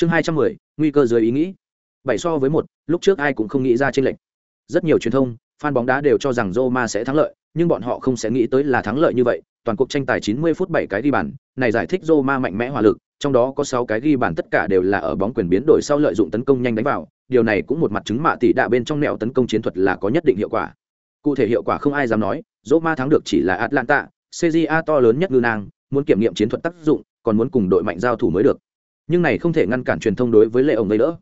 chương hai trăm mười, nguy cơ dưới ý nghĩ. Bảy so với một, lúc trước ai cũng không nghĩ ra tranh lệch. Rất nhiều truyền thông, fan bóng đá đều cho rằng Roma sẽ thắng lợi, nhưng bọn họ không sẽ nghĩ tới là thắng lợi như vậy. Toàn cuộc tranh tài 90 phút 7 cái ghi bàn, này giải thích Roma mạnh mẽ hỏa lực, trong đó có 6 cái ghi bàn tất cả đều là ở bóng quyền biến đổi sau lợi dụng tấn công nhanh đánh vào. Điều này cũng một mặt chứng mạ tỷ đạ bên trong nẹo tấn công chiến thuật là có nhất định hiệu quả. Cụ thể hiệu quả không ai dám nói, Roma thắng được chỉ là Atlanta CJA to lớn nhất ngư nàng muốn kiểm nghiệm chiến thuật tác dụng, còn muốn cùng đội mạnh giao thủ mới được nhưng này không thể ngăn cản truyền thông đối với lệ ổng vây đỡ.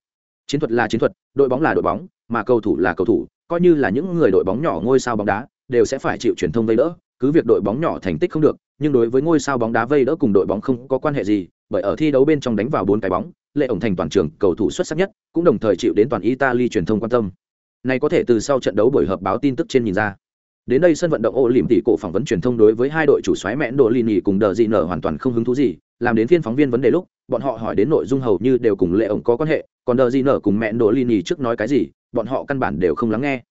Chiến thuật là chiến thuật, đội bóng là đội bóng, mà cầu thủ là cầu thủ, coi như là những người đội bóng nhỏ ngôi sao bóng đá, đều sẽ phải chịu truyền thông vây đỡ, cứ việc đội bóng nhỏ thành tích không được, nhưng đối với ngôi sao bóng đá vây đỡ cùng đội bóng không có quan hệ gì, bởi ở thi đấu bên trong đánh vào bốn cái bóng, lệ ổng thành toàn trường cầu thủ xuất sắc nhất, cũng đồng thời chịu đến toàn italy truyền thông quan tâm. Này có thể từ sau trận đấu buổi họp báo tin tức trên nhìn ra. Đến đây sân vận động ô lìm tỷ cổ phỏng vấn truyền thông đối với hai đội chủ xoáy mẹn đồ lini cùng đờ dị nở hoàn toàn không hứng thú gì, làm đến phiên phóng viên vấn đề lúc bọn họ hỏi đến nội dung hầu như đều cùng lệ ổng có quan hệ, còn đờ gì nở cùng mẹ đồ lini trước nói cái gì, bọn họ căn bản đều không lắng nghe.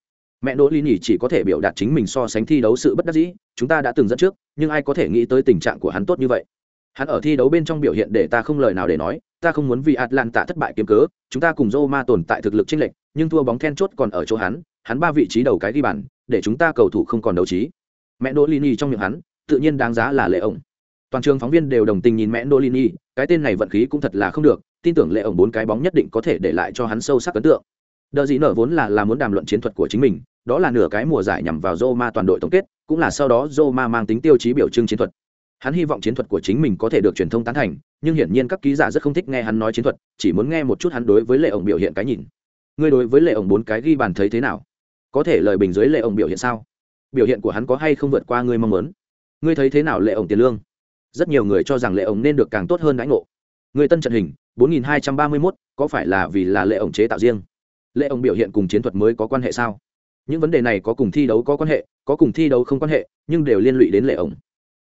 Mẹ đỗ lini chỉ có thể biểu đạt chính mình so sánh thi đấu sự bất đắc dĩ, chúng ta đã từng dẫn trước, nhưng ai có thể nghĩ tới tình trạng của hắn tốt như vậy? Hắn ở thi đấu bên trong biểu hiện để ta không lời nào để nói, ta không muốn vì atlanta thất bại kiếm cớ, chúng ta cùng roma tồn tại thực lực chênh lệch, nhưng thua bóng then chốt còn ở chỗ hắn hắn ba vị trí đầu cái ghi bàn, để chúng ta cầu thủ không còn đấu trí. Mẹ đỗ lini trong miệng hắn, tự nhiên đáng giá là lệ ổng toàn trường phóng viên đều đồng tình nhìn mẹ Dolini, cái tên này vận khí cũng thật là không được tin tưởng lệ ổng bốn cái bóng nhất định có thể để lại cho hắn sâu sắc ấn tượng đợi gì nở vốn là là muốn đàm luận chiến thuật của chính mình đó là nửa cái mùa giải nhằm vào Roma toàn đội tổng kết, cũng là sau đó Roma mang tính tiêu chí biểu trưng chiến thuật. Hắn hy vọng chiến thuật của chính mình có thể được truyền thông tán thành, nhưng hiển nhiên các ký giả rất không thích nghe hắn nói chiến thuật, chỉ muốn nghe một chút hắn đối với Lệ ổng biểu hiện cái nhìn. Ngươi đối với Lệ ổng bốn cái ghi bàn thấy thế nào? Có thể lời bình dưới Lệ ổng biểu hiện sao? Biểu hiện của hắn có hay không vượt qua ngươi mong muốn? Ngươi thấy thế nào Lệ ổng tiền lương? Rất nhiều người cho rằng Lệ ổng nên được càng tốt hơn đãi ngộ. Người tân trận hình 4231, có phải là vì là Lệ ổng chế tạo riêng? Lệ ổng biểu hiện cùng chiến thuật mới có quan hệ sao? những vấn đề này có cùng thi đấu có quan hệ có cùng thi đấu không quan hệ nhưng đều liên lụy đến lệ ổng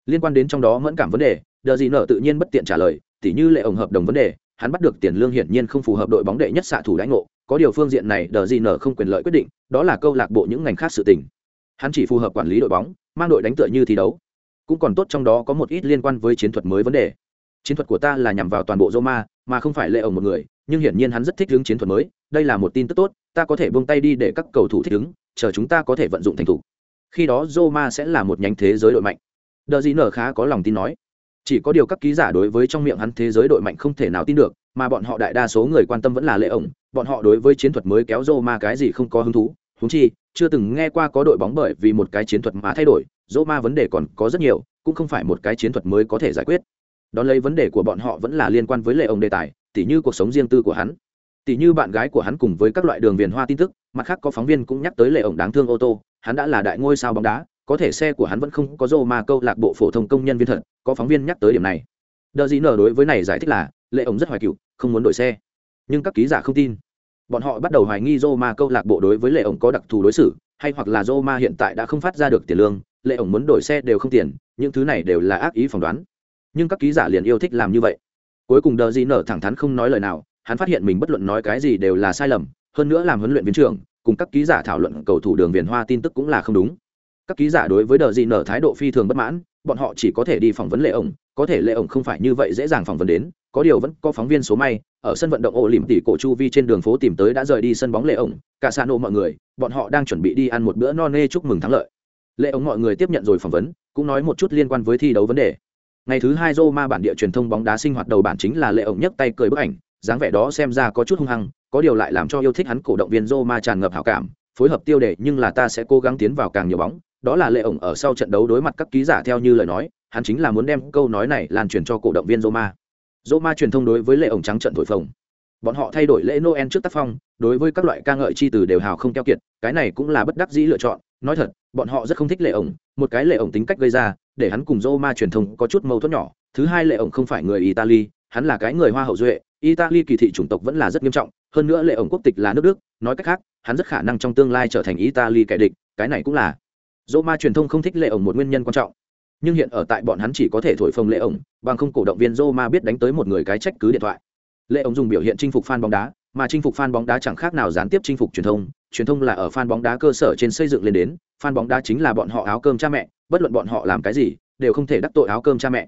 liên quan đến trong đó mẫn cảm vấn đề đờ gì nở tự nhiên bất tiện trả lời tỉ như lệ ổng hợp đồng vấn đề hắn bắt được tiền lương hiển nhiên không phù hợp đội bóng đệ nhất xạ thủ đánh ngộ có điều phương diện này đờ gì nở không quyền lợi quyết định đó là câu lạc bộ những ngành khác sự tình hắn chỉ phù hợp quản lý đội bóng mang đội đánh tựa như thi đấu cũng còn tốt trong đó có một ít liên quan với chiến thuật mới vấn đề. Chiến thuật của ta là nhằm vào toàn bộ Roma, mà không phải lệ ổng một người nhưng hiển nhiên hắn rất thích hướng chiến thuật mới đây là một tin tức tốt ta có thể buông tay đi để các cầu thủ thích ứng chờ chúng ta có thể vận dụng thành thủ khi đó Roma sẽ là một nhánh thế giới đội mạnh. Đờ gì nở khá có lòng tin nói. Chỉ có điều các ký giả đối với trong miệng hắn thế giới đội mạnh không thể nào tin được mà bọn họ đại đa số người quan tâm vẫn là lệ ổng bọn họ đối với chiến thuật mới kéo Roma cái gì không có hứng thú. Húng chi chưa từng nghe qua có đội bóng bởi vì một cái chiến thuật mà thay đổi Roma vấn đề còn có rất nhiều, cũng không phải một cái chiến thuật mới có thể giải quyết. Đón lấy vấn đề của bọn họ vẫn là liên quan với lệ ông đề tài, tỉ như cuộc sống riêng tư của hắn. Tỷ như bạn gái của hắn cùng với các loại đường viền hoa tin tức, mặt khác có phóng viên cũng nhắc tới lệ ổng đáng thương ô tô, hắn đã là đại ngôi sao bóng đá, có thể xe của hắn vẫn không có rô ma câu lạc bộ phổ thông công nhân viên thật, có phóng viên nhắc tới điểm này. Đợi gì nở đối với này giải thích là, lệ ổng rất hoài cựu, không muốn đổi xe. Nhưng các ký giả không tin. Bọn họ bắt đầu hoài nghi Roma câu lạc bộ đối với lệ ổng có đặc thù đối xử, hay hoặc là Roma hiện tại đã không phát ra được tiền lương lệ ổng muốn đổi xe đều không tiền, những thứ này đều là ác ý phỏng đoán. Nhưng các ký giả liền yêu thích làm như vậy. Cuối cùng đờ gì nở thẳng thắn không nói lời nào, hắn phát hiện mình bất luận nói cái gì đều là sai lầm, hơn nữa làm huấn luyện viên trưởng, cùng các ký giả thảo luận cầu thủ đường viền hoa tin tức cũng là không đúng. Các ký giả đối với đờ gì nở thái độ phi thường bất mãn, bọn họ chỉ có thể đi phỏng vấn lệ ổng, có thể lệ ổng không phải như vậy dễ dàng phỏng vấn đến, có điều vẫn có phóng viên số may, ở sân vận động ổ lỉm tỉ cổ chu vi trên đường phố tìm tới đã rời đi sân bóng lệ ổng, cả xa nô mọi người, bọn họ đang chuẩn bị đi ăn một bữa no nê chúc mừng thắng lợi lệ ống mọi người tiếp nhận rồi phỏng vấn, cũng nói một chút liên quan với thi đấu vấn đề. Ngày thứ hai Roma bản địa truyền thông bóng đá sinh hoạt đầu bản chính là lệ ổng nhấc tay cười bức ảnh, dáng vẻ đó xem ra có chút hung hăng, có điều lại làm cho yêu thích hắn cổ động viên Roma tràn ngập hảo cảm, phối hợp tiêu đề nhưng là ta sẽ cố gắng tiến vào càng nhiều bóng, đó là lệ ổng ở sau trận đấu đối mặt các ký giả theo như lời nói, hắn chính là muốn đem câu nói này lan truyền cho cổ động viên Roma. Roma truyền thông đối với lệ ổng trắng trận thổi phồng. Bọn họ thay đổi lễ Noel trước tác phong, đối với các loại ca ngợi chi từ đều hào không keo kiệt, cái này cũng là bất đắc dĩ lựa chọn, nói thật bọn họ rất không thích lệ ổng, một cái lệ ổng tính cách gây ra, để hắn cùng Roma truyền thông có chút mâu thuẫn nhỏ. Thứ hai lệ ổng không phải người Italy, hắn là cái người hoa hậu duệ. Italy kỳ thị chủng tộc vẫn là rất nghiêm trọng, hơn nữa lệ ổng quốc tịch là nước đức. Nói cách khác, hắn rất khả năng trong tương lai trở thành italy kẻ địch, cái này cũng là. Roma truyền thông không thích lệ ổng một nguyên nhân quan trọng. Nhưng hiện ở tại bọn hắn chỉ có thể thổi phồng lệ ổng, bằng không cổ động viên Roma biết đánh tới một người cái trách cứ điện thoại. Lệ ổng dùng biểu hiện chinh phục fan bóng đá mà chinh phục fan bóng đá chẳng khác nào gián tiếp chinh phục truyền thông truyền thông là ở fan bóng đá cơ sở trên xây dựng lên đến fan bóng đá chính là bọn họ áo cơm cha mẹ bất luận bọn họ làm cái gì đều không thể đắc tội áo cơm cha mẹ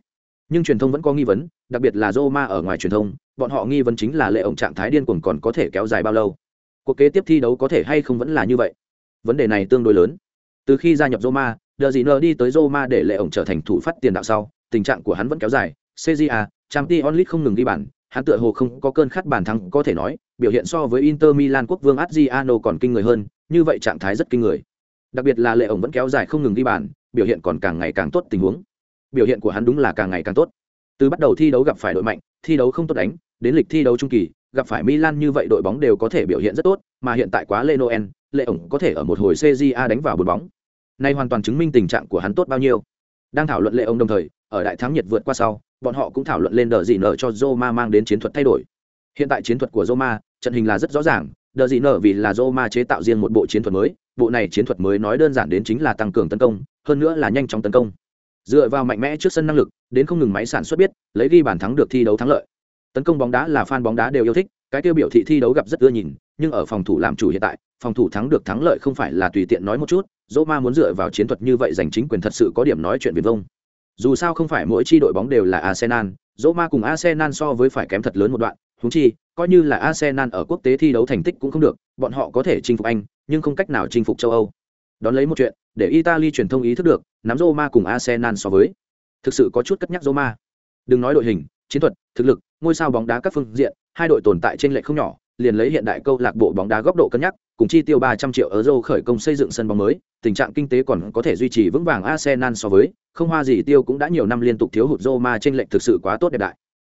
nhưng truyền thông vẫn có nghi vấn, đặc biệt là Roma ở ngoài truyền thông, bọn họ nghi vấn chính là lệ ổng trạng thái điên cuồng còn có thể kéo dài bao lâu. Cuộc kế tiếp thi đấu có thể hay không vẫn là như vậy. Vấn đề này tương đối lớn. Từ khi gia nhập Roma, đờ gì nờ đi tới Roma để lệ ổng trở thành thủ phát tiền đạo sau, tình trạng của hắn vẫn kéo dài. CJA, Champions League không ngừng đi bàn, hắn tựa hồ không có cơn khát bàn thắng có thể nói, biểu hiện so với Inter Milan quốc vương Adriano còn kinh người hơn, như vậy trạng thái rất kinh người. Đặc biệt là lệ ổng vẫn kéo dài không ngừng đi bàn, biểu hiện còn càng ngày càng tốt tình huống. Biểu hiện của hắn đúng là càng ngày càng tốt. Từ bắt đầu thi đấu gặp phải đội mạnh, thi đấu không tốt đánh, đến lịch thi đấu trung kỳ, gặp phải Milan như vậy đội bóng đều có thể biểu hiện rất tốt, mà hiện tại quá Lê Noel, lệ ổng có thể ở một hồi CJA đánh vào bốn bóng. Nay hoàn toàn chứng minh tình trạng của hắn tốt bao nhiêu. Đang thảo luận lệ ổng đồng thời, ở đại thắng nhiệt vượt qua sau, bọn họ cũng thảo luận lên đờ gì nợ cho Roma mang đến chiến thuật thay đổi. Hiện tại chiến thuật của Roma, trận hình là rất rõ ràng, đờ gì nợ vì là Roma chế tạo riêng một bộ chiến thuật mới, bộ này chiến thuật mới nói đơn giản đến chính là tăng cường tấn công, hơn nữa là nhanh chóng tấn công. Dựa vào mạnh mẽ trước sân năng lực, đến không ngừng máy sản xuất biết, lấy ghi bàn thắng được thi đấu thắng lợi. Tấn công bóng đá là fan bóng đá đều yêu thích, cái tiêu biểu thị thi đấu gặp rất ưa nhìn, nhưng ở phòng thủ làm chủ hiện tại, phòng thủ thắng được thắng lợi không phải là tùy tiện nói một chút, Roma muốn dựa vào chiến thuật như vậy giành chính quyền thật sự có điểm nói chuyện viển vông. Dù sao không phải mỗi chi đội bóng đều là Arsenal, Roma cùng Arsenal so với phải kém thật lớn một đoạn, huống chi, coi như là Arsenal ở quốc tế thi đấu thành tích cũng không được, bọn họ có thể chinh phục Anh, nhưng không cách nào chinh phục châu Âu. Đón lấy một chuyện, để Italy truyền thông ý thức được, nắm Roma cùng Arsenal so với, thực sự có chút cất nhắc Roma. Đừng nói đội hình, chiến thuật, thực lực, ngôi sao bóng đá các phương diện, hai đội tồn tại trên lệch không nhỏ, liền lấy hiện đại câu lạc bộ bóng đá góc độ cân nhắc, cùng chi tiêu 300 triệu euro khởi công xây dựng sân bóng mới, tình trạng kinh tế còn có thể duy trì vững vàng Arsenal so với, không hoa gì tiêu cũng đã nhiều năm liên tục thiếu hụt Roma trên lệnh thực sự quá tốt đẹp đại.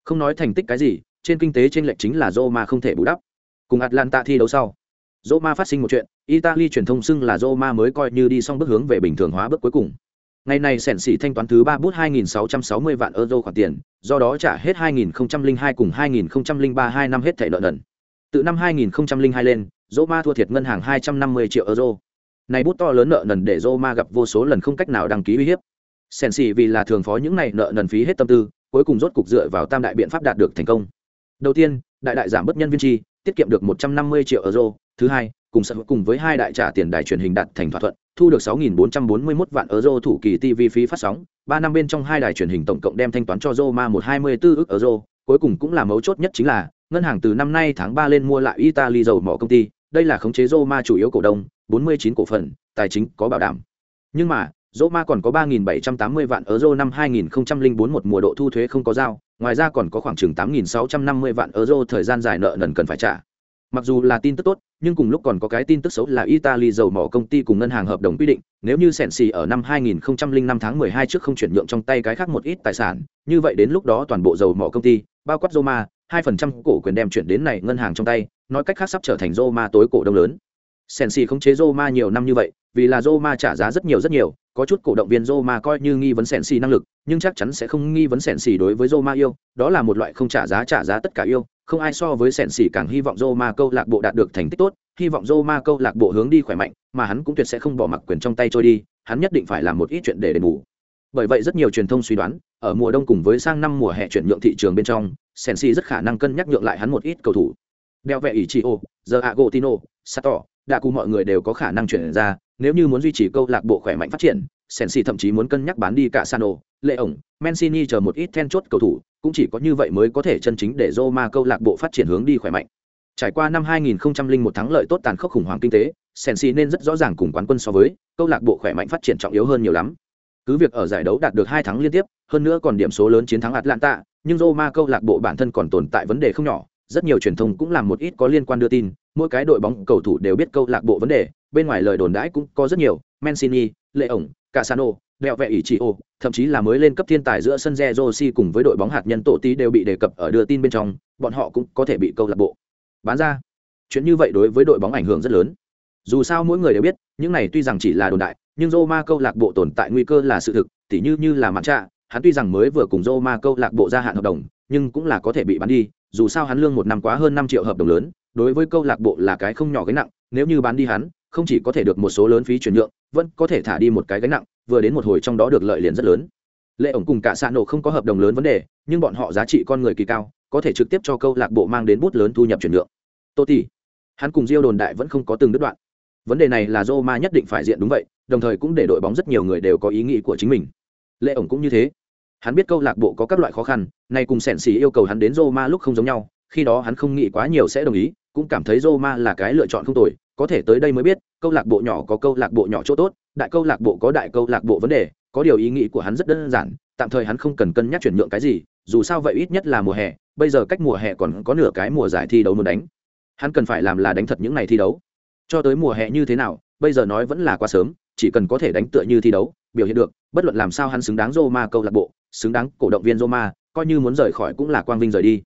Không nói thành tích cái gì, trên kinh tế trên lệnh chính là Roma không thể bù đắp. Cùng Atlanta thi đấu sau, Roma phát sinh một chuyện, Italy truyền thông xưng là Roma mới coi như đi xong bước hướng về bình thường hóa bước cuối cùng. Ngày này sẻn xỉ thanh toán thứ ba bút 2.660 vạn euro khoản tiền, do đó trả hết 2002 cùng 2003 hai năm hết thẻ nợ nần. Từ năm 2002 lên, Roma thua thiệt ngân hàng 250 triệu euro. Này bút to lớn nợ nần để Roma gặp vô số lần không cách nào đăng ký uy hiếp. Sensi vì là thường phó những này nợ nần phí hết tâm tư, cuối cùng rốt cục dựa vào tam đại biện pháp đạt được thành công. Đầu tiên, đại đại giảm bất nhân viên chi, tiết kiệm được 150 triệu euro. Thứ hai, cùng sở cùng với hai đại trả tiền đài truyền hình đạt thành thỏa thuận, thu được 6.441 vạn euro thủ kỳ TV phí phát sóng, ba năm bên trong hai đài truyền hình tổng cộng đem thanh toán cho Roma 124 ức euro, cuối cùng cũng là mấu chốt nhất chính là, ngân hàng từ năm nay tháng 3 lên mua lại Italy dầu mỏ công ty, đây là khống chế Roma chủ yếu cổ đông, 49 cổ phần, tài chính có bảo đảm. Nhưng mà, Roma còn có 3.780 vạn euro năm 2004 một mùa độ thu thuế không có giao, ngoài ra còn có khoảng chừng 8.650 vạn euro thời gian dài nợ nần cần phải trả. Mặc dù là tin tức tốt, nhưng cùng lúc còn có cái tin tức xấu là Italy dầu mỏ công ty cùng ngân hàng hợp đồng quy định, nếu như Sensi ở năm 2005 tháng 12 trước không chuyển nhượng trong tay cái khác một ít tài sản, như vậy đến lúc đó toàn bộ dầu mỏ công ty, bao quát Roma, 2% cổ quyền đem chuyển đến này ngân hàng trong tay, nói cách khác sắp trở thành Roma tối cổ đông lớn. Sensi không chế Roma nhiều năm như vậy, vì là Roma trả giá rất nhiều rất nhiều, có chút cổ động viên Roma coi như nghi vấn Sensi năng lực, nhưng chắc chắn sẽ không nghi vấn Sensi đối với Roma yêu, đó là một loại không trả giá trả giá tất cả yêu, không ai so với sẹn Sỉ càng hy vọng Roma câu lạc bộ đạt được thành tích tốt, hy vọng Roma câu lạc bộ hướng đi khỏe mạnh, mà hắn cũng tuyệt sẽ không bỏ mặc quyền trong tay trôi đi, hắn nhất định phải làm một ít chuyện để đền bù. Bởi vậy rất nhiều truyền thông suy đoán, ở mùa đông cùng với sang năm mùa hè chuyển nhượng thị trường bên trong, Sensi rất khả năng cân nhắc nhượng lại hắn một ít cầu thủ. Đeo vẻ ý Ichio, giờ Agotino, Sato, đã cùng mọi người đều có khả năng chuyển ra, nếu như muốn duy trì câu lạc bộ khỏe mạnh phát triển, Sensi thậm chí muốn cân nhắc bán đi cả Sano, Lệ ổng, Mancini chờ một ít then chốt cầu thủ, cũng chỉ có như vậy mới có thể chân chính để Roma câu lạc bộ phát triển hướng đi khỏe mạnh. Trải qua năm 2001 thắng lợi tốt tàn khốc khủng hoảng kinh tế, Sensi nên rất rõ ràng cùng quán quân so với, câu lạc bộ khỏe mạnh phát triển trọng yếu hơn nhiều lắm. Cứ việc ở giải đấu đạt được hai thắng liên tiếp, hơn nữa còn điểm số lớn chiến thắng Atlanta, nhưng Roma câu lạc bộ bản thân còn tồn tại vấn đề không nhỏ, rất nhiều truyền thông cũng làm một ít có liên quan đưa tin, mỗi cái đội bóng cầu thủ đều biết câu lạc bộ vấn đề, bên ngoài lời đồn đãi cũng có rất nhiều, Mancini, Lệ ổng, Casano, đẹo vẹ ỷ trị ô, thậm chí là mới lên cấp thiên tài giữa sân Jersey cùng với đội bóng hạt nhân tổ tí đều bị đề cập ở đưa tin bên trong, bọn họ cũng có thể bị câu lạc bộ. Bán ra. Chuyện như vậy đối với đội bóng ảnh hưởng rất lớn. Dù sao mỗi người đều biết, những này tuy rằng chỉ là đồn đại, nhưng Roma câu lạc bộ tồn tại nguy cơ là sự thực, tỉ như như là mặt trạ, hắn tuy rằng mới vừa cùng Roma câu lạc bộ gia hạn hợp đồng, nhưng cũng là có thể bị bán đi, dù sao hắn lương một năm quá hơn năm triệu hợp đồng lớn, đối với câu lạc bộ là cái không nhỏ gánh nặng, nếu như bán đi hắn không chỉ có thể được một số lớn phí chuyển nhượng vẫn có thể thả đi một cái gánh nặng vừa đến một hồi trong đó được lợi liền rất lớn. Lệ ổng cùng cả xạ nổ không có hợp đồng lớn vấn đề nhưng bọn họ giá trị con người kỳ cao có thể trực tiếp cho câu lạc bộ mang đến bút lớn thu nhập chuyển nhượng. Tô tỷ hắn cùng diêu đồn đại vẫn không có từng đứt đoạn. Vấn đề này là Roma nhất định phải diện đúng vậy đồng thời cũng để đội bóng rất nhiều người đều có ý nghĩ của chính mình. Lệ ổng cũng như thế. Hắn biết câu lạc bộ có các loại khó khăn, nay cùng sẻn xì yêu cầu hắn đến Roma lúc không giống nhau, khi đó hắn không nghĩ quá nhiều sẽ đồng ý, cũng cảm thấy Roma là cái lựa chọn không tồi, có thể tới đây mới biết, câu lạc bộ nhỏ có câu lạc bộ nhỏ chỗ tốt, đại câu lạc bộ có đại câu lạc bộ vấn đề, có điều ý nghĩ của hắn rất đơn giản, tạm thời hắn không cần cân nhắc chuyển nhượng cái gì, dù sao vậy ít nhất là mùa hè, bây giờ cách mùa hè còn có nửa cái mùa giải thi đấu muốn đánh. Hắn cần phải làm là đánh thật những ngày thi đấu. Cho tới mùa hè như thế nào, bây giờ nói vẫn là quá sớm, chỉ cần có thể đánh tựa như thi đấu, biểu hiện được, bất luận làm sao hắn xứng đáng Roma câu lạc bộ, xứng đáng cổ động viên Roma, coi như muốn rời khỏi cũng là quang vinh rời đi.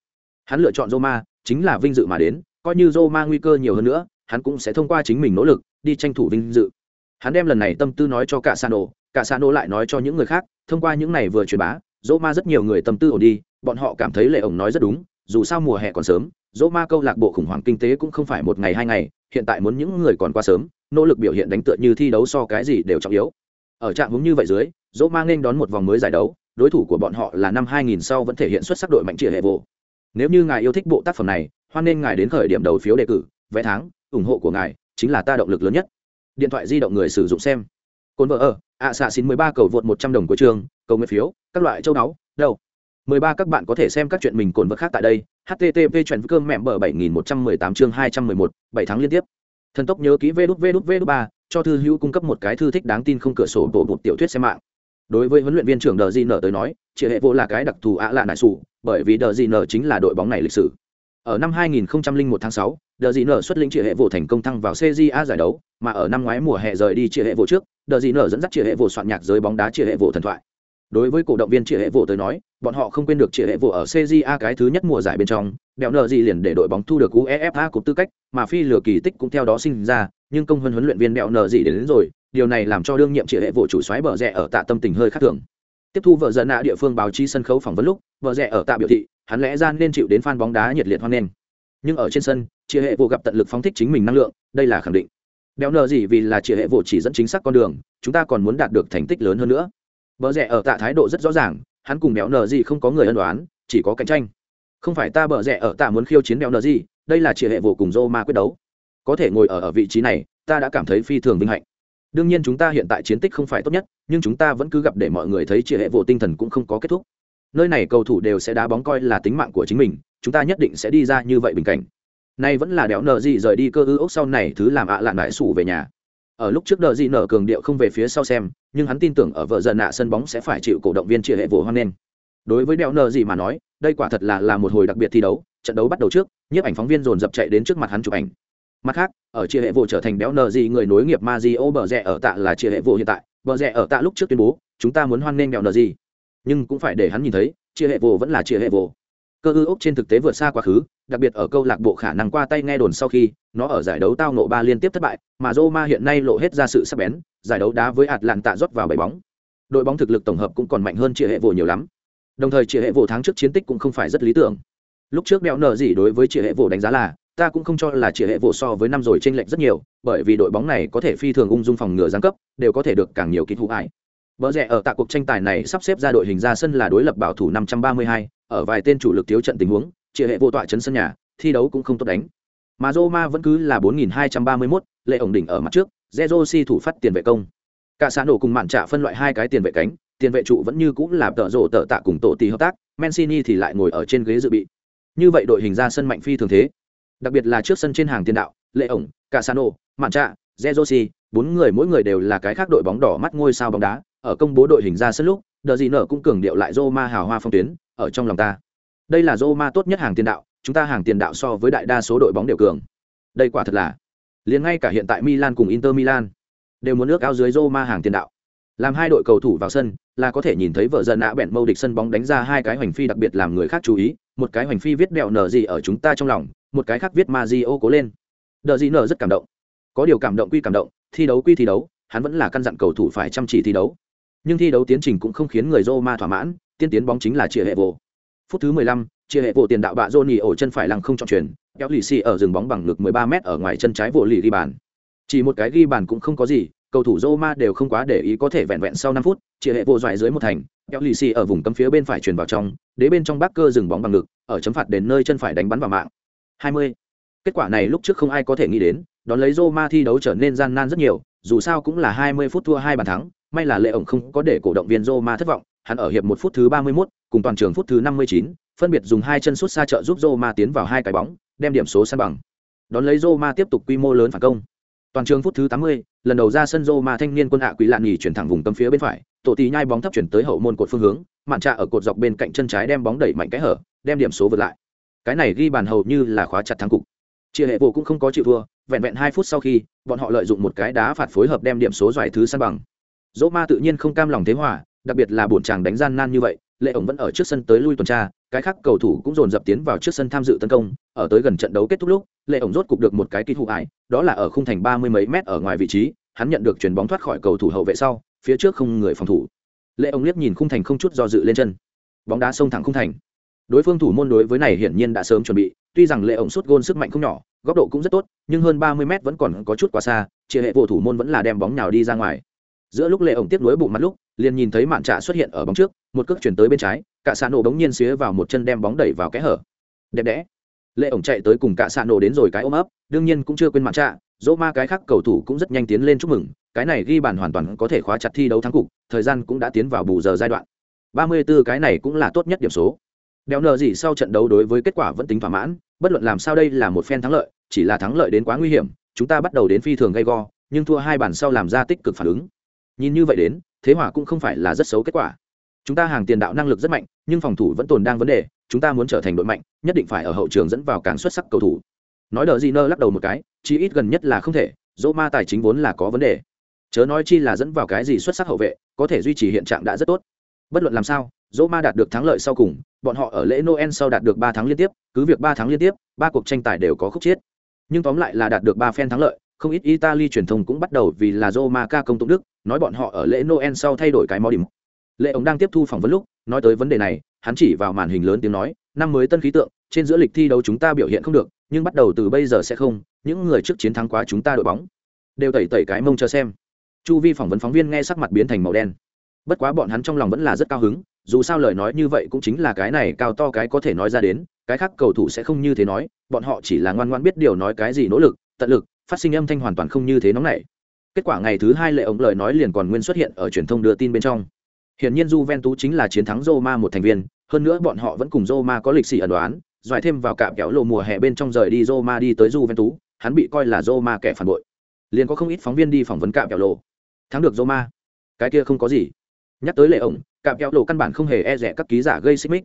Hắn lựa chọn Roma, chính là vinh dự mà đến, coi như Roma nguy cơ nhiều hơn nữa, hắn cũng sẽ thông qua chính mình nỗ lực đi tranh thủ vinh dự. Hắn đem lần này tâm tư nói cho cả Sano, cả Sano lại nói cho những người khác, thông qua những này vừa truyền bá, Roma rất nhiều người tâm tư ổn đi, bọn họ cảm thấy lệ ổng nói rất đúng, dù sao mùa hè còn sớm, Roma câu lạc bộ khủng hoảng kinh tế cũng không phải một ngày hai ngày, hiện tại muốn những người còn quá sớm, nỗ lực biểu hiện đánh tựa như thi đấu so cái gì đều trọng yếu. Ở trạng hướng như vậy dưới, Roma nên đón một vòng mới giải đấu, đối thủ của bọn họ là năm 2000 sau vẫn thể hiện xuất sắc đội mạnh trịa hệ vô Nếu như ngài yêu thích bộ tác phẩm này, hoan nên ngài đến khởi điểm đầu phiếu đề cử, vé tháng, ủng hộ của ngài chính là ta động lực lớn nhất. Điện thoại di động người sử dụng xem. Cồn vợ ở, ạ xạ xin 13 cầu vượt 100 đồng của trường, cầu nguyện phiếu, các loại châu đáo. đâu. 13 các bạn có thể xem các chuyện mình cồn vợ khác tại đây. http chuyện cơm mẹm bờ 7118 chương 211, 7 tháng liên tiếp. Thần tốc nhớ ký vê đút vê đút vê đút ba cho thư hữu cung cấp một cái thư thích đáng tin không cửa sổ bộ một tiểu thuyết xem mạng đối với huấn luyện viên trưởng đờ di nở tới nói chị hệ vô là cái đặc thù ạ lạ nại sụ. bởi vì đờ di nở chính là đội bóng này lịch sử ở năm 2001 tháng 6, đờ di nở xuất lĩnh triệu hệ Vũ thành công thăng vào cja giải đấu mà ở năm ngoái mùa hè rời đi triệu hệ Vũ trước đờ di nở dẫn dắt triệu hệ Vũ soạn nhạc giới bóng đá triệu hệ Vũ thần thoại. Đối với cổ động viên triệu hệ Vũ tới nói bọn họ không quên được triệu hệ Vũ ở cja cái thứ nhất mùa giải bên trong đèo nợ gì liền để đội bóng thu được uefa cục tư cách mà phi lừa kỳ tích cũng theo đó sinh ra nhưng công hơn huấn luyện viên đèo nợ gì đến, đến rồi điều này làm cho đương nhiệm triệu hệ vụ chủ soái bờ rẽ ở tạ tâm tình hơi khác thường. Tiếp thu vợ dân nạ địa phương báo chí sân khấu phỏng vấn lúc vợ rẽ ở tạ biểu thị hắn lẽ ra nên chịu đến fan bóng đá nhiệt liệt hoan nghênh. Nhưng ở trên sân Triệu hệ vụ gặp tận lực phóng thích chính mình năng lượng, đây là khẳng định. Đeo nợ gì vì là Triệu hệ vụ chỉ dẫn chính xác con đường, chúng ta còn muốn đạt được thành tích lớn hơn nữa. Bờ rẽ ở tạ thái độ rất rõ ràng, hắn cùng béo nợ gì không có người ân đoán chỉ có cạnh tranh. Không phải ta bờ rẽ ở tạ muốn khiêu chiến béo nợ gì, đây là Triệu hệ vụ cùng Roma quyết đấu. Có thể ngồi ở ở vị trí này, ta đã cảm thấy phi thường vinh hạnh. Đương nhiên chúng ta hiện tại chiến tích không phải tốt nhất, nhưng chúng ta vẫn cứ gặp để mọi người thấy Triệu hệ vụ tinh thần cũng không có kết thúc nơi này cầu thủ đều sẽ đá bóng coi là tính mạng của chính mình, chúng ta nhất định sẽ đi ra như vậy bình cảnh. Nay vẫn là đéo nợ gì rời đi cơ ư ốc sau này thứ làm ạ à lạn đại sủ về nhà. Ở lúc trước đợi gì nở cường điệu không về phía sau xem, nhưng hắn tin tưởng ở vợ dần nạ sân bóng sẽ phải chịu cổ động viên chia hệ vụ hoan nghênh. Đối với đeo nợ gì mà nói, đây quả thật là là một hồi đặc biệt thi đấu, trận đấu bắt đầu trước, nhiếp ảnh phóng viên dồn dập chạy đến trước mặt hắn chụp ảnh. Mặt khác, ở chia hệ vụ trở thành béo nờ gì người nối nghiệp ma di ô bờ rẽ ở tạ là chia hệ vụ hiện tại. Bờ rẽ ở tạ lúc trước tuyên bố, chúng ta muốn hoan nghênh béo nờ gì nhưng cũng phải để hắn nhìn thấy, chia hệ vụ vẫn là chia hệ vụ cơ ư ốc trên thực tế vượt xa quá khứ, đặc biệt ở câu lạc bộ khả năng qua tay nghe đồn sau khi, nó ở giải đấu tao nộ ba liên tiếp thất bại, mà Roma hiện nay lộ hết ra sự sắc bén, giải đấu đá với tạ rót vào bảy bóng. Đội bóng thực lực tổng hợp cũng còn mạnh hơn chia hệ vụ nhiều lắm. Đồng thời chia hệ vụ tháng trước chiến tích cũng không phải rất lý tưởng. Lúc trước đeo nợ gì đối với chia hệ vụ đánh giá là, ta cũng không cho là chia hệ vụ so với năm rồi t r ê n lệch rất nhiều, bởi vì đội bóng này có thể phi thường ung dung phòng ngừa giáng cấp, đều có thể được càng nhiều kỹ thú ải Bờ rẽ ở tại cuộc tranh tài này sắp xếp ra đội hình ra sân là đối lập bảo thủ 532, ở vài tên chủ lực thiếu trận tình huống, chia hệ vô tọa chấn sân nhà, thi đấu cũng không tốt đánh. Mà Roma vẫn cứ là 4231, lệ ổng đỉnh ở mặt trước, Zerosi thủ phát tiền vệ công. Cả xã nổ cùng mạn trả phân loại hai cái tiền vệ cánh, tiền vệ trụ vẫn như cũng là tợ rổ tợ tạ cùng tổ tỷ hợp tác, Mancini thì lại ngồi ở trên ghế dự bị. Như vậy đội hình ra sân mạnh phi thường thế, đặc biệt là trước sân trên hàng tiền đạo lệ ổng casano mạn trạ Zerosi, bốn người mỗi người đều là cái khác đội bóng đỏ mắt ngôi sao bóng đá, ở công bố đội hình ra sân lúc, đờ gì nở cũng cường điệu lại Roma hào hoa phong tuyến, ở trong lòng ta. Đây là Roma tốt nhất hàng tiền đạo, chúng ta hàng tiền đạo so với đại đa số đội bóng đều cường. Đây quả thật là, liền ngay cả hiện tại Milan cùng Inter Milan, đều muốn nước áo dưới Roma hàng tiền đạo. Làm hai đội cầu thủ vào sân, là có thể nhìn thấy vợ dân nã bẹn mâu địch sân bóng đánh ra hai cái hoành phi đặc biệt làm người khác chú ý, một cái hoành phi viết đẹo nở gì ở chúng ta trong lòng, một cái khác viết ma di ô cố lên. Đờ gì nở rất cảm động. Có điều cảm động quy cảm động thi đấu quy thi đấu hắn vẫn là căn dặn cầu thủ phải chăm chỉ thi đấu. Nhưng thi đấu tiến trình cũng không khiến người Roma thỏa mãn tiên tiến bóng chính là chia hệ vô. Phút thứ 15, chia hệ vô tiền đạo bạ Johnny ổ chân phải lăng không chọn chuyển kéo lì xì ở rừng bóng bằng ngực 13 m ở ngoài chân trái vô lì ghi bàn. Chỉ một cái ghi bàn cũng không có gì cầu thủ Roma đều không quá để ý có thể vẹn vẹn sau 5 phút chia hệ vô doại dưới một thành kéo lì xì ở vùng cấm phía bên phải truyền vào trong đế bên trong bác cơ dừng bóng bằng ngực ở chấm phạt đến nơi chân phải đánh bắn vào mạng. 20. Kết quả này lúc trước không ai có thể nghĩ đến, đón lấy Roma thi đấu trở nên gian nan rất nhiều, dù sao cũng là 20 phút thua hai bàn thắng, may là lệ ổng không có để cổ động viên Roma thất vọng, hắn ở hiệp một phút thứ 31, cùng toàn trường phút thứ 59, phân biệt dùng hai chân sút xa trợ giúp Roma tiến vào hai cái bóng, đem điểm số san bằng. Đón lấy Roma tiếp tục quy mô lớn phản công. Toàn trường phút thứ 80, lần đầu ra sân Roma thanh niên quân hạ quỷ lạn nhỉ chuyển thẳng vùng cấm phía bên phải, tổ tỷ nhai bóng thấp chuyển tới hậu môn cột phương hướng, mạn trạ ở cột dọc bên cạnh chân trái đem bóng đẩy mạnh cái hở, đem điểm số vượt lại. Cái này ghi bàn hầu như là khóa chặt thắng cục. Chia hệ vụ cũng không có chịu thua, vẹn vẹn 2 phút sau khi, bọn họ lợi dụng một cái đá phạt phối hợp đem điểm số giải thứ san bằng. Dỗ Ma tự nhiên không cam lòng thế hòa, đặc biệt là buồn chàng đánh gian nan như vậy, lệ ổng vẫn ở trước sân tới lui tuần tra cái khác cầu thủ cũng dồn dập tiến vào trước sân tham dự tấn công ở tới gần trận đấu kết thúc lúc lệ ổng rốt cục được một cái kỹ thụ ải đó là ở khung thành ba mươi mấy mét ở ngoài vị trí hắn nhận được chuyền bóng thoát khỏi cầu thủ hậu vệ sau phía trước không người phòng thủ. Lệ ổng liếc nhìn khung thành không chút do dự lên chân. Bóng đá xông thẳng khung thành. Đối phương thủ môn đối với này hiển nhiên đã sớm chuẩn bị tuy rằng lệ ổng sút gôn sức mạnh không nhỏ, góc độ cũng rất tốt, nhưng hơn ba mươi mét vẫn còn có chút quá xa chia hệ vô thủ môn vẫn là đem bóng nào đi ra ngoài. Giữa lúc lệ ổng tiếp nối bụng mặt lúc, liền nhìn thấy mạn trạ xuất hiện ở bóng trước, một cước chuyển tới bên trái, cả xạ nổ bỗng nhiên xía vào một chân đem bóng đẩy vào kẽ hở. Đẹp đẽ. Lệ ổng chạy tới cùng cả xạ nổ đến rồi cái ôm ấp, đương nhiên cũng chưa quên mạn trạ, dỗ ma cái khác cầu thủ cũng rất nhanh tiến lên chúc mừng, cái này ghi bàn hoàn toàn có thể khóa chặt thi đấu thắng cục, thời gian cũng đã tiến vào bù giờ giai đoạn. Ba mươi 34 cái này cũng là tốt nhất điểm số. Đèo nợ gì sau trận đấu đối với kết quả vẫn tính thỏa mãn bất luận làm sao đây là một phen thắng lợi, chỉ là thắng lợi đến quá nguy hiểm, chúng ta bắt đầu đến phi thường gay go, nhưng thua hai bàn sau làm ra tích cực phản ứng. Nhìn như vậy đến, thế hỏa cũng không phải là rất xấu kết quả. Chúng ta hàng tiền đạo năng lực rất mạnh, nhưng phòng thủ vẫn tồn đang vấn đề, chúng ta muốn trở thành đội mạnh, nhất định phải ở hậu trường dẫn vào càng xuất sắc cầu thủ. Nói đờ gì nơ lắc đầu một cái chi ít gần nhất là không thể, dỗ ma tài chính vốn là có vấn đề. Chớ nói chi là dẫn vào cái gì xuất sắc hậu vệ, có thể duy trì hiện trạng đã rất tốt. Bất luận làm sao dỗ ma đạt được thắng lợi sau cùng, bọn họ ở lễ noel sau đạt được ba tháng liên tiếp, cứ việc ba tháng liên tiếp, ba cuộc tranh tài đều có khúc chiết nhưng tóm lại là đạt được ba phen thắng lợi, không ít italy truyền thông cũng bắt đầu vì là roma ca công tụng đức, nói bọn họ ở lễ noel sau thay đổi cái mò điểm lệ ông đang tiếp thu phỏng vấn lúc, nói tới vấn đề này, hắn chỉ vào màn hình lớn tiếng nói, năm mới tân khí tượng, trên giữa lịch thi đấu chúng ta biểu hiện không được, nhưng bắt đầu từ bây giờ sẽ không, những người trước chiến thắng quá chúng ta đội bóng. Đều tẩy tẩy cái mông cho xem. Chu vi phỏng vấn phóng viên nghe sắc mặt biến thành màu đen. Bất quá bọn hắn trong lòng vẫn là rất cao hứng dù sao lời nói như vậy cũng chính là cái này cao to cái có thể nói ra đến cái khác cầu thủ sẽ không như thế nói bọn họ chỉ là ngoan ngoan biết điều nói cái gì nỗ lực tận lực phát sinh âm thanh hoàn toàn không như thế nóng nảy kết quả ngày thứ hai lệ ống lời nói liền còn nguyên xuất hiện ở truyền thông đưa tin bên trong Hiển nhiên Juventus chính là chiến thắng Roma một thành viên, hơn nữa bọn họ vẫn cùng Roma có lịch sử ẩn đoán, doài thêm vào cạm kéo lộ mùa hè bên trong rời đi Roma đi tới Juventus, hắn bị coi là Roma kẻ phản bội. Liền có không ít phóng viên đi phỏng vấn cạm kéo lộ. Thắng được Roma, cái kia không có gì. Nhắc tới lệ ổng, cạm kéo lộ căn bản không hề e dè các ký giả gây xích mích.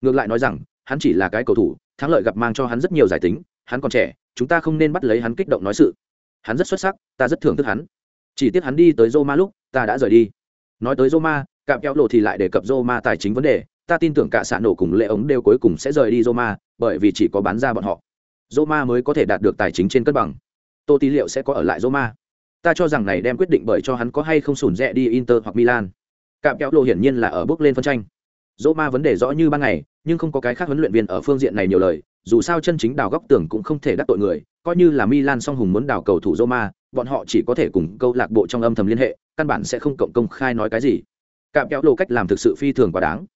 Ngược lại nói rằng, hắn chỉ là cái cầu thủ, thắng lợi gặp mang cho hắn rất nhiều giải tính, hắn còn trẻ, chúng ta không nên bắt lấy hắn kích động nói sự. Hắn rất xuất sắc, ta rất thưởng thức hắn. Chỉ tiếc hắn đi tới Roma lúc, ta đã rời đi. Nói tới Roma, cạm kéo lộ thì lại đề cập Roma tài chính vấn đề, ta tin tưởng cả xã nổ cùng lệ ống đều cuối cùng sẽ rời đi Roma, bởi vì chỉ có bán ra bọn họ. Roma mới có thể đạt được tài chính trên cân bằng. Tô Tí liệu sẽ có ở lại Roma. Ta cho rằng này đem quyết định bởi cho hắn có hay không sủn rẽ đi Inter hoặc Milan. Cạm kéo lộ hiển nhiên là ở bước lên phân tranh. Roma vấn đề rõ như ban ngày, nhưng không có cái khác huấn luyện viên ở phương diện này nhiều lời, dù sao chân chính đào góc tưởng cũng không thể đắc tội người, coi như là Milan song hùng muốn đào cầu thủ Roma, bọn họ chỉ có thể cùng câu lạc bộ trong âm thầm liên hệ, căn bản sẽ không cộng công khai nói cái gì. Cạm kéo lộ cách làm thực sự phi thường quá đáng.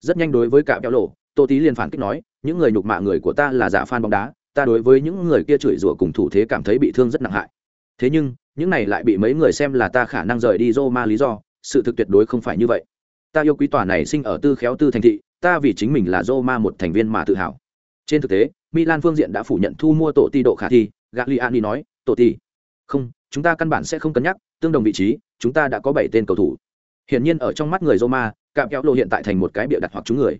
Rất nhanh đối với cạm kéo lộ tô tý liền phản kích nói những người nhục mạ người của ta là giả fan bóng đá ta đối với những người kia chửi rủa cùng thủ thế cảm thấy bị thương rất nặng hại. Thế nhưng những này lại bị mấy người xem là ta khả năng rời đi Roma lý do sự thực tuyệt đối không phải như vậy. Ta yêu quý tòa này sinh ở tư khéo tư thành thị ta vì chính mình là Roma một thành viên mà tự hào. Trên thực tế Milan phương diện đã phủ nhận thu mua tổ ti độ khả thi Gagliani nói tổ ti. Không chúng ta căn bản sẽ không cân nhắc tương đồng vị trí chúng ta đã có bảy tên cầu thủ. Hiển nhiên ở trong mắt người Roma, cạm kéo lộ hiện tại thành một cái bịa đặt hoặc chúng người.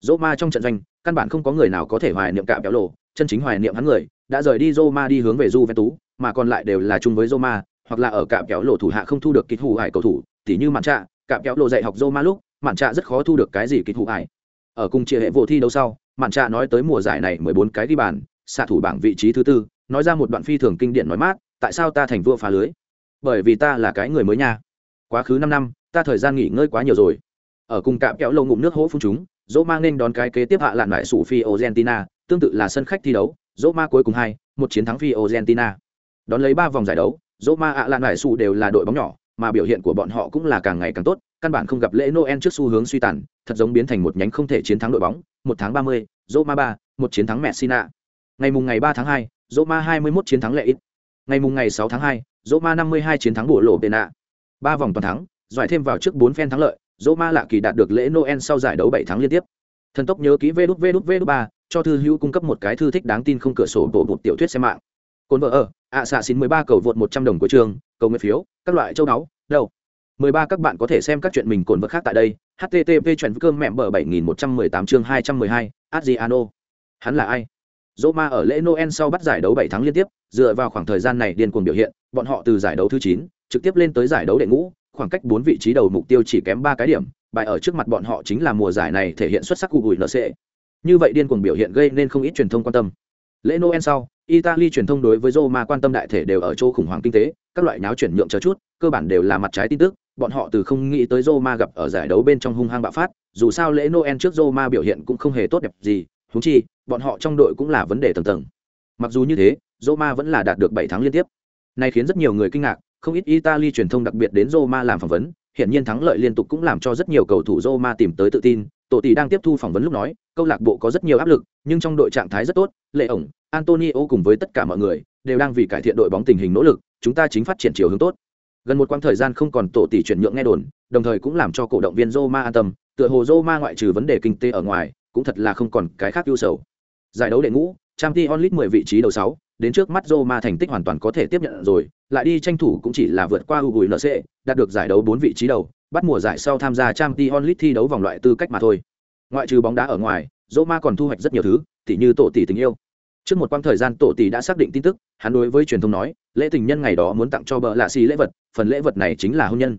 Roma trong trận doanh, căn bản không có người nào có thể hoài niệm cạm kéo lộ, chân chính hoài niệm hắn người, đã rời đi Roma đi hướng về Juventus, mà còn lại đều là chung với Roma, hoặc là ở cạm kéo lộ thủ hạ không thu được kịch thủ hải cầu thủ, tỉ như Mạn Trạ, cạm kéo lộ dạy học Roma lúc, Mạn Trạ rất khó thu được cái gì kịch thủ ải Ở cùng chia hệ vô thi đấu sau, Mạn Trạ nói tới mùa giải này 14 cái ghi bàn, xạ thủ bảng vị trí thứ tư, nói ra một đoạn phi thường kinh điển nói mát, tại sao ta thành vua phá lưới? Bởi vì ta là cái người mới nha. Quá khứ năm năm, ta thời gian nghỉ ngơi quá nhiều rồi ở cùng cạm kéo lâu ngụm nước hỗ phun chúng dỗ ma nên đón cái kế tiếp hạ lạn lại sủ phi argentina tương tự là sân khách thi đấu dỗ ma cuối cùng hai một chiến thắng phi argentina đón lấy ba vòng giải đấu dỗ ma hạ lạn lại sủ đều là đội bóng nhỏ mà biểu hiện của bọn họ cũng là càng ngày càng tốt căn bản không gặp lễ noel trước xu hướng suy tàn thật giống biến thành một nhánh không thể chiến thắng đội bóng một tháng ba mươi Roma ba một chiến thắng messina ngày mùng ngày ba tháng hai Roma hai mươi mốt chiến thắng lệ ít ngày mùng ngày sáu tháng hai Roma năm mươi hai chiến thắng bộ lộ pena ba vòng toàn thắng Giỏi thêm vào trước bốn phen thắng lợi, Roma lạ kỳ đạt được lễ Noel sau giải đấu 7 tháng liên tiếp. Thần tốc nhớ ký Vđút Vđút Vđút 3, cho thư hữu cung cấp một cái thư thích đáng tin không cửa sổ bộ một tiểu thuyết xem mạng cồn vợ ở, ạ xạ xin 13 cầu vượt 100 đồng của trường, cầu nguyện phiếu, các loại châu náu, đâu. 13 các bạn có thể xem các chuyện mình cồn vợ khác tại đây. http chuyện cơm mẹm bờ 7118 chương 212, Adriano. Hắn là ai? Roma ở lễ Noel sau bắt giải đấu 7 tháng liên tiếp, dựa vào khoảng thời gian này điên cuồng biểu hiện, bọn họ từ giải đấu thứ 9, trực tiếp lên tới giải đấu đệ ngũ, khoảng cách 4 vị trí đầu mục tiêu chỉ kém 3 cái điểm, bài ở trước mặt bọn họ chính là mùa giải này thể hiện xuất sắc của gùi NC. Như vậy điên cuồng biểu hiện gây nên không ít truyền thông quan tâm. Lễ Noel sau, Italy truyền thông đối với Roma quan tâm đại thể đều ở chỗ khủng hoảng kinh tế, các loại nháo chuyển nhượng chờ chút, cơ bản đều là mặt trái tin tức, bọn họ từ không nghĩ tới Roma gặp ở giải đấu bên trong hung hăng bạo phát, dù sao lễ Noel trước Roma biểu hiện cũng không hề tốt đẹp gì, húng chi, bọn họ trong đội cũng là vấn đề tầng tầng. Mặc dù như thế, Roma vẫn là đạt được bảy tháng liên tiếp. Này khiến rất nhiều người kinh ngạc, không ít Italy truyền thông đặc biệt đến Roma làm phỏng vấn, hiện nhiên thắng lợi liên tục cũng làm cho rất nhiều cầu thủ Roma tìm tới tự tin. Tổ tỷ đang tiếp thu phỏng vấn lúc nói, câu lạc bộ có rất nhiều áp lực, nhưng trong đội trạng thái rất tốt, lệ ổng, Antonio cùng với tất cả mọi người đều đang vì cải thiện đội bóng tình hình nỗ lực, chúng ta chính phát triển chiều hướng tốt. Gần một quãng thời gian không còn tổ tỷ chuyển nhượng nghe đồn, đồng thời cũng làm cho cổ động viên Roma an tâm, tựa hồ Roma ngoại trừ vấn đề kinh tế ở ngoài, cũng thật là không còn cái khác ưu sầu. Giải đấu đệ ngũ, Tramti Onlit mười vị trí đầu sáu, đến trước mắt Roma thành tích hoàn toàn có thể tiếp nhận rồi, lại đi tranh thủ cũng chỉ là vượt qua UNC, đạt được giải đấu bốn vị trí đầu, bắt mùa giải sau tham gia Champions League thi đấu vòng loại tư cách mà thôi. Ngoại trừ bóng đá ở ngoài, Roma còn thu hoạch rất nhiều thứ, tỉ như tổ tỷ tình yêu. Trước một quãng thời gian tổ tỷ đã xác định tin tức, hắn đối với truyền thông nói, lễ tình nhân ngày đó muốn tặng cho bợ lạ xì lễ vật, phần lễ vật này chính là hôn nhân.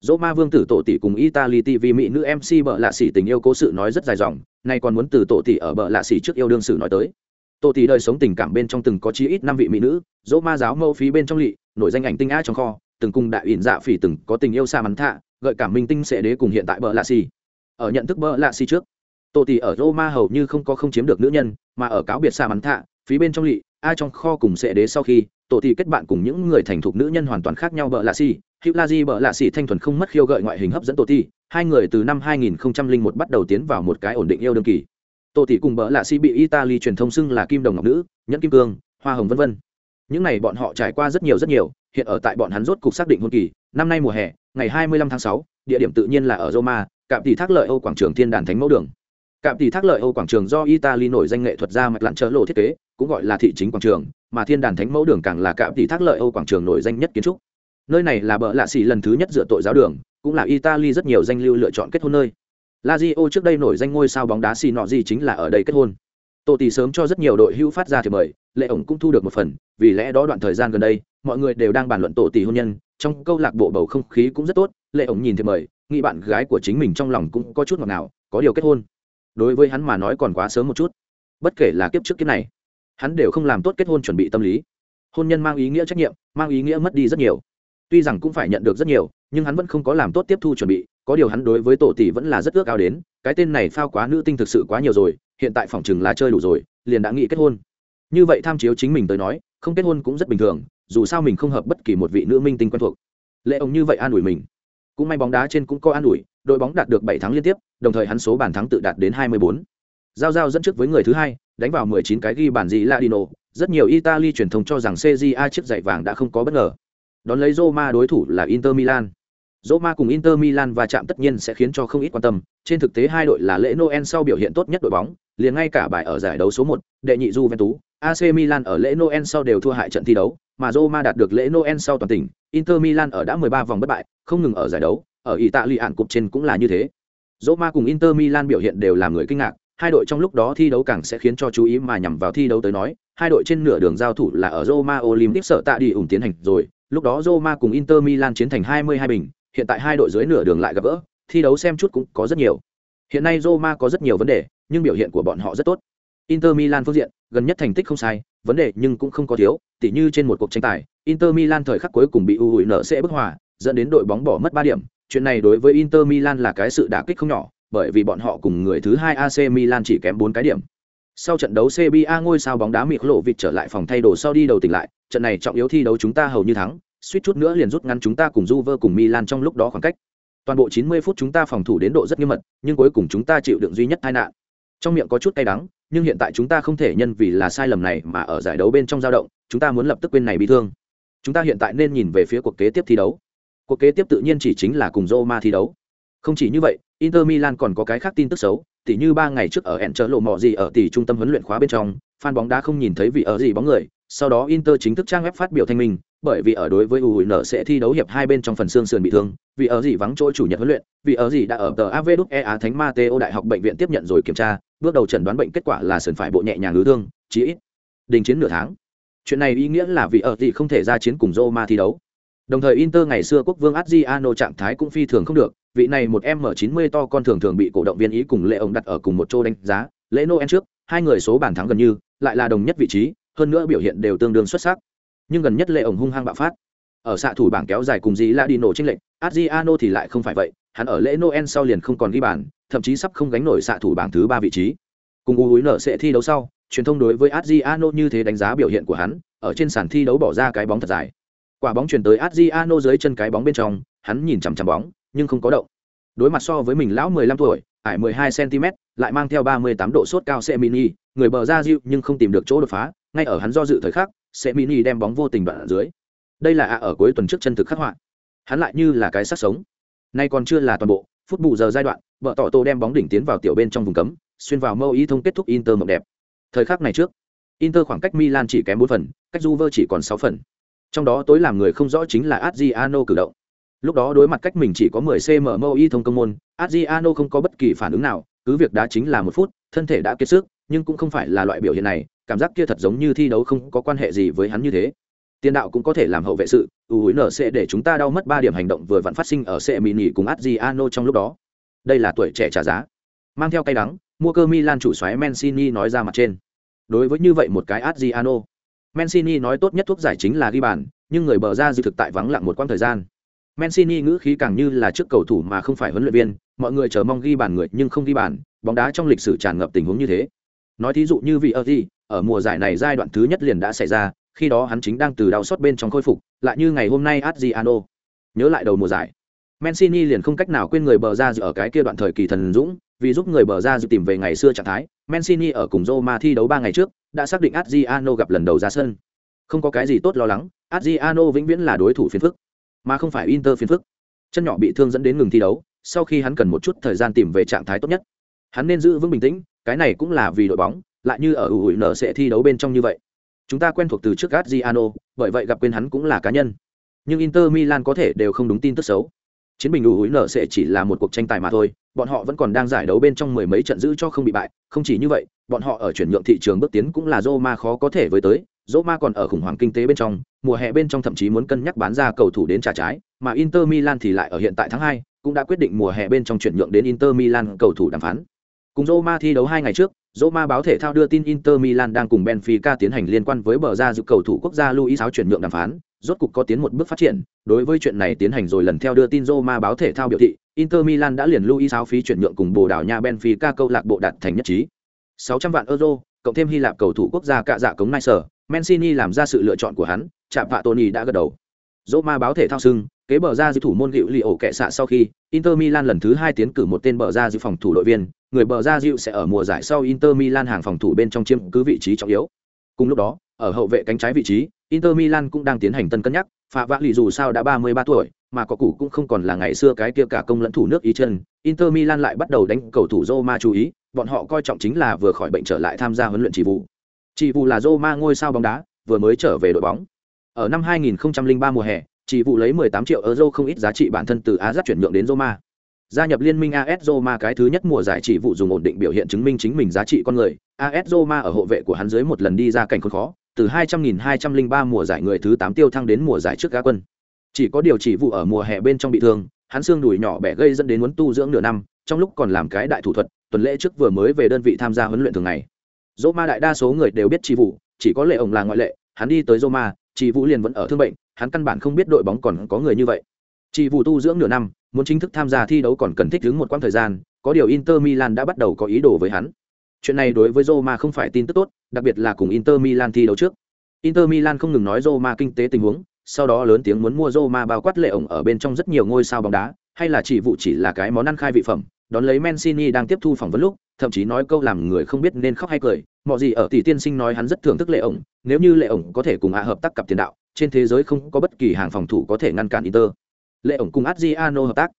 Roma vương tử tổ tỷ cùng Italy TV mỹ nữ MC bợ lạ xì tình yêu cố sự nói rất dài dòng, nay còn muốn từ tổ tỷ ở bợ lạ xì trước yêu đương sử nói tới tổ tỷ đời sống tình cảm bên trong từng có chí ít năm vị mỹ nữ dỗ ma giáo mâu phí bên trong lỵ nổi danh ảnh tinh á trong kho từng cùng đại ỉn dạ phỉ từng có tình yêu xa mắn thạ gợi cảm minh tinh sẽ đế cùng hiện tại bờ lạ xì. Ở nhận thức bờ lạ xì trước, tổ tỷ ở roma hầu như không có không chiếm được nữ nhân, mà ở cáo biệt xa mắn thạ phí bên trong lỵ a trong kho cùng sẽ đế sau khi, tổ tỷ kết bạn cùng những người thành thục nữ nhân hoàn toàn khác nhau bờ lạ xì. Hữu la di bờ lạ xì thanh thuần không mất khiêu gợi ngoại hình hấp dẫn tổ tỷ, hai người từ năm 2001 bắt đầu tiến vào một cái ổn định yêu đương kỳ. Tô tỷ cùng bỡ lạ xì bị italy truyền thông xưng là kim đồng ngọc nữ, nhẫn kim cương, hoa hồng vân vân. Những này bọn họ trải qua rất nhiều rất nhiều, hiện ở tại bọn hắn rốt cục xác định hôn kỳ. Năm nay mùa hè ngày 25 tháng 6, địa điểm tự nhiên là ở roma cạm tỷ thác lợi âu quảng trường thiên đàn thánh mẫu đường. Cạm tỷ thác lợi âu quảng trường do italy nổi danh nghệ thuật gia mạch lặn chớ lộ thiết kế cũng gọi là thị chính quảng trường mà thiên đàn thánh mẫu đường càng là cạm tỷ thác lợi âu quảng trường nổi danh nhất kiến trúc. Nơi này là bờ lạ sĩ lần thứ nhất dựa tội giáo đường cũng là italy rất nhiều danh lưu lựa chọn kết hôn nơi. Lazio trước đây nổi danh ngôi sao bóng đá xì nọ gì chính là ở đây kết hôn. Tổ tỷ sớm cho rất nhiều đội hữu phát ra thiệp mời, lệ ổng cũng thu được một phần, vì lẽ đó đoạn thời gian gần đây, mọi người đều đang bàn luận tổ tỷ hôn nhân, trong câu lạc bộ bầu không khí cũng rất tốt, lệ ổng nhìn thì mời, nghĩ bạn gái của chính mình trong lòng cũng có chút ngọt ngào, có điều kết hôn. Đối với hắn mà nói còn quá sớm một chút. Bất kể là kiếp trước kiếp này, hắn đều không làm tốt kết hôn chuẩn bị tâm lý. Hôn nhân mang ý nghĩa trách nhiệm, mang ý nghĩa mất đi rất nhiều. Tuy rằng cũng phải nhận được rất nhiều, nhưng hắn vẫn không có làm tốt tiếp thu chuẩn bị, có điều hắn đối với tổ tỷ vẫn là rất ước ao đến cái tên này phao quá nữ tinh thực sự quá nhiều rồi hiện tại phòng chừng là chơi đủ rồi liền đã nghĩ kết hôn như vậy tham chiếu chính mình tới nói không kết hôn cũng rất bình thường dù sao mình không hợp bất kỳ một vị nữ minh tinh quen thuộc. Lệ ông như vậy an ủi mình. Cũng may bóng đá trên cũng có an ủi đội bóng đạt được bảy tháng liên tiếp đồng thời hắn số bàn thắng tự đạt đến hai mươi bốn. Giao giao dẫn trước với người thứ hai đánh vào mười chín cái ghi bàn gì ladino rất nhiều italy truyền thông cho rằng cja chiếc giày vàng đã không có bất ngờ. Đón lấy roma đối thủ là inter milan. Roma cùng Inter Milan và chạm tất nhiên sẽ khiến cho không ít quan tâm, trên thực tế hai đội là lễ Noel sau biểu hiện tốt nhất đội bóng, liền ngay cả bài ở giải đấu số 1, đệ nhị Juventus, AC Milan ở lễ Noel sau đều thua hại trận thi đấu, mà Roma đạt được lễ Noel sau toàn tỉnh, Inter Milan ở đã 13 vòng bất bại, không ngừng ở giải đấu, ở Italy ạn cục trên cũng là như thế. Roma cùng Inter Milan biểu hiện đều làm người kinh ngạc, hai đội trong lúc đó thi đấu càng sẽ khiến cho chú ý mà nhằm vào thi đấu tới nói, hai đội trên nửa đường giao thủ là ở Roma Olympic sợ tạ đi ủng tiến hành rồi, lúc đó Roma cùng Inter Milan chiến thành 22 bình, hiện tại hai đội dưới nửa đường lại gặp gỡ, thi đấu xem chút cũng có rất nhiều. Hiện nay Roma có rất nhiều vấn đề, nhưng biểu hiện của bọn họ rất tốt. Inter Milan phương diện, gần nhất thành tích không sai, vấn đề nhưng cũng không có thiếu, tỉ như trên một cuộc tranh tài, Inter Milan thời khắc cuối cùng bị UNC bức hòa, dẫn đến đội bóng bỏ mất 3 điểm. Chuyện này đối với Inter Milan là cái sự đả kích không nhỏ, bởi vì bọn họ cùng người thứ hai AC Milan chỉ kém 4 cái điểm. Sau trận đấu CBA ngôi sao bóng đá Mịt lộ vịt trở lại phòng thay đồ sau đi đầu tỉnh lại, trận này trọng yếu thi đấu chúng ta hầu như thắng, suýt chút nữa liền rút ngắn chúng ta cùng Juve cùng Milan trong lúc đó khoảng cách. Toàn bộ 90 phút chúng ta phòng thủ đến độ rất nghiêm mật, nhưng cuối cùng chúng ta chịu đựng duy nhất tai nạn. Trong miệng có chút cay đắng, nhưng hiện tại chúng ta không thể nhân vì là sai lầm này mà ở giải đấu bên trong dao động, chúng ta muốn lập tức quên này bị thương. Chúng ta hiện tại nên nhìn về phía cuộc kế tiếp thi đấu. Cuộc kế tiếp tự nhiên chỉ chính là cùng Roma thi đấu. Không chỉ như vậy, Inter Milan còn có cái khác tin tức xấu, tỉ như ba ngày trước ở hẹn chợ lộ mọ gì ở tỷ trung tâm huấn luyện khóa bên trong, fan bóng đá không nhìn thấy vị ở gì bóng người, sau đó Inter chính thức trang web phát biểu thanh minh, bởi vì ở đối với UUN sẽ thi đấu hiệp hai bên trong phần xương sườn bị thương, vì ở gì vắng chỗ chủ nhật huấn luyện, vì ở gì đã ở tờ AVE Thánh Mateo Đại học bệnh viện tiếp nhận rồi kiểm tra, bước đầu chẩn đoán bệnh kết quả là sườn phải bộ nhẹ nhàng ứ thương, chí ít đình chiến nửa tháng. Chuyện này ý nghĩa là vì ở gì không thể ra chiến cùng Roma thi đấu. Đồng thời Inter ngày xưa quốc vương Adriano trạng thái cũng phi thường không được, vị này một M90 to con thường thường bị cổ động viên ý cùng lễ ông đặt ở cùng một chỗ đánh giá, lễ Noel trước, hai người số bàn thắng gần như, lại là đồng nhất vị trí, hơn nữa biểu hiện đều tương đương xuất sắc. Nhưng gần nhất lễ ổng hung hăng bạo phát. Ở xạ thủ bảng kéo dài cùng dĩ la đi nổ tranh lệnh, Adriano thì lại không phải vậy, hắn ở lễ Noel sau liền không còn ghi bàn, thậm chí sắp không gánh nổi xạ thủ bảng thứ ba vị trí. Cùng U nở sẽ thi đấu sau, truyền thông đối với Adriano như thế đánh giá biểu hiện của hắn, ở trên sàn thi đấu bỏ ra cái bóng thật dài. Quả bóng chuyển tới Adriano dưới chân cái bóng bên trong, hắn nhìn chằm chằm bóng, nhưng không có động. Đối mặt so với mình lão 15 tuổi, ải 12 cm, lại mang theo 38 độ sốt cao Semini, người bờ ra dịu nhưng không tìm được chỗ đột phá, ngay ở hắn do dự thời khắc, sẽ mini đem bóng vô tình đoạn ở dưới. Đây là ạ ở cuối tuần trước chân thực khắc họa. Hắn lại như là cái sắc sống. Nay còn chưa là toàn bộ, phút bù giờ giai đoạn, vợ tỏ tô đem bóng đỉnh tiến vào tiểu bên trong vùng cấm, xuyên vào mâu ý thông kết thúc Inter mộng đẹp. Thời khắc này trước, Inter khoảng cách Milan chỉ kém bốn phần, cách Juve chỉ còn sáu phần. Trong đó tối làm người không rõ chính là Adriano cử động. Lúc đó đối mặt cách mình chỉ có 10 cm mâu ý thông công môn, Adriano không có bất kỳ phản ứng nào, cứ việc đá chính là một phút, thân thể đã kiệt sức, nhưng cũng không phải là loại biểu hiện này, cảm giác kia thật giống như thi đấu không có quan hệ gì với hắn như thế. Tiền đạo cũng có thể làm hậu vệ sự, ủi nở sẽ để chúng ta đau mất ba điểm hành động vừa vặn phát sinh ở xe mini cùng Adriano trong lúc đó. Đây là tuổi trẻ trả giá. Mang theo cay đắng, mua cơ Milan chủ xoáy Mancini nói ra mặt trên. Đối với như vậy một cái Adriano, Mancini nói tốt nhất thuốc giải chính là ghi bàn, nhưng người bờ ra dư thực tại vắng lặng một quãng thời gian. Mancini ngữ khí càng như là trước cầu thủ mà không phải huấn luyện viên, mọi người chờ mong ghi bàn người nhưng không ghi bàn, bóng đá trong lịch sử tràn ngập tình huống như thế. Nói thí dụ như vị Erdi, ở mùa giải này giai đoạn thứ nhất liền đã xảy ra, khi đó hắn chính đang từ đau xót bên trong khôi phục, lại như ngày hôm nay Adriano. Nhớ lại đầu mùa giải, Mancini liền không cách nào quên người bờ ra dự ở cái kia đoạn thời kỳ thần dũng, vì giúp người bờ ra dự tìm về ngày xưa trạng thái, Mancini ở cùng Roma thi đấu 3 ngày trước, đã xác định Adriano gặp lần đầu ra sân. Không có cái gì tốt lo lắng, Adriano vĩnh viễn là đối thủ phiền phức, mà không phải Inter phiền phức. Chân nhỏ bị thương dẫn đến ngừng thi đấu, sau khi hắn cần một chút thời gian tìm về trạng thái tốt nhất. Hắn nên giữ vững bình tĩnh, cái này cũng là vì đội bóng, lại như ở UUN sẽ thi đấu bên trong như vậy. Chúng ta quen thuộc từ trước Adriano, bởi vậy gặp quên hắn cũng là cá nhân. Nhưng Inter Milan có thể đều không đúng tin tức xấu. Chiến bình UUN sẽ chỉ là một cuộc tranh tài mà thôi, bọn họ vẫn còn đang giải đấu bên trong mười mấy trận giữ cho không bị bại, không chỉ như vậy, bọn họ ở chuyển nhượng thị trường bước tiến cũng là Roma khó có thể với tới, Roma còn ở khủng hoảng kinh tế bên trong, mùa hè bên trong thậm chí muốn cân nhắc bán ra cầu thủ đến trả trái, mà Inter Milan thì lại ở hiện tại tháng 2, cũng đã quyết định mùa hè bên trong chuyển nhượng đến Inter Milan cầu thủ đàm phán. Cùng Roma thi đấu hai ngày trước, Roma báo thể thao đưa tin Inter Milan đang cùng Benfica tiến hành liên quan với bờ ra dự cầu thủ quốc gia Luis áo chuyển nhượng đàm phán, rốt cục có tiến một bước phát triển. Đối với chuyện này tiến hành rồi lần theo đưa tin Roma báo thể thao biểu thị, Inter Milan đã liền Luis áo phí chuyển nhượng cùng Bồ Đào Nha Benfica câu lạc bộ đạt thành nhất trí. 600 vạn euro, cộng thêm Hy Lạp cầu thủ quốc gia cạ dạ cống Nicer, Mancini làm ra sự lựa chọn của hắn, chạm vạ Tony đã gật đầu. Roma báo thể thao sưng, kế bờ ra dư thủ môn Liễu Lì ổ kệ xạ sau khi Inter Milan lần thứ hai tiến cử một tên bờ ra dư phòng thủ đội viên, người bờ ra dịu sẽ ở mùa giải sau Inter Milan hàng phòng thủ bên trong chiếm cứ vị trí trọng yếu. Cùng lúc đó, ở hậu vệ cánh trái vị trí, Inter Milan cũng đang tiến hành tân cân nhắc, Phạm Vạ Lì dù sao đã 33 tuổi, mà có cũ cũng không còn là ngày xưa cái kia cả công lẫn thủ nước ý chân. Inter Milan lại bắt đầu đánh cầu thủ Roma chú ý, bọn họ coi trọng chính là vừa khỏi bệnh trở lại tham gia huấn luyện chỉ vụ. Chỉ vụ là Roma ngôi sao bóng đá, vừa mới trở về đội bóng. Ở năm 2003 mùa hè, chỉ vụ lấy 18 triệu euro không ít giá trị bản thân từ Ajax chuyển nhượng đến Roma. Gia nhập liên minh AS Roma cái thứ nhất mùa giải chỉ vụ dùng ổn định biểu hiện chứng minh chính mình giá trị con người. AS Roma ở hộ vệ của hắn dưới một lần đi ra cảnh khốn khó, từ 200.203 mùa giải người thứ 8 tiêu thăng đến mùa giải trước gã quân. Chỉ có điều chỉ vụ ở mùa hè bên trong bị thương, hắn xương đùi nhỏ bẻ gây dẫn đến muốn tu dưỡng nửa năm, trong lúc còn làm cái đại thủ thuật, tuần lễ trước vừa mới về đơn vị tham gia huấn luyện thường ngày. Roma đại đa số người đều biết chỉ vụ, chỉ có lệ ổng là ngoại lệ, hắn đi tới Roma, chỉ vụ liền vẫn ở thương bệnh, hắn căn bản không biết đội bóng còn có người như vậy. Chỉ vụ tu dưỡng nửa năm, muốn chính thức tham gia thi đấu còn cần thích ứng một quãng thời gian, có điều Inter Milan đã bắt đầu có ý đồ với hắn. Chuyện này đối với Roma không phải tin tức tốt, đặc biệt là cùng Inter Milan thi đấu trước. Inter Milan không ngừng nói Roma kinh tế tình huống, sau đó lớn tiếng muốn mua Roma bao quát lệ ổng ở bên trong rất nhiều ngôi sao bóng đá, hay là chỉ vụ chỉ là cái món ăn khai vị phẩm. Đón lấy Mancini đang tiếp thu phỏng vấn lúc, thậm chí nói câu làm người không biết nên khóc hay cười. Mọi gì ở tỷ tiên sinh nói hắn rất thưởng thức lệ ổng, nếu như lệ ổng có thể cùng hạ hợp tác cặp tiền đạo, trên thế giới không có bất kỳ hàng phòng thủ có thể ngăn cản Inter. Lệ ổng cùng adriano hợp tác.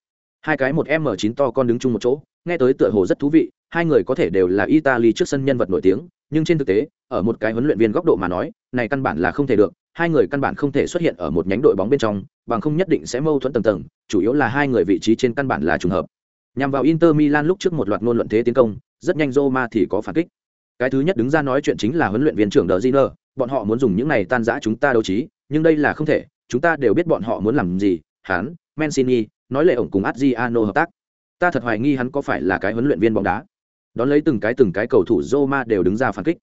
Hai cái một m 9 to con đứng chung một chỗ nghe tới tựa hồ rất thú vị hai người có thể đều là italy trước sân nhân vật nổi tiếng nhưng trên thực tế ở một cái huấn luyện viên góc độ mà nói này căn bản là không thể được hai người căn bản không thể xuất hiện ở một nhánh đội bóng bên trong bằng không nhất định sẽ mâu thuẫn tầng tầng chủ yếu là hai người vị trí trên căn bản là trùng hợp. Nhằm vào inter milan lúc trước một loạt ngôn luận thế tiến công rất nhanh roma thì có phản kích. Cái thứ nhất đứng ra nói chuyện chính là huấn luyện viên trưởng đờ Giner, bọn họ muốn dùng những này tan rã chúng ta đấu trí, nhưng đây là không thể, chúng ta đều biết bọn họ muốn làm gì, hắn, mancini, nói lệ ổng cùng adriano hợp tác. Ta thật hoài nghi hắn có phải là cái huấn luyện viên bóng đá. Đón lấy từng cái từng cái cầu thủ roma đều đứng ra phản kích.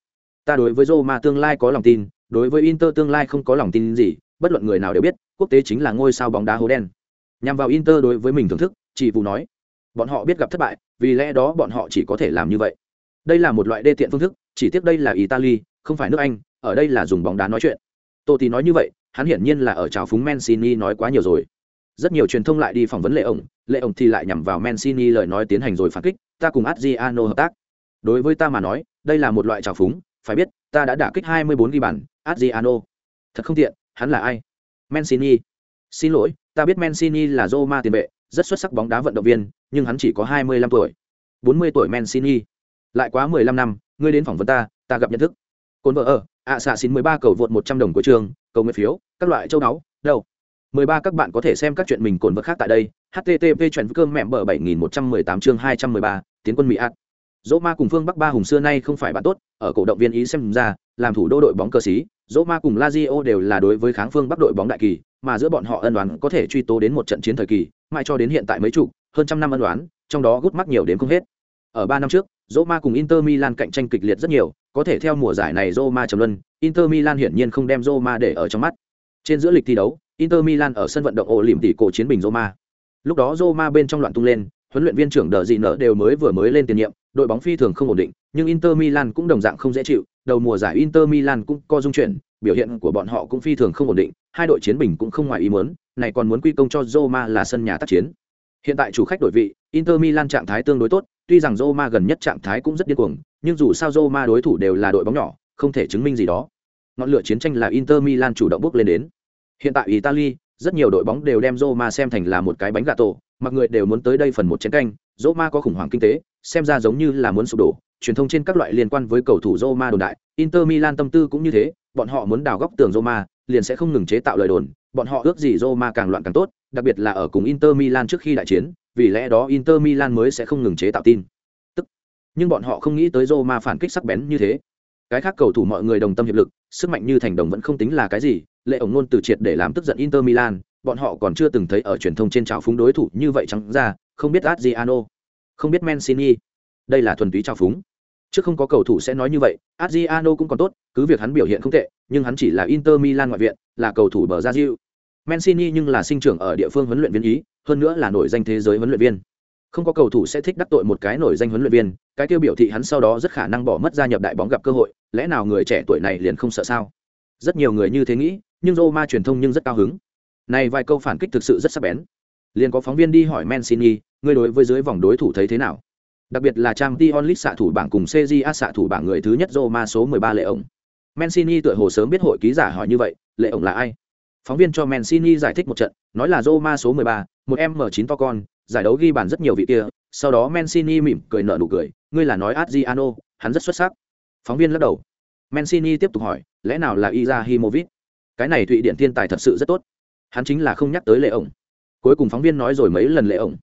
Ta đối với roma tương lai có lòng tin, đối với inter tương lai không có lòng tin gì, bất luận người nào đều biết, quốc tế chính là ngôi sao bóng đá hố đen. Nhằm vào inter đối với mình thưởng thức chị Vũ nói, bọn họ biết gặp thất bại, vì lẽ đó bọn họ chỉ có thể làm như vậy. Đây là một loại đê tiện phương thức, chỉ tiếc đây là italy không phải nước anh, ở đây là dùng bóng đá nói chuyện. Tô thì nói như vậy, hắn hiển nhiên là ở trào phúng mancini nói quá nhiều rồi. Rất nhiều truyền thông lại đi phỏng vấn lệ ổng lệ ổng thì lại nhằm vào mancini lời nói tiến hành rồi phản kích, ta cùng adriano hợp tác. Đối với ta mà nói, đây là một loại trào phúng, phải biết, ta đã đả kích 24 ghi bàn, adriano. Thật không tiện, hắn là ai? Mancini. Xin lỗi, ta biết mancini là roma tiền vệ, rất xuất sắc bóng đá vận động viên, nhưng hắn chỉ có 25 tuổi. 40 tuổi mancini. Lại quá 15 năm, ngươi đến phỏng vấn ta ta gặp nhận thức cồn vợ ở, ạ xạ xin 13 cầu vượt 100 đồng của trường, cầu nguyện phiếu, các loại châu đáo, đâu? 13 các bạn có thể xem các chuyện mình cồn vật khác tại đây. Http chuyện cơm mẹm bờ 7118 chương 213 tiến quân mỹ ạt dỗ ma cùng phương bắc ba hùng xưa nay không phải bạn tốt, ở cổ động viên ý xem ra, làm thủ đô đội bóng cơ sĩ, dỗ ma cùng lazio đều là đối với kháng phương bắc đội bóng đại kỳ, mà giữa bọn họ ân đoán có thể truy tố đến một trận chiến thời kỳ, mãi cho đến hiện tại mấy chục, hơn trăm năm ân đoán trong đó gút mắc nhiều đến không hết. Ở ba năm trước Roma cùng Inter Milan cạnh tranh kịch liệt rất nhiều, có thể theo mùa giải này Roma trầm luân, Inter Milan hiển nhiên không đem Roma để ở trong mắt. Trên giữa lịch thi đấu, Inter Milan ở sân vận động ổ lỉm tỷ cổ chiến bình Roma. Lúc đó Roma bên trong loạn tung lên, huấn luyện viên trưởng Đờ Dị nở đều mới vừa mới lên tiền nhiệm, đội bóng phi thường không ổn định, nhưng Inter Milan cũng đồng dạng không dễ chịu, đầu mùa giải Inter Milan cũng có dung chuyển, biểu hiện của bọn họ cũng phi thường không ổn định, hai đội chiến bình cũng không ngoài ý muốn, này còn muốn quy công cho Roma là sân nhà tác chiến. Hiện tại chủ khách đổi vị, Inter Milan trạng thái tương đối tốt, tuy rằng Roma gần nhất trạng thái cũng rất điên cuồng, nhưng dù sao Roma đối thủ đều là đội bóng nhỏ, không thể chứng minh gì đó. Ngọn lửa chiến tranh là Inter Milan chủ động bước lên đến. Hiện tại Italy, rất nhiều đội bóng đều đem Roma xem thành là một cái bánh gato, mọi người đều muốn tới đây phần một chiến canh, Roma có khủng hoảng kinh tế, xem ra giống như là muốn sụp đổ. Truyền thông trên các loại liên quan với cầu thủ Roma đồn đại, Inter Milan tâm tư cũng như thế, bọn họ muốn đào góc tường Roma, liền sẽ không ngừng chế tạo lời đồn, bọn họ ước gì Roma càng loạn càng tốt, đặc biệt là ở cùng Inter Milan trước khi đại chiến, vì lẽ đó Inter Milan mới sẽ không ngừng chế tạo tin. Tức, nhưng bọn họ không nghĩ tới Roma phản kích sắc bén như thế. Cái khác cầu thủ mọi người đồng tâm hiệp lực, sức mạnh như thành đồng vẫn không tính là cái gì, lệ ổng luôn từ triệt để làm tức giận Inter Milan, bọn họ còn chưa từng thấy ở truyền thông trên trào phúng đối thủ như vậy trắng ra, không biết Adriano, không biết Mancini. Đây là thuần túy trào phúng. Trước không có cầu thủ sẽ nói như vậy, Adriano cũng còn tốt, cứ việc hắn biểu hiện không tệ, nhưng hắn chỉ là Inter Milan ngoại viện, là cầu thủ bờ ra diệu. Mancini nhưng là sinh trưởng ở địa phương huấn luyện viên ý, hơn nữa là nổi danh thế giới huấn luyện viên. Không có cầu thủ sẽ thích đắc tội một cái nổi danh huấn luyện viên, cái tiêu biểu thị hắn sau đó rất khả năng bỏ mất gia nhập đại bóng gặp cơ hội, lẽ nào người trẻ tuổi này liền không sợ sao? Rất nhiều người như thế nghĩ, nhưng Roma truyền thông nhưng rất cao hứng. Này vài câu phản kích thực sự rất sắc bén. Liền có phóng viên đi hỏi Mancini, người đối với dưới vòng đối thủ thấy thế nào? Đặc biệt là Champions League xạ thủ bảng cùng CJA xạ thủ bảng người thứ nhất Roma số 13 lệ ổng. Mancini tựa hồ sớm biết hội ký giả hỏi như vậy, lệ ổng là ai? Phóng viên cho Mancini giải thích một trận, nói là Roma số 13, một em M9 to con, giải đấu ghi bàn rất nhiều vị kia, sau đó Mancini mỉm cười nở nụ cười, ngươi là nói Adriano, hắn rất xuất sắc. Phóng viên lắc đầu. Mancini tiếp tục hỏi, lẽ nào là Izahimovic? Cái này Thụy Điển thiên tài thật sự rất tốt. Hắn chính là không nhắc tới lệ ổng. Cuối cùng phóng viên nói rồi mấy lần lệ ổng.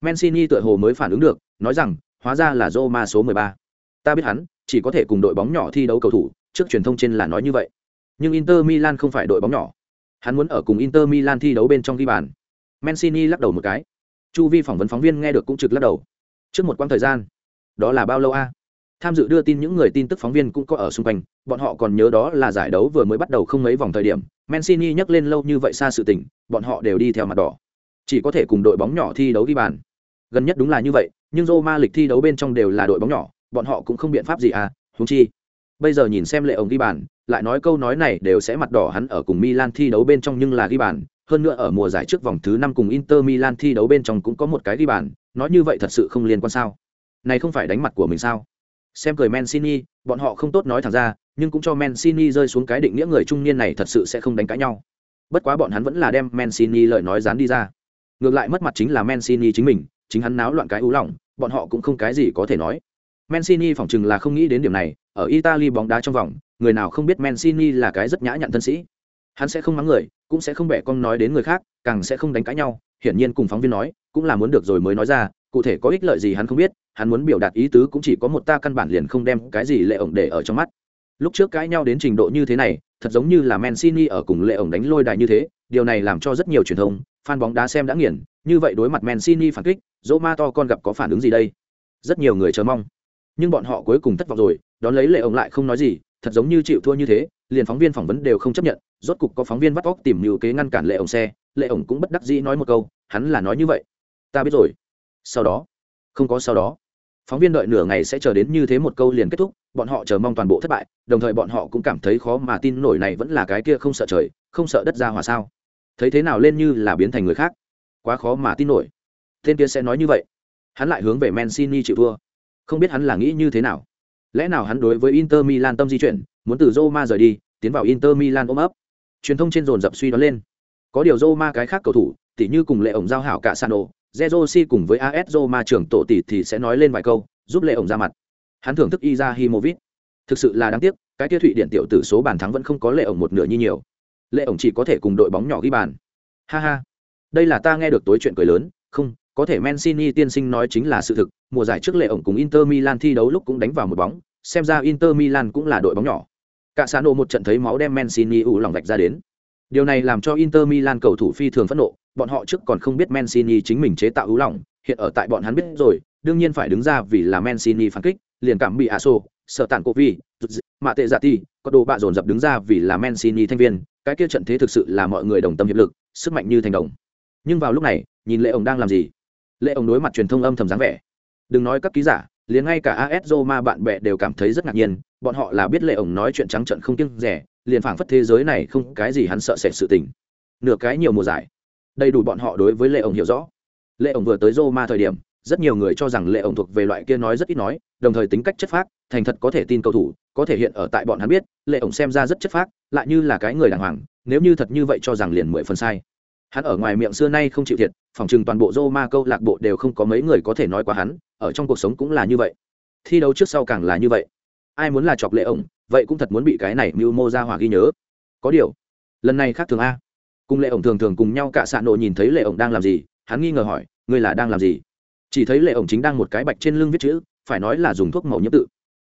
Mancini tựa hồ mới phản ứng được, nói rằng, hóa ra là Roma số 13. Ta biết hắn, chỉ có thể cùng đội bóng nhỏ thi đấu cầu thủ, trước truyền thông trên là nói như vậy. Nhưng Inter Milan không phải đội bóng nhỏ. Hắn muốn ở cùng Inter Milan thi đấu bên trong ghi bàn. Mancini lắc đầu một cái. Chu vi phỏng vấn phóng viên nghe được cũng trực lắc đầu. Trước một quãng thời gian, đó là bao lâu a? Tham dự đưa tin những người tin tức phóng viên cũng có ở xung quanh, bọn họ còn nhớ đó là giải đấu vừa mới bắt đầu không mấy vòng thời điểm, Mancini nhắc lên lâu như vậy xa sự tình, bọn họ đều đi theo mặt đỏ. Chỉ có thể cùng đội bóng nhỏ thi đấu ghi bàn. Gần nhất đúng là như vậy, nhưng Roma lịch thi đấu bên trong đều là đội bóng nhỏ, bọn họ cũng không biện pháp gì à, huống chi. Bây giờ nhìn xem lệ ổng ghi bàn, lại nói câu nói này đều sẽ mặt đỏ hắn ở cùng Milan thi đấu bên trong nhưng là ghi bàn, hơn nữa ở mùa giải trước vòng thứ năm cùng Inter Milan thi đấu bên trong cũng có một cái ghi bàn, nói như vậy thật sự không liên quan sao? Này không phải đánh mặt của mình sao? Xem cười Mancini, bọn họ không tốt nói thẳng ra, nhưng cũng cho Mancini rơi xuống cái định nghĩa người trung niên này thật sự sẽ không đánh cãi nhau. Bất quá bọn hắn vẫn là đem Mancini lời nói dán đi ra. ngược lại mất mặt chính là Mancini chính mình chính hắn náo loạn cái ú lỏng bọn họ cũng không cái gì có thể nói Mancini phỏng chừng là không nghĩ đến điểm này ở Italy bóng đá trong vòng người nào không biết Mancini là cái rất nhã nhặn thân sĩ. Hắn sẽ không mắng người, cũng sẽ không bẻ cong nói đến người khác, càng sẽ không đánh cãi nhau, hiển nhiên cùng phóng viên nói, cũng là muốn được rồi mới nói ra, cụ thể có ích lợi gì hắn không biết, hắn muốn biểu đạt ý tứ cũng chỉ có một ta căn bản liền không đem cái gì lệ ổng để ở trong mắt. Lúc trước cãi nhau đến trình độ như thế này, thật giống như là Mancini ở cùng lệ ổng đánh lôi đài như thế, điều này làm cho rất nhiều truyền thông, fan bóng đá xem đã nghiền, như vậy đối mặt Mancini phản kích Roma to con gặp có phản ứng gì đây? Rất nhiều người chờ mong. Nhưng bọn họ cuối cùng thất vọng rồi, đón lấy lệ ổng lại không nói gì thật giống như chịu thua như thế, liền phóng viên phỏng vấn đều không chấp nhận, rốt cục có phóng viên bắt óc tìm mưu kế ngăn cản lệ ổng xe, lệ ổng cũng bất đắc dĩ nói một câu, hắn là nói như vậy. Ta biết rồi. Sau đó, không có sau đó. Phóng viên đợi nửa ngày sẽ chờ đến như thế một câu liền kết thúc, bọn họ chờ mong toàn bộ thất bại, đồng thời bọn họ cũng cảm thấy khó mà tin nổi này vẫn là cái kia không sợ trời, không sợ đất ra hòa sao. Thấy thế nào lên như là biến thành người khác. Quá khó mà tin nổi. Tên kia sẽ nói như vậy. Hắn lại hướng về mancini chịu thua. Không biết hắn là nghĩ như thế nào lẽ nào hắn đối với inter milan tâm di chuyển muốn từ roma rời đi tiến vào inter milan ôm ấp truyền thông trên dồn dập suy đoán lên có điều roma cái khác cầu thủ tỉ như cùng lệ ổng giao hảo cả sano Zerosi cùng với AS Roma trưởng tổ tỷ thì sẽ nói lên vài câu, giúp Lệ ổng ra mặt. Hắn thưởng thức Izahimovic. Thực sự là đáng tiếc, cái kia Thụy điện tiểu tử số bàn thắng vẫn không có Lệ ổng một nửa như nhiều. Lệ ổng chỉ có thể cùng đội bóng nhỏ ghi bàn. Ha ha, đây là ta nghe được tối chuyện cười lớn, không, có thể Mancini tiên sinh nói chính là sự thực, mùa giải trước Lệ ổng cùng Inter Milan thi đấu lúc cũng đánh vào một bóng, xem ra Inter Milan cũng là đội bóng nhỏ. Cả Sano một trận thấy máu đem Mancini ủ lòng vạch ra đến. Điều này làm cho Inter Milan cầu thủ phi thường phẫn nộ, bọn họ trước còn không biết Mancini chính mình chế tạo ưu lòng, hiện ở tại bọn hắn biết rồi, đương nhiên phải đứng ra vì là Mancini phản kích, liền cảm bị Aso, sợ tản cổ vi, mạ tệ giả ti, có đồ bạ dồn dập đứng ra vì là Mancini thanh viên, cái kia trận thế thực sự là mọi người đồng tâm hiệp lực, sức mạnh như thành đồng. Nhưng vào lúc này, nhìn Lệ ông đang làm gì? Lệ ông đối mặt truyền thông âm thầm dáng vẻ. Đừng nói các ký giả, liền ngay cả AS Roma bạn bè đều cảm thấy rất ngạc nhiên, bọn họ là biết Lệ ông nói chuyện trắng trợn không kiêng rẻ, liền phảng phất thế giới này không cái gì hắn sợ sệt sự tình. Nửa cái nhiều mùa giải, đầy đủ bọn họ đối với lệ ổng hiểu rõ lệ ổng vừa tới roma thời điểm rất nhiều người cho rằng lệ ổng thuộc về loại kia nói rất ít nói đồng thời tính cách chất phác thành thật có thể tin cầu thủ có thể hiện ở tại bọn hắn biết lệ ổng xem ra rất chất phác lại như là cái người đàng hoàng nếu như thật như vậy cho rằng liền mười phần sai hắn ở ngoài miệng xưa nay không chịu thiệt, phòng chừng toàn bộ roma câu lạc bộ đều không có mấy người có thể nói qua hắn, ở trong cuộc sống cũng là như vậy. Thi đấu trước sau càng là như vậy. Ai muốn là chọc lệ ổng, vậy cũng thật muốn bị cái này mưu mô ra hỏa ghi nhớ. Có điều, lần này khác thường a. Cùng lệ ổng thường thường cùng nhau cả xạ nộ nhìn thấy lệ ổng đang làm gì, hắn nghi ngờ hỏi, ngươi là đang làm gì? Chỉ thấy lệ ổng chính đang một cái bạch trên lưng viết chữ, phải nói là dùng thuốc màu nhiễm tự.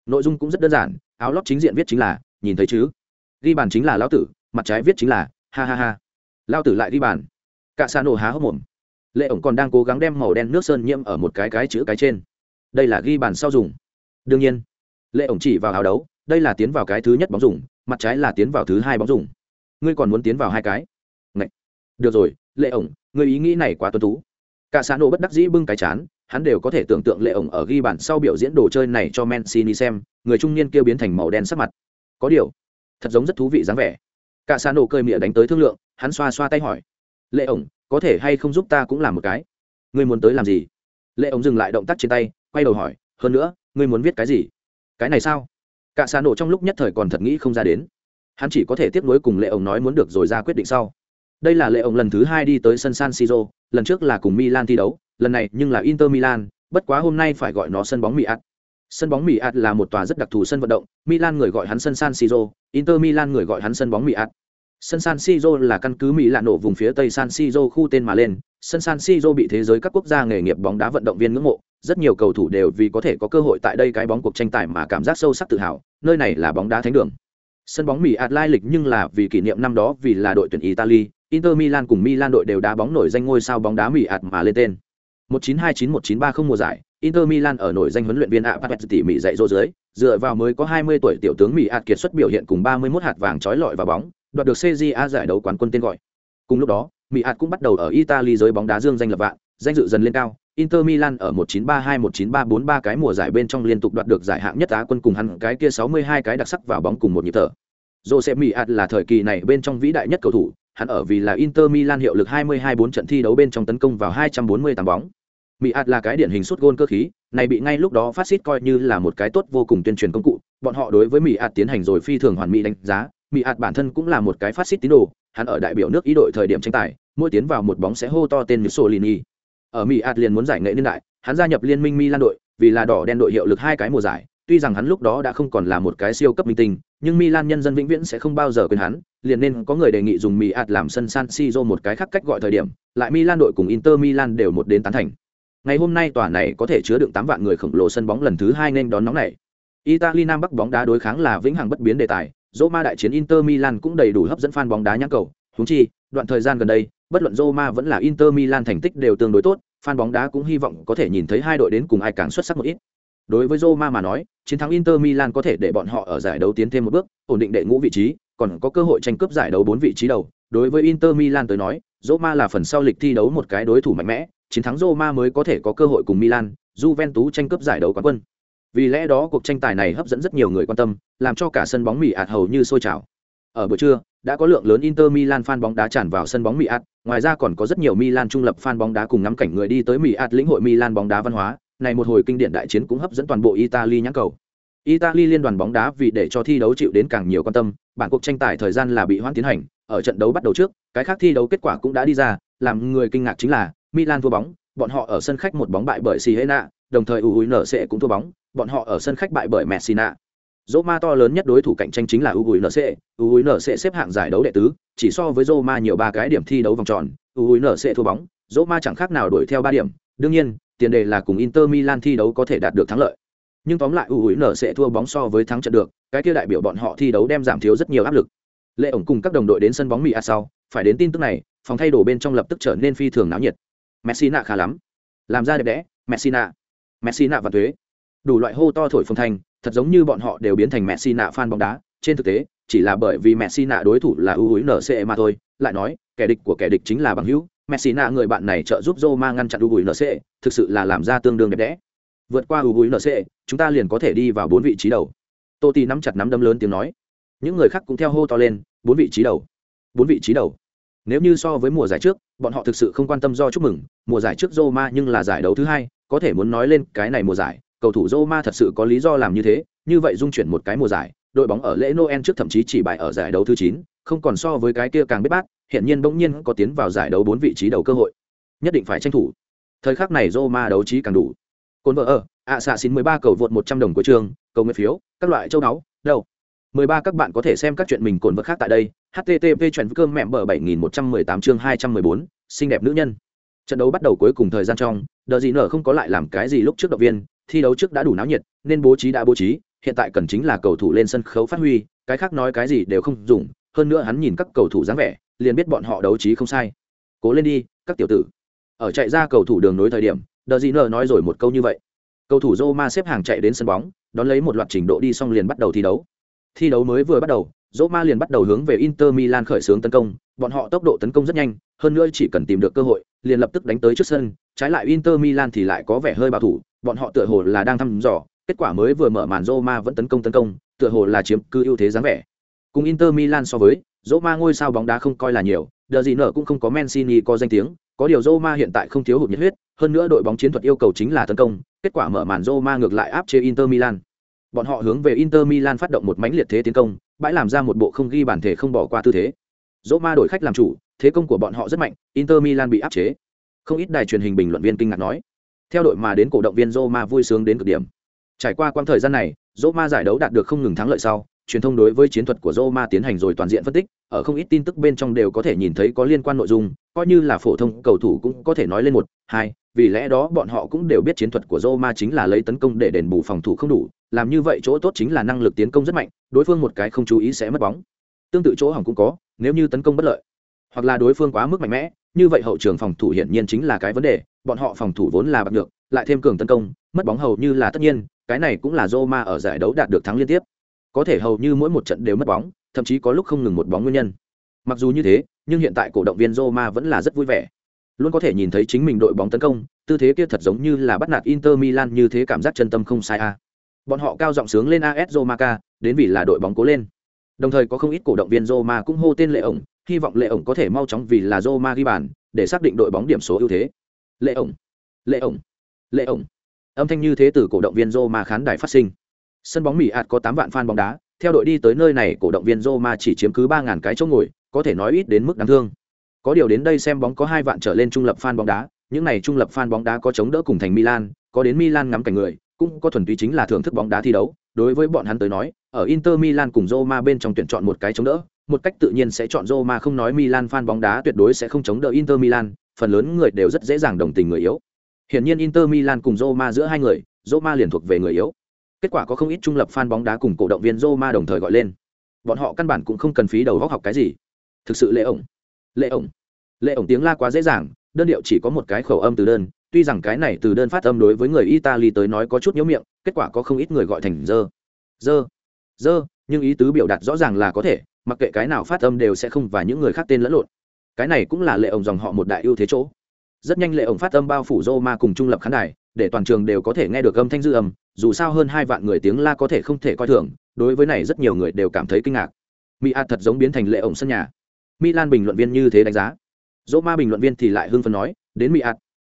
Nội dung cũng rất đơn giản, áo lót chính diện viết chính là, nhìn thấy chứ? Ghi bàn chính là lão tử, mặt trái viết chính là, ha ha ha. Lao tử lại ghi bàn cả xa nổ há hốc mồm. Lệ ổng còn đang cố gắng đem màu đen nước sơn nhiễm ở một cái cái chữ cái trên. Đây là ghi bàn sau dùng. Đương nhiên lệ ổng chỉ vào áo đấu đây là tiến vào cái thứ nhất bóng dùng mặt trái là tiến vào thứ hai bóng dùng. Ngươi còn muốn tiến vào hai cái? Ngậy. được rồi lệ ổng người ý nghĩ này quá tuân tú. Cả xã nổ bất đắc dĩ bưng cái chán hắn đều có thể tưởng tượng lệ ổng ở ghi bản sau biểu diễn đồ chơi này cho Mancini xem, người trung niên kia biến thành màu đen sắc mặt. Có điều, thật giống rất thú vị dáng vẻ. Cả xã nổ cơi mỉa đánh tới thương lượng, hắn xoa xoa tay hỏi: "Lệ ổng, có thể hay không giúp ta cũng làm một cái? Ngươi muốn tới làm gì?" Lệ ổng dừng lại động tác trên tay, quay đầu hỏi: "Hơn nữa, ngươi muốn viết cái gì?" "Cái này sao?" Cả xã nổ trong lúc nhất thời còn thật nghĩ không ra đến. Hắn chỉ có thể tiếp nối cùng Lệ ổng nói muốn được rồi ra quyết định sau. Đây là lệ ổng lần thứ hai đi tới sân San Siro, lần trước là cùng Milan thi đấu, lần này nhưng là Inter Milan, bất quá hôm nay phải gọi nó sân bóng Mỹ ạt. Sân bóng Mỹ ạt là một tòa rất đặc thù sân vận động, Milan người gọi hắn sân San Siro, Inter Milan người gọi hắn sân bóng Mỹ ạt. Sân San Siro là căn cứ Mỹ lạn nổ vùng phía tây San Siro khu tên mà lên, sân San Siro bị thế giới các quốc gia nghề nghiệp bóng đá vận động viên ngưỡng mộ, rất nhiều cầu thủ đều vì có thể có cơ hội tại đây cái bóng cuộc tranh tài mà cảm giác sâu sắc tự hào, nơi này là bóng đá thánh đường. Sân bóng Mỹ ạt lai lịch nhưng là vì kỷ niệm năm đó vì là đội tuyển Italy, Inter Milan cùng Milan đội đều đá bóng nổi danh ngôi sao bóng đá Mỹ ạt mà lên tên. 1929-1930 mùa giải, Inter Milan ở nổi danh huấn luyện viên Apapet tỉ mỉ dạy dỗ dưới, dựa vào mới có 20 tuổi tiểu tướng Mỹ ạt kiệt xuất biểu hiện cùng 31 hạt vàng chói lọi vào bóng, đoạt được CJA giải đấu quán quân tên gọi. Cùng lúc đó, Mỹ Hạt cũng bắt đầu ở Italy giới bóng đá dương danh lập vạn, danh dự dần lên cao. Inter Milan ở 1932-1933 cái mùa giải bên trong liên tục đoạt được giải hạng nhất Á quân cùng hắn cái kia 62 cái đặc sắc vào bóng cùng một nhịp thở. Jose Mỹ ạt là thời kỳ này bên trong vĩ đại nhất cầu thủ, hắn ở vì là Inter Milan hiệu lực 22-4 trận thi đấu bên trong tấn công vào 248 bóng. Mỹ là cái điển hình sút gôn cơ khí, này bị ngay lúc đó phát xít coi như là một cái tốt vô cùng tuyên truyền công cụ, bọn họ đối với Mỹ tiến hành rồi phi thường hoàn mỹ đánh giá, mỹ ạt bản thân cũng là một cái phát xít tín đồ, hắn ở đại biểu nước ý đội thời điểm tranh tài, mỗi tiến vào một bóng sẽ hô to tên mussolini ở mỹ ạt liền muốn giải nghệ niên đại, hắn gia nhập liên minh milan đội, vì là đỏ đen đội hiệu lực hai cái mùa giải. Tuy rằng hắn lúc đó đã không còn là một cái siêu cấp minh tinh, nhưng milan nhân dân vĩnh viễn sẽ không bao giờ quên hắn, liền nên có người đề nghị dùng mỹ ạt làm sân san siro một cái khác cách gọi thời điểm, lại milan đội cùng inter milan đều một đến tán thành. Ngày hôm nay tòa này có thể chứa đựng tám vạn người khổng lồ sân bóng lần thứ hai nên đón nóng này. Italy nam bắc bóng đá đối kháng là vĩnh hằng bất biến đề tài Roma đại chiến Inter Milan cũng đầy đủ hấp dẫn fan bóng đá nhãn cầu, huống chi, đoạn thời gian gần đây, bất luận Roma vẫn là Inter Milan thành tích đều tương đối tốt, fan bóng đá cũng hy vọng có thể nhìn thấy hai đội đến cùng ai càng xuất sắc một ít. Đối với Roma mà nói, chiến thắng Inter Milan có thể để bọn họ ở giải đấu tiến thêm một bước, ổn định đệ ngũ vị trí, còn có cơ hội tranh cướp giải đấu bốn vị trí đầu. Đối với Inter Milan tới nói, Roma là phần sau lịch thi đấu một cái đối thủ mạnh mẽ, chiến thắng Roma mới có thể có cơ hội cùng Milan, Juventus tranh cướp giải đấu quán quân. Vì lẽ đó cuộc tranh tài này hấp dẫn rất nhiều người quan tâm, làm cho cả sân bóng Mỹ ạt hầu như sôi trào. Ở buổi trưa, đã có lượng lớn Inter Milan fan bóng đá tràn vào sân bóng Mỹ ạt, ngoài ra còn có rất nhiều Milan trung lập fan bóng đá cùng ngắm cảnh người đi tới Mỹ ạt lĩnh hội Milan bóng đá văn hóa, này một hồi kinh điển đại chiến cũng hấp dẫn toàn bộ Italy nhãn cầu. Italy liên đoàn bóng đá vì để cho thi đấu chịu đến càng nhiều quan tâm, bản cuộc tranh tài thời gian là bị hoãn tiến hành, ở trận đấu bắt đầu trước, cái khác thi đấu kết quả cũng đã đi ra, làm người kinh ngạc chính là Milan thua bóng, bọn họ ở sân khách một bóng bại bởi Siena, đồng thời UNC cũng thua bóng, bọn họ ở sân khách bại bởi Messina. Roma to lớn nhất đối thủ cạnh tranh chính là UNC, UNC xếp hạng giải đấu đệ tứ, chỉ so với Roma nhiều ba cái điểm thi đấu vòng tròn, UNC thua bóng, Roma chẳng khác nào đuổi theo ba điểm, đương nhiên, tiền đề là cùng Inter Milan thi đấu có thể đạt được thắng lợi. Nhưng tóm lại UNC thua bóng so với thắng trận được, cái kia đại biểu bọn họ thi đấu đem giảm thiếu rất nhiều áp lực. Lệ ổng cùng các đồng đội đến sân bóng Mỹ sau, phải đến tin tức này, phòng thay đồ bên trong lập tức trở nên phi thường náo nhiệt. Messina khá lắm, làm ra đẹp đẽ, messi nạ và thuế, đủ loại hô to thổi phồng thành thật giống như bọn họ đều biến thành messi nạ fan bóng đá. Trên thực tế chỉ là bởi vì messi nạ đối thủ là ưu mà thôi. Lại nói kẻ địch của kẻ địch chính là bằng hữu. Messi nạ người bạn này trợ giúp roma ngăn chặn ưu thực sự là làm ra tương đương đẹp đẽ. Vượt qua ưu chúng ta liền có thể đi vào bốn vị trí đầu. Tô tì nắm chặt nắm đấm lớn tiếng nói. Những người khác cũng theo hô to lên bốn vị trí đầu. Bốn vị trí đầu. Nếu như so với mùa giải trước bọn họ thực sự không quan tâm do chúc mừng. Mùa giải trước roma nhưng là giải đấu thứ hai có thể muốn nói lên cái này mùa giải cầu thủ Roma thật sự có lý do làm như thế, như vậy dung chuyển một cái mùa giải, đội bóng ở lễ Noel trước thậm chí chỉ bại ở giải đấu thứ 9, không còn so với cái kia càng biết bát, hiện nhiên bỗng nhiên có tiến vào giải đấu 4 vị trí đầu cơ hội. Nhất định phải tranh thủ. Thời khắc này Roma đấu trí càng đủ. Côn vợ ở, ạ xạ xin 13 cầu vượt 100 đồng của trường, cầu nguyện phiếu, các loại châu náu, đâu. 13 các bạn có thể xem các chuyện mình cồn vật khác tại đây. http chuyển cơm mẹ bờ 7118 chương 214, xinh đẹp nữ nhân. Trận đấu bắt đầu cuối cùng thời gian trong, đờ gì nở không có lại làm cái gì lúc trước động viên, thi đấu trước đã đủ náo nhiệt nên bố trí đã bố trí hiện tại cần chính là cầu thủ lên sân khấu phát huy cái khác nói cái gì đều không dùng hơn nữa hắn nhìn các cầu thủ dáng vẻ liền biết bọn họ đấu trí không sai. Cố lên đi các tiểu tử. Ở chạy ra cầu thủ đường nối thời điểm đờ gì nở nói rồi một câu như vậy. Cầu thủ Roma xếp hàng chạy đến sân bóng đón lấy một loạt trình độ đi xong liền bắt đầu thi đấu. Thi đấu mới vừa bắt đầu Roma liền bắt đầu hướng về Inter Milan khởi xướng tấn công bọn họ tốc độ tấn công rất nhanh hơn nữa chỉ cần tìm được cơ hội liền lập tức đánh tới trước sân trái lại Inter Milan thì lại có vẻ hơi bảo thủ bọn họ tựa hồ là đang thăm dò, kết quả mới vừa mở màn Roma vẫn tấn công tấn công, tựa hồ là chiếm cứ ưu thế dáng vẻ. Cùng Inter Milan so với, Roma ngôi sao bóng đá không coi là nhiều, đờ gì nở cũng không có Mancini có danh tiếng, có điều Roma hiện tại không thiếu hụt nhiệt huyết, hơn nữa đội bóng chiến thuật yêu cầu chính là tấn công, kết quả mở màn Roma ngược lại áp chế Inter Milan. Bọn họ hướng về Inter Milan phát động một mãnh liệt thế tiến công, bãi làm ra một bộ không ghi bản thể không bỏ qua tư thế. Roma đổi khách làm chủ, thế công của bọn họ rất mạnh, Inter Milan bị áp chế. Không ít đài truyền hình bình luận viên kinh ngạc nói, theo đội mà đến cổ động viên Roma vui sướng đến cực điểm. Trải qua quãng thời gian này, Roma giải đấu đạt được không ngừng thắng lợi sau, truyền thông đối với chiến thuật của Roma tiến hành rồi toàn diện phân tích, ở không ít tin tức bên trong đều có thể nhìn thấy có liên quan nội dung, coi như là phổ thông cầu thủ cũng có thể nói lên một, hai, vì lẽ đó bọn họ cũng đều biết chiến thuật của Roma chính là lấy tấn công để đền bù phòng thủ không đủ, làm như vậy chỗ tốt chính là năng lực tiến công rất mạnh, đối phương một cái không chú ý sẽ mất bóng. Tương tự chỗ hỏng cũng có, nếu như tấn công bất lợi, hoặc là đối phương quá mức mạnh mẽ, như vậy hậu trường phòng thủ hiển nhiên chính là cái vấn đề, bọn họ phòng thủ vốn là bạc được, lại thêm cường tấn công, mất bóng hầu như là tất nhiên, cái này cũng là Roma ở giải đấu đạt được thắng liên tiếp. Có thể hầu như mỗi một trận đều mất bóng, thậm chí có lúc không ngừng một bóng nguyên nhân. Mặc dù như thế, nhưng hiện tại cổ động viên Roma vẫn là rất vui vẻ. Luôn có thể nhìn thấy chính mình đội bóng tấn công, tư thế kia thật giống như là bắt nạt Inter Milan như thế cảm giác chân tâm không sai a. Bọn họ cao giọng sướng lên AS Roma đến vì là đội bóng cố lên. Đồng thời có không ít cổ động viên Roma cũng hô tên Lệ ổng, hy vọng Lệ ổng có thể mau chóng vì là Roma ghi bàn, để xác định đội bóng điểm số ưu thế. Lệ ổng, Lệ ổng, Lệ ổng. Âm thanh như thế từ cổ động viên Roma khán đài phát sinh. Sân bóng Mỹ ạt có tám vạn fan bóng đá, theo đội đi tới nơi này cổ động viên Roma chỉ chiếm cứ ba ngàn cái chỗ ngồi, có thể nói ít đến mức đáng thương. Có điều đến đây xem bóng có hai vạn trở lên trung lập fan bóng đá, những này trung lập fan bóng đá có chống đỡ cùng thành Milan, có đến Milan ngắm cảnh người, cũng có thuần túy chính là thưởng thức bóng đá thi đấu. Đối với bọn hắn tới nói, ở Inter Milan cùng Roma bên trong tuyển chọn một cái chống đỡ, một cách tự nhiên sẽ chọn Roma không nói Milan fan bóng đá tuyệt đối sẽ không chống đỡ Inter Milan, phần lớn người đều rất dễ dàng đồng tình người yếu. Hiển nhiên Inter Milan cùng Roma giữa hai người, Roma liền thuộc về người yếu. Kết quả có không ít trung lập fan bóng đá cùng cổ động viên Roma đồng thời gọi lên. Bọn họ căn bản cũng không cần phí đầu óc học cái gì. Thực sự lễ ổng. Lệ ổng. Lệ ổng tiếng la quá dễ dàng, đơn điệu chỉ có một cái khẩu âm từ đơn, tuy rằng cái này từ đơn phát âm đối với người Italy tới nói có chút nhớ miệng, kết quả có không ít người gọi thành dơ. Dơ. Dơ, nhưng ý tứ biểu đạt rõ ràng là có thể, mặc kệ cái nào phát âm đều sẽ không và những người khác tên lẫn lộn. Cái này cũng là lệ ổng dòng họ một đại ưu thế chỗ. Rất nhanh lệ ổng phát âm bao phủ Roma cùng trung lập khán đài, để toàn trường đều có thể nghe được âm thanh dư âm, dù sao hơn hai vạn người tiếng la có thể không thể coi thường, đối với này rất nhiều người đều cảm thấy kinh ngạc. Mỹ thật giống biến thành lệ ổng sân nhà. Milan bình luận viên như thế đánh giá. Roma bình luận viên thì lại hưng phấn nói, đến Mỹ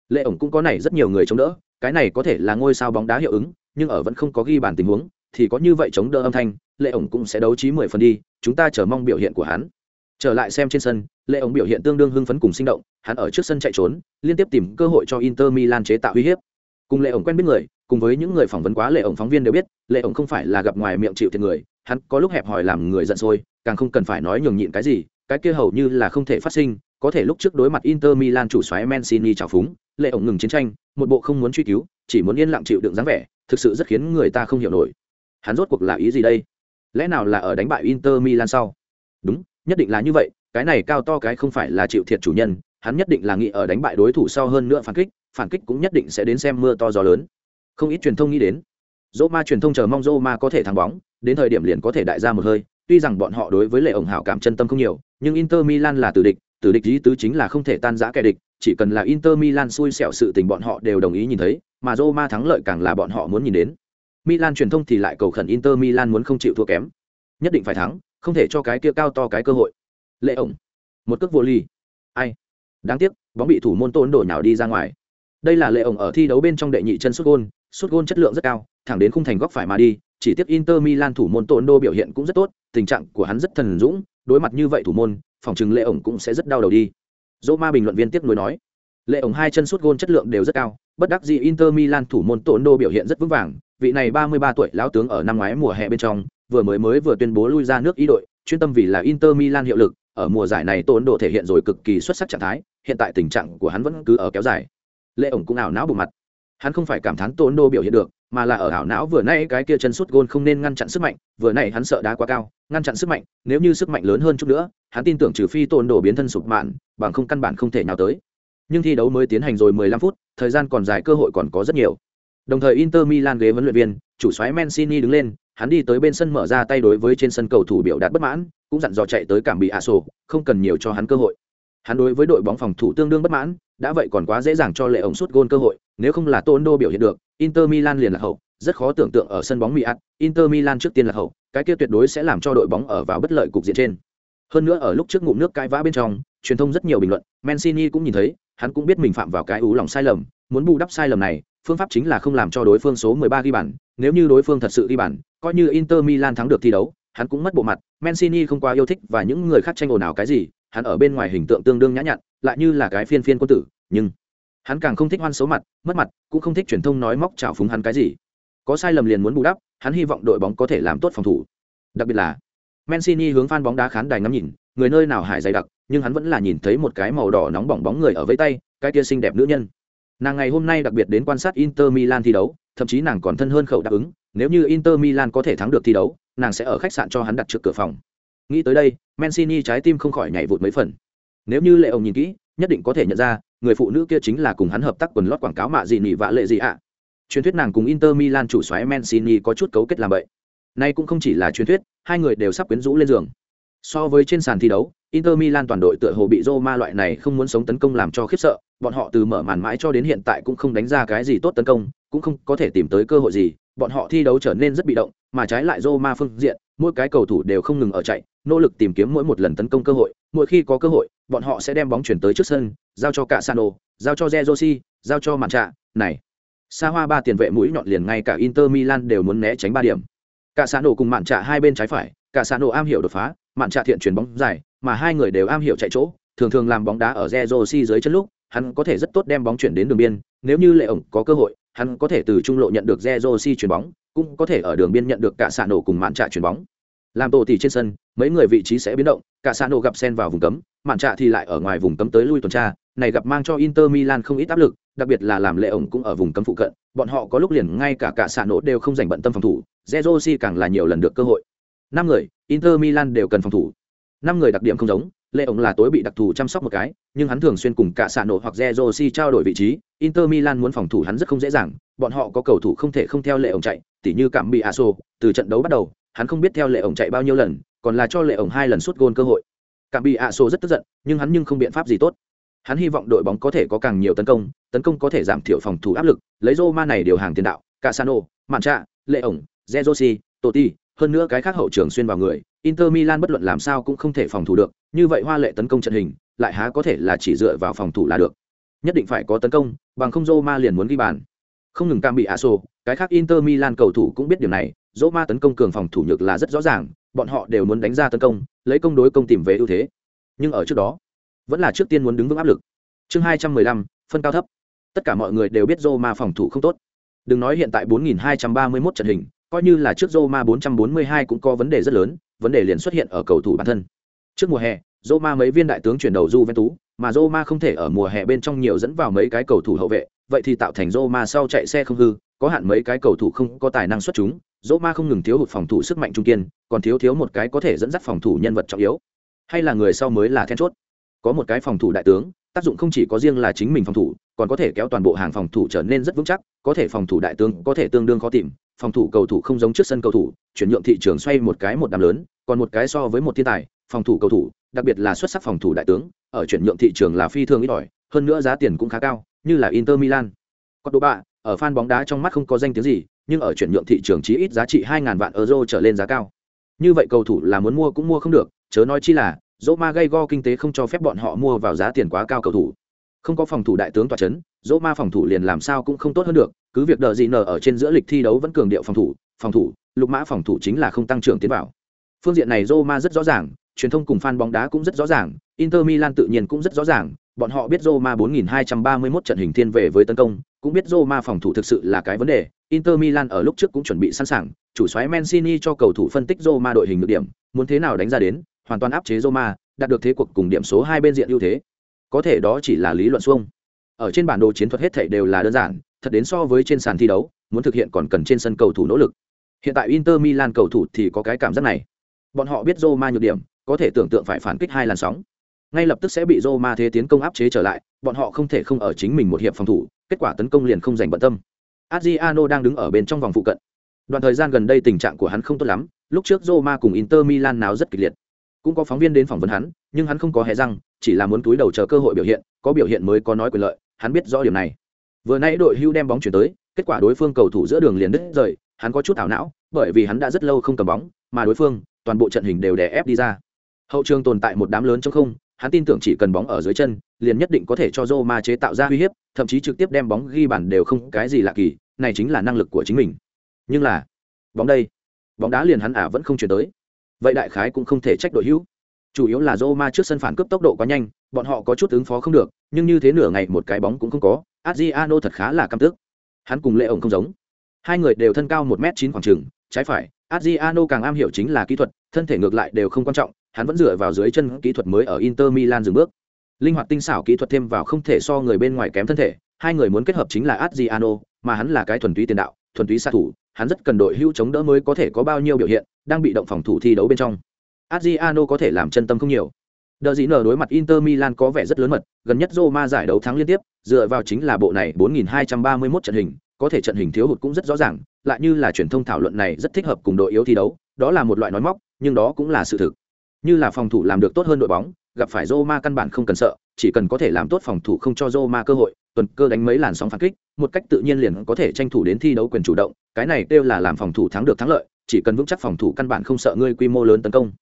Lệ ổng cũng có này rất nhiều người chống đỡ, cái này có thể là ngôi sao bóng đá hiệu ứng, nhưng ở vẫn không có ghi bàn tình huống, thì có như vậy chống đỡ âm thanh, Lệ ổng cũng sẽ đấu trí mười phần đi, chúng ta chờ mong biểu hiện của hắn. Trở lại xem trên sân, Lệ ổng biểu hiện tương đương hưng phấn cùng sinh động, hắn ở trước sân chạy trốn, liên tiếp tìm cơ hội cho Inter Milan chế tạo uy hiếp. Cùng Lệ ổng quen biết người, cùng với những người phỏng vấn quá Lệ ổng phóng viên đều biết, Lệ ổng không phải là gặp ngoài miệng chịu thiệt người, hắn có lúc hẹp hòi làm người giận sôi, càng không cần phải nói nhường nhịn cái gì, cái kia hầu như là không thể phát sinh, có thể lúc trước đối mặt Inter Milan chủ soái Mancini chảo phúng, Lệ ổng ngừng chiến tranh, một bộ không muốn truy cứu, chỉ muốn yên lặng chịu đựng dáng vẻ, thực sự rất khiến người ta không hiểu nổi. Hắn rốt cuộc là ý gì đây? Lẽ nào là ở đánh bại Inter Milan sau? Đúng, nhất định là như vậy, cái này cao to cái không phải là chịu thiệt chủ nhân, hắn nhất định là nghĩ ở đánh bại đối thủ sau hơn nữa phản kích, phản kích cũng nhất định sẽ đến xem mưa to gió lớn. Không ít truyền thông nghĩ đến. Roma truyền thông chờ mong Roma có thể thắng bóng, đến thời điểm liền có thể đại ra một hơi, tuy rằng bọn họ đối với lệ ổng hảo cảm chân tâm không nhiều, nhưng Inter Milan là tử địch, tử địch ý tứ chính là không thể tan rã kẻ địch, chỉ cần là Inter Milan xui xẻo sự tình bọn họ đều đồng ý nhìn thấy, mà Roma thắng lợi càng là bọn họ muốn nhìn đến. Milan truyền thông thì lại cầu khẩn Inter Milan muốn không chịu thua kém, nhất định phải thắng, không thể cho cái kia cao to cái cơ hội. Lệ ổng, một cước vô ly. Ai? Đáng tiếc, bóng bị thủ môn Tôn đổ nhào đi ra ngoài. Đây là Lệ ổng ở thi đấu bên trong đệ nhị chân sút gôn, sút gôn chất lượng rất cao, thẳng đến khung thành góc phải mà đi, chỉ tiếc Inter Milan thủ môn Tôn đô biểu hiện cũng rất tốt, tình trạng của hắn rất thần dũng, đối mặt như vậy thủ môn, phòng trừng Lệ ổng cũng sẽ rất đau đầu đi. Roma bình luận viên tiếp nối nói, Lệ ổng hai chân sút gôn chất lượng đều rất cao, bất đắc dĩ Inter Milan thủ môn Tôn đô biểu hiện rất vững vàng, vị này 33 tuổi lão tướng ở năm ngoái mùa hè bên trong, vừa mới mới vừa tuyên bố lui ra nước ý đội, chuyên tâm vì là Inter Milan hiệu lực, ở mùa giải này Tôn Đô thể hiện rồi cực kỳ xuất sắc trạng thái, hiện tại tình trạng của hắn vẫn cứ ở kéo dài. Lệ ổng cũng ảo não bù mặt. Hắn không phải cảm thán Tôn Đô biểu hiện được, mà là ở ảo não vừa nay cái kia chân sút gôn không nên ngăn chặn sức mạnh, vừa nay hắn sợ đá quá cao, ngăn chặn sức mạnh, nếu như sức mạnh lớn hơn chút nữa, hắn tin tưởng trừ phi Tôn đổ biến thân sụp mạn, bằng không căn bản không thể nào tới. Nhưng thi đấu mới tiến hành rồi 15 phút, thời gian còn dài cơ hội còn có rất nhiều. Đồng thời Inter Milan ghế huấn luyện viên, chủ soái Mancini đứng lên, hắn đi tới bên sân mở ra tay đối với trên sân cầu thủ biểu đạt bất mãn, cũng dặn dò chạy tới cảm bị Aso, không cần nhiều cho hắn cơ hội. Hắn đối với đội bóng phòng thủ tương đương bất mãn, đã vậy còn quá dễ dàng cho lệ ổng sút gôn cơ hội, nếu không là Tondo biểu hiện được, Inter Milan liền là hậu, rất khó tưởng tượng ở sân bóng Milan. Inter Milan trước tiên là hậu, cái kia tuyệt đối sẽ làm cho đội bóng ở vào bất lợi cục diện trên. Hơn nữa ở lúc trước ngụm nước cãi vã bên trong, truyền thông rất nhiều bình luận, Mancini cũng nhìn thấy, hắn cũng biết mình phạm vào cái ú lòng sai lầm, muốn bù đắp sai lầm này, phương pháp chính là không làm cho đối phương số 13 ghi bàn, nếu như đối phương thật sự ghi bàn, coi như Inter Milan thắng được thi đấu, hắn cũng mất bộ mặt, Mancini không quá yêu thích và những người khác tranh ồn ào cái gì, hắn ở bên ngoài hình tượng tương đương nhã nhặn, lại như là cái phiên phiên quân tử, nhưng hắn càng không thích hoan xấu mặt, mất mặt, cũng không thích truyền thông nói móc chảo phúng hắn cái gì. Có sai lầm liền muốn bù đắp, hắn hy vọng đội bóng có thể làm tốt phòng thủ. Đặc biệt là Mancini hướng phan bóng đá khán đài ngắm nhìn, người nơi nào hải dày đặc, nhưng hắn vẫn là nhìn thấy một cái màu đỏ nóng bỏng bóng người ở với tay, cái tia xinh đẹp nữ nhân nàng ngày hôm nay đặc biệt đến quan sát inter milan thi đấu thậm chí nàng còn thân hơn khẩu đáp ứng nếu như inter milan có thể thắng được thi đấu nàng sẽ ở khách sạn cho hắn đặt trước cửa phòng nghĩ tới đây mancini trái tim không khỏi nhảy vụt mấy phần nếu như lệ ông nhìn kỹ nhất định có thể nhận ra người phụ nữ kia chính là cùng hắn hợp tác quần lót quảng cáo mạ gì nỉ vạ lệ gì ạ. Truyền thuyết nàng cùng inter milan chủ xoáy mancini có chút cấu kết làm vậy. Nay cũng không chỉ là truyền thuyết hai người đều sắp quyến rũ lên giường. So với trên sàn thi đấu Inter Milan toàn đội tựa hồ bị Roma loại này không muốn sống tấn công làm cho khiếp sợ, bọn họ từ mở màn mãi cho đến hiện tại cũng không đánh ra cái gì tốt tấn công, cũng không có thể tìm tới cơ hội gì, bọn họ thi đấu trở nên rất bị động, mà trái lại Roma phương diện, mỗi cái cầu thủ đều không ngừng ở chạy, nỗ lực tìm kiếm mỗi một lần tấn công cơ hội, mỗi khi có cơ hội, bọn họ sẽ đem bóng chuyển tới trước sân, giao cho cả sano giao cho jerosi giao cho Mạn Trạ, này. xa hoa ba tiền vệ mũi nhọn liền ngay cả Inter Milan đều muốn né tránh ba điểm. cả xã nổ cùng mạn trạ hai bên trái phải cả xã nổ am hiểu đột phá mạn trạ thiện chuyển bóng dài mà hai người đều am hiểu chạy chỗ thường thường làm bóng đá ở jerosi dưới chân lúc hắn có thể rất tốt đem bóng chuyển đến đường biên nếu như lệ ổng có cơ hội hắn có thể từ trung lộ nhận được jerosi chuyển bóng cũng có thể ở đường biên nhận được cả xã nổ cùng mạn trạ chuyển bóng làm tổ tỷ trên sân mấy người vị trí sẽ biến động cả xã nổ gặp sen vào vùng cấm mạn trạ thì lại ở ngoài vùng cấm tới lui tuần tra này gặp mang cho inter milan không ít áp lực, đặc biệt là làm lệ ổng cũng ở vùng cấm phụ cận, bọn họ có lúc liền ngay cả cả xã nổ đều không dành bận tâm phòng thủ, Zerosi càng là nhiều lần được cơ hội. Năm người, inter milan đều cần phòng thủ. Năm người đặc điểm không giống, lệ ổng là tối bị đặc thù chăm sóc một cái, nhưng hắn thường xuyên cùng cả xạ nổ hoặc Zerosi trao đổi vị trí, inter milan muốn phòng thủ hắn rất không dễ dàng, bọn họ có cầu thủ không thể không theo lệ ổng chạy, tỉ như cảm bị aso, từ trận đấu bắt đầu, hắn không biết theo lệ ổng chạy bao nhiêu lần, còn là cho lệ ổng hai lần suốt gôn cơ hội. Cảm bị aso rất tức giận, nhưng hắn nhưng không biện pháp gì tốt hắn hy vọng đội bóng có thể có càng nhiều tấn công tấn công có thể giảm thiểu phòng thủ áp lực lấy Roma này điều hàng tiền đạo Casano, Mạn Trạ, Lệ ổng, Zerosi, Totti, hơn nữa cái khác hậu trường xuyên vào người, Inter Milan bất luận làm sao cũng không thể phòng thủ được, như vậy hoa lệ tấn công trận hình, lại há có thể là chỉ dựa vào phòng thủ là được. Nhất định phải có tấn công, bằng không Roma liền muốn ghi bàn. Không ngừng cam bị Aso, cái khác Inter Milan cầu thủ cũng biết điều này, Roma tấn công cường phòng thủ nhược là rất rõ ràng, bọn họ đều muốn đánh ra tấn công, lấy công đối công tìm về ưu thế. Nhưng ở trước đó, vẫn là trước tiên muốn đứng vững áp lực. Chương 215, phân cao thấp. Tất cả mọi người đều biết Roma phòng thủ không tốt. Đừng nói hiện tại 4231 trận hình, coi như là trước Roma 442 cũng có vấn đề rất lớn, vấn đề liền xuất hiện ở cầu thủ bản thân. Trước mùa hè, Roma mấy viên đại tướng chuyển đầu tú mà Roma không thể ở mùa hè bên trong nhiều dẫn vào mấy cái cầu thủ hậu vệ, vậy thì tạo thành Roma sau chạy xe không hư, có hạn mấy cái cầu thủ không có tài năng xuất chúng, Roma không ngừng thiếu hụt phòng thủ sức mạnh trung kiên, còn thiếu thiếu một cái có thể dẫn dắt phòng thủ nhân vật trọng yếu. Hay là người sau mới là then chốt. Có một cái phòng thủ đại tướng, tác dụng không chỉ có riêng là chính mình phòng thủ, còn có thể kéo toàn bộ hàng phòng thủ trở nên rất vững chắc, có thể phòng thủ đại tướng có thể tương đương khó tìm, phòng thủ cầu thủ không giống trước sân cầu thủ, chuyển nhượng thị trường xoay một cái một đám lớn, còn một cái so với một thiên tài, phòng thủ cầu thủ, đặc biệt là xuất sắc phòng thủ đại tướng, ở chuyển nhượng thị trường là phi thường ít ỏi, hơn nữa giá tiền cũng khá cao, như là Inter Milan. Cordoba, ở fan bóng đá trong mắt không có danh tiếng gì, nhưng ở chuyển nhượng thị trường chí ít giá trị 2000 vạn euro trở lên giá cao. Như vậy cầu thủ là muốn mua cũng mua không được, chớ nói chi là Roma gây go kinh tế không cho phép bọn họ mua vào giá tiền quá cao cầu thủ. Không có phòng thủ đại tướng tọa chấn, Roma phòng thủ liền làm sao cũng không tốt hơn được, cứ việc đờ gì nở ở trên giữa lịch thi đấu vẫn cường điệu phòng thủ, phòng thủ, lục mã phòng thủ chính là không tăng trưởng tiến vào. Phương diện này Roma rất rõ ràng, truyền thông cùng fan bóng đá cũng rất rõ ràng, Inter Milan tự nhiên cũng rất rõ ràng, bọn họ biết Roma 4231 trận hình thiên về với tấn công, cũng biết Roma phòng thủ thực sự là cái vấn đề. Inter Milan ở lúc trước cũng chuẩn bị sẵn sàng, chủ soái Mancini cho cầu thủ phân tích Roma đội hình được điểm, muốn thế nào đánh ra đến, hoàn toàn áp chế Roma, đạt được thế cuộc cùng điểm số hai bên diện ưu thế. Có thể đó chỉ là lý luận xuông. Ở trên bản đồ chiến thuật hết thảy đều là đơn giản, thật đến so với trên sàn thi đấu, muốn thực hiện còn cần trên sân cầu thủ nỗ lực. Hiện tại Inter Milan cầu thủ thì có cái cảm giác này. Bọn họ biết Roma nhược điểm, có thể tưởng tượng phải phản kích hai làn sóng. Ngay lập tức sẽ bị Roma thế tiến công áp chế trở lại, bọn họ không thể không ở chính mình một hiệp phòng thủ, kết quả tấn công liền không dành bận tâm. Adriano đang đứng ở bên trong vòng phụ cận. Đoạn thời gian gần đây tình trạng của hắn không tốt lắm, lúc trước Roma cùng Inter Milan náo rất kịch liệt. Cũng có phóng viên đến phỏng vấn hắn, nhưng hắn không có hề răng, chỉ là muốn túi đầu chờ cơ hội biểu hiện, có biểu hiện mới có nói quyền lợi, hắn biết rõ điều này. Vừa nãy đội hưu đem bóng chuyển tới, kết quả đối phương cầu thủ giữa đường liền đứt rời, hắn có chút ảo não, bởi vì hắn đã rất lâu không cầm bóng, mà đối phương, toàn bộ trận hình đều đè ép đi ra. Hậu trường tồn tại một đám lớn trong không, hắn tin tưởng chỉ cần bóng ở dưới chân, liền nhất định có thể cho Roma chế tạo ra uy hiếp, thậm chí trực tiếp đem bóng ghi bàn đều không cái gì lạ kỳ, này chính là năng lực của chính mình. Nhưng là, bóng đây, bóng đá liền hắn ả vẫn không chuyển tới. Vậy đại khái cũng không thể trách đội hữu. Chủ yếu là Roma trước sân phản cướp tốc độ quá nhanh, bọn họ có chút ứng phó không được, nhưng như thế nửa ngày một cái bóng cũng không có, Adriano thật khá là căm tức. Hắn cùng Lệ ổng không giống. Hai người đều thân cao một m chín khoảng chừng, trái phải, Adriano càng am hiểu chính là kỹ thuật, thân thể ngược lại đều không quan trọng, hắn vẫn dựa vào dưới chân kỹ thuật mới ở Inter Milan dừng bước. Linh hoạt tinh xảo kỹ thuật thêm vào không thể so người bên ngoài kém thân thể, hai người muốn kết hợp chính là Adriano, mà hắn là cái thuần túy tiền đạo, thuần túy sát thủ, hắn rất cần đội hữu chống đỡ mới có thể có bao nhiêu biểu hiện, đang bị động phòng thủ thi đấu bên trong. Adriano có thể làm chân tâm không nhiều. Đờ dĩ nở đối mặt Inter Milan có vẻ rất lớn mật, gần nhất Roma giải đấu thắng liên tiếp, dựa vào chính là bộ này 4231 trận hình, có thể trận hình thiếu hụt cũng rất rõ ràng, lại như là truyền thông thảo luận này rất thích hợp cùng đội yếu thi đấu, đó là một loại nói móc, nhưng đó cũng là sự thực. Như là phòng thủ làm được tốt hơn đội bóng, gặp phải Roma căn bản không cần sợ, chỉ cần có thể làm tốt phòng thủ không cho Roma cơ hội, tuần cơ đánh mấy làn sóng phản kích, một cách tự nhiên liền có thể tranh thủ đến thi đấu quyền chủ động, cái này kêu là làm phòng thủ thắng được thắng lợi, chỉ cần vững chắc phòng thủ căn bản không sợ ngươi quy mô lớn tấn công.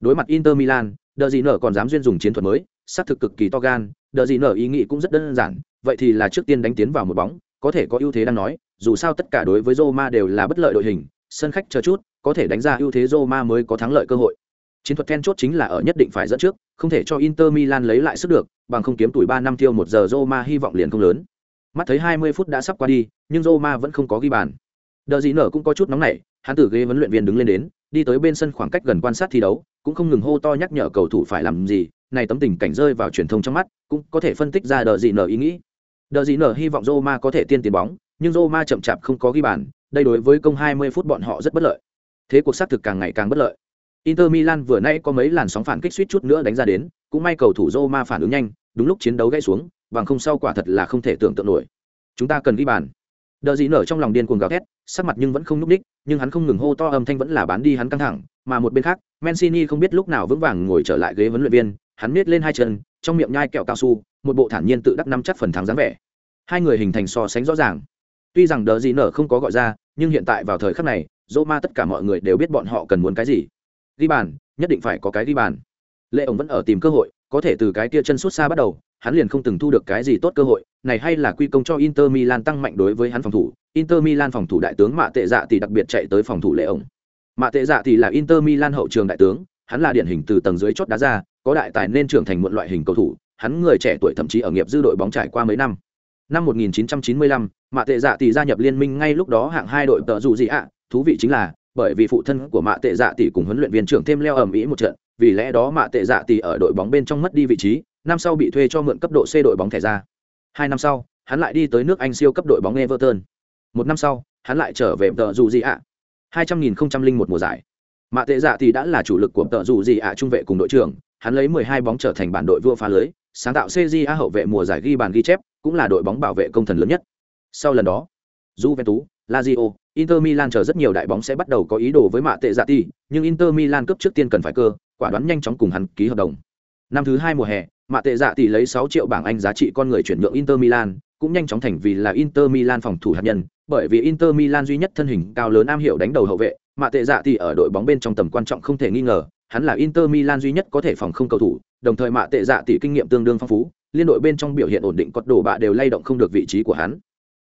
Đối mặt Inter Milan, đờ gì nở còn dám duyên dùng chiến thuật mới sát thực cực kỳ to gan đờ gì nở ý nghĩ cũng rất đơn giản vậy thì là trước tiên đánh tiến vào một bóng có thể có ưu thế đang nói dù sao tất cả đối với Roma đều là bất lợi đội hình sân khách chờ chút, có thể đánh ra ưu thế Roma mới có thắng lợi cơ hội. Chiến thuật then chốt chính là ở nhất định phải dẫn trước, không thể cho Inter Milan lấy lại sức được, bằng không kiếm tuổi 3 năm tiêu một giờ Roma hy vọng liền không lớn. Mắt thấy 20 phút đã sắp qua đi, nhưng Roma vẫn không có ghi bàn. Đờ gì nở cũng có chút nóng nảy, hắn từ ghế huấn luyện viên đứng lên đến, đi tới bên sân khoảng cách gần quan sát thi đấu, cũng không ngừng hô to nhắc nhở cầu thủ phải làm gì, này tấm tình cảnh rơi vào truyền thông trong mắt, cũng có thể phân tích ra đờ gì nở ý nghĩ. Đờ gì nở hy vọng Roma có thể tiên tiền bóng, nhưng Roma chậm chạp không có ghi bàn, đây đối với công 20 phút bọn họ rất bất lợi. Thế cuộc xác thực càng ngày càng bất lợi. Inter Milan vừa nay có mấy làn sóng phản kích suýt chút nữa đánh ra đến, cũng may cầu thủ Roma phản ứng nhanh, đúng lúc chiến đấu gãy xuống, bằng không sau quả thật là không thể tưởng tượng nổi. Chúng ta cần ghi bàn. Đờ gì nở trong lòng điên cuồng gào thét, sắc mặt nhưng vẫn không núc ních nhưng hắn không ngừng hô to âm thanh vẫn là bán đi hắn căng thẳng, mà một bên khác, Mancini không biết lúc nào vững vàng ngồi trở lại ghế huấn luyện viên, hắn miết lên hai chân, trong miệng nhai kẹo cao su, một bộ thản nhiên tự đắc nắm chắc phần thắng dáng vẻ. Hai người hình thành so sánh rõ ràng. Tuy rằng đỡ gì nở không có gọi ra, nhưng hiện tại vào thời khắc này, Roma tất cả mọi người đều biết bọn họ cần muốn cái gì. Ghi bàn, nhất định phải có cái ghi bàn. Lệ ổng vẫn ở tìm cơ hội, có thể từ cái kia chân sút xa bắt đầu, hắn liền không từng thu được cái gì tốt cơ hội, này hay là quy công cho Inter Milan tăng mạnh đối với hắn phòng thủ, Inter Milan phòng thủ đại tướng Mạ Tệ Dạ thì đặc biệt chạy tới phòng thủ Lệ ổng. Mạ Tệ Dạ thì là Inter Milan hậu trường đại tướng, hắn là điển hình từ tầng dưới chốt đá ra, có đại tài nên trưởng thành muộn loại hình cầu thủ, hắn người trẻ tuổi thậm chí ở nghiệp dư đội bóng trải qua mấy năm. Năm 1995, Mạ Tệ Dạ tỷ gia nhập liên minh ngay lúc đó hạng hai đội tợ dù gì ạ, thú vị chính là bởi vì phụ thân của Mạ Tệ Dạ tỷ cùng huấn luyện viên trưởng thêm leo ầm ĩ một trận, vì lẽ đó Mạ Tệ Dạ tỷ ở đội bóng bên trong mất đi vị trí, năm sau bị thuê cho mượn cấp độ C đội bóng thẻ ra. Hai năm sau, hắn lại đi tới nước Anh siêu cấp đội bóng Everton. Một năm sau, hắn lại trở về tờ dù gì ạ. Hai trăm nghìn không trăm linh một mùa giải. Mạ Tệ Dạ thì đã là chủ lực của tờ dù gì ạ trung vệ cùng đội trưởng, hắn lấy 12 bóng trở thành bản đội vua phá lưới, sáng tạo CJA hậu vệ mùa giải ghi bàn ghi chép, cũng là đội bóng bảo vệ công thần lớn nhất. Sau lần đó, Juventus, Lazio, Inter Milan chờ rất nhiều đại bóng sẽ bắt đầu có ý đồ với mạ tệ dạ tỷ, nhưng Inter Milan cấp trước tiên cần phải cơ, quả đoán nhanh chóng cùng hắn ký hợp đồng. Năm thứ hai mùa hè, mạ tệ dạ tỷ lấy 6 triệu bảng Anh giá trị con người chuyển nhượng Inter Milan, cũng nhanh chóng thành vì là Inter Milan phòng thủ hạt nhân, bởi vì Inter Milan duy nhất thân hình cao lớn am hiểu đánh đầu hậu vệ, mà tệ dạ tỷ ở đội bóng bên trong tầm quan trọng không thể nghi ngờ, hắn là Inter Milan duy nhất có thể phòng không cầu thủ, đồng thời mạ tệ dạ tỷ kinh nghiệm tương đương phong phú, liên đội bên trong biểu hiện ổn định cột đồ bạ đều lay động không được vị trí của hắn.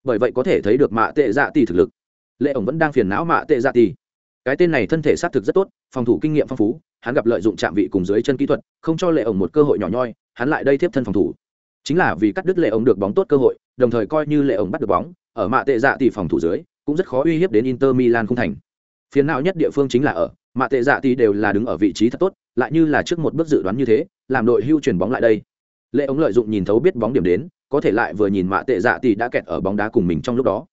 Bởi vậy có thể thấy được mạ tệ dạ tỷ thực lực. Lệ ổng vẫn đang phiền não mạ tệ dạ tỷ. Cái tên này thân thể sát thực rất tốt, phòng thủ kinh nghiệm phong phú, hắn gặp lợi dụng chạm vị cùng dưới chân kỹ thuật, không cho Lệ ổng một cơ hội nhỏ nhoi, hắn lại đây tiếp thân phòng thủ. Chính là vì cắt đứt Lệ ổng được bóng tốt cơ hội, đồng thời coi như Lệ ổng bắt được bóng, ở mạ tệ dạ tỷ phòng thủ dưới, cũng rất khó uy hiếp đến Inter Milan không thành. Phiền não nhất địa phương chính là ở mạ tệ dạ tỷ đều là đứng ở vị trí thật tốt lại như là trước một bước dự đoán như thế làm đội hưu chuyển bóng lại đây. Lệ ống lợi dụng nhìn thấu biết bóng điểm đến có thể lại vừa nhìn mạ tệ dạ tỷ đã kẹt ở bóng đá cùng mình trong lúc đó.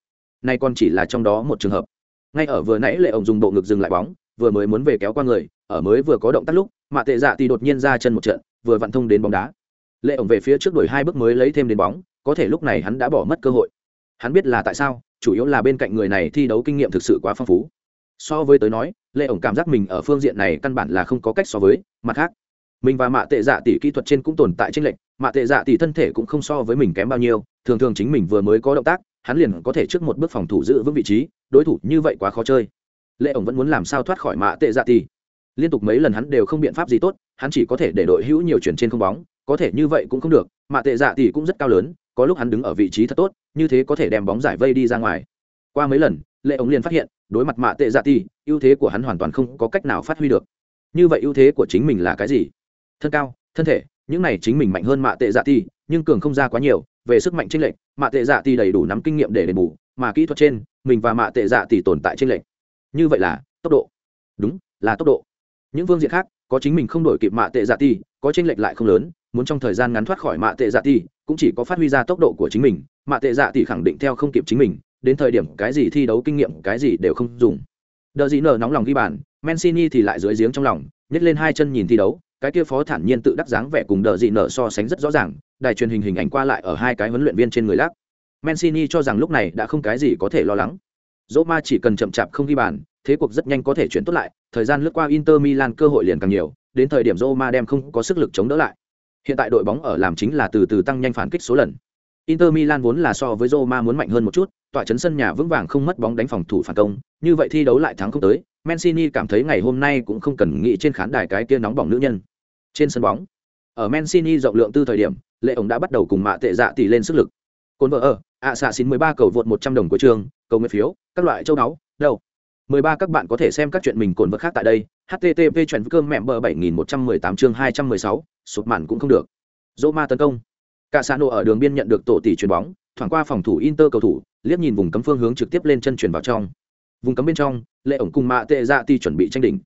Nay còn chỉ là trong đó một trường hợp. Ngay ở vừa nãy lệ ống dùng bộ ngực dừng lại bóng vừa mới muốn về kéo qua người ở mới vừa có động tác lúc mạ tệ dạ tỷ đột nhiên ra chân một trận vừa vặn thông đến bóng đá. Lệ ống về phía trước đuổi hai bước mới lấy thêm đến bóng có thể lúc này hắn đã bỏ mất cơ hội hắn biết là tại sao, chủ yếu là bên cạnh người này thi đấu kinh nghiệm thực sự quá phong phú. So với tới nói lệ ổng cảm giác mình ở phương diện này căn bản là không có cách so với, mặt khác, mình và mạ tệ dạ tỷ kỹ thuật trên cũng tồn tại tranh lệch, mạ tệ dạ tỷ thân thể cũng không so với mình kém bao nhiêu, thường thường chính mình vừa mới có động tác, hắn liền có thể trước một bước phòng thủ giữ vững vị trí, đối thủ như vậy quá khó chơi. Lệ ổng vẫn muốn làm sao thoát khỏi mạ tệ dạ tỷ? Liên tục mấy lần hắn đều không biện pháp gì tốt, hắn chỉ có thể để đội hữu nhiều chuyển trên không bóng, có thể như vậy cũng không được, mạ tệ dạ tỷ cũng rất cao lớn có lúc hắn đứng ở vị trí thật tốt, như thế có thể đem bóng giải vây đi ra ngoài. Qua mấy lần, lệ ống liền phát hiện, đối mặt mạ tệ dạ ti, ưu thế của hắn hoàn toàn không có cách nào phát huy được. Như vậy ưu thế của chính mình là cái gì? Thân cao, thân thể, những này chính mình mạnh hơn mạ tệ dạ ti, nhưng cường không ra quá nhiều, về sức mạnh tranh lệch, mạ tệ dạ ti đầy đủ nắm kinh nghiệm để đền bù, mà kỹ thuật trên, mình và mạ tệ dạ ti tồn tại tranh lệch. Như vậy là tốc độ. Đúng, là tốc độ. Những phương diện khác, có chính mình không đổi kịp mạ tệ dạ ti, có tranh lệch lại không lớn muốn trong thời gian ngắn thoát khỏi mạ tệ dạ tỷ cũng chỉ có phát huy ra tốc độ của chính mình. Mạ tệ dạ tỷ khẳng định theo không kịp chính mình, đến thời điểm cái gì thi đấu kinh nghiệm, cái gì đều không dùng. Đợi gì nở nóng lòng ghi bàn mancini thì lại dưới giếng trong lòng, nhấc lên hai chân nhìn thi đấu. Cái kia phó thản nhiên tự đắc dáng vẻ cùng đợi gì nở so sánh rất rõ ràng, đài truyền hình hình ảnh qua lại ở hai cái huấn luyện viên trên người lắc. Mancini cho rằng lúc này đã không cái gì có thể lo lắng. Roma chỉ cần chậm chạp không ghi bàn, thế cuộc rất nhanh có thể chuyển tốt lại. Thời gian lướt qua inter milan cơ hội liền càng nhiều, đến thời điểm Roma đem không có sức lực chống đỡ lại hiện tại đội bóng ở làm chính là từ từ tăng nhanh phản kích số lần Inter Milan vốn là so với Roma muốn mạnh hơn một chút, tọa chấn sân nhà vững vàng không mất bóng đánh phòng thủ phản công, như vậy thi đấu lại thắng không tới, Mancini cảm thấy ngày hôm nay cũng không cần nghĩ trên khán đài cái kia nóng bỏng nữ nhân. Trên sân bóng, ở Mancini rộng lượng tư thời điểm, Lệ ổng đã bắt đầu cùng mạ tệ dạ tỷ lên sức lực. Côn vợ ở, ạ xạ xin 13 cầu vượt 100 đồng của trường, cầu nguyện phiếu, các loại châu náu, đâu. 13 các bạn có thể xem các chuyện mình cồn vật khác tại đây. http chuyện cơm mẹ bờ 7118 chương 216, sụp màn cũng không được. Roma tấn công. Cả Sano ở đường biên nhận được tổ tỷ chuyền bóng, thoảng qua phòng thủ Inter cầu thủ, liếc nhìn vùng cấm phương hướng trực tiếp lên chân chuyển vào trong. Vùng cấm bên trong, Lệ ổng cùng Mạ Tệ Dạ Ti chuẩn bị tranh đỉnh.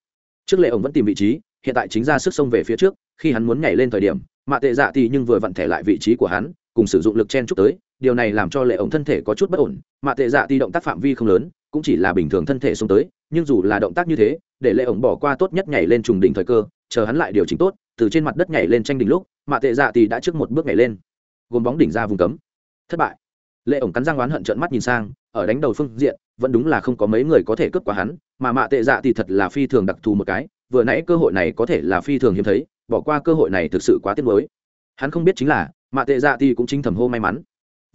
Trước Lệ ổng vẫn tìm vị trí, hiện tại chính ra sức xông về phía trước, khi hắn muốn nhảy lên thời điểm, Mạ Tệ Dạ Ti nhưng vừa vặn thẻ lại vị trí của hắn, cùng sử dụng lực chen chúc tới, điều này làm cho Lệ ổng thân thể có chút bất ổn, Mạ Tệ Dạ Ti động tác phạm vi không lớn, cũng chỉ là bình thường thân thể xuống tới, nhưng dù là động tác như thế, để lệ ổng bỏ qua tốt nhất nhảy lên trùng đỉnh thời cơ, chờ hắn lại điều chỉnh tốt, từ trên mặt đất nhảy lên tranh đỉnh lúc, mạ tệ dạ thì đã trước một bước nhảy lên, gồm bóng đỉnh ra vùng cấm. Thất bại. Lệ ổng cắn răng oán hận trợn mắt nhìn sang, ở đánh đầu phương diện, vẫn đúng là không có mấy người có thể cướp qua hắn, mà mạ tệ dạ thì thật là phi thường đặc thù một cái, vừa nãy cơ hội này có thể là phi thường hiếm thấy, bỏ qua cơ hội này thực sự quá tiếc nuối. Hắn không biết chính là, mạ tệ dạ thì cũng chính thầm hô may mắn.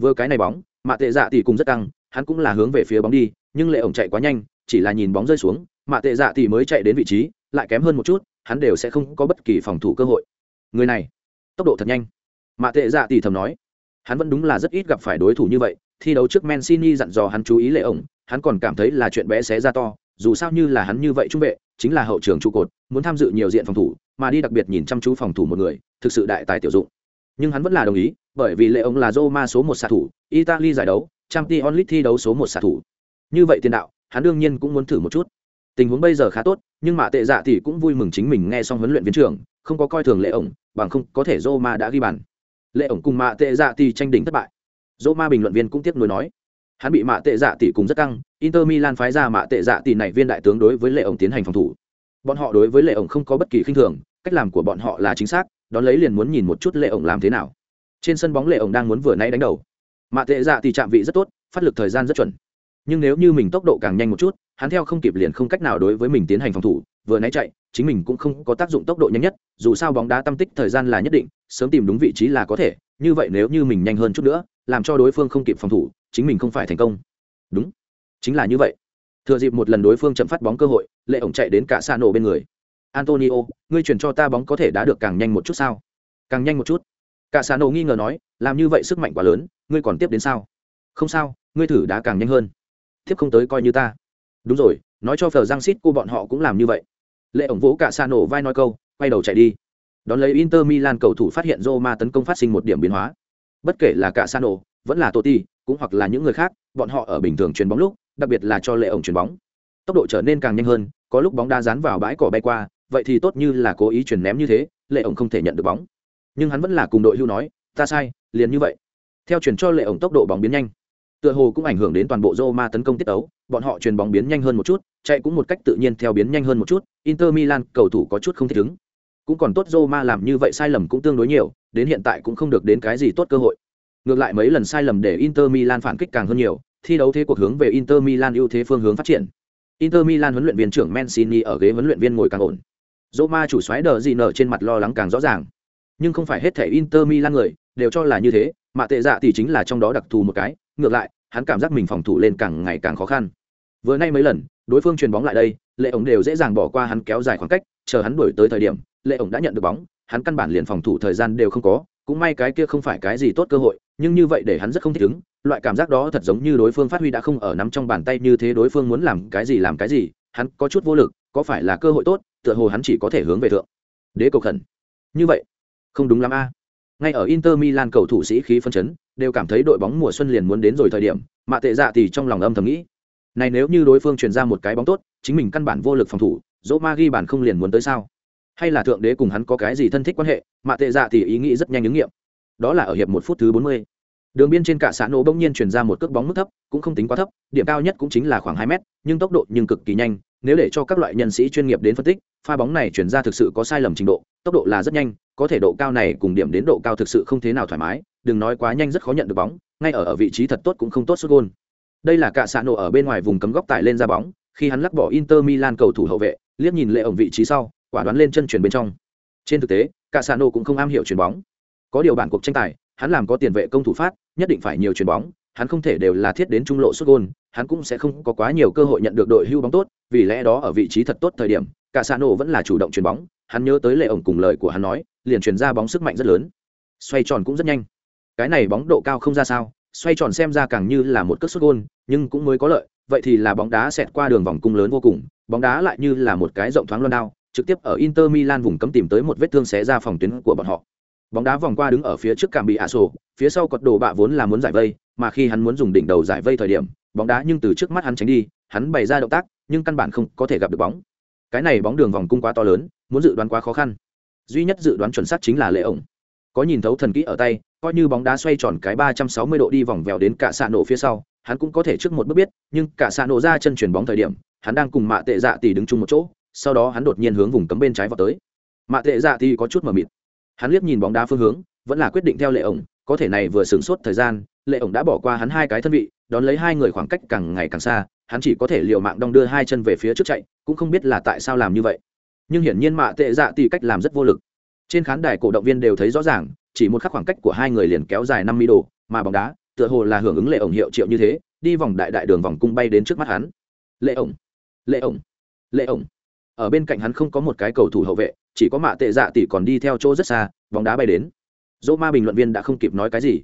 Vừa cái này bóng, mạ tệ dạ thì cũng rất căng hắn cũng là hướng về phía bóng đi, nhưng lệ ổng chạy quá nhanh, chỉ là nhìn bóng rơi xuống mạ tệ dạ thì mới chạy đến vị trí, lại kém hơn một chút, hắn đều sẽ không có bất kỳ phòng thủ cơ hội. Người này, tốc độ thật nhanh. Mạ tệ dạ thì thầm nói, hắn vẫn đúng là rất ít gặp phải đối thủ như vậy, thi đấu trước mancini dặn dò hắn chú ý lệ ổng, hắn còn cảm thấy là chuyện bé xé ra to, dù sao như là hắn như vậy trung vệ, chính là hậu trường trụ cột, muốn tham dự nhiều diện phòng thủ, mà đi đặc biệt nhìn chăm chú phòng thủ một người, thực sự đại tài tiểu dụng. Nhưng hắn vẫn là đồng ý, bởi vì lệ ổng là Roma số một xạ thủ, italy giải đấu trang t onlit thi đấu số một xạ thủ. Như vậy tiền đạo, hắn đương nhiên cũng muốn thử một chút. Tình huống bây giờ khá tốt, nhưng mà tệ dạ thì cũng vui mừng chính mình nghe xong huấn luyện viên trưởng, không có coi thường lệ ổng, bằng không có thể dô ma đã ghi bàn. Lệ ổng cùng mạ tệ dạ thì tranh đỉnh thất bại. Dô ma bình luận viên cũng tiếp nối nói, hắn bị mạ tệ dạ tỷ cùng rất căng, inter milan phái ra mạ tệ dạ tỷ này viên đại tướng đối với lệ ổng tiến hành phòng thủ. Bọn họ đối với lệ ổng không có bất kỳ khinh thường, cách làm của bọn họ là chính xác, đón lấy liền muốn nhìn một chút lệ ổng làm thế nào. Trên sân bóng lệ ổng đang muốn vừa nay đánh đầu mạ tệ dạ thì chạm vị rất tốt, phát lực thời gian rất chuẩn. Nhưng nếu như mình tốc độ càng nhanh một chút, hắn theo không kịp liền không cách nào đối với mình tiến hành phòng thủ, vừa né chạy, chính mình cũng không có tác dụng tốc độ nhanh nhất, dù sao bóng đá tâm tích thời gian là nhất định, sớm tìm đúng vị trí là có thể, như vậy nếu như mình nhanh hơn chút nữa, làm cho đối phương không kịp phòng thủ, chính mình không phải thành công. Đúng, chính là như vậy. Thừa dịp một lần đối phương chậm phát bóng cơ hội, lệ ổng chạy đến cả xa nổ bên người. Antonio, ngươi chuyển cho ta bóng có thể đã được càng nhanh một chút sao? Càng nhanh một chút. Cả xa nổ nghi ngờ nói, làm như vậy sức mạnh quá lớn ngươi còn tiếp đến sao? Không sao, ngươi thử đá càng nhanh hơn. Tiếp không tới coi như ta. Đúng rồi, nói cho phờ giang xít cô bọn họ cũng làm như vậy. Lệ ổng vỗ cả xa nổ vai nói câu, quay đầu chạy đi. Đón lấy inter milan cầu thủ phát hiện roma tấn công phát sinh một điểm biến hóa. Bất kể là cả xa nổ, vẫn là totti, cũng hoặc là những người khác, bọn họ ở bình thường chuyền bóng lúc, đặc biệt là cho lệ ổng chuyền bóng. Tốc độ trở nên càng nhanh hơn, có lúc bóng đá dán vào bãi cỏ bay qua, vậy thì tốt như là cố ý chuyển ném như thế, lệ ổng không thể nhận được bóng. Nhưng hắn vẫn là cùng đội hưu nói, ta sai, liền như vậy theo chuyển cho lệ ổng tốc độ bóng biến nhanh tựa hồ cũng ảnh hưởng đến toàn bộ Roma tấn công tiết tấu, bọn họ truyền bóng biến nhanh hơn một chút, chạy cũng một cách tự nhiên theo biến nhanh hơn một chút, Inter Milan cầu thủ có chút không thích ứng. Cũng còn tốt Roma làm như vậy sai lầm cũng tương đối nhiều, đến hiện tại cũng không được đến cái gì tốt cơ hội. Ngược lại mấy lần sai lầm để Inter Milan phản kích càng hơn nhiều, thi đấu thế cuộc hướng về Inter Milan ưu thế phương hướng phát triển. Inter Milan huấn luyện viên trưởng Mancini ở ghế huấn luyện viên ngồi càng ổn. Roma chủ soái đờ gì nở trên mặt lo lắng càng rõ ràng. Nhưng không phải hết thể Inter Milan người đều cho là như thế, mà tệ dạ thì chính là trong đó đặc thù một cái, ngược lại hắn cảm giác mình phòng thủ lên càng ngày càng khó khăn. Vừa nay mấy lần đối phương truyền bóng lại đây lệ ổng đều dễ dàng bỏ qua hắn kéo dài khoảng cách chờ hắn đuổi tới thời điểm lệ ổng đã nhận được bóng hắn căn bản liền phòng thủ thời gian đều không có cũng may cái kia không phải cái gì tốt cơ hội nhưng như vậy để hắn rất không thích ứng loại cảm giác đó thật giống như đối phương phát huy đã không ở nắm trong bàn tay như thế đối phương muốn làm cái gì làm cái gì hắn có chút vô lực có phải là cơ hội tốt tựa hồ hắn chỉ có thể hướng về thượng. Đế cầu khẩn. Như vậy không đúng lắm a. Ngay ở inter milan, cầu thủ sĩ khí phân chấn, đều cảm thấy đội bóng mùa xuân liền muốn đến rồi thời điểm mạ tệ dạ thì trong lòng âm thầm nghĩ, này nếu như đối phương truyền ra một cái bóng tốt, chính mình căn bản vô lực phòng thủ, dỗ ma ghi bản không liền muốn tới sao? Hay là thượng đế cùng hắn có cái gì thân thích quan hệ? Mạ tệ dạ thì ý nghĩ rất nhanh ứng nghiệm. Đó là ở hiệp một phút thứ bốn mươi. Đường biên trên cả xã nổ bỗng nhiên truyền ra một cước bóng mức thấp, cũng không tính quá thấp, điểm cao nhất cũng chính là khoảng hai mét, nhưng tốc độ nhưng cực kỳ nhanh, nếu để cho các loại nhân sĩ chuyên nghiệp đến phân tích pha bóng này chuyển ra thực sự có sai lầm trình độ, tốc độ là rất nhanh, có thể độ cao này cùng điểm đến độ cao thực sự không thế nào thoải mái, đừng nói quá nhanh rất khó nhận được bóng, ngay ở ở vị trí thật tốt cũng không tốt xuất gôn. Đây là cả xạ nổ ở bên ngoài vùng cấm góc tải lên ra bóng, khi hắn lắc bỏ inter milan cầu thủ hậu vệ, liếc nhìn lệ ổng vị trí sau, quả đoán lên chân chuyển bên trong. Trên thực tế, cả xạ nổ cũng không am hiểu chuyền bóng. Có điều bản cuộc tranh tài, hắn làm có tiền vệ công thủ phát, nhất định phải nhiều chuyền bóng, hắn không thể đều là thiết đến trung lộ xuất gôn, hắn cũng sẽ không có quá nhiều cơ hội nhận được đội hưu bóng tốt, vì lẽ đó ở vị trí thật tốt thời điểm cả xạ nổ vẫn là chủ động chuyền bóng hắn nhớ tới lệ ổng cùng lời của hắn nói liền truyền ra bóng sức mạnh rất lớn xoay tròn cũng rất nhanh cái này bóng độ cao không ra sao xoay tròn xem ra càng như là một cất xuất gôn nhưng cũng mới có lợi vậy thì là bóng đá xẹt qua đường vòng cung lớn vô cùng, bóng đá lại như là một cái rộng thoáng loan đao, trực tiếp ở Inter Milan vùng cấm tìm tới một vết thương xé ra phòng tuyến của bọn họ. Bóng đá vòng qua đứng ở phía trước cảm bị Aso, phía sau cột đồ bạ vốn là muốn giải vây, mà khi hắn muốn dùng đỉnh đầu giải vây thời điểm, bóng đá nhưng từ trước mắt hắn tránh đi, hắn bày ra động tác, nhưng căn bản không có thể gặp được bóng. Cái này bóng đường vòng cung quá to lớn, muốn dự đoán quá khó khăn. Duy nhất dự đoán chuẩn xác chính là Lệ ổng. Có nhìn thấu thần kỹ ở tay, coi như bóng đá xoay tròn cái ba trăm sáu mươi độ đi vòng vèo đến cả xạ nổ phía sau, hắn cũng có thể trước một bước biết, nhưng cả xạ nổ ra chân chuyển bóng thời điểm, hắn đang cùng mạ tệ dạ tỷ đứng chung một chỗ, sau đó hắn đột nhiên hướng vùng cấm bên trái vào tới. Mạ tệ dạ tỷ có chút mờ mịt. Hắn liếc nhìn bóng đá phương hướng, vẫn là quyết định theo lệ ổng, có thể này vừa sửng sốt thời gian, lệ ổng đã bỏ qua hắn hai cái thân vị, đón lấy hai người khoảng cách càng ngày càng xa, hắn chỉ có thể liều mạng đong đưa hai chân về phía trước chạy, cũng không biết là tại sao làm như vậy. Nhưng hiển nhiên mạ tệ dạ tỷ cách làm rất vô lực. Trên khán đài cổ động viên đều thấy rõ ràng, chỉ một khắc khoảng cách của hai người liền kéo dài năm mi độ, mà bóng đá, tựa hồ là hưởng ứng lệ ổng hiệu triệu như thế, đi vòng đại đại đường vòng cung bay đến trước mắt hắn. Lệ ổng, lệ ổng, lệ ổng. Ở bên cạnh hắn không có một cái cầu thủ hậu vệ, chỉ có mạ tệ dạ tỷ còn đi theo chỗ rất xa, bóng đá bay đến. Dỗ ma bình luận viên đã không kịp nói cái gì.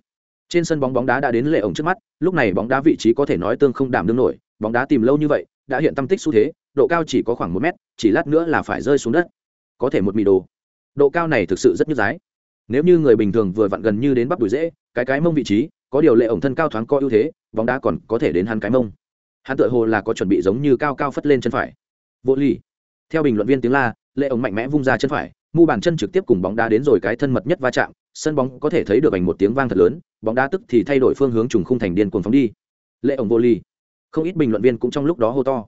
Trên sân bóng bóng đá đã đến lệ ổng trước mắt, lúc này bóng đá vị trí có thể nói tương không đảm đương nổi, bóng đá tìm lâu như vậy, đã hiện tâm tích xu thế, độ cao chỉ có khoảng một mét, chỉ lát nữa là phải rơi xuống đất. Có thể một mì đồ. Độ cao này thực sự rất nhức dái nếu như người bình thường vừa vặn gần như đến bắp đùi dễ cái cái mông vị trí có điều lệ ổng thân cao thoáng có ưu thế bóng đá còn có thể đến hắn cái mông hắn tự hồ là có chuẩn bị giống như cao cao phất lên chân phải vô ly theo bình luận viên tiếng la lệ ổng mạnh mẽ vung ra chân phải mu bàn chân trực tiếp cùng bóng đá đến rồi cái thân mật nhất va chạm sân bóng có thể thấy được ảnh một tiếng vang thật lớn, bóng đá tức thì thay đổi phương hướng trùng khung thành điên cuồng phóng đi. Lệ ổng vô ly. Không ít bình luận viên cũng trong lúc đó hô to.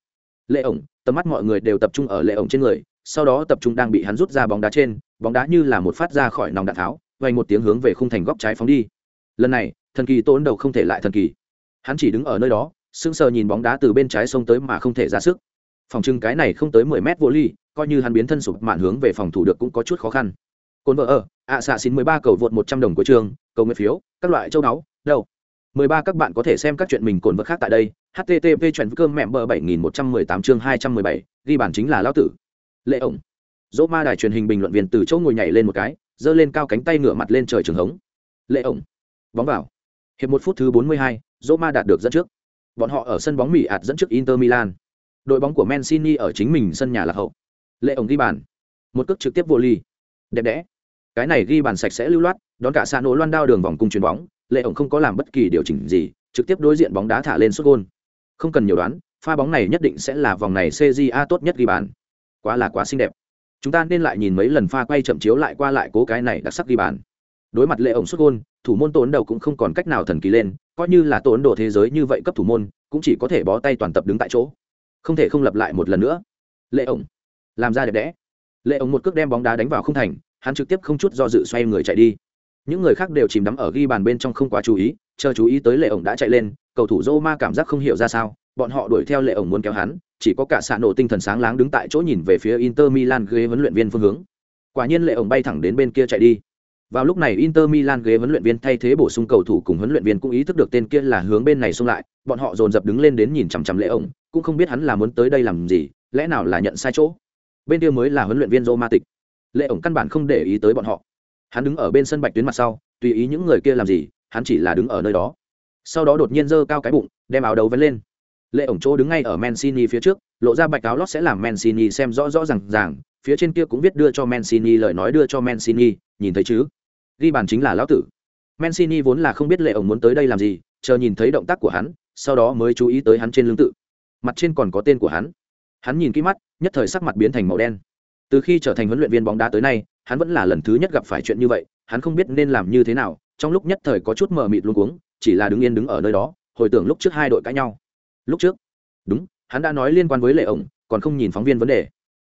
Lệ ổng, tầm mắt mọi người đều tập trung ở lệ ổng trên người, sau đó tập trung đang bị hắn rút ra bóng đá trên, bóng đá như là một phát ra khỏi nòng đạn tháo vay một tiếng hướng về khung thành góc trái phóng đi. Lần này, thần kỳ tốn đầu không thể lại thần kỳ. Hắn chỉ đứng ở nơi đó, sững sờ nhìn bóng đá từ bên trái sông tới mà không thể ra sức. Phòng trưng cái này không tới mười mét vô ly, coi như hắn biến thân sụp mạn hướng về phòng thủ được cũng có chút khó khăn cồn vợ ở, ạ xạ xin mười ba cầu vượt một trăm đồng của trường, cầu nguyện phiếu, các loại châu đáo, đâu? Mười ba các bạn có thể xem các chuyện mình cồn vợ khác tại đây, http chuyện cơm mẹm bờ bảy nghìn một trăm mười tám chương hai trăm mười bảy, ghi bản chính là lão tử. Lệ ổng. Dỗ ma đài truyền hình bình luận viên từ chỗ ngồi nhảy lên một cái, giơ lên cao cánh tay ngửa mặt lên trời trường hống. Lệ ổng. Bóng vào. Hiệp một phút thứ bốn mươi hai, dỗ ma đạt được dẫn trước. Bọn họ ở sân bóng mỹ ạt dẫn trước inter milan. Đội bóng của mancini ở chính mình sân nhà lạc hậu. Lệ ổng ghi bàn. Một cước trực tiếp vô ly. Đẹp đẽ cái này ghi bàn sạch sẽ lưu loát, đón cả xa nổ loan đao đường vòng cung chuyền bóng, lệ ổng không có làm bất kỳ điều chỉnh gì, trực tiếp đối diện bóng đá thả lên sút gôn. Không cần nhiều đoán, pha bóng này nhất định sẽ là vòng này cja tốt nhất ghi bàn. Quá là quá xinh đẹp. Chúng ta nên lại nhìn mấy lần pha quay chậm chiếu lại qua lại cố cái này đặc sắc ghi bàn. Đối mặt lệ ổng xuất gôn, thủ môn tốn đầu cũng không còn cách nào thần kỳ lên, coi như là tốn đồ thế giới như vậy cấp thủ môn, cũng chỉ có thể bó tay toàn tập đứng tại chỗ. Không thể không lập lại một lần nữa. Lệ ổng, làm ra đẹp đẽ. Lệ ổng một cước đem bóng đá đánh vào không thành hắn trực tiếp không chút do dự xoay người chạy đi những người khác đều chìm đắm ở ghi bàn bên trong không quá chú ý chờ chú ý tới lệ ổng đã chạy lên cầu thủ roma cảm giác không hiểu ra sao bọn họ đuổi theo lệ ổng muốn kéo hắn chỉ có cả xạ nổ tinh thần sáng láng đứng tại chỗ nhìn về phía Inter Milan ghế huấn luyện viên phương hướng. Quả nhiên lệ ổng bay thẳng đến bên kia chạy đi. Vào lúc này Inter Milan ghế huấn luyện viên thay thế bổ sung cầu thủ cùng huấn luyện viên cũng ý thức được tên kia là hướng bên này xông lại, bọn họ dồn dập đứng lên đến nhìn chằm chằm lệ ổng, cũng không biết hắn là muốn tới đây làm gì, lẽ nào là nhận sai chỗ. Bên kia mới là huấn luyện viên Romatic. Lệ ổng căn bản không để ý tới bọn họ. Hắn đứng ở bên sân bạch tuyến mặt sau, tùy ý những người kia làm gì, hắn chỉ là đứng ở nơi đó. Sau đó đột nhiên giơ cao cái bụng, đem áo đấu vén lên. Lệ ổng chỗ đứng ngay ở mancini phía trước lộ ra bạch áo lót sẽ làm mancini xem rõ rõ r à n g ràng phía trên kia cũng viết đưa cho mancini lời nói đưa cho mancini nhìn thấy chứ? Ghi bàn chính là lão tử. Mancini vốn là không biết lệ ổng muốn tới đây làm gì chờ nhìn thấy động tác của hắn sau đó mới chú ý tới hắn trên lưng tự. Mặt trên còn có tên của hắn. Hắn nhìn kỹ mắt nhất thời sắc mặt biến thành màu đen từ khi trở thành huấn luyện viên bóng đá tới nay, hắn vẫn là lần thứ nhất gặp phải chuyện như vậy, hắn không biết nên làm như thế nào, trong lúc nhất thời có chút mờ mịt luôn cuống, chỉ là đứng yên đứng ở nơi đó, hồi tưởng lúc trước hai đội cãi nhau. Lúc trước? Đúng, hắn đã nói liên quan với lệ ổng, còn không nhìn phóng viên vấn đề.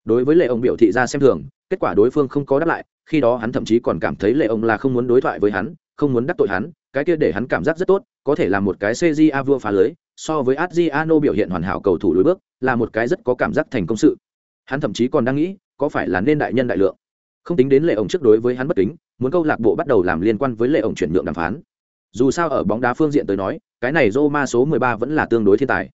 Đối với lệ ổng biểu thị ra xem thường, kết quả đối phương không có đáp lại, khi đó hắn thậm chí còn cảm thấy lệ ổng là không muốn đối thoại với hắn, không muốn đắc tội hắn, cái kia để hắn cảm giác rất tốt, có thể là một cái cja vua phá lưới, so với adriano biểu hiện hoàn hảo cầu thủ đối bước, là một cái rất có cảm giác thành công sự. Hắn thậm chí còn đang nghĩ có phải là nên đại nhân đại lượng không tính đến lệ ổng trước đối với hắn bất kính muốn câu lạc bộ bắt đầu làm liên quan với lệ ổng chuyển nhượng đàm phán dù sao ở bóng đá phương diện tới nói cái này Roma số 13 vẫn là tương đối thiên tài.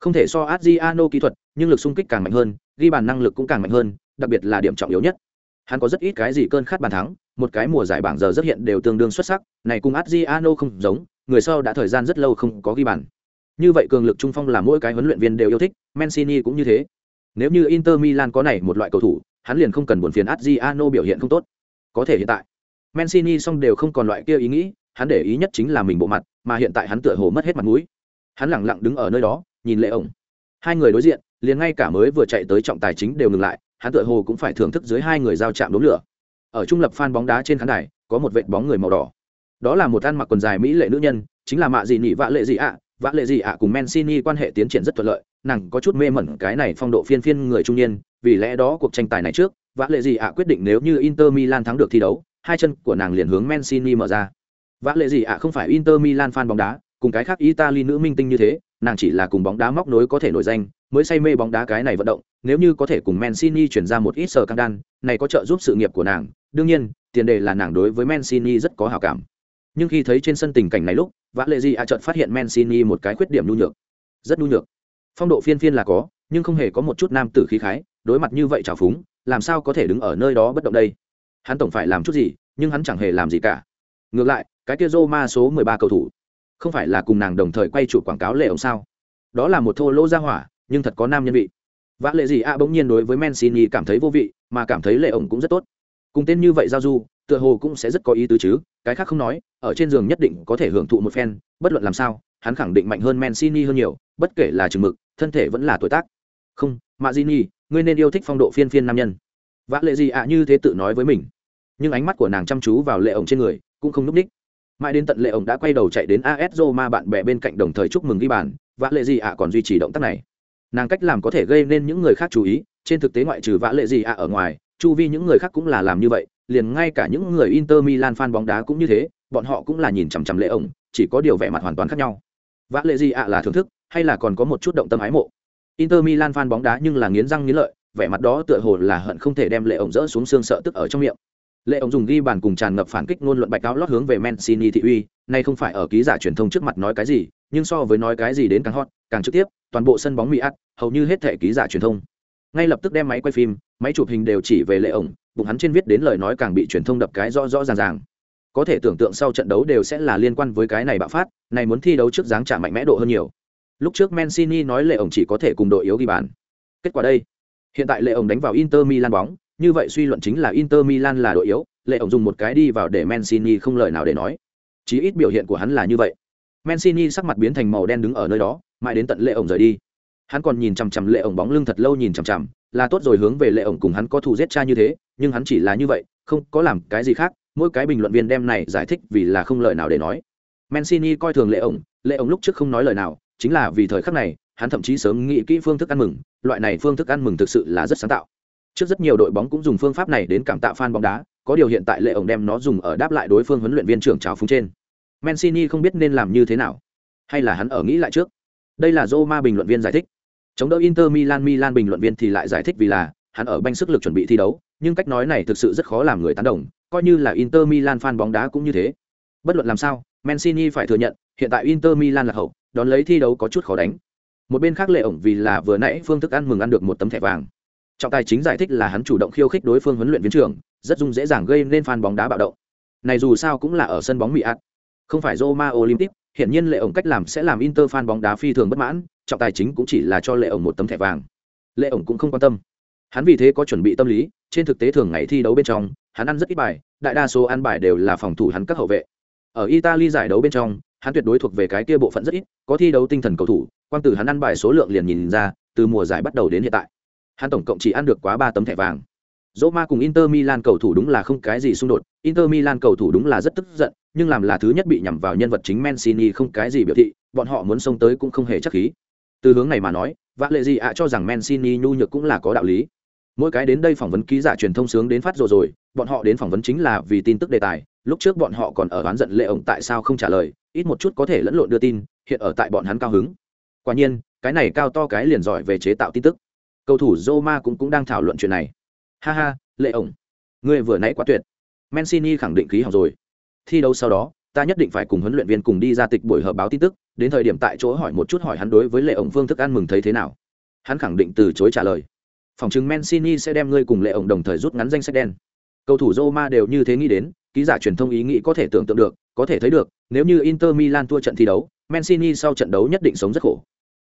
Không thể so Adriano kỹ thuật, nhưng lực xung kích càng mạnh hơn, ghi bàn năng lực cũng càng mạnh hơn, đặc biệt là điểm trọng yếu nhất. Hắn có rất ít cái gì cơn khát bàn thắng, một cái mùa giải bảng giờ rất hiện đều tương đương xuất sắc, này cùng Adriano không giống, người sau đã thời gian rất lâu không có ghi bàn. Như vậy cường lực trung phong là mỗi cái huấn luyện viên đều yêu thích, Mancini cũng như thế. Nếu như Inter Milan có này một loại cầu thủ, hắn liền không cần buồn phiền Adriano biểu hiện không tốt. Có thể hiện tại, Mancini song đều không còn loại kia ý nghĩ, hắn để ý nhất chính là mình bộ mặt, mà hiện tại hắn tựa hồ mất hết mặt mũi. Hắn lặng lặng đứng ở nơi đó, nhìn lệ ổng. Hai người đối diện, liền ngay cả mới vừa chạy tới trọng tài chính đều ngừng lại, hắn tựa hồ cũng phải thưởng thức dưới hai người giao chạm đốm lửa. Ở trung lập fan bóng đá trên khán đài, có một vệt bóng người màu đỏ. Đó là một ăn mặc quần dài mỹ lệ nữ nhân, chính là mạ gì nhị vạ lệ gì ạ, vạ lệ gì ạ cùng Mancini quan hệ tiến triển rất thuận lợi, nàng có chút mê mẩn cái này phong độ phiên phiên người trung niên, vì lẽ đó cuộc tranh tài này trước, vã lệ gì ạ quyết định nếu như Inter Milan thắng được thi đấu, hai chân của nàng liền hướng Mancini mở ra. vã lệ gì ạ không phải Inter Milan fan bóng đá, cùng cái khác Italy nữ minh tinh như thế, nàng chỉ là cùng bóng đá móc nối có thể nổi danh, mới say mê bóng đá cái này vận động, nếu như có thể cùng Mancini chuyển ra một ít sờ căng đan, này có trợ giúp sự nghiệp của nàng, đương nhiên, tiền đề là nàng đối với Mancini rất có hảo cảm. Nhưng khi thấy trên sân tình cảnh này lúc, Vã Lệ gì ạ chợt phát hiện Mancini một cái khuyết điểm nhu nhược. Rất nhu nhược. Phong độ phiên phiên là có, nhưng không hề có một chút nam tử khí khái, đối mặt như vậy trào phúng, làm sao có thể đứng ở nơi đó bất động đây? Hắn tổng phải làm chút gì, nhưng hắn chẳng hề làm gì cả. Ngược lại, cái kia Roma số 13 cầu thủ, không phải là cùng nàng đồng thời quay chủ quảng cáo lệ ông sao? Đó là một thô lỗ ra hỏa, nhưng thật có nam nhân vị. Vã Lệ gì a bỗng nhiên đối với Mancini cảm thấy vô vị, mà cảm thấy lệ ông cũng rất tốt. Cùng tên như vậy giao du, tựa hồ cũng sẽ rất có ý tứ chứ, cái khác không nói, ở trên giường nhất định có thể hưởng thụ một phen, bất luận làm sao, hắn khẳng định mạnh hơn Mancini hơn nhiều, bất kể là chừng mực, thân thể vẫn là tuổi tác. Không, Mancini, ngươi nên yêu thích phong độ phiên phiên nam nhân. Vã lệ gì ạ như thế tự nói với mình. Nhưng ánh mắt của nàng chăm chú vào lệ ổng trên người, cũng không núp ních. Mãi đến tận lệ ổng đã quay đầu chạy đến AS Roma bạn bè bên cạnh đồng thời chúc mừng ghi bàn, vã lệ gì ạ còn duy trì động tác này. Nàng cách làm có thể gây nên những người khác chú ý, trên thực tế ngoại trừ vã lệ gì ạ ở ngoài, chu vi những người khác cũng là làm như vậy, liền ngay cả những người Inter Milan fan bóng đá cũng như thế, bọn họ cũng là nhìn chằm chằm lệ ổng, chỉ có điều vẻ mặt hoàn toàn khác nhau. Vã lệ gì ạ là thưởng thức, hay là còn có một chút động tâm ái mộ. Inter Milan fan bóng đá nhưng là nghiến răng nghiến lợi, vẻ mặt đó tựa hồ là hận không thể đem lệ ổng rỡ xuống xương sợ tức ở trong miệng. Lệ ổng dùng ghi bàn cùng tràn ngập phản kích ngôn luận bạch cáo lót hướng về Mancini thị uy, nay không phải ở ký giả truyền thông trước mặt nói cái gì, nhưng so với nói cái gì đến càng hot, càng trực tiếp, toàn bộ sân bóng mỹ ắt, hầu như hết thể ký giả truyền thông. Ngay lập tức đem máy quay phim, máy chụp hình đều chỉ về lệ ổng, bụng hắn trên viết đến lời nói càng bị truyền thông đập cái rõ rõ ràng ràng có thể tưởng tượng sau trận đấu đều sẽ là liên quan với cái này bạo phát, này muốn thi đấu trước dáng trả mạnh mẽ độ hơn nhiều. Lúc trước mancini nói lệ ổng chỉ có thể cùng đội yếu ghi bàn. Kết quả đây. Hiện tại lệ ổng đánh vào inter milan bóng, như vậy suy luận chính là inter milan là đội yếu, lệ ổng dùng một cái đi vào để mancini không lời nào để nói. Chí ít biểu hiện của hắn là như vậy. Mancini sắc mặt biến thành màu đen đứng ở nơi đó, mãi đến tận lệ ổng rời đi. Hắn còn nhìn chằm chằm lệ ổng bóng lưng thật lâu nhìn chằm chằm, là tốt rồi hướng về lệ ổng cùng hắn có thù giết cha như thế, nhưng hắn chỉ là như vậy, không có làm cái gì khác mỗi cái bình luận viên đem này giải thích vì là không lời nào để nói. Mancini coi thường lệ ổng lệ ổng lúc trước không nói lời nào, chính là vì thời khắc này, hắn thậm chí sớm nghĩ kỹ phương thức ăn mừng, loại này phương thức ăn mừng thực sự là rất sáng tạo. Trước rất nhiều đội bóng cũng dùng phương pháp này đến cảm tạ fan bóng đá, có điều hiện tại lệ ổng đem nó dùng ở đáp lại đối phương huấn luyện viên trưởng trào phúng trên. Mancini không biết nên làm như thế nào, hay là hắn ở nghĩ lại trước. Đây là Roma bình luận viên giải thích. Chống đỡ inter milan milan bình luận viên thì lại giải thích vì là, hắn ở banh sức lực chuẩn bị thi đấu, nhưng cách nói này thực sự rất khó làm người tán đồng coi như là inter milan fan bóng đá cũng như thế. Bất luận làm sao, mancini phải thừa nhận, hiện tại inter milan là hậu, đón lấy thi đấu có chút khó đánh. Một bên khác lệ ổng vì là vừa nãy phương thức ăn mừng ăn được một tấm thẻ vàng. Trọng tài chính giải thích là hắn chủ động khiêu khích đối phương huấn luyện viên trưởng, rất dung dễ dàng gây nên fan bóng đá bạo động. Này dù sao cũng là ở sân bóng mỹ ạt không phải roma olympic hiện nhiên lệ ổng cách làm sẽ làm inter fan bóng đá phi thường bất mãn, trọng tài chính cũng chỉ là cho lệ ổng một tấm thẻ vàng. Lệ ổng cũng không quan tâm hắn vì thế có chuẩn bị tâm lý trên thực tế thường ngày thi đấu bên trong hắn ăn rất ít bài đại đa số ăn bài đều là phòng thủ hắn các hậu vệ. Ở italy giải đấu bên trong hắn tuyệt đối thuộc về cái kia bộ phận rất ít có thi đấu tinh thần cầu thủ quan tử hắn ăn bài số lượng liền nhìn ra từ mùa giải bắt đầu đến hiện tại. Hắn tổng cộng chỉ ăn được quá ba tấm thẻ vàng. Roma cùng Inter Milan cầu thủ đúng là không cái gì xung đột, Inter Milan cầu thủ đúng là rất tức giận, nhưng làm là thứ nhất bị nhằm vào nhân vật chính Mancini không cái gì biểu thị, bọn họ muốn xông tới cũng không hề chắc khí. Từ hướng này mà nói vạ lệ gì ạ cho rằng mancini nhu nhược cũng là có đạo lý mỗi cái đến đây phỏng vấn ký giả truyền thông sướng đến phát rồi rồi, bọn họ đến phỏng vấn chính là vì tin tức đề tài. Lúc trước bọn họ còn ở oán giận lệ ổng tại sao không trả lời, ít một chút có thể lẫn lộn đưa tin, hiện ở tại bọn hắn cao hứng. Quả nhiên, cái này cao to cái liền giỏi về chế tạo tin tức. Cầu thủ Roma cũng cũng đang thảo luận chuyện này. Ha ha, lệ ổng, ngươi vừa nãy quá tuyệt. Mancini khẳng định khí hỏng rồi. Thi đấu sau đó, ta nhất định phải cùng huấn luyện viên cùng đi ra tịch buổi họp báo tin tức, đến thời điểm tại chỗ hỏi một chút hỏi hắn đối với lệ ổng phương thức ăn mừng thấy thế nào. Hắn khẳng định từ chối trả lời phòng chứng mancini sẽ đem ngươi cùng lệ ổng đồng thời rút ngắn danh sách đen cầu thủ roma đều như thế nghĩ đến ký giả truyền thông ý nghĩ có thể tưởng tượng được có thể thấy được nếu như inter milan thua trận thi đấu Mancini sau trận đấu nhất định sống rất khổ.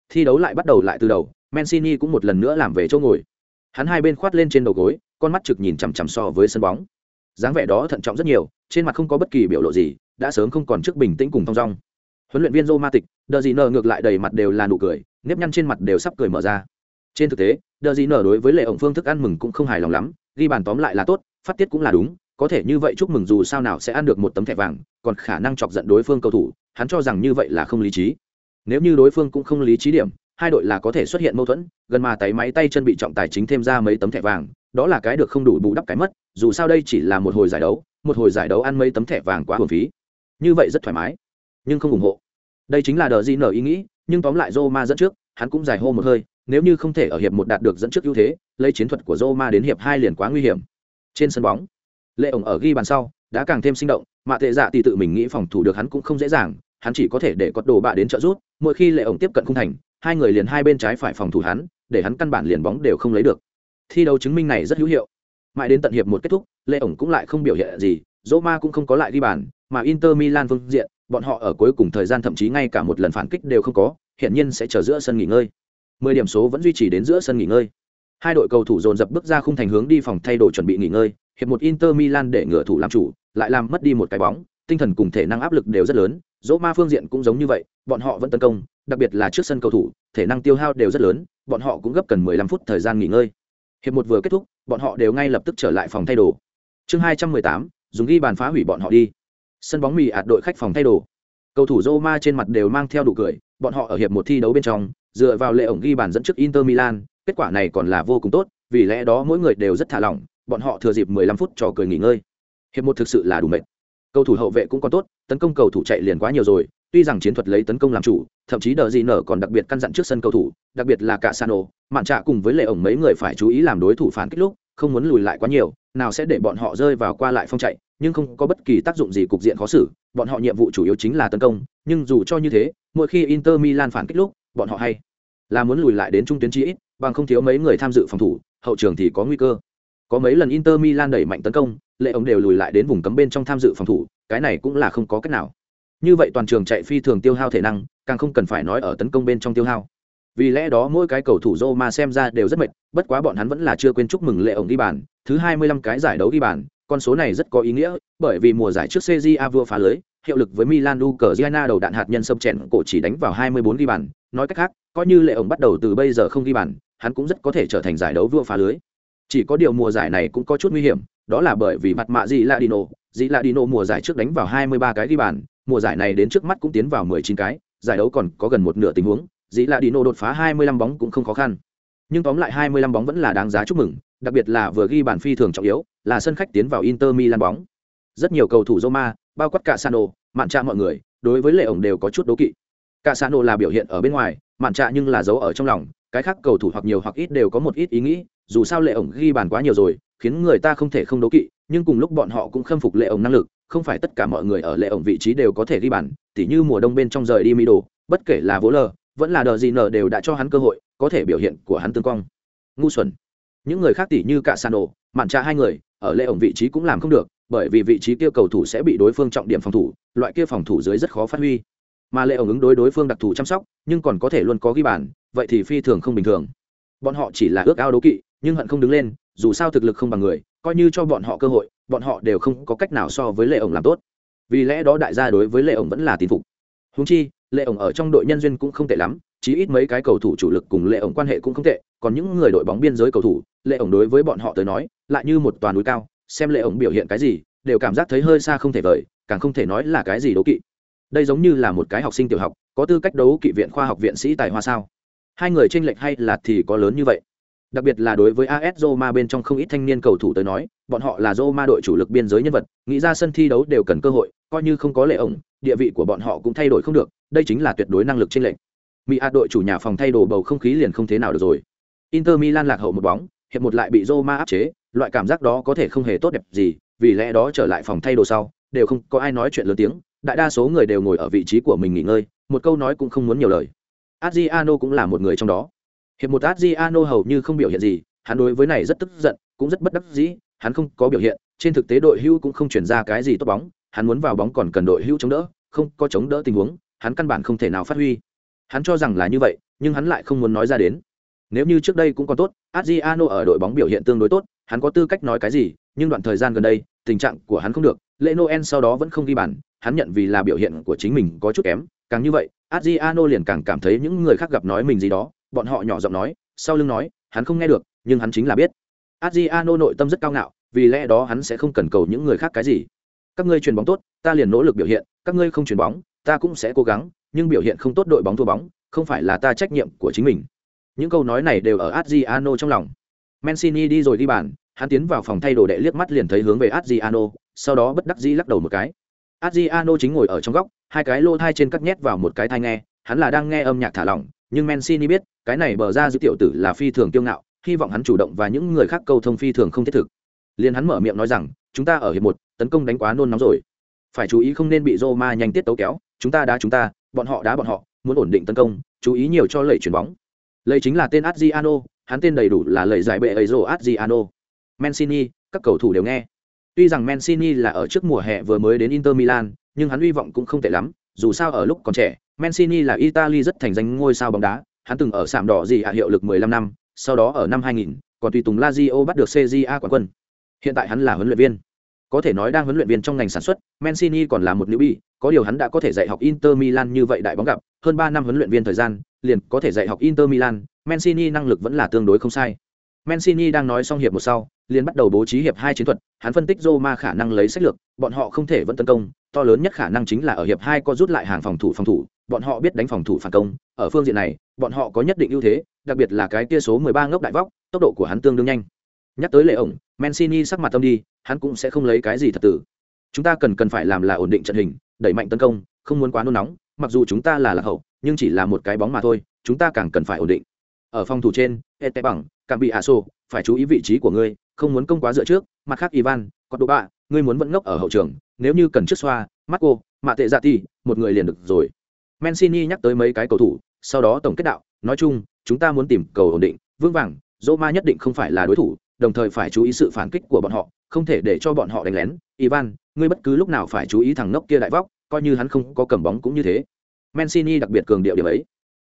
Thi đấu lại bắt đầu lại từ đầu, Mancini cũng một lần nữa làm về chỗ ngồi. Hắn hai bên khoát lên trên đầu gối, con mắt trực nhìn chằm chằm so với sân bóng. dáng vẻ đó thận trọng rất nhiều, trên mặt không có bất kỳ biểu lộ gì, đã sớm không còn trước bình tĩnh cùng thong dong. Huấn luyện viên Roma tịch, đờ gì nở ngược lại đầy mặt đều là nụ cười, nếp nhăn trên mặt đều sắp cười mở ra. Trên thực tế, đờ gì nở đối với lệ ổng phương thức ăn mừng cũng không hài lòng lắm, ghi bàn tóm lại là tốt, phát tiết cũng là đúng, có thể như vậy chúc mừng dù sao nào sẽ ăn được một tấm thẻ vàng, còn khả năng chọc giận đối phương cầu thủ, hắn cho rằng như vậy là không lý trí. Nếu như đối phương cũng không lý trí điểm, hai đội là có thể xuất hiện mâu thuẫn, gần mà tay máy tay chân bị trọng tài chính thêm ra mấy tấm thẻ vàng, đó là cái được không đủ bù đắp cái mất, dù sao đây chỉ là một hồi giải đấu, một hồi giải đấu ăn mấy tấm thẻ vàng quá hồn phí. Như vậy rất thoải mái, nhưng không ủng hộ. Đây chính là đờ di nở ý nghĩ, nhưng tóm lại Roma dẫn trước, hắn cũng dài hô một hơi, nếu như không thể ở hiệp một đạt được dẫn trước ưu thế, lấy chiến thuật của Roma đến hiệp hai liền quá nguy hiểm. Trên sân bóng, Lệ ổng ở ghi bàn sau, đã càng thêm sinh động, mà tệ dạ thì tự mình nghĩ phòng thủ được hắn cũng không dễ dàng, hắn chỉ có thể để có đồ bạ đến trợ giúp, mỗi khi Lệ ổng tiếp cận khung thành, hai người liền hai bên trái phải phòng thủ hắn, để hắn căn bản liền bóng đều không lấy được. Thi đấu chứng minh này rất hữu hiệu. Mãi đến tận hiệp một kết thúc, Lệ ổng cũng lại không biểu hiện gì, Roma cũng không có lại ghi bàn, mà Inter Milan vương diện, bọn họ ở cuối cùng thời gian thậm chí ngay cả một lần phản kích đều không có, hiện nhiên sẽ chờ giữa sân nghỉ ngơi. 10 điểm số vẫn duy trì đến giữa sân nghỉ ngơi. Hai đội cầu thủ dồn dập bước ra khung thành hướng đi phòng thay đồ chuẩn bị nghỉ ngơi, hiệp một Inter Milan để ngựa thủ làm chủ, lại làm mất đi một cái bóng, tinh thần cùng thể năng áp lực đều rất lớn, Roma phương diện cũng giống như vậy, bọn họ vẫn tấn công, đặc biệt là trước sân cầu thủ, thể năng tiêu hao đều rất lớn, bọn họ cũng gấp cần 15 phút thời gian nghỉ ngơi. Hiệp một vừa kết thúc, bọn họ đều ngay lập tức trở lại phòng thay đồ. Chương 218, dùng ghi bàn phá hủy bọn họ đi. Sân bóng mì ạt đội khách phòng thay đồ. Cầu thủ Roma trên mặt đều mang theo đủ cười, bọn họ ở hiệp một thi đấu bên trong, dựa vào lệ ổng ghi bàn dẫn trước Inter Milan, kết quả này còn là vô cùng tốt, vì lẽ đó mỗi người đều rất thả lỏng, bọn họ thừa dịp 15 phút trò cười nghỉ ngơi. Hiệp một thực sự là đủ mệt. Cầu thủ hậu vệ cũng còn tốt, tấn công cầu thủ chạy liền quá nhiều rồi, tuy rằng chiến thuật lấy tấn công làm chủ, thậm chí đờ gì nở còn đặc biệt căn dặn trước sân cầu thủ, đặc biệt là cả Sano, mạn trạ cùng với lệ ổng mấy người phải chú ý làm đối thủ phản kích lúc, không muốn lùi lại quá nhiều, nào sẽ để bọn họ rơi vào qua lại phong chạy, nhưng không có bất kỳ tác dụng gì cục diện khó xử, bọn họ nhiệm vụ chủ yếu chính là tấn công, nhưng dù cho như thế, mỗi khi Inter Milan phản kích lúc, bọn họ hay là muốn lùi lại đến trung tuyến chi ít, bằng không thiếu mấy người tham dự phòng thủ, hậu trường thì có nguy cơ. Có mấy lần Inter Milan đẩy mạnh tấn công, lệ ống đều lùi lại đến vùng cấm bên trong tham dự phòng thủ, cái này cũng là không có cách nào. Như vậy toàn trường chạy phi thường tiêu hao thể năng, càng không cần phải nói ở tấn công bên trong tiêu hao. Vì lẽ đó mỗi cái cầu thủ Roma xem ra đều rất mệt, bất quá bọn hắn vẫn là chưa quên chúc mừng lệ ổng đi bàn, thứ 25 cái giải đấu đi bàn, con số này rất có ý nghĩa, bởi vì mùa giải trước CJA vừa phá lưới, hiệu lực với Milan Ukraine đầu đạn hạt nhân sâm chèn cổ chỉ đánh vào 24 ghi bàn, nói cách khác, coi như lệ ổng bắt đầu từ bây giờ không ghi bàn, hắn cũng rất có thể trở thành giải đấu vua phá lưới. Chỉ có điều mùa giải này cũng có chút nguy hiểm, đó là bởi vì mặt mạ gì Ladino, gì Ladino mùa giải trước đánh vào 23 cái ghi bàn, mùa giải này đến trước mắt cũng tiến vào 19 cái, giải đấu còn có gần một nửa tình huống, dĩ là Đino đột phá 25 bóng cũng không khó khăn. Nhưng tóm lại 25 bóng vẫn là đáng giá chúc mừng, đặc biệt là vừa ghi bàn phi thường trọng yếu, là sân khách tiến vào Inter Milan bóng. Rất nhiều cầu thủ Roma, bao quát cả Sano, mạn trạ mọi người, đối với lệ ổng đều có chút đố kỵ. Cả Sano là biểu hiện ở bên ngoài, mạn trạ nhưng là giấu ở trong lòng, cái khác cầu thủ hoặc nhiều hoặc ít đều có một ít ý nghĩ, dù sao lệ ổng ghi bàn quá nhiều rồi, khiến người ta không thể không đố kỵ, nhưng cùng lúc bọn họ cũng khâm phục lệ ổng năng lực, không phải tất cả mọi người ở lệ ổng vị trí đều có thể ghi bàn, tỉ như mùa đông bên trong rời đi Mido, bất kể là vỗ lờ, vẫn là đờ gì nở đều đã cho hắn cơ hội, có thể biểu hiện của hắn tương quang. Ngu xuẩn. Những người khác tỷ như cả sàn Sano, mạn trà hai người, ở lệ ổng vị trí cũng làm không được, bởi vì vị trí kia cầu thủ sẽ bị đối phương trọng điểm phòng thủ, loại kia phòng thủ dưới rất khó phát huy. Mà lệ ổng ứng đối đối phương đặc thù chăm sóc, nhưng còn có thể luôn có ghi bàn, vậy thì phi thường không bình thường. Bọn họ chỉ là ước ao đố kỵ, nhưng hận không đứng lên, dù sao thực lực không bằng người, coi như cho bọn họ cơ hội, bọn họ đều không có cách nào so với lệ ổng làm tốt. Vì lẽ đó đại gia đối với lệ ổng vẫn là tín phục. húng chi, lệ ổng ở trong đội nhân duyên cũng không tệ lắm, chí ít mấy cái cầu thủ chủ lực cùng lệ ổng quan hệ cũng không tệ, còn những người đội bóng biên giới cầu thủ, lệ ổng đối với bọn họ tới nói, lại như một toàn núi cao, xem lệ ổng biểu hiện cái gì, đều cảm giác thấy hơi xa không thể vời, càng không thể nói là cái gì đấu kỵ. Đây giống như là một cái học sinh tiểu học, có tư cách đấu kỵ viện khoa học viện sĩ tài hoa sao? Hai người tranh lệch hay là thì có lớn như vậy? Đặc biệt là đối với AS Roma bên trong không ít thanh niên cầu thủ tới nói, bọn họ là Roma đội chủ lực biên giới nhân vật, nghĩ ra sân thi đấu đều cần cơ hội, coi như không có lệ ổng, địa vị của bọn họ cũng thay đổi không được, đây chính là tuyệt đối năng lực trên lệnh. Mỹ A đội chủ nhà phòng thay đồ bầu không khí liền không thế nào được rồi. Inter Milan lạc hậu một bóng, hiệp một lại bị Roma áp chế, loại cảm giác đó có thể không hề tốt đẹp gì, vì lẽ đó trở lại phòng thay đồ sau, đều không có ai nói chuyện lớn tiếng, đại đa số người đều ngồi ở vị trí của mình nghỉ ngơi, một câu nói cũng không muốn nhiều lời. Adriano cũng là một người trong đó. Hiệp một Adriano hầu như không biểu hiện gì, hắn đối với này rất tức giận, cũng rất bất đắc dĩ, hắn không có biểu hiện, trên thực tế đội hưu cũng không chuyển ra cái gì tốt bóng, hắn muốn vào bóng còn cần đội hưu chống đỡ, không có chống đỡ tình huống, hắn căn bản không thể nào phát huy. Hắn cho rằng là như vậy, nhưng hắn lại không muốn nói ra đến. Nếu như trước đây cũng còn tốt, adriano ở đội bóng biểu hiện tương đối tốt, hắn có tư cách nói cái gì, nhưng đoạn thời gian gần đây, tình trạng của hắn không được. Lễ noel sau đó vẫn không ghi bàn, hắn nhận vì là biểu hiện của chính mình có chút kém. Càng như vậy, adriano liền càng cảm thấy những người khác gặp nói mình gì đó, bọn họ nhỏ giọng nói, sau lưng nói, hắn không nghe được, nhưng hắn chính là biết. Adriano nội tâm rất cao ngạo, vì lẽ đó hắn sẽ không cần cầu những người khác cái gì. Các ngươi chuyền bóng tốt, ta liền nỗ lực biểu hiện, các ngươi không chuyền bóng ta cũng sẽ cố gắng, nhưng biểu hiện không tốt đội bóng thua bóng, không phải là ta trách nhiệm của chính mình. Những câu nói này đều ở adriano trong lòng. Mancini đi rồi đi bàn, hắn tiến vào phòng thay đồ đệ liếc mắt liền thấy hướng về adriano, sau đó bất đắc dĩ lắc đầu một cái. Adriano chính ngồi ở trong góc, hai cái lô thai trên cắt nhét vào một cái thai nghe, hắn là đang nghe âm nhạc thả lỏng, nhưng mancini biết, cái này bờ ra giữ tiểu tử là phi thường kiêu ngạo, hy vọng hắn chủ động và những người khác câu thông phi thường không thiết thực. Liền hắn mở miệng nói rằng, chúng ta ở hiệp một, tấn công đánh quá nôn nóng rồi. Phải chú ý không nên bị Roma nhanh tiết tấu kéo chúng ta đá chúng ta, bọn họ đá bọn họ, muốn ổn định tấn công, chú ý nhiều cho lẩy chuyển bóng. Lẩy chính là tên Adriano, hắn tên đầy đủ là lẩy giải bệ ấy rồ Adriano. Mancini, các cầu thủ đều nghe. Tuy rằng Mancini là ở trước mùa hè vừa mới đến Inter Milan, nhưng hắn hy vọng cũng không tệ lắm, dù sao ở lúc còn trẻ, Mancini là Italy rất thành danh ngôi sao bóng đá, hắn từng ở sạm đỏ gì hạ hiệu lực 15 năm, sau đó ở năm 2000 còn tùy tùng Lazio bắt được CJA quán quân. Hiện tại hắn là huấn luyện viên có thể nói đang huấn luyện viên trong ngành sản xuất Mancini còn là một nữ bi, có điều hắn đã có thể dạy học Inter Milan như vậy đại bóng gặp hơn ba năm huấn luyện viên thời gian liền có thể dạy học Inter Milan Mancini năng lực vẫn là tương đối không sai. Mancini đang nói xong hiệp một sau liền bắt đầu bố trí hiệp hai chiến thuật hắn phân tích Roma khả năng lấy sách lược bọn họ không thể vẫn tấn công to lớn nhất khả năng chính là ở hiệp hai có rút lại hàng phòng thủ phòng thủ bọn họ biết đánh phòng thủ phản công ở phương diện này bọn họ có nhất định ưu thế đặc biệt là cái kia số 13 ngốc đại vóc tốc độ của hắn tương đương nhanh. Nhắc tới lệ ổng mancini sắc mặt tâm đi hắn cũng sẽ không lấy cái gì thật tử. Chúng ta cần cần phải làm là ổn định trận hình, đẩy mạnh tấn công, không muốn quá nôn nóng, mặc dù chúng ta là lạc hậu, nhưng chỉ là một cái bóng mà thôi, chúng ta càng cần phải ổn định. Ở phòng thủ trên ete bằng càng bị hạ sô, phải chú ý vị trí của ngươi, không muốn công quá dựa trước, mặt khác ivan còn độ bạ, ngươi muốn vẫn ngốc ở hậu trường, nếu như cần trước xoa, marco, mạ tệ dạ ti một người liền được rồi. Mancini nhắc tới mấy cái cầu thủ, sau đó tổng kết đạo, nói chung, chúng ta muốn tìm cầu ổn định, vững vàng, Roma nhất định không phải là đối thủ, đồng thời phải chú ý sự phản kích của bọn họ không thể để cho bọn họ đánh lén. Ivan, ngươi bất cứ lúc nào phải chú ý thằng ngốc kia đại vóc, coi như hắn không có cầm bóng cũng như thế. Mancini đặc biệt cường điệu điểm ấy.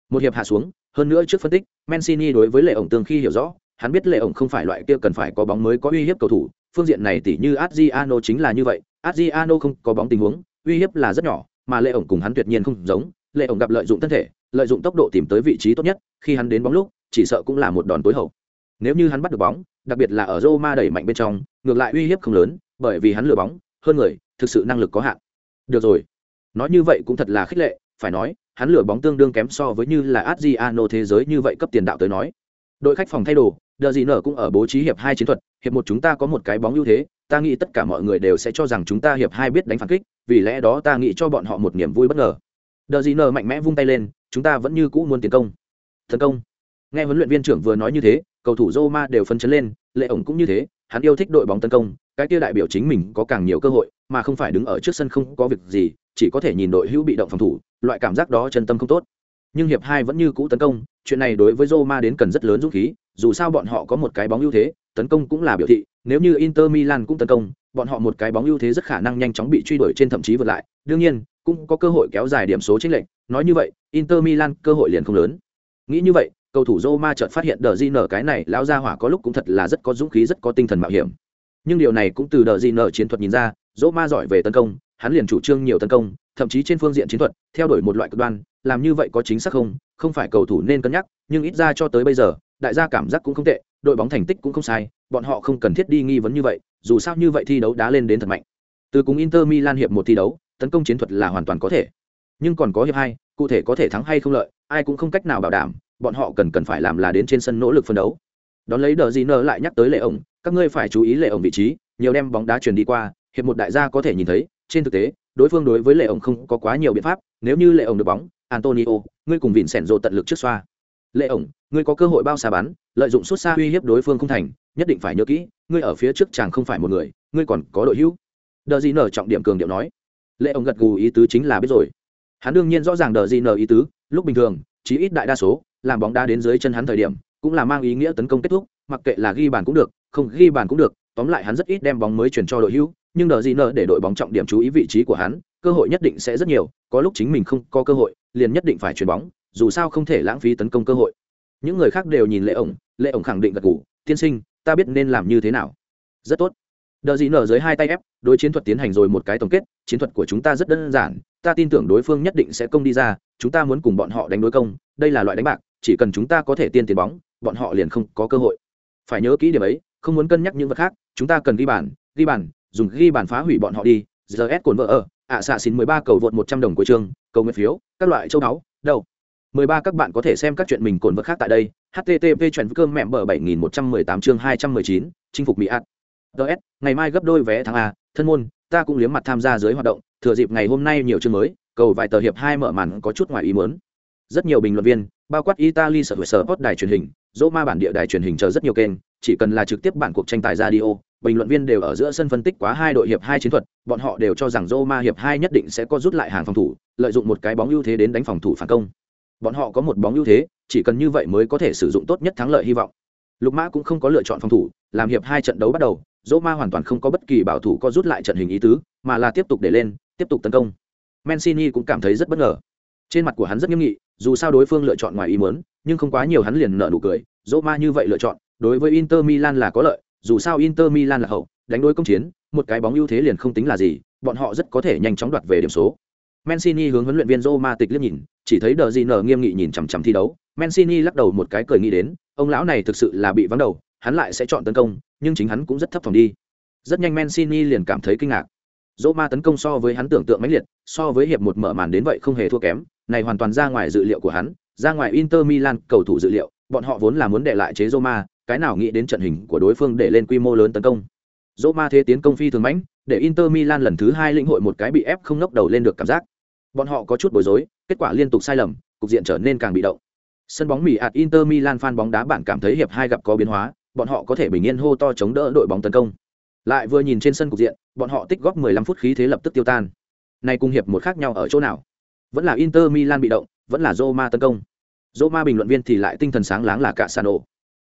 Một hiệp hạ xuống, hơn nữa trước phân tích, mancini đối với lệ ổng tương khi hiểu rõ, hắn biết lệ ổng không phải loại kia cần phải có bóng mới có uy hiếp cầu thủ, phương diện này tỉ như adriano chính là như vậy, adriano không có bóng tình huống, uy hiếp là rất nhỏ, mà lệ ổng cùng hắn tuyệt nhiên không giống, lệ ổng gặp lợi dụng thân thể, lợi dụng tốc độ tìm tới vị trí tốt nhất, khi hắn đến bóng lúc, chỉ sợ cũng là một đòn tối hậu. Nếu như hắn bắt được bóng đặc biệt là ở Roma đẩy mạnh bên trong, ngược lại uy hiếp không lớn, bởi vì hắn lừa bóng, hơn người, thực sự năng lực có hạn. Được rồi, nói như vậy cũng thật là khích lệ, phải nói, hắn lừa bóng tương đương kém so với như là Adriano thế giới như vậy cấp tiền đạo tới nói. Đội khách phòng thay đồ, đờ gì nở cũng ở bố trí hiệp hai chiến thuật, hiệp một chúng ta có một cái bóng ưu thế, ta nghĩ tất cả mọi người đều sẽ cho rằng chúng ta hiệp hai biết đánh phản kích, vì lẽ đó ta nghĩ cho bọn họ một niềm vui bất ngờ. Đờ gì nở mạnh mẽ vung tay lên, chúng ta vẫn như cũ muốn tiến công. Tấn công. Nghe huấn luyện viên trưởng vừa nói như thế, cầu thủ Roma đều phấn chấn lên, lệ ổng cũng như thế, hắn yêu thích đội bóng tấn công, cái kia đại biểu chính mình có càng nhiều cơ hội, mà không phải đứng ở trước sân không có việc gì, chỉ có thể nhìn đội hữu bị động phòng thủ, loại cảm giác đó chân tâm không tốt. Nhưng hiệp hai vẫn như cũ tấn công, chuyện này đối với Roma đến cần rất lớn dũng khí, dù sao bọn họ có một cái bóng ưu thế, tấn công cũng là biểu thị, nếu như Inter Milan cũng tấn công, bọn họ một cái bóng ưu thế rất khả năng nhanh chóng bị truy đuổi trên thậm chí vượt lại, đương nhiên, cũng có cơ hội kéo dài điểm số chênh lệch, nói như vậy, Inter Milan cơ hội liền không lớn. Nghĩ như vậy, cầu thủ Roma chợt phát hiện đờ di nở cái này lão gia hỏa có lúc cũng thật là rất có dũng khí, rất có tinh thần mạo hiểm. Nhưng điều này cũng từ đờ di nở chiến thuật nhìn ra Roma giỏi về tấn công, hắn liền chủ trương nhiều tấn công, thậm chí trên phương diện chiến thuật, theo đuổi một loại cực đoan, làm như vậy có chính xác không? Không phải cầu thủ nên cân nhắc, nhưng ít ra cho tới bây giờ, đại gia cảm giác cũng không tệ, đội bóng thành tích cũng không sai, bọn họ không cần thiết đi nghi vấn như vậy, dù sao như vậy thi đấu đá lên đến thật mạnh. Từ cùng Inter Milan hiệp một thi đấu, tấn công chiến thuật là hoàn toàn có thể. Nhưng còn có hiệp hai, cụ thể có thể thắng hay không lợi, ai cũng không cách nào bảo đảm bọn họ cần cần phải làm là đến trên sân nỗ lực phân đấu. Đón lấy đờ gì nơ lại nhắc tới lệ ổng, các ngươi phải chú ý lệ ổng vị trí, nhiều đem bóng đá truyền đi qua, hiệp một đại gia có thể nhìn thấy, trên thực tế, đối phương đối với lệ ổng không có quá nhiều biện pháp, nếu như lệ ổng được bóng, antonio, ngươi cùng vịn sẻn rộ tận lực trước xoa. Lệ ổng, ngươi có cơ hội bao xa bắn, lợi dụng suốt xa uy hiếp đối phương không thành, nhất định phải nhớ kỹ, ngươi ở phía trước chàng không phải một người, ngươi còn có đội hữu. Đờ gì nở trọng điểm cường điệu nói. Lệ ổng gật gù ý tứ chính là biết rồi. Hắn đương nhiên rõ ràng đờ gì nở ý tứ, lúc bình thường, chí ít đại đa số làm bóng đá đến dưới chân hắn thời điểm, cũng là mang ý nghĩa tấn công kết thúc, mặc kệ là ghi bàn cũng được, không ghi bàn cũng được, tóm lại hắn rất ít đem bóng mới chuyển cho đội hữu, nhưng đờ gì nợ để đội bóng trọng điểm chú ý vị trí của hắn, cơ hội nhất định sẽ rất nhiều, có lúc chính mình không có cơ hội, liền nhất định phải chuyển bóng, dù sao không thể lãng phí tấn công cơ hội. Những người khác đều nhìn lệ ổng lệ ổng khẳng định gật gù, tiên sinh, ta biết nên làm như thế nào. Rất tốt đờ gì nở dưới hai tay ép, đối chiến thuật tiến hành rồi một cái tổng kết, chiến thuật của chúng ta rất đơn giản, ta tin tưởng đối phương nhất định sẽ công đi ra, chúng ta muốn cùng bọn họ đánh đối công, đây là loại đánh bạc, chỉ cần chúng ta có thể tiên tiền bóng, bọn họ liền không có cơ hội. Phải nhớ kỹ điểm ấy, không muốn cân nhắc những vật khác, chúng ta cần ghi bàn ghi bàn, dùng ghi bàn phá hủy bọn họ đi gs cồn vợ ở, ạ xạ xin mười ba cầu vượt một trăm đồng của trường cầu nguyện phiếu, các loại châu báu, đâu. Mười ba các bạn có thể xem các chuyện mình cồn vật khác tại đây http chuyện cơm mẹm bờ bảy nghìn một trăm mười tám chương hai trăm mười chín, chinh phục mỹ ạt ts ngày mai gấp đôi vé tháng a, thân môn, ta cũng liếm mặt tham gia dưới hoạt động, thừa dịp ngày hôm nay nhiều chương mới, cầu vài tờ hiệp hai mở màn có chút ngoài ý muốn. Rất nhiều bình luận viên, bao quát italy sở sở post đài truyền hình dỗ ma bản địa đài truyền hình chờ rất nhiều kênh, chỉ cần là trực tiếp bản cuộc tranh tài radio bình luận viên đều ở giữa sân phân tích quá hai đội hiệp hai chiến thuật, bọn họ đều cho rằng Roma hiệp hai nhất định sẽ có rút lại hàng phòng thủ, lợi dụng một cái bóng ưu thế đến đánh phòng thủ phản công. Bọn họ có một bóng ưu thế, chỉ cần như vậy mới có thể sử dụng tốt nhất thắng lợi hy vọng. Lục mã cũng không có lựa chọn phòng thủ, làm hiệp hai trận đấu bắt đầu Roma hoàn toàn không có bất kỳ bảo thủ có rút lại trận hình ý tứ, mà là tiếp tục để lên, tiếp tục tấn công. Mancini cũng cảm thấy rất bất ngờ. Trên mặt của hắn rất nghiêm nghị, dù sao đối phương lựa chọn ngoài ý muốn, nhưng không quá nhiều hắn liền nợ nụ cười Roma như vậy lựa chọn, đối với inter milan là có lợi, dù sao inter milan là hậu, đánh đối công chiến, một cái bóng ưu thế liền không tính là gì, bọn họ rất có thể nhanh chóng đoạt về điểm số. Mancini hướng huấn luyện viên roma tịch liếc nhìn, chỉ thấy đờ gì nở nghiêm nghị nhìn chằm chằm thi đấu. Mancini lắc đầu một cái cười nghĩ đến, ông lão này thực sự là bị vắng đầu hắn lại sẽ chọn tấn công nhưng chính hắn cũng rất thấp phòng đi rất nhanh mancini liền cảm thấy kinh ngạc Roma tấn công so với hắn tưởng tượng mãnh liệt, so với hiệp một mở màn đến vậy không hề thua kém, này hoàn toàn ra ngoài dự liệu của hắn, ra ngoài Inter Milan cầu thủ dự liệu, bọn họ vốn là muốn để lại chế Roma, cái nào nghĩ đến trận hình của đối phương để lên quy mô lớn tấn công. Roma thế tiến công phi thường mãnh, để Inter Milan lần thứ hai lĩnh hội một cái bị ép không lốc đầu lên được cảm giác. Bọn họ có chút bối rối, kết quả liên tục sai lầm, cục diện trở nên càng bị động. Sân bóng Mỹ ạt Inter Milan fan bóng đá bạn cảm thấy hiệp hai gặp có biến hóa, bọn họ có thể bình yên hô to chống đỡ đội bóng tấn công. Lại vừa nhìn trên sân cục diện, bọn họ tích góp 15 phút khí thế lập tức tiêu tan. Này cùng hiệp một khác nhau ở chỗ nào? Vẫn là Inter Milan bị động, vẫn là Roma tấn công. Roma bình luận viên thì lại tinh thần sáng láng là cả Sano.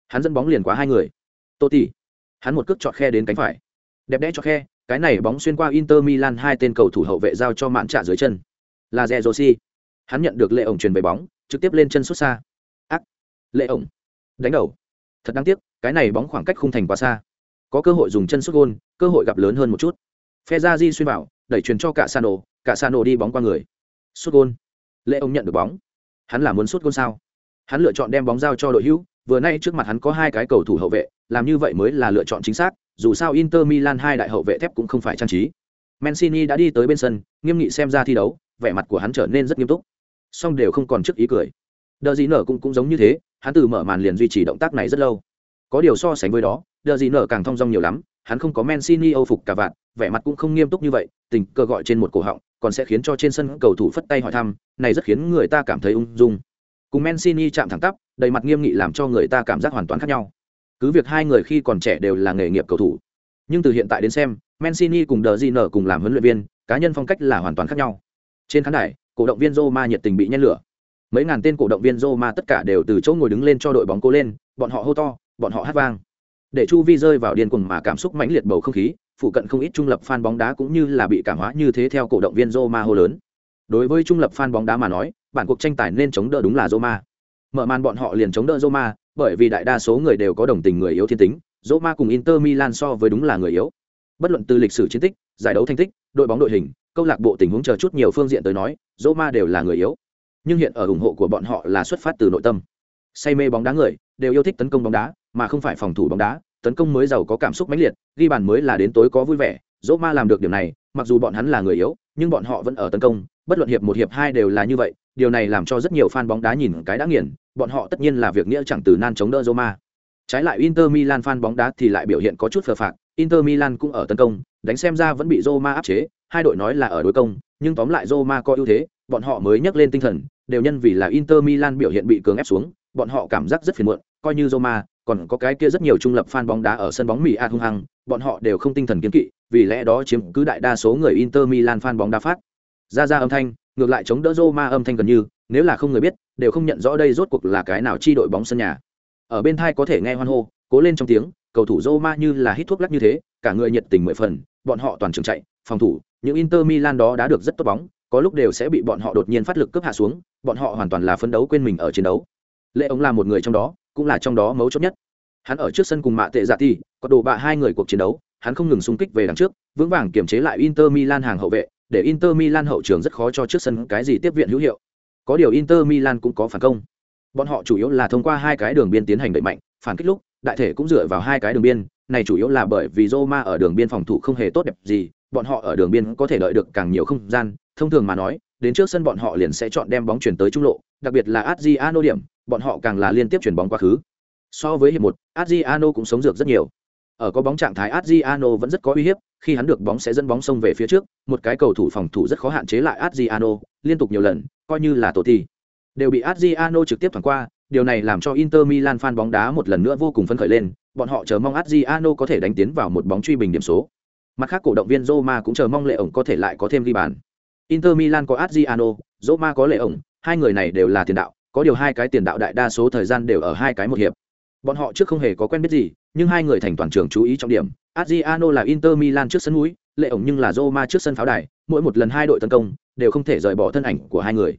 Hắn dẫn bóng liền quá hai người. Totti, hắn một cước chọt khe đến cánh phải. Đẹp đẽ cho khe, cái này bóng xuyên qua Inter Milan hai tên cầu thủ hậu vệ giao cho mạn trả dưới chân. Là Rossi. Hắn nhận được lệ ổng truyền về bóng, trực tiếp lên chân xuất xa. Ác. Lệ ổng. Đánh đầu. Thật đáng tiếc, cái này bóng khoảng cách khung thành quá xa. Có cơ hội dùng chân xuất gôn cơ hội gặp lớn hơn một chút. Phe ra di xuyên vào đẩy truyền cho cả sano cả sano đi bóng qua người. Xuất gôn. Lệ ông nhận được bóng. Hắn là muốn xuất gôn sao? Hắn lựa chọn đem bóng giao cho đội hữu vừa nay trước mặt hắn có hai cái cầu thủ hậu vệ làm như vậy mới là lựa chọn chính xác dù sao inter milan hai đại hậu vệ thép cũng không phải trang trí. Mancini đã đi tới bên sân nghiêm nghị xem ra thi đấu vẻ mặt của hắn trở nên rất nghiêm túc. Song đều không còn trước ý cười đờ gì nở cũng cũng giống như thế, hắn từ mở màn liền duy trì động tác này rất lâu. Có điều so sánh với đó, đờ gì nở càng thong dong nhiều lắm, hắn không có Mancini âu phục cả vạn, vẻ mặt cũng không nghiêm túc như vậy, tình cờ gọi trên một cổ họng, còn sẽ khiến cho trên sân cầu thủ phất tay hỏi thăm, này rất khiến người ta cảm thấy ung dung. Cùng Mancini chạm thẳng tắp, đầy mặt nghiêm nghị làm cho người ta cảm giác hoàn toàn khác nhau. Cứ việc hai người khi còn trẻ đều là nghề nghiệp cầu thủ, nhưng từ hiện tại đến xem, Mancini cùng đờ gì nở cùng làm huấn luyện viên, cá nhân phong cách là hoàn toàn khác nhau. Trên khán đài, cổ động viên Roma nhiệt tình bị nhen lửa mấy ngàn tên cổ động viên Roma tất cả đều từ chỗ ngồi đứng lên cho đội bóng cố lên, bọn họ hô to, bọn họ hát vang. Để chu vi rơi vào điên cuồng mà cảm xúc mãnh liệt bầu không khí, phụ cận không ít trung lập fan bóng đá cũng như là bị cảm hóa như thế theo cổ động viên Roma hô lớn. Đối với trung lập fan bóng đá mà nói, bản cuộc tranh tài nên chống đỡ đúng là Roma. Mở màn bọn họ liền chống đỡ Roma, bởi vì đại đa số người đều có đồng tình người yếu thiên tính, Roma cùng Inter Milan so với đúng là người yếu. Bất luận từ lịch sử chiến tích, giải đấu thành tích, đội bóng đội hình, câu lạc bộ tình huống chờ chút nhiều phương diện tới nói, Roma đều là người yếu nhưng hiện ở ủng hộ của bọn họ là xuất phát từ nội tâm say mê bóng đá người đều yêu thích tấn công bóng đá mà không phải phòng thủ bóng đá tấn công mới giàu có cảm xúc mãnh liệt ghi bàn mới là đến tối có vui vẻ dỗ ma làm được điều này mặc dù bọn hắn là người yếu nhưng bọn họ vẫn ở tấn công bất luận hiệp một hiệp hai đều là như vậy điều này làm cho rất nhiều fan bóng đá nhìn cái đã nghiền bọn họ tất nhiên là việc nghĩa chẳng từ nan chống đỡ Roma. Trái lại Inter Milan fan bóng đá thì lại biểu hiện có chút phờ phạc, Inter Milan cũng ở tấn công, đánh xem ra vẫn bị Roma áp chế, hai đội nói là ở đối công, nhưng tóm lại Roma có ưu thế, bọn họ mới nhắc lên tinh thần, đều nhân vì là Inter Milan biểu hiện bị cường ép xuống, bọn họ cảm giác rất phiền muộn, coi như Roma, còn có cái kia rất nhiều trung lập fan bóng đá ở sân bóng Mỹ A hung hăng, bọn họ đều không tinh thần kiên kỵ, vì lẽ đó chiếm cứ đại đa số người Inter Milan fan bóng đá phát. Ra ra âm thanh, ngược lại chống đỡ Roma âm thanh gần như, nếu là không người biết, đều không nhận rõ đây rốt cuộc là cái nào chi đội bóng sân nhà. Ở bên thai có thể nghe hoan hô, cố lên trong tiếng, cầu thủ Roma như là hít thuốc lắc như thế, cả người nhiệt tình mười phần, bọn họ toàn trường chạy, phòng thủ, những inter milan đó đã được rất tốt bóng có lúc đều sẽ bị bọn họ đột nhiên phát lực cướp hạ xuống, bọn họ hoàn toàn là phấn đấu quên mình ở chiến đấu. Lệ ống là một người trong đó, cũng là trong đó mấu chốt nhất. Hắn ở trước sân cùng mạ tệ giả ti, có đồ bạ hai người cuộc chiến đấu, hắn không ngừng xung kích về đằng trước, vững vàng kiềm chế lại inter milan hàng hậu vệ, để inter milan hậu trường rất khó cho trước sân cái gì tiếp viện hữu hiệu. Có điều inter milan cũng có phản công. Bọn họ chủ yếu là thông qua hai cái đường biên tiến hành đẩy mạnh, phản kích lúc, đại thể cũng dựa vào hai cái đường biên, này chủ yếu là bởi vì Roma ở đường biên phòng thủ không hề tốt đẹp gì, bọn họ ở đường biên có thể lợi được càng nhiều không gian thông thường mà nói, đến trước sân bọn họ liền sẽ chọn đem bóng chuyển tới trung lộ, đặc biệt là Adriano điểm, bọn họ càng là liên tiếp chuyển bóng quá khứ. So với hiệp một, Adriano cũng sống dược rất nhiều. Ở có bóng trạng thái Adriano vẫn rất có uy hiếp, khi hắn được bóng sẽ dẫn bóng xông về phía trước, một cái cầu thủ phòng thủ rất khó hạn chế lại Adriano, liên tục nhiều lần, coi như là tổ thi. Đều bị Adriano trực tiếp thoảng qua, điều này làm cho Inter Milan fan bóng đá một lần nữa vô cùng phấn khởi lên, bọn họ chờ mong Adriano có thể đánh tiến vào một bóng truy bình điểm số. Mặt khác cổ động viên Roma cũng chờ mong lệ ổng có thể lại có thêm ghi bàn. Inter Milan có Adriano, Roma có lệ ổng, hai người này đều là tiền đạo, có điều hai cái tiền đạo đại đa số thời gian đều ở hai cái một hiệp. Bọn họ trước không hề có quen biết gì, nhưng hai người thành toàn trường chú ý trọng điểm. Adriano là Inter Milan trước sân núi lệ ổng nhưng là Roma trước sân pháo đài, mỗi một lần hai đội tấn công, đều không thể rời bỏ thân ảnh của hai người.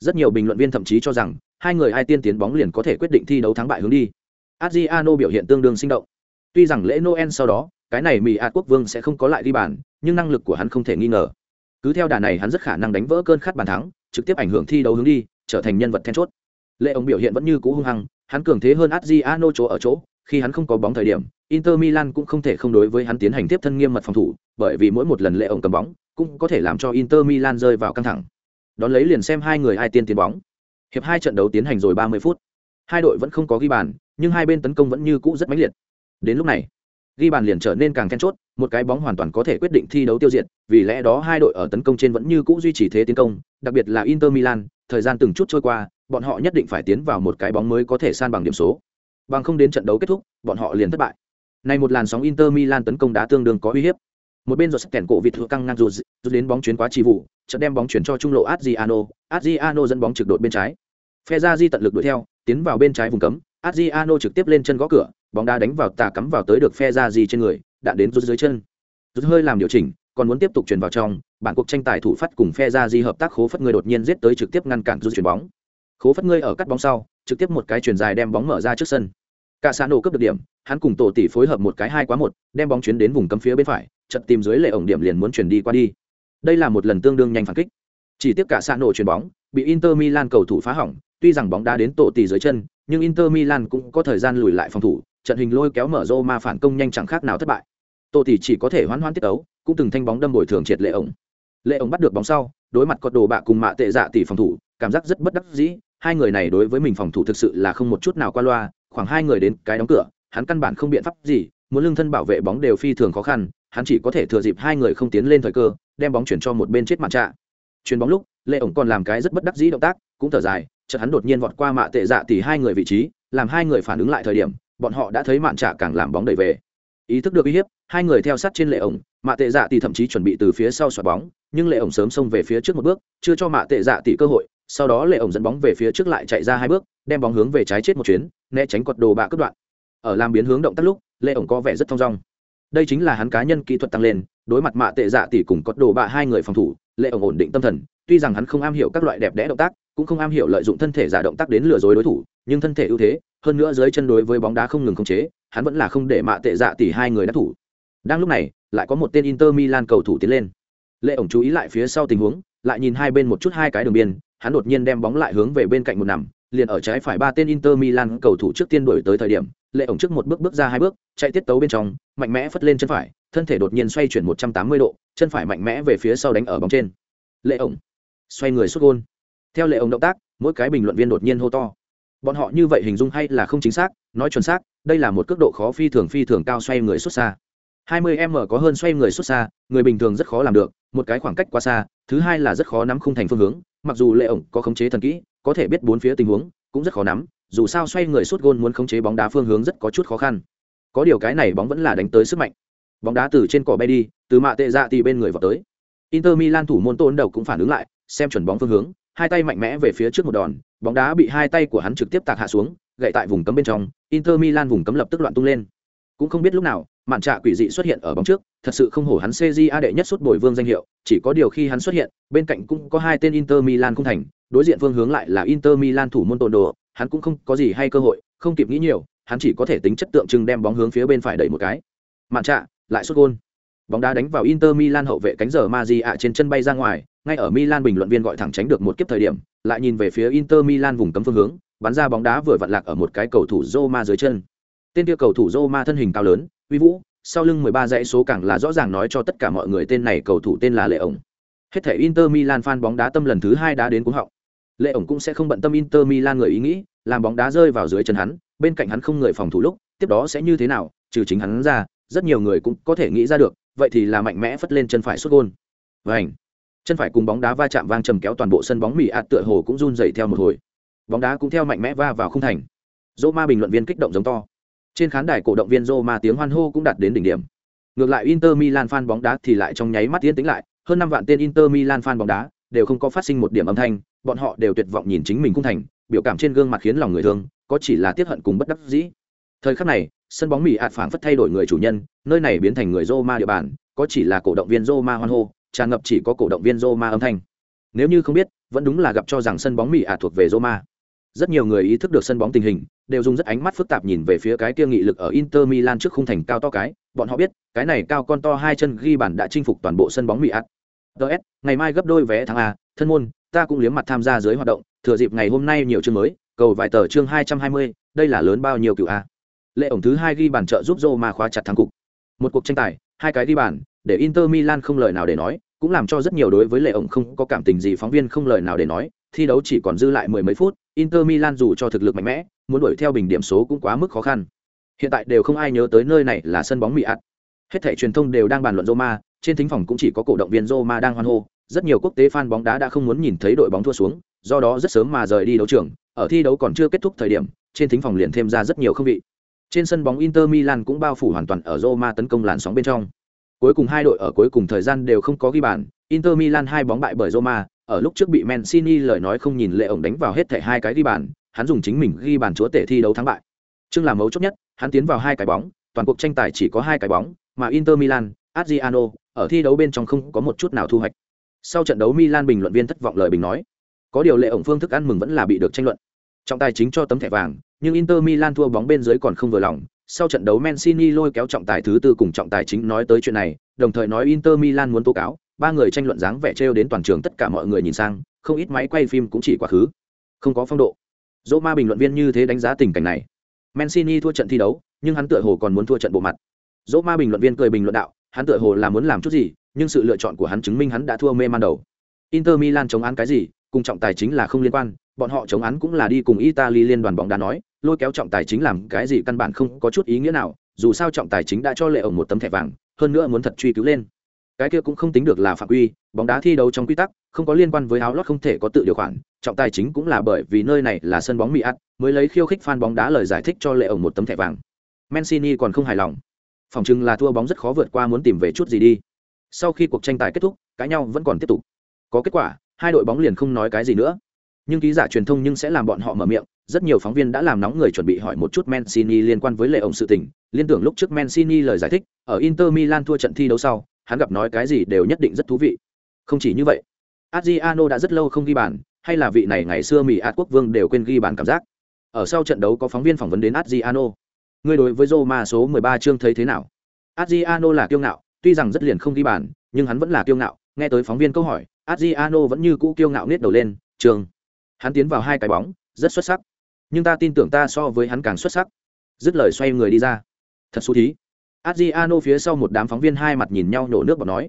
Rất nhiều bình luận viên thậm chí cho rằng, hai người ai tiên tiến bóng liền có thể quyết định thi đấu thắng bại hướng đi. Adriano biểu hiện tương đương sinh động. Tuy rằng lễ noel sau đó, cái này mỹ Ả quốc vương sẽ không có lại đi bàn, nhưng năng lực của hắn không thể nghi ngờ cứ theo đà này hắn rất khả năng đánh vỡ cơn khát bàn thắng, trực tiếp ảnh hưởng thi đấu hướng đi, trở thành nhân vật then chốt. Lệ ông biểu hiện vẫn như cũ hung hăng, hắn cường thế hơn Adriano chỗ ở chỗ, khi hắn không có bóng thời điểm, Inter Milan cũng không thể không đối với hắn tiến hành tiếp thân nghiêm mật phòng thủ, bởi vì mỗi một lần lệ ông cầm bóng, cũng có thể làm cho Inter Milan rơi vào căng thẳng. Đón lấy liền xem hai người ai tiên tiến bóng. Hiệp hai trận đấu tiến hành rồi 30 phút. Hai đội vẫn không có ghi bàn, nhưng hai bên tấn công vẫn như cũ rất mãnh liệt. Đến lúc này ghi bàn liền trở nên càng then chốt, một cái bóng hoàn toàn có thể quyết định thi đấu tiêu diệt, vì lẽ đó hai đội ở tấn công trên vẫn như cũ duy trì thế tiến công, đặc biệt là inter milan, thời gian từng chút trôi qua, bọn họ nhất định phải tiến vào một cái bóng mới có thể san bằng điểm số. Bằng không đến trận đấu kết thúc, bọn họ liền thất bại. Này một làn sóng inter milan tấn công đã tương đương có uy hiếp. Một bên rồi sắc kèn cổ vịt thừa căng ngang rụt rút đến bóng chuyến quá trì vụ trận đem bóng chuyển cho trung lộ adriano adriano dẫn bóng trực đội bên trái. Phe ra di tận lực đuổi theo, tiến vào bên trái vùng cấm adriano trực tiếp lên chân gõ cửa, bóng đá đánh vào tà cắm vào tới được phe ra gì trên người, đạn đến rút dưới chân. Rút hơi làm điều chỉnh, còn muốn tiếp tục chuyển vào trong, bản cuộc tranh tài thủ phát cùng phe ra di hợp tác khố phất người đột nhiên giết tới trực tiếp ngăn cản rút chuyển bóng. Khố phất người ở cắt bóng sau, trực tiếp một cái chuyển dài đem bóng mở ra trước sân. Cả xã nổ cấp được điểm, hắn cùng tổ tỷ phối hợp một cái hai quá một, đem bóng chuyến đến vùng cấm phía bên phải, chật tìm dưới lệ ổng điểm liền muốn chuyển đi qua đi. Đây là một lần tương đương nhanh phản kích. Chỉ tiếp cả xã nổ chuyển bóng, bị inter milan cầu thủ phá hỏng tuy rằng bóng đá đến tổ tỷ dưới chân, nhưng inter milan cũng có thời gian lùi lại phòng thủ, trận hình lôi kéo mở Roma mà phản công nhanh chẳng khác nào thất bại. Tổ tỷ chỉ có thể hoán hoán tiết ấu, cũng từng thanh bóng đâm bồi thường triệt lệ ổng. Lệ ổng bắt được bóng sau, đối mặt cột đồ bạ cùng mạ tệ dạ tỷ phòng thủ, cảm giác rất bất đắc dĩ, hai người này đối với mình phòng thủ thực sự là không một chút nào qua loa, khoảng hai người đến cái đóng cửa, hắn căn bản không biện pháp gì, muốn lương thân bảo vệ bóng đều phi thường khó khăn, hắn chỉ có thể thừa dịp hai người không tiến lên thời cơ, đem bóng chuyển cho một bên chết mạn trạ. Chuyền bóng lúc, lệ ổng còn làm cái rất bất đắc dĩ động tác, cũng thở dài chợt hắn đột nhiên vọt qua mạ tệ dạ tỷ hai người vị trí, làm hai người phản ứng lại thời điểm, bọn họ đã thấy mạn trả càng làm bóng đẩy về. Ý thức được uy hiếp, hai người theo sát trên lệ ổng, mạ tệ dạ tỷ thậm chí chuẩn bị từ phía sau xoạt bóng, nhưng lệ ổng sớm xông về phía trước một bước, chưa cho mạ tệ dạ tỷ cơ hội, sau đó lệ ổng dẫn bóng về phía trước lại chạy ra hai bước, đem bóng hướng về trái chết một chuyến, né tránh quật đồ bạ cướp đoạn. Ở làm biến hướng động tác lúc, lệ ổng có vẻ rất thong dong. Đây chính là hắn cá nhân kỹ thuật tăng lên, đối mặt mạ tệ dạ tỷ cùng quật đồ bạ hai người phòng thủ lệ ổng ổn định tâm thần, tuy rằng hắn không am hiểu các loại đẹp đẽ động tác, cũng không am hiểu lợi dụng thân thể giả động tác đến lừa dối đối thủ, nhưng thân thể ưu thế, hơn nữa dưới chân đối với bóng đá không ngừng khống chế, hắn vẫn là không để mạ tệ dạ tỷ hai người đắc thủ. Đang lúc này, lại có một tên inter milan cầu thủ tiến lên. Lệ ổng chú ý lại phía sau tình huống, lại nhìn hai bên một chút hai cái đường biên, hắn đột nhiên đem bóng lại hướng về bên cạnh một nằm liền ở trái phải ba tên inter milan cầu thủ trước tiên đuổi tới thời điểm, lệ ổng trước một bước bước ra hai bước, chạy tiết tấu bên trong, mạnh mẽ phất lên chân phải, thân thể đột nhiên xoay chuyển một trăm tám mươi độ, chân phải mạnh mẽ về phía sau đánh ở bóng trên. Lệ ổng xoay người xuất gôn. Theo lệ ổng động tác, mỗi cái bình luận viên đột nhiên hô to. Bọn họ như vậy hình dung hay là không chính xác, nói chuẩn xác, đây là một cước độ khó phi thường phi thường cao xoay người xuất xa. 20 m có hơn xoay người xuất xa, người bình thường rất khó làm được, một cái khoảng cách quá xa, thứ hai là rất khó nắm khung thành phương hướng, mặc dù lệ ổng có khống chế thần kỹ có thể biết bốn phía tình huống, cũng rất khó nắm, dù sao xoay người suốt gôn muốn khống chế bóng đá phương hướng rất có chút khó khăn. Có điều cái này bóng vẫn là đánh tới sức mạnh. Bóng đá từ trên cỏ bay đi, từ mạ tệ dạ thì bên người vào tới. Inter milan thủ môn tôn đầu cũng phản ứng lại, xem chuẩn bóng phương hướng, hai tay mạnh mẽ về phía trước một đòn, bóng đá bị hai tay của hắn trực tiếp tạc hạ xuống, gậy tại vùng cấm bên trong, inter milan vùng cấm lập tức loạn tung lên. Cũng không biết lúc nào, mạn trạ quỷ dị xuất hiện ở bóng trước, thật sự không hổ hắn cja đệ nhất suốt bồi vương danh hiệu, chỉ có điều khi hắn xuất hiện, bên cạnh cũng có hai tên inter milan không thành đối diện phương hướng lại là inter milan thủ môn tồn đồ hắn cũng không có gì hay cơ hội, không kịp nghĩ nhiều, hắn chỉ có thể tính chất tượng trưng đem bóng hướng phía bên phải đẩy một cái. Mạn trạ, lại xuất gôn. Bóng đá đánh vào inter milan hậu vệ cánh giờ Maji ạ trên chân bay ra ngoài, ngay ở milan bình luận viên gọi thẳng tránh được một kiếp thời điểm, lại nhìn về phía inter milan vùng cấm phương hướng, bắn ra bóng đá vừa vặn lạc ở một cái cầu thủ Roma dưới chân. Tên kia cầu thủ Roma thân hình cao lớn, uy vũ, sau lưng 13 dãy số càng là rõ ràng nói cho tất cả mọi người tên này cầu thủ tên là lệ ổng. Hết thể inter milan fan bóng đá tâm lần thứ hai đã đến cuống họng lệ ổng cũng sẽ không bận tâm inter milan người ý nghĩ làm bóng đá rơi vào dưới chân hắn bên cạnh hắn không người phòng thủ lúc tiếp đó sẽ như thế nào trừ chính hắn ra rất nhiều người cũng có thể nghĩ ra được vậy thì là mạnh mẽ phất lên chân phải xuất gôn. Vành, chân phải cùng bóng đá va chạm vang trầm kéo toàn bộ sân bóng mì ạt tựa hồ cũng run rẩy theo một hồi. Bóng đá cũng theo mạnh mẽ va vào khung thành. Roma ma bình luận viên kích động giống to. Trên khán đài cổ động viên dô ma tiếng hoan hô cũng đạt đến đỉnh điểm. Ngược lại inter milan fan bóng đá thì lại trong nháy mắt tiến tính lại hơn năm vạn tên inter milan fan bóng đá đều không có phát sinh một điểm âm thanh bọn họ đều tuyệt vọng nhìn chính mình cung thành, biểu cảm trên gương mặt khiến lòng người thương, có chỉ là tiếp hận cùng bất đắc dĩ. Thời khắc này, sân bóng mỹ ạt phảng phất thay đổi người chủ nhân, nơi này biến thành người Roma địa bàn, có chỉ là cổ động viên Roma hoan hô, tràn ngập chỉ có cổ động viên Roma âm thanh. Nếu như không biết, vẫn đúng là gặp cho rằng sân bóng mỹ ạt thuộc về Roma. Rất nhiều người ý thức được sân bóng tình hình, đều dùng rất ánh mắt phức tạp nhìn về phía cái kia nghị lực ở Inter Milan trước khung thành cao to cái, bọn họ biết, cái này cao con to hai chân ghi bàn đã chinh phục toàn bộ sân bóng mỹ ạt. Ts ngày mai gấp đôi vé tháng a, thân môn ta cũng liếm mặt tham gia dưới hoạt động, thừa dịp ngày hôm nay nhiều chương mới, cầu vài tờ chương hai trăm hai mươi, đây là lớn bao nhiêu cựu a? Lệ ổng thứ hai ghi bàn trợ giúp Roma khóa chặt thắng cục. Một cuộc tranh tài, hai cái ghi bàn, để Inter Milan không lời nào để nói, cũng làm cho rất nhiều đối với lệ ổng không có cảm tình gì phóng viên không lời nào để nói, thi đấu chỉ còn dư lại mười mấy phút, Inter Milan dù cho thực lực mạnh mẽ, muốn đuổi theo bình điểm số cũng quá mức khó khăn. Hiện tại đều không ai nhớ tới nơi này là sân bóng mỹ ạt. Hết thảy truyền thông đều đang bàn luận Roma, trên thính phòng cũng chỉ có cổ động viên Roma đang hoan hô rất nhiều quốc tế fan bóng đá đã không muốn nhìn thấy đội bóng thua xuống, do đó rất sớm mà rời đi đấu trường, ở thi đấu còn chưa kết thúc thời điểm, trên thính phòng liền thêm ra rất nhiều không vị. Trên sân bóng Inter Milan cũng bao phủ hoàn toàn ở Roma tấn công làn sóng bên trong. Cuối cùng hai đội ở cuối cùng thời gian đều không có ghi bàn, Inter Milan hai bóng bại bởi Roma, ở lúc trước bị Mancini lời nói không nhìn lệ ổng đánh vào hết thảy hai cái ghi bàn, hắn dùng chính mình ghi bàn chúa tể thi đấu thắng bại. Chương làm mấu chốt nhất, hắn tiến vào hai cái bóng, toàn cuộc tranh tài chỉ có hai cái bóng, mà Inter Milan, Adriano, ở thi đấu bên trong không có một chút nào thu hoạch sau trận đấu, Milan bình luận viên thất vọng lời bình nói, có điều lệ ổng phương thức ăn mừng vẫn là bị được tranh luận. Trọng tài chính cho tấm thẻ vàng, nhưng inter milan thua bóng bên dưới còn không vừa lòng. Sau trận đấu mancini lôi kéo trọng tài thứ tư cùng trọng tài chính nói tới chuyện này, đồng thời nói inter milan muốn tố cáo. Ba người tranh luận dáng vẻ trêu đến toàn trường, tất cả mọi người nhìn sang, không ít máy quay phim cũng chỉ quá khứ. Không có phong độ. Dỗ ma bình luận viên như thế đánh giá tình cảnh này. Mancini thua trận thi đấu, nhưng hắn tựa hồ còn muốn thua trận bộ mặt. Dỗ ma bình luận viên cười bình luận đạo hắn tựa hồ là muốn làm chút gì, nhưng sự lựa chọn của hắn chứng minh hắn đã thua mê man đầu. Inter milan chống án cái gì, cùng trọng tài chính là không liên quan, bọn họ chống án cũng là đi cùng italy liên đoàn bóng đá nói, lôi kéo trọng tài chính làm cái gì căn bản không có chút ý nghĩa nào, dù sao trọng tài chính đã cho lệ ổng một tấm thẻ vàng, hơn nữa muốn thật truy cứu lên. Cái kia cũng không tính được là phạm quy, bóng đá thi đấu trong quy tắc, không có liên quan với áo lót không thể có tự điều khoản, trọng tài chính cũng là bởi vì nơi này là sân bóng mỹ ắt mới lấy khiêu khích fan bóng đá lời giải thích cho lệ ổng một tấm thẻ vàng. Mancini còn không hài lòng phòng chừng là thua bóng rất khó vượt qua muốn tìm về chút gì đi. Sau khi cuộc tranh tài kết thúc, cãi nhau vẫn còn tiếp tục. Có kết quả, hai đội bóng liền không nói cái gì nữa. Nhưng ký giả truyền thông nhưng sẽ làm bọn họ mở miệng. Rất nhiều phóng viên đã làm nóng người chuẩn bị hỏi một chút Mancini liên quan với lệ ổng sự tình. Liên tưởng lúc trước Mancini lời giải thích, ở Inter Milan thua trận thi đấu sau, hắn gặp nói cái gì đều nhất định rất thú vị. Không chỉ như vậy, Adriano đã rất lâu không ghi bàn, hay là vị này ngày xưa Mỹ Át quốc vương đều quên ghi bàn cảm giác. Ở sau trận đấu có phóng viên phỏng vấn đến Adriano. Ngươi đối với Roma số 13 chương thấy thế nào? Adriano là kiêu ngạo, tuy rằng rất liền không ghi bàn, nhưng hắn vẫn là kiêu ngạo. Nghe tới phóng viên câu hỏi, Adriano vẫn như cũ kiêu ngạo nét đầu lên, trường. Hắn tiến vào hai cái bóng, rất xuất sắc. Nhưng ta tin tưởng ta so với hắn càng xuất sắc. Dứt lời xoay người đi ra. Thật xú thí. Adriano phía sau một đám phóng viên hai mặt nhìn nhau nổ nước bọt nói.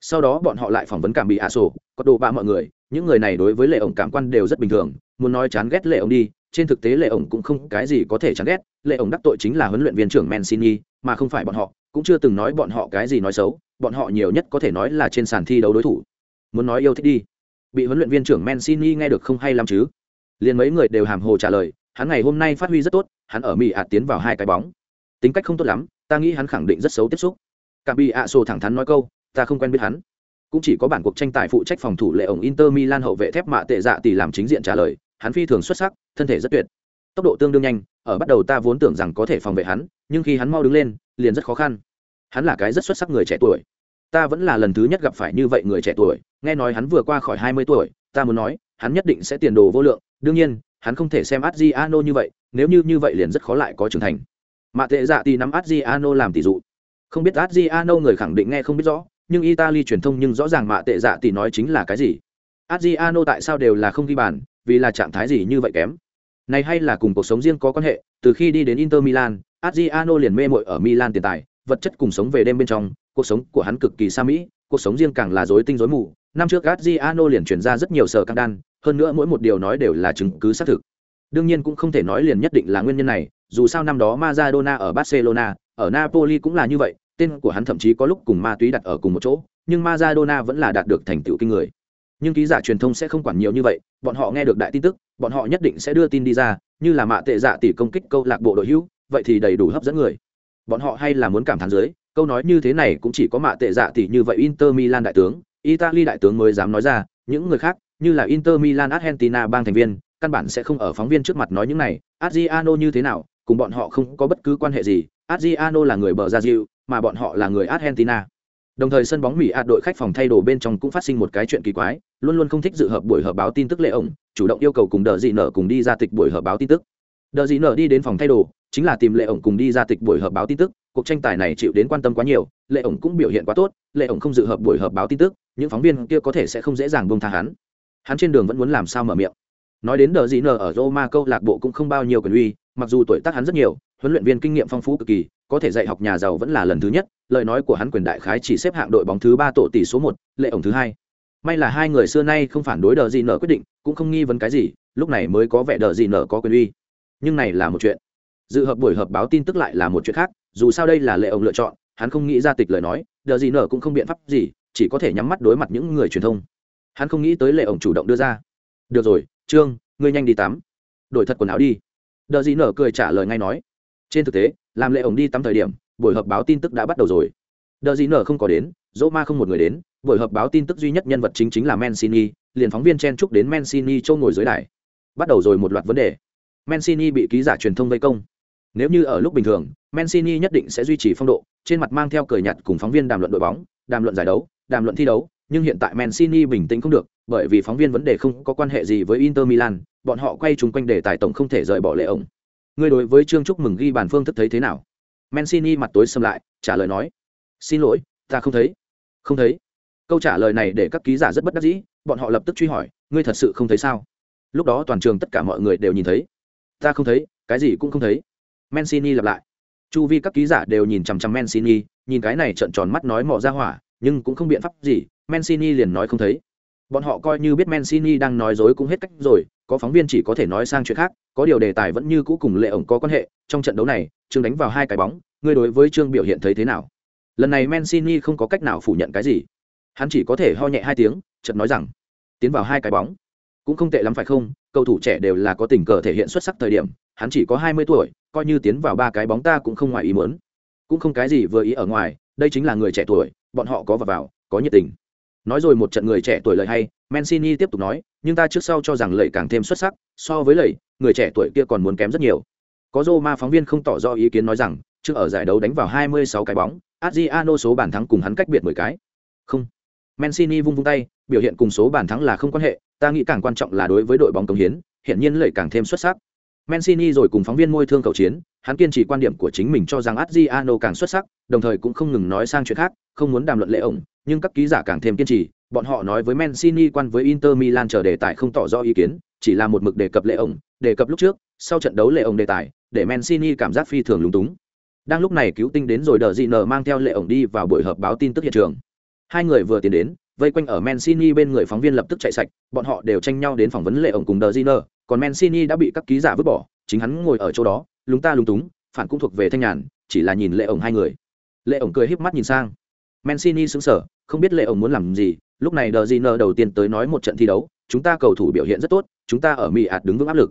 Sau đó bọn họ lại phỏng vấn cảm bị ạ sổ có đồ bạ mọi người. Những người này đối với lệ ổng cảm quan đều rất bình thường, muốn nói chán ghét lệ ổng đi trên thực tế lệ ổng cũng không cái gì có thể chán ghét, lệ ổng đắc tội chính là huấn luyện viên trưởng mancini, mà không phải bọn họ, cũng chưa từng nói bọn họ cái gì nói xấu, bọn họ nhiều nhất có thể nói là trên sàn thi đấu đối thủ. Muốn nói yêu thích đi. Bị huấn luyện viên trưởng Mancini nghe được không hay lắm chứ? Liền mấy người đều hàm hồ trả lời, hắn ngày hôm nay phát huy rất tốt, hắn ở mỹ ạt tiến vào hai cái bóng. Tính cách không tốt lắm, ta nghĩ hắn khẳng định rất xấu tiếp xúc. Cả bị ạ sổ thẳng thắn nói câu, ta không quen biết hắn. Cũng chỉ có bản cuộc tranh tài phụ trách phòng thủ lệ ổng inter milan hậu vệ thép mạ tệ dạ tỷ làm chính diện trả lời hắn phi thường xuất sắc, thân thể rất tuyệt. Tốc độ tương đương nhanh, ở bắt đầu ta vốn tưởng rằng có thể phòng vệ hắn, nhưng khi hắn mau đứng lên, liền rất khó khăn. Hắn là cái rất xuất sắc người trẻ tuổi. Ta vẫn là lần thứ nhất gặp phải như vậy người trẻ tuổi, nghe nói hắn vừa qua khỏi hai mươi tuổi, ta muốn nói, hắn nhất định sẽ tiền đồ vô lượng. Đương nhiên, hắn không thể xem adriano như vậy, nếu như như vậy liền rất khó lại có trưởng thành. Mạ tệ dạ thì nắm adriano làm tỷ dụ. Không biết adriano người khẳng định nghe không biết rõ, nhưng italy truyền thông nhưng rõ ràng mạ tệ dạ thì nói chính là cái gì. Adriano tại sao đều là không ghi bàn vì là trạng thái gì như vậy kém? Này hay là cùng cuộc sống riêng có quan hệ, từ khi đi đến inter milan, adriano liền mê mội ở milan tiền tài, vật chất cùng sống về đêm bên trong, cuộc sống của hắn cực kỳ xa mỹ, cuộc sống riêng càng là rối tinh rối mù. Năm trước adriano liền chuyển ra rất nhiều sở căng đan, hơn nữa mỗi một điều nói đều là chứng cứ xác thực. Đương nhiên cũng không thể nói liền nhất định là nguyên nhân này, dù sao năm đó Maradona ở Barcelona, ở Napoli cũng là như vậy, tên của hắn thậm chí có lúc cùng ma túy đặt ở cùng một chỗ, nhưng Maradona vẫn là đạt được thành tựu kinh người nhưng ký giả truyền thông sẽ không quản nhiều như vậy, bọn họ nghe được đại tin tức, bọn họ nhất định sẽ đưa tin đi ra, như là mạ tệ dạ tỷ công kích câu lạc bộ đội hữu, vậy thì đầy đủ hấp dẫn người. Bọn họ hay là muốn cảm thán dưới, câu nói như thế này cũng chỉ có mạ tệ dạ tỷ như vậy inter milan đại tướng, italy đại tướng mới dám nói ra, những người khác, như là inter milan argentina bang thành viên, căn bản sẽ không ở phóng viên trước mặt nói những này, adriano như thế nào, cùng bọn họ không có bất cứ quan hệ gì, adriano là người bờ gia diệu mà bọn họ là người argentina đồng thời sân bóng mỹ ạt đội khách phòng thay đồ bên trong cũng phát sinh một cái chuyện kỳ quái, luôn luôn không thích dự hợp buổi họp báo tin tức lệ ổng, chủ động yêu cầu cùng đờ dị nở cùng đi ra tịch buổi họp báo tin tức. Đờ dị nở đi đến phòng thay đồ, chính là tìm lệ ổng cùng đi ra tịch buổi họp báo tin tức, cuộc tranh tài này chịu đến quan tâm quá nhiều, lệ ổng cũng biểu hiện quá tốt, lệ ổng không dự hợp buổi họp báo tin tức, những phóng viên kia có thể sẽ không dễ dàng bông tha hắn. Hắn trên đường vẫn muốn làm sao mở miệng. Nói đến đờ dị nở ở roma câu lạc bộ cũng không bao nhiêu quyền uy, mặc dù tuổi tác hắn rất nhiều, huấn luyện viên kinh nghiệm phong phú cực kỳ, có thể dạy học nhà giàu vẫn là lần thứ nhất lời nói của hắn quyền đại khái chỉ xếp hạng đội bóng thứ ba tổ tỷ số một, lệ ổng thứ hai. May là hai người xưa nay không phản đối đờ gì nở quyết định, cũng không nghi vấn cái gì, lúc này mới có vẻ đờ gì nở có quyền uy. Nhưng này là một chuyện. Dự hợp buổi họp báo tin tức lại là một chuyện khác, dù sao đây là lệ ổng lựa chọn, hắn không nghĩ ra tịch lời nói, đờ gì nở cũng không biện pháp gì, chỉ có thể nhắm mắt đối mặt những người truyền thông. Hắn không nghĩ tới lệ ổng chủ động đưa ra. Được rồi, trương, ngươi nhanh đi tắm. Đổi thật quần áo đi. Đờ gì nở cười trả lời ngay nói. Trên thực tế, làm lệ ổng đi tắm thời điểm buổi họp báo tin tức đã bắt đầu rồi đờ gì nở không có đến dỗ ma không một người đến buổi họp báo tin tức duy nhất nhân vật chính chính là Mancini, liền phóng viên chen chúc đến Mancini châu ngồi dưới đài. Bắt đầu rồi một loạt vấn đề. Mancini bị ký giả truyền thông vây công. Nếu như ở lúc bình thường, Mancini nhất định sẽ duy trì phong độ, trên mặt mang theo cười nhạt cùng phóng viên đàm luận đội bóng, đàm luận giải đấu, đàm luận thi đấu, nhưng hiện tại Mancini bình tĩnh không được, bởi vì phóng viên vấn đề không có quan hệ gì với Inter Milan, bọn họ quay chung quanh đề tài tổng không thể rời bỏ lệ ổng. Người đối với Trương Trúc mừng ghi bàn phương thức thấy thế nào? Mancini mặt tối sầm lại, trả lời nói: "Xin lỗi, ta không thấy." "Không thấy?" câu trả lời này để các ký giả rất bất đắc dĩ bọn họ lập tức truy hỏi ngươi thật sự không thấy sao? Lúc đó toàn trường tất cả mọi người đều nhìn thấy. Ta không thấy cái gì cũng không thấy. Mancini lặp lại. Chu vi các ký giả đều nhìn chằm chằm mancini nhìn cái này trợn tròn mắt nói mò ra hỏa nhưng cũng không biện pháp gì mancini liền nói không thấy. Bọn họ coi như biết mancini đang nói dối cũng hết cách rồi có phóng viên chỉ có thể nói sang chuyện khác, có điều đề tài vẫn như cũ cùng lệ ổng có quan hệ, trong trận đấu này, trương đánh vào hai cái bóng, ngươi đối với trương biểu hiện thấy thế nào? Lần này mancini không có cách nào phủ nhận cái gì. Hắn chỉ có thể ho nhẹ hai tiếng, chợt nói rằng, tiến vào hai cái bóng. Cũng không tệ lắm phải không? Cầu thủ trẻ đều là có tình cờ thể hiện xuất sắc thời điểm, hắn chỉ có hai mươi tuổi, coi như tiến vào ba cái bóng ta cũng không ngoài ý muốn. Cũng không cái gì vừa ý ở ngoài, đây chính là người trẻ tuổi, bọn họ có vào vào, có nhiệt tình nói rồi một trận người trẻ tuổi lời hay mancini tiếp tục nói nhưng ta trước sau cho rằng lầy càng thêm xuất sắc so với lầy người trẻ tuổi kia còn muốn kém rất nhiều. Có Roma phóng viên không tỏ ra ý kiến nói rằng trước ở giải đấu đánh vào 26 cái bóng Adriano số bàn thắng cùng hắn cách biệt 10 cái. Không. Mancini vung vung tay, biểu hiện cùng số bàn thắng là không quan hệ, ta nghĩ càng quan trọng là đối với đội bóng công hiến, hiện nhiên lầy càng thêm xuất sắc. Mancini rồi cùng phóng viên môi thương cầu chiến, hắn kiên trì quan điểm của chính mình cho rằng Adriano càng xuất sắc, đồng thời cũng không ngừng nói sang chuyện khác, không muốn đàm luận lệ ổng, nhưng các ký giả càng thêm kiên trì, bọn họ nói với Mancini quan với Inter Milan chờ đề tài không tỏ rõ ý kiến, chỉ là một mực đề cập lệ ổng, đề cập lúc trước, sau trận đấu lệ ổng đề tài, để Mancini cảm giác phi thường lúng túng. Đang lúc này cứu tinh đến rồi đờ dị nở mang theo lệ ổng đi vào buổi họp báo tin tức hiện trường hai người vừa tiến đến vây quanh ở mancini bên người phóng viên lập tức chạy sạch bọn họ đều tranh nhau đến phỏng vấn lệ ổng cùng đờ Giner, còn mancini đã bị các ký giả vứt bỏ chính hắn ngồi ở chỗ đó lúng ta lúng túng, phản cũng thuộc về thanh nhàn, chỉ là nhìn lệ ổng hai người. Lệ ổng cười híp mắt nhìn sang. Mancini sững sờ, không biết lệ ổng muốn làm gì, lúc này đờ Giner đầu tiên tới nói một trận thi đấu, chúng ta cầu thủ biểu hiện rất tốt, chúng ta ở mỹ ạt đứng vững áp lực.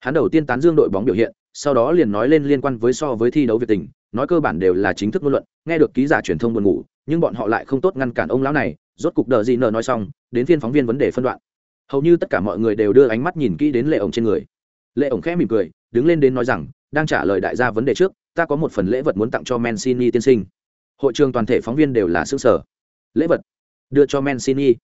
Hắn đầu tiên tán dương đội bóng biểu hiện, sau đó liền nói lên liên quan với so với thi đấu việt tình, nói cơ bản đều là chính thức ngôn luận, nghe được ký giả truyền thông buồn ngủ, nhưng bọn họ lại không tốt ngăn cản ông lão này, rốt cục đờ gì nói xong, đến phiên phóng viên vấn đề phân đoạn. Hầu như tất cả mọi người đều đưa ánh mắt nhìn kỹ đến lệ ổng trên người. Lệ ổng khẽ mỉm cười, đứng lên đến nói rằng đang trả lời đại gia vấn đề trước, ta có một phần lễ vật muốn tặng cho mancini tiên sinh. Hội trường toàn thể phóng viên đều là xương sở lễ vật? Đưa cho mancini.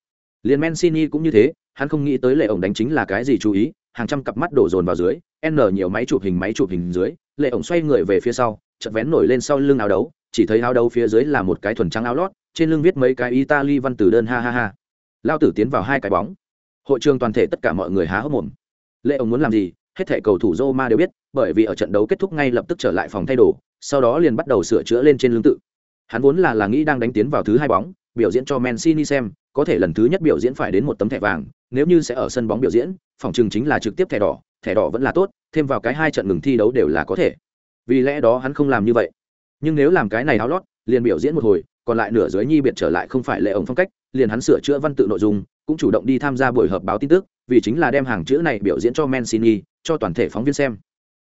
Liền mancini cũng như thế, hắn không nghĩ tới lệ ổng đánh chính là cái gì chú ý, hàng trăm cặp mắt đổ dồn vào dưới, n nhiều máy chụp hình máy chụp hình dưới lệ ổng xoay người về phía sau, chợt vén nổi lên sau lưng áo đấu, chỉ thấy áo đấu phía dưới là một cái thuần trắng áo lót, trên lưng viết mấy cái italy văn từ đơn ha ha ha. Lao tử tiến vào hai cái bóng. Hội trường toàn thể tất cả mọi người há hốc mồm. Lệ ổng muốn làm gì? Hết thể cầu thủ Roma đều biết, bởi vì ở trận đấu kết thúc ngay lập tức trở lại phòng thay đồ, sau đó liền bắt đầu sửa chữa lên trên lưng tự. Hắn vốn là là nghĩ đang đánh tiến vào thứ hai bóng, biểu diễn cho Mancini xem, có thể lần thứ nhất biểu diễn phải đến một tấm thẻ vàng, nếu như sẽ ở sân bóng biểu diễn, phòng chừng chính là trực tiếp thẻ đỏ thẻ đỏ vẫn là tốt, thêm vào cái hai trận ngừng thi đấu đều là có thể. Vì lẽ đó hắn không làm như vậy. Nhưng nếu làm cái này áo lót, liền biểu diễn một hồi, còn lại nửa dưới nhi biệt trở lại không phải lệ ổng phong cách, liền hắn sửa chữa văn tự nội dung cũng chủ động đi tham gia buổi họp báo tin tức, vì chính là đem hàng chữ này biểu diễn cho Mancini, cho toàn thể phóng viên xem.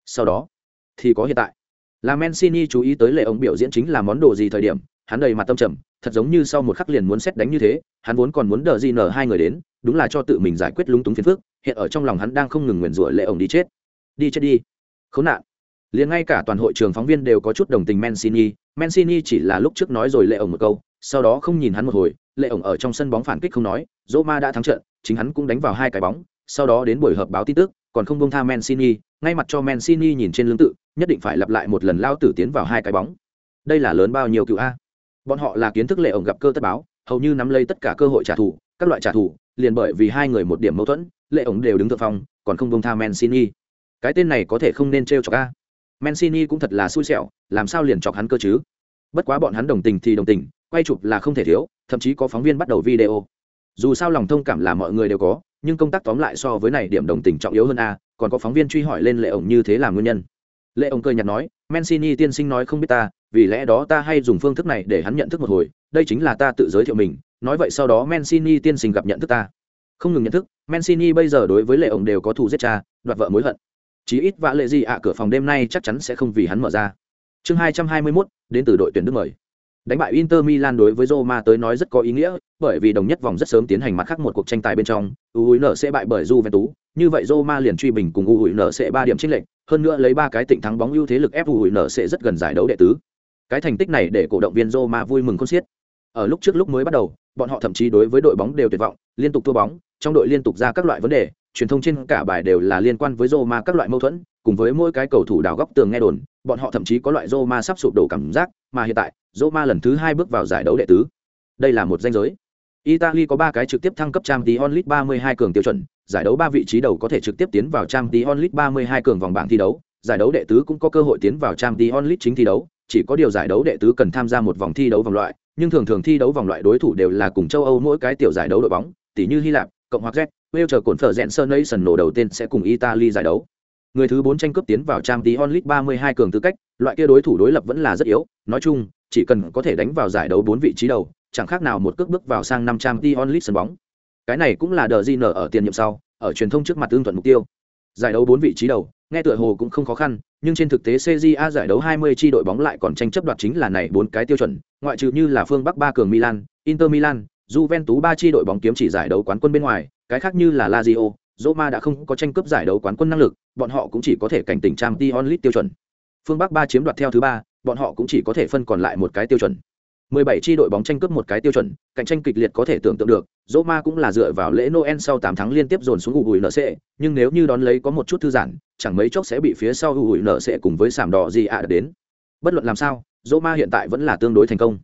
Sau đó, thì có hiện tại. Là Mancini chú ý tới lệ ông biểu diễn chính là món đồ gì thời điểm, hắn đầy mặt tâm trầm, thật giống như sau một khắc liền muốn xét đánh như thế, hắn vốn còn muốn đợi gì nở hai người đến, đúng là cho tự mình giải quyết lúng túng phiền phức, hiện ở trong lòng hắn đang không ngừng nguyền rủa lệ ổng đi chết. Đi chết đi. Khốn nạn. Liền ngay cả toàn hội trường phóng viên đều có chút đồng tình Mancini Mancini chỉ là lúc trước nói rồi lệ ổng một câu, sau đó không nhìn hắn một hồi lệ ổng ở trong sân bóng phản kích không nói, Roma đã thắng trận, chính hắn cũng đánh vào hai cái bóng, sau đó đến buổi họp báo tin tức, còn không bông tha Mancini, ngay mặt cho Mancini nhìn trên lưng tự, nhất định phải lặp lại một lần lao tử tiến vào hai cái bóng. Đây là lớn bao nhiêu cựu a? Bọn họ là kiến thức lệ ổng gặp cơ tất báo, hầu như nắm lấy tất cả cơ hội trả thù, các loại trả thù, liền bởi vì hai người một điểm mâu thuẫn, lệ ổng đều đứng thượng phong, còn không bông tha Mancini. Cái tên này có thể không nên trêu chọc a? Mancini cũng thật là xui xẻo, làm sao liền chọc hắn cơ chứ? Bất quá bọn hắn đồng tình thì đồng tình quay chụp là không thể thiếu thậm chí có phóng viên bắt đầu video. Dù sao lòng thông cảm là mọi người đều có nhưng công tác tóm lại so với này điểm đồng tình trọng yếu hơn a còn có phóng viên truy hỏi lên lệ ổng như thế làm nguyên nhân. Lệ ổng cười nhạt nói mancini tiên sinh nói không biết ta vì lẽ đó ta hay dùng phương thức này để hắn nhận thức một hồi đây chính là ta tự giới thiệu mình nói vậy sau đó mancini tiên sinh gặp nhận thức ta. Không ngừng nhận thức mancini bây giờ đối với lệ ổng đều có thù giết cha đoạt vợ mối hận. Chí ít vã lệ gì ạ cửa phòng đêm nay chắc chắn sẽ không vì hắn mở ra. Chương hai trăm hai mươi 221, đến từ đội tuyển Đức mời. Đánh bại Inter Milan đối với Roma tới nói rất có ý nghĩa, bởi vì đồng nhất vòng rất sớm tiến hành mặt khác một cuộc tranh tài bên trong, UUN sẽ bại bởi Juventus, như vậy Roma liền truy bình cùng UUN sẽ 3 điểm chênh lệch, hơn nữa lấy ba cái tịnh thắng bóng ưu thế lực ép UUN sẽ rất gần giải đấu đệ tứ. Cái thành tích này để cổ động viên Roma vui mừng khôn xiết. Ở lúc trước lúc mới bắt đầu, bọn họ thậm chí đối với đội bóng đều tuyệt vọng, liên tục thua bóng, trong đội liên tục ra các loại vấn đề, truyền thông trên cả bài đều là liên quan với Roma các loại mâu thuẫn, cùng với mỗi cái cầu thủ đào góc tường nghe đồn, bọn họ thậm chí có loại Roma sắp sụp đổ cảm giác, mà hiện tại, Roma lần thứ hai bước vào giải đấu đệ tứ. Đây là một danh giới. Italy có ba cái trực tiếp thăng cấp Champions League 32 cường tiêu chuẩn, giải đấu ba vị trí đầu có thể trực tiếp tiến vào Champions League 32 cường vòng bảng thi đấu, giải đấu đệ tứ cũng có cơ hội tiến vào Champions League chính thi đấu, chỉ có điều giải đấu đệ tứ cần tham gia một vòng thi đấu vòng loại, nhưng thường thường thi đấu vòng loại đối thủ đều là cùng châu Âu mỗi cái tiểu giải đấu đội bóng, tỷ như Hy Lạp, Cộng hòa Z, Wales chờ cổn phở rẽn Sơn Nation nổ đầu tiên sẽ cùng Italy giải đấu. Người thứ bốn tranh cướp tiến vào Champions League 32 cường tư cách, loại kia đối thủ đối lập vẫn là rất yếu, nói chung, chỉ cần có thể đánh vào giải đấu bốn vị trí đầu, chẳng khác nào một cước bước vào sang năm Champions League sân bóng. Cái này cũng là đờ nở ở tiền nhiệm sau, ở truyền thông trước mặt tương thuận mục tiêu. Giải đấu bốn vị trí đầu, nghe tựa hồ cũng không khó khăn, nhưng trên thực tế CJA giải đấu 20 chi đội bóng lại còn tranh chấp đoạt chính là này bốn cái tiêu chuẩn, ngoại trừ như là phương Bắc ba cường Milan, Inter Milan, Juventus ba chi đội bóng kiếm chỉ giải đấu quán quân bên ngoài, cái khác như là Lazio, Roma đã không có tranh cướp giải đấu quán quân năng lực, bọn họ cũng chỉ có thể cảnh tỉnh Champions League tiêu chuẩn. Phương Bắc ba chiếm đoạt theo thứ ba, bọn họ cũng chỉ có thể phân còn lại một cái tiêu chuẩn. 17 chi đội bóng tranh cướp một cái tiêu chuẩn, cạnh tranh kịch liệt có thể tưởng tượng được, Roma cũng là dựa vào lễ Noel sau 8 tháng liên tiếp dồn xuống UUNC, nhưng nếu như đón lấy có một chút thư giãn, chẳng mấy chốc sẽ bị phía sau UUNC cùng với sảm đỏ gì ạ đến. Bất luận làm sao, Roma hiện tại vẫn là tương đối thành công.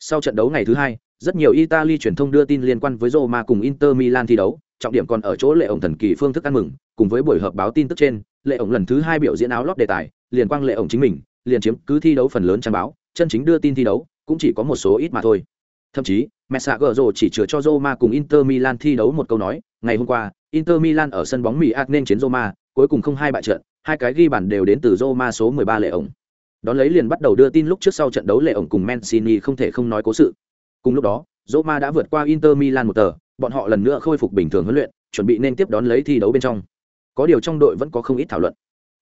Sau trận đấu ngày thứ hai, rất nhiều Italy truyền thông đưa tin liên quan với Roma cùng Inter Milan thi đấu, trọng điểm còn ở chỗ lệ ổng thần kỳ phương thức ăn mừng, cùng với buổi họp báo tin tức trên, lệ ổng lần thứ hai biểu diễn áo lót đề tài, liền quang lệ ổng chính mình, liền chiếm cứ thi đấu phần lớn trang báo, chân chính đưa tin thi đấu, cũng chỉ có một số ít mà thôi. Thậm chí, Messaggero chỉ chừa cho Roma cùng Inter Milan thi đấu một câu nói, ngày hôm qua, Inter Milan ở sân bóng Mỹ Ác nên chiến Roma, cuối cùng không hai bại trận, hai cái ghi bàn đều đến từ Roma số 13 lệ ổng. Đón lấy liền bắt đầu đưa tin lúc trước sau trận đấu lệ ổng cùng Mancini không thể không nói cố sự. Cùng lúc đó, Roma đã vượt qua Inter Milan một tờ, bọn họ lần nữa khôi phục bình thường huấn luyện, chuẩn bị nên tiếp đón lấy thi đấu bên trong. Có điều trong đội vẫn có không ít thảo luận.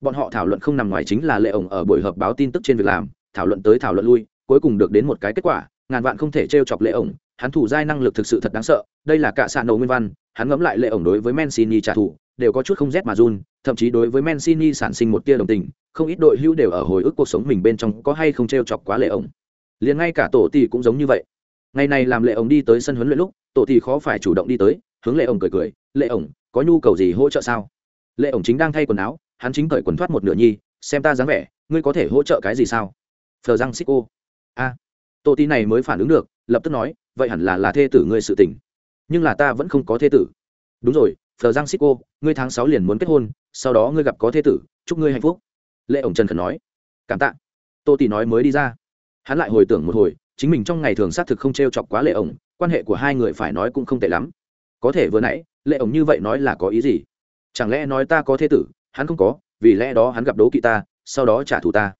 Bọn họ thảo luận không nằm ngoài chính là lệ ổng ở buổi họp báo tin tức trên việc làm, thảo luận tới thảo luận lui, cuối cùng được đến một cái kết quả, ngàn vạn không thể trêu chọc lệ ổng, hắn thủ giai năng lực thực sự thật đáng sợ, đây là cả sạn đầu nguyên văn, hắn ngẫm lại lệ ổng đối với Mancini trả thù, đều có chút không rét mà run, thậm chí đối với Mancini sản sinh một tia đồng tình, không ít đội hữu đều ở hồi ức cuộc sống mình bên trong có hay không treo chọc quá lệ ổng. Liền ngay cả tổ tỷ cũng giống như vậy. Ngày này làm lệ ổng đi tới sân huấn luyện lúc, tổ tỷ khó phải chủ động đi tới, hướng lệ ổng cười cười, "Lệ ổng, có nhu cầu gì hỗ trợ sao?" Lệ ổng chính đang thay quần áo, hắn chính cởi quần thoát một nửa nhi, xem ta dáng vẻ, ngươi có thể hỗ trợ cái gì sao? Phờ răng xích cô. A. tô tỷ này mới phản ứng được, lập tức nói, "Vậy hẳn là là thê tử ngươi sự tình." Nhưng là ta vẫn không có thê tử. Đúng rồi, Phờ Giang Siko, ngươi tháng sáu liền muốn kết hôn, sau đó ngươi gặp có thê tử, chúc ngươi hạnh phúc. Lệ ổng Trần khẩn nói. Cảm tạ. Tô tỷ nói mới đi ra. Hắn lại hồi tưởng một hồi, chính mình trong ngày thường xác thực không trêu chọc quá Lệ ổng, quan hệ của hai người phải nói cũng không tệ lắm. Có thể vừa nãy, Lệ ổng như vậy nói là có ý gì? Chẳng lẽ nói ta có thê tử, hắn không có, vì lẽ đó hắn gặp đố kỵ ta, sau đó trả thù ta.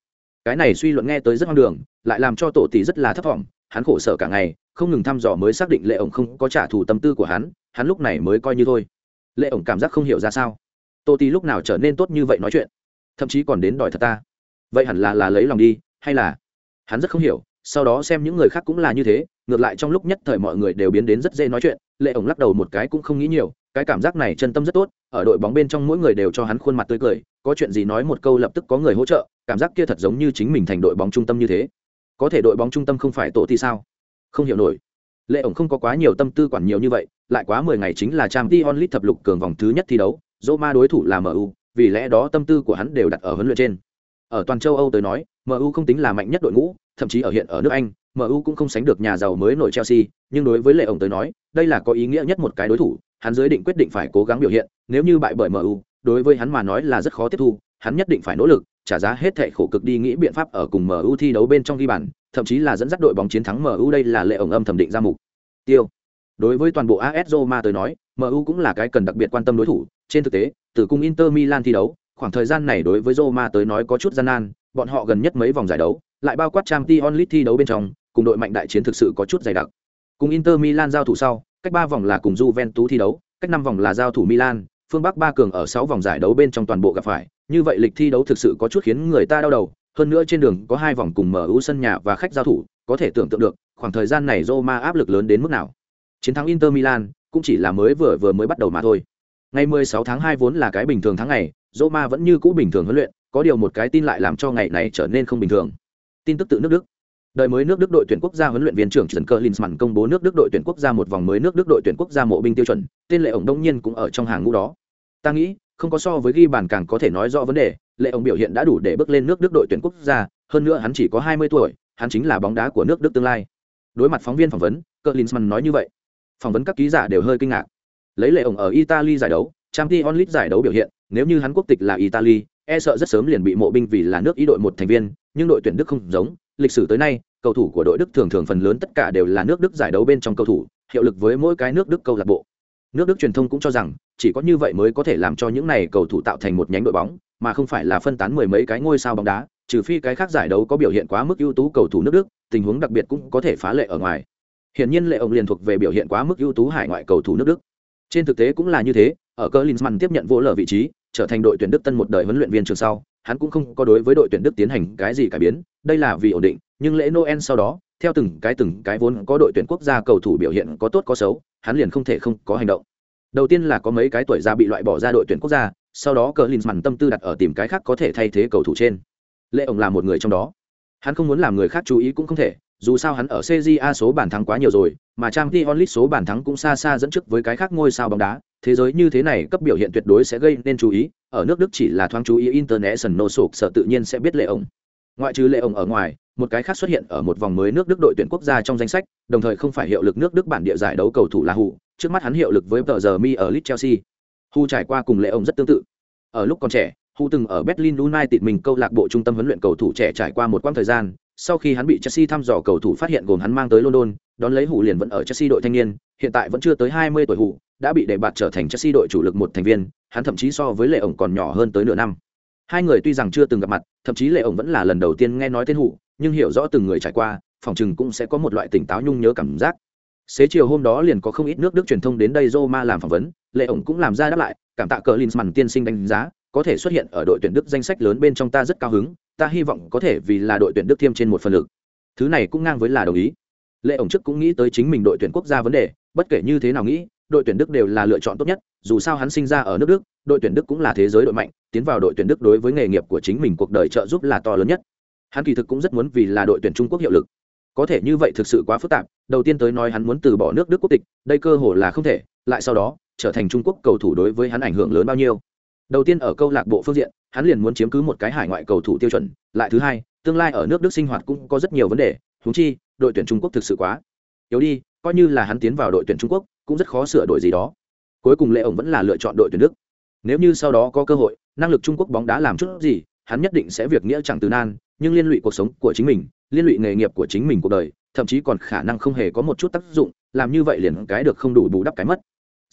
Cái này suy luận nghe tới rất hoang đường, lại làm cho tổ tỷ rất là thất vọng, hắn khổ sở cả ngày, không ngừng thăm dò mới xác định Lệ ổng không có trả thù tâm tư của hắn, hắn lúc này mới coi như thôi. Lệ ổng cảm giác không hiểu ra sao. Tô tỷ lúc nào trở nên tốt như vậy nói chuyện? Thậm chí còn đến đòi thật ta. Vậy hẳn là là lấy lòng đi hay là? Hắn rất không hiểu sau đó xem những người khác cũng là như thế ngược lại trong lúc nhất thời mọi người đều biến đến rất dễ nói chuyện lệ ổng lắc đầu một cái cũng không nghĩ nhiều cái cảm giác này chân tâm rất tốt, ở đội bóng bên trong mỗi người đều cho hắn khuôn mặt tươi cười, có chuyện gì nói một câu lập tức có người hỗ trợ, cảm giác kia thật giống như chính mình thành đội bóng trung tâm như thế. Có thể đội bóng trung tâm không phải tổ thì sao? Không hiểu nổi. Lệ ổng không có quá nhiều tâm tư quản nhiều như vậy, lại quá mười ngày chính là trang t onlit thập lục cường vòng thứ nhất thi đấu dô đối thủ là mu vì lẽ đó tâm tư của hắn đều đặt ở huấn luyện trên. Ở toàn châu âu tới nói mu không tính là mạnh nhất đội ngũ, thậm chí ở hiện ở nước anh mu cũng không sánh được nhà giàu mới nổi chelsea, nhưng đối với lệ ổng tới nói, đây là có ý nghĩa nhất một cái đối thủ hắn giới định quyết định phải cố gắng biểu hiện, nếu như bại bởi mu đối với hắn mà nói là rất khó tiếp thu, hắn nhất định phải nỗ lực, trả giá hết thệ khổ cực đi nghĩ biện pháp ở cùng mu thi đấu bên trong ghi bàn, thậm chí là dẫn dắt đội bóng chiến thắng mu đây là lệ ổng âm thẩm định ra mục tiêu. Đối với toàn bộ AS Roma tới nói MU cũng là cái cần đặc biệt quan tâm đối thủ, trên thực tế, từ cung Inter Milan thi đấu, khoảng thời gian này đối với Roma tới nói có chút gian nan, bọn họ gần nhất mấy vòng giải đấu, lại bao quát Champions League thi đấu bên trong, cùng đội mạnh đại chiến thực sự có chút dày đặc. Cùng Inter Milan giao thủ sau cách ba vòng là cùng Juventus thi đấu cách năm vòng là giao thủ Milan phương Bắc ba cường ở sáu vòng giải đấu bên trong toàn bộ gặp phải như vậy lịch thi đấu thực sự có chút khiến người ta đau đầu hơn nữa trên đường có hai vòng cùng MU sân nhà và khách giao thủ có thể tưởng tượng được khoảng thời gian này Roma áp lực lớn đến mức nào. Chiến thắng Inter Milan cũng chỉ là mới vừa vừa mới bắt đầu mà thôi. Ngày 16 tháng 2 vốn là cái bình thường tháng ngày, Roma vẫn như cũ bình thường huấn luyện, có điều một cái tin lại làm cho ngày này trở nên không bình thường. Tin tức từ nước Đức. Đời mới nước Đức đội tuyển quốc gia huấn luyện viên trưởng Trần Cơ Linsman công bố nước Đức đội tuyển quốc gia một vòng mới nước Đức đội tuyển quốc gia mộ binh tiêu chuẩn, tên lệ ổng đông nhiên cũng ở trong hàng ngũ đó. Ta nghĩ, không có so với ghi bàn càng có thể nói rõ vấn đề, lệ ổng biểu hiện đã đủ để bước lên nước Đức đội tuyển quốc gia, hơn nữa hắn chỉ có 20 tuổi, hắn chính là bóng đá của nước Đức tương lai. Đối mặt phóng viên phỏng vấn cơ linsman nói như vậy. Phỏng vấn các ký giả đều hơi kinh ngạc. Lấy lệ ổng ở italy giải đấu trang League giải đấu biểu hiện nếu như hắn quốc tịch là italy e sợ rất sớm liền bị mộ binh vì là nước ý đội một thành viên nhưng đội tuyển đức không giống lịch sử tới nay cầu thủ của đội đức thường thường phần lớn tất cả đều là nước đức giải đấu bên trong cầu thủ hiệu lực với mỗi cái nước đức câu lạc bộ nước đức truyền thông cũng cho rằng chỉ có như vậy mới có thể làm cho những này cầu thủ tạo thành một nhánh đội bóng mà không phải là phân tán mười mấy cái ngôi sao bóng đá trừ phi cái khác giải đấu có biểu hiện quá mức ưu tú cầu thủ nước đức tình huống đặc biệt cũng có thể phá lệ ở ngoài Hiển nhiên lệ ông liền thuộc về biểu hiện quá mức ưu tú hải ngoại cầu thủ nước Đức. Trên thực tế cũng là như thế, ở Klinsmann tiếp nhận vô lở vị trí, trở thành đội tuyển Đức tân một đời huấn luyện viên trường sau, hắn cũng không có đối với đội tuyển Đức tiến hành cái gì cải biến, đây là vì ổn định, nhưng lễ Noel sau đó, theo từng cái từng cái vốn có đội tuyển quốc gia cầu thủ biểu hiện có tốt có xấu, hắn liền không thể không có hành động. Đầu tiên là có mấy cái tuổi già bị loại bỏ ra đội tuyển quốc gia, sau đó Klinsmann tâm tư đặt ở tìm cái khác có thể thay thế cầu thủ trên. Lệ ông là một người trong đó. Hắn không muốn làm người khác chú ý cũng không thể, dù sao hắn ở CJA số bàn thắng quá nhiều rồi, mà Champions League số bàn thắng cũng xa xa dẫn trước với cái khác ngôi sao bóng đá, thế giới như thế này cấp biểu hiện tuyệt đối sẽ gây nên chú ý, ở nước Đức chỉ là thoáng chú ý International sở tự nhiên sẽ biết lệ ổng. Ngoại trừ lệ ổng ở ngoài, một cái khác xuất hiện ở một vòng mới nước Đức đội tuyển quốc gia trong danh sách, đồng thời không phải hiệu lực nước Đức bản địa giải đấu cầu thủ là Hù, trước mắt hắn hiệu lực với tờ giờ Mi ở Leeds Chelsea. Hu trải qua cùng lệ ổng rất tương tự. Ở lúc còn trẻ, Hụ từng ở Berlin United mình câu lạc bộ trung tâm huấn luyện cầu thủ trẻ trải qua một quãng thời gian, sau khi hắn bị Chelsea thăm dò cầu thủ phát hiện gồm hắn mang tới London, đón lấy Hụ liền vẫn ở Chelsea đội thanh niên, hiện tại vẫn chưa tới 20 tuổi Hụ đã bị đề bạt trở thành Chelsea đội chủ lực một thành viên, hắn thậm chí so với Lệ ổng còn nhỏ hơn tới nửa năm. Hai người tuy rằng chưa từng gặp mặt, thậm chí Lệ ổng vẫn là lần đầu tiên nghe nói tên hủ, nhưng hiểu rõ từng người trải qua, phòng chừng cũng sẽ có một loại tỉnh táo nhung nhớ cảm giác. Xế chiều hôm đó liền có không ít nước Đức truyền thông đến đây Roma làm phỏng vấn, Lệ ổng cũng làm ra đáp lại, cảm tạ cờ Linsman tiên sinh đánh giá, có thể xuất hiện ở đội tuyển Đức danh sách lớn bên trong ta rất cao hứng, ta hy vọng có thể vì là đội tuyển Đức thêm trên một phần lực. Thứ này cũng ngang với là đồng ý. Lệ ổng trước cũng nghĩ tới chính mình đội tuyển quốc gia vấn đề, bất kể như thế nào nghĩ, đội tuyển Đức đều là lựa chọn tốt nhất, dù sao hắn sinh ra ở nước Đức, đội tuyển Đức cũng là thế giới đội mạnh, tiến vào đội tuyển Đức đối với nghề nghiệp của chính mình cuộc đời trợ giúp là to lớn nhất. Hắn kỳ thực cũng rất muốn vì là đội tuyển Trung Quốc hiệu lực. Có thể như vậy thực sự quá phức tạp, đầu tiên tới nói hắn muốn từ bỏ nước Đức quốc tịch, đây cơ hội là không thể, lại sau đó, trở thành Trung Quốc cầu thủ đối với hắn ảnh hưởng lớn bao nhiêu. Đầu tiên ở câu lạc bộ phương diện, hắn liền muốn chiếm cứ một cái hải ngoại cầu thủ tiêu chuẩn, lại thứ hai, tương lai ở nước Đức sinh hoạt cũng có rất nhiều vấn đề, huống chi, đội tuyển Trung Quốc thực sự quá yếu đi, coi như là hắn tiến vào đội tuyển Trung Quốc, cũng rất khó sửa đổi gì đó. Cuối cùng Lệ ổng vẫn là lựa chọn đội tuyển Đức. Nếu như sau đó có cơ hội, năng lực Trung Quốc bóng đá làm chút gì, hắn nhất định sẽ việc nghĩa chẳng từ nan, nhưng liên lụy cuộc sống của chính mình, liên lụy nghề nghiệp của chính mình cuộc đời, thậm chí còn khả năng không hề có một chút tác dụng, làm như vậy liền cái được không đủ bù đắp cái mất.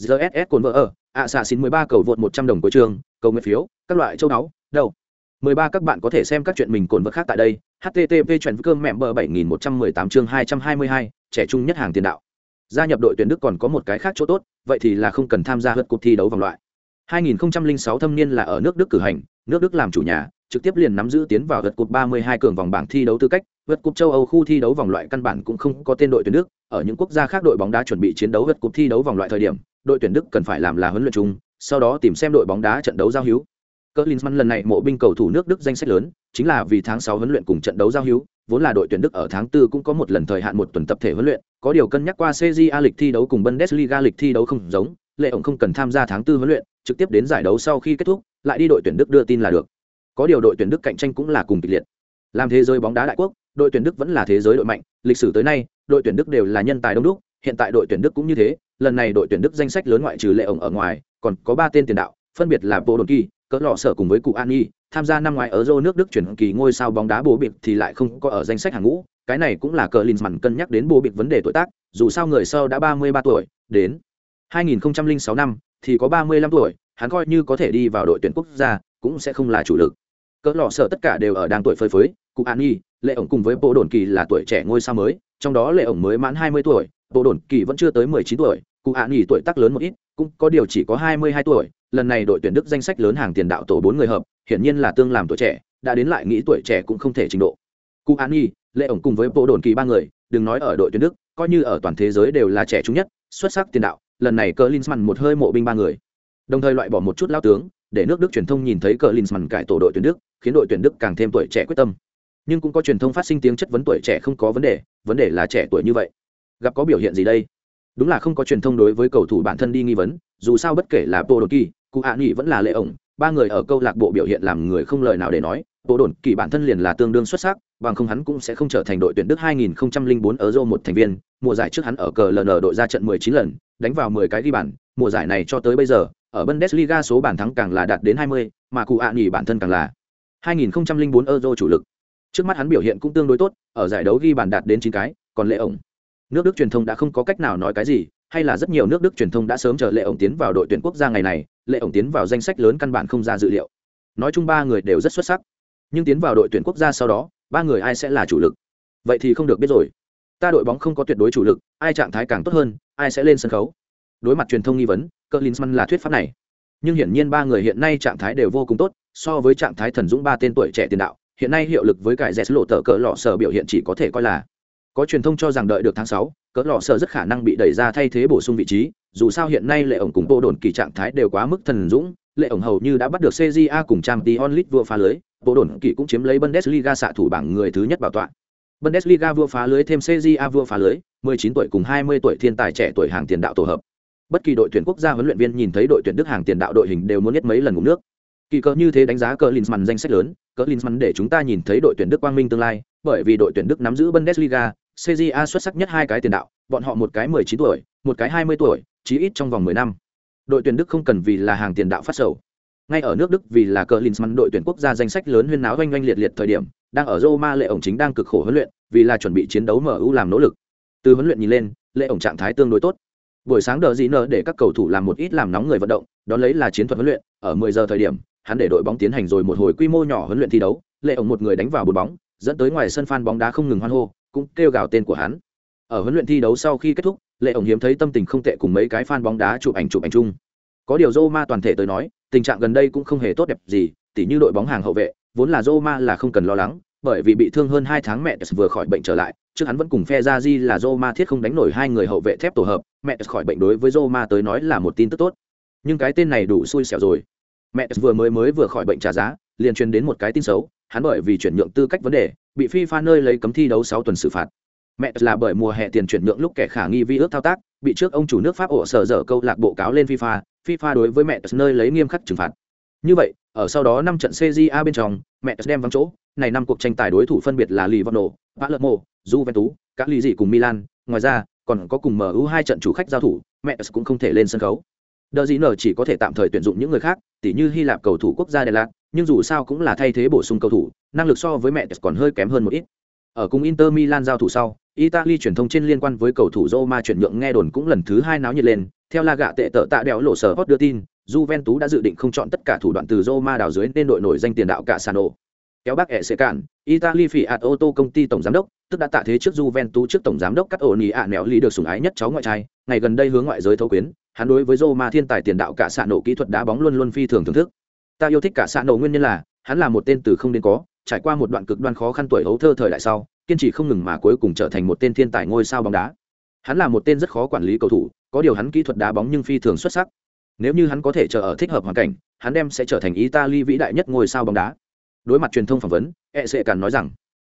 GSS cồn vợ ở, ạ xạ xin 13 cầu vượt 100 đồng cuối trường, cầu nguyện phiếu, các loại châu náu, đâu. 13 các bạn có thể xem các chuyện mình cồn vật khác tại đây. http chuyện cơm mẹm bờ 7118 chương 222, trẻ trung nhất hàng tiền đạo. Gia nhập đội tuyển Đức còn có một cái khác chỗ tốt, vậy thì là không cần tham gia hớt cuộc thi đấu vòng loại. 2006 thâm niên là ở nước Đức cử hành, nước Đức làm chủ nhà, trực tiếp liền nắm giữ tiến vào vượt cột 32 cường vòng bảng thi đấu tư cách, vượt cúp châu Âu khu thi đấu vòng loại căn bản cũng không có tên đội tuyển Đức, ở những quốc gia khác đội bóng đá chuẩn bị chiến đấu vượt cúp thi đấu vòng loại thời điểm, đội tuyển Đức cần phải làm là huấn luyện chung, sau đó tìm xem đội bóng đá trận đấu giao hữu. Klinsmann lần này mộ binh cầu thủ nước Đức danh sách lớn, chính là vì tháng 6 huấn luyện cùng trận đấu giao hữu, vốn là đội tuyển Đức ở tháng 4 cũng có một lần thời hạn một tuần tập thể huấn luyện, có điều cân nhắc qua CJA lịch thi đấu cùng Bundesliga lịch thi đấu không giống, Lệ ổng không cần tham gia tháng tư huấn luyện, trực tiếp đến giải đấu sau khi kết thúc, lại đi đội tuyển Đức đưa tin là được. Có điều đội tuyển Đức cạnh tranh cũng là cùng kịch liệt. Làm thế giới bóng đá đại quốc, đội tuyển Đức vẫn là thế giới đội mạnh, lịch sử tới nay, đội tuyển Đức đều là nhân tài đông đúc, hiện tại đội tuyển Đức cũng như thế, lần này đội tuyển Đức danh sách lớn ngoại trừ Lệ ổng ở ngoài, còn có ba tên tiền đạo, phân biệt là Bộ Đồn Kỳ, cỡ lọ sở cùng với cụ An Nhi, tham gia năm ngoái ở Euro nước Đức chuyển kỳ ngôi sao bóng đá bố biệt thì lại không có ở danh sách hàng ngũ, cái này cũng là cờ Linsman cân nhắc đến bố biệt vấn đề tuổi tác, dù sao người sau đã 33 tuổi, đến. 2006 năm thì có 35 tuổi, hắn coi như có thể đi vào đội tuyển quốc gia, cũng sẽ không là chủ lực. Cỡ lọ sở tất cả đều ở đang tuổi phơi phới, cụ An Nhi, Lệ ổng cùng với Bộ Đồn Kỳ là tuổi trẻ ngôi sao mới, trong đó Lệ ổng mới mãn 20 tuổi, Bộ Đồn Kỳ vẫn chưa tới 19 tuổi, cụ An Nhi tuổi tác lớn một ít, cũng có điều chỉ có 22 tuổi, lần này đội tuyển Đức danh sách lớn hàng tiền đạo tổ bốn người hợp, hiển nhiên là tương làm tuổi trẻ, đã đến lại nghĩ tuổi trẻ cũng không thể trình độ. Cụ An Nhi, Lệ ổng cùng với Bộ Đồn Kỳ ba người, đừng nói ở đội tuyển Đức, coi như ở toàn thế giới đều là trẻ trung nhất, xuất sắc tiền đạo, lần này cờ Linsman một hơi mộ binh ba người. Đồng thời loại bỏ một chút lao tướng, để nước Đức truyền thông nhìn thấy cờ Linsman cải tổ đội tuyển Đức, khiến đội tuyển Đức càng thêm tuổi trẻ quyết tâm. Nhưng cũng có truyền thông phát sinh tiếng chất vấn tuổi trẻ không có vấn đề, vấn đề là trẻ tuổi như vậy. Gặp có biểu hiện gì đây? Đúng là không có truyền thông đối với cầu thủ bản thân đi nghi vấn, dù sao bất kể là Bộ Đồn Kỳ, cụ hạ nghị vẫn là lệ ổng ba người ở câu lạc bộ biểu hiện làm người không lời nào để nói bộ đồn kỳ bản thân liền là tương đương xuất sắc bằng không hắn cũng sẽ không trở thành đội tuyển đức 2004 ở Euro một thành viên. Mùa giải trước hắn ở cờ LN đội ra trận 19 lần, đánh vào 10 cái ghi bàn. Mùa giải này cho tới bây giờ, ở Bundesliga số bàn thắng càng là đạt đến 20 mà cụ ạ nghỉ bản thân càng là 2004 Euro chủ lực. Trước mắt hắn biểu hiện cũng tương đối tốt, ở giải đấu ghi bàn đạt đến 9 cái, còn lệ ổng. Nước đức truyền thông đã không có cách nào nói cái gì, hay là rất nhiều nước đức truyền thông đã sớm chờ lệ ổng tiến vào đội tuyển quốc gia ngày này, lệ ổng tiến vào danh sách lớn căn bản không ra dự liệu. Nói chung ba người đều rất xuất sắc. Nhưng tiến vào đội tuyển quốc gia sau đó ba người ai sẽ là chủ lực? Vậy thì không được biết rồi. Ta đội bóng không có tuyệt đối chủ lực, ai trạng thái càng tốt hơn, ai sẽ lên sân khấu? Đối mặt truyền thông nghi vấn cờ linsman là thuyết pháp này. Nhưng hiển nhiên ba người hiện nay trạng thái đều vô cùng tốt, so với trạng thái thần dũng ba tên tuổi trẻ tiền đạo, hiện nay hiệu lực với cải rẽ lộ tờ cỡ lọ sở biểu hiện chỉ có thể coi là. Có truyền thông cho rằng đợi được tháng sáu, cỡ lọ sở rất khả năng bị đẩy ra thay thế bổ sung vị trí, dù sao hiện nay lệ ổng cùng bộ đồn kỳ trạng thái đều quá mức thần dũng lệ ổng hầu như đã bắt được cja cùng trang t vừa vua phá lưới, bộ đồn kỳ cũng chiếm lấy bundesliga xạ thủ bảng người thứ nhất bảo tọa. Bundesliga vua phá lưới thêm cja vua phá lưới 19 tuổi cùng 20 tuổi thiên tài trẻ tuổi hàng tiền đạo tổ hợp. Bất kỳ đội tuyển quốc gia huấn luyện viên nhìn thấy đội tuyển đức hàng tiền đạo đội hình đều muốn nhất mấy lần ngủ nước. Kỳ cờ như thế đánh giá cờ linsman danh sách lớn, cờ linsman để chúng ta nhìn thấy đội tuyển đức quang minh tương lai, bởi vì đội tuyển đức nắm giữ bundesliga cja xuất sắc nhất hai cái tiền đạo, bọn họ một cái 19 tuổi, một cái 20 tuổi, chí ít trong vòng 10 năm. Đội tuyển Đức không cần vì là hàng tiền đạo phát sầu. Ngay ở nước Đức vì là cờ Klinsmann đội tuyển quốc gia danh sách lớn huyên náo oanh oanh liệt liệt thời điểm, đang ở Roma Lệ ổng chính đang cực khổ huấn luyện, vì là chuẩn bị chiến đấu MU làm nỗ lực. Từ huấn luyện nhìn lên, Lệ ổng trạng thái tương đối tốt. Buổi sáng đờ gì nơ để các cầu thủ làm một ít làm nóng người vận động, đó lấy là chiến thuật huấn luyện, ở 10 giờ thời điểm, hắn để đội bóng tiến hành rồi một hồi quy mô nhỏ huấn luyện thi đấu, Lệ ổng một người đánh vào bùn bóng, dẫn tới ngoài sân fan bóng đá không ngừng hoan hô, cũng kêu gào tên của hắn. Ở huấn luyện thi đấu sau khi kết thúc, lệ ổng hiếm thấy tâm tình không tệ cùng mấy cái fan bóng đá chụp ảnh chụp ảnh chung. Có điều Roma toàn thể tới nói, tình trạng gần đây cũng không hề tốt đẹp gì, tỉ như đội bóng hàng hậu vệ, vốn là Roma là không cần lo lắng, bởi vì bị thương hơn hai tháng mẹ vừa khỏi bệnh trở lại, trước hắn vẫn cùng phe ra di là Roma thiết không đánh nổi hai người hậu vệ thép tổ hợp, mẹ khỏi bệnh đối với Roma tới nói là một tin tức tốt. Nhưng cái tên này đủ xui xẻo rồi. Mẹ vừa mới mới vừa khỏi bệnh trả giá, liền truyền đến một cái tin xấu, hắn bởi vì chuyển nhượng tư cách vấn đề, bị fifa nơi lấy cấm thi đấu sáu tuần xử phạt mẹ là bởi mùa hè tiền chuyển nhượng lúc kẻ khả nghi vi ước thao tác bị trước ông chủ nước pháp ổ sở dở câu lạc bộ cáo lên fifa fifa đối với mẹ nơi lấy nghiêm khắc trừng phạt như vậy ở sau đó năm trận cja bên trong mẹ đem vắng chỗ này năm cuộc tranh tài đối thủ phân biệt là Livorno, Palermo, Juventus, các lý dị cùng Milan, ngoài ra còn có cùng MU hai trận chủ khách giao thủ, mẹ cũng không thể lên sân khấu. Đờ gì nở chỉ có thể tạm thời tuyển dụng những người khác, tỉ như Hy Lạp cầu thủ quốc gia Đà Lạt, nhưng dù sao cũng là thay thế bổ sung cầu thủ, năng lực so với mẹ còn hơi kém hơn một ít. Ở cùng Inter Milan giao thủ sau, Italy truyền thông trên liên quan với cầu thủ Roma chuyển nhượng nghe đồn cũng lần thứ hai náo nhiệt lên, theo La Gà tệ tợ tạ đèo lộ sở Hot đưa tin, Juventus đã dự định không chọn tất cả thủ đoạn từ Roma đào dưới nên đội nổi danh tiền đạo cả Sano. Kéo bác ẻ sẽ cản, Italy Fiat Auto công ty tổng giám đốc, tức đã tạ thế trước Juventus trước tổng giám đốc cắt ổn ý ạ nẻo lý được sủng ái nhất cháu ngoại trai, ngày gần đây hướng ngoại giới thấu quyến, hắn đối với Roma thiên tài tiền đạo cả Sano kỹ thuật đá bóng luôn luôn phi thường thưởng thức. Ta yêu thích cả Sano nguyên nhân là, hắn là một tên từ không đến có, trải qua một đoạn cực đoan khó khăn tuổi hấu thơ thời đại sau, kiên trì không ngừng mà cuối cùng trở thành một tên thiên tài ngôi sao bóng đá. Hắn là một tên rất khó quản lý cầu thủ, có điều hắn kỹ thuật đá bóng nhưng phi thường xuất sắc. Nếu như hắn có thể chờ ở thích hợp hoàn cảnh, hắn đem sẽ trở thành Italy vĩ đại nhất ngôi sao bóng đá. Đối mặt truyền thông phỏng vấn, E sệ cản nói rằng,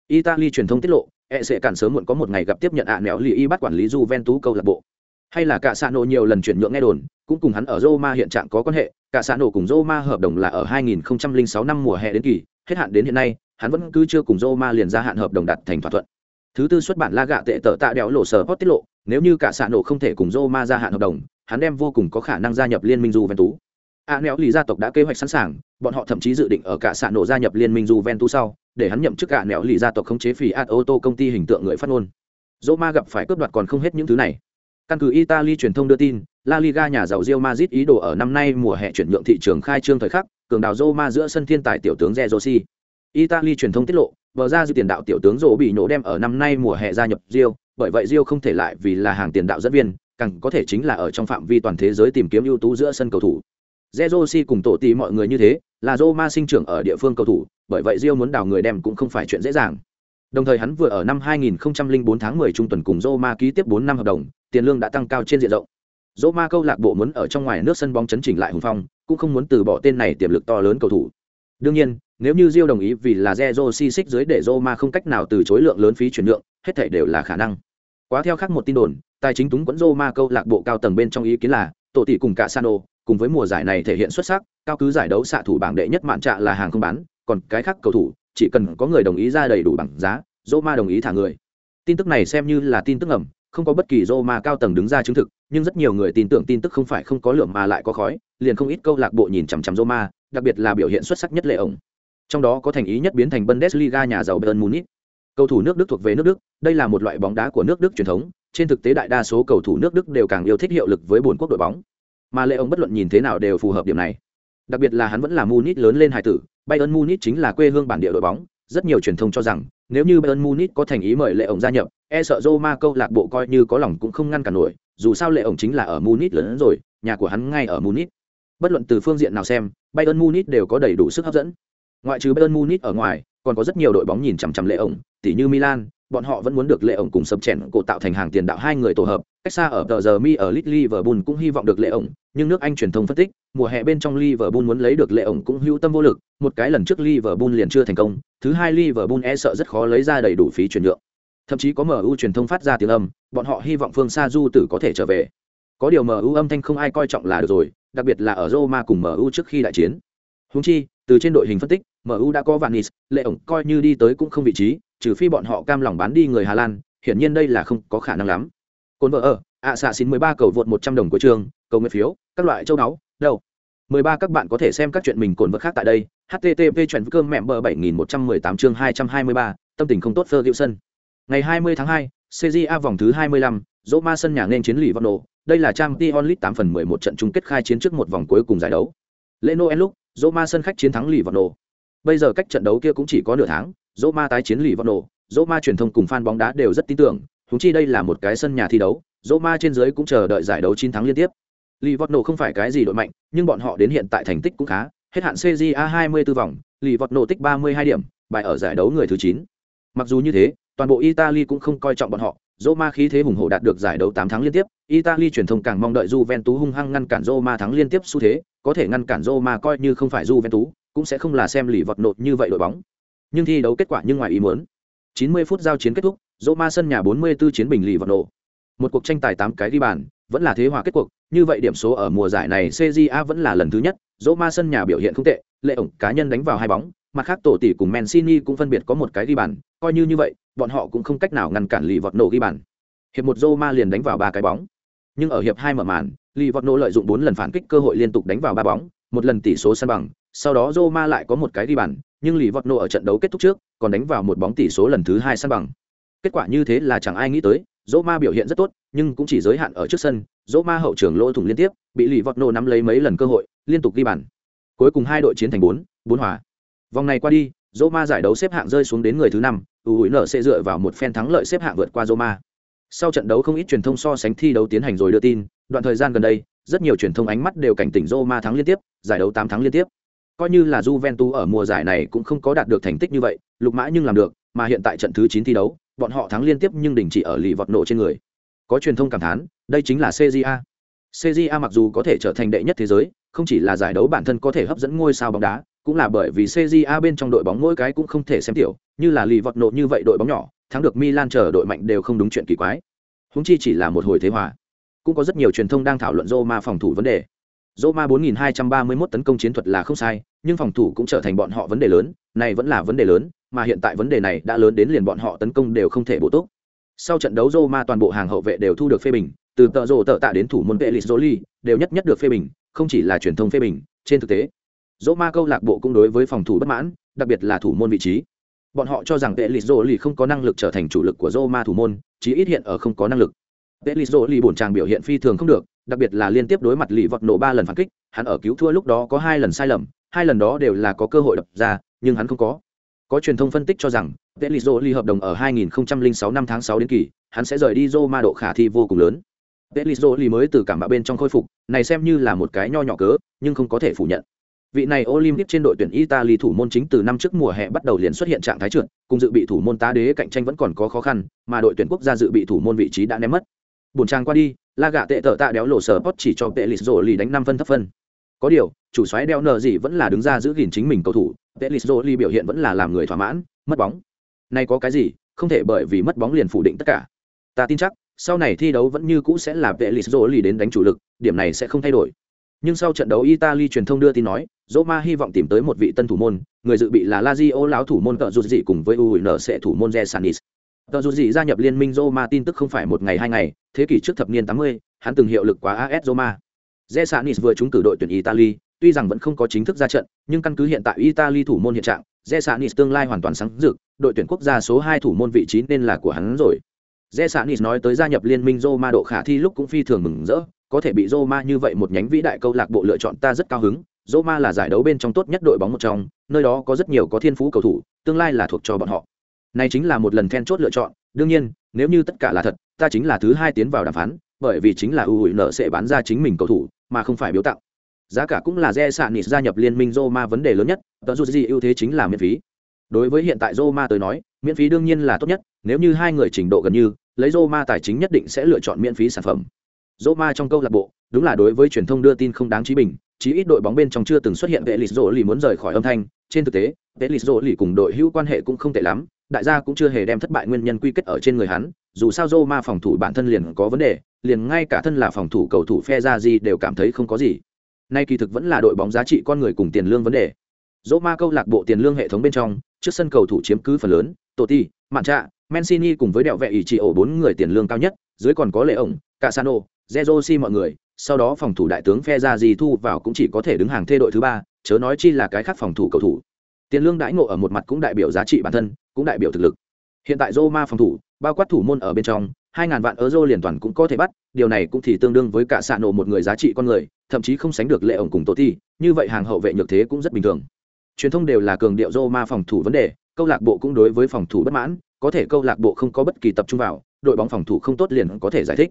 Italy truyền thông tiết lộ, E sệ cản sớm muộn có một ngày gặp tiếp nhận ạ à nẻo lì y bắt quản lý Juventus câu lạc bộ. Hay là cả Sano nhiều lần chuyển nhượng nghe đồn, cũng cùng hắn ở Roma hiện trạng có quan hệ, cả Sano cùng Roma hợp đồng là ở 2006 năm mùa hè đến kỳ, hết hạn đến hiện nay, hắn vẫn cứ chưa cùng Roma liền ra hạn hợp đồng đặt thành thỏa thuận. Thứ tư xuất bản La Gạ tệ tợ tạ đéo lộ sở post tiết lộ, nếu như cả Sano không thể cùng Roma ra hạn hợp đồng, hắn đem vô cùng có khả năng gia nhập liên minh Juventus. A Neo lì gia tộc đã kế hoạch sẵn sàng, bọn họ thậm chí dự định ở cả sạn nổ gia nhập liên minh Juventus sau, để hắn nhậm chức A Neo lì gia tộc khống chế phỉ ad ô tô công ty hình tượng người phát ngôn. Roma gặp phải cướp đoạt còn không hết những thứ này. Căn cứ Italy truyền thông đưa tin, La Liga nhà giàu Real Madrid ý đồ ở năm nay mùa hè chuyển nhượng thị trường khai trương thời khắc, cường đào Roma giữa sân thiên tài tiểu tướng Zerosi. Italy truyền thông tiết lộ, bờ ra dư tiền đạo tiểu tướng Rô bị nổ đem ở năm nay mùa hè gia nhập Real, bởi vậy Real không thể lại vì là hàng tiền đạo dẫn viên, càng có thể chính là ở trong phạm vi toàn thế giới tìm kiếm ưu tú giữa sân cầu thủ. Zerosi cùng tổ tí mọi người như thế, là Roma sinh trưởng ở địa phương cầu thủ, bởi vậy Rio muốn đào người đem cũng không phải chuyện dễ dàng. Đồng thời hắn vừa ở năm 2004 tháng 10 trung tuần cùng Roma ký tiếp 4 năm hợp đồng, tiền lương đã tăng cao trên diện rộng. Roma câu lạc bộ muốn ở trong ngoài nước sân bóng chấn chỉnh lại hùng phong, cũng không muốn từ bỏ tên này tiềm lực to lớn cầu thủ. Đương nhiên, nếu như Rio đồng ý vì là Zerosi xích dưới để Roma không cách nào từ chối lượng lớn phí chuyển nhượng, hết thảy đều là khả năng. Quá theo khác một tin đồn, tài chính túng quẫn Roma câu lạc bộ cao tầng bên trong ý kiến là, tổ tỷ cùng cả Sano, cùng với mùa giải này thể hiện xuất sắc, cao cứ giải đấu xạ thủ bảng đệ nhất mạn trạ là hàng không bán, còn cái khác cầu thủ, chỉ cần có người đồng ý ra đầy đủ bằng giá, Roma đồng ý thả người. Tin tức này xem như là tin tức ẩm, không có bất kỳ Roma cao tầng đứng ra chứng thực, nhưng rất nhiều người tin tưởng tin tức không phải không có lượng mà lại có khói, liền không ít câu lạc bộ nhìn chằm chằm Roma, đặc biệt là biểu hiện xuất sắc nhất lệ ổng. Trong đó có thành ý nhất biến thành Bundesliga nhà giàu Bayern Munich. Cầu thủ nước Đức thuộc về nước Đức, đây là một loại bóng đá của nước Đức truyền thống, trên thực tế đại đa số cầu thủ nước Đức đều càng yêu thích hiệu lực với bốn quốc đội bóng mà lệ ông bất luận nhìn thế nào đều phù hợp điểm này đặc biệt là hắn vẫn là munich lớn lên hải tử bayern munich chính là quê hương bản địa đội bóng rất nhiều truyền thông cho rằng nếu như bayern munich có thành ý mời lệ ông gia nhập e sợ roma câu lạc bộ coi như có lòng cũng không ngăn cản nổi, dù sao lệ ông chính là ở munich lớn rồi, nhà của hắn ngay ở munich. Bất luận từ phương diện nào xem, bayern munich đều có đầy đủ sức hấp dẫn. Ngoại trừ bayern munich ở ngoài, còn có rất nhiều đội bóng nhìn chằm chằm lệ ông tỷ như milan, bọn họ vẫn muốn được lệ ổng cùng sập chèn cổ tạo thành hàng tiền đạo hai người tổ hợp. Cách xa ở tờ giờ mi ở liverpool cũng hy vọng được lệ ổng nhưng nước anh truyền thông phân tích mùa hè bên trong liverpool muốn lấy được lệ ổng cũng hữu tâm vô lực một cái lần trước liverpool liền chưa thành công thứ hai liverpool e sợ rất khó lấy ra đầy đủ phí chuyển nhượng. Thậm chí có mu truyền thông phát ra tiếng âm bọn họ hy vọng phương Sa du tử có thể trở về. Có điều mu âm thanh không ai coi trọng là được rồi đặc biệt là ở roma cùng mu trước khi đại chiến. Huống chi từ trên đội hình phân tích mu đã có vanis lệ ổng coi như đi tới cũng không vị trí trừ phi bọn họ cam lòng bán đi người Hà Lan, hiển nhiên đây là không có khả năng lắm. Côn vợ ở, ạ xạ xin 13 cầu vượt 100 đồng của trường, cầu nguyện phiếu, các loại châu náu, đâu. 13 các bạn có thể xem các chuyện mình cồn vật khác tại đây. http chuyện cơm mẹ bờ 7118 chương 223, tâm tình không tốt Ferguson. Ngày 20 tháng 2, CJA vòng thứ 25, Roma sân nhà nên chiến lì Vano, đây là trang Champions League 8 phần 11 trận chung kết khai chiến trước một vòng cuối cùng giải đấu. Lễ Noel lúc, Roma sân khách chiến thắng lì Vano. Bây giờ cách trận đấu kia cũng chỉ có nửa tháng, Roma tái chiến lì vọng nổ Roma truyền thông cùng fan bóng đá đều rất tin tưởng huống chi đây là một cái sân nhà thi đấu Roma trên dưới cũng chờ đợi giải đấu 9 thắng liên tiếp lì vọt nổ không phải cái gì đội mạnh nhưng bọn họ đến hiện tại thành tích cũng khá hết hạn cja hai mươi 24 vòng lì vọt nổ tích ba mươi hai điểm bài ở giải đấu người thứ chín mặc dù như thế toàn bộ italy cũng không coi trọng bọn họ Roma khí thế hùng hổ đạt được giải đấu 8 tháng liên tiếp, Italy truyền thông càng mong đợi Juventus hung hăng ngăn cản Roma thắng liên tiếp xu thế, có thể ngăn cản Roma coi như không phải Juventus, cũng sẽ không là xem lì vật nột như vậy đội bóng. Nhưng thi đấu kết quả nhưng ngoài ý muốn. 90 phút giao chiến kết thúc, Roma sân nhà 44 chiến bình lì vật nổ. Một cuộc tranh tài 8 cái ghi bàn, vẫn là thế hòa kết cuộc, như vậy điểm số ở mùa giải này CJA vẫn là lần thứ nhất, Roma sân nhà biểu hiện không tệ, lệ ổng cá nhân đánh vào hai bóng, mặt khác tổ tỷ cùng Mancini cũng phân biệt có một cái ghi bàn, coi như như vậy, bọn họ cũng không cách nào ngăn cản lì vọt nổ ghi bàn. Hiệp một Roma liền đánh vào ba cái bóng. Nhưng ở hiệp hai mở màn, lì vọt nổ lợi dụng bốn lần phản kích cơ hội liên tục đánh vào ba bóng, một lần tỷ số sân bằng, sau đó Roma lại có một cái ghi bàn, nhưng lì vọt nổ ở trận đấu kết thúc trước, còn đánh vào một bóng tỷ số lần thứ hai sân bằng. Kết quả như thế là chẳng ai nghĩ tới, Roma biểu hiện rất tốt, nhưng cũng chỉ giới hạn ở trước sân, Roma hậu trưởng lỗ thủng liên tiếp, bị lì vọt nổ nắm lấy mấy lần cơ hội, liên tục ghi bàn. Cuối cùng hai đội chiến thành bốn, bốn hòa. Vòng này qua đi, Roma giải đấu xếp hạng rơi xuống đến người thứ năm, UUN sẽ dựa vào một phen thắng lợi xếp hạng vượt qua Roma. Sau trận đấu không ít truyền thông so sánh thi đấu tiến hành rồi đưa tin, đoạn thời gian gần đây, rất nhiều truyền thông ánh mắt đều cảnh tỉnh Roma thắng liên tiếp, giải đấu 8 thắng liên tiếp. Coi như là Juventus ở mùa giải này cũng không có đạt được thành tích như vậy, lục mã nhưng làm được, mà hiện tại trận thứ 9 thi đấu, bọn họ thắng liên tiếp nhưng đình chỉ ở lì vọt nổ trên người. Có truyền thông cảm thán, đây chính là CJA. CJA mặc dù có thể trở thành đệ nhất thế giới, không chỉ là giải đấu bản thân có thể hấp dẫn ngôi sao bóng đá, cũng là bởi vì CJA bên trong đội bóng mỗi cái cũng không thể xem tiểu, như là lì vọt nổ như vậy đội bóng nhỏ, thắng được Milan chờ đội mạnh đều không đúng chuyện kỳ quái. Huống chi chỉ là một hồi thế hòa. Cũng có rất nhiều truyền thông đang thảo luận Roma phòng thủ vấn đề. Roma 4231 tấn công chiến thuật là không sai, nhưng phòng thủ cũng trở thành bọn họ vấn đề lớn, này vẫn là vấn đề lớn, mà hiện tại vấn đề này đã lớn đến liền bọn họ tấn công đều không thể bổ túc. Sau trận đấu Roma toàn bộ hàng hậu vệ đều thu được phê bình, từ tợ rồ tợ tạ đến thủ môn vệ Zoli, đều nhất nhất được phê bình, không chỉ là truyền thông phê bình, trên thực tế, Roma câu lạc bộ cũng đối với phòng thủ bất mãn, đặc biệt là thủ môn vị trí. Bọn họ cho rằng vệ Zoli không có năng lực trở thành chủ lực của Roma thủ môn, chí ít hiện ở không có năng lực. Vệ Zoli bổn chàng biểu hiện phi thường không được, đặc biệt là liên tiếp đối mặt lì vọt nổ ba lần phản kích, hắn ở cứu thua lúc đó có hai lần sai lầm, hai lần đó đều là có cơ hội đập ra, nhưng hắn không có. Có truyền thông phân tích cho rằng, Pelizzo hợp đồng ở 2006 năm tháng 6 đến kỳ, hắn sẽ rời đi Roma độ khả thi vô cùng lớn. Pelizzo mới từ cảm bạ bên trong khôi phục, này xem như là một cái nho nhỏ cớ, nhưng không có thể phủ nhận. Vị này Olympic trên đội tuyển Italy thủ môn chính từ năm trước mùa hè bắt đầu liền xuất hiện trạng thái trượt, cùng dự bị thủ môn tá đế cạnh tranh vẫn còn có khó khăn, mà đội tuyển quốc gia dự bị thủ môn vị trí đã ném mất. Buồn trang qua đi, La gạ tệ tở tạ đéo lộ sở pot chỉ cho Pelizzo đánh 5 phân thấp phân. Có điều, chủ soái đeo nợ gì vẫn là đứng ra giữ gìn chính mình cầu thủ, Pelizzo biểu hiện vẫn là làm người thỏa mãn, mất bóng. Này có cái gì, không thể bởi vì mất bóng liền phủ định tất cả. Ta tin chắc, sau này thi đấu vẫn như cũ sẽ là vệ Lizzo lì đến đánh chủ lực, điểm này sẽ không thay đổi. Nhưng sau trận đấu Italy truyền thông đưa tin nói, Roma hy vọng tìm tới một vị tân thủ môn, người dự bị là Lazio lão thủ môn cỡ rụt dị cùng với UUN sẽ thủ môn Jesanis. Cỡ Dù dị gia nhập liên minh Roma tin tức không phải một ngày hai ngày, thế kỷ trước thập niên 80, hắn từng hiệu lực quá AS Roma. Zesanis vừa trúng cử đội tuyển Italy, tuy rằng vẫn không có chính thức ra trận, nhưng căn cứ hiện tại Italy thủ môn hiện trạng, Zesanis tương lai hoàn toàn sáng rực, đội tuyển quốc gia số 2 thủ môn vị trí nên là của hắn rồi. Zesanis nói tới gia nhập liên minh Roma độ khả thi lúc cũng phi thường mừng rỡ, có thể bị Roma như vậy một nhánh vĩ đại câu lạc bộ lựa chọn ta rất cao hứng. Roma là giải đấu bên trong tốt nhất đội bóng một trong, nơi đó có rất nhiều có thiên phú cầu thủ, tương lai là thuộc cho bọn họ. Này chính là một lần then chốt lựa chọn, đương nhiên, nếu như tất cả là thật, ta chính là thứ hai tiến vào đàm phán, bởi vì chính là UUN sẽ bán ra chính mình cầu thủ, mà không phải biếu tặng. Giá cả cũng là Zesanis gia nhập liên minh Roma vấn đề lớn nhất, tận dù gì ưu thế chính là miễn phí. Đối với hiện tại Roma tới nói, miễn phí đương nhiên là tốt nhất, nếu như hai người trình độ gần như, lấy Roma tài chính nhất định sẽ lựa chọn miễn phí sản phẩm. Roma trong câu lạc bộ, đúng là đối với truyền thông đưa tin không đáng trí bình, chí ít đội bóng bên trong chưa từng xuất hiện vệ lịch rỗ lì muốn rời khỏi âm thanh, trên thực tế, vệ lịch rỗ lì cùng đội hữu quan hệ cũng không tệ lắm, đại gia cũng chưa hề đem thất bại nguyên nhân quy kết ở trên người hắn, dù sao Roma phòng thủ bản thân liền có vấn đề, liền ngay cả thân là phòng thủ cầu thủ phe ra gì đều cảm thấy không có gì. Nay kỳ thực vẫn là đội bóng giá trị con người cùng tiền lương vấn đề. Roma câu lạc bộ tiền lương hệ thống bên trong, trước sân cầu thủ chiếm cứ phần lớn, Totti, Mạn Trạ, Mancini cùng với đẹo vệ ý chỉ ổ bốn người tiền lương cao nhất, dưới còn có Lệ ổng, Casano, Zerosi mọi người, sau đó phòng thủ đại tướng phe ra gì thu vào cũng chỉ có thể đứng hàng thê đội thứ ba, chớ nói chi là cái khác phòng thủ cầu thủ. Tiền lương đãi ngộ ở một mặt cũng đại biểu giá trị bản thân, cũng đại biểu thực lực. Hiện tại Roma phòng thủ, bao quát thủ môn ở bên trong, 2000 vạn euro liền toàn cũng có thể bắt, điều này cũng thì tương đương với cả xạ nổ một người giá trị con người, thậm chí không sánh được lệ ổng cùng tổ thi, như vậy hàng hậu vệ nhược thế cũng rất bình thường. Truyền thông đều là cường điệu Roma phòng thủ vấn đề, câu lạc bộ cũng đối với phòng thủ bất mãn, có thể câu lạc bộ không có bất kỳ tập trung vào, đội bóng phòng thủ không tốt liền có thể giải thích.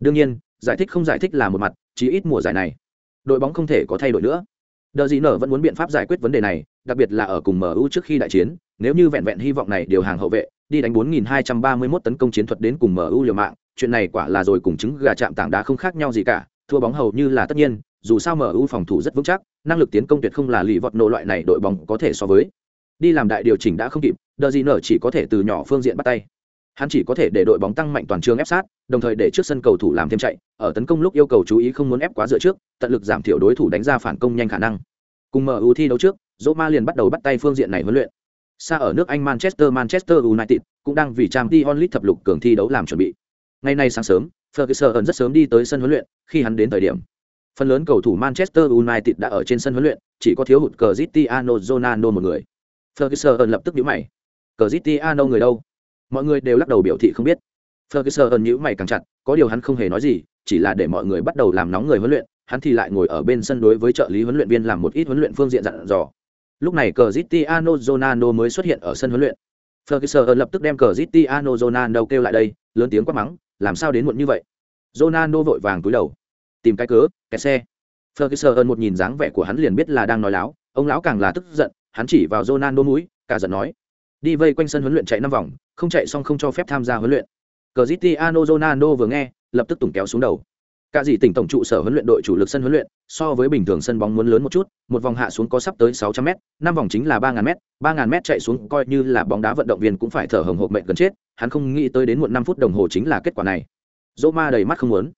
Đương nhiên, giải thích không giải thích là một mặt, chí ít mùa giải này, đội bóng không thể có thay đổi nữa. Đờ gì nở vẫn muốn biện pháp giải quyết vấn đề này, đặc biệt là ở cùng MU trước khi đại chiến, nếu như vẹn vẹn hy vọng này điều hàng hậu vệ, đi đánh 4231 tấn công chiến thuật đến cùng MU liều mạng, chuyện này quả là rồi cùng chứng gà chạm tảng đá không khác nhau gì cả, thua bóng hầu như là tất nhiên, dù sao MU phòng thủ rất vững chắc, năng lực tiến công tuyệt không là lì vọt nổ loại này đội bóng có thể so với. Đi làm đại điều chỉnh đã không kịp, Đờ gì chỉ có thể từ nhỏ phương diện bắt tay. Hắn chỉ có thể để đội bóng tăng mạnh toàn trường ép sát, đồng thời để trước sân cầu thủ làm thêm chạy, ở tấn công lúc yêu cầu chú ý không muốn ép quá dựa trước, tận lực giảm thiểu đối thủ đánh ra phản công nhanh khả năng. Cùng MU thi đấu trước, Roma liền bắt đầu bắt tay phương diện này huấn luyện. Xa ở nước Anh Manchester Manchester United cũng đang vì Champions League thập lục cường thi đấu làm chuẩn bị. Ngày nay sáng sớm, Ferguson rất sớm đi tới sân huấn luyện, khi hắn đến thời điểm, phần lớn cầu thủ Manchester United đã ở trên sân huấn luyện, chỉ có thiếu hụt Cristiano Ronaldo một người. Ferguson lập tức nhíu mày. Cristiano người đâu? Mọi người đều lắc đầu biểu thị không biết. Ferguson nhíu mày càng chặt, có điều hắn không hề nói gì, chỉ là để mọi người bắt đầu làm nóng người huấn luyện, hắn thì lại ngồi ở bên sân đối với trợ lý huấn luyện viên làm một ít huấn luyện phương diện dặn dò. Lúc này Cristiano Ronaldo mới xuất hiện ở sân huấn luyện. Ferguson lập tức đem Cristiano Ronaldo kêu lại đây, lớn tiếng quát mắng, làm sao đến muộn như vậy? Ronaldo vội vàng cúi đầu, tìm cái cớ, kẹt xe. Ferguson một nhìn dáng vẻ của hắn liền biết là đang nói láo, ông lão càng là tức giận, hắn chỉ vào Ronaldo mũi, cả giận nói: "Đi vây quanh sân huấn luyện chạy năm vòng, không chạy xong không cho phép tham gia huấn luyện." Cristiano Ronaldo vừa nghe, lập tức tùng kéo xuống đầu. Cả gì tỉnh tổng trụ sở huấn luyện đội chủ lực sân huấn luyện, so với bình thường sân bóng muốn lớn một chút, một vòng hạ xuống có sắp tới 600m, năm vòng chính là 3000m, 3000m chạy xuống coi như là bóng đá vận động viên cũng phải thở hồng hộc mệt gần chết, hắn không nghĩ tới đến muộn 5 phút đồng hồ chính là kết quả này. Roma đầy mắt không muốn,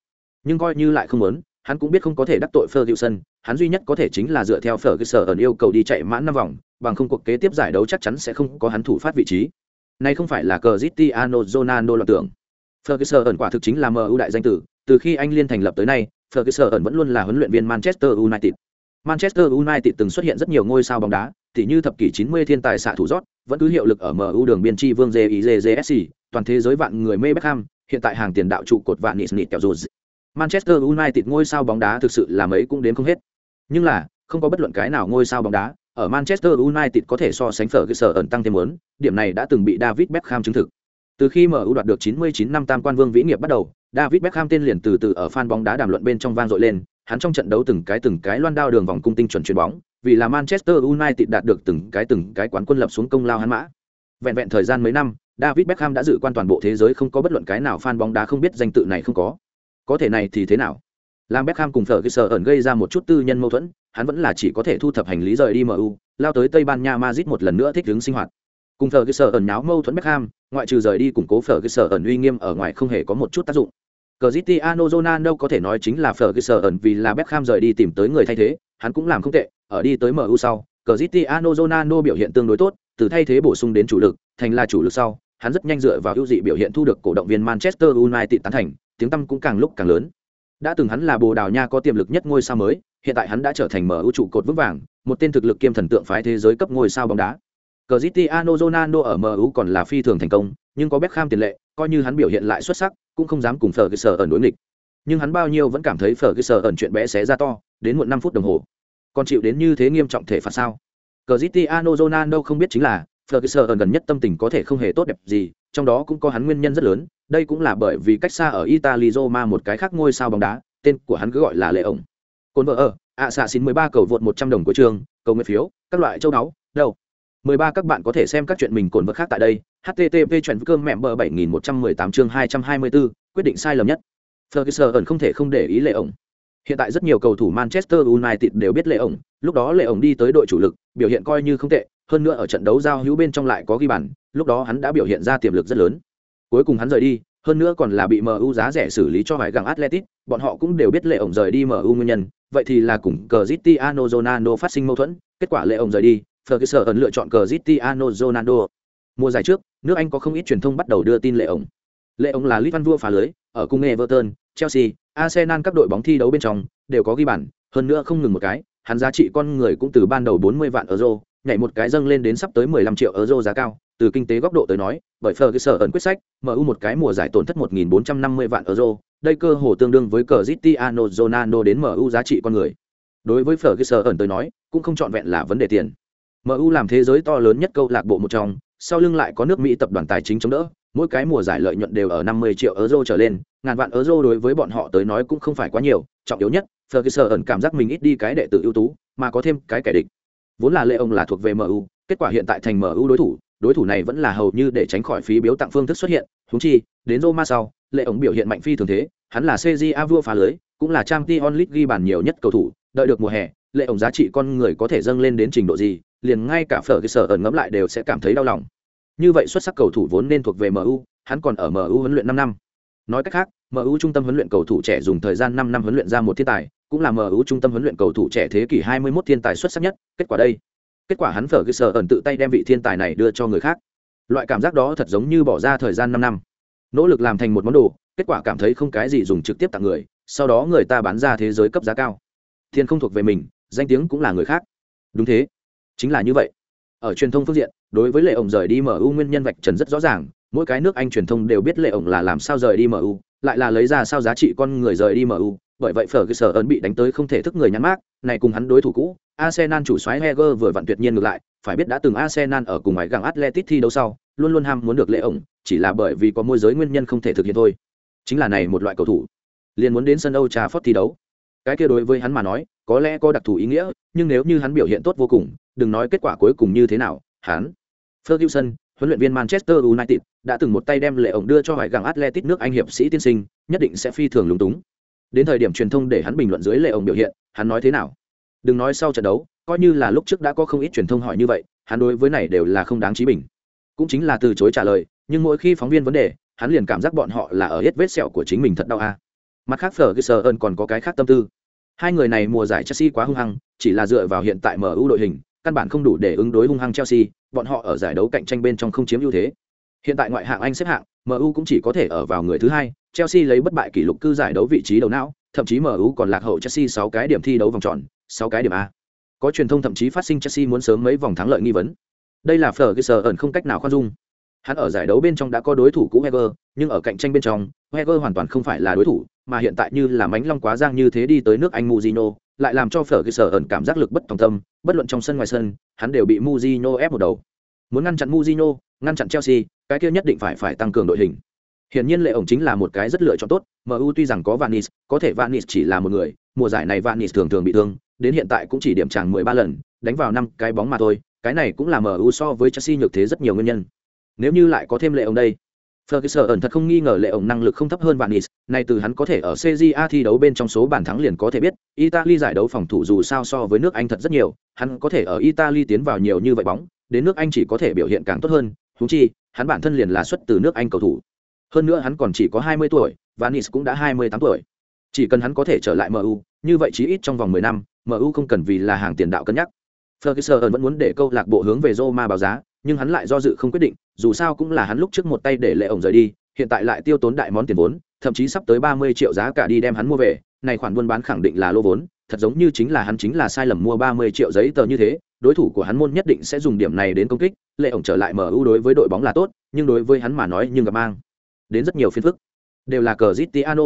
nhưng coi như lại không muốn, hắn cũng biết không có thể đắc tội Ferguson, hắn duy nhất có thể chính là dựa theo Ferguson yêu cầu đi chạy mãn năm vòng, bằng không cuộc kế tiếp giải đấu chắc chắn sẽ không có hắn thủ phát vị trí. Này không phải là Cristiano Ronaldo loạn tưởng. Ferguson quả thực chính là MU đại danh tử, từ khi anh liên thành lập tới nay, Ferguson vẫn luôn là huấn luyện viên Manchester United. Manchester United từng xuất hiện rất nhiều ngôi sao bóng đá, tỉ như thập kỷ 90 thiên tài xạ thủ rót, vẫn cứ hiệu lực ở MU đường biên tri vương JIJSC, toàn thế giới vạn người mê Beckham, hiện tại hàng tiền đạo trụ cột vạn Nisnit kẹo rụt. Manchester United ngôi sao bóng đá thực sự là mấy cũng đến không hết. Nhưng là, không có bất luận cái nào ngôi sao bóng đá, ở Manchester United có thể so sánh sở ẩn tăng thêm muốn, điểm này đã từng bị David Beckham chứng thực. Từ khi MU đoạt được 99 năm tam quan vương vĩ nghiệp bắt đầu, David Beckham tên liền từ từ ở fan bóng đá đàm luận bên trong vang dội lên, hắn trong trận đấu từng cái từng cái loan đao đường vòng cung tinh chuẩn chuyền bóng, vì là Manchester United đạt được từng cái từng cái quán quân lập xuống công lao hắn mã. Vẹn vẹn thời gian mấy năm, David Beckham đã dự quan toàn bộ thế giới không có bất luận cái nào fan bóng đá không biết danh tự này không có. Có thể này thì thế nào? Lam Beckham cùng Ferguson ẩn gây ra một chút tư nhân mâu thuẫn, hắn vẫn là chỉ có thể thu thập hành lý rời đi MU, lao tới Tây Ban Nha Madrid một lần nữa thích ứng sinh hoạt. Cùng Ferguson ẩn nháo mâu thuẫn Beckham, ngoại trừ rời đi củng cố Ferguson ẩn uy nghiêm ở ngoài không hề có một chút tác dụng. Cristiano Ronaldo có thể nói chính là Ferguson ẩn vì là Beckham rời đi tìm tới người thay thế, hắn cũng làm không tệ, ở đi tới MU sau, Cristiano Ronaldo biểu hiện tương đối tốt, từ thay thế bổ sung đến chủ lực, thành là chủ lực sau, hắn rất nhanh dựa vào ưu dị biểu hiện thu được cổ động viên Manchester United tán thành, tiếng tăm cũng càng lúc càng lớn. Đã từng hắn là Bồ Đào Nha có tiềm lực nhất ngôi sao mới, hiện tại hắn đã trở thành mở vũ trụ cột vững vàng, một tên thực lực kiêm thần tượng phái thế giới cấp ngôi sao bóng đá. Cristiano Ronaldo ở MU còn là phi thường thành công, nhưng có Beckham tiền lệ, coi như hắn biểu hiện lại xuất sắc, cũng không dám cùng Ferguson ẩn đối nghịch. Nhưng hắn bao nhiêu vẫn cảm thấy Ferguson ẩn chuyện bé xé ra to, đến muộn 5 phút đồng hồ. Còn chịu đến như thế nghiêm trọng thể phạt sao? Cristiano Ronaldo không biết chính là, Ferguson gần nhất tâm tình có thể không hề tốt đẹp gì, trong đó cũng có hắn nguyên nhân rất lớn, đây cũng là bởi vì cách xa ở Italy Roma một cái khác ngôi sao bóng đá, tên của hắn cứ gọi là Lệ ổng. Côn vợ ở, ạ xạ xin 13 cầu vượt 100 đồng của trường, cầu nguyện phiếu, các loại châu náu, đâu. 13 các bạn có thể xem các chuyện mình cồn vật khác tại đây. http chuyện cơm mẹ bờ 7118 chương 224, quyết định sai lầm nhất. Ferguson không thể không để ý lệ ổng. Hiện tại rất nhiều cầu thủ Manchester United đều biết lệ ổng, lúc đó lệ ổng đi tới đội chủ lực, biểu hiện coi như không tệ, hơn nữa ở trận đấu giao hữu bên trong lại có ghi bàn, lúc đó hắn đã biểu hiện ra tiềm lực rất lớn. Cuối cùng hắn rời đi, hơn nữa còn là bị MU giá rẻ xử lý cho phải gặng Atletic, bọn họ cũng đều biết lệ ổng rời đi MU nguyên nhân, vậy thì là cùng Cristiano Ronaldo phát sinh mâu thuẫn, kết quả lệ ổng rời đi, Ferguson ẩn lựa chọn Cristiano Ronaldo. Mùa giải trước, nước Anh có không ít truyền thông bắt đầu đưa tin lệ ổng. Lệ ổng là Lit Văn Vua phá lưới, ở cùng Everton, Chelsea, Arsenal các đội bóng thi đấu bên trong đều có ghi bàn, hơn nữa không ngừng một cái, hắn giá trị con người cũng từ ban đầu 40 vạn euro, nhảy một cái dâng lên đến sắp tới 15 triệu euro giá cao, từ kinh tế góc độ tới nói, bởi Ferguson ẩn quyết sách, MU một cái mùa giải tổn thất 1450 vạn euro, đây cơ hồ tương đương với Cristiano Ronaldo đến MU giá trị con người. Đối với Ferguson ẩn tới nói, cũng không chọn vẹn là vấn đề tiền. MU làm thế giới to lớn nhất câu lạc bộ một trong, sau lưng lại có nước Mỹ tập đoàn tài chính chống đỡ, mỗi cái mùa giải lợi nhuận đều ở 50 triệu euro trở lên, ngàn vạn euro đối với bọn họ tới nói cũng không phải quá nhiều, trọng yếu nhất, Ferguson ẩn cảm giác mình ít đi cái đệ tử ưu tú, mà có thêm cái kẻ địch. Vốn là lệ ông là thuộc về MU, kết quả hiện tại thành MU đối thủ, đối thủ này vẫn là hầu như để tránh khỏi phí biếu tặng phương thức xuất hiện, huống chi, đến Roma sau, lệ ông biểu hiện mạnh phi thường thế, hắn là CJA vua phá lưới, cũng là Champions League ghi bàn nhiều nhất cầu thủ, đợi được mùa hè, lệ ông giá trị con người có thể dâng lên đến trình độ gì, liền ngay cả phở cái sở ẩn ngẫm lại đều sẽ cảm thấy đau lòng. Như vậy xuất sắc cầu thủ vốn nên thuộc về MU, hắn còn ở MU huấn luyện 5 năm. Nói cách khác, MU trung tâm huấn luyện cầu thủ trẻ dùng thời gian 5 năm huấn luyện ra một thiên tài, cũng là MU trung tâm huấn luyện cầu thủ trẻ thế kỷ 21 thiên tài xuất sắc nhất, kết quả đây. Kết quả hắn phở cái sở ẩn tự tay đem vị thiên tài này đưa cho người khác. Loại cảm giác đó thật giống như bỏ ra thời gian 5 năm. Nỗ lực làm thành một món đồ, kết quả cảm thấy không cái gì dùng trực tiếp tặng người, sau đó người ta bán ra thế giới cấp giá cao. Thiên không thuộc về mình, danh tiếng cũng là người khác. Đúng thế, chính là như vậy. Ở truyền thông phương diện, đối với lệ ổng rời đi MU nguyên nhân vạch trần rất rõ ràng, mỗi cái nước Anh truyền thông đều biết lệ ổng là làm sao rời đi MU, lại là lấy ra sao giá trị con người rời đi MU, bởi vậy Ferguson cái sở ấn bị đánh tới không thể thức người nhắn mát, này cùng hắn đối thủ cũ, Arsenal chủ soái Heger vừa vặn tuyệt nhiên ngược lại, phải biết đã từng Arsenal ở cùng ngoài gang Atletico thi đấu sau, luôn luôn ham muốn được lệ ổng, chỉ là bởi vì có môi giới nguyên nhân không thể thực hiện thôi. Chính là này một loại cầu thủ, liền muốn đến sân Old Trafford thi đấu. Cái kia đối với hắn mà nói, có lẽ có đặc thù ý nghĩa, nhưng nếu như hắn biểu hiện tốt vô cùng, đừng nói kết quả cuối cùng như thế nào, hắn Ferguson, huấn luyện viên Manchester United, đã từng một tay đem lệ ổng đưa cho hải gặng Atletic nước Anh hiệp sĩ tiên sinh, nhất định sẽ phi thường lúng túng. Đến thời điểm truyền thông để hắn bình luận dưới lệ ổng biểu hiện, hắn nói thế nào? Đừng nói sau trận đấu, coi như là lúc trước đã có không ít truyền thông hỏi như vậy, hắn đối với này đều là không đáng trí bình. Cũng chính là từ chối trả lời, nhưng mỗi khi phóng viên vấn đề, hắn liền cảm giác bọn họ là ở hết vết sẹo của chính mình thật đau a. Mặt khác Ferguson còn có cái khác tâm tư. Hai người này mùa giải Chelsea quá hung hăng, chỉ là dựa vào hiện tại MU đội hình, căn bản không đủ để ứng đối hung hăng Chelsea, bọn họ ở giải đấu cạnh tranh bên trong không chiếm ưu thế. Hiện tại ngoại hạng Anh xếp hạng, MU cũng chỉ có thể ở vào người thứ hai, Chelsea lấy bất bại kỷ lục cư giải đấu vị trí đầu não, thậm chí MU còn lạc hậu Chelsea 6 cái điểm thi đấu vòng tròn, 6 cái điểm A. Có truyền thông thậm chí phát sinh Chelsea muốn sớm mấy vòng thắng lợi nghi vấn. Đây là Ferguson không cách nào khoan dung. Hắn ở giải đấu bên trong đã có đối thủ cũ Wenger, nhưng ở cạnh tranh bên trong, Wenger hoàn toàn không phải là đối thủ, mà hiện tại như là mánh long quá giang như thế đi tới nước Anh Mourinho, lại làm cho Ferguson cảm giác lực bất tòng tâm, bất luận trong sân ngoài sân, hắn đều bị Mourinho ép một đầu. Muốn ngăn chặn Mourinho, ngăn chặn Chelsea, cái kia nhất định phải phải tăng cường đội hình. Hiển nhiên lệ ổng chính là một cái rất lựa chọn tốt, MU tuy rằng có Vanis, có thể Vanis chỉ là một người, mùa giải này Vanis thường thường bị thương, đến hiện tại cũng chỉ điểm chàng 13 lần, đánh vào năm cái bóng mà thôi, cái này cũng là MU so với Chelsea nhược thế rất nhiều nguyên nhân. Nếu như lại có thêm lệ ổng đây, Ferguson ẩn thật không nghi ngờ lệ ổng năng lực không thấp hơn Vanis, này từ hắn có thể ở CJA thi đấu bên trong số bàn thắng liền có thể biết, Italy giải đấu phòng thủ dù sao so với nước Anh thật rất nhiều, hắn có thể ở Italy tiến vào nhiều như vậy bóng, đến nước Anh chỉ có thể biểu hiện càng tốt hơn, húng chi, hắn bản thân liền là xuất từ nước Anh cầu thủ. Hơn nữa hắn còn chỉ có 20 tuổi, và Nis cũng đã 28 tuổi. Chỉ cần hắn có thể trở lại MU, như vậy chí ít trong vòng 10 năm, MU không cần vì là hàng tiền đạo cân nhắc. Ferguson vẫn muốn để câu lạc bộ hướng về Roma báo giá, nhưng hắn lại do dự không quyết định, dù sao cũng là hắn lúc trước một tay để lệ ổng rời đi, hiện tại lại tiêu tốn đại món tiền vốn, thậm chí sắp tới 30 triệu giá cả đi đem hắn mua về, này khoản buôn bán khẳng định là lô vốn, thật giống như chính là hắn chính là sai lầm mua 30 triệu giấy tờ như thế, đối thủ của hắn môn nhất định sẽ dùng điểm này đến công kích, lệ ổng trở lại MU đối với đội bóng là tốt, nhưng đối với hắn mà nói nhưng gặp mang đến rất nhiều phiền phức, đều là cờ Cristiano.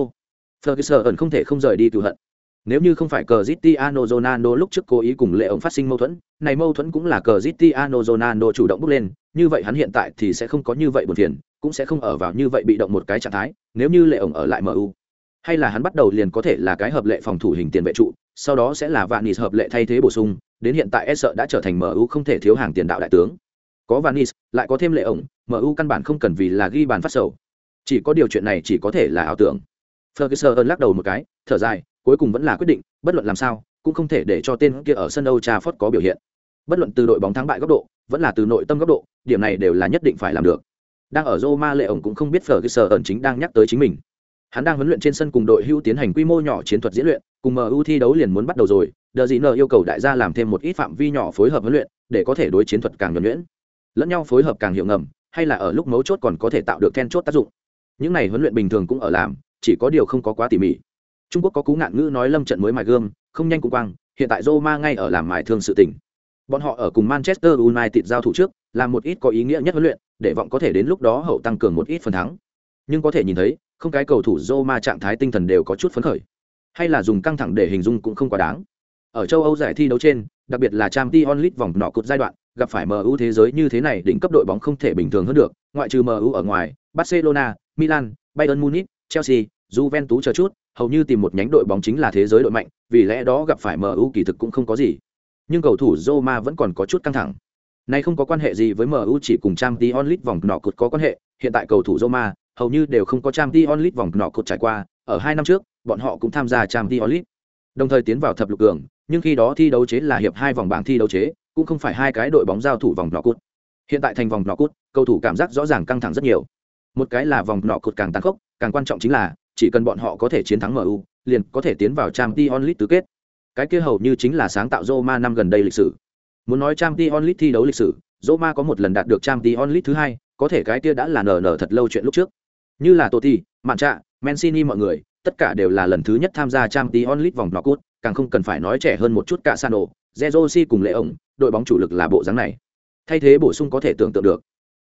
Ferguson không thể không rời đi từ hận. Nếu như không phải cờ Cristiano Ronaldo lúc trước cố ý cùng lệ ổng phát sinh mâu thuẫn, này mâu thuẫn cũng là cờ Cristiano Ronaldo chủ động bước lên, như vậy hắn hiện tại thì sẽ không có như vậy buồn phiền, cũng sẽ không ở vào như vậy bị động một cái trạng thái, nếu như lệ ổng ở lại MU. Hay là hắn bắt đầu liền có thể là cái hợp lệ phòng thủ hình tiền vệ trụ, sau đó sẽ là Vanis hợp lệ thay thế bổ sung, đến hiện tại e sợ đã trở thành MU không thể thiếu hàng tiền đạo đại tướng. Có Vanis, lại có thêm lệ ổng, MU căn bản không cần vì là ghi bàn phát sầu. Chỉ có điều chuyện này chỉ có thể là ảo tưởng. Ferguson lắc đầu một cái, thở dài, cuối cùng vẫn là quyết định, bất luận làm sao, cũng không thể để cho tên kia ở sân Old Trafford có biểu hiện. Bất luận từ đội bóng thắng bại góc độ, vẫn là từ nội tâm góc độ, điểm này đều là nhất định phải làm được. Đang ở Roma lệ ổng cũng không biết Ferguson chính đang nhắc tới chính mình. Hắn đang huấn luyện trên sân cùng đội hưu tiến hành quy mô nhỏ chiến thuật diễn luyện, cùng MU thi đấu liền muốn bắt đầu rồi, đờ gì nờ yêu cầu đại gia làm thêm một ít phạm vi nhỏ phối hợp huấn luyện, để có thể đối chiến thuật càng nhuần nhuyễn. Lẫn nhau phối hợp càng hiệu ngầm, hay là ở lúc mấu chốt còn có thể tạo được then chốt tác dụng. Những này huấn luyện bình thường cũng ở làm, chỉ có điều không có quá tỉ mỉ. Trung Quốc có cú ngạn ngữ nói lâm trận mới mài gương, không nhanh cũng quang, hiện tại Roma ngay ở làm mài thương sự tình. Bọn họ ở cùng Manchester United giao thủ trước, làm một ít có ý nghĩa nhất huấn luyện, để vọng có thể đến lúc đó hậu tăng cường một ít phần thắng. Nhưng có thể nhìn thấy, không cái cầu thủ Roma trạng thái tinh thần đều có chút phấn khởi. Hay là dùng căng thẳng để hình dung cũng không quá đáng. Ở châu Âu giải thi đấu trên, đặc biệt là Champions League vòng nọ cột giai đoạn, gặp phải MU thế giới như thế này đỉnh cấp đội bóng không thể bình thường hơn được, ngoại trừ MU ở ngoài, Barcelona, Milan, Bayern Munich, Chelsea, Juventus chờ chút, hầu như tìm một nhánh đội bóng chính là thế giới đội mạnh, vì lẽ đó gặp phải MU kỳ thực cũng không có gì. Nhưng cầu thủ Roma vẫn còn có chút căng thẳng. Này không có quan hệ gì với MU chỉ cùng Champions League vòng nọ cột có quan hệ, hiện tại cầu thủ Roma hầu như đều không có Champions League vòng nọ cột trải qua, ở hai năm trước bọn họ cũng tham gia Champions League. Đồng thời tiến vào thập lục cường nhưng khi đó thi đấu chế là hiệp hai vòng bảng thi đấu chế cũng không phải hai cái đội bóng giao thủ vòng nọ cút hiện tại thành vòng nọ cút cầu thủ cảm giác rõ ràng căng thẳng rất nhiều. Một cái là vòng nọ cột càng tàn khốc càng quan trọng chính là chỉ cần bọn họ có thể chiến thắng mu liền có thể tiến vào trang t onlit tứ kết. Cái kia hầu như chính là sáng tạo roma năm gần đây lịch sử. Muốn nói trang t onlit thi đấu lịch sử roma có một lần đạt được trang t onlit thứ hai có thể cái kia đã là nở nở thật lâu chuyện lúc trước như là totti mạn trạ, mancini mọi người, tất cả đều là lần thứ nhất tham gia Champions League vòng nọ cút, càng không cần phải nói trẻ hơn một chút cả sano jezosi cùng lệ ổng, đội bóng chủ lực là bộ dáng này. Thay thế bổ sung có thể tưởng tượng được.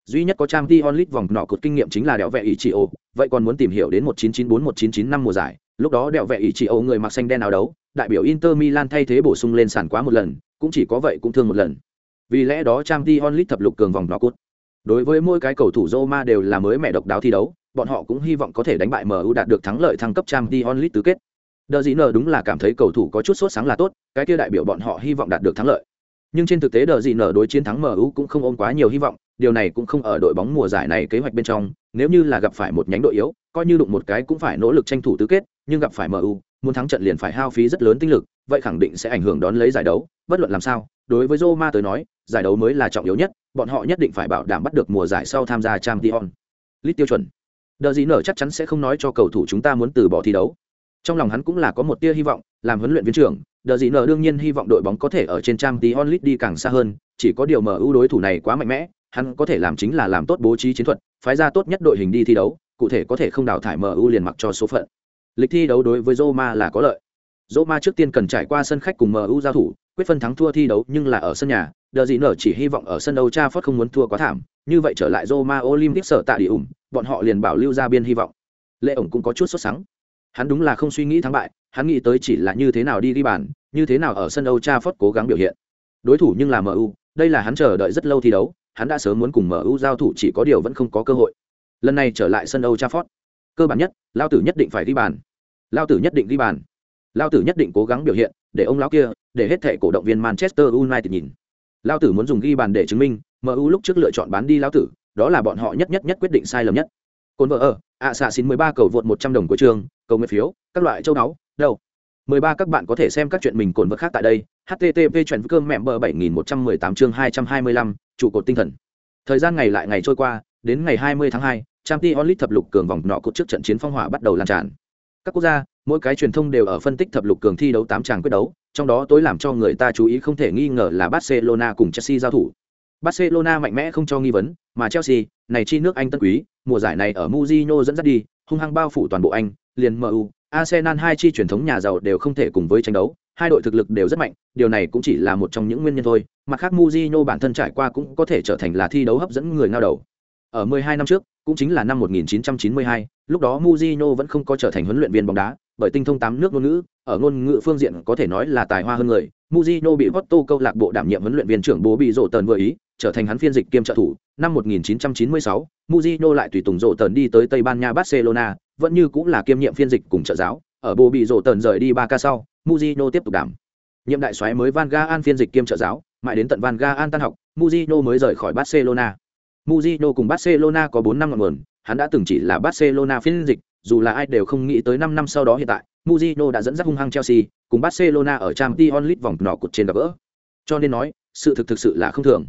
Duy nhất có Champions League vòng nọ cột kinh nghiệm chính là đẹo vẹ ý chị vậy còn muốn tìm hiểu đến một chín chín bốn, một chín chín năm mùa giải, lúc đó đẹo vẹ ý chị người mặc xanh đen áo đấu, đại biểu inter milan thay thế bổ sung lên sàn quá một lần, cũng chỉ có vậy cũng thương một lần. Vì lẽ đó Champions League thập lục cường vòng nọ cột đối với mỗi cái cầu thủ roma đều là mới mẹ độc đáo thi đấu bọn họ cũng hy vọng có thể đánh bại mu đạt được thắng lợi thăng cấp trang Dion onlit tứ kết. Đờ dĩ Nở đúng là cảm thấy cầu thủ có chút sốt sáng là tốt, cái kia đại biểu bọn họ hy vọng đạt được thắng lợi. Nhưng trên thực tế đờ dĩ Nở đối chiến thắng mu cũng không ôm quá nhiều hy vọng, điều này cũng không ở đội bóng mùa giải này kế hoạch bên trong, nếu như là gặp phải một nhánh đội yếu, coi như đụng một cái cũng phải nỗ lực tranh thủ tứ kết, nhưng gặp phải mu muốn thắng trận liền phải hao phí rất lớn tinh lực, vậy khẳng định sẽ ảnh hưởng đón lấy giải đấu, bất luận làm sao, đối với roma tới nói, giải đấu mới là trọng yếu nhất, bọn họ nhất định phải bảo đảm bắt được mùa giải sau tham gia trang League. Lit tiêu chuẩn đờ gì nở chắc chắn sẽ không nói cho cầu thủ chúng ta muốn từ bỏ thi đấu. Trong lòng hắn cũng là có một tia hy vọng, làm huấn luyện viên trưởng, đờ gì nở đương nhiên hy vọng đội bóng có thể ở trên trang tí onlit đi càng xa hơn, chỉ có điều mở ưu đối thủ này quá mạnh mẽ, hắn có thể làm chính là làm tốt bố trí chiến thuật, phái ra tốt nhất đội hình đi thi đấu, cụ thể có thể không đào thải mu liền mặc cho số phận. Lịch thi đấu đối với roma là có lợi. Roma trước tiên cần trải qua sân khách cùng mu giao thủ, quyết phân thắng thua thi đấu nhưng là ở sân nhà đờ gì nở chỉ hy vọng ở sân Âu Trafford không muốn thua quá thảm như vậy trở lại roma olympic sở tại địa ủng bọn họ liền bảo lưu ra biên hy vọng lệ ổng cũng có chút sốt sắng hắn đúng là không suy nghĩ thắng bại hắn nghĩ tới chỉ là như thế nào đi đi bàn như thế nào ở sân Âu Trafford cố gắng biểu hiện đối thủ nhưng là mu đây là hắn chờ đợi rất lâu thi đấu hắn đã sớm muốn cùng MU giao thủ chỉ có điều vẫn không có cơ hội. Lần này trở lại sân Âu Trafford, cơ bản nhất, Lão tử nhất định phải đi bàn. Lão tử nhất định đi bàn. Lão tử nhất định cố gắng biểu hiện, để ông lão kia, để hết thảy cổ động viên Manchester United nhìn. Lao tử muốn dùng ghi bàn để chứng minh, MU lúc trước lựa chọn bán đi lao tử, đó là bọn họ nhất nhất nhất quyết định sai lầm nhất. cồn vợ ở, ạ xạ xin 13 cầu vượt 100 đồng của trường, cầu nguyện phiếu, các loại châu náu, đâu. 13 các bạn có thể xem các chuyện mình cồn vợ khác tại đây. http chuyện cơm mẹ bờ 7118 chương 225, trụ cột tinh thần. Thời gian ngày lại ngày trôi qua, đến ngày 20 tháng hai trang t onlit thập lục cường vòng nọ cột trước trận chiến phong hỏa bắt đầu lan tràn. Các quốc gia, mỗi cái truyền thông đều ở phân tích thập lục cường thi đấu tám tràng quyết đấu, trong đó tối làm cho người ta chú ý không thể nghi ngờ là Barcelona cùng Chelsea giao thủ. Barcelona mạnh mẽ không cho nghi vấn, mà Chelsea, này chi nước Anh tân quý, mùa giải này ở Mourinho dẫn dắt đi, hung hăng bao phủ toàn bộ Anh, liền MU, Arsenal hai chi truyền thống nhà giàu đều không thể cùng với tranh đấu, hai đội thực lực đều rất mạnh, điều này cũng chỉ là một trong những nguyên nhân thôi. Mặt khác Mourinho bản thân trải qua cũng có thể trở thành là thi đấu hấp dẫn người ngao đầu. Ở 12 năm trước, cũng chính là năm 1992, lúc đó Mourinho vẫn không có trở thành huấn luyện viên bóng đá, bởi tinh thông tám nước ngôn ngữ, ở ngôn ngữ phương diện có thể nói là tài hoa hơn người. Mujino bị Porto câu lạc bộ đảm nhiệm huấn luyện viên trưởng bố bị rộ tần vừa ý, trở thành hắn phiên dịch kiêm trợ thủ. Năm 1996, Mujino lại tùy tùng rộ tần đi tới Tây Ban Nha Barcelona, vẫn như cũng là kiêm nhiệm phiên dịch cùng trợ giáo ở bố bị rộ tần rời đi ba ca sau Mujino tiếp tục đảm nhiệm đại soái mới van Gaal phiên dịch kiêm trợ giáo mãi đến tận van Gaal tan học Mujino mới rời khỏi barcelona Mujino cùng barcelona có bốn năm ngọn nguồn hắn đã từng chỉ là barcelona phiên dịch dù là ai đều không nghĩ tới năm năm sau đó hiện tại Mourinho đã dẫn dắt hung hăng chelsea, cùng barcelona ở Champions League vòng nọ cột trên gặp gỡ. Cho nên nói, sự thực thực sự là không thường.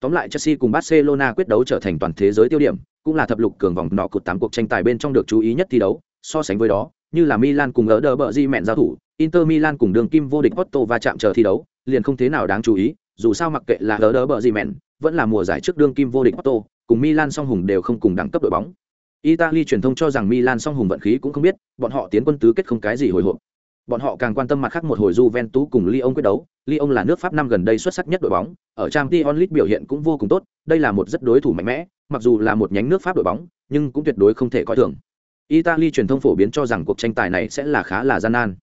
Tóm lại chelsea cùng barcelona quyết đấu trở thành toàn thế giới tiêu điểm, cũng là thập lục cường vòng nọ cột tám cuộc tranh tài bên trong được chú ý nhất thi đấu. So sánh với đó, như là milan cùng ở đờ bờ di mẹn giao thủ, inter milan cùng đường kim vô địch otto và chạm chờ thi đấu, liền không thế nào đáng chú ý, dù sao mặc kệ là ở đờ bờ di mẹn, vẫn là mùa giải trước đương kim vô địch otto cùng milan song hùng đều không cùng đẳng cấp đội bóng italy truyền thông cho rằng milan song hùng vận khí cũng không biết bọn họ tiến quân tứ kết không cái gì hồi hộp bọn họ càng quan tâm mặt khác một hồi Juventus cùng Lyon quyết đấu. Lyon là nước Pháp năm gần đây xuất sắc nhất đội bóng, ở Champions League biểu hiện cũng vô cùng tốt, đây là một rất đối thủ mạnh mẽ, mặc dù là một nhánh nước Pháp đội bóng, nhưng cũng tuyệt đối không thể coi thường. Italy truyền thông phổ biến cho rằng cuộc tranh tài này sẽ là khá là gian nan.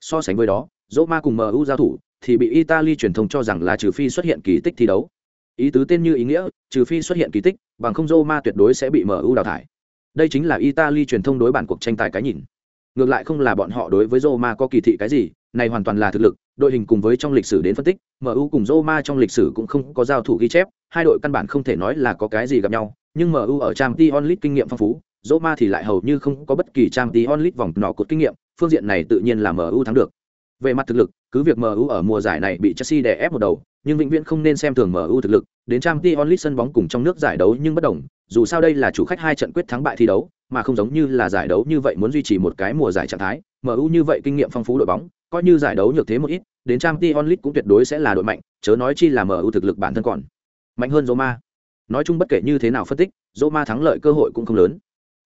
So sánh với đó, Roma cùng MU giao thủ thì bị Italy truyền thông cho rằng là trừ phi xuất hiện kỳ tích thi đấu. Ý tứ tên như ý nghĩa, trừ phi xuất hiện kỳ tích, bằng không Roma tuyệt đối sẽ bị MU đào thải. Đây chính là Italy truyền thông đối bản cuộc tranh tài cái nhìn ngược lại không là bọn họ đối với Roma có kỳ thị cái gì, này hoàn toàn là thực lực, đội hình cùng với trong lịch sử đến phân tích, MU cùng Roma trong lịch sử cũng không có giao thủ ghi chép, hai đội căn bản không thể nói là có cái gì gặp nhau, nhưng MU ở Champions League kinh nghiệm phong phú, Roma thì lại hầu như không có bất kỳ trang League onlit vòng nọ cột kinh nghiệm, phương diện này tự nhiên là MU thắng được. Về mặt thực lực, cứ việc MU ở mùa giải này bị Chelsea đè ép một đầu, nhưng vĩnh viễn không nên xem thường MU thực lực, đến trang League onlit sân bóng cùng trong nước giải đấu nhưng bất đồng, dù sao đây là chủ khách hai trận quyết thắng bại thi đấu, mà không giống như là giải đấu như vậy muốn duy trì một cái mùa giải trạng thái, MU như vậy kinh nghiệm phong phú đội bóng, coi như giải đấu nhược thế một ít, đến trang League cũng tuyệt đối sẽ là đội mạnh, chớ nói chi là MU thực lực bản thân còn mạnh hơn Roma. Nói chung bất kể như thế nào phân tích, Roma thắng lợi cơ hội cũng không lớn.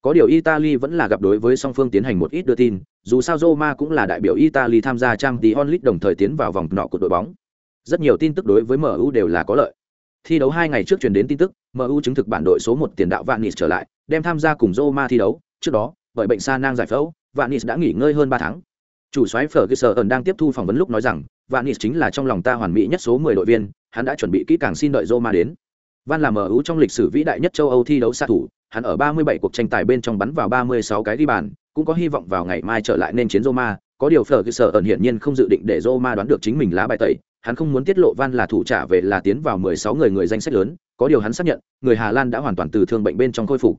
Có điều Italy vẫn là gặp đối với song phương tiến hành một ít đưa tin, dù sao Roma cũng là đại biểu Italy tham gia Champions League đồng thời tiến vào vòng nọ của đội bóng. Rất nhiều tin tức đối với MU đều là có lợi. Thi đấu hai ngày trước truyền đến tin tức, MU chứng thực bản đội số một tiền đạo Vanis trở lại, đem tham gia cùng Roma thi đấu. Trước đó, bởi bệnh sa nang giải phẫu, Vanis đã nghỉ ngơi hơn ba tháng. Chủ soái Ferguson đang tiếp thu phỏng vấn lúc nói rằng, Vanis chính là trong lòng ta hoàn mỹ nhất số 10 đội viên, hắn đã chuẩn bị kỹ càng xin đợi Roma đến. Van là MU trong lịch sử vĩ đại nhất châu Âu thi đấu xạ thủ, hắn ở 37 cuộc tranh tài bên trong bắn vào 36 cái ghi bàn, cũng có hy vọng vào ngày mai trở lại nên chiến Roma, có điều Ferguson ẩn hiển nhiên không dự định để Roma đoán được chính mình lá bài tẩy, hắn không muốn tiết lộ Van là thủ trả về là tiến vào 16 người người danh sách lớn, có điều hắn xác nhận, người Hà Lan đã hoàn toàn từ thương bệnh bên trong khôi phục.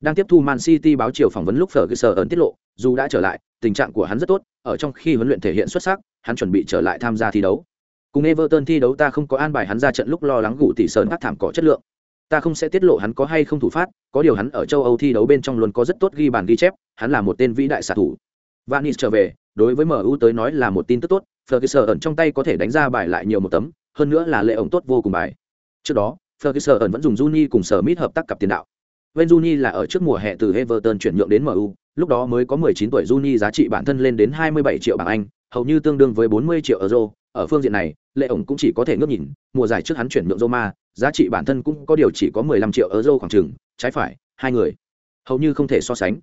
Đang tiếp thu Man City báo chiều phỏng vấn lúc Ferguson ẩn tiết lộ, dù đã trở lại, tình trạng của hắn rất tốt, ở trong khi huấn luyện thể hiện xuất sắc, hắn chuẩn bị trở lại tham gia thi đấu. Cùng Everton thi đấu ta không có an bài hắn ra trận lúc lo lắng gụ tỷ sơn các thảm cỏ chất lượng. Ta không sẽ tiết lộ hắn có hay không thủ phát, có điều hắn ở châu Âu thi đấu bên trong luôn có rất tốt ghi bàn ghi chép, hắn là một tên vĩ đại xạ thủ. Vanis trở về, đối với MU tới nói là một tin tức tốt, Ferguson ẩn trong tay có thể đánh ra bài lại nhiều một tấm, hơn nữa là lệ ổng tốt vô cùng bài. Trước đó, Ferguson ẩn vẫn dùng Juni cùng Smith hợp tác cặp tiền đạo. Bên Juni là ở trước mùa hè từ Everton chuyển nhượng đến MU, lúc đó mới có 19 tuổi Juni giá trị bản thân lên đến 27 triệu bảng Anh, hầu như tương đương với 40 triệu euro. Ở phương diện này, lệ ổng cũng chỉ có thể ngước nhìn, mùa giải trước hắn chuyển nhượng Roma, giá trị bản thân cũng có điều chỉ có 15 triệu euro khoảng chừng, trái phải, hai người hầu như không thể so sánh.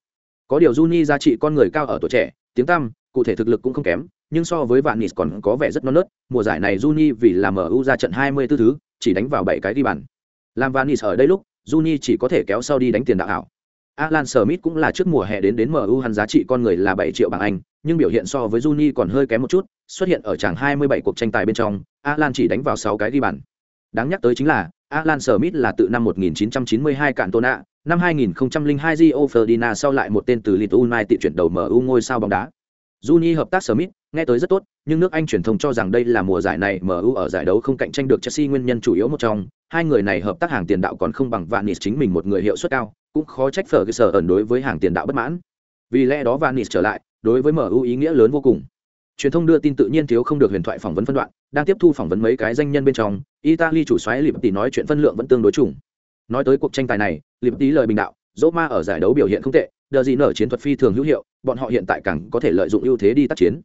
Có điều Juni giá trị con người cao ở tuổi trẻ, tiếng tăm, cụ thể thực lực cũng không kém, nhưng so với Vạn Nịt còn có vẻ rất non nớt, mùa giải này Juni vì làm MU ra trận 24 thứ, chỉ đánh vào 7 cái đi bàn. Làm Vạn Nịt ở đây lúc, Juni chỉ có thể kéo sau đi đánh tiền đạo ảo. Alan Smith cũng là trước mùa hè đến đến MU hắn giá trị con người là 7 triệu bảng Anh, nhưng biểu hiện so với Juni còn hơi kém một chút, xuất hiện ở tràng 27 cuộc tranh tài bên trong, Alan chỉ đánh vào 6 cái ghi bàn. Đáng nhắc tới chính là, Alan Smith là từ năm 1992 cạn Tona, năm 2002 Gio Ferdinand sau lại một tên từ Leeds United chuyển đầu MU ngôi sao bóng đá. Juni hợp tác Smith, nghe tới rất tốt, nhưng nước Anh truyền thông cho rằng đây là mùa giải này MU ở giải đấu không cạnh tranh được Chelsea nguyên nhân chủ yếu một trong, hai người này hợp tác hàng tiền đạo còn không bằng Vanis chính mình một người hiệu suất cao, cũng khó trách Ferguson ẩn đối với hàng tiền đạo bất mãn. Vì lẽ đó Vanis trở lại, đối với MU ý nghĩa lớn vô cùng. Truyền thông đưa tin tự nhiên thiếu không được huyền thoại phỏng vấn phân đoạn, đang tiếp thu phỏng vấn mấy cái danh nhân bên trong, Italy chủ soái Liverpool nói chuyện phân lượng vẫn tương đối trùng. Nói tới cuộc tranh tài này, Liverpool lời bình đạo, Roma ở giải đấu biểu hiện không tệ, đờ gì nở chiến thuật phi thường hữu hiệu, bọn họ hiện tại càng có thể lợi dụng ưu thế đi tác chiến.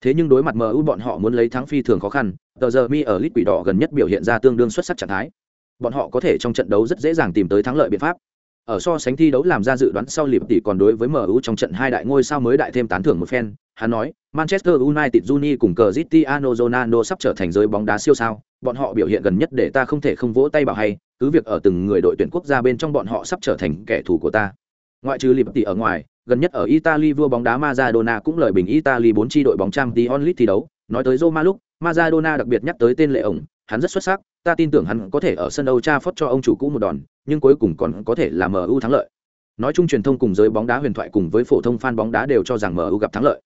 Thế nhưng đối mặt MU bọn họ muốn lấy thắng phi thường khó khăn, tờ giờ mi ở lít quỷ đỏ gần nhất biểu hiện ra tương đương xuất sắc trạng thái. Bọn họ có thể trong trận đấu rất dễ dàng tìm tới thắng lợi biện pháp. Ở so sánh thi đấu làm ra dự đoán sau liệp tỷ còn đối với MU trong trận hai đại ngôi sao mới đại thêm tán thưởng một phen, hắn nói, Manchester United Juni cùng Cristiano Ronaldo sắp trở thành giới bóng đá siêu sao, bọn họ biểu hiện gần nhất để ta không thể không vỗ tay bảo hay, cứ việc ở từng người đội tuyển quốc gia bên trong bọn họ sắp trở thành kẻ thù của ta. Ngoại trừ Liverpool ở ngoài, gần nhất ở Italy vua bóng đá Maradona cũng lời bình Italy bốn chi đội bóng Champions League thi đấu, nói tới Roma lúc, Maradona đặc biệt nhắc tới tên lệ ổng, hắn rất xuất sắc, ta tin tưởng hắn có thể ở sân Old Trafford cho ông chủ cũ một đòn, nhưng cuối cùng còn có thể là MU thắng lợi. Nói chung truyền thông cùng giới bóng đá huyền thoại cùng với phổ thông fan bóng đá đều cho rằng MU gặp thắng lợi.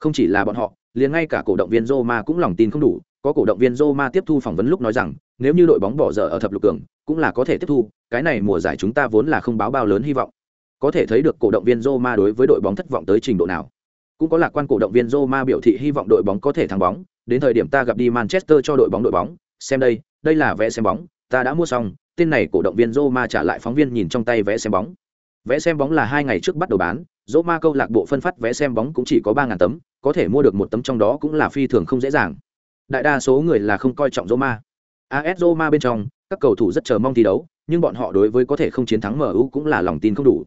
Không chỉ là bọn họ, liền ngay cả cổ động viên Roma cũng lòng tin không đủ, có cổ động viên Roma tiếp thu phỏng vấn lúc nói rằng, nếu như đội bóng bỏ dở ở thập lục cường, cũng là có thể tiếp thu, cái này mùa giải chúng ta vốn là không báo bao lớn hy vọng. Có thể thấy được cổ động viên Roma đối với đội bóng thất vọng tới trình độ nào. Cũng có lạc quan cổ động viên Roma biểu thị hy vọng đội bóng có thể thắng bóng, đến thời điểm ta gặp đi Manchester cho đội bóng đội bóng, xem đây, đây là vé xem bóng, ta đã mua xong, tên này cổ động viên Roma trả lại phóng viên nhìn trong tay vé xem bóng. Vé xem bóng là hai ngày trước bắt đầu bán, Roma câu lạc bộ phân phát vé xem bóng cũng chỉ có ba ngàn tấm, có thể mua được một tấm trong đó cũng là phi thường không dễ dàng. Đại đa số người là không coi trọng Roma. AS Roma bên trong, các cầu thủ rất chờ mong thi đấu, nhưng bọn họ đối với có thể không chiến thắng MU cũng là lòng tin không đủ.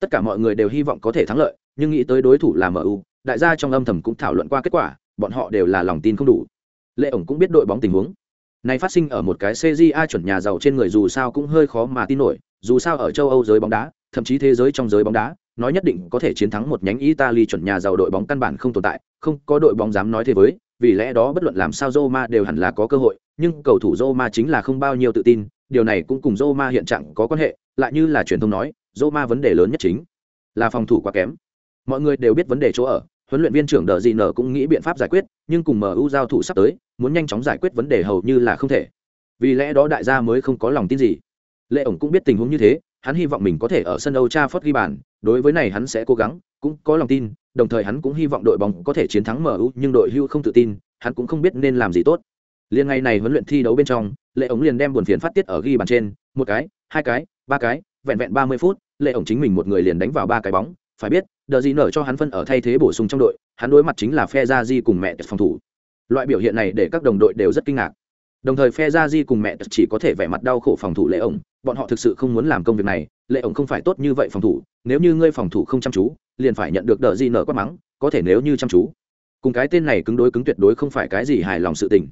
Tất cả mọi người đều hy vọng có thể thắng lợi, nhưng nghĩ tới đối thủ là MU, đại gia trong âm thầm cũng thảo luận qua kết quả, bọn họ đều là lòng tin không đủ. Lệ ổng cũng biết đội bóng tình huống. Này phát sinh ở một cái CJA chuẩn nhà giàu trên người dù sao cũng hơi khó mà tin nổi, dù sao ở châu Âu giới bóng đá, thậm chí thế giới trong giới bóng đá, nói nhất định có thể chiến thắng một nhánh Italy chuẩn nhà giàu đội bóng căn bản không tồn tại, không có đội bóng dám nói thế với, vì lẽ đó bất luận làm sao Roma đều hẳn là có cơ hội, nhưng cầu thủ Roma chính là không bao nhiêu tự tin, điều này cũng cùng Roma hiện trạng có quan hệ, lại như là truyền thông nói, Roma vấn đề lớn nhất chính là phòng thủ quá kém. Mọi người đều biết vấn đề chỗ ở huấn luyện viên trưởng đờ gì nở cũng nghĩ biện pháp giải quyết nhưng cùng mu giao thủ sắp tới muốn nhanh chóng giải quyết vấn đề hầu như là không thể. Vì lẽ đó đại gia mới không có lòng tin gì. Lệ ổng cũng biết tình huống như thế hắn hy vọng mình có thể ở sân Âu Trafford ghi bàn, đối với này hắn sẽ cố gắng, cũng có lòng tin, đồng thời hắn cũng hy vọng đội bóng có thể chiến thắng MU, nhưng đội hưu không tự tin, hắn cũng không biết nên làm gì tốt. Liên ngày này huấn luyện thi đấu bên trong, Lệ ổng liền đem buồn phiền phát tiết ở ghi bàn trên, một cái, hai cái, ba cái, vẹn vẹn ba mươi phút, Lệ ổng chính mình một người liền đánh vào ba cái bóng, phải biết, đờ gì nở cho hắn phân ở thay thế bổ sung trong đội, hắn đối mặt chính là phe gia di cùng mẹ phòng thủ. Loại biểu hiện này để các đồng đội đều rất kinh ngạc. Đồng thời phe gia di cùng mẹ chỉ có thể vẻ mặt đau khổ phòng thủ Lệ ổng, bọn họ thực sự không muốn làm công việc này, lệ ổng không phải tốt như vậy phòng thủ nếu như ngươi phòng thủ không chăm chú liền phải nhận được đỡ gì nở quát mắng có thể nếu như chăm chú. Cùng cái tên này cứng đối cứng tuyệt đối không phải cái gì hài lòng sự tình.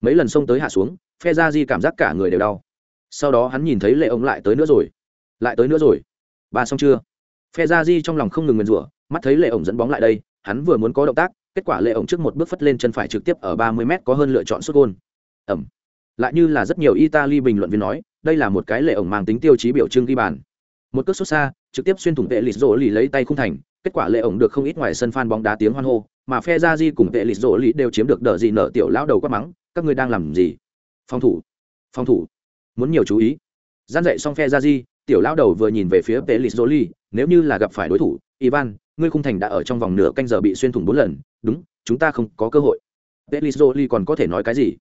Mấy lần xông tới hạ xuống phe gia di cảm giác cả người đều đau. Sau đó hắn nhìn thấy lệ ổng lại tới nữa rồi lại tới nữa rồi. Ba xong chưa? Phe ra di trong lòng không ngừng nguyền rủa, mắt thấy lệ ổng dẫn bóng lại đây, hắn vừa muốn có động tác, kết quả lệ ổng trước một bước phất lên chân phải trực tiếp ở ba mươi m có hơn lựa chọn xuất gôn. Ẩm. Lại như là rất nhiều italy bình luận viên nói, đây là một cái lệ ổng mang tính tiêu chí biểu trưng ghi bàn. Một cước xuất xa, trực tiếp xuyên thủng vệ lịt rỗ lì lấy tay khung thành, kết quả lệ ổng được không ít ngoài sân phan bóng đá tiếng hoan hô, mà phe ra di cùng vệ lịt rỗ lì đều chiếm được đờ gì nở tiểu lão đầu quát mắng, các ngươi đang làm gì? Phòng thủ. Phòng thủ. Muốn nhiều chú ý. Gian dậy xong phe ra di tiểu lão đầu vừa nhìn về phía Tê lịt rỗ nếu như là gặp phải đối thủ, ivan, ngươi khung thành đã ở trong vòng nửa canh giờ bị xuyên thủng bốn lần, đúng, chúng ta không có cơ hội. Tê lịt rỗ còn có thể nói cái gì?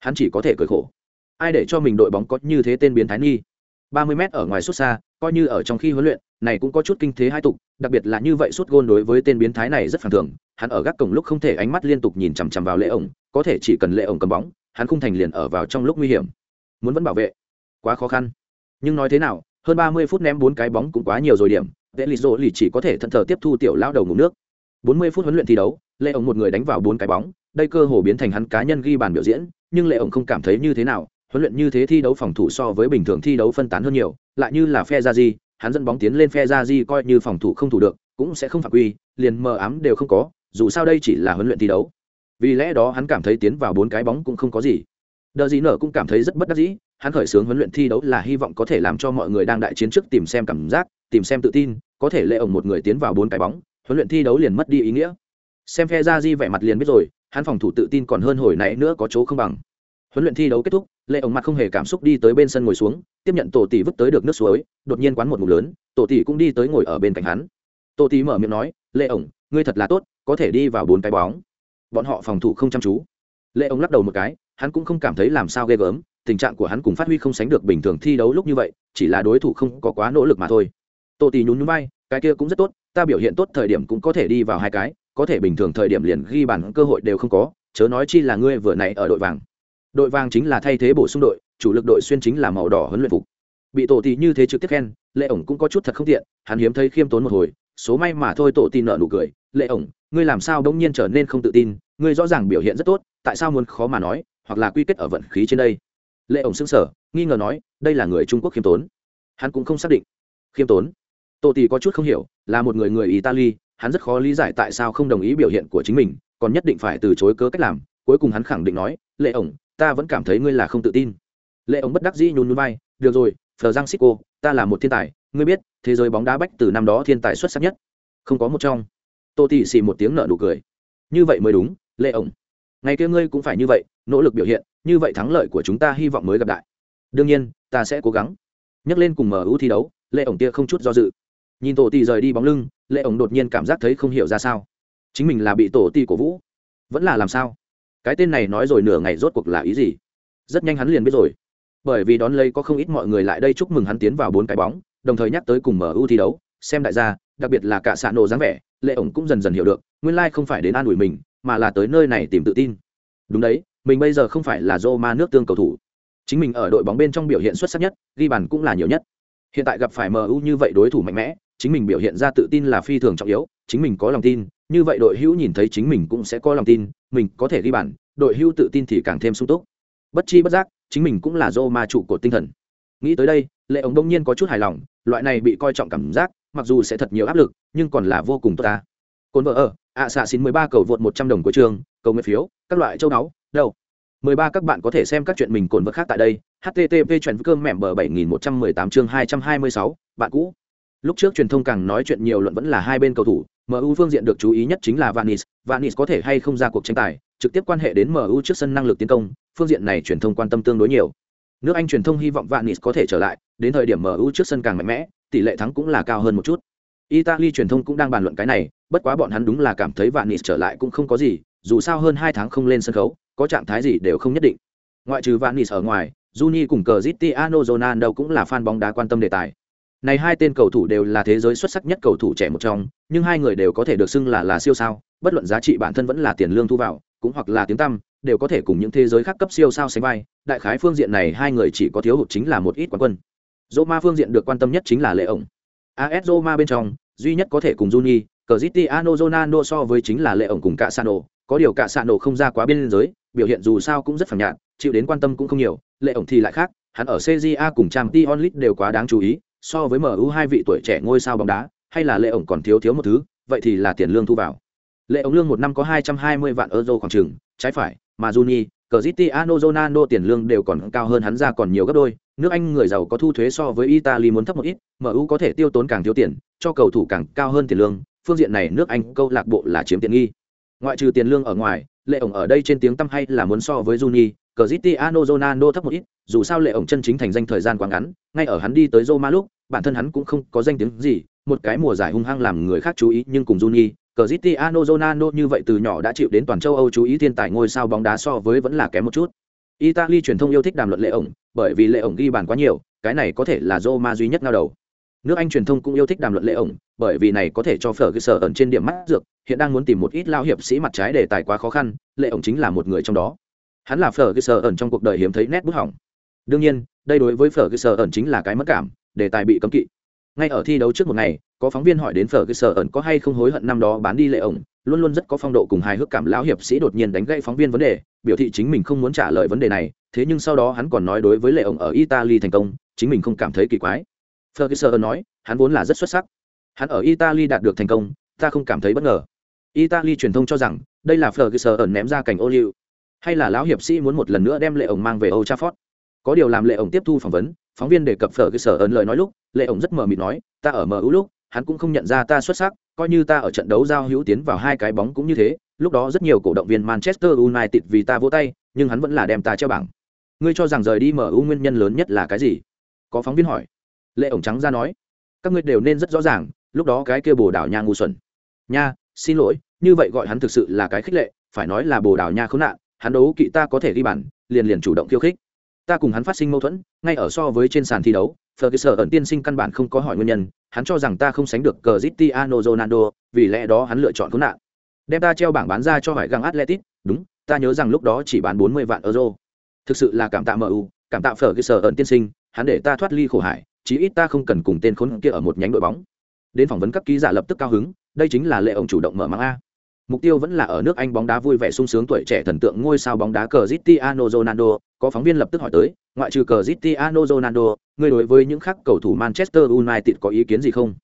Hắn chỉ có thể cười khổ. Ai để cho mình đội bóng có như thế tên biến thái nghi? Ba mươi m ở ngoài xuất xa, coi như ở trong khi huấn luyện, này cũng có chút kinh thế hai tục, đặc biệt là như vậy suốt gôn đối với tên biến thái này rất phản thường. Hắn ở gác cổng lúc không thể ánh mắt liên tục nhìn chằm chằm vào lệ ổng, có thể chỉ cần lệ ổng cầm bóng, hắn không thành liền ở vào trong lúc nguy hiểm. Muốn vẫn bảo vệ, quá khó khăn. Nhưng nói thế nào hơn ba mươi phút ném bốn cái bóng cũng quá nhiều rồi điểm vệ lì rộ lì chỉ có thể thận thờ tiếp thu tiểu lao đầu ngủ nước. Bốn mươi phút huấn luyện thi đấu, lệ ổng một người đánh vào bốn cái bóng, đây cơ hồ biến thành hắn cá nhân ghi bàn biểu diễn, nhưng lệ ổng không cảm thấy như thế nào, huấn luyện như thế thi đấu phòng thủ so với bình thường thi đấu phân tán hơn nhiều, lại như là phe ra gì hắn dẫn bóng tiến lên phe ra gì coi như phòng thủ không thủ được, cũng sẽ không phạm quy, liền mờ ám đều không có, dù sao đây chỉ là huấn luyện thi đấu. Vì lẽ đó hắn cảm thấy tiến vào bốn cái bóng cũng không có gì. Đờ gì nở cũng cảm thấy rất bất đắc dĩ hắn khởi xướng huấn luyện thi đấu là hy vọng có thể làm cho mọi người đang đại chiến trước tìm xem cảm giác, tìm xem tự tin, có thể lệ ổng một người tiến vào bốn cái bóng, huấn luyện thi đấu liền mất đi ý nghĩa. Xem phe ra di vẻ mặt liền biết rồi, hắn phòng thủ tự tin còn hơn hồi nãy nữa có chỗ không bằng. Huấn luyện thi đấu kết thúc lệ ổng mặt không hề cảm xúc đi tới bên sân ngồi xuống, tiếp nhận tổ tỷ vứt tới được nước suối, đột nhiên quán một mục lớn, tổ tỷ cũng đi tới ngồi ở bên cạnh hắn. Tổ tỷ mở miệng nói lệ ổng, ngươi thật là tốt, có thể đi vào bốn cái bóng. Bọn họ phòng thủ không chăm chú. Lệ ổng lắc đầu một cái, hắn cũng không cảm thấy làm sao ghê gớm tình trạng của hắn cùng phát huy không sánh được bình thường thi đấu lúc như vậy, chỉ là đối thủ không có quá nỗ lực mà thôi. Tô tỷ nhún nhún vai, cái kia cũng rất tốt, ta biểu hiện tốt thời điểm cũng có thể đi vào hai cái, có thể bình thường thời điểm liền ghi bàn cơ hội đều không có, chớ nói chi là ngươi vừa nãy ở đội vàng. Đội vàng chính là thay thế bổ sung đội, chủ lực đội xuyên chính là màu đỏ huấn luyện phục. Bị tổ tỷ như thế trực tiếp khen, lệ ổng cũng có chút thật không tiện, hắn hiếm thấy khiêm tốn một hồi, số may mà thôi tổ tì nợ nụ cười, lệ ổng, ngươi làm sao bỗng nhiên trở nên không tự tin, ngươi rõ ràng biểu hiện rất tốt, tại sao muốn khó mà nói, hoặc là quy kết ở vận khí trên đây? Lệ ổng xứng sở, nghi ngờ nói, đây là người trung quốc khiêm tốn. Hắn cũng không xác định. Khiêm tốn? Tô tỷ có chút không hiểu, là một người người italy, hắn rất khó lý giải tại sao không đồng ý biểu hiện của chính mình, còn nhất định phải từ chối cớ cách làm, cuối cùng hắn khẳng định nói, lệ ổng, ta vẫn cảm thấy ngươi là không tự tin. Lệ ổng bất đắc dĩ nhún nhún vai, được rồi, phờ giang xích cô, ta là một thiên tài, ngươi biết, thế giới bóng đá bách từ năm đó thiên tài xuất sắc nhất. Không có một trong. Tô tì xì một tiếng nợ nụ cười. Như vậy mới đúng, lệ ổng. Ngày kia ngươi cũng phải như vậy, nỗ lực biểu hiện như vậy thắng lợi của chúng ta hy vọng mới gặp đại. Đương nhiên, ta sẽ cố gắng. Nhắc lên cùng mở ưu thi đấu, lệ ổng tia không chút do dự. Nhìn tổ tỷ rời đi bóng lưng, lệ ổng đột nhiên cảm giác thấy không hiểu ra sao. Chính mình là bị tổ tỷ cổ vũ, vẫn là làm sao? Cái tên này nói rồi nửa ngày rốt cuộc là ý gì? Rất nhanh hắn liền biết rồi. Bởi vì đón lấy có không ít mọi người lại đây chúc mừng hắn tiến vào bốn cái bóng, đồng thời nhắc tới cùng mở ưu thi đấu, xem đại gia, đặc biệt là cả xạ nổ dáng vẻ, lệ ổng cũng dần dần hiểu được, nguyên lai không phải đến an ủi mình, mà là tới nơi này tìm tự tin. Đúng đấy mình bây giờ không phải là Roma nước tương cầu thủ. Chính mình ở đội bóng bên trong biểu hiện xuất sắc nhất, ghi bàn cũng là nhiều nhất. Hiện tại gặp phải mu như vậy đối thủ mạnh mẽ, chính mình biểu hiện ra tự tin là phi thường trọng yếu, chính mình có lòng tin, như vậy đội hữu nhìn thấy chính mình cũng sẽ có lòng tin, mình có thể ghi bàn, đội hữu tự tin thì càng thêm sung túc. Bất chi bất giác, chính mình cũng là Roma trụ của tinh thần. Nghĩ tới đây, lệ ống đông nhiên có chút hài lòng, loại này bị coi trọng cảm giác, mặc dù sẽ thật nhiều áp lực, nhưng còn là vô cùng tốt ta. Cồn vợ ở, ạ xạ xin mười ba cầu vượt một trăm đồng của trường, cầu nguyện phiếu, các loại châu đáo đâu? Mười ba các bạn có thể xem các chuyện mình cồn vật khác tại đây. Http chuyện cơm mềm bờ bảy nghìn một trăm mười tám chương hai trăm hai mươi sáu bạn cũ. Lúc trước truyền thông càng nói chuyện nhiều luận vẫn là hai bên cầu thủ, MU phương diện được chú ý nhất chính là Vanis, Vanis có thể hay không ra cuộc tranh tài, trực tiếp quan hệ đến MU trước sân năng lực tiến công, phương diện này truyền thông quan tâm tương đối nhiều. Nước Anh truyền thông hy vọng Vanis có thể trở lại, đến thời điểm MU trước sân càng mạnh mẽ, tỷ lệ thắng cũng là cao hơn một chút. Italy truyền thông cũng đang bàn luận cái này, bất quá bọn hắn đúng là cảm thấy Vanis trở lại cũng không có gì, dù sao hơn hai tháng không lên sân khấu, có trạng thái gì đều không nhất định. Ngoại trừ van nis ở ngoài, Juni cùng Cristiano Ronaldo cũng là fan bóng đá quan tâm đề tài. Này hai tên cầu thủ đều là thế giới xuất sắc nhất cầu thủ trẻ một trong, nhưng hai người đều có thể được xưng là là siêu sao, bất luận giá trị bản thân vẫn là tiền lương thu vào, cũng hoặc là tiếng tăm, đều có thể cùng những thế giới khác cấp siêu sao sánh vai. Đại khái phương diện này hai người chỉ có thiếu hụt chính là một ít quán quân. Roma phương diện được quan tâm nhất chính là lệ ổng. AS Roma bên trong, duy nhất có thể cùng Juni, Cristiano Ronaldo so với chính là lệ ổng cùng cả có điều cả không ra quá biên giới, biểu hiện dù sao cũng rất phản nhạt, chịu đến quan tâm cũng không nhiều, lệ ổng thì lại khác, hắn ở CJA cùng Champions League đều quá đáng chú ý, so với MU hai vị tuổi trẻ ngôi sao bóng đá, hay là lệ ổng còn thiếu thiếu một thứ, vậy thì là tiền lương thu vào. Lệ ổng lương một năm có 220 vạn euro khoảng chừng, trái phải, mà Juni, Cristiano Ronaldo tiền lương đều còn cao hơn hắn ra còn nhiều gấp đôi, nước Anh người giàu có thu thuế so với Italy muốn thấp một ít, MU có thể tiêu tốn càng thiếu tiền, cho cầu thủ càng cao hơn tiền lương, phương diện này nước Anh câu lạc bộ là chiếm tiện nghi. Ngoại trừ tiền lương ở ngoài, lệ ổng ở đây trên tiếng tăm hay là muốn so với Juni, Cristiano Ronaldo thấp một ít, dù sao lệ ổng chân chính thành danh thời gian quá ngắn, ngay ở hắn đi tới Roma lúc, bản thân hắn cũng không có danh tiếng gì, một cái mùa giải hung hăng làm người khác chú ý, nhưng cùng Juni, Cristiano Ronaldo như vậy từ nhỏ đã chịu đến toàn châu Âu chú ý thiên tài ngôi sao bóng đá so với vẫn là kém một chút. Italy truyền thông yêu thích đàm luận lệ ổng, bởi vì lệ ổng ghi bàn quá nhiều, cái này có thể là Roma duy nhất ngao đầu. Nước Anh truyền thông cũng yêu thích đàm luận lệ ổng, bởi vì này có thể cho phở cơ sở ẩn trên điểm mắt dược, hiện đang muốn tìm một ít lao hiệp sĩ mặt trái để tài quá khó khăn, lệ ổng chính là một người trong đó. Hắn là phở cơ sở ẩn trong cuộc đời hiếm thấy nét bút hỏng. Đương nhiên đây đối với phở cơ sở ẩn chính là cái mất cảm đề tài bị cấm kỵ. Ngay ở thi đấu trước một ngày có phóng viên hỏi đến phở cơ sở ẩn có hay không hối hận năm đó bán đi lệ ổng luôn luôn rất có phong độ cùng hài hước cảm lão hiệp sĩ đột nhiên đánh gãy phóng viên vấn đề biểu thị chính mình không muốn trả lời vấn đề này thế nhưng sau đó hắn còn nói đối với lệ ổng ở italy thành công chính mình không cảm thấy kỳ quái ferguson nói hắn vốn là rất xuất sắc hắn ở italy đạt được thành công ta không cảm thấy bất ngờ italy truyền thông cho rằng đây là ferguson ném ra cảnh ô liu hay là lão hiệp sĩ muốn một lần nữa đem lệ ổng mang về Old Trafford. Có điều làm lệ ổng tiếp thu phỏng vấn, phóng viên đề cập Ferguson lời nói lúc, lệ ổng rất mờ mịt nói, ta ở MU lúc, hắn cũng không nhận ra ta xuất sắc, coi như ta ở trận đấu giao hữu tiến vào hai cái bóng cũng như thế, lúc đó rất nhiều cổ động viên Manchester United vì ta vỗ tay, nhưng hắn vẫn là đem ta treo bảng. Ngươi cho rằng rời đi MU nguyên nhân lớn nhất là cái gì? Có phóng viên hỏi. Lệ ổng trắng ra nói, các ngươi đều nên rất rõ ràng, lúc đó cái kia Bồ Đào Nha ngu xuẩn. Nha, xin lỗi, như vậy gọi hắn thực sự là cái khích lệ, phải nói là Bồ Đào Nha khốn nạn, hắn đấu kỵ ta có thể ghi bàn liền liền chủ động khiêu khích. Ta cùng hắn phát sinh mâu thuẫn ngay ở so với trên sàn thi đấu Ferguson ẩn tiên sinh căn bản không có hỏi nguyên nhân hắn cho rằng ta không sánh được Cristiano Ronaldo vì lẽ đó hắn lựa chọn khốn nạn. Đem ta treo bảng bán ra cho hải găng Atletic đúng ta nhớ rằng lúc đó chỉ bán 40 vạn euro. Thực sự là cảm tạ MU cảm tạ Ferguson ẩn tiên sinh hắn để ta thoát ly khổ hải chí ít ta không cần cùng tên khốn kia ở một nhánh đội bóng đến phỏng vấn các ký giả lập tức cao hứng đây chính là lệ ông chủ động mở mang a Mục tiêu vẫn là ở nước Anh bóng đá vui vẻ sung sướng tuổi trẻ thần tượng ngôi sao bóng đá Cristiano Ronaldo, có phóng viên lập tức hỏi tới, ngoại trừ Cristiano Ronaldo, người đối với những khác cầu thủ Manchester United có ý kiến gì không?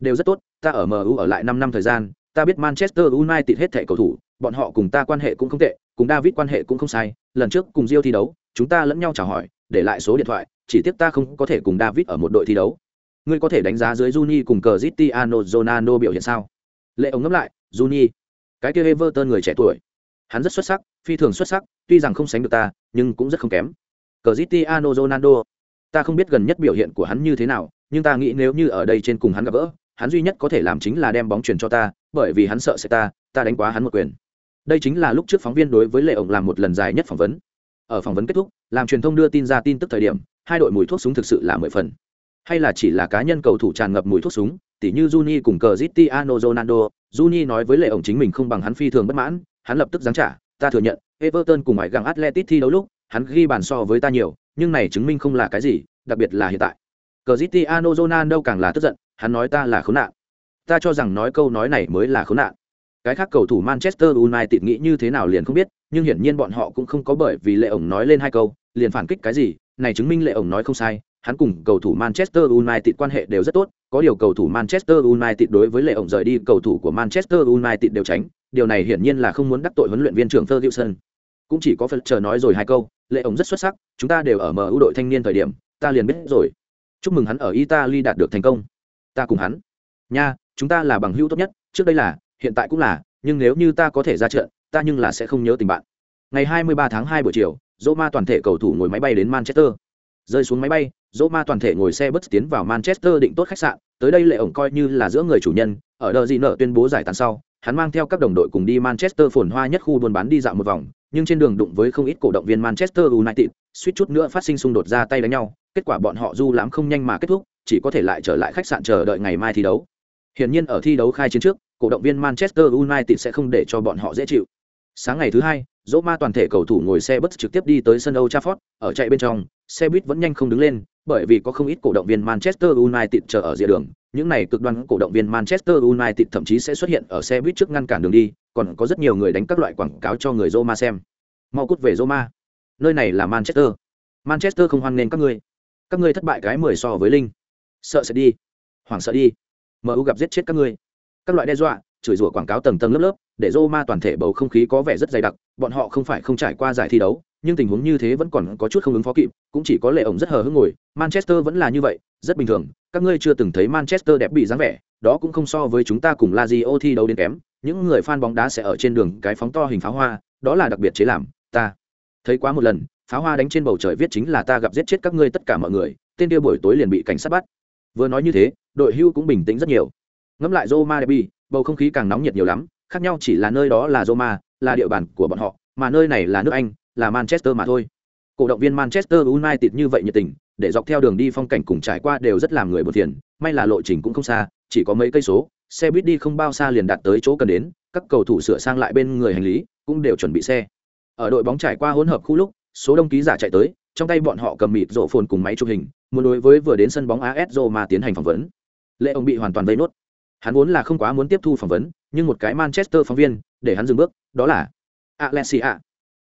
Đều rất tốt, ta ở MU ở lại 5 năm thời gian, ta biết Manchester United hết thảy cầu thủ, bọn họ cùng ta quan hệ cũng không tệ, cùng David quan hệ cũng không sai, lần trước cùng Rio thi đấu, chúng ta lẫn nhau chào hỏi, để lại số điện thoại, chỉ tiếc ta không có thể cùng David ở một đội thi đấu. Ngươi có thể đánh giá dưới Juni cùng Cristiano Ronaldo biểu hiện sao? Lệ ông ngẫm lại, Juni cái kia Everton người trẻ tuổi hắn rất xuất sắc phi thường xuất sắc tuy rằng không sánh được ta nhưng cũng rất không kém Cristiano Ronaldo ta không biết gần nhất biểu hiện của hắn như thế nào nhưng ta nghĩ nếu như ở đây trên cùng hắn gặp gỡ hắn duy nhất có thể làm chính là đem bóng chuyển cho ta bởi vì hắn sợ sẽ ta ta đánh quá hắn một quyền đây chính là lúc trước phóng viên đối với lệ ổng làm một lần dài nhất phỏng vấn ở phỏng vấn kết thúc làm truyền thông đưa tin ra tin tức thời điểm hai đội mùi thuốc súng thực sự là mười phần hay là chỉ là cá nhân cầu thủ tràn ngập mùi thuốc súng tỉ như Juni cùng Cristiano Ronaldo, Juni nói với lệ ổng chính mình không bằng hắn phi thường bất mãn, hắn lập tức giáng trả, ta thừa nhận, Everton cùng ngoại găng Atletic thi đấu lúc, hắn ghi bàn so với ta nhiều, nhưng này chứng minh không là cái gì, đặc biệt là hiện tại. Cristiano Ronaldo càng là tức giận, hắn nói ta là khốn nạn. Ta cho rằng nói câu nói này mới là khốn nạn. Cái khác cầu thủ Manchester United nghĩ như thế nào liền không biết, nhưng hiển nhiên bọn họ cũng không có bởi vì lệ ổng nói lên hai câu, liền phản kích cái gì, này chứng minh lệ ổng nói không sai, hắn cùng cầu thủ Manchester United quan hệ đều rất tốt, có điều cầu thủ Manchester United đối với lệ ổng rời đi cầu thủ của Manchester United đều tránh, điều này hiển nhiên là không muốn đắc tội huấn luyện viên trưởng Ferguson. Cũng chỉ có chờ nói rồi hai câu, lệ ổng rất xuất sắc, chúng ta đều ở MU đội thanh niên thời điểm, ta liền biết rồi. Chúc mừng hắn ở Italy đạt được thành công. ta cùng hắn nha chúng ta là bằng hữu tốt nhất trước đây là hiện tại cũng là nhưng nếu như ta có thể ra trận ta nhưng là sẽ không nhớ tình bạn. Ngày 23 tháng 2 buổi chiều Roma toàn thể cầu thủ ngồi máy bay đến Manchester. Rơi xuống máy bay Roma toàn thể ngồi xe bus tiến vào Manchester định tốt khách sạn. Tới đây lệ ổng coi như là giữa người chủ nhân ở đợt gì nợ tuyên bố giải tán sau hắn mang theo các đồng đội cùng đi Manchester phồn hoa nhất khu buôn bán đi dạo một vòng nhưng trên đường đụng với không ít cổ động viên Manchester United suýt chút nữa phát sinh xung đột ra tay đánh nhau kết quả bọn họ du lãm không nhanh mà kết thúc chỉ có thể lại trở lại khách sạn chờ đợi ngày mai thi đấu. Hiển nhiên ở thi đấu khai chiến trước, cổ động viên Manchester United sẽ không để cho bọn họ dễ chịu. Sáng ngày thứ hai, Roma toàn thể cầu thủ ngồi xe bus trực tiếp đi tới sân Old Trafford, ở chạy bên trong, xe buýt vẫn nhanh không đứng lên, bởi vì có không ít cổ động viên Manchester United chờ ở rìa đường, những này cực đoan cổ động viên Manchester United thậm chí sẽ xuất hiện ở xe buýt trước ngăn cản đường đi, còn có rất nhiều người đánh các loại quảng cáo cho người Roma xem. Mau cút về Roma. Nơi này là Manchester. Manchester không hoan nghênh các ngươi. Các ngươi thất bại cái 10 so với linh. Sợ sẽ đi. Hoảng sợ đi. MU gặp giết chết các ngươi. Các loại đe dọa, chửi rủa quảng cáo tầng tầng lớp lớp, để Roma toàn thể bầu không khí có vẻ rất dày đặc, bọn họ không phải không trải qua giải thi đấu, nhưng tình huống như thế vẫn còn có chút không ứng phó kịp, cũng chỉ có lệ ổng rất hờ hững ngồi, Manchester vẫn là như vậy, rất bình thường, các ngươi chưa từng thấy Manchester đẹp bị dáng vẻ, đó cũng không so với chúng ta cùng Lazio thi đấu đến kém, những người fan bóng đá sẽ ở trên đường cái phóng to hình pháo hoa, đó là đặc biệt chế làm, ta thấy quá một lần, pháo hoa đánh trên bầu trời viết chính là ta gặp giết chết các ngươi tất cả mọi người, tên kia buổi tối liền bị cảnh sát bắt. Vừa nói như thế, đội hưu cũng bình tĩnh rất nhiều. Ngắm lại Roma derby, bầu không khí càng nóng nhiệt nhiều lắm, khác nhau chỉ là nơi đó là Roma, là địa bàn của bọn họ, mà nơi này là nước Anh, là Manchester mà thôi. Cổ động viên Manchester United như vậy nhiệt tình, để dọc theo đường đi phong cảnh cùng trải qua đều rất làm người buồn phiền, may là lộ trình cũng không xa, chỉ có mấy cây số, xe buýt đi không bao xa liền đạt tới chỗ cần đến, các cầu thủ sửa sang lại bên người hành lý, cũng đều chuẩn bị xe. Ở đội bóng trải qua hỗn hợp khu lúc, số đông ký giả chạy tới, trong tay bọn họ cầm mịt rộ phồn cùng máy chụp hình, muốn đối với vừa đến sân bóng AS Roma tiến hành phỏng vấn. Lệ ông bị hoàn toàn vây nốt. Hắn vốn là không quá muốn tiếp thu phỏng vấn, nhưng một cái Manchester phóng viên, để hắn dừng bước, đó là Alexia.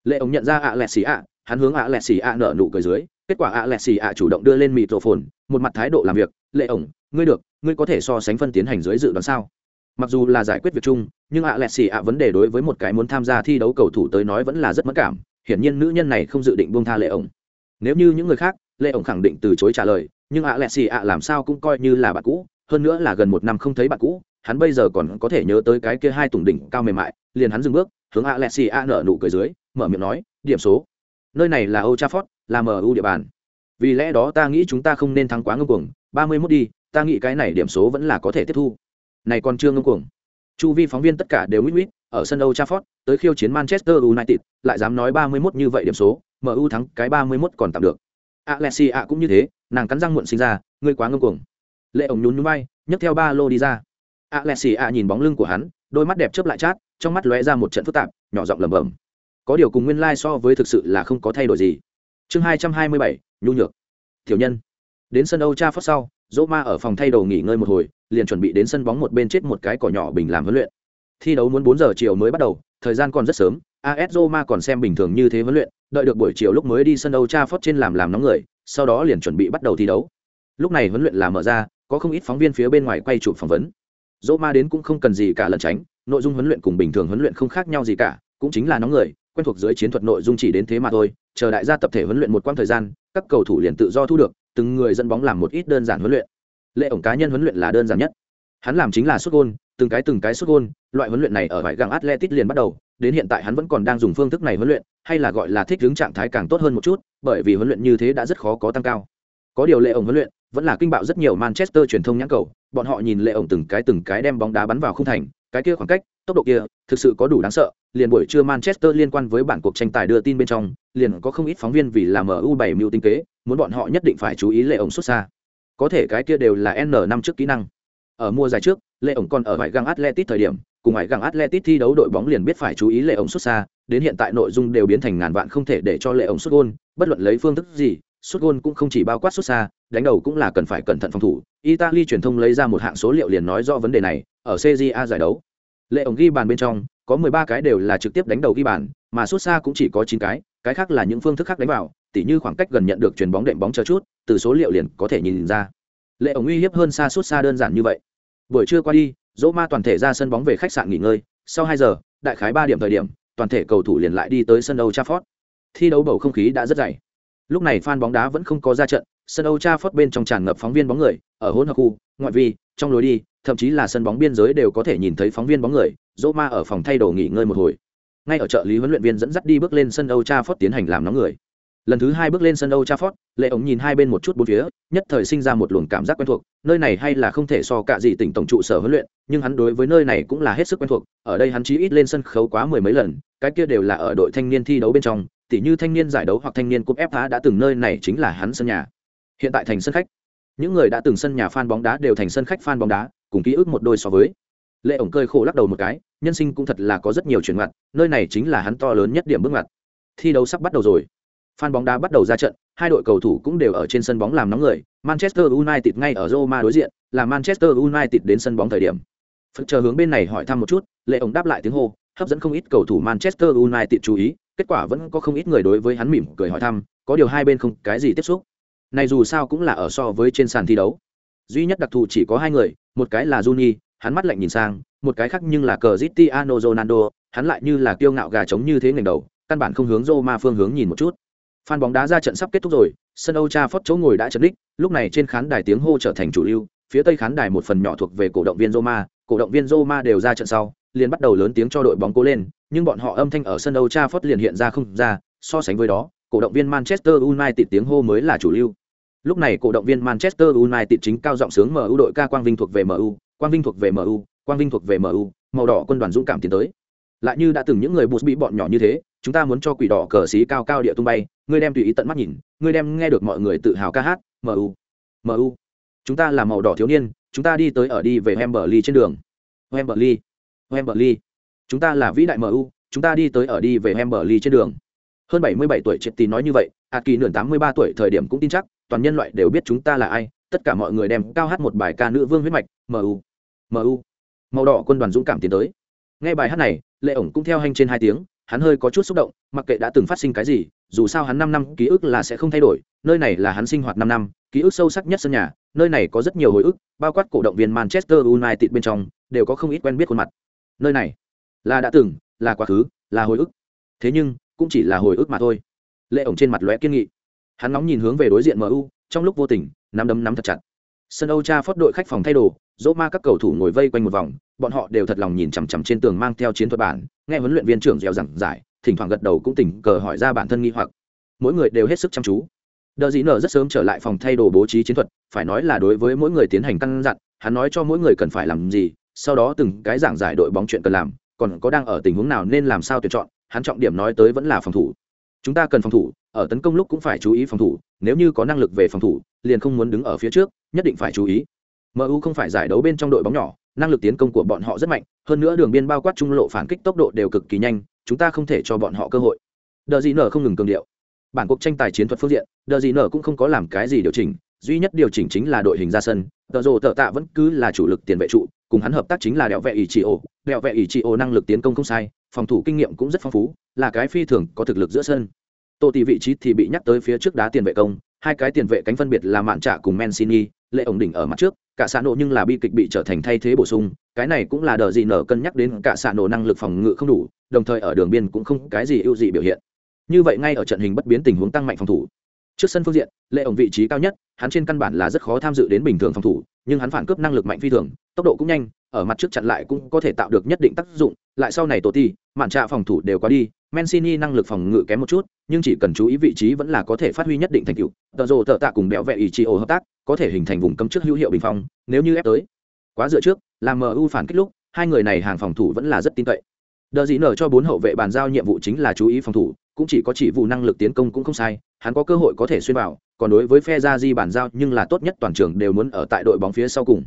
Lệ ống nhận ra Alexia, hắn hướng Alexia nở nụ cười dưới, kết quả Alexia chủ động đưa lên mịt rộ phồn, một mặt thái độ làm việc, "Lệ ổng, ngươi được, ngươi có thể so sánh phân tiến hành dưới dự đoán sao?" Mặc dù là giải quyết việc chung, nhưng Alexia vấn đề đối với một cái muốn tham gia thi đấu cầu thủ tới nói vẫn là rất mất cảm, hiển nhiên nữ nhân này không dự định buông tha Lệ ổng. Nếu như những người khác, Lệ ổng khẳng định từ chối trả lời, nhưng Alexia làm sao cũng coi như là bạn cũ, hơn nữa là gần một năm không thấy bạn cũ, hắn bây giờ còn có thể nhớ tới cái kia hai tùng đỉnh cao mềm mại, liền hắn dừng bước, hướng Alexia nở nụ cười dưới, mở miệng nói, điểm số. Nơi này là Old Trafford, là MU địa bàn. Vì lẽ đó ta nghĩ chúng ta không nên thắng quá ngưng cuồng, 31 đi, ta nghĩ cái này điểm số vẫn là có thể tiếp thu. Này còn chưa ngưng cuồng. Chu vi phóng viên tất cả đều nguyễn nguyễn, ở sân Old Trafford, tới khiêu chiến Manchester United, lại dám nói 31 như vậy điểm số, MU thắng cái 31 còn tạm được. Alexia cũng như thế, nàng cắn răng muộn sinh ra, ngươi quá ngưng cuồng. Lệ ổng nhún nhún vai, nhấc theo ba lô đi ra. Alexia nhìn bóng lưng của hắn, đôi mắt đẹp chớp lại chát, trong mắt lóe ra một trận phức tạp, nhỏ giọng lẩm bẩm. Có điều cùng nguyên lai so với thực sự là không có thay đổi gì. Chương 227, nhu nhược. Tiểu nhân. Đến sân Âu Trafford sau, Roma ở phòng thay đồ nghỉ ngơi một hồi, liền chuẩn bị đến sân bóng một bên chết một cái cỏ nhỏ bình làm huấn luyện. Thi đấu muốn bốn giờ chiều mới bắt đầu, thời gian còn rất sớm, AS Roma còn xem bình thường như thế huấn luyện, đợi được buổi chiều lúc mới đi sân Âu Trafford trên làm làm nóng người, sau đó liền chuẩn bị bắt đầu thi đấu. Lúc này huấn luyện là mở ra, có không ít phóng viên phía bên ngoài quay chụp phỏng vấn. Roma đến cũng không cần gì cả lẩn tránh, nội dung huấn luyện cùng bình thường huấn luyện không khác nhau gì cả, cũng chính là nóng người, quen thuộc dưới chiến thuật nội dung chỉ đến thế mà thôi, chờ đại gia tập thể huấn luyện một quãng thời gian, các cầu thủ liền tự do thu được, từng người dẫn bóng làm một ít đơn giản huấn luyện. Lệ ổng cá nhân huấn luyện là đơn giản nhất. Hắn làm chính là sút gôn, từng cái từng cái sút gôn, loại huấn luyện này ở vải găng Atletic liền bắt đầu, đến hiện tại hắn vẫn còn đang dùng phương thức này huấn luyện, hay là gọi là thích ứng trạng thái càng tốt hơn một chút, bởi vì huấn luyện như thế đã rất khó có tăng cao. Có điều lệ ổng huấn luyện, vẫn là kinh bạo rất nhiều Manchester truyền thông nhãn cầu, bọn họ nhìn lệ ổng từng cái từng cái đem bóng đá bắn vào khung thành, cái kia khoảng cách, tốc độ kia, thực sự có đủ đáng sợ. Liền buổi trưa Manchester liên quan với bản cuộc tranh tài đưa tin bên trong, liền có không ít phóng viên vì làm MU 7 mưu tinh kế, muốn bọn họ nhất định phải chú ý lệ ổng xuất xa. Có thể cái kia đều là N năm trước kỹ năng. Ở mùa giải trước, lệ ổng còn ở ngoại găng Atletic thời điểm, cùng ngoại găng Atletic thi đấu đội bóng liền biết phải chú ý lệ ổng xuất xa, đến hiện tại nội dung đều biến thành ngàn vạn không thể để cho lệ ổng xuất gôn, bất luận lấy phương thức gì, Sút gôn cũng không chỉ bao quát xuất xa, đánh đầu cũng là cần phải cẩn thận phòng thủ. Italy truyền thông lấy ra một hạng số liệu liền nói rõ vấn đề này, ở CJA giải đấu. Lệ ổng ghi bàn bên trong, có 13 cái đều là trực tiếp đánh đầu ghi bàn, mà xuất xa cũng chỉ có 9 cái, cái khác là những phương thức khác đánh vào, tỉ như khoảng cách gần nhận được chuyền bóng đệm bóng chờ chút, từ số liệu liền có thể nhìn ra. Lệ ổng uy hiếp hơn xa xuất xa đơn giản như vậy. Buổi trưa qua đi, Roma toàn thể ra sân bóng về khách sạn nghỉ ngơi, sau 2 giờ, đại khái 3 điểm thời điểm, toàn thể cầu thủ liền lại đi tới sân Old Trafford. Thi đấu bầu không khí đã rất dày. Lúc này fan bóng đá vẫn không có ra trận, sân Old Trafford bên trong tràn ngập phóng viên bóng người, ở hỗn hợp khu, ngoại vi, trong lối đi thậm chí là sân bóng biên giới đều có thể nhìn thấy phóng viên bóng người dỗ ma ở phòng thay đồ nghỉ ngơi một hồi. Ngay ở trợ lý huấn luyện viên dẫn dắt đi bước lên sân Âu Trafford tiến hành làm nóng người. Lần thứ hai bước lên sân Âu Trafford lệ ống nhìn hai bên một chút bốn phía nhất thời sinh ra một luồng cảm giác quen thuộc nơi này hay là không thể so cả gì tỉnh tổng trụ sở huấn luyện nhưng hắn đối với nơi này cũng là hết sức quen thuộc ở đây hắn chí ít lên sân khấu quá mười mấy lần cái kia đều là ở đội thanh niên thi đấu bên trong tỉ như thanh niên giải đấu hoặc thanh niên cúp FA đã từng nơi này chính là hắn sân nhà. Hiện tại thành sân khách. Những người đã từng sân nhà fan bóng đá đều thành sân khách fan bóng đá, cùng ký ức một đôi so với. Lệ ổng cơi khổ lắc đầu một cái, nhân sinh cũng thật là có rất nhiều chuyển ngoặt, nơi này chính là hắn to lớn nhất điểm bước ngoặt. Thi đấu sắp bắt đầu rồi. Fan bóng đá bắt đầu ra trận, hai đội cầu thủ cũng đều ở trên sân bóng làm nóng người, manchester united ngay ở roma đối diện, là manchester united đến sân bóng thời điểm. Phật chờ hướng bên này hỏi thăm một chút, lệ ổng đáp lại tiếng hô, hấp dẫn không ít cầu thủ manchester united chú ý kết quả vẫn có không ít người đối với hắn mỉm cười hỏi thăm có điều hai bên không cái gì tiếp xúc. Này dù sao cũng là ở so với trên sàn thi đấu. Duy nhất đặc thù chỉ có hai người một cái là Juni, hắn mắt lạnh nhìn sang một cái khác nhưng là Cristiano Ronaldo hắn lại như là kiêu ngạo gà trống như thế ngành đầu căn bản không hướng Roma phương hướng nhìn một chút. Phan bóng đá ra trận sắp kết thúc rồi, sân âu cha phót chỗ ngồi đã chật đích, lúc này trên khán đài tiếng hô trở thành chủ lưu, phía tây khán đài một phần nhỏ thuộc về cổ động viên Roma, cổ động viên Roma đều ra trận sau, liền bắt đầu lớn tiếng cho đội bóng cố lên, nhưng bọn họ âm thanh ở sân Âu Trafford liền hiện ra không ra, so sánh với đó, cổ động viên Manchester United tiếng hô mới là chủ lưu. Lúc này cổ động viên Manchester United chính cao giọng sướng MU đội ca quang vinh thuộc về MU, quang vinh thuộc về MU, quang vinh thuộc về MU, màu đỏ quân đoàn dũng cảm tiến tới. Lại như đã từng những người bụt bị bọn nhỏ như thế, chúng ta muốn cho quỷ đỏ cờ xí cao cao địa tung bay, ngươi đem tùy ý tận mắt nhìn, ngươi đem nghe được mọi người tự hào ca hát, MU. MU. Chúng ta là màu đỏ thiếu niên, chúng ta đi tới ở đi về Wembley trên đường. Wembley. Wembley. Chúng ta là vĩ đại MU, chúng ta đi tới ở đi về Wembley trên đường. Hơn 77 tuổi Triệt Tí nói như vậy, a Kỳ nửa 83 tuổi thời điểm cũng tin chắc, toàn nhân loại đều biết chúng ta là ai, tất cả mọi người đem cao hát một bài ca nữ vương huyết mạch, MU. MU. Màu đỏ quân đoàn dũng cảm tiến tới. Nghe bài hát này, Lệ ổng cũng theo hành trên hai tiếng, hắn hơi có chút xúc động, mặc kệ đã từng phát sinh cái gì, dù sao hắn 5 năm ký ức là sẽ không thay đổi, nơi này là hắn sinh hoạt 5 năm, ký ức sâu sắc nhất sân nhà, nơi này có rất nhiều hồi ức, bao quát cổ động viên Manchester United bên trong, đều có không ít quen biết khuôn mặt. Nơi này là đã từng, là quá khứ, là hồi ức. Thế nhưng, cũng chỉ là hồi ức mà thôi. Lệ ổng trên mặt lóe kiên nghị. Hắn nóng nhìn hướng về đối diện MU, trong lúc vô tình, nắm đấm nắm thật chặt. Sân Âu Trafford đội khách phòng thay đồ, dỗ ma các cầu thủ ngồi vây quanh một vòng, bọn họ đều thật lòng nhìn chằm chằm trên tường mang theo chiến thuật bản, nghe huấn luyện viên trưởng dẻo giảng giải, thỉnh thoảng gật đầu cũng tỉnh cờ hỏi ra bản thân nghi hoặc. Mỗi người đều hết sức chăm chú. Đờ dĩ nở rất sớm trở lại phòng thay đồ bố trí chiến thuật, phải nói là đối với mỗi người tiến hành căn dặn, hắn nói cho mỗi người cần phải làm gì, sau đó từng cái giảng giải đội bóng chuyện cần làm, còn có đang ở tình huống nào nên làm sao tuyển chọn, hắn trọng điểm nói tới vẫn là phòng thủ. Chúng ta cần phòng thủ, ở tấn công lúc cũng phải chú ý phòng thủ, nếu như có năng lực về phòng thủ, liền không muốn đứng ở phía trước, nhất định phải chú ý. MU không phải giải đấu bên trong đội bóng nhỏ, năng lực tiến công của bọn họ rất mạnh, hơn nữa đường biên bao quát trung lộ phản kích tốc độ đều cực kỳ nhanh, chúng ta không thể cho bọn họ cơ hội. Đờ gì nở không ngừng cường điệu. Bản cuộc tranh tài chiến thuật phương diện, Đờ gì nở cũng không có làm cái gì điều chỉnh, duy nhất điều chỉnh chính là đội hình ra sân. Tờ rồ tờ tạ vẫn cứ là chủ lực tiền vệ trụ, cùng hắn hợp tác chính là đẹo vẹ ý trị ổ, đẹo vẹ ý trị ổ năng lực tiến công không sai, phòng thủ kinh nghiệm cũng rất phong phú, là cái phi thường có thực lực giữa sân. Tô tỷ vị trí thì bị nhắc tới phía trước đá tiền vệ công, hai cái tiền vệ cánh phân biệt là Mạn trả cùng Mancini, lệ ổng đỉnh ở mặt trước, cả xạ nổ nhưng là bi kịch bị trở thành thay thế bổ sung, cái này cũng là đờ gì nở cân nhắc đến cả xạ nổ năng lực phòng ngự không đủ, đồng thời ở đường biên cũng không cái gì ưu dị biểu hiện. Như vậy ngay ở trận hình bất biến tình huống tăng mạnh phòng thủ. Trước sân phương diện, lệ ổng vị trí cao nhất, hắn trên căn bản là rất khó tham dự đến bình thường phòng thủ, nhưng hắn phản cướp năng lực mạnh phi thường, tốc độ cũng nhanh, ở mặt trước chặn lại cũng có thể tạo được nhất định tác dụng, lại sau này tổ ti, mạn trạ phòng thủ đều quá đi, Mancini năng lực phòng ngự kém một chút, nhưng chỉ cần chú ý vị trí vẫn là có thể phát huy nhất định thành tựu. Tờ rồ tợ tạ cùng béo vẹ ý chí hợp tác, có thể hình thành vùng cấm trước hữu hiệu bình phong, nếu như ép tới. Quá dựa trước, làm MU phản kích lúc, hai người này hàng phòng thủ vẫn là rất tin cậy. Đờ gì nở cho bốn hậu vệ bàn giao nhiệm vụ chính là chú ý phòng thủ, cũng chỉ có chỉ vụ năng lực tiến công cũng không sai, hắn có cơ hội có thể xuyên vào, còn đối với phe ra di bản giao nhưng là tốt nhất toàn trường đều muốn ở tại đội bóng phía sau cùng.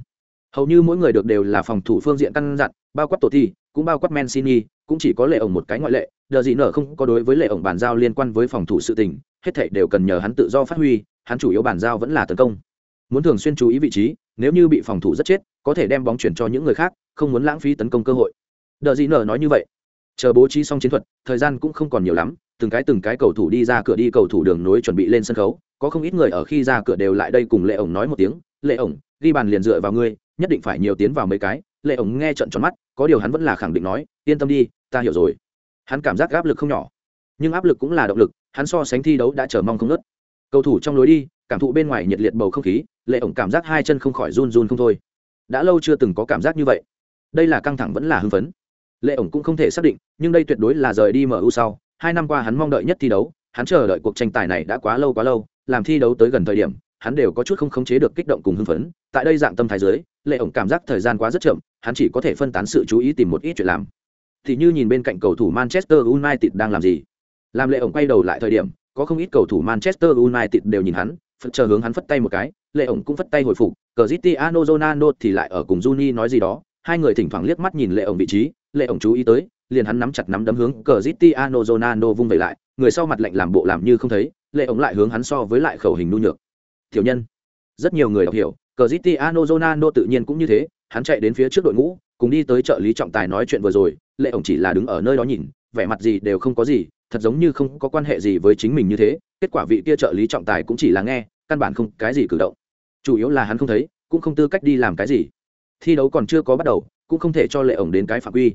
Hầu như mỗi người được đều là phòng thủ phương diện căn dặn, bao quát tổ thi, cũng bao quát Mancini, cũng chỉ có lệ ổng một cái ngoại lệ, đờ gì nở không có đối với lệ ổng bàn giao liên quan với phòng thủ sự tình, hết thảy đều cần nhờ hắn tự do phát huy, hắn chủ yếu bàn giao vẫn là tấn công. Muốn thường xuyên chú ý vị trí, nếu như bị phòng thủ rất chết, có thể đem bóng chuyển cho những người khác, không muốn lãng phí tấn công cơ hội. Đờ gì nở nói như vậy. Chờ bố trí xong chiến thuật, thời gian cũng không còn nhiều lắm, từng cái từng cái cầu thủ đi ra cửa đi cầu thủ đường nối chuẩn bị lên sân khấu, có không ít người ở khi ra cửa đều lại đây cùng lệ ổng nói một tiếng, "Lệ ổng, ghi bàn liền dựa vào ngươi, nhất định phải nhiều tiến vào mấy cái." Lệ ổng nghe trận tròn mắt, có điều hắn vẫn là khẳng định nói, "Yên tâm đi, ta hiểu rồi." Hắn cảm giác áp lực không nhỏ, nhưng áp lực cũng là động lực, hắn so sánh thi đấu đã chờ mong không ngớt. Cầu thủ trong lối đi, cảm thụ bên ngoài nhiệt liệt bầu không khí, Lệ ổng cảm giác hai chân không khỏi run run không thôi. đã lâu chưa từng có cảm giác như vậy đây là căng thẳng vẫn là hưng phấn lệ ổng cũng không thể xác định nhưng đây tuyệt đối là rời đi mu sau hai năm qua hắn mong đợi nhất thi đấu, hắn chờ đợi cuộc tranh tài này đã quá lâu quá lâu, làm thi đấu tới gần thời điểm, hắn đều có chút không khống chế được kích động cùng hưng phấn. Tại đây dạng tâm thái giới lệ ổng cảm giác thời gian quá rất chậm, hắn chỉ có thể phân tán sự chú ý tìm một ít chuyện làm. Thì như nhìn bên cạnh cầu thủ manchester united đang làm gì. Làm lệ ổng quay đầu lại thời điểm, có không ít cầu thủ manchester united đều nhìn hắn phật chờ hướng hắn phất tay một cái, lệ ổng cũng phất tay hồi phục cristiano ronaldo thì lại ở cùng juni nói gì đó. Hai người thỉnh thoảng liếc mắt nhìn lệ ổng vị trí, lệ ổng chú ý tới liền hắn nắm chặt nắm đấm hướng cristiano ronaldo vung về lại, người sau mặt lạnh làm bộ làm như không thấy, lệ ống lại hướng hắn so với lại khẩu hình nhu nhược. Tiểu nhân, rất nhiều người đọc hiểu, cristiano ronaldo tự nhiên cũng như thế, hắn chạy đến phía trước đội ngũ, cùng đi tới trợ lý trọng tài nói chuyện vừa rồi, lệ ổng chỉ là đứng ở nơi đó nhìn, vẻ mặt gì đều không có gì, thật giống như không có quan hệ gì với chính mình như thế, kết quả vị kia trợ lý trọng tài cũng chỉ là nghe, căn bản không cái gì cử động. Chủ yếu là hắn không thấy, cũng không tư cách đi làm cái gì. Thi đấu còn chưa có bắt đầu, cũng không thể cho lệ ổng đến cái phạm quy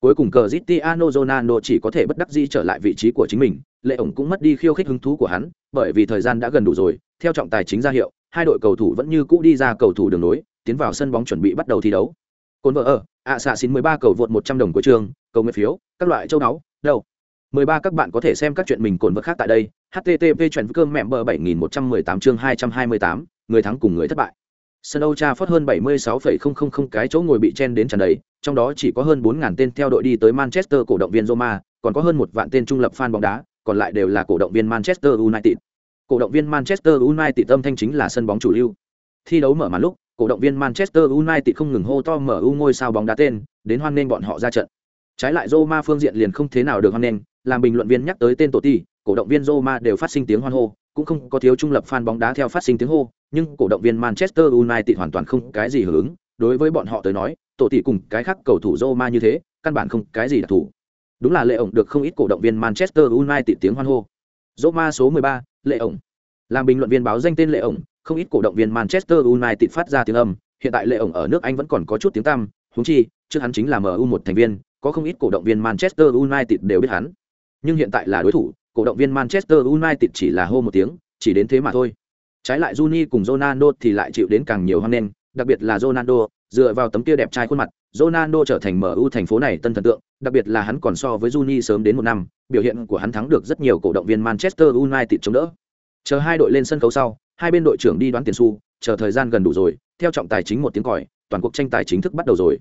cuối cùng cờ Cristiano Ronaldo chỉ có thể bất đắc dĩ trở lại vị trí của chính mình, lệ ổng cũng mất đi khiêu khích hứng thú của hắn, bởi vì thời gian đã gần đủ rồi, theo trọng tài chính ra hiệu, hai đội cầu thủ vẫn như cũ đi ra cầu thủ đường nối tiến vào sân bóng chuẩn bị bắt đầu thi đấu. Cồn vợ ở ạ xạ xin mười ba cầu vượt một trăm đồng của trường, cầu nguyện phiếu, các loại châu đáo đâu? mười ba các bạn có thể xem các chuyện mình cồn vợ khác tại đây http chuyện cơm mẹm bờ bảy nghìn một trăm mười tám chương hai trăm hai mươi tám, người thắng cùng người thất bại sân âu cha phớt hơn 76,000 cái chỗ ngồi bị chen đến tràn đầy trong đó chỉ có hơn 4.000 tên theo đội đi tới manchester cổ động viên roma còn có hơn một vạn tên trung lập fan bóng đá còn lại đều là cổ động viên manchester united. Cổ động viên manchester united âm thanh chính là sân bóng chủ lưu. Thi đấu mở màn lúc cổ động viên manchester united không ngừng hô to mở u ngôi sao bóng đá tên đến hoan nghênh bọn họ ra trận. Trái lại roma phương diện liền không thế nào được hoan nghênh làm bình luận viên nhắc tới tên tổ tỷ cổ động viên roma đều phát sinh tiếng hoan hô cũng không có thiếu trung lập fan bóng đá theo phát sinh tiếng hô, nhưng cổ động viên Manchester United hoàn toàn không cái gì hưởng ứng, đối với bọn họ tới nói, tổ tỷ cùng cái khác cầu thủ Roma như thế, căn bản không cái gì đặc thủ. Đúng là lệ ổng được không ít cổ động viên Manchester United tiếng hoan hô. Roma số 13, lệ ổng. Làm bình luận viên báo danh tên lệ ổng, không ít cổ động viên Manchester United phát ra tiếng âm, hiện tại lệ ổng ở nước Anh vẫn còn có chút tiếng tăm, huống chi, trước hắn chính là MU một thành viên, có không ít cổ động viên Manchester United đều biết hắn. Nhưng hiện tại là đối thủ, cổ động viên Manchester United chỉ là hô một tiếng, chỉ đến thế mà thôi. Trái lại Juni cùng Ronaldo thì lại chịu đến càng nhiều hơn nên, đặc biệt là Ronaldo, dựa vào tấm kia đẹp trai khuôn mặt, Ronaldo trở thành MU thành phố này tân thần tượng, đặc biệt là hắn còn so với Juni sớm đến một năm, biểu hiện của hắn thắng được rất nhiều cổ động viên Manchester United chống đỡ. Chờ hai đội lên sân khấu sau, hai bên đội trưởng đi đoán tiền xu, chờ thời gian gần đủ rồi, theo trọng tài chính một tiếng còi, toàn cuộc tranh tài chính thức bắt đầu rồi.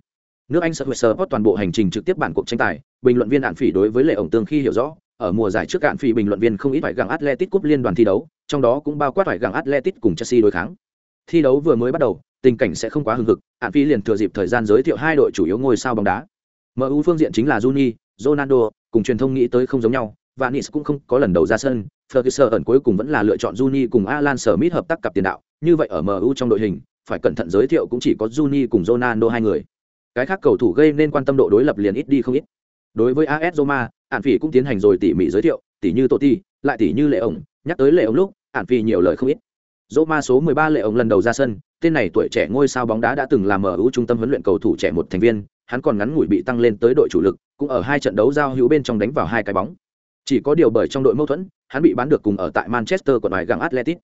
Nước Anh Sir toàn bộ hành trình trực tiếp bản cuộc tranh tài, bình luận viên đạn phỉ đối với lệ ổng tương khi hiểu rõ, ở mùa giải trước cạn phi bình luận viên không ít phải gặng Atletic Cup liên đoàn thi đấu, trong đó cũng bao quát phải gặng Atletic cùng Chelsea đối kháng. Thi đấu vừa mới bắt đầu, tình cảnh sẽ không quá hưng hực, Hạn Phi liền thừa dịp thời gian giới thiệu hai đội chủ yếu ngôi sao bóng đá. MU phương diện chính là Juni, Ronaldo, cùng truyền thông nghĩ tới không giống nhau, và Nis cũng không có lần đầu ra sân, Ferguson ẩn cuối cùng vẫn là lựa chọn Juni cùng Alan Smith hợp tác cặp tiền đạo, như vậy ở MU trong đội hình, phải cẩn thận giới thiệu cũng chỉ có Juni cùng Ronaldo hai người. Cái khác cầu thủ gây nên quan tâm độ đối lập liền ít đi không ít. Đối với AS Roma, ạn phỉ cũng tiến hành rồi tỉ mỉ giới thiệu, tỉ như tổ ti, lại tỉ như lệ ổng. Nhắc tới lệ ổng lúc ạn phỉ nhiều lời không ít. Dỗ ma số 13 lệ ổng lần đầu ra sân, tên này tuổi trẻ ngôi sao bóng đá đã từng làm ở ưu trung tâm huấn luyện cầu thủ trẻ một thành viên, hắn còn ngắn ngủi bị tăng lên tới đội chủ lực, cũng ở hai trận đấu giao hữu bên trong đánh vào hai cái bóng. Chỉ có điều bởi trong đội mâu thuẫn, hắn bị bán được cùng ở tại manchester của bài găng atletic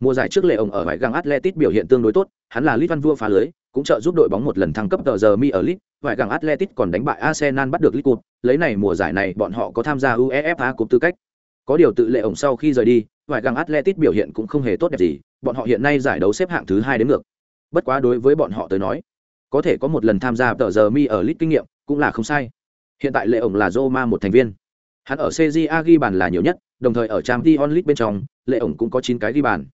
mùa giải trước lệ ổng ở bài găng atletic biểu hiện tương đối tốt, hắn là lit văn vua phá lưới, cũng trợ giúp đội bóng một lần thăng cấp tờ giờ mi ở lit vài gàng Atletic còn đánh bại Arsenal bắt được League Cup, lấy này mùa giải này bọn họ có tham gia UEFA Cup tư cách. Có điều tự lệ ổng sau khi rời đi, vài gàng Atletic biểu hiện cũng không hề tốt đẹp gì, bọn họ hiện nay giải đấu xếp hạng thứ hai đến ngược. Bất quá đối với bọn họ tới nói, có thể có một lần tham gia tờ giờ mi ở League kinh nghiệm, cũng là không sai. Hiện tại lệ ổng là Roma một thành viên. Hắn ở CJA ghi bàn là nhiều nhất, đồng thời ở Champions League bên trong, lệ ổng cũng có 9 cái ghi bàn.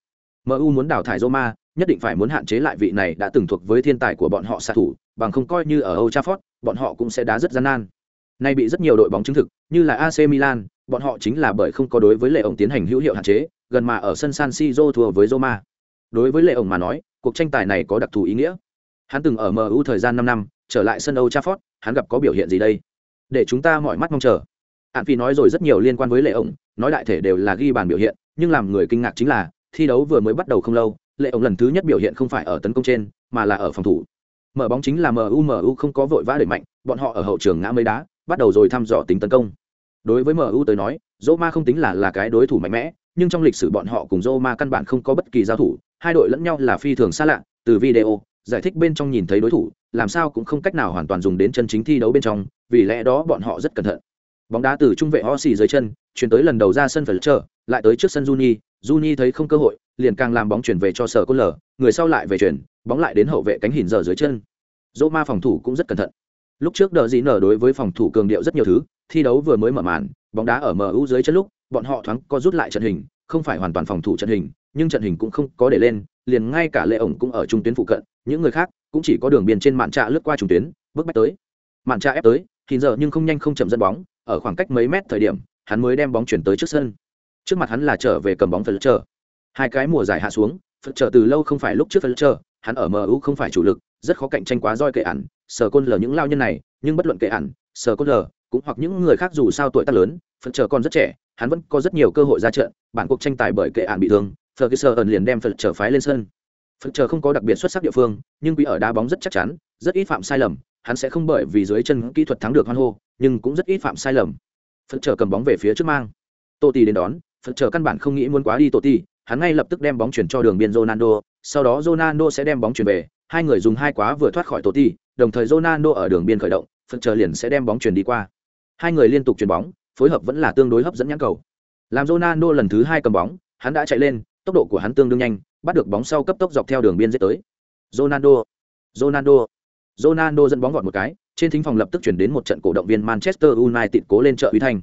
MU muốn đào thải Roma, nhất định phải muốn hạn chế lại vị này đã từng thuộc với thiên tài của bọn họ xạ thủ, bằng không coi như ở Old Trafford, bọn họ cũng sẽ đá rất gian nan. Nay bị rất nhiều đội bóng chứng thực, như là AC Milan, bọn họ chính là bởi không có đối với lệ ổng tiến hành hữu hiệu hạn chế, gần mà ở sân San Siro thua với Roma. Đối với lệ ổng mà nói, cuộc tranh tài này có đặc thù ý nghĩa. Hắn từng ở MU thời gian 5 năm, trở lại sân Old Trafford, hắn gặp có biểu hiện gì đây? Để chúng ta mọi mắt mong chờ. Hạn Phi nói rồi rất nhiều liên quan với lệ ổng, nói đại thể đều là ghi bàn biểu hiện, nhưng làm người kinh ngạc chính là, thi đấu vừa mới bắt đầu không lâu, lệ ổng lần thứ nhất biểu hiện không phải ở tấn công trên, mà là ở phòng thủ mở bóng chính là mu mu không có vội vã đẩy mạnh bọn họ ở hậu trường ngã mấy đá bắt đầu rồi thăm dò tính tấn công. Đối với mu tới nói Roma không tính là là cái đối thủ mạnh mẽ nhưng trong lịch sử bọn họ cùng Roma căn bản không có bất kỳ giao thủ hai đội lẫn nhau là phi thường xa lạ từ video giải thích bên trong nhìn thấy đối thủ làm sao cũng không cách nào hoàn toàn dùng đến chân chính thi đấu bên trong vì lẽ đó bọn họ rất cẩn thận. Bóng đá từ trung vệ ho dưới chân chuyển tới lần đầu ra sân phải chờ lại tới trước sân Juni, Juni thấy không cơ hội, liền càng làm bóng chuyển về cho sở côn lở, người sau lại về chuyển, bóng lại đến hậu vệ cánh hình giờ dưới chân. Roma phòng thủ cũng rất cẩn thận. Lúc trước đờ gì nở đối với phòng thủ cường điệu rất nhiều thứ, thi đấu vừa mới mở màn, bóng đá ở MU dưới chân lúc, bọn họ thoáng có rút lại trận hình, không phải hoàn toàn phòng thủ trận hình, nhưng trận hình cũng không có để lên, liền ngay cả Lệ ổng cũng ở trung tuyến phụ cận, những người khác cũng chỉ có đường biên trên mạn trạ lướt qua trung tuyến, bước bách tới. Mạn trạ ép tới, thì giờ nhưng không nhanh không chậm dẫn bóng, ở khoảng cách mấy mét thời điểm, hắn mới đem bóng chuyển tới trước sân trước mặt hắn là trở về cầm bóng phật chờ hai cái mùa giải hạ xuống phật Trở từ lâu không phải lúc trước phật Trở, hắn ở mu không phải chủ lực rất khó cạnh tranh quá roi kệ ẩn sờ côn lờ những lao nhân này nhưng bất luận kệ ẩn sờ côn lờ cũng hoặc những người khác dù sao tuổi tác lớn phật Trở còn rất trẻ hắn vẫn có rất nhiều cơ hội ra trận bản cuộc tranh tài bởi kệ ẩn bị thương phật sờ ẩn liền đem phật Trở phái lên sân. Phật Trở không có đặc biệt xuất sắc địa phương nhưng quý ở đá bóng rất chắc chắn rất ít phạm sai lầm hắn sẽ không bởi vì dưới chân kỹ thuật thắng được hoan hô nhưng cũng rất ít phạm sai lầm. Phật Trở cầm bóng về phía trước mang. Tô tì đến đón phật Trở căn bản không nghĩ muốn quá đi tô tì hắn ngay lập tức đem bóng chuyển cho đường biên ronaldo sau đó ronaldo sẽ đem bóng chuyển về hai người dùng hai quá vừa thoát khỏi tổ tì đồng thời ronaldo ở đường biên khởi động phần chờ liền sẽ đem bóng chuyển đi qua. Hai người liên tục chuyển bóng phối hợp vẫn là tương đối hấp dẫn nhãn cầu. Làm ronaldo lần thứ hai cầm bóng hắn đã chạy lên tốc độ của hắn tương đương nhanh bắt được bóng sau cấp tốc dọc theo đường biên dễ tới. Ronaldo ronaldo ronaldo dẫn bóng vọt một cái trên thính phòng lập tức chuyển đến một trận cổ động viên Manchester United cố lên trợ uy thành,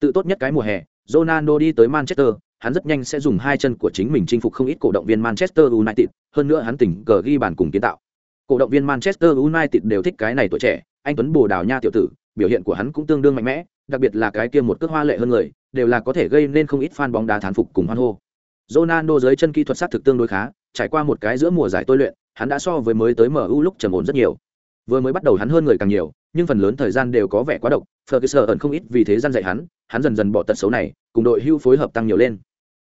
Tự tốt nhất cái mùa hè, Ronaldo đi tới Manchester, hắn rất nhanh sẽ dùng hai chân của chính mình chinh phục không ít cổ động viên Manchester United, hơn nữa hắn tỉnh cờ ghi bàn cùng kiến tạo. Cổ động viên Manchester United đều thích cái này tuổi trẻ, anh tuấn Bồ Đào Nha tiểu tử, biểu hiện của hắn cũng tương đương mạnh mẽ, đặc biệt là cái kia một cước hoa lệ hơn người, đều là có thể gây nên không ít fan bóng đá thán phục cùng hoan hô. Ronaldo dưới chân kỹ thuật sát thực tương đối khá, trải qua một cái giữa mùa giải tôi luyện, hắn đã so với mới tới MU lúc trầm ổn rất nhiều vừa mới bắt đầu hắn hơn người càng nhiều nhưng phần lớn thời gian đều có vẻ quá độc ferguson ẩn không ít vì thế gian dạy hắn hắn dần dần bỏ tật xấu này cùng đội hưu phối hợp tăng nhiều lên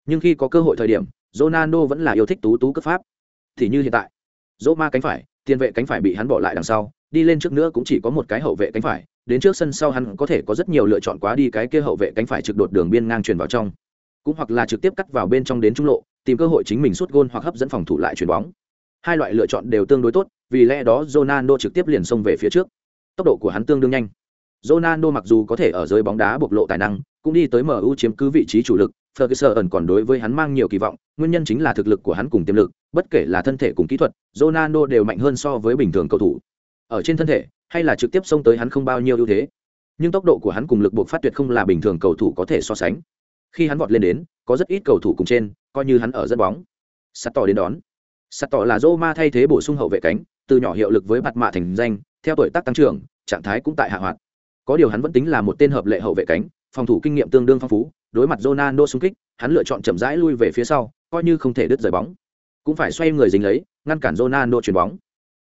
nhưng khi có cơ hội thời điểm ronaldo vẫn là yêu thích tú tú cấp pháp thì như hiện tại dỗ ma cánh phải tiền vệ cánh phải bị hắn bỏ lại đằng sau đi lên trước nữa cũng chỉ có một cái hậu vệ cánh phải đến trước sân sau hắn có thể có rất nhiều lựa chọn quá đi cái kia hậu vệ cánh phải trực đột đường biên ngang truyền vào trong cũng hoặc là trực tiếp cắt vào bên trong đến trung lộ tìm cơ hội chính mình sút gôn hoặc hấp dẫn phòng thủ lại chuyền bóng hai loại lựa chọn đều tương đối tốt vì lẽ đó Ronaldo trực tiếp liền xông về phía trước. Tốc độ của hắn tương đương nhanh. Ronaldo mặc dù có thể ở dưới bóng đá bộc lộ tài năng, cũng đi tới MU chiếm cứ vị trí chủ lực, Ferguson còn đối với hắn mang nhiều kỳ vọng, nguyên nhân chính là thực lực của hắn cùng tiềm lực, bất kể là thân thể cùng kỹ thuật, Ronaldo đều mạnh hơn so với bình thường cầu thủ. Ở trên thân thể, hay là trực tiếp xông tới hắn không bao nhiêu ưu thế. Nhưng tốc độ của hắn cùng lực buộc phát tuyệt không là bình thường cầu thủ có thể so sánh. Khi hắn vọt lên đến, có rất ít cầu thủ cùng trên, coi như hắn ở dẫn bóng. Sắt tỏ đến đón. Sắt tỏ là Roma thay thế bổ sung hậu vệ cánh, từ nhỏ hiệu lực với mặt mạ thành danh theo tuổi tác tăng trưởng trạng thái cũng tại hạ hoạt có điều hắn vẫn tính là một tên hợp lệ hậu vệ cánh phòng thủ kinh nghiệm tương đương phong phú đối mặt Ronaldo xung kích hắn lựa chọn chậm rãi lui về phía sau coi như không thể đứt rời bóng. Cũng phải xoay người dính lấy ngăn cản Ronaldo chuyền bóng.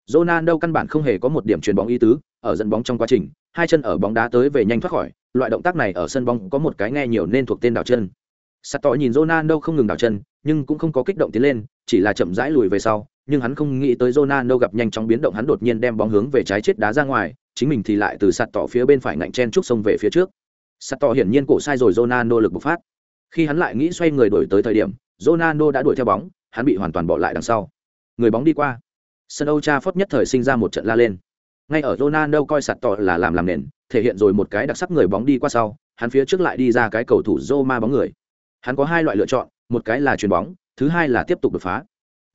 Ronaldo căn bản không hề có một điểm chuyền bóng ý tứ ở dẫn bóng trong quá trình hai chân ở bóng đá tới về nhanh thoát khỏi loại động tác này ở sân bóng có một cái nghe nhiều nên thuộc tên đảo chân. Sắt nhìn Ronaldo không ngừng đảo chân nhưng cũng không có kích động tiến lên chỉ là chậm rãi lùi về sau nhưng hắn không nghĩ tới Ronaldo gặp nhanh chóng biến động hắn đột nhiên đem bóng hướng về trái chết đá ra ngoài, chính mình thì lại từ sạt tỏ phía bên phải ngạnh chen trúc sông về phía trước. Sạt tỏ hiển nhiên cổ sai rồi Ronaldo lực bộc phát. Khi hắn lại nghĩ xoay người đổi tới thời điểm, Ronaldo đã đuổi theo bóng, hắn bị hoàn toàn bỏ lại đằng sau. Người bóng đi qua. Sân Old Trafford nhất thời sinh ra một trận la lên. Ngay ở Ronaldo coi sạt tỏ là làm làm nền, thể hiện rồi một cái đặc sắc người bóng đi qua sau, hắn phía trước lại đi ra cái cầu thủ Roma bóng người. Hắn có hai loại lựa chọn, một cái là chuyền bóng, thứ hai là tiếp tục đột phá.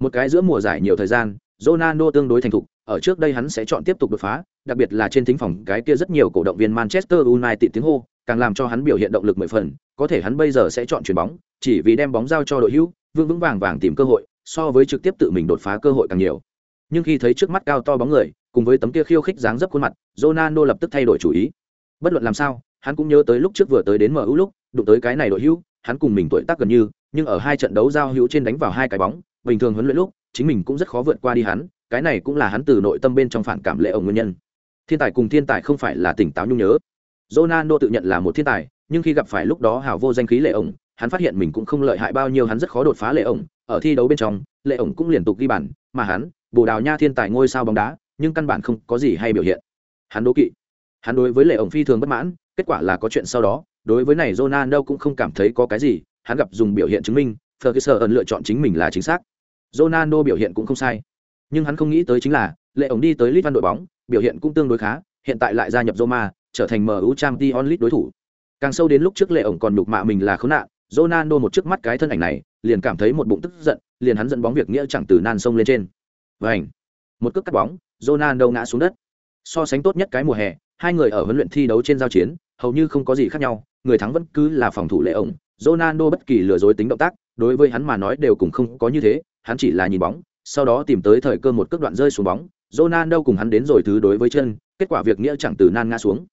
Một cái giữa mùa giải nhiều thời gian, Ronaldo tương đối thành thục, ở trước đây hắn sẽ chọn tiếp tục đột phá, đặc biệt là trên thính phòng cái kia rất nhiều cổ động viên Manchester United tiếng hô, càng làm cho hắn biểu hiện động lực mười phần, có thể hắn bây giờ sẽ chọn chuyển bóng, chỉ vì đem bóng giao cho đội hữu, vững vững vàng vàng tìm cơ hội, so với trực tiếp tự mình đột phá cơ hội càng nhiều. Nhưng khi thấy trước mắt cao to bóng người, cùng với tấm kia khiêu khích dáng dấp khuôn mặt, Ronaldo lập tức thay đổi chủ ý. Bất luận làm sao, hắn cũng nhớ tới lúc trước vừa tới đến MU lúc, đụng tới cái này đội hữu, hắn cùng mình tuổi tác gần như, nhưng ở hai trận đấu giao hữu trên đánh vào hai cái bóng, bình thường huấn luyện lúc chính mình cũng rất khó vượt qua đi hắn cái này cũng là hắn từ nội tâm bên trong phản cảm lệ ổng nguyên nhân. Thiên tài cùng thiên tài không phải là tỉnh táo nhung nhớ. Ronaldo tự nhận là một thiên tài, nhưng khi gặp phải lúc đó hào vô danh khí lệ ổng, hắn phát hiện mình cũng không lợi hại bao nhiêu, hắn rất khó đột phá lệ ổng. Ở thi đấu bên trong, lệ ổng cũng liên tục ghi bàn, mà hắn, bồ đào nha thiên tài ngôi sao bóng đá, nhưng căn bản không có gì hay biểu hiện. Hắn đố kỵ. Hắn đối với lệ ổng phi thường bất mãn, kết quả là có chuyện sau đó, đối với này Ronaldo cũng không cảm thấy có cái gì, hắn gặp dùng biểu hiện chứng minh, Ferguson lựa chọn chính mình là chính xác. Ronaldo biểu hiện cũng không sai nhưng hắn không nghĩ tới chính là, lệ ổng đi tới Litvan đội bóng, biểu hiện cũng tương đối khá, hiện tại lại gia nhập Roma, trở thành MU trang t onlit đối thủ. Càng sâu đến lúc trước lệ ổng còn nhục mạ mình là khốn nạn, Ronaldo một trước mắt cái thân ảnh này, liền cảm thấy một bụng tức giận, liền hắn dẫn bóng việc nghĩa chẳng từ nan sông lên trên. Vảnh một cước cắt bóng, Ronaldo ngã xuống đất. So sánh tốt nhất cái mùa hè, hai người ở huấn luyện thi đấu trên giao chiến, hầu như không có gì khác nhau, người thắng vẫn cứ là phòng thủ lệ ổng. Ronaldo bất kỳ lừa dối tính động tác, đối với hắn mà nói đều cùng không có như thế, hắn chỉ là nhìn bóng sau đó tìm tới thời cơ một cước đoạn rơi xuống bóng, Ronaldo cùng hắn đến rồi thứ đối với chân, kết quả việc nghĩa chẳng từ nan ngã xuống.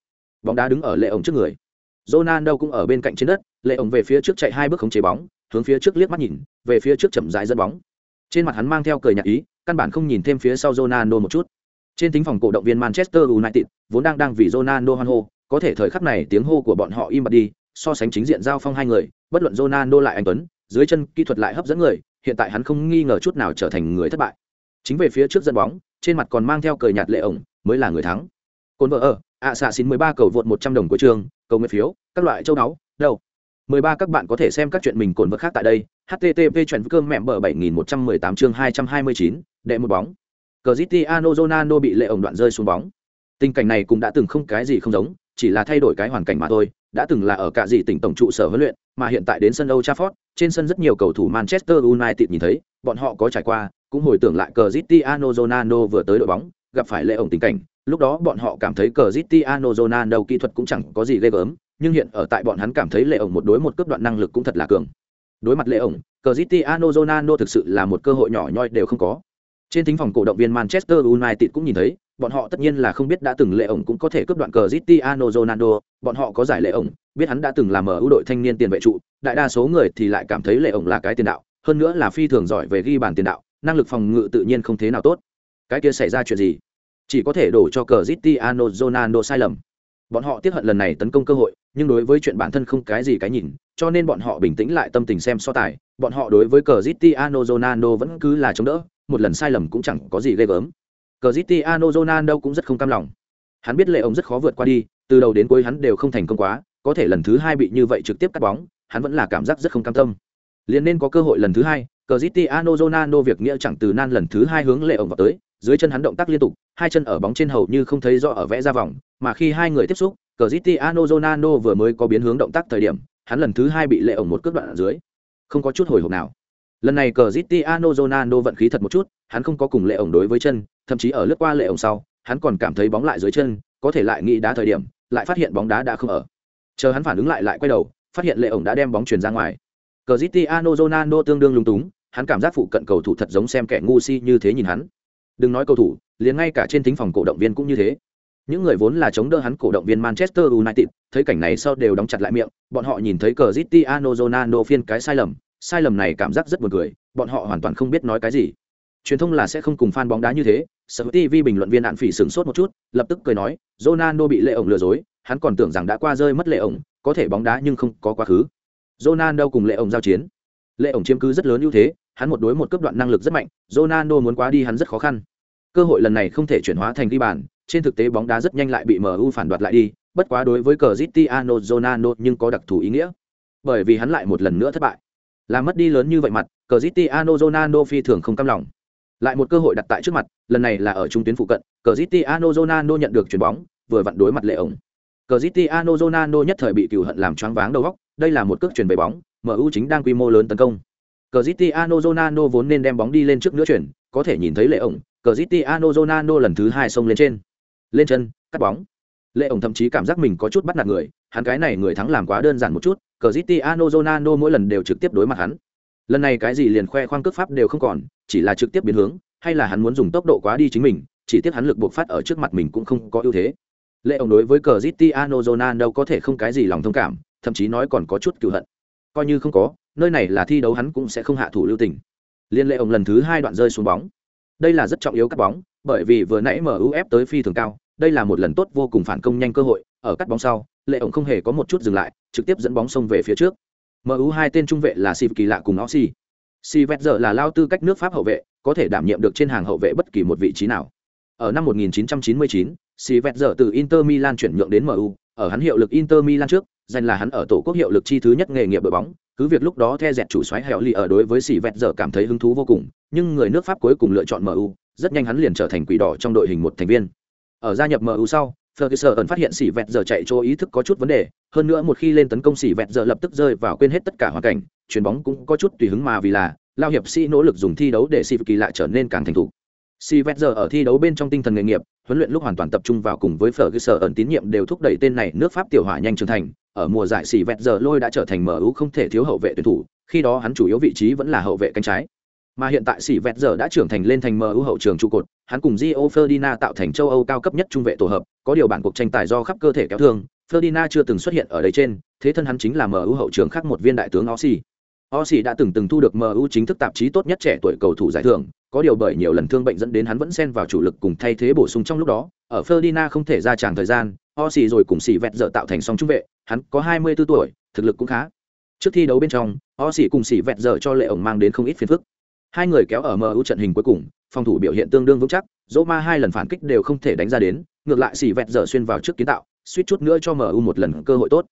Bóng đá đứng ở lệ ổng trước người. Ronaldo cũng ở bên cạnh trên đất, lệ ổng về phía trước chạy hai bước khống chế bóng, hướng phía trước liếc mắt nhìn, về phía trước chậm rãi dẫn bóng. Trên mặt hắn mang theo cười nhạt ý, căn bản không nhìn thêm phía sau Ronaldo một chút. Trên tính phòng cổ động viên Manchester United, vốn đang đang vì Ronaldo hoan hô, có thể thời khắc này tiếng hô của bọn họ im bặt đi, so sánh chính diện giao phong hai người, bất luận Ronaldo lại anh tuấn dưới chân kỹ thuật lại hấp dẫn người, hiện tại hắn không nghi ngờ chút nào trở thành người thất bại. Chính về phía trước dẫn bóng, trên mặt còn mang theo cười nhạt lệ ổng, mới là người thắng. Cồn vợ ở, ạ xạ xin mười ba cầu vượt một trăm đồng của trường, cầu nguyện phiếu, các loại châu náu đâu? Mười ba các bạn có thể xem các chuyện mình cồn vợ khác tại đây. Http chuyện cơm mẹm bờ bảy nghìn một trăm mười tám chương hai trăm hai mươi chín, đệ một bóng. Cristiano Ronaldo bị lệ ổng đoạn rơi xuống bóng. Tình cảnh này cũng đã từng không cái gì không giống, chỉ là thay đổi cái hoàn cảnh mà thôi đã từng là ở cả gì tỉnh tổng trụ sở huấn luyện, mà hiện tại đến sân Old Trafford, trên sân rất nhiều cầu thủ Manchester United nhìn thấy, bọn họ có trải qua, cũng hồi tưởng lại Cristiano Ronaldo vừa tới đội bóng, gặp phải lệ ổng tình cảnh, lúc đó bọn họ cảm thấy Cristiano Ronaldo kỹ thuật cũng chẳng có gì ghê gớm, nhưng hiện ở tại bọn hắn cảm thấy lệ ổng một đối một cướp đoạn năng lực cũng thật là cường. Đối mặt lệ ổng, Cristiano Ronaldo thực sự là một cơ hội nhỏ nhoi đều không có. Trên thính phòng cổ động viên Manchester United cũng nhìn thấy bọn họ tất nhiên là không biết đã từng lệ ổng cũng có thể cướp đoạn cờ Cristiano Ronaldo, bọn họ có giải lệ ổng, biết hắn đã từng làm ở ưu đội thanh niên tiền vệ trụ, đại đa số người thì lại cảm thấy lệ ổng là cái tiền đạo, hơn nữa là phi thường giỏi về ghi bàn tiền đạo, năng lực phòng ngự tự nhiên không thế nào tốt. Cái kia xảy ra chuyện gì? Chỉ có thể đổ cho cờ Cristiano Ronaldo sai lầm. Bọn họ tiếc hận lần này tấn công cơ hội, nhưng đối với chuyện bản thân không cái gì cái nhìn, cho nên bọn họ bình tĩnh lại tâm tình xem so tài, bọn họ đối với cờ Cristiano Ronaldo vẫn cứ là chống đỡ, một lần sai lầm cũng chẳng có gì ghê gớm Cristiano Ronaldo cũng rất không cam lòng. Hắn biết lệ ông rất khó vượt qua đi, từ đầu đến cuối hắn đều không thành công quá, có thể lần thứ hai bị như vậy trực tiếp cắt bóng, hắn vẫn là cảm giác rất không cam tâm. Liên nên có cơ hội lần thứ hai, Cristiano Ronaldo việc nghĩa chẳng từ nan lần thứ hai hướng lệ ông vào tới, dưới chân hắn động tác liên tục, hai chân ở bóng trên hầu như không thấy rõ ở vẽ ra vòng, mà khi hai người tiếp xúc, Cristiano Ronaldo vừa mới có biến hướng động tác thời điểm, hắn lần thứ hai bị lệ ổng một cước đoạn ở dưới, không có chút hồi hộp nào lần này cờ zitiano zonano vận khí thật một chút, hắn không có cùng lệ ổng đối với chân, thậm chí ở lướt qua lệ ổng sau, hắn còn cảm thấy bóng lại dưới chân, có thể lại nghĩ đá thời điểm, lại phát hiện bóng đá đã không ở. Chờ hắn phản ứng lại lại quay đầu, phát hiện lệ ổng đã đem bóng chuyển ra ngoài. Cờ zitiano zonano tương đương lung túng, hắn cảm giác phụ cận cầu thủ thật giống xem kẻ ngu si như thế nhìn hắn. Đừng nói cầu thủ, liền ngay cả trên thính phòng cổ động viên cũng như thế. Những người vốn là chống đỡ hắn cổ động viên Manchester United, thấy cảnh này sau đều đóng chặt lại miệng, bọn họ nhìn thấy cờ Cristiano Ronaldo phiên cái sai lầm sai lầm này cảm giác rất buồn cười, bọn họ hoàn toàn không biết nói cái gì. Truyền thông là sẽ không cùng fan bóng đá như thế, Sở TV bình luận viên Đạn Phỉ sửng sốt một chút, lập tức cười nói, Ronaldo bị lệ ổng lừa dối, hắn còn tưởng rằng đã qua rơi mất lệ ổng, có thể bóng đá nhưng không có quá khứ. Ronaldo cùng lệ ổng giao chiến. Lệ ổng chiếm cứ rất lớn ưu thế, hắn một đối một cấp đoạn năng lực rất mạnh, Ronaldo muốn quá đi hắn rất khó khăn. Cơ hội lần này không thể chuyển hóa thành ghi bàn, trên thực tế bóng đá rất nhanh lại bị MU phản đoạt lại đi, bất quá đối với Cristiano Ronaldo nhưng có đặc thù ý nghĩa. Bởi vì hắn lại một lần nữa thất bại. Làm mất đi lớn như vậy mặt, Cristiano Ronaldo phi thường không cam lòng. Lại một cơ hội đặt tại trước mặt, lần này là ở trung tuyến phụ cận, Cristiano Ronaldo nhận được chuyền bóng, vừa vặn đối mặt lệ ổng. Cristiano Ronaldo nhất thời bị cựu hận làm choáng váng đầu óc, đây là một cước chuyển về bóng, MU chính đang quy mô lớn tấn công. Cristiano Ronaldo vốn nên đem bóng đi lên trước nữa chuyển, có thể nhìn thấy lệ ổng, Cristiano Ronaldo lần thứ hai xông lên trên. Lên chân, cắt bóng. Lệ ổng thậm chí cảm giác mình có chút bắt nạt người, hắn cái này người thắng làm quá đơn giản một chút, Cristiano Ronaldo mỗi lần đều trực tiếp đối mặt hắn. Lần này cái gì liền khoe khoang cước pháp đều không còn, chỉ là trực tiếp biến hướng, hay là hắn muốn dùng tốc độ quá đi chính mình, chỉ tiếc hắn lực buộc phát ở trước mặt mình cũng không có ưu thế. Lệ ổng đối với Cristiano Ronaldo có thể không cái gì lòng thông cảm, thậm chí nói còn có chút cựu hận. Coi như không có, nơi này là thi đấu hắn cũng sẽ không hạ thủ lưu tình. Liên lệ ổng lần thứ hai đoạn rơi xuống bóng. Đây là rất trọng yếu cắt bóng, bởi vì vừa nãy MUF tới phi thường cao, đây là một lần tốt vô cùng phản công nhanh cơ hội, ở cắt bóng sau, lệ ổng không hề có một chút dừng lại trực tiếp dẫn bóng xông về phía trước mu hai tên trung vệ là Siv kỳ lạ cùng Oxy. Si vẹt giờ là lao tư cách nước Pháp hậu vệ, có thể đảm nhiệm được trên hàng hậu vệ bất kỳ một vị trí nào. Ở năm 1999, Si vẹt giờ từ Inter Milan chuyển nhượng đến MU, ở hắn hiệu lực Inter Milan trước, danh là hắn ở tổ quốc hiệu lực chi thứ nhất nghề nghiệp đội bóng, cứ việc lúc đó the dẹt chủ xoáy hẹo lì ở đối với Si vẹt giờ cảm thấy hứng thú vô cùng, nhưng người nước Pháp cuối cùng lựa chọn MU, rất nhanh hắn liền trở thành quỷ đỏ trong đội hình một thành viên ở gia nhập MU sau Ferguson phát hiện Sỉ vẹt giờ chạy chỗ ý thức có chút vấn đề, hơn nữa một khi lên tấn công Sỉ vẹt giờ lập tức rơi vào quên hết tất cả hoàn cảnh, chuyền bóng cũng có chút tùy hứng mà vì là lao hiệp sĩ nỗ lực dùng thi đấu để Sỉ kỳ lại trở nên càng thành thục. Sỉ vẹt giờ ở thi đấu bên trong tinh thần nghề nghiệp, huấn luyện lúc hoàn toàn tập trung vào cùng với Ferguson tín nhiệm đều thúc đẩy tên này nước Pháp tiểu hỏa nhanh trưởng thành, ở mùa giải Sỉ vẹt giờ lôi đã trở thành MU không thể thiếu hậu vệ tuyển thủ, khi đó hắn chủ yếu vị trí vẫn là hậu vệ cánh trái mà hiện tại sĩ vẹt giờ đã trưởng thành lên thành MU hậu trường trụ cột, hắn cùng Gio Ferdinand tạo thành châu Âu cao cấp nhất trung vệ tổ hợp, có điều bản cuộc tranh tài do khắp cơ thể kéo thương, Ferdinand chưa từng xuất hiện ở đây trên, thế thân hắn chính là MU hậu trường khác một viên đại tướng Ossi. Ossi đã từng từng thu được MU chính thức tạp chí tốt nhất trẻ tuổi cầu thủ giải thưởng, có điều bởi nhiều lần thương bệnh dẫn đến hắn vẫn xen vào chủ lực cùng thay thế bổ sung trong lúc đó, ở Ferdinand không thể ra tràng thời gian, Ossi rồi cùng sĩ vẹt giờ tạo thành song trung vệ, hắn có 24 tuổi, thực lực cũng khá. Trước thi đấu bên trong, Ossi cùng sĩ vẹt giờ cho lệ ổng mang đến không ít phiền phức Hai người kéo ở MU trận hình cuối cùng, phòng thủ biểu hiện tương đương vững chắc, Roma hai lần phản kích đều không thể đánh ra đến, ngược lại xỉ vẹt dở xuyên vào trước kiến tạo, suýt chút nữa cho MU một lần cơ hội tốt.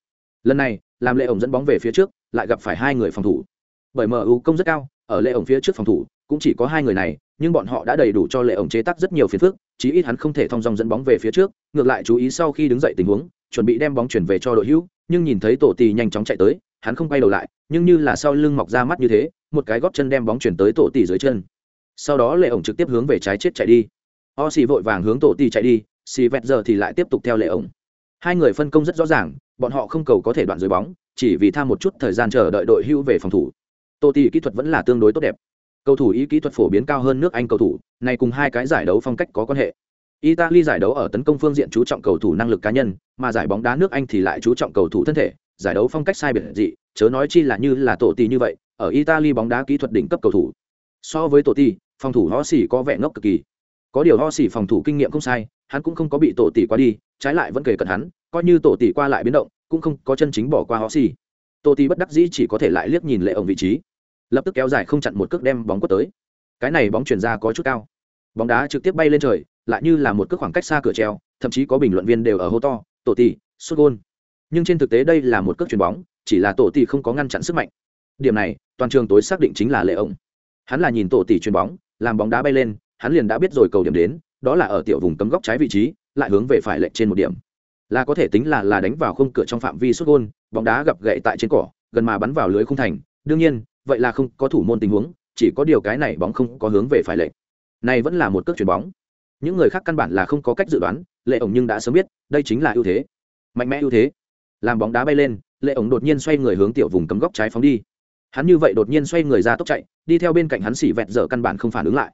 Lần này, làm Lệ ổng dẫn bóng về phía trước, lại gặp phải hai người phòng thủ. Bởi MU công rất cao, ở Lệ ổng phía trước phòng thủ, cũng chỉ có hai người này, nhưng bọn họ đã đầy đủ cho Lệ ổng chế tác rất nhiều phiền phức, chí ít hắn không thể thông dong dẫn bóng về phía trước, ngược lại chú ý sau khi đứng dậy tình huống, chuẩn bị đem bóng chuyển về cho đội hữu, nhưng nhìn thấy tổ tỷ nhanh chóng chạy tới, hắn không quay đầu lại, nhưng như là sau lưng mọc ra mắt như thế, một cái góp chân đem bóng chuyển tới tổ tỷ dưới chân. Sau đó lệ ổng trực tiếp hướng về trái chết chạy đi. O xì vội vàng hướng tổ tỷ chạy đi xì vẹt giờ thì lại tiếp tục theo lệ ổng. Hai người phân công rất rõ ràng bọn họ không cầu có thể đoạn dưới bóng chỉ vì tham một chút thời gian chờ đợi đội hưu về phòng thủ. Tổ tỷ kỹ thuật vẫn là tương đối tốt đẹp. Cầu thủ ý kỹ thuật phổ biến cao hơn nước anh cầu thủ này cùng hai cái giải đấu phong cách có quan hệ. Italy giải đấu ở tấn công phương diện chú trọng cầu thủ năng lực cá nhân mà giải bóng đá nước anh thì lại chú trọng cầu thủ thân thể giải đấu phong cách sai biệt dị, chớ nói chi là như là tổ tỷ như vậy, ở italy bóng đá kỹ thuật đỉnh cấp cầu thủ. So với tổ tỷ phòng thủ ho xỉ có vẻ ngốc cực kỳ. Có điều ho xỉ phòng thủ kinh nghiệm không sai, hắn cũng không có bị tổ tỷ qua đi, trái lại vẫn kể cận hắn, coi như tổ tỷ qua lại biến động, cũng không có chân chính bỏ qua ho xỉ. Tổ tỷ bất đắc dĩ chỉ có thể lại liếc nhìn lệ ổng vị trí. Lập tức kéo dài không chặn một cước đem bóng quất tới. Cái này bóng chuyển ra có chút cao. Bóng đá trực tiếp bay lên trời, lại như là một cước khoảng cách xa cửa treo, thậm chí có bình luận viên đều ở hô to, tổ tỷ sút gôn nhưng trên thực tế đây là một cước chuyền bóng, chỉ là tổ tỷ không có ngăn chặn sức mạnh. Điểm này, toàn trường tối xác định chính là lệ ổng hắn là nhìn tổ tỷ chuyền bóng, làm bóng đá bay lên, hắn liền đã biết rồi cầu điểm đến, đó là ở tiểu vùng cấm góc trái vị trí, lại hướng về phải lệch trên một điểm. Là có thể tính là là đánh vào khung cửa trong phạm vi xuất gôn, bóng đá gặp gậy tại trên cỏ, gần mà bắn vào lưới khung thành. Đương nhiên, vậy là không có thủ môn tình huống, chỉ có điều cái này bóng không có hướng về phải lệch. Này vẫn là một cước chuyền bóng. Những người khác căn bản là không có cách dự đoán, lệ ổng nhưng đã sớm biết, đây chính là ưu thế. Mạnh mẽ ưu thế làm bóng đá bay lên, lệ ổng đột nhiên xoay người hướng tiểu vùng cấm góc trái phóng đi. Hắn như vậy đột nhiên xoay người ra tốc chạy, đi theo bên cạnh hắn xỉ vẹt dở căn bản không phản ứng lại.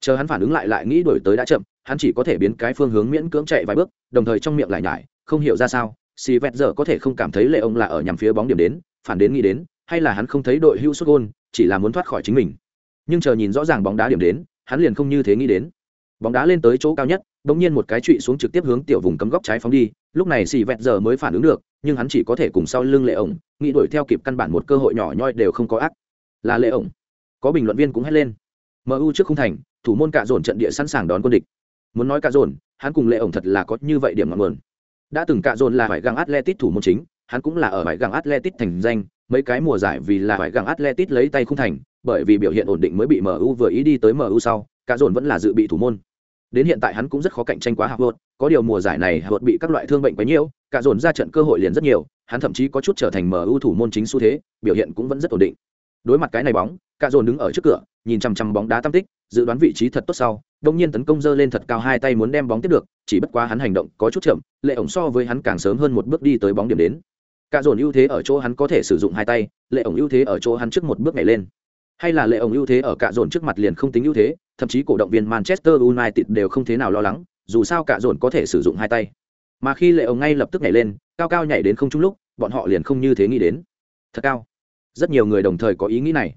Chờ hắn phản ứng lại lại nghĩ đổi tới đã chậm, hắn chỉ có thể biến cái phương hướng miễn cưỡng chạy vài bước, đồng thời trong miệng lại nhải, không hiểu ra sao, xỉ vẹt dở có thể không cảm thấy lệ ông là ở nhằm phía bóng điểm đến, phản đến nghĩ đến, hay là hắn không thấy đội hưu xuất gôn, chỉ là muốn thoát khỏi chính mình. Nhưng chờ nhìn rõ ràng bóng đá điểm đến, hắn liền không như thế nghĩ đến. Bóng đá lên tới chỗ cao nhất, bỗng nhiên một cái trụy xuống trực tiếp hướng tiểu vùng cấm góc trái phóng đi lúc này xì vẹt giờ mới phản ứng được, nhưng hắn chỉ có thể cùng sau lưng lệ ổng, nghĩ đuổi theo kịp căn bản một cơ hội nhỏ nhoi đều không có ác. Là lệ ổng. Có bình luận viên cũng hét lên. Mu trước không thành, thủ môn cạ dồn trận địa sẵn sàng đón quân địch. Muốn nói cạ dồn, hắn cùng lệ ổng thật là có như vậy điểm ngọn nguồn. Đã từng cạ dồn là phải găng atletic thủ môn chính, hắn cũng là ở phải găng atletic thành danh, mấy cái mùa giải vì là phải găng atletic lấy tay không thành, bởi vì biểu hiện ổn định mới bị mu vừa ý đi tới mu sau, cạ dồn vẫn là dự bị thủ môn đến hiện tại hắn cũng rất khó cạnh tranh quá hạ vợt có điều mùa giải này hạ vợt bị các loại thương bệnh quá nhiều, cả dồn ra trận cơ hội liền rất nhiều, hắn thậm chí có chút trở thành mu thủ môn chính xu thế, biểu hiện cũng vẫn rất ổn định. Đối mặt cái này bóng, cả dồn đứng ở trước cửa, nhìn chằm chằm bóng đá tam tích, dự đoán vị trí thật tốt sau, đông nhiên tấn công dơ lên thật cao hai tay muốn đem bóng tiếp được, chỉ bất quá hắn hành động có chút chậm, lệ ổng so với hắn càng sớm hơn một bước đi tới bóng điểm đến. Cả dồn ưu thế ở chỗ hắn có thể sử dụng hai tay, lệ ổng ưu thế ở chỗ hắn trước một bước nhảy lên hay là lệ ổng ưu thế ở cả dồn trước mặt liền không tính ưu thế, thậm chí cổ động viên manchester united đều không thế nào lo lắng, dù sao cả dồn có thể sử dụng hai tay. Mà khi lệ ổng ngay lập tức nhảy lên, cao cao nhảy đến không chung lúc, bọn họ liền không như thế nghĩ đến. Thật cao. Rất nhiều người đồng thời có ý nghĩ này.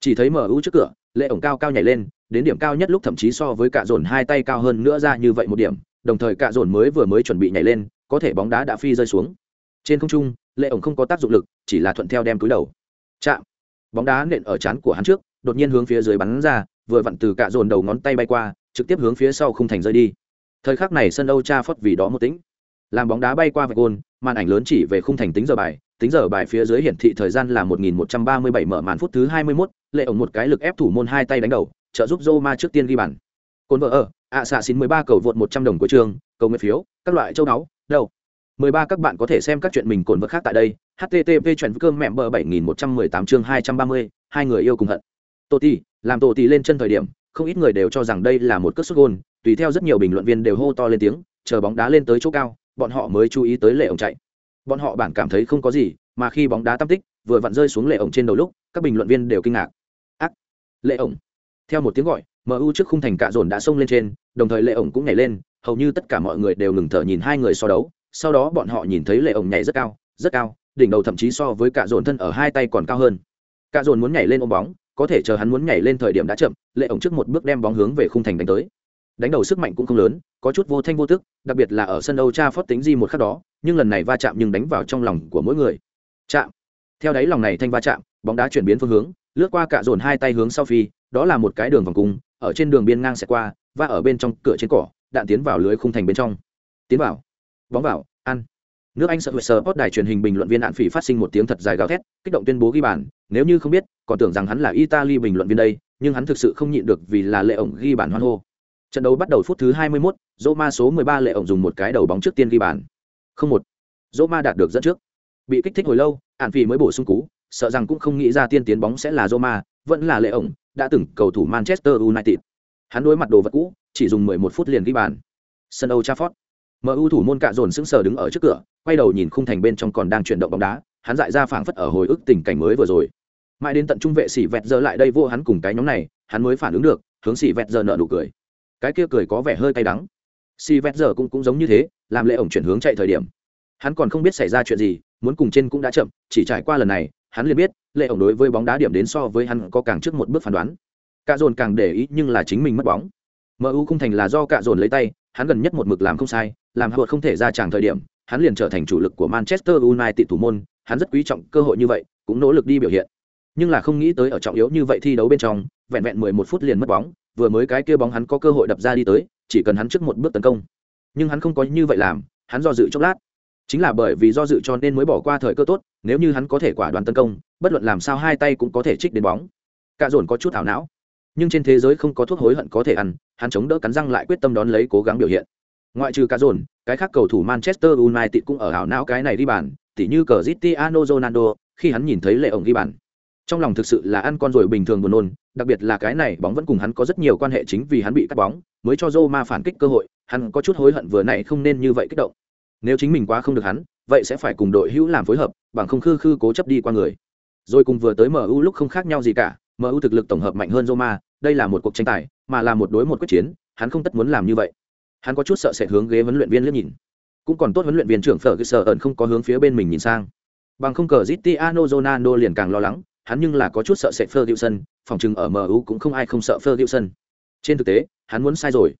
Chỉ thấy mở ưu trước cửa, lệ ổng cao cao nhảy lên, đến điểm cao nhất lúc thậm chí so với cả dồn hai tay cao hơn nữa ra như vậy một điểm, đồng thời cả dồn mới vừa mới chuẩn bị nhảy lên, có thể bóng đá đã phi rơi xuống. Trên không trung, lệ ổng không có tác dụng lực, chỉ là thuận theo đem túi đầu. Chạm bóng đá nện ở chán của hắn trước đột nhiên hướng phía dưới bắn ra vừa vặn từ cạ dồn đầu ngón tay bay qua trực tiếp hướng phía sau không thành rơi đi. Thời khắc này sân âu cha phất vì đó một tính làm bóng đá bay qua vạch gôn màn ảnh lớn chỉ về khung thành tính giờ bài tính giờ bài phía dưới hiển thị thời gian là 1137 mở màn phút thứ 21, lệ ổng một cái lực ép thủ môn hai tay đánh đầu trợ giúp Roma trước tiên ghi bàn. Cồn vợ ở, ạ xạ xin 13 cầu vượt 100 đồng của trường, cầu nguyện phiếu, các loại châu náu, đâu. 13 các bạn có thể xem các chuyện mình cồn vật khác tại đây. http chuyện cơm mẹ bờ 7118 chương 230, hai người yêu cùng hận. Tô Tỷ, làm Tô Tỷ lên chân thời điểm, không ít người đều cho rằng đây là một cú sút gôn, tùy theo rất nhiều bình luận viên đều hô to lên tiếng, chờ bóng đá lên tới chỗ cao, bọn họ mới chú ý tới lệ ổng chạy. Bọn họ bản cảm thấy không có gì, mà khi bóng đá tam tích, vừa vặn rơi xuống lệ ổng trên đầu lúc, các bình luận viên đều kinh ngạc. Ác, lệ ổng. Theo một tiếng gọi, MU trước khung thành cạ dồn đã xông lên trên, đồng thời lệ ổng cũng nhảy lên, hầu như tất cả mọi người đều ngừng thở nhìn hai người so đấu, sau đó bọn họ nhìn thấy lệ ổng nhảy rất cao, rất cao, đỉnh đầu thậm chí so với cạ dồn thân ở hai tay còn cao hơn. Cạ dồn muốn nhảy lên ôm bóng, có thể chờ hắn muốn nhảy lên thời điểm đã chậm, lệ ổng trước một bước đem bóng hướng về khung thành đánh tới. Đánh đầu sức mạnh cũng không lớn, có chút vô thanh vô tức, đặc biệt là ở sân Âu Trafford tính di một khắc đó, nhưng lần này va chạm nhưng đánh vào trong lòng của mỗi người. Chạm. Theo đáy lòng này thanh va chạm, bóng đá chuyển biến phương hướng, lướt qua cạ dồn hai tay hướng sau phi, đó là một cái đường vòng cung, ở trên đường biên ngang sẽ qua và ở bên trong cửa trên cỏ đạn tiến vào lưới khung thành bên trong tiến vào bóng vào ăn nước anh sợ hụt sờ post đài truyền hình bình luận viên đạn phỉ phát sinh một tiếng thật dài gào thét kích động tuyên bố ghi bàn nếu như không biết còn tưởng rằng hắn là italy bình luận viên đây nhưng hắn thực sự không nhịn được vì là lệ ổng ghi bàn hoan hô trận đấu bắt đầu phút thứ 21, Roma số 13 lệ ổng dùng một cái đầu bóng trước tiên ghi bàn không một Roma đạt được dẫn trước bị kích thích hồi lâu ạn phỉ mới bổ sung cú sợ rằng cũng không nghĩ ra tiên tiến bóng sẽ là Roma vẫn là lệ ổng đã từng cầu thủ Manchester United. Hắn đối mặt đồ vật cũ, chỉ dùng 11 phút liền ghi bàn. Sân Old Trafford. MU thủ môn cạ dồn sững sờ đứng ở trước cửa, quay đầu nhìn khung thành bên trong còn đang chuyển động bóng đá, hắn dại ra phảng phất ở hồi ức tình cảnh mới vừa rồi. Mãi đến tận trung vệ sĩ vẹt giờ lại đây vô hắn cùng cái nhóm này, hắn mới phản ứng được, hướng sĩ vẹt giờ nở nụ cười. Cái kia cười có vẻ hơi cay đắng. Sĩ vẹt giờ cũng cũng giống như thế, làm lệ ổng chuyển hướng chạy thời điểm. Hắn còn không biết xảy ra chuyện gì, muốn cùng trên cũng đã chậm, chỉ trải qua lần này, hắn liền biết, lệ ổng đối với bóng đá điểm đến so với hắn có càng trước một bước phán đoán cạ dồn càng để ý nhưng là chính mình mất bóng mu không thành là do cạ dồn lấy tay hắn gần nhất một mực làm không sai làm hụt không thể ra tràng thời điểm, hắn liền trở thành chủ lực của manchester united thủ môn, hắn rất quý trọng cơ hội như vậy, cũng nỗ lực đi biểu hiện. Nhưng là không nghĩ tới ở trọng yếu như vậy thi đấu bên trong, vẹn vẹn mười một phút liền mất bóng, vừa mới cái kia bóng hắn có cơ hội đập ra đi tới, chỉ cần hắn trước một bước tấn công. Nhưng hắn không có như vậy làm, hắn do dự chốc lát. Chính là bởi vì do dự cho nên mới bỏ qua thời cơ tốt, nếu như hắn có thể quả đoàn tấn công, bất luận làm sao hai tay cũng có thể trích đến bóng. Cả dồn có chút ảo não. Nhưng trên thế giới không có thuốc hối hận có thể ăn, hắn chống đỡ cắn răng lại quyết tâm đón lấy cố gắng biểu hiện ngoại trừ cả dồn, cái khác cầu thủ manchester united cũng ở ảo não cái này đi bàn, tỉ như cờ ronaldo, khi hắn nhìn thấy lệ ổng ghi bàn. Trong lòng thực sự là ăn con rồi bình thường buồn nôn, đặc biệt là cái này bóng vẫn cùng hắn có rất nhiều quan hệ chính vì hắn bị cắt bóng, mới cho Roma phản kích cơ hội, hắn có chút hối hận vừa nãy không nên như vậy kích động. Nếu chính mình quá không được hắn, vậy sẽ phải cùng đội hữu làm phối hợp, bằng không khư khư cố chấp đi qua người. Rồi cùng vừa tới mu lúc không khác nhau gì cả mu thực lực tổng hợp mạnh hơn roma, đây là một cuộc tranh tài, mà là một đối một quyết chiến, hắn không tất muốn làm như vậy hắn có chút sợ sẽ hướng ghế huấn luyện viên liếc nhìn. Cũng còn tốt huấn luyện viên trưởng phở sợ ẩn không có hướng phía bên mình nhìn sang. Bằng không cờ Cristiano Ronaldo liền càng lo lắng hắn nhưng là có chút sợ sẽ Ferguson phòng chừng ở MU cũng không ai không sợ Ferguson trên thực tế hắn muốn sai rồi.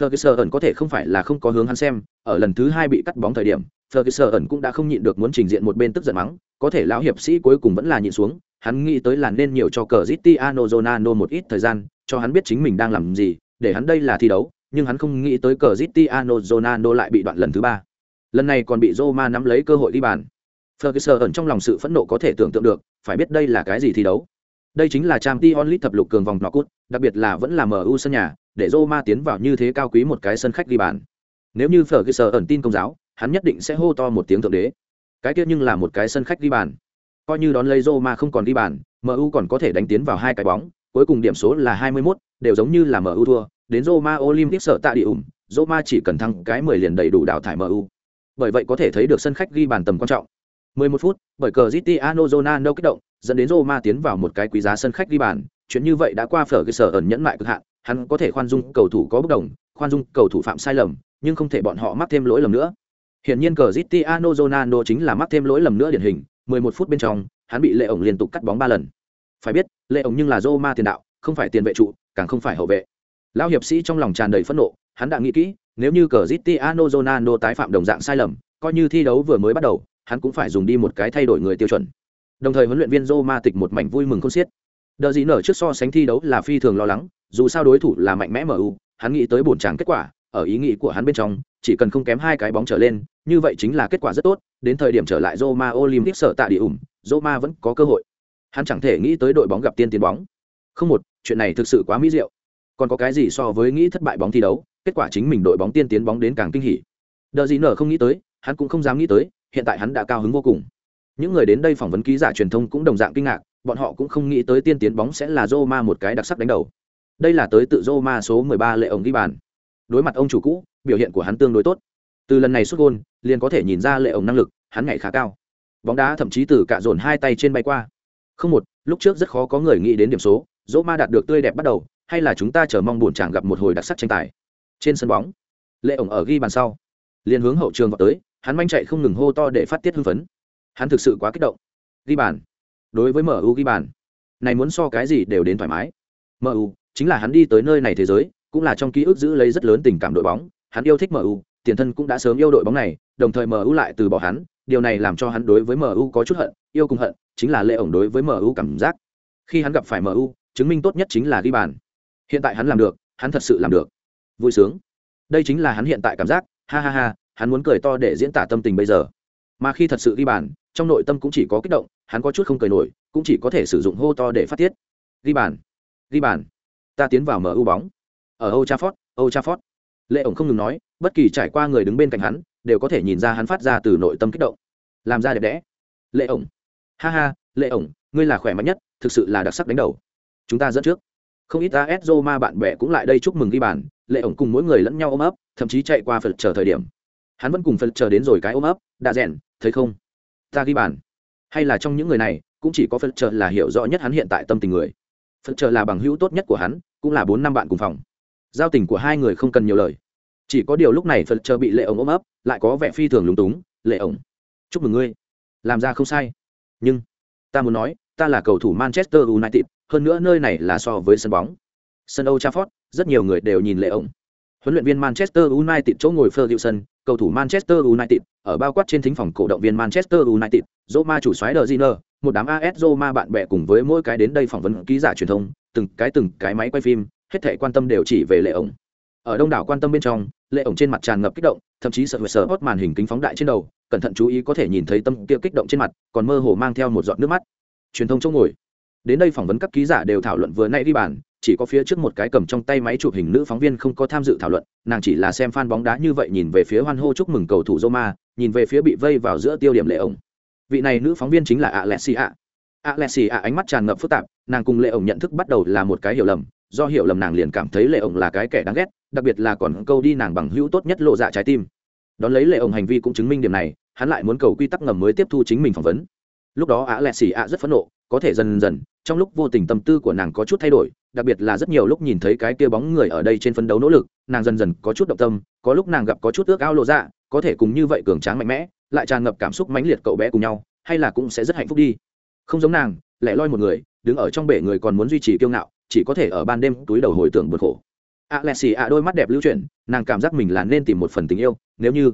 Ferguson có thể không phải là không có hướng hắn xem, ở lần thứ hai bị cắt bóng thời điểm, Ferguson cũng đã không nhịn được muốn trình diện một bên tức giận mắng, có thể lão hiệp sĩ cuối cùng vẫn là nhịn xuống, hắn nghĩ tới là nên nhiều cho cờ Cristiano Ronaldo một ít thời gian, cho hắn biết chính mình đang làm gì, để hắn đây là thi đấu, nhưng hắn không nghĩ tới Cristiano Ronaldo lại bị đoạn lần thứ ba. Lần này còn bị Roma nắm lấy cơ hội đi bàn. Ferguson ẩn trong lòng sự phẫn nộ có thể tưởng tượng được, phải biết đây là cái gì thi đấu. Đây chính là Champions League thập lục cường vòng knock-out, đặc biệt là vẫn là MU sân nhà, để Roma tiến vào như thế cao quý một cái sân khách ghi bàn. Nếu như Ferguson ẩn tin công giáo, hắn nhất định sẽ hô to một tiếng thượng đế. Cái kia nhưng là một cái sân khách ghi bàn. Coi như đón lấy Roma không còn đi bàn, MU còn có thể đánh tiến vào hai cái bóng, cuối cùng điểm số là 21, đều giống như là MU thua, đến Roma Olympic sợ tạ địa ủng, Roma chỉ cần thắng cái 10 liền đầy đủ đào thải MU. Bởi vậy có thể thấy được sân khách ghi bàn tầm quan trọng. 11 phút, bởi cờ Cristiano Ronaldo kích động, dẫn đến Roma tiến vào một cái quý giá sân khách ghi bàn, chuyện như vậy đã qua phở cái sở ẩn nhẫn mại cực hạn, hắn có thể khoan dung cầu thủ có bất đồng, khoan dung cầu thủ phạm sai lầm, nhưng không thể bọn họ mắc thêm lỗi lầm nữa. Hiển nhiên Cristiano Ronaldo chính là mắc thêm lỗi lầm nữa điển hình, 11 phút bên trong, hắn bị Lệ ổng liên tục cắt bóng 3 lần. Phải biết, Lệ ổng nhưng là Roma tiền đạo, không phải tiền vệ trụ, càng không phải hậu vệ. Lão hiệp sĩ trong lòng tràn đầy phẫn nộ, hắn đã nghĩ kỹ, nếu như Cờ Cristiano zonano tái phạm đồng dạng sai lầm, coi như thi đấu vừa mới bắt đầu, hắn cũng phải dùng đi một cái thay đổi người tiêu chuẩn. Đồng thời huấn luyện viên Roma tịch một mảnh vui mừng khôn xiết. Đợt gì nở trước so sánh thi đấu là phi thường lo lắng, dù sao đối thủ là mạnh mẽ MU, hắn nghĩ tới bổn tràng kết quả, ở ý nghĩ của hắn bên trong, chỉ cần không kém hai cái bóng trở lên, như vậy chính là kết quả rất tốt, đến thời điểm trở lại Roma Olympic sở tại địa ủng, Roma vẫn có cơ hội. Hắn chẳng thể nghĩ tới đội bóng gặp tiên tiến bóng. Không một, chuyện này thực sự quá mỹ diệu còn có cái gì so với nghĩ thất bại bóng thi đấu, kết quả chính mình đội bóng tiên tiến bóng đến càng kinh hỉ. Đờ gì nở không nghĩ tới, hắn cũng không dám nghĩ tới, hiện tại hắn đã cao hứng vô cùng. Những người đến đây phỏng vấn ký giả truyền thông cũng đồng dạng kinh ngạc, bọn họ cũng không nghĩ tới tiên tiến bóng sẽ là Roma một cái đặc sắc đánh đầu. Đây là tới tự Roma số 13 lệ ổng ghi bàn. Đối mặt ông chủ cũ, biểu hiện của hắn tương đối tốt. Từ lần này xuất gôn, liền có thể nhìn ra lệ ổng năng lực, hắn ngày khá cao. Bóng đá thậm chí từ cả dồn hai tay trên bay qua. Không một, lúc trước rất khó có người nghĩ đến điểm số dỗ ma đạt được tươi đẹp bắt đầu hay là chúng ta chờ mong buồn chàng gặp một hồi đặc sắc tranh tài? Trên sân bóng, lệ ổng ở ghi bàn sau, liền hướng hậu trường vào tới, hắn manh chạy không ngừng hô to để phát tiết hưng phấn. Hắn thực sự quá kích động. Ghi bàn. Đối với mu ghi bàn, này muốn so cái gì đều đến thoải mái. Mu chính là hắn đi tới nơi này thế giới, cũng là trong ký ức giữ lấy rất lớn tình cảm đội bóng. Hắn yêu thích mu tiền thân cũng đã sớm yêu đội bóng này, đồng thời mu lại từ bỏ hắn. Điều này làm cho hắn đối với mu có chút hận, yêu cùng hận, chính là lệ ổng đối với mu cảm giác. Khi hắn gặp phải mu chứng minh tốt nhất chính là ghi bàn hiện tại hắn làm được hắn thật sự làm được vui sướng đây chính là hắn hiện tại cảm giác ha ha ha hắn muốn cười to để diễn tả tâm tình bây giờ mà khi thật sự ghi bàn trong nội tâm cũng chỉ có kích động hắn có chút không cười nổi cũng chỉ có thể sử dụng hô to để phát tiết ghi bàn ghi bàn ta tiến vào mở ưu bóng ở Old Trafford, Old Trafford. Lệ ổng không ngừng nói, bất kỳ trải qua người đứng bên cạnh hắn, đều có thể nhìn ra hắn phát ra từ nội tâm kích động. Làm ra đẹp đẽ. Lệ ổng. Ha ha, Lệ ổng, ngươi là khỏe mạnh nhất, thực sự là đặc sắc đánh đầu. Chúng ta dẫn trước. Không ít AS Roma bạn bè cũng lại đây chúc mừng ghi bàn, Lệ ổng cùng mỗi người lẫn nhau ôm ấp, thậm chí chạy qua phần chờ thời điểm. Hắn vẫn cùng phần chờ đến rồi cái ôm ấp, đã rèn, thấy không? Ta ghi bàn. Hay là trong những người này, cũng chỉ có phần chờ là hiểu rõ nhất hắn hiện tại tâm tình người. Phần chờ là bằng hữu tốt nhất của hắn, cũng là bốn năm bạn cùng phòng giao tình của hai người không cần nhiều lời chỉ có điều lúc này phật chờ bị lệ ổng ôm ấp lại có vẻ phi thường lúng túng lệ ổng chúc mừng ngươi làm ra không sai nhưng ta muốn nói ta là cầu thủ manchester united hơn nữa nơi này là so với sân bóng. Sân Old Trafford, rất nhiều người đều nhìn lệ ổng. Huấn luyện viên manchester united chỗ ngồi ferguson cầu thủ manchester united ở bao quát trên thính phòng cổ động viên manchester united roma chủ soái de một đám as roma bạn bè cùng với mỗi cái đến đây phỏng vấn ký giả truyền thông từng cái từng cái máy quay phim hết thảy quan tâm đều chỉ về lệ ổng. Ở đông đảo quan tâm bên trong lệ ổng trên mặt tràn ngập kích động thậm chí sợ sợ hốt màn hình kính phóng đại trên đầu cẩn thận chú ý có thể nhìn thấy tâm kia kích động trên mặt còn mơ hồ mang theo một giọt nước mắt. Truyền thông chỗ ngồi đến đây phỏng vấn các ký giả đều thảo luận vừa nãy đi bàn, chỉ có phía trước một cái cầm trong tay máy chụp hình nữ phóng viên không có tham dự thảo luận, nàng chỉ là xem fan bóng đá như vậy nhìn về phía hoan hô chúc mừng cầu thủ Roma, nhìn về phía bị vây vào giữa tiêu điểm lệ ổng. Vị này nữ phóng viên chính là Alexia. Alexia ánh mắt tràn ngập phức tạp, nàng cùng lệ ổng nhận thức bắt đầu là một cái hiểu lầm, do hiểu lầm nàng liền cảm thấy lệ ổng là cái kẻ đáng ghét, đặc biệt là còn câu đi nàng bằng hữu tốt nhất lộ dạ trái tim. Đón lấy lệ ổng hành vi cũng chứng minh điểm này, hắn lại muốn cầu quy tắc ngầm mới tiếp thu chính mình phỏng vấn. Lúc đó ạ lẹ xì ạ rất phẫn nộ có thể dần dần, trong lúc vô tình tâm tư của nàng có chút thay đổi, đặc biệt là rất nhiều lúc nhìn thấy cái kia bóng người ở đây trên phấn đấu nỗ lực, nàng dần dần có chút động tâm, có lúc nàng gặp có chút ước ao lộ dạ có thể cùng như vậy cường tráng mạnh mẽ, lại tràn ngập cảm xúc mãnh liệt cậu bé cùng nhau, hay là cũng sẽ rất hạnh phúc đi. Không giống nàng, lẻ loi một người, đứng ở trong bể người còn muốn duy trì kiêu ngạo, chỉ có thể ở ban đêm túi đầu hồi tưởng bực khổ. A lẹ xì a đôi mắt đẹp lưu chuyển, nàng cảm giác mình là nên tìm một phần tình yêu, nếu như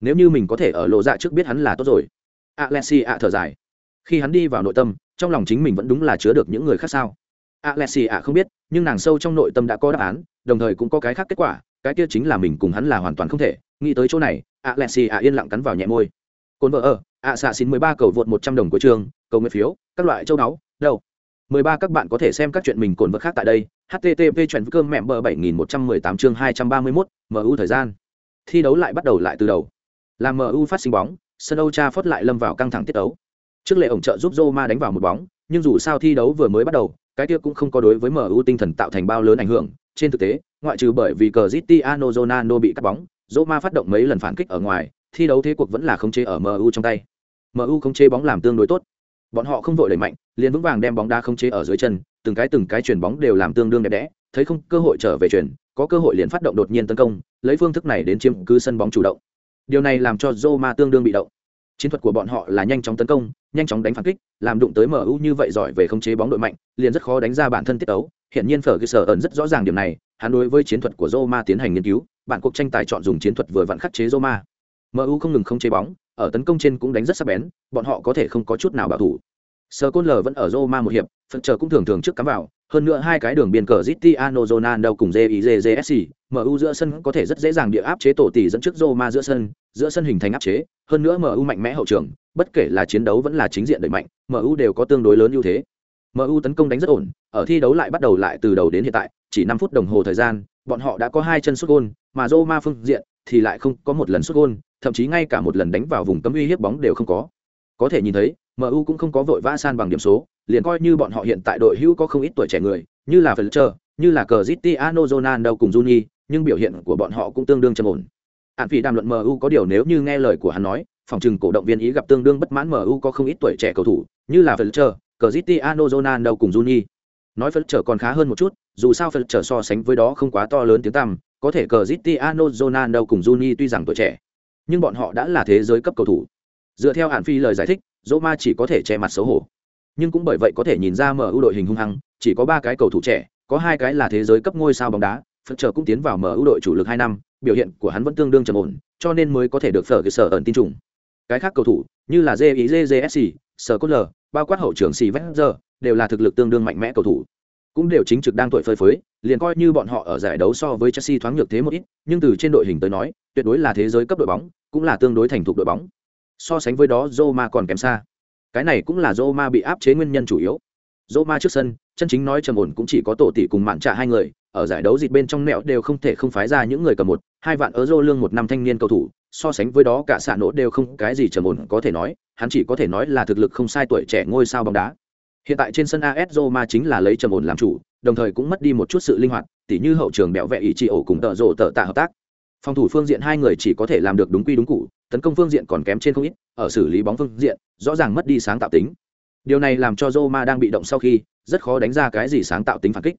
nếu như mình có thể ở lộ dạ trước biết hắn là tốt rồi. A lẹ xì a thở dài. Khi hắn đi vào nội tâm trong lòng chính mình vẫn đúng là chứa được những người khác sao a lẹ xì không biết nhưng nàng sâu trong nội tâm đã có đáp án đồng thời cũng có cái khác kết quả cái kia chính là mình cùng hắn là hoàn toàn không thể nghĩ tới chỗ này a lẹ xì yên lặng cắn vào nhẹ môi cồn vợ ở ạ xạ xin mười ba cầu vượt một trăm đồng của trường cầu nguyện phiếu các loại châu đáo đâu 13 các bạn có thể xem các chuyện mình cồn vật khác tại đây. http chuyện cơm mẹm bờ 7118 chương 231, MU thời gian. Thi đấu lại bắt đầu lại từ đầu. Làm MU phát sinh bóng, sân cha phớt lại lâm vào căng thẳng tiết đấu. Trước lệ ổng trợ giúp Roma đánh vào một bóng, nhưng dù sao thi đấu vừa mới bắt đầu, cái kia cũng không có đối với MU tinh thần tạo thành bao lớn ảnh hưởng. Trên thực tế, ngoại trừ bởi vì Cristiano Ronaldo bị cắt bóng, Roma phát động mấy lần phản kích ở ngoài, thi đấu thế cuộc vẫn là khống chế ở MU trong tay. MU khống chế bóng làm tương đối tốt, bọn họ không vội đẩy mạnh liền vững vàng đem bóng đá không chế ở dưới chân từng cái từng cái chuyền bóng đều làm tương đương đẹp đẽ thấy không cơ hội trở về chuyển có cơ hội liền phát động đột nhiên tấn công lấy phương thức này đến chiếm cứ sân bóng chủ động điều này làm cho Roma tương đương bị động chiến thuật của bọn họ là nhanh chóng tấn công nhanh chóng đánh phản kích làm đụng tới MU như vậy giỏi về khống chế bóng đội mạnh liền rất khó đánh ra bản thân tiết ấu. hiện nhiên phở cơ sở ẩn rất rõ ràng điểm này hắn đối với chiến thuật của Roma tiến hành nghiên cứu bản cuộc tranh tài chọn dùng chiến thuật vừa vặn khắc chế Roma MU không ngừng không chế bóng ở tấn công trên cũng đánh rất sắc bén bọn họ có thể không có chút nào bảo thủ sờ côn lờ vẫn ở roma một hiệp phật chờ cũng thường thường trước cắm vào hơn nữa hai cái đường biên cờ Cristiano Ronaldo cùng JIJJSC, MU giữa sân có thể rất dễ dàng địa áp chế tổ tỷ dẫn trước Roma giữa sân, giữa sân hình thành áp chế, hơn nữa MU mạnh mẽ hậu trường, bất kể là chiến đấu vẫn là chính diện đẩy mạnh, MU đều có tương đối lớn ưu thế. MU tấn công đánh rất ổn, ở thi đấu lại bắt đầu lại từ đầu đến hiện tại, chỉ 5 phút đồng hồ thời gian, bọn họ đã có hai chân sút gôn, mà Roma phương diện thì lại không có một lần sút gôn, thậm chí ngay cả một lần đánh vào vùng cấm uy hiếp bóng đều không có. Có thể nhìn thấy, MU cũng không có vội vã san bằng điểm số, liền coi như bọn họ hiện tại đội hữu có không ít tuổi trẻ người, như là Fletcher, như là Cristiano Ronaldo cùng Juni, nhưng biểu hiện của bọn họ cũng tương đương trầm ổn. Hạn phỉ đàm luận MU có điều nếu như nghe lời của hắn nói, phòng trừng cổ động viên ý gặp tương đương bất mãn MU có không ít tuổi trẻ cầu thủ, như là Fletcher, Cristiano Ronaldo cùng Juni. Nói Fletcher còn khá hơn một chút, dù sao Fletcher so sánh với đó không quá to lớn tiếng tăm, có thể Cristiano Ronaldo cùng Juni tuy rằng tuổi trẻ, nhưng bọn họ đã là thế giới cấp cầu thủ. Dựa theo Hạn Phi lời giải thích, Roma chỉ có thể che mặt xấu hổ. Nhưng cũng bởi vậy có thể nhìn ra MU đội hình hung hăng, chỉ có ba cái cầu thủ trẻ, có hai cái là thế giới cấp ngôi sao bóng đá, Fletcher cũng tiến vào MU đội chủ lực hai năm, biểu hiện của hắn vẫn tương đương trầm ổn, cho nên mới có thể được phở cái sở ẩn tin trùng. Cái khác cầu thủ, như là JIJJSC, Sở bao quát hậu trưởng Sylvester đều là thực lực tương đương mạnh mẽ cầu thủ. Cũng đều chính trực đang tuổi phơi phới, liền coi như bọn họ ở giải đấu so với Chelsea thoáng nhược thế một ít, nhưng từ trên đội hình tới nói, tuyệt đối là thế giới cấp đội bóng, cũng là tương đối thành thục đội bóng. So sánh với đó Roma còn kém xa. Cái này cũng là Roma bị áp chế nguyên nhân chủ yếu. Roma trước sân, chân chính nói trầm ổn cũng chỉ có tổ tỷ cùng mạn trả hai người, ở giải đấu dịt bên trong mẹo đều không thể không phái ra những người cầm một, hai vạn euro lương một năm thanh niên cầu thủ, so sánh với đó cả xạ nổ đều không cái gì trầm ổn có thể nói, hắn chỉ có thể nói là thực lực không sai tuổi trẻ ngôi sao bóng đá. Hiện tại trên sân AS Roma chính là lấy trầm ổn làm chủ, đồng thời cũng mất đi một chút sự linh hoạt, tỉ như hậu trường bẹo vẽ ý chỉ ổ cùng tợ rộ tợ tạ hợp tác. Phòng thủ phương diện hai người chỉ có thể làm được đúng quy đúng cụ, tấn công phương diện còn kém trên không ít, ở xử lý bóng phương diện, rõ ràng mất đi sáng tạo tính. Điều này làm cho Roma đang bị động sau khi, rất khó đánh ra cái gì sáng tạo tính phản kích.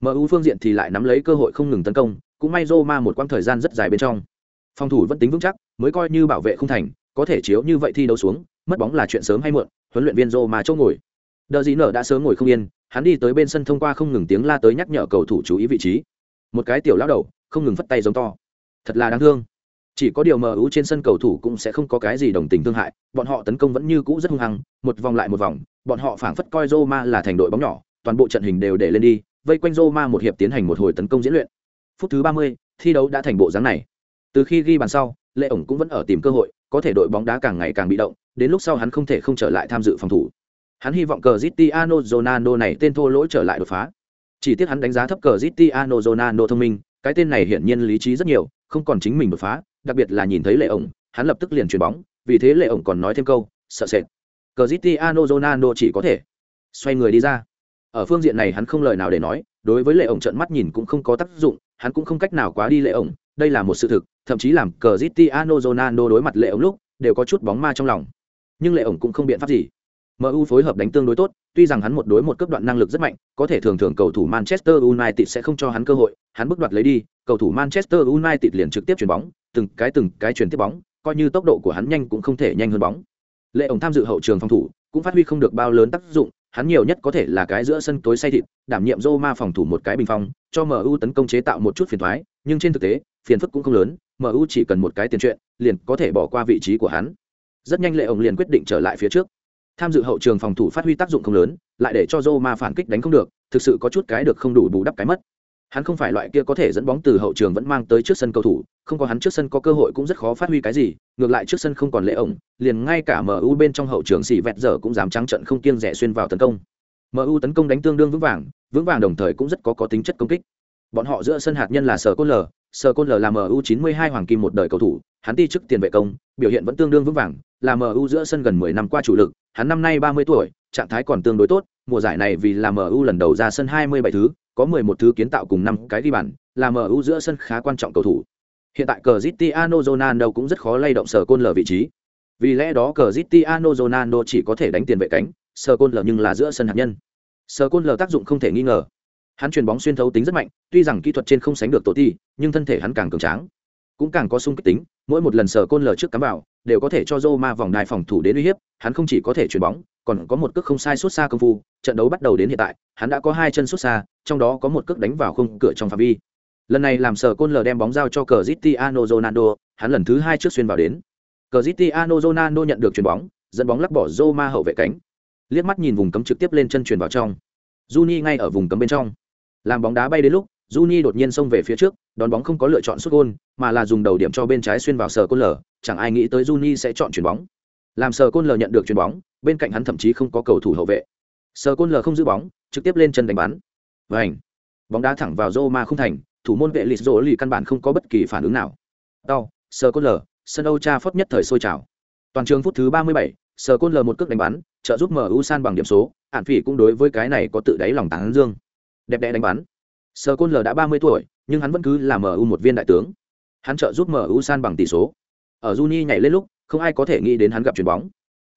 MU phương diện thì lại nắm lấy cơ hội không ngừng tấn công, cũng may Roma một quãng thời gian rất dài bên trong. Phòng thủ vẫn tính vững chắc, mới coi như bảo vệ không thành, có thể chiếu như vậy thi đấu xuống, mất bóng là chuyện sớm hay muộn, huấn luyện viên Roma chỗ ngồi. Đờ gì nở đã sớm ngồi không yên, hắn đi tới bên sân thông qua không ngừng tiếng la tới nhắc nhở cầu thủ chú ý vị trí. Một cái tiểu lão đầu, không ngừng phất tay giống to. Thật là đáng thương. Chỉ có điều MU trên sân cầu thủ cũng sẽ không có cái gì đồng tình thương hại, bọn họ tấn công vẫn như cũ rất hung hăng, một vòng lại một vòng, bọn họ phảng phất coi Roma là thành đội bóng nhỏ, toàn bộ trận hình đều để lên đi, vây quanh Roma một hiệp tiến hành một hồi tấn công diễn luyện. Phút thứ 30, thi đấu đã thành bộ dáng này. Từ khi ghi bàn sau, Lệ ổng cũng vẫn ở tìm cơ hội, có thể đội bóng đá càng ngày càng bị động, đến lúc sau hắn không thể không trở lại tham dự phòng thủ. Hắn hy vọng Cristiano Ronaldo này tên thô lỗi trở lại đột phá. Chỉ tiếc hắn đánh giá thấp Cristiano Ronaldo thông minh, cái tên này hiển nhiên lý trí rất nhiều, không còn chính mình đột phá, đặc biệt là nhìn thấy Lệ ổng, hắn lập tức liền chuyền bóng, vì thế Lệ ổng còn nói thêm câu, sợ sệt. Cristiano Ronaldo chỉ có thể xoay người đi ra. Ở phương diện này hắn không lời nào để nói, đối với Lệ ổng trợn mắt nhìn cũng không có tác dụng, hắn cũng không cách nào quá đi Lệ ổng, đây là một sự thực, thậm chí làm Cristiano Ronaldo đối mặt Lệ ổng lúc, đều có chút bóng ma trong lòng. Nhưng Lệ ổng cũng không biện pháp gì. MU phối hợp đánh tương đối tốt, tuy rằng hắn một đối một cấp đoạn năng lực rất mạnh, có thể thường thường cầu thủ Manchester United sẽ không cho hắn cơ hội, hắn bước đoạt lấy đi, cầu thủ Manchester United liền trực tiếp chuyển bóng, từng cái từng cái chuyển tiếp bóng, coi như tốc độ của hắn nhanh cũng không thể nhanh hơn bóng. Lệ ổng tham dự hậu trường phòng thủ, cũng phát huy không được bao lớn tác dụng, hắn nhiều nhất có thể là cái giữa sân tối say thịt, đảm nhiệm Roma phòng thủ một cái bình phong, cho MU tấn công chế tạo một chút phiền toái, nhưng trên thực tế, phiền phức cũng không lớn, MU chỉ cần một cái tiền truyện, liền có thể bỏ qua vị trí của hắn. Rất nhanh Lệ ổng liền quyết định trở lại phía trước. Tham dự hậu trường phòng thủ phát huy tác dụng không lớn, lại để cho Roma phản kích đánh không được, thực sự có chút cái được không đủ bù đắp cái mất. Hắn không phải loại kia có thể dẫn bóng từ hậu trường vẫn mang tới trước sân cầu thủ, không có hắn trước sân có cơ hội cũng rất khó phát huy cái gì, ngược lại trước sân không còn lệ ổng, liền ngay cả MU bên trong hậu trường xì vẹt giờ cũng dám trắng trận không kiêng rẻ xuyên vào tấn công. MU tấn công đánh tương đương vững vàng, vững vàng đồng thời cũng rất có có tính chất công kích. Bọn họ giữa sân hạt nhân là Sở Côn L, Sở Côn L là MU 92 hoàng kim một đời cầu thủ, hắn ti chức tiền vệ công, biểu hiện vẫn tương đương vững vàng, là MU giữa sân gần 10 năm qua chủ lực, hắn năm nay 30 tuổi, trạng thái còn tương đối tốt, mùa giải này vì là MU lần đầu ra sân 27 thứ, có 11 thứ kiến tạo cùng năm cái ghi bàn, là MU giữa sân khá quan trọng cầu thủ. Hiện tại Cristiano Ronaldo cũng rất khó lay động sở côn lở vị trí. Vì lẽ đó Cristiano Ronaldo chỉ có thể đánh tiền vệ cánh, sở côn lở nhưng là giữa sân hạt nhân. Sở côn lở tác dụng không thể nghi ngờ. Hắn chuyền bóng xuyên thấu tính rất mạnh, tuy rằng kỹ thuật trên không sánh được tổ ti, nhưng thân thể hắn càng cường tráng, cũng càng có sung kích tính, mỗi một lần sở côn lở trước cắm vào, đều có thể cho Roma vòng đài phòng thủ đến uy hiếp, hắn không chỉ có thể chuyền bóng, còn có một cước không sai suốt xa công phu, trận đấu bắt đầu đến hiện tại, hắn đã có hai chân suốt xa, trong đó có một cước đánh vào khung cửa trong phạm vi. Lần này làm sở côn lờ đem bóng giao cho Cristiano Ronaldo, hắn lần thứ hai trước xuyên vào đến. Cristiano Ronaldo nhận được chuyền bóng, dẫn bóng lắc bỏ Roma hậu vệ cánh. Liếc mắt nhìn vùng cấm trực tiếp lên chân chuyền vào trong. Juni ngay ở vùng cấm bên trong. Làm bóng đá bay đến lúc, Juni đột nhiên xông về phía trước, đón bóng không có lựa chọn sút gôn, mà là dùng đầu điểm cho bên trái xuyên vào sở côn lở. chẳng ai nghĩ tới Juni sẽ chọn chuyển bóng. Làm sở côn lở nhận được chuyển bóng, bên cạnh hắn thậm chí không có cầu thủ hậu vệ. Sờ côn lở không giữ bóng, trực tiếp lên chân đánh bắn. Vành. Bóng đá thẳng vào Roma không thành, thủ môn vệ lịch rỗ lì căn bản không có bất kỳ phản ứng nào. Đau, sờ côn lở, sân Âu Cha nhất thời sôi trào. Toàn trường phút thứ 37, sờ côn lờ một cước đánh bắn, trợ giúp MU san bằng điểm số, Ản Phỉ cũng đối với cái này có tự đáy lòng tán dương. Đẹp đẽ đánh bắn. Sờ côn Lở đã 30 tuổi, nhưng hắn vẫn cứ là MU một viên đại tướng. Hắn trợ giúp MU san bằng tỷ số. Ở Juni nhảy lên lúc, không ai có thể nghĩ đến hắn gặp chuyền bóng.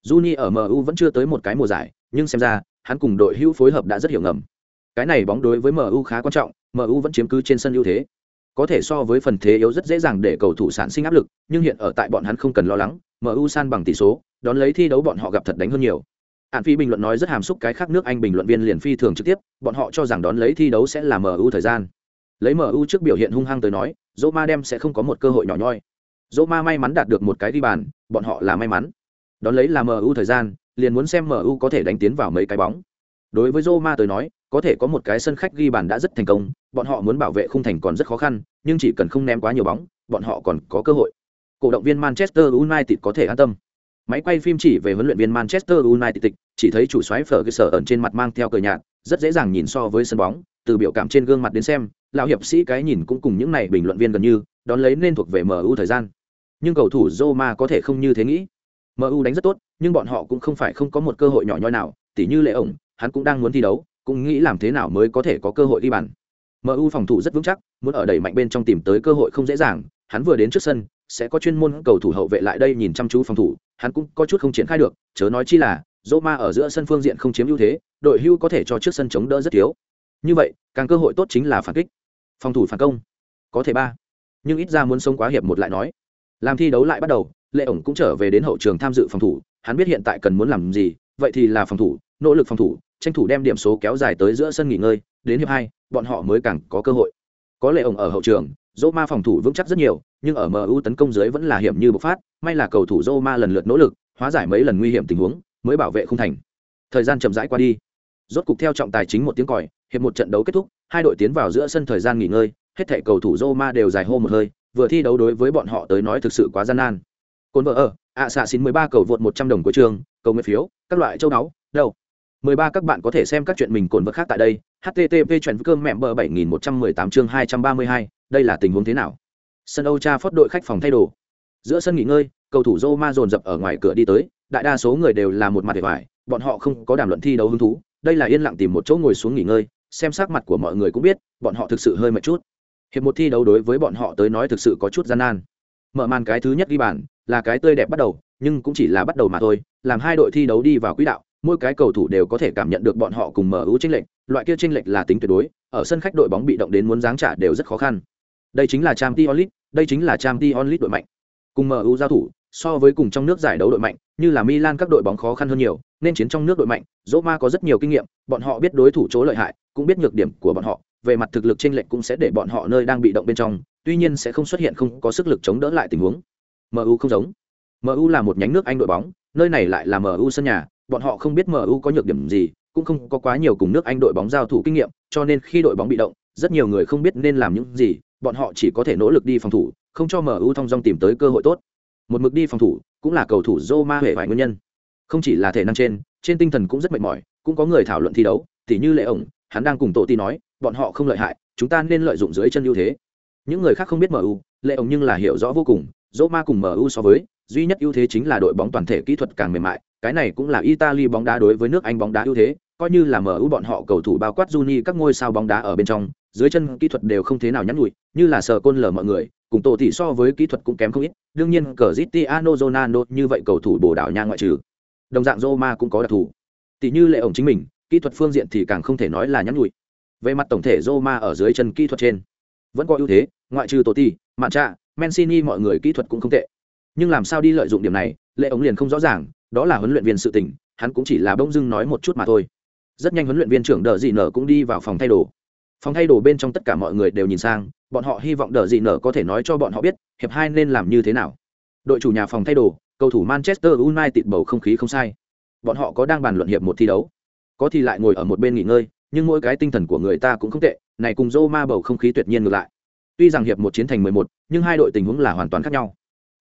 Juni ở MU vẫn chưa tới một cái mùa giải, nhưng xem ra, hắn cùng đội hữu phối hợp đã rất hiểu ngầm. Cái này bóng đối với MU khá quan trọng, MU vẫn chiếm cứ trên sân ưu thế. Có thể so với phần thế yếu rất dễ dàng để cầu thủ sản sinh áp lực, nhưng hiện ở tại bọn hắn không cần lo lắng, MU san bằng tỷ số, đón lấy thi đấu bọn họ gặp thật đánh hơn nhiều. Hàn Phi bình luận nói rất hàm xúc cái khác nước Anh bình luận viên liền phi thường trực tiếp, bọn họ cho rằng đón lấy thi đấu sẽ là MU thời gian. Lấy MU trước biểu hiện hung hăng tới nói, Roma đem sẽ không có một cơ hội nhỏ nhoi. Roma may mắn đạt được một cái đi bàn, bọn họ là may mắn. Đón lấy là MU thời gian, liền muốn xem MU có thể đánh tiến vào mấy cái bóng. Đối với Roma tới nói, có thể có một cái sân khách ghi bàn đã rất thành công, bọn họ muốn bảo vệ khung thành còn rất khó khăn, nhưng chỉ cần không ném quá nhiều bóng, bọn họ còn có cơ hội. Cổ động viên Manchester United có thể an tâm. Máy quay phim chỉ về huấn luyện viên Manchester United tịch, chỉ thấy chủ soái phở cơ sở ẩn trên mặt mang theo cười nhạt, rất dễ dàng nhìn so với sân bóng, từ biểu cảm trên gương mặt đến xem, lão hiệp sĩ cái nhìn cũng cùng những này bình luận viên gần như, đón lấy nên thuộc về MU thời gian. Nhưng cầu thủ Roma có thể không như thế nghĩ. MU đánh rất tốt, nhưng bọn họ cũng không phải không có một cơ hội nhỏ nhoi nào, tỉ như Lệ ổng, hắn cũng đang muốn thi đấu, cũng nghĩ làm thế nào mới có thể có cơ hội đi bàn. MU phòng thủ rất vững chắc, muốn ở đẩy mạnh bên trong tìm tới cơ hội không dễ dàng, hắn vừa đến trước sân, sẽ có chuyên môn cầu thủ hậu vệ lại đây nhìn chăm chú phòng thủ, hắn cũng có chút không triển khai được, chớ nói chi là Roma ở giữa sân phương diện không chiếm ưu thế, đội hưu có thể cho trước sân chống đỡ rất thiếu. Như vậy, càng cơ hội tốt chính là phản kích. Phòng thủ phản công, có thể ba. Nhưng ít ra muốn sống quá hiệp một lại nói. Làm thi đấu lại bắt đầu, Lệ ổng cũng trở về đến hậu trường tham dự phòng thủ, hắn biết hiện tại cần muốn làm gì, vậy thì là phòng thủ, nỗ lực phòng thủ, tranh thủ đem điểm số kéo dài tới giữa sân nghỉ ngơi, đến hiệp hai, bọn họ mới càng có cơ hội. Có Lệ ổng ở hậu trường, Roma phòng thủ vững chắc rất nhiều, nhưng ở MU tấn công dưới vẫn là hiểm như bộc phát, may là cầu thủ Roma lần lượt nỗ lực, hóa giải mấy lần nguy hiểm tình huống, mới bảo vệ không thành. Thời gian chậm rãi qua đi. Rốt cục theo trọng tài chính một tiếng còi, hiệp một trận đấu kết thúc, hai đội tiến vào giữa sân thời gian nghỉ ngơi, hết thảy cầu thủ Roma đều dài hô một hơi, vừa thi đấu đối với bọn họ tới nói thực sự quá gian nan. Côn vợ ở, ạ xạ xin 13 cầu vượt 100 đồng của trường, cầu nguyện phiếu, các loại châu náu, đâu. 13 các bạn có thể xem các chuyện mình cồn vật khác tại đây. http chuyện cơm mẹ bờ 7118 chương 232, đây là tình huống thế nào? Sân Âu Cha phót đội khách phòng thay đồ. Giữa sân nghỉ ngơi, cầu thủ Roma dồn dập ở ngoài cửa đi tới, đại đa số người đều là một mặt vẻ vải, bọn họ không có đàm luận thi đấu hứng thú, đây là yên lặng tìm một chỗ ngồi xuống nghỉ ngơi, xem sắc mặt của mọi người cũng biết, bọn họ thực sự hơi mệt chút. Hiệp một thi đấu đối với bọn họ tới nói thực sự có chút gian nan. Mở màn cái thứ nhất ghi bàn, là cái tươi đẹp bắt đầu, nhưng cũng chỉ là bắt đầu mà thôi, làm hai đội thi đấu đi vào quỹ đạo, mỗi cái cầu thủ đều có thể cảm nhận được bọn họ cùng mở ưu chênh lệch, loại kia chênh lệch là tính tuyệt đối, ở sân khách đội bóng bị động đến muốn giáng trả đều rất khó khăn. Đây chính là Champions League, đây chính là Champions League đội mạnh. Cùng MU giao thủ, so với cùng trong nước giải đấu đội mạnh, như là Milan các đội bóng khó khăn hơn nhiều, nên chiến trong nước đội mạnh, Roma có rất nhiều kinh nghiệm, bọn họ biết đối thủ chỗ lợi hại, cũng biết nhược điểm của bọn họ, về mặt thực lực chênh lệch cũng sẽ để bọn họ nơi đang bị động bên trong, tuy nhiên sẽ không xuất hiện không có sức lực chống đỡ lại tình huống. MU không giống. MU là một nhánh nước Anh đội bóng, nơi này lại là MU sân nhà, bọn họ không biết MU có nhược điểm gì, cũng không có quá nhiều cùng nước Anh đội bóng giao thủ kinh nghiệm, cho nên khi đội bóng bị động, rất nhiều người không biết nên làm những gì, bọn họ chỉ có thể nỗ lực đi phòng thủ, không cho MU thông dong tìm tới cơ hội tốt. Một mực đi phòng thủ, cũng là cầu thủ Roma hệ vài nguyên nhân. Không chỉ là thể năng trên, trên tinh thần cũng rất mệt mỏi, cũng có người thảo luận thi đấu, tỉ như Lệ ổng, hắn đang cùng tổ ti nói, bọn họ không lợi hại, chúng ta nên lợi dụng dưới chân ưu thế. Những người khác không biết MU, Lệ ổng nhưng là hiểu rõ vô cùng, Roma cùng MU so với, duy nhất ưu thế chính là đội bóng toàn thể kỹ thuật càng mềm mại, cái này cũng là Italy bóng đá đối với nước Anh bóng đá ưu thế, coi như là MU bọn họ cầu thủ bao quát Juni các ngôi sao bóng đá ở bên trong, dưới chân kỹ thuật đều không thế nào nhắn nhủi, như là sờ côn lở mọi người, cùng tổ tỷ so với kỹ thuật cũng kém không ít, đương nhiên Cristiano Ronaldo như vậy cầu thủ bổ đảo nha ngoại trừ. Đồng dạng Roma cũng có đặc thù. Tỷ như lệ ổng chính mình, kỹ thuật phương diện thì càng không thể nói là nhắn nhủi. Về mặt tổng thể Roma ở dưới chân kỹ thuật trên, vẫn có ưu thế, ngoại trừ tổ tỷ, mạn trạ, Mancini mọi người kỹ thuật cũng không tệ. Nhưng làm sao đi lợi dụng điểm này, lệ ổng liền không rõ ràng, đó là huấn luyện viên sự tình, hắn cũng chỉ là bỗng dưng nói một chút mà thôi. Rất nhanh huấn luyện viên trưởng Đờ Dị Nở cũng đi vào phòng thay đồ phòng thay đồ bên trong tất cả mọi người đều nhìn sang bọn họ hy vọng đờ dị nở có thể nói cho bọn họ biết hiệp hai nên làm như thế nào. Đội chủ nhà phòng thay đồ cầu thủ manchester united bầu không khí không sai. Bọn họ có đang bàn luận hiệp một thi đấu. Có thì lại ngồi ở một bên nghỉ ngơi nhưng mỗi cái tinh thần của người ta cũng không tệ này cùng Roma bầu không khí tuyệt nhiên ngược lại. Tuy rằng hiệp một chiến thành 11, nhưng hai đội tình huống là hoàn toàn khác nhau.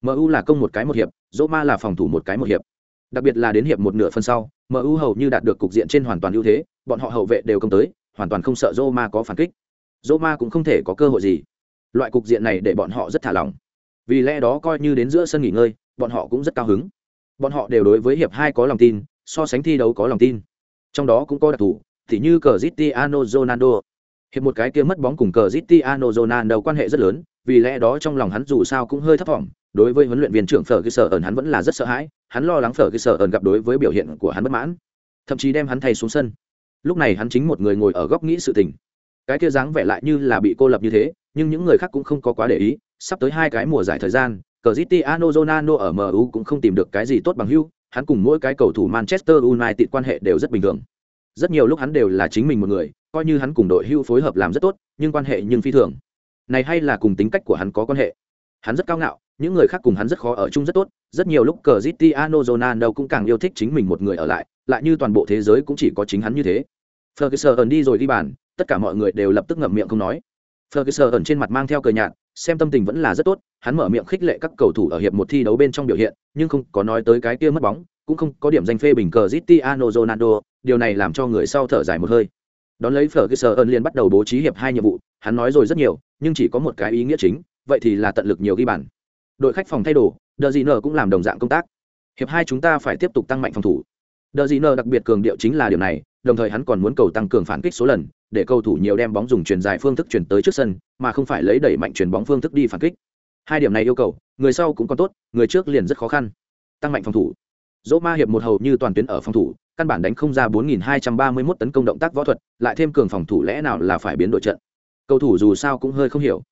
Mu là công một cái một hiệp Roma là phòng thủ một cái một hiệp. Đặc biệt là đến hiệp một nửa phần sau, MU hầu như đạt được cục diện trên hoàn toàn ưu thế, bọn họ hậu vệ đều công tới, hoàn toàn không sợ Roma có phản kích. Roma cũng không thể có cơ hội gì. Loại cục diện này để bọn họ rất thả lỏng. Vì lẽ đó coi như đến giữa sân nghỉ ngơi, bọn họ cũng rất cao hứng. Bọn họ đều đối với hiệp hai có lòng tin, so sánh thi đấu có lòng tin. Trong đó cũng có đặc thủ, thì như Cristiano Ronaldo. Hiệp một cái kia mất bóng cùng Cristiano Ronaldo quan hệ rất lớn, vì lẽ đó trong lòng hắn dù sao cũng hơi thấp vọng. Đối với huấn luyện viên trưởng Phở Sở ẩn hắn vẫn là rất sợ hãi, hắn lo lắng Phở Sở ẩn gặp đối với biểu hiện của hắn bất mãn, thậm chí đem hắn thay xuống sân. Lúc này hắn chính một người ngồi ở góc nghĩ sự tình. Cái kia dáng vẻ lại như là bị cô lập như thế, nhưng những người khác cũng không có quá để ý, sắp tới hai cái mùa giải thời gian, Cristiano zonano ở MU cũng không tìm được cái gì tốt bằng hưu, hắn cùng mỗi cái cầu thủ Manchester United quan hệ đều rất bình thường. Rất nhiều lúc hắn đều là chính mình một người, coi như hắn cùng đội hưu phối hợp làm rất tốt, nhưng quan hệ nhưng phi thường. Này hay là cùng tính cách của hắn có quan hệ. Hắn rất cao ngạo, những người khác cùng hắn rất khó ở chung rất tốt, rất nhiều lúc Cristiano zonano cũng càng yêu thích chính mình một người ở lại, lại như toàn bộ thế giới cũng chỉ có chính hắn như thế. Ferguson đi rồi đi bàn, tất cả mọi người đều lập tức ngậm miệng không nói. Ferguson trên mặt mang theo cười nhạt, xem tâm tình vẫn là rất tốt, hắn mở miệng khích lệ các cầu thủ ở hiệp một thi đấu bên trong biểu hiện, nhưng không có nói tới cái kia mất bóng, cũng không có điểm danh phê bình Cristiano Ronaldo, điều này làm cho người sau thở dài một hơi. Đón lấy Ferguson liền bắt đầu bố trí hiệp hai nhiệm vụ, hắn nói rồi rất nhiều, nhưng chỉ có một cái ý nghĩa chính, vậy thì là tận lực nhiều ghi bàn. Đội khách phòng thay đồ, Đờ Dị Nở cũng làm đồng dạng công tác. Hiệp hai chúng ta phải tiếp tục tăng mạnh phòng thủ. Đờ Dị nờ đặc biệt cường điệu chính là điều này, đồng thời hắn còn muốn cầu tăng cường phản kích số lần, để cầu thủ nhiều đem bóng dùng truyền dài phương thức chuyển tới trước sân, mà không phải lấy đẩy mạnh chuyền bóng phương thức đi phản kích. Hai điểm này yêu cầu, người sau cũng còn tốt, người trước liền rất khó khăn. Tăng mạnh phòng thủ. Dỗ Ma hiệp một hầu như toàn tuyến ở phòng thủ, căn bản đánh không ra 4231 tấn công động tác võ thuật, lại thêm cường phòng thủ lẽ nào là phải biến đổi trận. Cầu thủ dù sao cũng hơi không hiểu.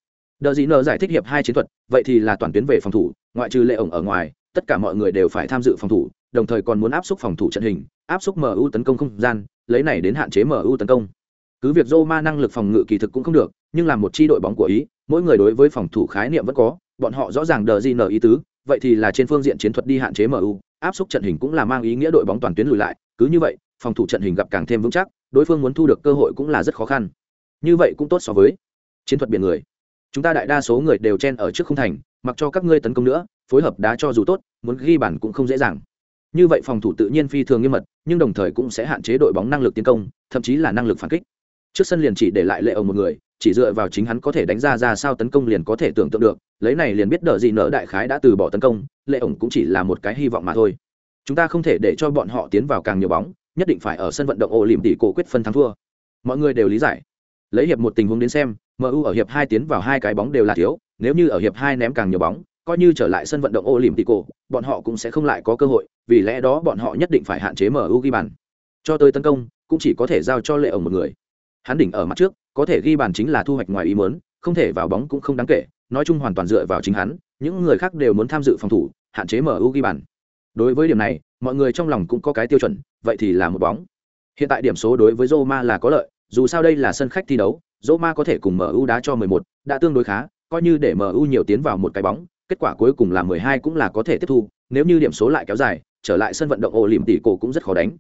Đờ dị nờ giải thích hiệp hai chiến thuật, vậy thì là toàn tuyến về phòng thủ, ngoại trừ lệ ổng ở ngoài, tất cả mọi người đều phải tham dự phòng thủ, đồng thời còn muốn áp xúc phòng thủ trận hình, áp xúc MU tấn công không gian, lấy này đến hạn chế MU tấn công. Cứ việc Roma năng lực phòng ngự kỳ thực cũng không được, nhưng làm một chi đội bóng của Ý, mỗi người đối với phòng thủ khái niệm vẫn có, bọn họ rõ ràng đờ gì nở ý tứ, vậy thì là trên phương diện chiến thuật đi hạn chế MU, áp xúc trận hình cũng là mang ý nghĩa đội bóng toàn tuyến lùi lại, cứ như vậy, phòng thủ trận hình gặp càng thêm vững chắc, đối phương muốn thu được cơ hội cũng là rất khó khăn. Như vậy cũng tốt so với chiến thuật biển người. Chúng ta đại đa số người đều chen ở trước không thành, mặc cho các ngươi tấn công nữa, phối hợp đá cho dù tốt, muốn ghi bàn cũng không dễ dàng. Như vậy phòng thủ tự nhiên phi thường nghiêm mật, nhưng đồng thời cũng sẽ hạn chế đội bóng năng lực tiến công, thậm chí là năng lực phản kích. Trước sân liền chỉ để lại lệ ông một người, chỉ dựa vào chính hắn có thể đánh ra ra sao tấn công liền có thể tưởng tượng được, lấy này liền biết đỡ gì nỡ đại khái đã từ bỏ tấn công, lệ ổng cũng chỉ là một cái hy vọng mà thôi. Chúng ta không thể để cho bọn họ tiến vào càng nhiều bóng, nhất định phải ở sân vận động ổ liềm tỷ cổ quyết phân thắng thua. Mọi người đều lý giải. Lấy hiệp một tình huống đến xem, MU ở hiệp hai tiến vào hai cái bóng đều là thiếu, nếu như ở hiệp hai ném càng nhiều bóng, coi như trở lại sân vận động Olympico, bọn họ cũng sẽ không lại có cơ hội, vì lẽ đó bọn họ nhất định phải hạn chế MU ghi bàn. Cho tới tấn công, cũng chỉ có thể giao cho Lệ ổng một người. Hắn đỉnh ở mặt trước, có thể ghi bàn chính là thu hoạch ngoài ý muốn, không thể vào bóng cũng không đáng kể, nói chung hoàn toàn dựa vào chính hắn, những người khác đều muốn tham dự phòng thủ, hạn chế MU ghi bàn. Đối với điểm này, mọi người trong lòng cũng có cái tiêu chuẩn, vậy thì là một bóng. Hiện tại điểm số đối với Roma là có lợi, dù sao đây là sân khách thi đấu, Roma có thể cùng MU đá cho 11, đã tương đối khá, coi như để MU nhiều tiến vào một cái bóng, kết quả cuối cùng là 12 cũng là có thể tiếp thu, nếu như điểm số lại kéo dài, trở lại sân vận động ổ lỉm tỷ cổ cũng rất khó đánh.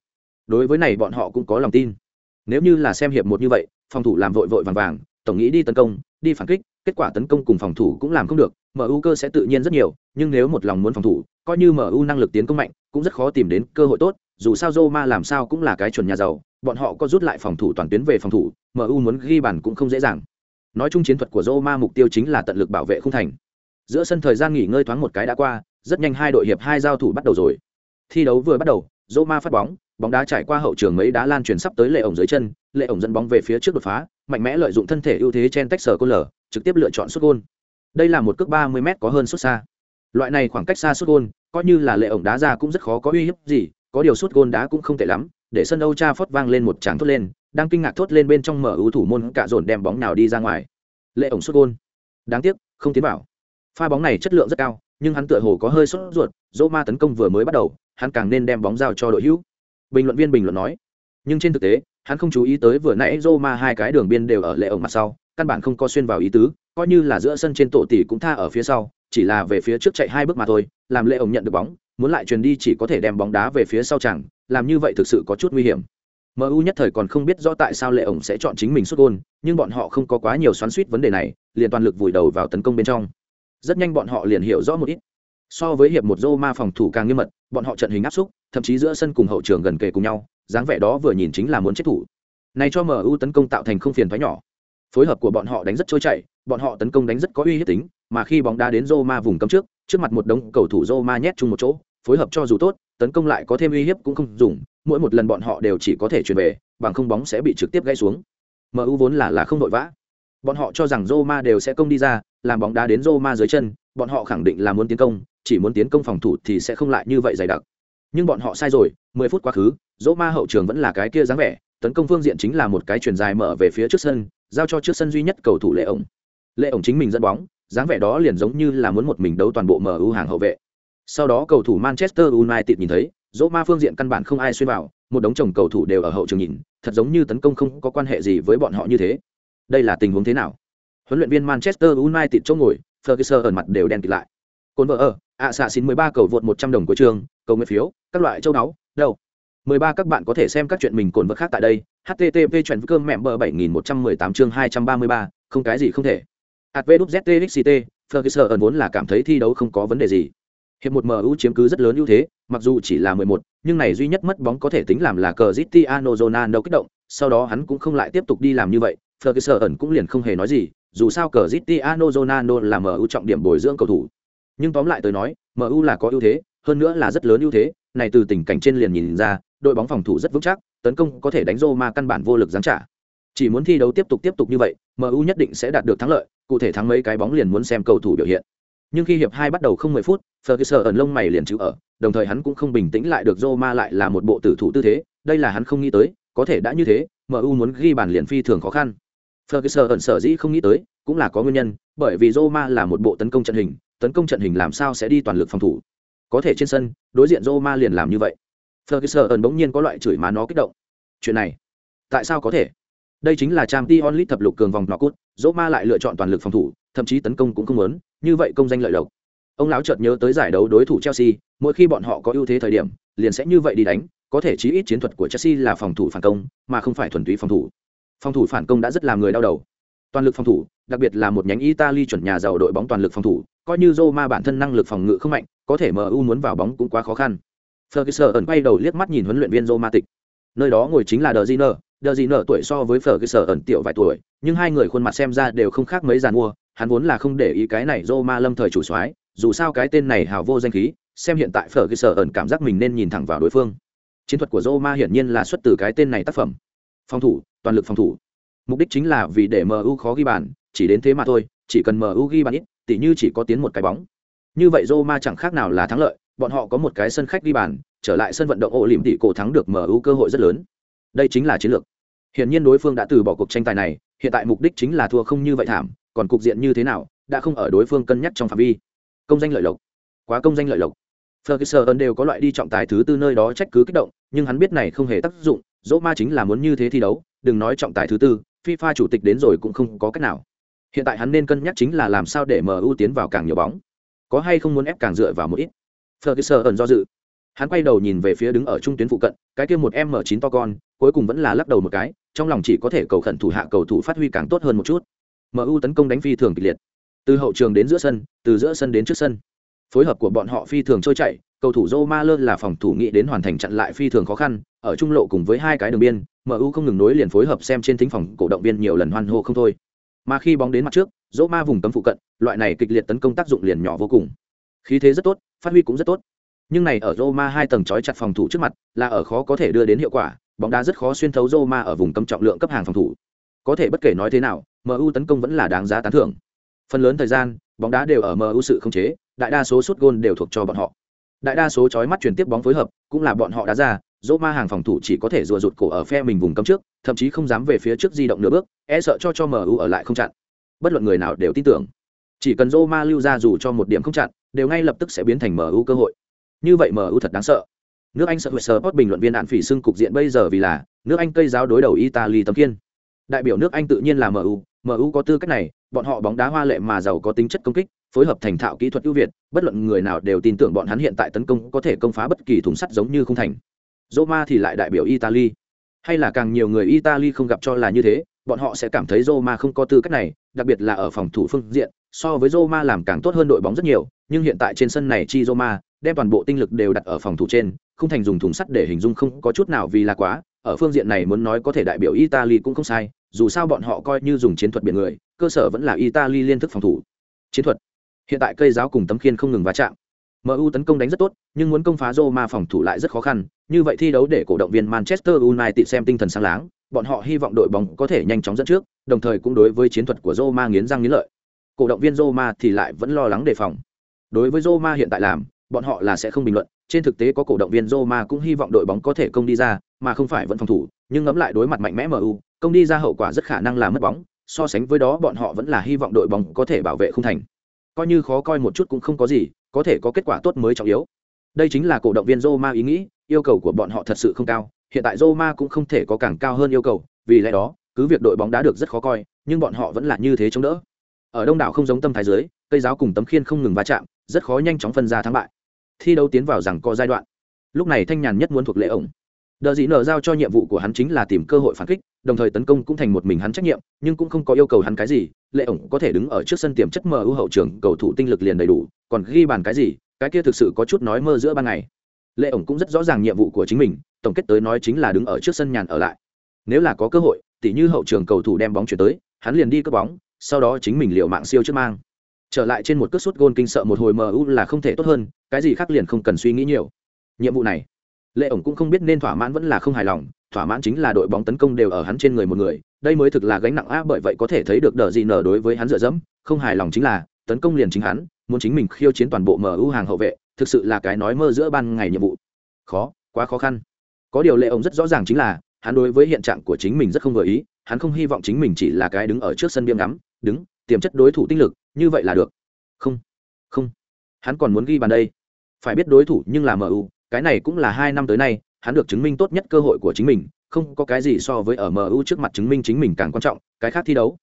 Đối với này bọn họ cũng có lòng tin. Nếu như là xem hiệp một như vậy, phòng thủ làm vội vội vàng vàng, tổng nghĩ đi tấn công, đi phản kích, kết quả tấn công cùng phòng thủ cũng làm không được, MU cơ sẽ tự nhiên rất nhiều, nhưng nếu một lòng muốn phòng thủ, coi như MU năng lực tiến công mạnh, cũng rất khó tìm đến cơ hội tốt, dù sao Roma làm sao cũng là cái chuẩn nhà giàu, bọn họ có rút lại phòng thủ toàn tuyến về phòng thủ, MU muốn ghi bàn cũng không dễ dàng. Nói chung chiến thuật của Roma mục tiêu chính là tận lực bảo vệ khung thành. Giữa sân thời gian nghỉ ngơi thoáng một cái đã qua, rất nhanh hai đội hiệp hai giao thủ bắt đầu rồi. Thi đấu vừa bắt đầu, Roma phát bóng, bóng đá chạy qua hậu trường mấy đá lan truyền sắp tới lệ ổng dưới chân, lệ ổng dẫn bóng về phía trước đột phá, mạnh mẽ lợi dụng thân thể ưu thế chen tách sở côn lở, trực tiếp lựa chọn sút gôn. Đây là một cước 30m có hơn sút xa. Loại này khoảng cách xa sút gôn, coi như là lệ ổng đá ra cũng rất khó có uy hiếp gì, có điều sút gôn đá cũng không tệ lắm, để sân Âu Cha phất vang lên một tràng thốt lên, đang kinh ngạc thốt lên bên trong mở ưu thủ môn cả dồn đem bóng nào đi ra ngoài. Lệ ổng sút gôn. Đáng tiếc, không tiến vào. Pha bóng này chất lượng rất cao, nhưng hắn tựa hồ có hơi sốt ruột, Roma tấn công vừa mới bắt đầu, hắn càng nên đem bóng giao cho đội hữu. Bình luận viên bình luận nói. Nhưng trên thực tế, hắn không chú ý tới vừa nãy Roma hai cái đường biên đều ở lệ ổng mặt sau, căn bản không có xuyên vào ý tứ, coi như là giữa sân trên tổ tỷ cũng tha ở phía sau, chỉ là về phía trước chạy hai bước mà thôi, làm lệ ổng nhận được bóng, muốn lại truyền đi chỉ có thể đem bóng đá về phía sau chẳng, làm như vậy thực sự có chút nguy hiểm. MU nhất thời còn không biết rõ tại sao lệ ổng sẽ chọn chính mình xuất gôn, nhưng bọn họ không có quá nhiều xoắn xuýt vấn đề này, liền toàn lực vùi đầu vào tấn công bên trong. Rất nhanh bọn họ liền hiểu rõ một ít. So với hiệp một Roma phòng thủ càng nghiêm mật, bọn họ trận hình áp xúc, thậm chí giữa sân cùng hậu trường gần kề cùng nhau dáng vẻ đó vừa nhìn chính là muốn chết thủ. Này cho mu tấn công tạo thành không phiền thoái nhỏ. Phối hợp của bọn họ đánh rất trôi chảy bọn họ tấn công đánh rất có uy hiếp tính mà khi bóng đá đến Roma vùng cấm trước trước mặt một đống cầu thủ Roma nhét chung một chỗ phối hợp cho dù tốt tấn công lại có thêm uy hiếp cũng không dùng mỗi một lần bọn họ đều chỉ có thể chuyển về bằng không bóng sẽ bị trực tiếp gãy xuống. Mu vốn là là không vội vã. Bọn họ cho rằng Roma đều sẽ công đi ra làm bóng đá đến Roma dưới chân bọn họ khẳng định là muốn tiến công, chỉ muốn tiến công phòng thủ thì sẽ không lại như vậy dày đặc. Nhưng bọn họ sai rồi 10 phút quá khứ Roma hậu trường vẫn là cái kia dáng vẻ, tấn công phương diện chính là một cái chuyền dài mở về phía trước sân, giao cho trước sân duy nhất cầu thủ lệ ổng. Lệ ổng chính mình dẫn bóng, dáng vẻ đó liền giống như là muốn một mình đấu toàn bộ mu hàng hậu vệ. Sau đó cầu thủ manchester united nhìn thấy, dỗ ma phương diện căn bản không ai xuyên vào, một đống chồng cầu thủ đều ở hậu trường nhìn, thật giống như tấn công không có quan hệ gì với bọn họ như thế. Đây là tình huống thế nào? Huấn luyện viên manchester united chỗ ngồi ferguson ở mặt đều đen kịt lại. Cồn vợ ở ạ xạ xin 13 cầu vượt 100 đồng của trường cầu nguyện phiếu các loại châu đáo đâu? 13 các bạn có thể xem các chuyện mình cồn vợ khác tại đây http chuyện cơm mẹm bờ 7118 chương 233, không cái gì không thể. Advztxct ferguson ẩn vốn là cảm thấy thi đấu không có vấn đề gì. Hiệp một mu chiếm cứ rất lớn ưu thế mặc dù chỉ là 11, nhưng này duy nhất mất bóng có thể tính làm là cờ Cristiano Ronaldo kích động sau đó hắn cũng không lại tiếp tục đi làm như vậy ferguson ẩn cũng liền không hề nói gì dù sao cờ Cristiano Ronaldo là mu trọng điểm bồi dưỡng cầu thủ. Nhưng tóm lại tôi nói mu là có ưu thế, hơn nữa là rất lớn ưu thế, này từ tình cảnh trên liền nhìn ra, đội bóng phòng thủ rất vững chắc, tấn công có thể đánh Roma căn bản vô lực giáng trả. Chỉ muốn thi đấu tiếp tục tiếp tục như vậy mu nhất định sẽ đạt được thắng lợi, cụ thể thắng mấy cái bóng liền muốn xem cầu thủ biểu hiện. Nhưng khi hiệp hai bắt đầu không mười phút, ferguson ẩn lông mày liền chữ ở, đồng thời hắn cũng không bình tĩnh lại được Roma lại là một bộ tử thủ tư thế, đây là hắn không nghĩ tới, có thể đã như thế mu muốn ghi bàn liền phi thường khó khăn ferguson ẩn sở dĩ không nghĩ tới cũng là có nguyên nhân bởi vì Roma là một bộ tấn công trận hình tấn công trận hình làm sao sẽ đi toàn lực phòng thủ? Có thể trên sân đối diện Roma liền làm như vậy. Ferguson ẩn bỗng nhiên có loại chửi má nó kích động. Chuyện này tại sao có thể? Đây chính là Champions League thập lục cường vòng knock-out, Roma lại lựa chọn toàn lực phòng thủ thậm chí tấn công cũng không muốn như vậy công danh lợi lộc. Ông lão chợt nhớ tới giải đấu đối thủ chelsea mỗi khi bọn họ có ưu thế thời điểm liền sẽ như vậy đi đánh có thể chí ít chiến thuật của chelsea là phòng thủ phản công mà không phải thuần túy phòng thủ phòng thủ phản công đã rất làm người đau đầu. Toàn lực phòng thủ, đặc biệt là một nhánh italy chuẩn nhà giàu đội bóng toàn lực phòng thủ, coi như Roma bản thân năng lực phòng ngự không mạnh, có thể mu muốn vào bóng cũng quá khó khăn. Ferguson ẩn quay đầu liếc mắt nhìn huấn luyện viên Roma tịch nơi đó ngồi chính là đờ đờ gì tuổi so với ferguson ẩn tiểu vài tuổi, nhưng hai người khuôn mặt xem ra đều không khác mấy giàn mua, hắn vốn là không để ý cái này Roma lâm thời chủ soái, dù sao cái tên này hào vô danh khí, xem hiện tại ferguson ẩn cảm giác mình nên nhìn thẳng vào đối phương. Chiến thuật của Roma hiển nhiên là xuất từ cái tên này tác phẩm. Phòng thủ toàn lực phòng thủ. Mục đích chính là vì để mu khó ghi bàn, chỉ đến thế mà thôi, chỉ cần mu ghi bàn ít, tỉ như chỉ có tiến một cái bóng. Như vậy Roma chẳng khác nào là thắng lợi, bọn họ có một cái sân khách ghi bàn, trở lại sân vận động ổ lỉm tỷ cổ thắng được mu cơ hội rất lớn. Đây chính là chiến lược. Hiện nhiên đối phương đã từ bỏ cuộc tranh tài này, hiện tại mục đích chính là thua không như vậy thảm, còn cục diện như thế nào, đã không ở đối phương cân nhắc trong phạm vi. Công danh lợi lộc. Quá công danh lợi lộc. Ferguson đều có loại đi trọng tài thứ tư nơi đó trách cứ kích động, nhưng hắn biết này không hề tác dụng dỗ ma chính là muốn như thế thi đấu đừng nói trọng tài thứ tư, FIFA chủ tịch đến rồi cũng không có cách nào. Hiện tại hắn nên cân nhắc chính là làm sao để MU tiến vào càng nhiều bóng. Có hay không muốn ép càng dựa vào một ít? Ferguson ẩn do dự. Hắn quay đầu nhìn về phía đứng ở trung tuyến phụ cận, cái kia một m chín to con, cuối cùng vẫn là lắc đầu một cái, trong lòng chỉ có thể cầu khẩn thủ hạ cầu thủ phát huy càng tốt hơn một chút. Mu tấn công đánh phi thường kịch liệt. Từ hậu trường đến giữa sân, từ giữa sân đến trước sân. Phối hợp của bọn họ phi thường trôi chảy, cầu thủ Roma là phòng thủ nghĩ đến hoàn thành chặn lại phi thường khó khăn, ở trung lộ cùng với hai cái đường biên mu không ngừng nối liền phối hợp xem trên thính phòng cổ động viên nhiều lần hoan hô không thôi mà khi bóng đến mặt trước Roma vùng cấm phụ cận loại này kịch liệt tấn công tác dụng liền nhỏ vô cùng khí thế rất tốt phát huy cũng rất tốt nhưng này ở Roma hai tầng chói chặt phòng thủ trước mặt, là ở khó có thể đưa đến hiệu quả, bóng đá rất khó xuyên thấu Roma ở vùng cấm trọng lượng cấp hàng phòng thủ. Có thể bất kể nói thế nào, MU tấn công vẫn là đáng giá tán thưởng. Phần lớn thời gian, bóng đá đều ở MU sự không chế, đại đa số sút gôn đều thuộc cho bọn họ. Đại đa số chói mắt chuyển tiếp bóng phối hợp, cũng là bọn họ đá ra, Roma hàng phòng thủ chỉ có thể rùa rụt cổ ở phe mình vùng cấm trước, thậm chí không dám về phía trước di động nửa bước, e sợ cho cho MU ở lại không chặn. Bất luận người nào đều tin tưởng, chỉ cần Roma lưu ra dù cho một điểm không chặn, đều ngay lập tức sẽ biến thành MU cơ hội. Như vậy mu thật đáng sợ. Nước anh sợ huệ sờ post bình luận viên đạn phỉ xưng cục diện bây giờ vì là nước anh cây giáo đối đầu italy tấm kiên đại biểu nước anh tự nhiên là mu mu có tư cách này bọn họ bóng đá hoa lệ mà giàu có tính chất công kích phối hợp thành thạo kỹ thuật ưu việt bất luận người nào đều tin tưởng bọn hắn hiện tại tấn công có thể công phá bất kỳ thùng sắt giống như không thành roma thì lại đại biểu italy. Hay là càng nhiều người italy không gặp cho là như thế, bọn họ sẽ cảm thấy roma không có tư cách này, đặc biệt là ở phòng thủ phương diện, so với roma làm càng tốt hơn đội bóng rất nhiều, nhưng hiện tại trên sân này chi roma đem toàn bộ tinh lực đều đặt ở phòng thủ trên, không thành dùng thùng sắt để hình dung không có chút nào vì là quá, ở phương diện này muốn nói có thể đại biểu italy cũng không sai, dù sao bọn họ coi như dùng chiến thuật biển người, cơ sở vẫn là italy liên thức phòng thủ. Chiến thuật. Hiện tại cây giáo cùng tấm khiên không ngừng va chạm. Mu tấn công đánh rất tốt, nhưng muốn công phá roma phòng thủ lại rất khó khăn như vậy thi đấu để cổ động viên manchester united xem tinh thần sáng láng, bọn họ hy vọng đội bóng có thể nhanh chóng dẫn trước, đồng thời cũng đối với chiến thuật của roma nghiến răng nghiến lợi. Cổ động viên roma thì lại vẫn lo lắng đề phòng. Đối với roma hiện tại làm, bọn họ là sẽ không bình luận, trên thực tế có cổ động viên roma cũng hy vọng đội bóng có thể công đi ra, mà không phải vẫn phòng thủ, nhưng ngẫm lại đối mặt mạnh mẽ mu công đi ra hậu quả rất khả năng là mất bóng, so sánh với đó bọn họ vẫn là hy vọng đội bóng có thể bảo vệ không thành. Coi như khó coi một chút cũng không có gì, có thể có kết quả tốt mới trọng yếu. Đây chính là cổ động viên Roma ý nghĩ yêu cầu của bọn họ thật sự không cao, hiện tại Roma cũng không thể có càng cao hơn yêu cầu, vì lẽ đó, cứ việc đội bóng đá được rất khó coi, nhưng bọn họ vẫn là như thế chống đỡ. Ở đông đảo không giống tâm thái dưới, cây giáo cùng tấm khiên không ngừng va chạm, rất khó nhanh chóng phân ra thắng bại. Thi đấu tiến vào rằng có giai đoạn. Lúc này thanh nhàn nhất muốn thuộc lệ ổng. Đờ dị nở giao cho nhiệm vụ của hắn chính là tìm cơ hội phản kích, đồng thời tấn công cũng thành một mình hắn trách nhiệm, nhưng cũng không có yêu cầu hắn cái gì, lệ ổng có thể đứng ở trước sân tiềm chất mờ ưu hậu trường, cầu thủ tinh lực liền đầy đủ, còn ghi bàn cái gì, cái kia thực sự có chút nói mơ giữa ban ngày lệ ổng cũng rất rõ ràng nhiệm vụ của chính mình, tổng kết tới nói chính là đứng ở trước sân nhàn ở lại. Nếu là có cơ hội, tỉ như hậu trường cầu thủ đem bóng chuyển tới, hắn liền đi cướp bóng, sau đó chính mình liệu mạng siêu trước mang. Trở lại trên một cước sút gôn kinh sợ một hồi mu là không thể tốt hơn, cái gì khác liền không cần suy nghĩ nhiều. Nhiệm vụ này, lệ ổng cũng không biết nên thỏa mãn vẫn là không hài lòng, thỏa mãn chính là đội bóng tấn công đều ở hắn trên người một người, đây mới thực là gánh nặng áp bởi vậy có thể thấy được đờ gì nở đối với hắn dựa dẫm, không hài lòng chính là, tấn công liền chính hắn, muốn chính mình khiêu chiến toàn bộ mu hàng hậu vệ thực sự là cái nói mơ giữa ban ngày nhiệm vụ. Khó, quá khó khăn. Có điều lệ ông rất rõ ràng chính là, hắn đối với hiện trạng của chính mình rất không vừa ý, hắn không hy vọng chính mình chỉ là cái đứng ở trước sân biêm ngắm, đứng, tiềm chất đối thủ tinh lực, như vậy là được. Không không. Hắn còn muốn ghi bàn đây. Phải biết đối thủ nhưng là mu cái này cũng là hai năm tới nay, hắn được chứng minh tốt nhất cơ hội của chính mình, không có cái gì so với ở mu trước mặt chứng minh chính mình càng quan trọng, cái khác thi đấu.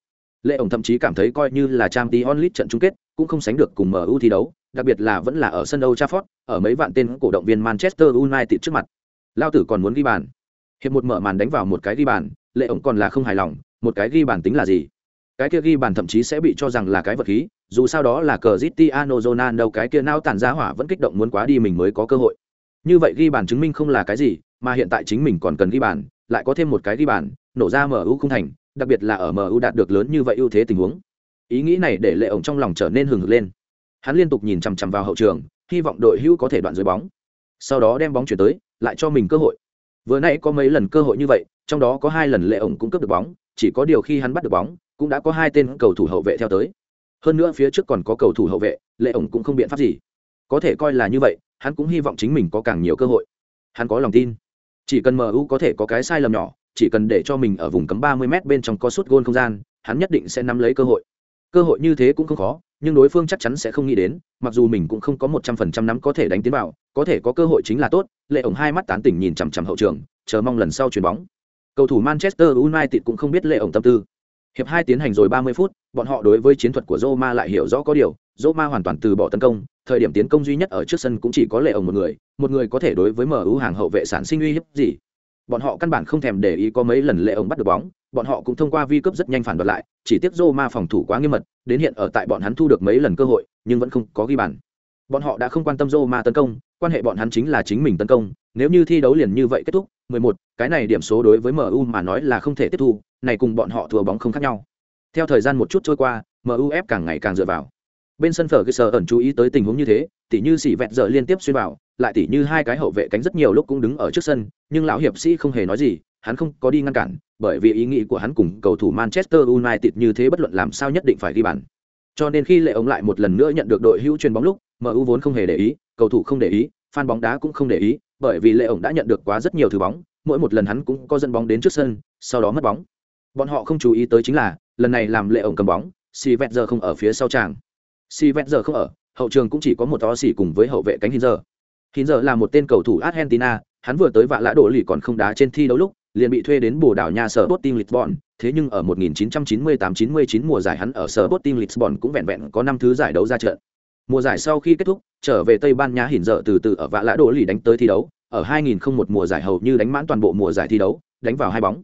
Lệ ổng thậm chí cảm thấy coi như là trang tí onlit trận chung kết cũng không sánh được cùng mu thi đấu đặc biệt là vẫn là ở sân Old Trafford, ở mấy vạn tên cổ động viên Manchester United trước mặt. Lao tử còn muốn ghi bàn. Hiệp một mở màn đánh vào một cái ghi bàn, lệ ổng còn là không hài lòng, một cái ghi bàn tính là gì? Cái kia ghi bàn thậm chí sẽ bị cho rằng là cái vật khí, dù sao đó là Cristiano Ronaldo cái kia nao tản ra hỏa vẫn kích động muốn quá đi mình mới có cơ hội. Như vậy ghi bàn chứng minh không là cái gì, mà hiện tại chính mình còn cần ghi bàn, lại có thêm một cái ghi bàn, nổ ra MU không thành, đặc biệt là ở MU đạt được lớn như vậy ưu thế tình huống. Ý nghĩ này để Lệ ổng trong lòng trở nên hừng hực lên. Hắn liên tục nhìn chằm chằm vào hậu trường, hy vọng đội hữu có thể đoạn dưới bóng. Sau đó đem bóng chuyển tới, lại cho mình cơ hội. Vừa nãy có mấy lần cơ hội như vậy, trong đó có hai lần Lệ ổng cũng cướp được bóng, chỉ có điều khi hắn bắt được bóng, cũng đã có hai tên cầu thủ hậu vệ theo tới. Hơn nữa phía trước còn có cầu thủ hậu vệ, Lệ ổng cũng không biện pháp gì. Có thể coi là như vậy, hắn cũng hy vọng chính mình có càng nhiều cơ hội. Hắn có lòng tin chỉ cần mu có thể có cái sai lầm nhỏ chỉ cần để cho mình ở vùng cấm 30 m bên trong có suốt gôn không gian hắn nhất định sẽ nắm lấy cơ hội cơ hội như thế cũng không khó, nhưng đối phương chắc chắn sẽ không nghĩ đến, mặc dù mình cũng không có một trăm phần trăm nắm có thể đánh tiến vào, có thể có cơ hội chính là tốt. Lệ ổng hai mắt tán tỉnh nhìn chằm chằm hậu trường, chờ mong lần sau chuyền bóng. Cầu thủ manchester united cũng không biết lệ ổng tâm tư. Hiệp hai tiến hành rồi 30 phút, bọn họ đối với chiến thuật của roma lại hiểu rõ có điều, roma hoàn toàn từ bỏ tấn công, thời điểm tiến công duy nhất ở trước sân cũng chỉ có lệ ổng một người một người có thể đối với MU hàng hậu vệ sản sinh uy hiếp gì. Bọn họ căn bản không thèm để ý có mấy lần lệ ổng bắt được bóng, bọn họ cũng thông qua vi cấp rất nhanh phản đoạt lại, chỉ tiếc Roma phòng thủ quá nghiêm mật, đến hiện ở tại bọn hắn thu được mấy lần cơ hội, nhưng vẫn không có ghi bàn. Bọn họ đã không quan tâm Roma tấn công, quan hệ bọn hắn chính là chính mình tấn công, nếu như thi đấu liền như vậy kết thúc, 11, cái này điểm số đối với MU mà nói là không thể tiếp thu, này cùng bọn họ thua bóng không khác nhau. Theo thời gian một chút trôi qua, muf càng ngày càng dựa vào. Bên sân phở Ferguson ẩn chú ý tới tình huống như thế, tỉ như xỉ vẹt giờ liên tiếp xuyên vào, lại tỉ như hai cái hậu vệ cánh rất nhiều lúc cũng đứng ở trước sân, nhưng lão hiệp sĩ không hề nói gì, hắn không có đi ngăn cản, bởi vì ý nghĩ của hắn cùng cầu thủ Manchester United như thế bất luận làm sao nhất định phải ghi bàn. Cho nên khi lệ ống lại một lần nữa nhận được đội hữu truyền bóng lúc, MU vốn không hề để ý, cầu thủ không để ý, fan bóng đá cũng không để ý, bởi vì lệ ống đã nhận được quá rất nhiều thứ bóng, mỗi một lần hắn cũng có dẫn bóng đến trước sân, sau đó mất bóng. Bọn họ không chú ý tới chính là, lần này làm lệ ống cầm bóng, Si Vẹt giờ không ở phía sau tràng, Si Vẹt giờ không ở, hậu trường cũng chỉ có một to xỉ cùng với hậu vệ cánh hiện giờ là một tên cầu thủ Argentina, hắn vừa tới vạ lã đổ lì còn không đá trên thi đấu lúc, liền bị thuê đến Bồ Đào Nha sở Botim Lisbon, thế nhưng ở 1998-99 mùa giải hắn ở sở Botim Lisbon cũng vẹn vẹn có năm thứ giải đấu ra trận. Mùa giải sau khi kết thúc, trở về Tây Ban Nha Hinzer từ từ ở vạ lã đổ lì đánh tới thi đấu, ở 2001 mùa giải hầu như đánh mãn toàn bộ mùa giải thi đấu, đánh vào hai bóng.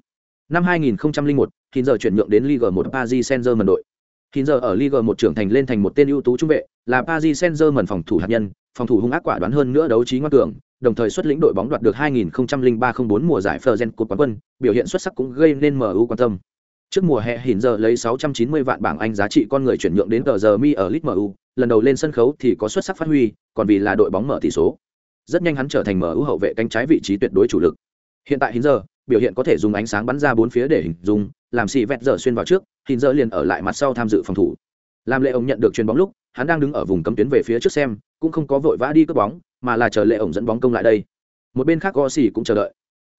Năm 2001, Hinzer chuyển nhượng đến Ligue 1 Paris Saint-Germain đội. Hiện giờ ở Ligue 1 trưởng thành lên thành một tên ưu tú trung vệ, là Paris Saint-Germain phòng thủ hạt nhân, phòng thủ hung ác quả đoán hơn nữa đấu trí ngoan cường, đồng thời xuất lĩnh đội bóng đoạt được 2003-04 mùa giải Fergen Cup quán quân, biểu hiện xuất sắc cũng gây nên MU quan tâm. Trước mùa hè Hiện giờ lấy 690 vạn bảng Anh giá trị con người chuyển nhượng đến tờ giờ Mi ở Leeds MU, lần đầu lên sân khấu thì có xuất sắc phát huy, còn vì là đội bóng mở tỷ số. Rất nhanh hắn trở thành MU hậu vệ cánh trái vị trí tuyệt đối chủ lực. Hiện tại Hiện giờ, biểu hiện có thể dùng ánh sáng bắn ra bốn phía để hình dung, làm xì vẹt giờ xuyên vào trước, Hỉn giờ liền ở lại mặt sau tham dự phòng thủ. Làm Lệ ổng nhận được chuyền bóng lúc, hắn đang đứng ở vùng cấm tuyến về phía trước xem, cũng không có vội vã đi cướp bóng, mà là chờ Lệ ổng dẫn bóng công lại đây. Một bên khác o xì cũng chờ đợi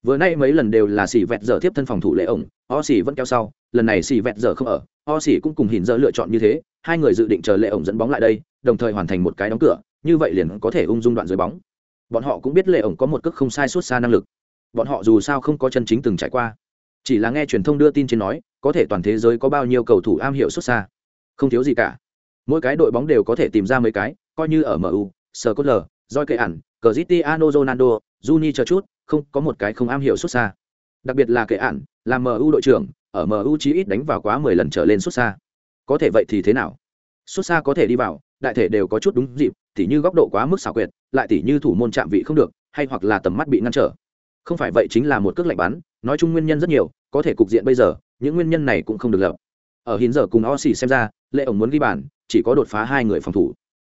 vừa nay mấy lần đều là xì vẹt giờ tiếp thân phòng thủ lệ ổng o xì vẫn kéo sau lần này xì vẹt giờ không ở o xì cũng cùng hình giờ lựa chọn như thế hai người dự định chờ lệ ổng dẫn bóng lại đây đồng thời hoàn thành một cái đóng cửa như vậy liền có thể ung dung đoạn dưới bóng bọn họ cũng biết lệ ổng có một cước không sai suốt xa năng lực bọn họ dù sao không có chân chính từng trải qua chỉ là nghe truyền thông đưa tin trên nói, có thể toàn thế giới có bao nhiêu cầu thủ am hiểu xuất xa. Không thiếu gì cả. Mỗi cái đội bóng đều có thể tìm ra mấy cái, coi như ở mu sờ cốt lờ roi cây ẩn cristiano ronaldo, juni chờ chút, không có một cái không am hiểu xuất xa. Đặc biệt là kệ ẩn là mu đội trưởng, ở mu chí ít đánh vào quá mười lần trở lên xuất xa. Có thể vậy thì thế nào? Xuất xa có thể đi vào, đại thể đều có chút đúng dịp, tỉ như góc độ quá mức xảo quyệt, lại tỉ như thủ môn chạm vị không được, hay hoặc là tầm mắt bị ngăn trở. Không phải vậy chính là một cước lạnh bắn nói chung nguyên nhân rất nhiều, có thể cục diện bây giờ, những nguyên nhân này cũng không được lập. Ở hiến giờ cùng o xì xem ra, lệ ổng muốn ghi bàn, chỉ có đột phá hai người phòng thủ.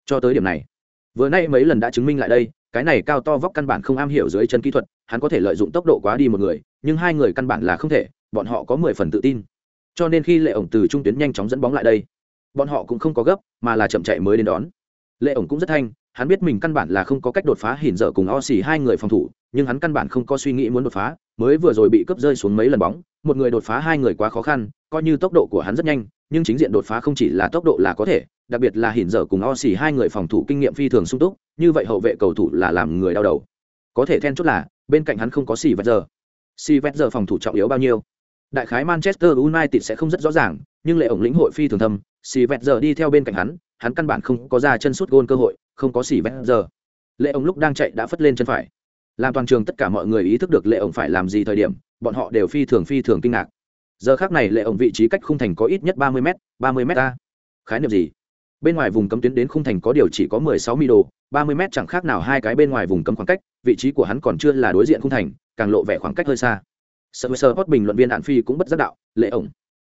Cho tới điểm này, vừa nay mấy lần đã chứng minh lại đây, cái này cao to vóc căn bản không am hiểu dưới chân kỹ thuật, hắn có thể lợi dụng tốc độ quá đi một người, nhưng hai người căn bản là không thể, bọn họ có mười phần tự tin. Cho nên khi lệ ổng từ trung tuyến nhanh chóng dẫn bóng lại đây, bọn họ cũng không có gấp, mà là chậm chạy mới đến đón. Lệ ổng cũng rất thanh hắn biết mình căn bản là không có cách đột phá hỉn dở cùng o xì hai người phòng thủ, nhưng hắn căn bản không có suy nghĩ muốn đột phá, mới vừa rồi bị cướp rơi xuống mấy lần bóng, một người đột phá hai người quá khó khăn, coi như tốc độ của hắn rất nhanh, nhưng chính diện đột phá không chỉ là tốc độ là có thể, đặc biệt là hỉn dở cùng o xì hai người phòng thủ kinh nghiệm phi thường sung túc, như vậy hậu vệ cầu thủ là làm người đau đầu. Có thể then chốt là, bên cạnh hắn không có xì vẹt giờ. Xì vẹt giờ phòng thủ trọng yếu bao nhiêu? Đại khái manchester united sẽ không rất rõ ràng, nhưng lệ ổng lĩnh hội phi thường thâm xì vẹt giờ đi theo bên cạnh hắn hắn căn bản không có ra chân sút gôn cơ hội không có xỉ vẹt giờ. Lệ ổng lúc đang chạy đã phất lên chân phải. Làm toàn trường tất cả mọi người ý thức được lệ ổng phải làm gì thời điểm, bọn họ đều phi thường phi thường kinh ngạc. Giờ khác này lệ ổng vị trí cách khung thành có ít nhất ba mươi m ba mươi m a. Khái niệm gì? Bên ngoài vùng cấm tuyến đến khung thành có điều chỉ có mười sáu mi đồ, ba mươi m chẳng khác nào hai cái bên ngoài vùng cấm khoảng cách, vị trí của hắn còn chưa là đối diện khung thành, càng lộ vẻ khoảng cách hơi xa. Sợ sơ hót bình luận viên đạn phi cũng bất giác đạo, lệ ổng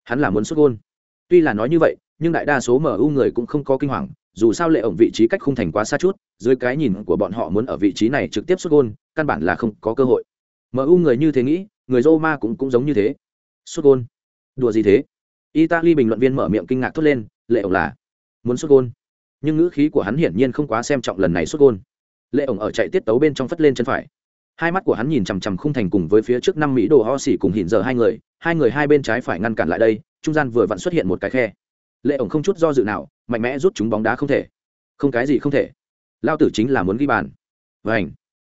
hắn là muốn xuất gôn. Tuy là nói như vậy nhưng đại đa số mu người cũng không có kinh hoàng, dù sao lệ ổng vị trí cách khung thành quá xa chút, dưới cái nhìn của bọn họ muốn ở vị trí này trực tiếp xuất gôn, căn bản là không có cơ hội. Mu người như thế nghĩ, người roma cũng cũng giống như thế. Xuất gôn? Đùa gì thế? Italy bình luận viên mở miệng kinh ngạc thốt lên, lệ ổng là muốn xuất gôn. Nhưng ngữ khí của hắn hiển nhiên không quá xem trọng lần này xuất gôn. Lệ ổng ở chạy tiết tấu bên trong phất lên chân phải. Hai mắt của hắn nhìn chằm chằm khung thành cùng với phía trước năm mỹ đồ ho xỉ cùng hiện giờ hai người hai người hai bên trái phải ngăn cản lại đây, trung gian vừa vặn xuất hiện một cái khe lệ ổng không chút do dự nào mạnh mẽ rút chúng bóng đá không thể. Không cái gì không thể. Lao tử chính là muốn ghi bàn. Vảnh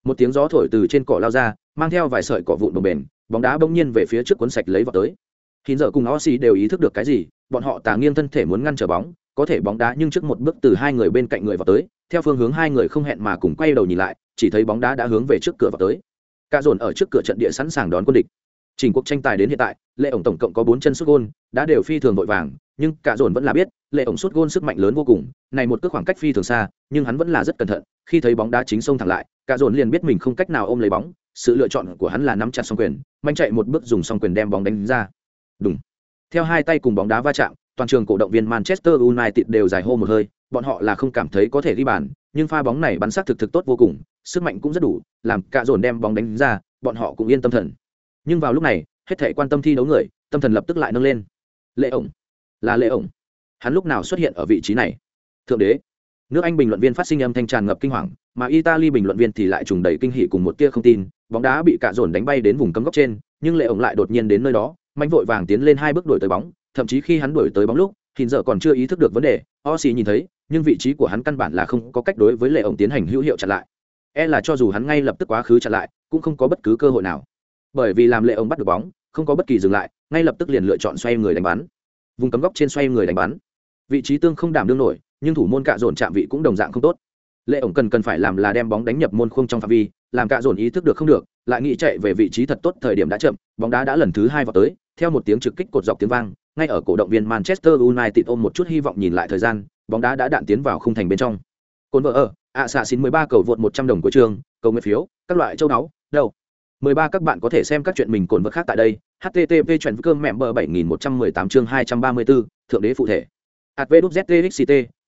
một tiếng gió thổi từ trên cỏ lao ra mang theo vài sợi cỏ vụn bồng bền bóng đá bỗng nhiên về phía trước cuốn sạch lấy vào tới. Khi giờ cùng Oxy đều ý thức được cái gì, bọn họ tà nghiêng thân thể muốn ngăn trở bóng, có thể bóng đá nhưng trước một bước từ hai người bên cạnh người vào tới, theo phương hướng hai người không hẹn mà cùng quay đầu nhìn lại, chỉ thấy bóng đá đã hướng về trước cửa vào tới. Cả dồn ở trước cửa trận địa sẵn sàng đón quân địch. Trình cuộc tranh tài đến hiện tại, Lệ ổng tổng cộng có bốn chân sút gôn, đã đều phi thường vội vàng, nhưng cả dồn vẫn là biết, Lệ ổng sút gôn sức mạnh lớn vô cùng, này một cước khoảng cách phi thường xa, nhưng hắn vẫn là rất cẩn thận, khi thấy bóng đá chính xông thẳng lại, cả dồn liền biết mình không cách nào ôm lấy bóng, sự lựa chọn của hắn là nắm chặt song quyền, manh chạy một bước dùng song quyền đem bóng đánh ra. Đúng. Theo hai tay cùng bóng đá va chạm, toàn trường cổ động viên Manchester United đều dài hô một hơi, bọn họ là không cảm thấy có thể ghi bàn, nhưng pha bóng này bắn sát thực thực tốt vô cùng, sức mạnh cũng rất đủ, làm cả dồn đem bóng đánh ra, bọn họ cũng yên tâm thần. Nhưng vào lúc này, hết thảy quan tâm thi đấu người, tâm thần lập tức lại nâng lên. Lệ ổng, là Lệ ổng. Hắn lúc nào xuất hiện ở vị trí này? Thượng đế. Nước Anh bình luận viên phát sinh âm thanh tràn ngập kinh hoàng, mà Italy bình luận viên thì lại trùng đầy kinh hỉ cùng một tia không tin, bóng đá bị cạ dồn đánh bay đến vùng cấm góc trên, nhưng Lệ ổng lại đột nhiên đến nơi đó, mạnh vội vàng tiến lên hai bước đuổi tới bóng, thậm chí khi hắn đuổi tới bóng lúc, thì giờ còn chưa ý thức được vấn đề, Osi nhìn thấy, nhưng vị trí của hắn căn bản là không có cách đối với Lệ ổng tiến hành hữu hiệu chặn lại. E là cho dù hắn ngay lập tức quá khứ chặn lại, cũng không có bất cứ cơ hội nào. Bởi vì làm Lệ ông bắt được bóng, không có bất kỳ dừng lại, ngay lập tức liền lựa chọn xoay người đánh bắn. Vùng cấm góc trên xoay người đánh bắn. Vị trí tương không đảm đương nổi, nhưng thủ môn cạ dồn chạm vị cũng đồng dạng không tốt. Lệ ổng cần cần phải làm là đem bóng đánh nhập môn khung trong phạm vi, làm cạ dồn ý thức được không được, lại nghĩ chạy về vị trí thật tốt thời điểm đã chậm, bóng đá đã lần thứ hai vào tới, theo một tiếng trực kích cột dọc tiếng vang, ngay ở cổ động viên Manchester United ôm một chút hy vọng nhìn lại thời gian, bóng đá đã đạn tiến vào khung thành bên trong. cồn vợ ở, ạ xạ xin mười ba cầu vượt một trăm đồng của trường cầu nguyện phiếu các loại châu đáo đâu ba các bạn có thể xem các chuyện mình cồn vật khác tại đây. Http chuyện cơm mẹ bờ bảy nghìn một trăm mười tám chương hai trăm ba mươi bốn thượng đế phụ thể. Hạt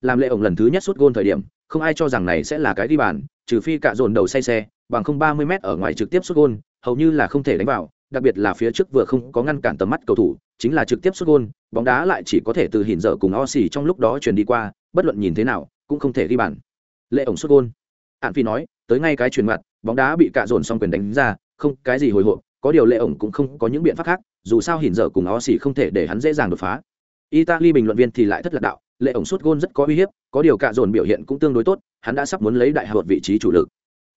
làm lệ ổng lần thứ nhất suốt gôn thời điểm, không ai cho rằng này sẽ là cái đi bàn, trừ phi cả dồn đầu say xe, bằng không ba mươi m ở ngoài trực tiếp suốt gôn, hầu như là không thể đánh vào, đặc biệt là phía trước vừa không có ngăn cản tầm mắt cầu thủ, chính là trực tiếp suốt gôn, bóng đá lại chỉ có thể từ hình dở cùng Osi trong lúc đó chuyển đi qua, bất luận nhìn thế nào, cũng không thể ghi bàn. Lệ ổng sút gôn. Hạn phi nói, tới ngay cái chuyển mặt, bóng đá bị cạ dồn xong quyền đánh ra không cái gì hồi hộp, có điều lệ ổng cũng không có những biện pháp khác, dù sao hình dở cùng o xỉ không thể để hắn dễ dàng đột phá. Italy bình luận viên thì lại thất lạc đạo, lệ ổng sút gôn rất có uy hiếp, có điều cạ dồn biểu hiện cũng tương đối tốt, hắn đã sắp muốn lấy đại hạ vị trí chủ lực.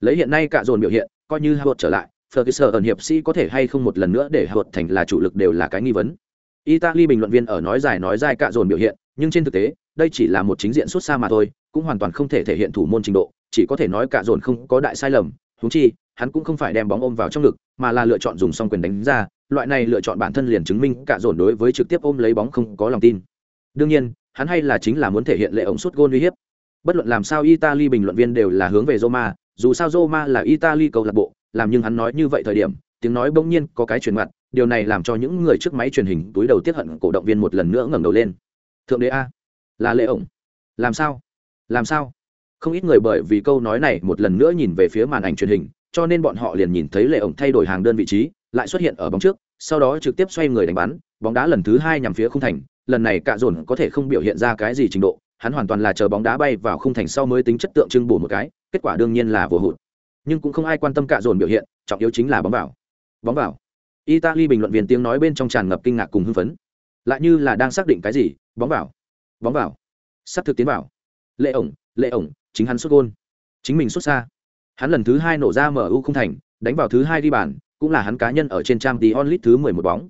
Lấy hiện nay cạ dồn biểu hiện, coi như hạ trở lại, Ferguson ẩn hiệp sĩ có thể hay không một lần nữa để hạ thành là chủ lực đều là cái nghi vấn. Italy bình luận viên ở nói dài nói dài cạ dồn biểu hiện, nhưng trên thực tế, đây chỉ là một chính diện xuất xa mà thôi, cũng hoàn toàn không thể thể hiện thủ môn trình độ, chỉ có thể nói cạ dồn không có đại sai lầm húng chi hắn cũng không phải đem bóng ôm vào trong ngực, mà là lựa chọn dùng song quyền đánh ra, loại này lựa chọn bản thân liền chứng minh cả dồn đối với trực tiếp ôm lấy bóng không có lòng tin. Đương nhiên, hắn hay là chính là muốn thể hiện lệ ống suốt gôn uy hiếp. Bất luận làm sao italy bình luận viên đều là hướng về roma, dù sao roma là italy cầu lạc bộ, làm nhưng hắn nói như vậy thời điểm, tiếng nói bỗng nhiên có cái truyền mặt điều này làm cho những người trước máy truyền hình túi đầu tiết hận cổ động viên một lần nữa ngẩng đầu lên. Thượng đế a, là lệ ổng. Làm sao? Làm sao? Không ít người bởi vì câu nói này một lần nữa nhìn về phía màn ảnh truyền hình cho nên bọn họ liền nhìn thấy lệ ổng thay đổi hàng đơn vị trí, lại xuất hiện ở bóng trước, sau đó trực tiếp xoay người đánh bắn, bóng đá lần thứ hai nhằm phía khung thành. Lần này cạ dồn có thể không biểu hiện ra cái gì trình độ, hắn hoàn toàn là chờ bóng đá bay vào khung thành sau mới tính chất tượng trưng bổ một cái, kết quả đương nhiên là vô hụt. Nhưng cũng không ai quan tâm cạ dồn biểu hiện, trọng yếu chính là bóng vào. Bóng vào. Italy bình luận viên tiếng nói bên trong tràn ngập kinh ngạc cùng hưng phấn. Lại như là đang xác định cái gì, bóng vào. Bóng vào. Sắp thực tiến vào. Lệ ổng lệ ổng, chính hắn xuất gôn. Chính mình xuất xa hắn lần thứ hai nổ ra mu không thành, đánh vào thứ hai đi bàn, cũng là hắn cá nhân ở trên trang Dion onlit thứ mười một bóng.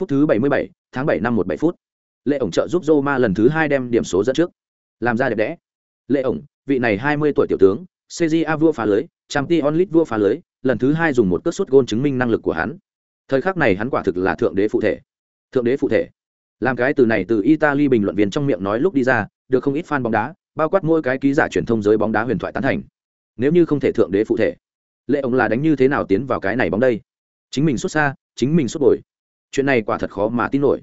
Phút thứ bảy mươi bảy, tháng bảy năm một bảy phút. Lệ ổng trợ giúp Roma lần thứ hai đem điểm số dẫn trước. Làm ra đẹp đẽ. Lệ ổng, vị này hai mươi tuổi tiểu tướng cja vua phá lưới trang Dion onlit vua phá lưới, lần thứ hai dùng một cú sút gôn chứng minh năng lực của hắn. Thời khắc này hắn quả thực là thượng đế phụ thể. Thượng đế phụ thể. Làm cái từ này từ italy bình luận viên trong miệng nói lúc đi ra, được không ít fan bóng đá, bao quát mỗi cái ký giả truyền thông giới bóng đá huyền thoại tán thành nếu như không thể thượng đế phụ thể, lệ ổng là đánh như thế nào tiến vào cái này bóng đây? Chính mình xuất xa, chính mình xuất bồi. Chuyện này quả thật khó mà tin nổi.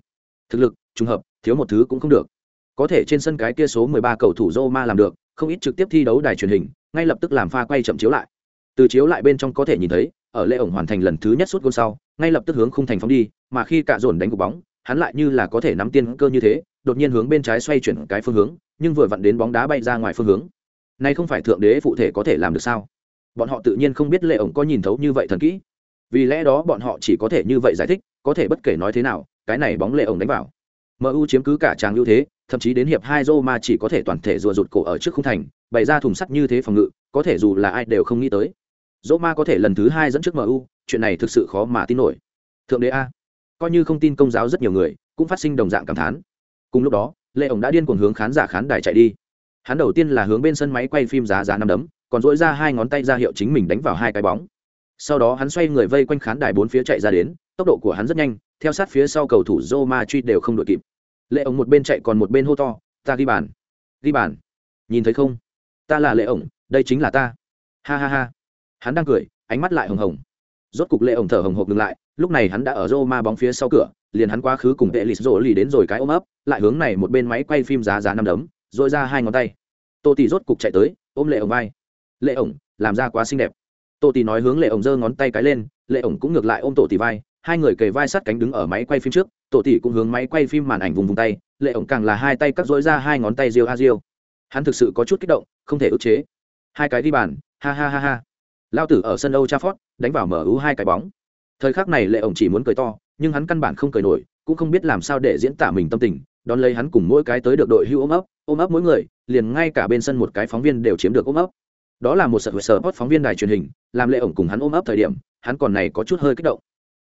Thực lực, trùng hợp, thiếu một thứ cũng không được. Có thể trên sân cái kia số 13 cầu thủ Roma làm được, không ít trực tiếp thi đấu đài truyền hình, ngay lập tức làm pha quay chậm chiếu lại. Từ chiếu lại bên trong có thể nhìn thấy, ở lệ ổng hoàn thành lần thứ nhất suốt gôn sau, ngay lập tức hướng khung thành phóng đi, mà khi cả dồn đánh cục bóng, hắn lại như là có thể nắm tiên cơ như thế, đột nhiên hướng bên trái xoay chuyển cái phương hướng, nhưng vừa vặn đến bóng đá bay ra ngoài phương hướng nay không phải thượng đế phụ thể có thể làm được sao? Bọn họ tự nhiên không biết lệ ổng có nhìn thấu như vậy thần kỹ. Vì lẽ đó bọn họ chỉ có thể như vậy giải thích, có thể bất kể nói thế nào, cái này bóng lệ ổng đánh vào. Mu chiếm cứ cả tràng ưu thế, thậm chí đến hiệp hai Roma chỉ có thể toàn thể rùa rụt cổ ở trước khung thành, bày ra thùng sắt như thế phòng ngự, có thể dù là ai đều không nghĩ tới. Roma có thể lần thứ hai dẫn trước mu chuyện này thực sự khó mà tin nổi. Thượng đế a, coi như không tin công giáo rất nhiều người, cũng phát sinh đồng dạng cảm thán. Cùng lúc đó, lệ ổng đã điên cuồng hướng khán giả khán đài chạy đi hắn đầu tiên là hướng bên sân máy quay phim giá giá năm đấm, còn dỗi ra hai ngón tay ra hiệu chính mình đánh vào hai cái bóng. Sau đó hắn xoay người vây quanh khán đài bốn phía chạy ra đến, tốc độ của hắn rất nhanh, theo sát phía sau cầu thủ Roma truy đều không đội kịp. Lệ ổng một bên chạy còn một bên hô to, ta ghi bàn ghi bàn. Nhìn thấy không? Ta là lệ ổng, đây chính là ta. Ha ha ha. Hắn đang cười, ánh mắt lại hồng hồng. Rốt cục lệ ổng thở hồng hộc ngừng lại, lúc này hắn đã ở Roma bóng phía sau cửa, liền hắn quá khứ cùng tệ lì rổ lì đến rồi cái ôm ấp, lại hướng này một bên máy quay phim giá giá năm đấm dội ra hai ngón tay tô tì rốt cục chạy tới, ôm lệ ổng vai. Lệ ổng, làm ra quá xinh đẹp. Tô tì nói hướng lệ ổng giơ ngón tay cái lên, lệ ổng cũng ngược lại ôm tổ tì vai, hai người kề vai sát cánh đứng ở máy quay phim trước tổ tỷ cũng hướng máy quay phim màn ảnh vùng vùng tay, lệ ổng càng là hai tay cắt dối ra hai ngón tay riêu a riêu hắn thực sự có chút kích động, không thể ức chế. Hai cái đi bàn, ha ha ha ha. Lao tử ở sân âu trafford, đánh vào mở ú hai cái bóng. Thời khắc này lệ ổng chỉ muốn cười to, nhưng hắn căn bản không cười nổi, cũng không biết làm sao để diễn tả mình tâm tình đón lấy hắn cùng mỗi cái tới được đội hưu ôm ấp ôm ấp mỗi người, liền ngay cả bên sân một cái phóng viên đều chiếm được ôm ấp. Đó là một sợ sợ hot phóng viên đài truyền hình, làm lệ ổng cùng hắn ôm ấp thời điểm, hắn còn này có chút hơi kích động.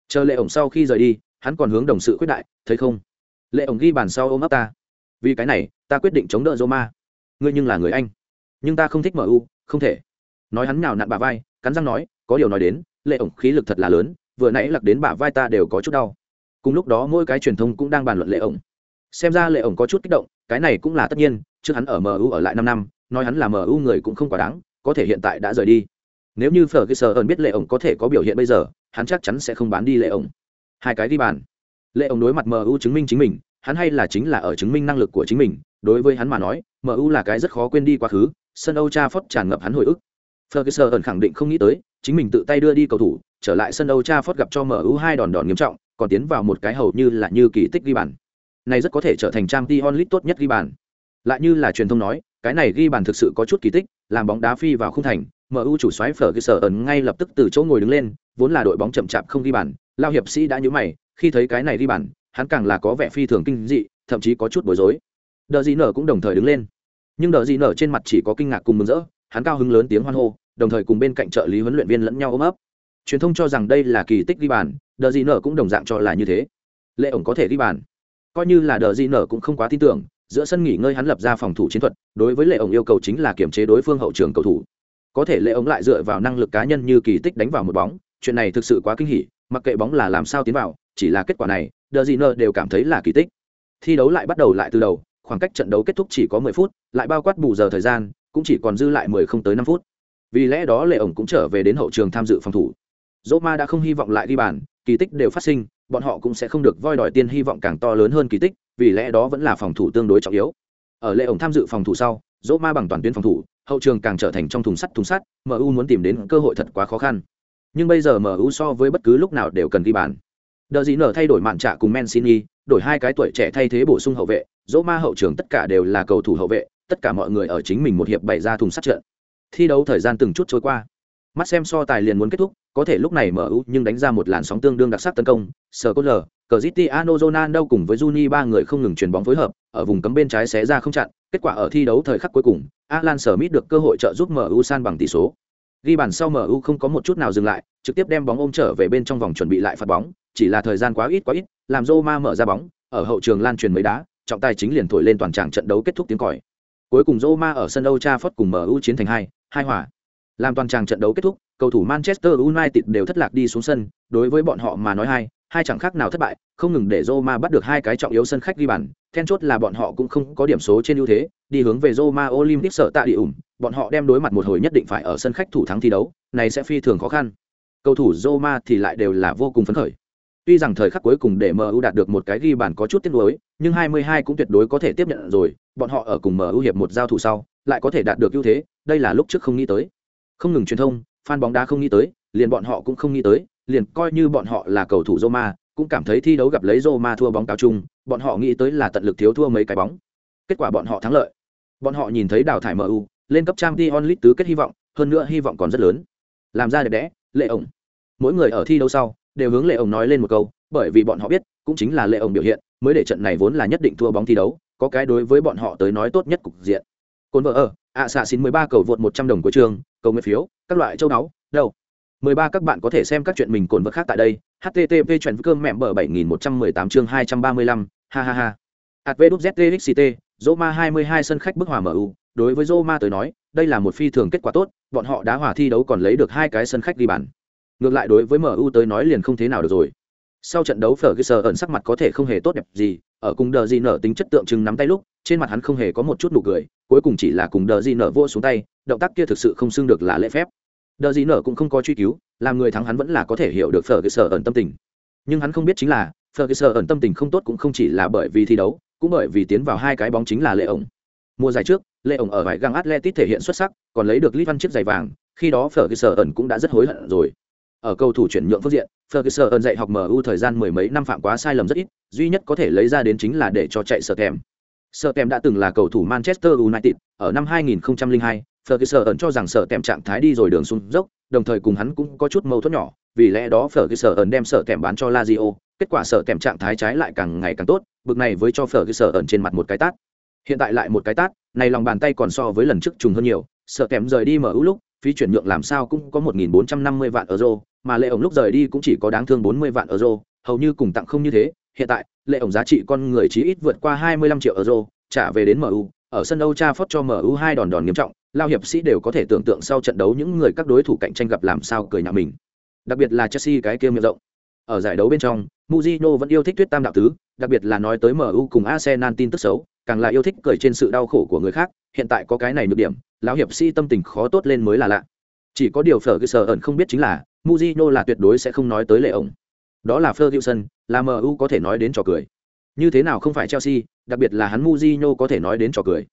Chờ lệ ổng sau khi rời đi, hắn còn hướng đồng sự quyết đại, thấy không? Lệ ổng ghi bàn sau ôm ấp ta. Vì cái này, ta quyết định chống đỡ roma. Ngươi nhưng là người anh. Nhưng ta không thích mu không thể. Nói hắn nào nặn bà vai, cắn răng nói, có điều nói đến, lệ ổng khí lực thật là lớn, vừa nãy lặc đến bả vai ta đều có chút đau. Cùng lúc đó mỗi cái truyền thông cũng đang bàn luận lệ ổng xem ra lệ ổng có chút kích động cái này cũng là tất nhiên trước hắn ở mu ở lại năm năm nói hắn là MU người cũng không quá đáng, có thể hiện tại đã rời đi. Nếu như Ferguson biết Lệ ổng có thể có biểu hiện bây giờ, hắn chắc chắn sẽ không bán đi Lệ ổng. Hai cái đi bàn. Lệ ổng đối mặt MU chứng minh chính mình, hắn hay là chính là ở chứng minh năng lực của chính mình, đối với hắn mà nói, MU là cái rất khó quên đi quá khứ, sân âu cha phót tràn ngập hắn hồi ức. Ferguson khẳng định không nghĩ tới, chính mình tự tay đưa đi cầu thủ, trở lại sân Old Trafford gặp cho MU hai đòn đòn nghiêm trọng, còn tiến vào một cái hầu như là như kỳ tích ghi bàn. Này rất có thể trở thành Champions League tốt nhất ghi bàn. Lại như là truyền thông nói, cái này ghi bàn thực sự có chút kỳ tích, làm bóng đá phi vào khung thành, MU chủ soái ẩn ngay lập tức từ chỗ ngồi đứng lên, vốn là đội bóng chậm chạp không ghi bàn, lao hiệp sĩ đã nhíu mày, khi thấy cái này ghi bàn, hắn càng là có vẻ phi thường kinh dị, thậm chí có chút bối rối. Đờ Dị Nở cũng đồng thời đứng lên, nhưng Đờ Dị Nở trên mặt chỉ có kinh ngạc cùng mừng rỡ, hắn cao hứng lớn tiếng hoan hô, đồng thời cùng bên cạnh trợ lý huấn luyện viên lẫn nhau ôm ấp. Truyền thông cho rằng đây là kỳ tích ghi bàn, Đờ Dị Nở cũng đồng dạng cho là như thế. Lệ ổng có thể ghi bàn, coi như là Đờ di Nở cũng không quá tin tưởng, giữa sân nghỉ ngơi hắn lập ra phòng thủ chiến thuật, đối với Lệ ổng yêu cầu chính là kiểm chế đối phương hậu trường cầu thủ. Có thể Lệ ổng lại dựa vào năng lực cá nhân như kỳ tích đánh vào một bóng, chuyện này thực sự quá kinh hỉ, mặc kệ bóng là làm sao tiến vào, chỉ là kết quả này, Đờ Dị Nở đều cảm thấy là kỳ tích. Thi đấu lại bắt đầu lại từ đầu, khoảng cách trận đấu kết thúc chỉ có 10 phút, lại bao quát bù giờ thời gian, cũng chỉ còn dư lại 10 không tới năm phút. Vì lẽ đó Lệ ổng cũng trở về đến hậu trường tham dự phòng thủ. Dỗ Ma đã không hy vọng lại đi bàn, kỳ tích đều phát sinh, bọn họ cũng sẽ không được voi đòi tiên hy vọng càng to lớn hơn kỳ tích, vì lẽ đó vẫn là phòng thủ tương đối trọng yếu. Ở Lệ ổng tham dự phòng thủ sau, Roma bằng toàn tuyến phòng thủ, hậu trường càng trở thành trong thùng sắt thùng sắt, MU muốn tìm đến cơ hội thật quá khó khăn. Nhưng bây giờ MU so với bất cứ lúc nào đều cần ghi bàn. đợi gì nở thay đổi mạn trạ cùng mencini đổi hai cái tuổi trẻ thay thế bổ sung hậu vệ, dỗ ma hậu trường tất cả đều là cầu thủ hậu vệ, tất cả mọi người ở chính mình một hiệp bày ra thùng sắt trận. Thi đấu thời gian từng chút trôi qua. Mắt xem so tài liền muốn kết thúc, có thể lúc này MU nhưng đánh ra một làn sóng tương đương đặc sắc tấn công, Scottler, Cristiano Ronaldo cùng với Juni ba người không ngừng chuyền bóng phối hợp, ở vùng cấm bên trái xé ra không chặn, kết quả ở thi đấu thời khắc cuối cùng, Alan Smith được cơ hội trợ giúp MU san bằng tỷ số. Ghi bàn sau MU không có một chút nào dừng lại, trực tiếp đem bóng ôm trở về bên trong vòng chuẩn bị lại phạt bóng, chỉ là thời gian quá ít quá ít, làm Roma mở ra bóng, ở hậu trường lan truyền mấy đá, trọng tài chính liền thổi lên toàn trạng trận đấu kết thúc tiếng còi. Cuối cùng Roma ở sân Old Trafford cùng MU chiến thành hai, hai hòa. Làm toàn tràng trận đấu kết thúc, cầu thủ Manchester United đều thất lạc đi xuống sân, đối với bọn họ mà nói hai, hai chẳng khác nào thất bại, không ngừng để Roma bắt được hai cái trọng yếu sân khách ghi bàn, then chốt là bọn họ cũng không có điểm số trên ưu thế, đi hướng về Roma Olympic sợ tại địa ủng, bọn họ đem đối mặt một hồi nhất định phải ở sân khách thủ thắng thi đấu, này sẽ phi thường khó khăn. Cầu thủ Roma thì lại đều là vô cùng phấn khởi. Tuy rằng thời khắc cuối cùng để MU đạt được một cái ghi bàn có chút tiếc nuối, nhưng 22 cũng tuyệt đối có thể tiếp nhận rồi, bọn họ ở cùng MU hiệp một giao thủ sau, lại có thể đạt được ưu thế, đây là lúc trước không nghĩ tới. Không ngừng truyền thông, fan bóng đá không nghĩ tới, liền bọn họ cũng không nghĩ tới, liền coi như bọn họ là cầu thủ Roma, cũng cảm thấy thi đấu gặp lấy Roma thua bóng cáo chung, bọn họ nghĩ tới là tận lực thiếu thua mấy cái bóng. Kết quả bọn họ thắng lợi. Bọn họ nhìn thấy đào thải MU, lên cấp trang Champions League tứ kết hy vọng, hơn nữa hy vọng còn rất lớn. Làm ra đẹp đẽ, lệ ổng. Mỗi người ở thi đấu sau, đều hướng lệ ổng nói lên một câu, bởi vì bọn họ biết, cũng chính là lệ ổng biểu hiện, mới để trận này vốn là nhất định thua bóng thi đấu, có cái đối với bọn họ tới nói tốt nhất cục diện. cồn vợ ở, ạ xạ xin 13 cầu vượt 100 đồng của trường, cầu nguyện phiếu, các loại châu đáo, đâu. 13 các bạn có thể xem các chuyện mình cồn vật khác tại đây. http chuyện cơm mẹm bờ 7118 chương 235, ha ha ha. ATVZTXT, Roma 22 sân khách bức hòa MU, đối với Roma tới nói, đây là một phi thường kết quả tốt, bọn họ đã hòa thi đấu còn lấy được hai cái sân khách đi bàn. Ngược lại đối với MU tới nói liền không thế nào được rồi. Sau trận đấu Ferguson ẩn sắc mặt có thể không hề tốt đẹp gì, ở cùng đờ Di nở tính chất tượng trưng nắm tay lúc, trên mặt hắn không hề có một chút nụ cười, cuối cùng chỉ là cùng đờ Di nở vô xuống tay, động tác kia thực sự không xưng được là lễ phép. Đờ Di nở cũng không có truy cứu làm người thắng hắn vẫn là có thể hiểu được phở ẩn tâm tình. Nhưng hắn không biết chính là phở ẩn tâm tình không tốt cũng không chỉ là bởi vì thi đấu cũng bởi vì tiến vào hai cái bóng chính là lệ ổng. Mùa giải trước lệ ổng ở vải găng atletic thể hiện xuất sắc còn lấy được lít văn chiếc giày vàng khi đó phở ẩn cũng đã rất hối hận rồi ở cầu thủ chuyển nhượng phương diện Ferguson dạy học MU thời gian mười mấy năm phạm quá sai lầm rất ít, duy nhất có thể lấy ra đến chính là để cho chạy sợ kèm. Sợ kèm đã từng là cầu thủ Manchester United, ở năm 2002, Ferguson cho rằng sở kèm trạng thái đi rồi đường xuống dốc, đồng thời cùng hắn cũng có chút mâu thuẫn nhỏ, vì lẽ đó Ferguson đem sở kèm bán cho Lazio, kết quả sở kèm trạng thái trái lại càng ngày càng tốt, bực này với cho Ferguson trên mặt một cái tát. Hiện tại lại một cái tát, này lòng bàn tay còn so với lần trước trùng hơn nhiều, sở kèm rời đi MU lúc, phí chuyển nhượng làm sao cũng có 1450 vạn euro, mà lệ ổng lúc rời đi cũng chỉ có đáng thương 40 vạn euro, hầu như cùng tặng không như thế, hiện tại, lệ ổng giá trị con người chí ít vượt qua 25 triệu euro, trả về đến MU, ở sân Old Trafford cho MU hai đòn đòn nghiêm trọng, lao hiệp sĩ đều có thể tưởng tượng sau trận đấu những người các đối thủ cạnh tranh gặp làm sao cười nhạo mình. Đặc biệt là Chelsea cái kia miệng rộng. Ở giải đấu bên trong, Mourinho vẫn yêu thích Tuyết tam đạo tứ, đặc biệt là nói tới MU cùng Arsenal tin tức xấu, càng là yêu thích cười trên sự đau khổ của người khác, hiện tại có cái này nhược điểm, lão hiệp sĩ tâm tình khó tốt lên mới là lạ. Chỉ có điều phở cơ sở ẩn không biết chính là, muzino là tuyệt đối sẽ không nói tới lệ ổng. Đó là Ferguson, là MU có thể nói đến trò cười. Như thế nào không phải Chelsea, đặc biệt là hắn muzino có thể nói đến trò cười.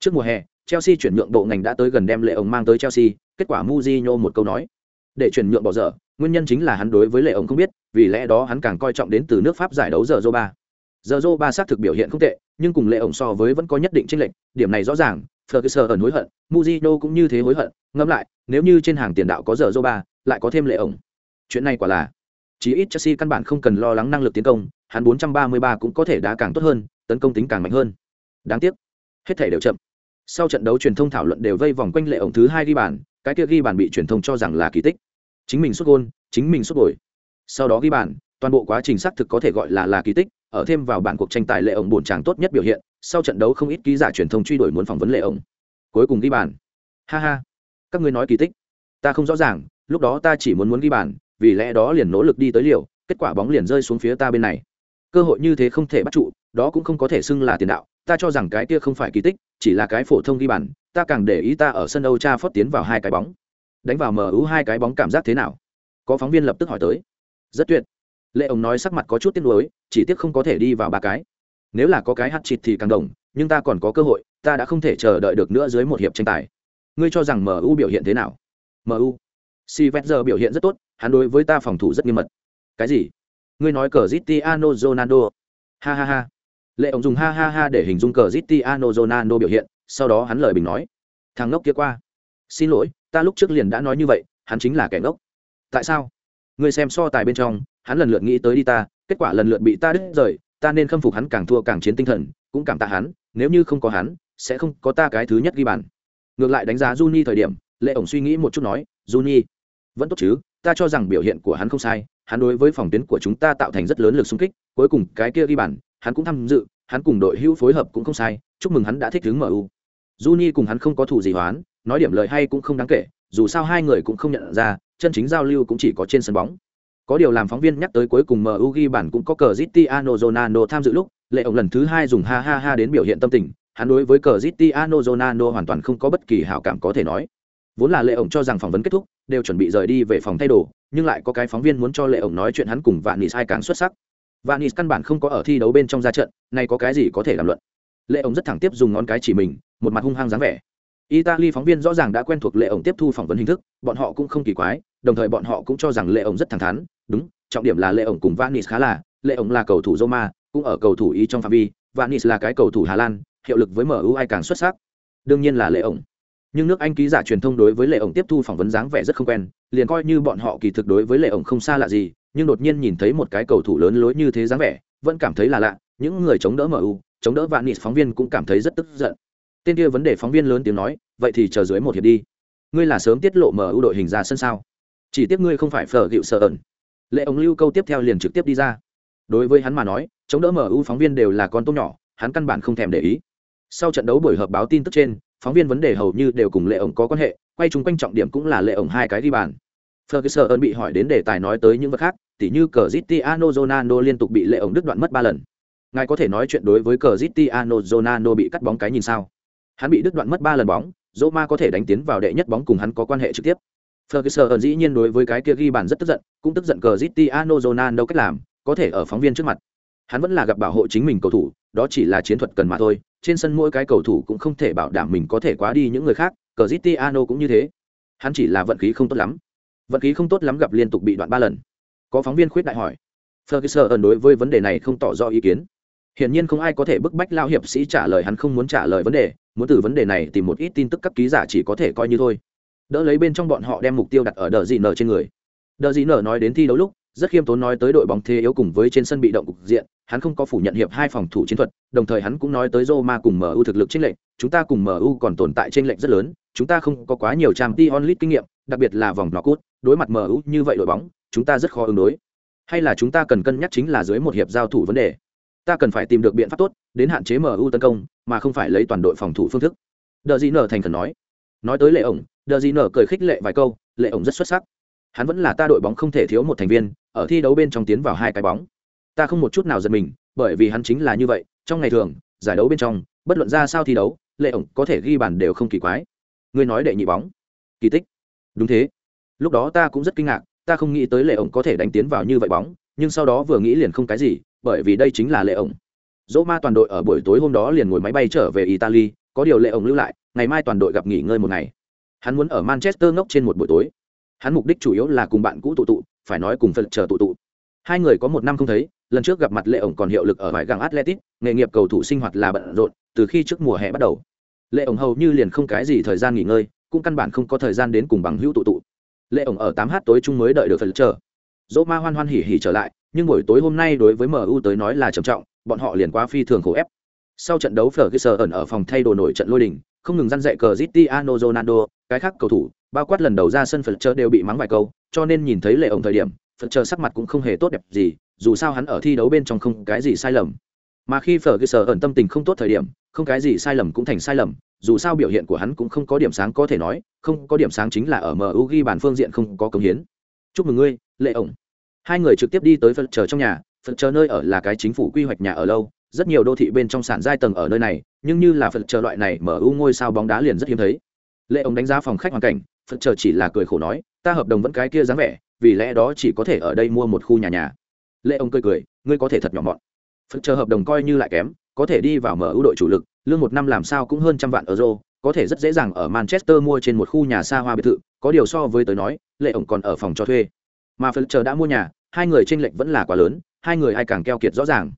Trước mùa hè, Chelsea chuyển nhượng bộ ngành đã tới gần đem lệ ổng mang tới Chelsea, kết quả muzino một câu nói. Để chuyển nhượng bỏ dở, nguyên nhân chính là hắn đối với lệ ổng không biết, vì lẽ đó hắn càng coi trọng đến từ nước pháp giải đấu giờ dô ba giờ dô ba xác thực biểu hiện không tệ, nhưng cùng lệ ổng so với vẫn có nhất định tranh lệch, điểm này rõ ràng, Ferguson ẩn hối hận, Mujino cũng như thế hối hận. Ngẫm lại, nếu như trên hàng tiền đạo có giờ dô ba, lại có thêm lệ ổng. Chuyện này quả là, chí ít Chelsea căn bản không cần lo lắng năng lực tiến công, hắn 433 cũng có thể đá càng tốt hơn, tấn công tính càng mạnh hơn. Đáng tiếc, hết thể đều chậm. Sau trận đấu truyền thông thảo luận đều vây vòng quanh lệ ổng thứ hai ghi bàn, cái kia ghi bàn bị truyền thông cho rằng là kỳ tích. Chính mình xuất gôn, chính mình xuất bồi. Sau đó ghi bàn, toàn bộ quá trình xác thực có thể gọi là là kỳ tích ở thêm vào bản cuộc tranh tài lệ ổng bổn chàng tốt nhất biểu hiện, sau trận đấu không ít ký giả truyền thông truy đuổi muốn phỏng vấn lệ ổng. Cuối cùng ghi bàn. Ha ha. Các ngươi nói kỳ tích. Ta không rõ ràng, lúc đó ta chỉ muốn muốn ghi bàn, vì lẽ đó liền nỗ lực đi tới liều, kết quả bóng liền rơi xuống phía ta bên này. Cơ hội như thế không thể bắt trụ, đó cũng không có thể xưng là tiền đạo, ta cho rằng cái kia không phải kỳ tích, chỉ là cái phổ thông ghi bàn, ta càng để ý ta ở sân Âu Cha phót tiến vào hai cái bóng. Đánh vào MU hai cái bóng cảm giác thế nào? Có phóng viên lập tức hỏi tới. Rất tuyệt lệ ông nói sắc mặt có chút tiếc nuối, chỉ tiếc không có thể đi vào ba cái. Nếu là có cái hắt chịt thì càng đồng, nhưng ta còn có cơ hội, ta đã không thể chờ đợi được nữa dưới một hiệp tranh tài. Ngươi cho rằng mu biểu hiện thế nào? Mu si vét giờ biểu hiện rất tốt, hắn đối với ta phòng thủ rất nghiêm mật. Cái gì? Ngươi nói cờ zitiano ronaldo. Ha ha ha. Lệ ông dùng ha ha ha để hình dung cờ zitiano ronaldo biểu hiện, sau đó hắn lời bình nói. Thằng ngốc kia qua. Xin lỗi, ta lúc trước liền đã nói như vậy, hắn chính là kẻ ngốc. Tại sao? Ngươi xem so tài bên trong, hắn lần lượt nghĩ tới đi ta, kết quả lần lượt bị ta đứt rời, ta nên khâm phục hắn càng thua càng chiến tinh thần, cũng cảm tạ hắn, nếu như không có hắn, sẽ không có ta cái thứ nhất ghi bàn. Ngược lại đánh giá Juni thời điểm, lệ ổng suy nghĩ một chút nói, Juni, vẫn tốt chứ, ta cho rằng biểu hiện của hắn không sai, hắn đối với phòng tuyến của chúng ta tạo thành rất lớn lực xung kích, cuối cùng cái kia ghi bàn, hắn cũng tham dự, hắn cùng đội hữu phối hợp cũng không sai, chúc mừng hắn đã thích ứng MU Juni cùng hắn không có thủ gì hoán, nói điểm lời hay cũng không đáng kể dù sao hai người cũng không nhận ra chân chính giao lưu cũng chỉ có trên sân bóng có điều làm phóng viên nhắc tới cuối cùng MU ghi bản cũng có cờ Cristiano Ronaldo tham dự lúc, lệ ổng lần thứ hai dùng ha ha ha đến biểu hiện tâm tình, hắn đối với cờ Cristiano Ronaldo hoàn toàn không có bất kỳ hảo cảm có thể nói. Vốn là lệ ổng cho rằng phỏng vấn kết thúc, đều chuẩn bị rời đi về phòng thay đồ, nhưng lại có cái phóng viên muốn cho lệ ổng nói chuyện hắn cùng Vanis hai càng xuất sắc. Vanis căn bản không có ở thi đấu bên trong ra trận, này có cái gì có thể làm luận. Lệ ổng rất thẳng tiếp dùng ngón cái chỉ mình, một mặt hung hăng dáng vẻ. Italy phóng viên rõ ràng đã quen thuộc lệ ổng tiếp thu phỏng vấn hình thức, bọn họ cũng không kỳ quái, đồng thời bọn họ cũng cho rằng lệ ổng rất thẳng thắn, đúng, trọng điểm là lệ ổng cùng Vanis khá là, lệ ổng là cầu thủ Roma, cũng ở cầu thủ ý trong phạm vi, Vanis là cái cầu thủ Hà Lan, hiệu lực với MU ai càng xuất sắc. Đương nhiên là lệ ổng. Nhưng nước Anh ký giả truyền thông đối với lệ ổng tiếp thu phỏng vấn dáng vẻ rất không quen, liền coi như bọn họ kỳ thực đối với lệ ổng không xa lạ gì, nhưng đột nhiên nhìn thấy một cái cầu thủ lớn lối như thế dáng vẻ, vẫn cảm thấy là lạ, những người chống đỡ MU, chống đỡ Vanis phóng viên cũng cảm thấy rất tức giận. Tên kia vấn đề phóng viên lớn tiếng nói, vậy thì chờ dưới một hiệp đi. Ngươi là sớm tiết lộ MU đội hình ra sân sao? Chỉ tiếc ngươi không phải phở hiệu sợ ẩn. Lệ ông lưu câu tiếp theo liền trực tiếp đi ra. Đối với hắn mà nói, chống đỡ MU phóng viên đều là con tôm nhỏ, hắn căn bản không thèm để ý. Sau trận đấu buổi họp báo tin tức trên, phóng viên vấn đề hầu như đều cùng Lệ ổng có quan hệ, quay chung quanh trọng điểm cũng là Lệ ổng hai cái đi bàn. Ferguson bị hỏi đến đề tài nói tới những vật khác, tỉ như cờ giuseppe ano Ronaldo liên tục bị Lệ ổng đứt đoạn mất ba lần. Ngài có thể nói chuyện đối với cờ giuseppe ano Ronaldo bị cắt bóng cái nhìn sao? Hắn bị đứt đoạn mất ba lần bóng, Roma có thể đánh tiến vào đệ nhất bóng cùng hắn có quan hệ trực tiếp. Ferguson dĩ nhiên đối với cái kia ghi bàn rất tức giận, cũng tức giận Cristiano Ronaldo cách làm, có thể ở phóng viên trước mặt. Hắn vẫn là gặp bảo hộ chính mình cầu thủ, đó chỉ là chiến thuật cần mà thôi, trên sân mỗi cái cầu thủ cũng không thể bảo đảm mình có thể quá đi những người khác, Cristiano cũng như thế. Hắn chỉ là vận khí không tốt lắm. Vận khí không tốt lắm gặp liên tục bị đoạn ba lần. Có phóng viên khuyết đại hỏi. Ferguson đối với vấn đề này không tỏ rõ ý kiến. Hiển nhiên không ai có thể bức bách lao hiệp sĩ trả lời hắn không muốn trả lời vấn đề, muốn từ vấn đề này tìm một ít tin tức các ký giả chỉ có thể coi như thôi. Đỡ lấy bên trong bọn họ đem mục tiêu đặt ở đờ dị nở trên người. Đờ dị nở nói đến thi đấu lúc rất khiêm tốn nói tới đội bóng thế yếu cùng với trên sân bị động cục diện hắn không có phủ nhận hiệp hai phòng thủ chiến thuật đồng thời hắn cũng nói tới Roma cùng MU thực lực trên lệnh chúng ta cùng MU còn tồn tại trên lệnh rất lớn chúng ta không có quá nhiều trang Champions League kinh nghiệm đặc biệt là vòng knock-out đối mặt MU như vậy đội bóng chúng ta rất khó ứng đối. Hay là chúng ta cần cân nhắc chính là dưới một hiệp giao thủ vấn đề ta cần phải tìm được biện pháp tốt, đến hạn chế MU tấn công, mà không phải lấy toàn đội phòng thủ phương thức. Đờ dị nở thành khẩn nói. Nói tới lệ ổng, đờ dị nở cười khích lệ vài câu, lệ ổng rất xuất sắc. Hắn vẫn là ta đội bóng không thể thiếu một thành viên, ở thi đấu bên trong tiến vào hai cái bóng. Ta không một chút nào giật mình, bởi vì hắn chính là như vậy, trong ngày thường, giải đấu bên trong, bất luận ra sao thi đấu, lệ ổng có thể ghi bàn đều không kỳ quái. Ngươi nói đệ nhị bóng. Kỳ tích. Đúng thế. Lúc đó ta cũng rất kinh ngạc, ta không nghĩ tới lệ ổng có thể đánh tiến vào như vậy bóng nhưng sau đó vừa nghĩ liền không cái gì, bởi vì đây chính là lệ ổng. Dỗ ma toàn đội ở buổi tối hôm đó liền ngồi máy bay trở về italy, có điều lệ ổng lưu lại, ngày mai toàn đội gặp nghỉ ngơi một ngày. Hắn muốn ở manchester ngốc trên một buổi tối. Hắn mục đích chủ yếu là cùng bạn cũ tụ tụ, phải nói cùng phật chờ tụ tụ. Hai người có một năm không thấy, lần trước gặp mặt lệ ổng còn hiệu lực ở vải găng atletic nghề nghiệp cầu thủ sinh hoạt là bận rộn, từ khi trước mùa hè bắt đầu. Lệ ổng hầu như liền không cái gì thời gian nghỉ ngơi, cũng căn bản không có thời gian đến cùng bằng hữu tụ tụ. Lệ ổng ở tám h tối chung mới đợi được phật chờ dỗ ma hoan hoan hỉ hỉ trở lại nhưng buổi tối hôm nay đối với mu tới nói là trầm trọng bọn họ liền quá phi thường khổ ép sau trận đấu phở sờ ẩn ở phòng thay đồ nổi trận lôi đình không ngừng răn dạy cờ Cristiano Ronaldo, cái khác cầu thủ, bao quát lần đầu ra sân phật chờ đều bị mắng vài câu, cho nên nhìn thấy lệ ổng thời điểm, phật chờ sắc mặt cũng không hề tốt đẹp gì, dù sao hắn ở thi đấu bên trong không cái gì sai lầm. Mà khi phở sờ ẩn tâm tình không tốt thời điểm, không cái gì sai lầm cũng thành sai lầm, dù sao biểu hiện của hắn cũng không có điểm sáng có thể nói, không có điểm sáng chính là ở MU ghi bàn phương diện không có công hiến. Chúc mừng ngươi, lệ ổng. Hai người trực tiếp đi tới phật chờ trong nhà, phật chờ nơi ở là cái chính phủ quy hoạch nhà ở lâu, rất nhiều đô thị bên trong sản giai tầng ở nơi này nhưng như là phật chờ loại này mở ưu ngôi sao bóng đá liền rất hiếm thấy. Lệ ông đánh giá phòng khách hoàn cảnh phật chờ chỉ là cười khổ nói ta hợp đồng vẫn cái kia dáng vẻ vì lẽ đó chỉ có thể ở đây mua một khu nhà nhà. Lệ ông cười cười ngươi có thể thật nhỏ mọn. Phật chờ hợp đồng coi như lại kém có thể đi vào mở ưu đội chủ lực lương một năm làm sao cũng hơn trăm vạn euro có thể rất dễ dàng ở manchester mua trên một khu nhà xa hoa biệt thự có điều so với tới nói, lệ ổng còn ở phòng cho thuê. Mà phật chờ đã mua nhà, hai người tranh lệch vẫn là quá lớn, hai người ai càng keo kiệt rõ ràng.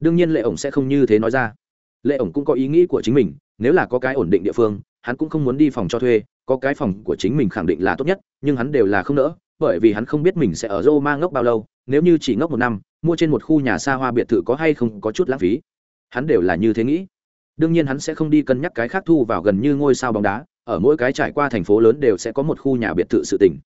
Đương nhiên lệ ổng sẽ không như thế nói ra. Lệ ổng cũng có ý nghĩ của chính mình, nếu là có cái ổn định địa phương, hắn cũng không muốn đi phòng cho thuê, có cái phòng của chính mình khẳng định là tốt nhất, nhưng hắn đều là không nỡ, bởi vì hắn không biết mình sẽ ở Roma ngốc bao lâu, nếu như chỉ ngốc một năm, mua trên một khu nhà xa hoa biệt thự có hay không có chút lãng phí. Hắn đều là như thế nghĩ. Đương nhiên hắn sẽ không đi cân nhắc cái khác thu vào gần như ngôi sao bóng đá ở mỗi cái trải qua thành phố lớn đều sẽ có một khu nhà biệt thự sự tỉnh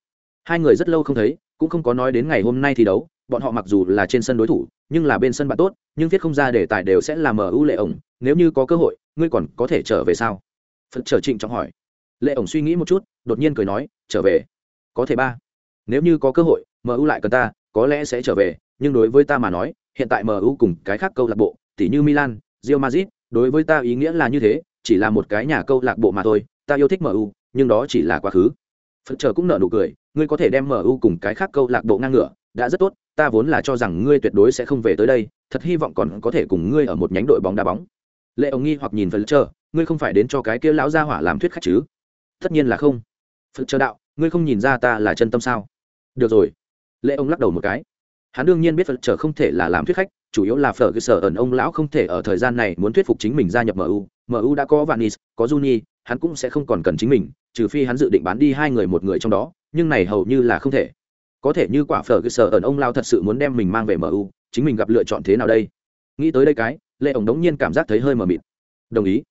hai người rất lâu không thấy, cũng không có nói đến ngày hôm nay thi đấu, bọn họ mặc dù là trên sân đối thủ, nhưng là bên sân bạn tốt, nhưng viết không ra để tài đều sẽ làm ưu lệ ổng. Nếu như có cơ hội, ngươi còn có thể trở về sao? Phật trở trịnh trọng hỏi. Lệ ổng suy nghĩ một chút, đột nhiên cười nói, trở về? Có thể ba. Nếu như có cơ hội mu lại cần ta, có lẽ sẽ trở về, nhưng đối với ta mà nói, hiện tại mu cùng cái khác câu lạc bộ tỷ như milan rio mazit đối với ta ý nghĩa là như thế, chỉ là một cái nhà câu lạc bộ mà thôi ta yêu thích mu nhưng đó chỉ là quá khứ. Phật chờ cũng nợ nụ cười, ngươi có thể đem mu cùng cái khác câu lạc bộ ngang ngửa, đã rất tốt, ta vốn là cho rằng ngươi tuyệt đối sẽ không về tới đây, thật hy vọng còn có thể cùng ngươi ở một nhánh đội bóng đá bóng. Lệ ông nghi hoặc nhìn phật chờ, ngươi không phải đến cho cái kia lão gia hỏa làm thuyết khách chứ? Tất nhiên là không. Phật chờ đạo, ngươi không nhìn ra ta là chân tâm sao? Được rồi. Lệ ông lắc đầu một cái. Hắn đương nhiên biết phật chờ không thể là làm thuyết khách, chủ yếu là phở cơ sở ẩn ông lão không thể ở thời gian này muốn thuyết phục chính mình gia nhập mu mu đã có vanis có juni hắn cũng sẽ không còn cần chính mình, trừ phi hắn dự định bán đi hai người một người trong đó, nhưng này hầu như là không thể. Có thể như quả phở cơ sở ẩn ông lao thật sự muốn đem mình mang về mu chính mình gặp lựa chọn thế nào đây? Nghĩ tới đây cái, lệ ổng đống nhiên cảm giác thấy hơi mờ mịt. Đồng ý.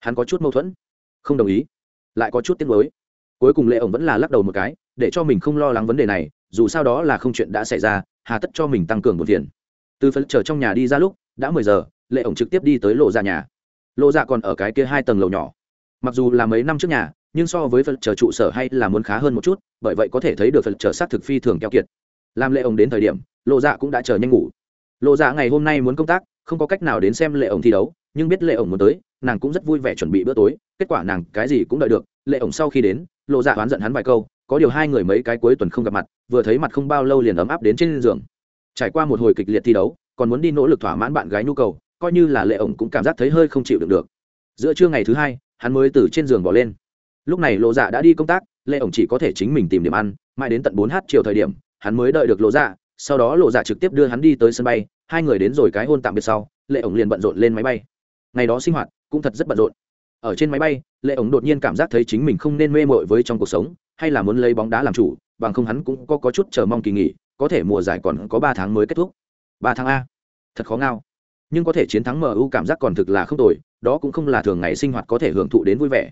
Hắn có chút mâu thuẫn. Không đồng ý. Lại có chút tiếc nuối. Cuối cùng lệ ổng vẫn là lắc đầu một cái, để cho mình không lo lắng vấn đề này, dù sao đó là không chuyện đã xảy ra, hà tất cho mình tăng cường một tiền. Từ phấn chờ trong nhà đi ra lúc, đã mười giờ, lệ ổng trực tiếp đi tới lộ ra dạ nhà. Lộ ra dạ còn ở cái kia hai tầng lầu nhỏ mặc dù là mấy năm trước nhà, nhưng so với phật trở trụ sở hay là muốn khá hơn một chút, bởi vậy có thể thấy được phật chờ sát thực phi thường keo kiệt. Làm lệ ổng đến thời điểm, lộ dạ cũng đã chờ nhanh ngủ. Lộ dạ ngày hôm nay muốn công tác, không có cách nào đến xem lệ ổng thi đấu, nhưng biết lệ ổng muốn tới, nàng cũng rất vui vẻ chuẩn bị bữa tối, kết quả nàng cái gì cũng đợi được. Lệ ổng sau khi đến, lộ dạ oán giận hắn vài câu, có điều hai người mấy cái cuối tuần không gặp mặt, vừa thấy mặt không bao lâu liền ấm áp đến trên giường. Trải qua một hồi kịch liệt thi đấu, còn muốn đi nỗ lực thỏa mãn bạn gái nhu cầu, coi như là lệ ổng cũng cảm giác thấy hơi không chịu được được. Giữa trưa ngày thứ hai hắn mới từ trên giường bỏ lên. Lúc này lộ dạ đã đi công tác lệ ổng chỉ có thể chính mình tìm điểm ăn mãi đến tận bốn h chiều thời điểm hắn mới đợi được lộ dạ sau đó lộ dạ trực tiếp đưa hắn đi tới sân bay hai người đến rồi cái hôn tạm biệt sau lệ ổng liền bận rộn lên máy bay. Ngày đó sinh hoạt cũng thật rất bận rộn. Ở trên máy bay lệ ổng đột nhiên cảm giác thấy chính mình không nên mê mội với trong cuộc sống hay là muốn lấy bóng đá làm chủ bằng không hắn cũng có, có chút chờ mong kỳ nghỉ có thể mùa giải còn có ba tháng mới kết thúc. Ba tháng a. Thật khó ngao nhưng có thể chiến thắng mu cảm giác còn thực là không tồi, đó cũng không là thường ngày sinh hoạt có thể hưởng thụ đến vui vẻ.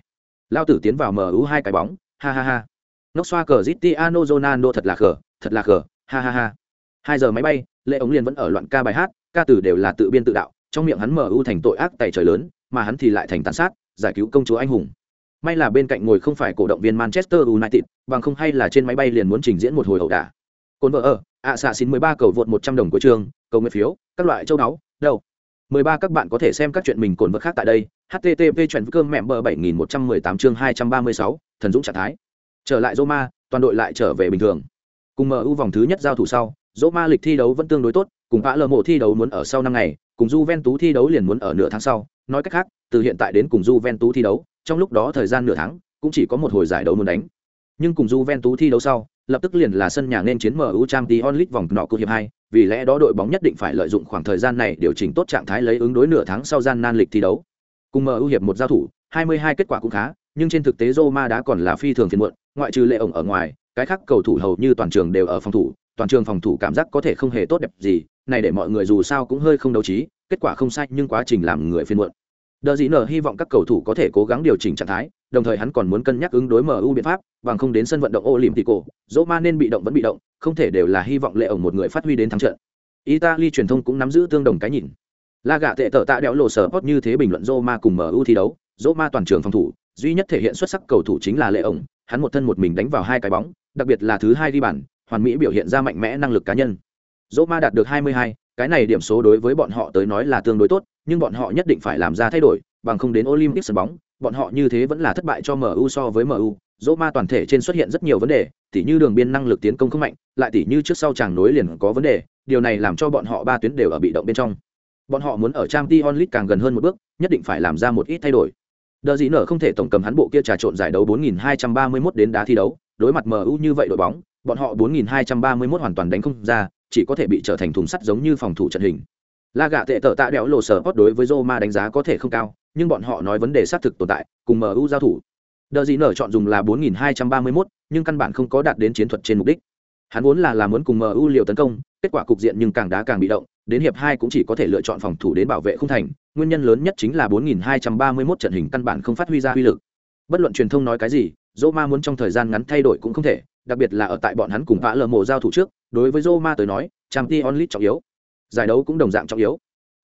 Lao tử tiến vào mu hai cái bóng, ha ha ha. Nóc xoa cờ zitiano ronaldo thật là khờ, thật là khờ, ha ha ha. Hai giờ máy bay lệ ống liền vẫn ở loạn ca bài hát, ca từ đều là tự biên tự đạo, trong miệng hắn mu thành tội ác tại trời lớn, mà hắn thì lại thành tàn sát, giải cứu công chúa anh hùng. May là bên cạnh ngồi không phải cổ động viên manchester united, bằng không hay là trên máy bay liền muốn trình diễn một hồi ẩu đả. Cồn vợ ở ạ xạ xin mười ba cầu vượt một trăm đồng của trường, cầu nguyện phiếu, các loại châu đáo đâu? 13 các bạn có thể xem các chuyện mình cồn vật khác tại đây. http chuyện cơm mẹ bờ 7118 chương 236, thần dũng trạng thái. Trở lại Roma, toàn đội lại trở về bình thường. Cùng MU vòng thứ nhất giao thủ sau, Roma lịch thi đấu vẫn tương đối tốt, cùng Palermo thi đấu muốn ở sau năm ngày, cùng Juventus thi đấu liền muốn ở nửa tháng sau. Nói cách khác, từ hiện tại đến cùng Juventus thi đấu, trong lúc đó thời gian nửa tháng, cũng chỉ có một hồi giải đấu muốn đánh. Nhưng cùng Juventus thi đấu sau, lập tức liền là sân nhà nên chiến MU Champions League vòng nọ cuộc hiệp hai, vì lẽ đó đội bóng nhất định phải lợi dụng khoảng thời gian này điều chỉnh tốt trạng thái lấy ứng đối nửa tháng sau gian nan lịch thi đấu. Cùng MU hiệp một giao thủ, 22 kết quả cũng khá, nhưng trên thực tế Roma đã còn là phi thường phiền muộn, ngoại trừ lệ ổng ở ngoài, cái khác cầu thủ hầu như toàn trường đều ở phòng thủ, toàn trường phòng thủ cảm giác có thể không hề tốt đẹp gì, này để mọi người dù sao cũng hơi không đấu trí, kết quả không sai nhưng quá trình làm người phiền muộn. Đờ dĩ nở hy vọng các cầu thủ có thể cố gắng điều chỉnh trạng thái, đồng thời hắn còn muốn cân nhắc ứng đối MU biện pháp, bằng không đến sân vận động Olympico, Roma nên bị động vẫn bị động, không thể đều là hy vọng lệ ổng một người phát huy đến thắng trận. Italy truyền thông cũng nắm giữ tương đồng cái nhìn. La gạ tệ tở tạ đẽo lộ sở như thế bình luận Roma cùng MU thi đấu, Roma toàn trường phòng thủ, duy nhất thể hiện xuất sắc cầu thủ chính là lệ ổng, hắn một thân một mình đánh vào hai cái bóng, đặc biệt là thứ hai đi bàn, hoàn mỹ biểu hiện ra mạnh mẽ năng lực cá nhân. Roma đạt được 22, cái này điểm số đối với bọn họ tới nói là tương đối tốt, nhưng bọn họ nhất định phải làm ra thay đổi, bằng không đến Olympic sân bóng, bọn họ như thế vẫn là thất bại cho MU so với MU. Roma toàn thể trên xuất hiện rất nhiều vấn đề, tỉ như đường biên năng lực tiến công không mạnh, lại tỉ như trước sau chàng nối liền có vấn đề, điều này làm cho bọn họ ba tuyến đều ở bị động bên trong. Bọn họ muốn ở trang t onlit càng gần hơn một bước, nhất định phải làm ra một ít thay đổi. Đờ dĩ nở không thể tổng cầm hắn bộ kia trà trộn giải đấu 4231 đến đá thi đấu, đối mặt MU như vậy đội bóng, bọn họ 4231 hoàn toàn đánh không ra, chỉ có thể bị trở thành thùng sắt giống như phòng thủ trận hình. La gạ tệ tở tạ đẽo lộ sở đối với Roma đánh giá có thể không cao, nhưng bọn họ nói vấn đề xác thực tồn tại, cùng MU giao thủ. Đờ gì nở chọn dùng là 4231, nhưng căn bản không có đạt đến chiến thuật trên mục đích. Hắn vốn là là muốn cùng MU liều tấn công, kết quả cục diện nhưng càng đá càng bị động, đến hiệp 2 cũng chỉ có thể lựa chọn phòng thủ đến bảo vệ không thành, nguyên nhân lớn nhất chính là 4231 trận hình căn bản không phát huy ra uy lực. Bất luận truyền thông nói cái gì, Roma muốn trong thời gian ngắn thay đổi cũng không thể, đặc biệt là ở tại bọn hắn cùng vã lờ mộ giao thủ trước, đối với Roma tới nói, Champions League trọng yếu. Giải đấu cũng đồng dạng trọng yếu.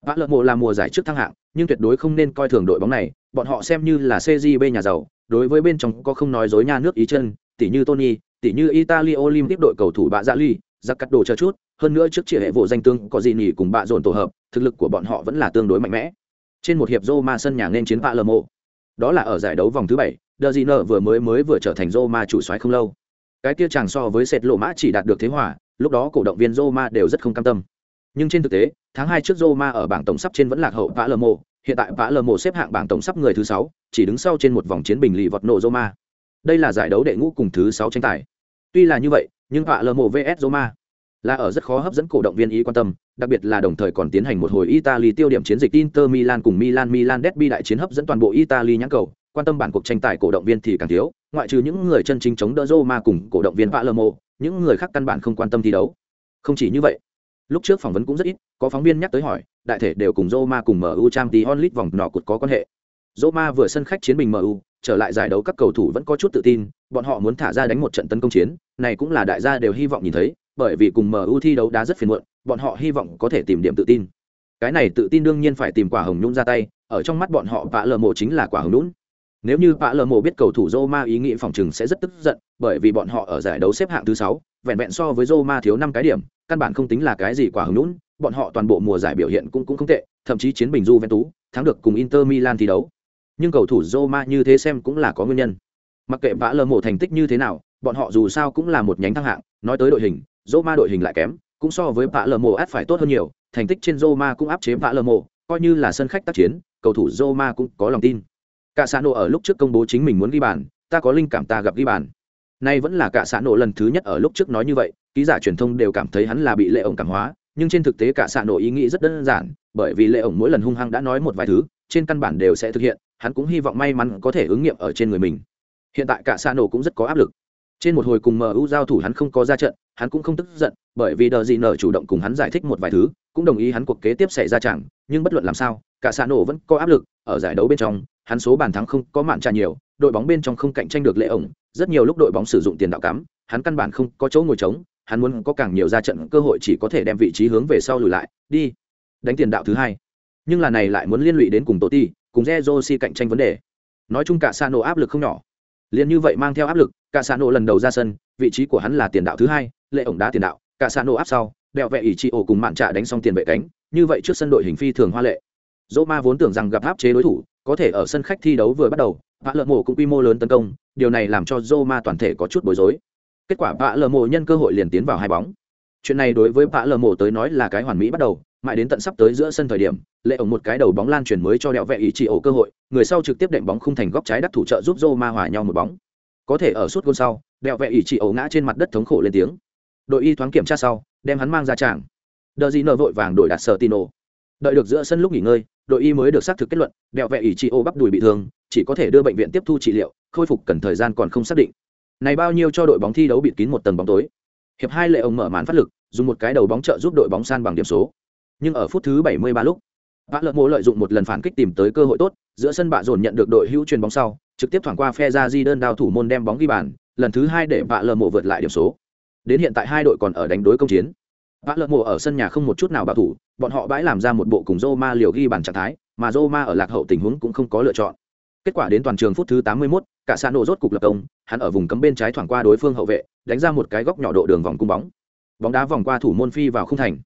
Vã lờ mộ là mùa giải trước thăng hạng, nhưng tuyệt đối không nên coi thường đội bóng này, bọn họ xem như là CJB nhà giàu, đối với bên trong có không nói dối nha nước ý chân, tỷ như Tony, tỷ như Italy Olympic đội cầu thủ bạ dạ ly, giặc cắt đồ chờ chút, hơn nữa trước chỉ hệ vụ danh tương có gì nhỉ cùng bạ dồn tổ hợp, thực lực của bọn họ vẫn là tương đối mạnh mẽ. Trên một hiệp Roma sân nhà nên chiến Palermo. Đó là ở giải đấu vòng thứ 7, De Giner vừa mới mới vừa trở thành Roma chủ soái không lâu. Cái kia chàng so với Sệt Lộ Mã chỉ đạt được thế hòa, lúc đó cổ động viên Roma đều rất không cam tâm. Nhưng trên thực tế, tháng 2 trước Roma ở bảng tổng sắp trên vẫn lạc hậu Palermo, hiện tại Palermo xếp hạng bảng tổng sắp người thứ sáu, chỉ đứng sau trên một vòng chiến bình lì vọt nổ Roma. Đây là giải đấu đệ ngũ cùng thứ sáu tranh tài. Tuy là như vậy, nhưng Palermo vs Roma là ở rất khó hấp dẫn cổ động viên ý quan tâm, đặc biệt là đồng thời còn tiến hành một hồi Italy tiêu điểm chiến dịch Inter Milan cùng Milan Milan derby đại chiến hấp dẫn toàn bộ Italy nhãn cầu, quan tâm bản cuộc tranh tài cổ động viên thì càng thiếu, ngoại trừ những người chân chính chống đỡ Roma cùng cổ động viên Palermo, những người khác căn bản không quan tâm thi đấu. Không chỉ như vậy, lúc trước phỏng vấn cũng rất ít, có phóng viên nhắc tới hỏi, đại thể đều cùng Roma cùng MU trang Champions onlit vòng nọ cột có quan hệ. Roma vừa sân khách chiến bình MU, trở lại giải đấu các cầu thủ vẫn có chút tự tin, bọn họ muốn thả ra đánh một trận tấn công chiến, này cũng là đại gia đều hy vọng nhìn thấy, bởi vì cùng MU thi đấu đá rất phiền muộn, bọn họ hy vọng có thể tìm điểm tự tin. Cái này tự tin đương nhiên phải tìm quả hồng nhún ra tay, ở trong mắt bọn họ Pạ lờ Mộ chính là quả hồng nhún. Nếu như Pạ Lở Mộ biết cầu thủ Roma ý nghĩ phòng trừng sẽ rất tức giận, bởi vì bọn họ ở giải đấu xếp hạng thứ sáu, vẹn vẹn so với Roma thiếu năm cái điểm, căn bản không tính là cái gì quả hứng nhún, bọn họ toàn bộ mùa giải biểu hiện cũng cũng không tệ, thậm chí chiến bình Juventus, thắng được cùng Inter Milan thi đấu. Nhưng cầu thủ Roma như thế xem cũng là có nguyên nhân. Mặc kệ vã Lở Mộ thành tích như thế nào, bọn họ dù sao cũng là một nhánh thăng hạng, nói tới đội hình, Roma đội hình lại kém, cũng so với vã Lở Mộ át phải tốt hơn nhiều, thành tích trên Roma cũng áp chế vã Lở Mộ, coi như là sân khách tác chiến, cầu thủ Roma cũng có lòng tin. Cả Sano ở lúc trước công bố chính mình muốn ghi bàn, ta có linh cảm ta gặp ghi bàn. Nay vẫn là cả xã nổ lần thứ nhất ở lúc trước nói như vậy, ký giả truyền thông đều cảm thấy hắn là bị lệ ổng cảm hóa, nhưng trên thực tế cả xã nổ ý nghĩ rất đơn giản, bởi vì lệ ổng mỗi lần hung hăng đã nói một vài thứ, trên căn bản đều sẽ thực hiện, hắn cũng hy vọng may mắn có thể ứng nghiệm ở trên người mình. Hiện tại cả xã nổ cũng rất có áp lực. Trên một hồi cùng MU giao thủ hắn không có ra trận, hắn cũng không tức giận, bởi vì đờ gì nở chủ động cùng hắn giải thích một vài thứ, cũng đồng ý hắn cuộc kế tiếp xảy ra chẳng, nhưng bất luận làm sao, cả xã nổ vẫn có áp lực, ở giải đấu bên trong, hắn số bàn thắng không có mạn trà nhiều, đội bóng bên trong không cạnh tranh được lệ ổng, rất nhiều lúc đội bóng sử dụng tiền đạo cắm, hắn căn bản không có chỗ ngồi trống, hắn muốn có càng nhiều ra trận cơ hội chỉ có thể đem vị trí hướng về sau lùi lại, đi. Đánh tiền đạo thứ hai. Nhưng là này lại muốn liên lụy đến cùng tổ ti, cùng Jerosi cạnh tranh vấn đề. Nói chung cả Sano áp lực không nhỏ. liền như vậy mang theo áp lực, cả Sano lần đầu ra sân, vị trí của hắn là tiền đạo thứ hai, lệ ổng đá tiền đạo, cả Sano áp sau, đèo vẹ ỷ trị ổ cùng mạn trạ đánh xong tiền vệ cánh, như vậy trước sân đội hình phi thường hoa lệ, Roma vốn tưởng rằng gặp áp chế đối thủ, có thể ở sân khách thi đấu vừa bắt đầu, Vạ Lợn Mộ cũng quy mô lớn tấn công, điều này làm cho Roma toàn thể có chút bối rối. Kết quả Vạ Lợn Mộ nhân cơ hội liền tiến vào hai bóng. Chuyện này đối với Vạ Lợn Mộ tới nói là cái hoàn mỹ bắt đầu, mãi đến tận sắp tới giữa sân thời điểm, lệ ổng một cái đầu bóng lan truyền mới cho đẹo vẹ ý chỉ ổ cơ hội, người sau trực tiếp đệm bóng khung thành góc trái đắc thủ trợ giúp Roma hòa nhau một bóng. Có thể ở suốt gôn sau, đẹo vẹ ý chỉ ổ ngã trên mặt đất thống khổ lên tiếng. Đội y thoáng kiểm tra sau, đem hắn mang ra tràng. Đờ gì nở vội vàng đổi đặt sở Tino. Đợi được giữa sân lúc nghỉ ngơi, đội y mới được xác thực kết luận đẹo vẹ ỷ trị ô bắp đùi bị thương chỉ có thể đưa bệnh viện tiếp thu trị liệu khôi phục cần thời gian còn không xác định. Này bao nhiêu cho đội bóng thi đấu bịt kín một tầng bóng tối. Hiệp hai lệ ông mở màn phát lực dùng một cái đầu bóng trợ giúp đội bóng san bằng điểm số. Nhưng ở phút thứ 73 lúc vã lợn mộ lợi dụng một lần phản kích tìm tới cơ hội tốt giữa sân bạ dồn nhận được đội hữu truyền bóng sau trực tiếp thoảng qua phe ra di đơn đao thủ môn đem bóng ghi bàn lần thứ hai để vạ lợn mộ vượt lại điểm số. Đến hiện tại hai đội còn ở đánh đối công chiến vã lợn mộ ở sân nhà không một chút nào bảo thủ bọn họ bãi làm ra một bộ cùng Roma liều ghi bàn trạng thái, mà Roma ở lạc hậu tình huống cũng không có lựa chọn. Kết quả đến toàn trường phút thứ 81, cả xa nổ rốt cục lập công, hắn ở vùng cấm bên trái thoảng qua đối phương hậu vệ, đánh ra một cái góc nhỏ độ đường vòng cung bóng. Bóng đá vòng qua thủ môn phi vào khung thành.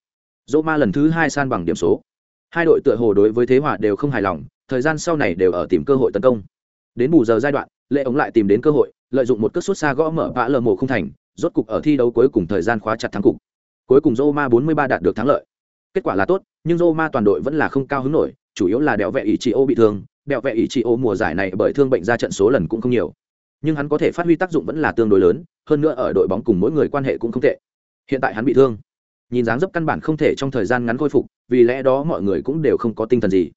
Roma lần thứ hai san bằng điểm số. Hai đội tựa hồ đối với thế hòa đều không hài lòng, thời gian sau này đều ở tìm cơ hội tấn công. Đến bù giờ giai đoạn, Lệ ống lại tìm đến cơ hội, lợi dụng một cất sút xa gõ mở vã lờ mổ khung thành, rốt cục ở thi đấu cuối cùng thời gian khóa chặt thắng cục. Cuối cùng Roma 43 đạt được thắng lợi. Kết quả là tốt, nhưng roma toàn đội vẫn là không cao hứng nổi, chủ yếu là đẹo vẹ ý trị ô bị thương. Đẹo vẹ ý trị ô mùa giải này bởi thương bệnh ra trận số lần cũng không nhiều. Nhưng hắn có thể phát huy tác dụng vẫn là tương đối lớn, hơn nữa ở đội bóng cùng mỗi người quan hệ cũng không tệ. Hiện tại hắn bị thương. Nhìn dáng dấp căn bản không thể trong thời gian ngắn khôi phục, vì lẽ đó mọi người cũng đều không có tinh thần gì.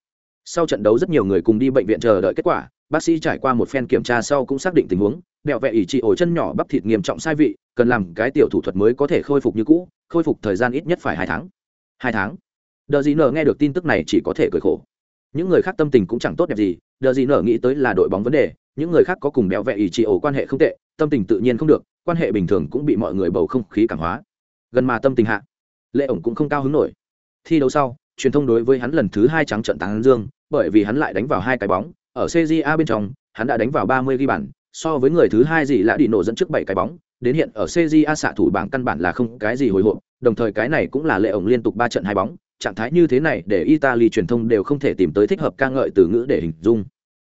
Sau trận đấu rất nhiều người cùng đi bệnh viện chờ đợi kết quả bác sĩ trải qua một phen kiểm tra sau cũng xác định tình huống đẹo vẹ ỉ trị ổ chân nhỏ bắp thịt nghiêm trọng sai vị, cần làm cái tiểu thủ thuật mới có thể khôi phục như cũ, khôi phục thời gian ít nhất phải hai tháng. Hai tháng? Đờ gì nở nghe được tin tức này chỉ có thể cười khổ. Những người khác tâm tình cũng chẳng tốt đẹp gì, đờ gì nở nghĩ tới là đội bóng vấn đề, những người khác có cùng béo vẹ ỉ trị ổ quan hệ không tệ, tâm tình tự nhiên không được, quan hệ bình thường cũng bị mọi người bầu không khí cảm hóa. Gần mà tâm tình hạ, lệ ổng cũng không cao hứng nổi. Thi đấu sau, truyền thông đối với hắn lần thứ hai trắng trận tán dương, bởi vì hắn lại đánh vào hai cái bóng ở cja bên trong, hắn đã đánh vào ba mươi ghi bàn, so với người thứ hai gì là đi nổ dẫn trước bảy cái bóng, đến hiện ở cja xạ thủ bảng căn bản là không cái gì hồi hộp, đồng thời cái này cũng là lệ ổng liên tục ba trận hai bóng, trạng thái như thế này để italy truyền thông đều không thể tìm tới thích hợp ca ngợi từ ngữ để hình dung.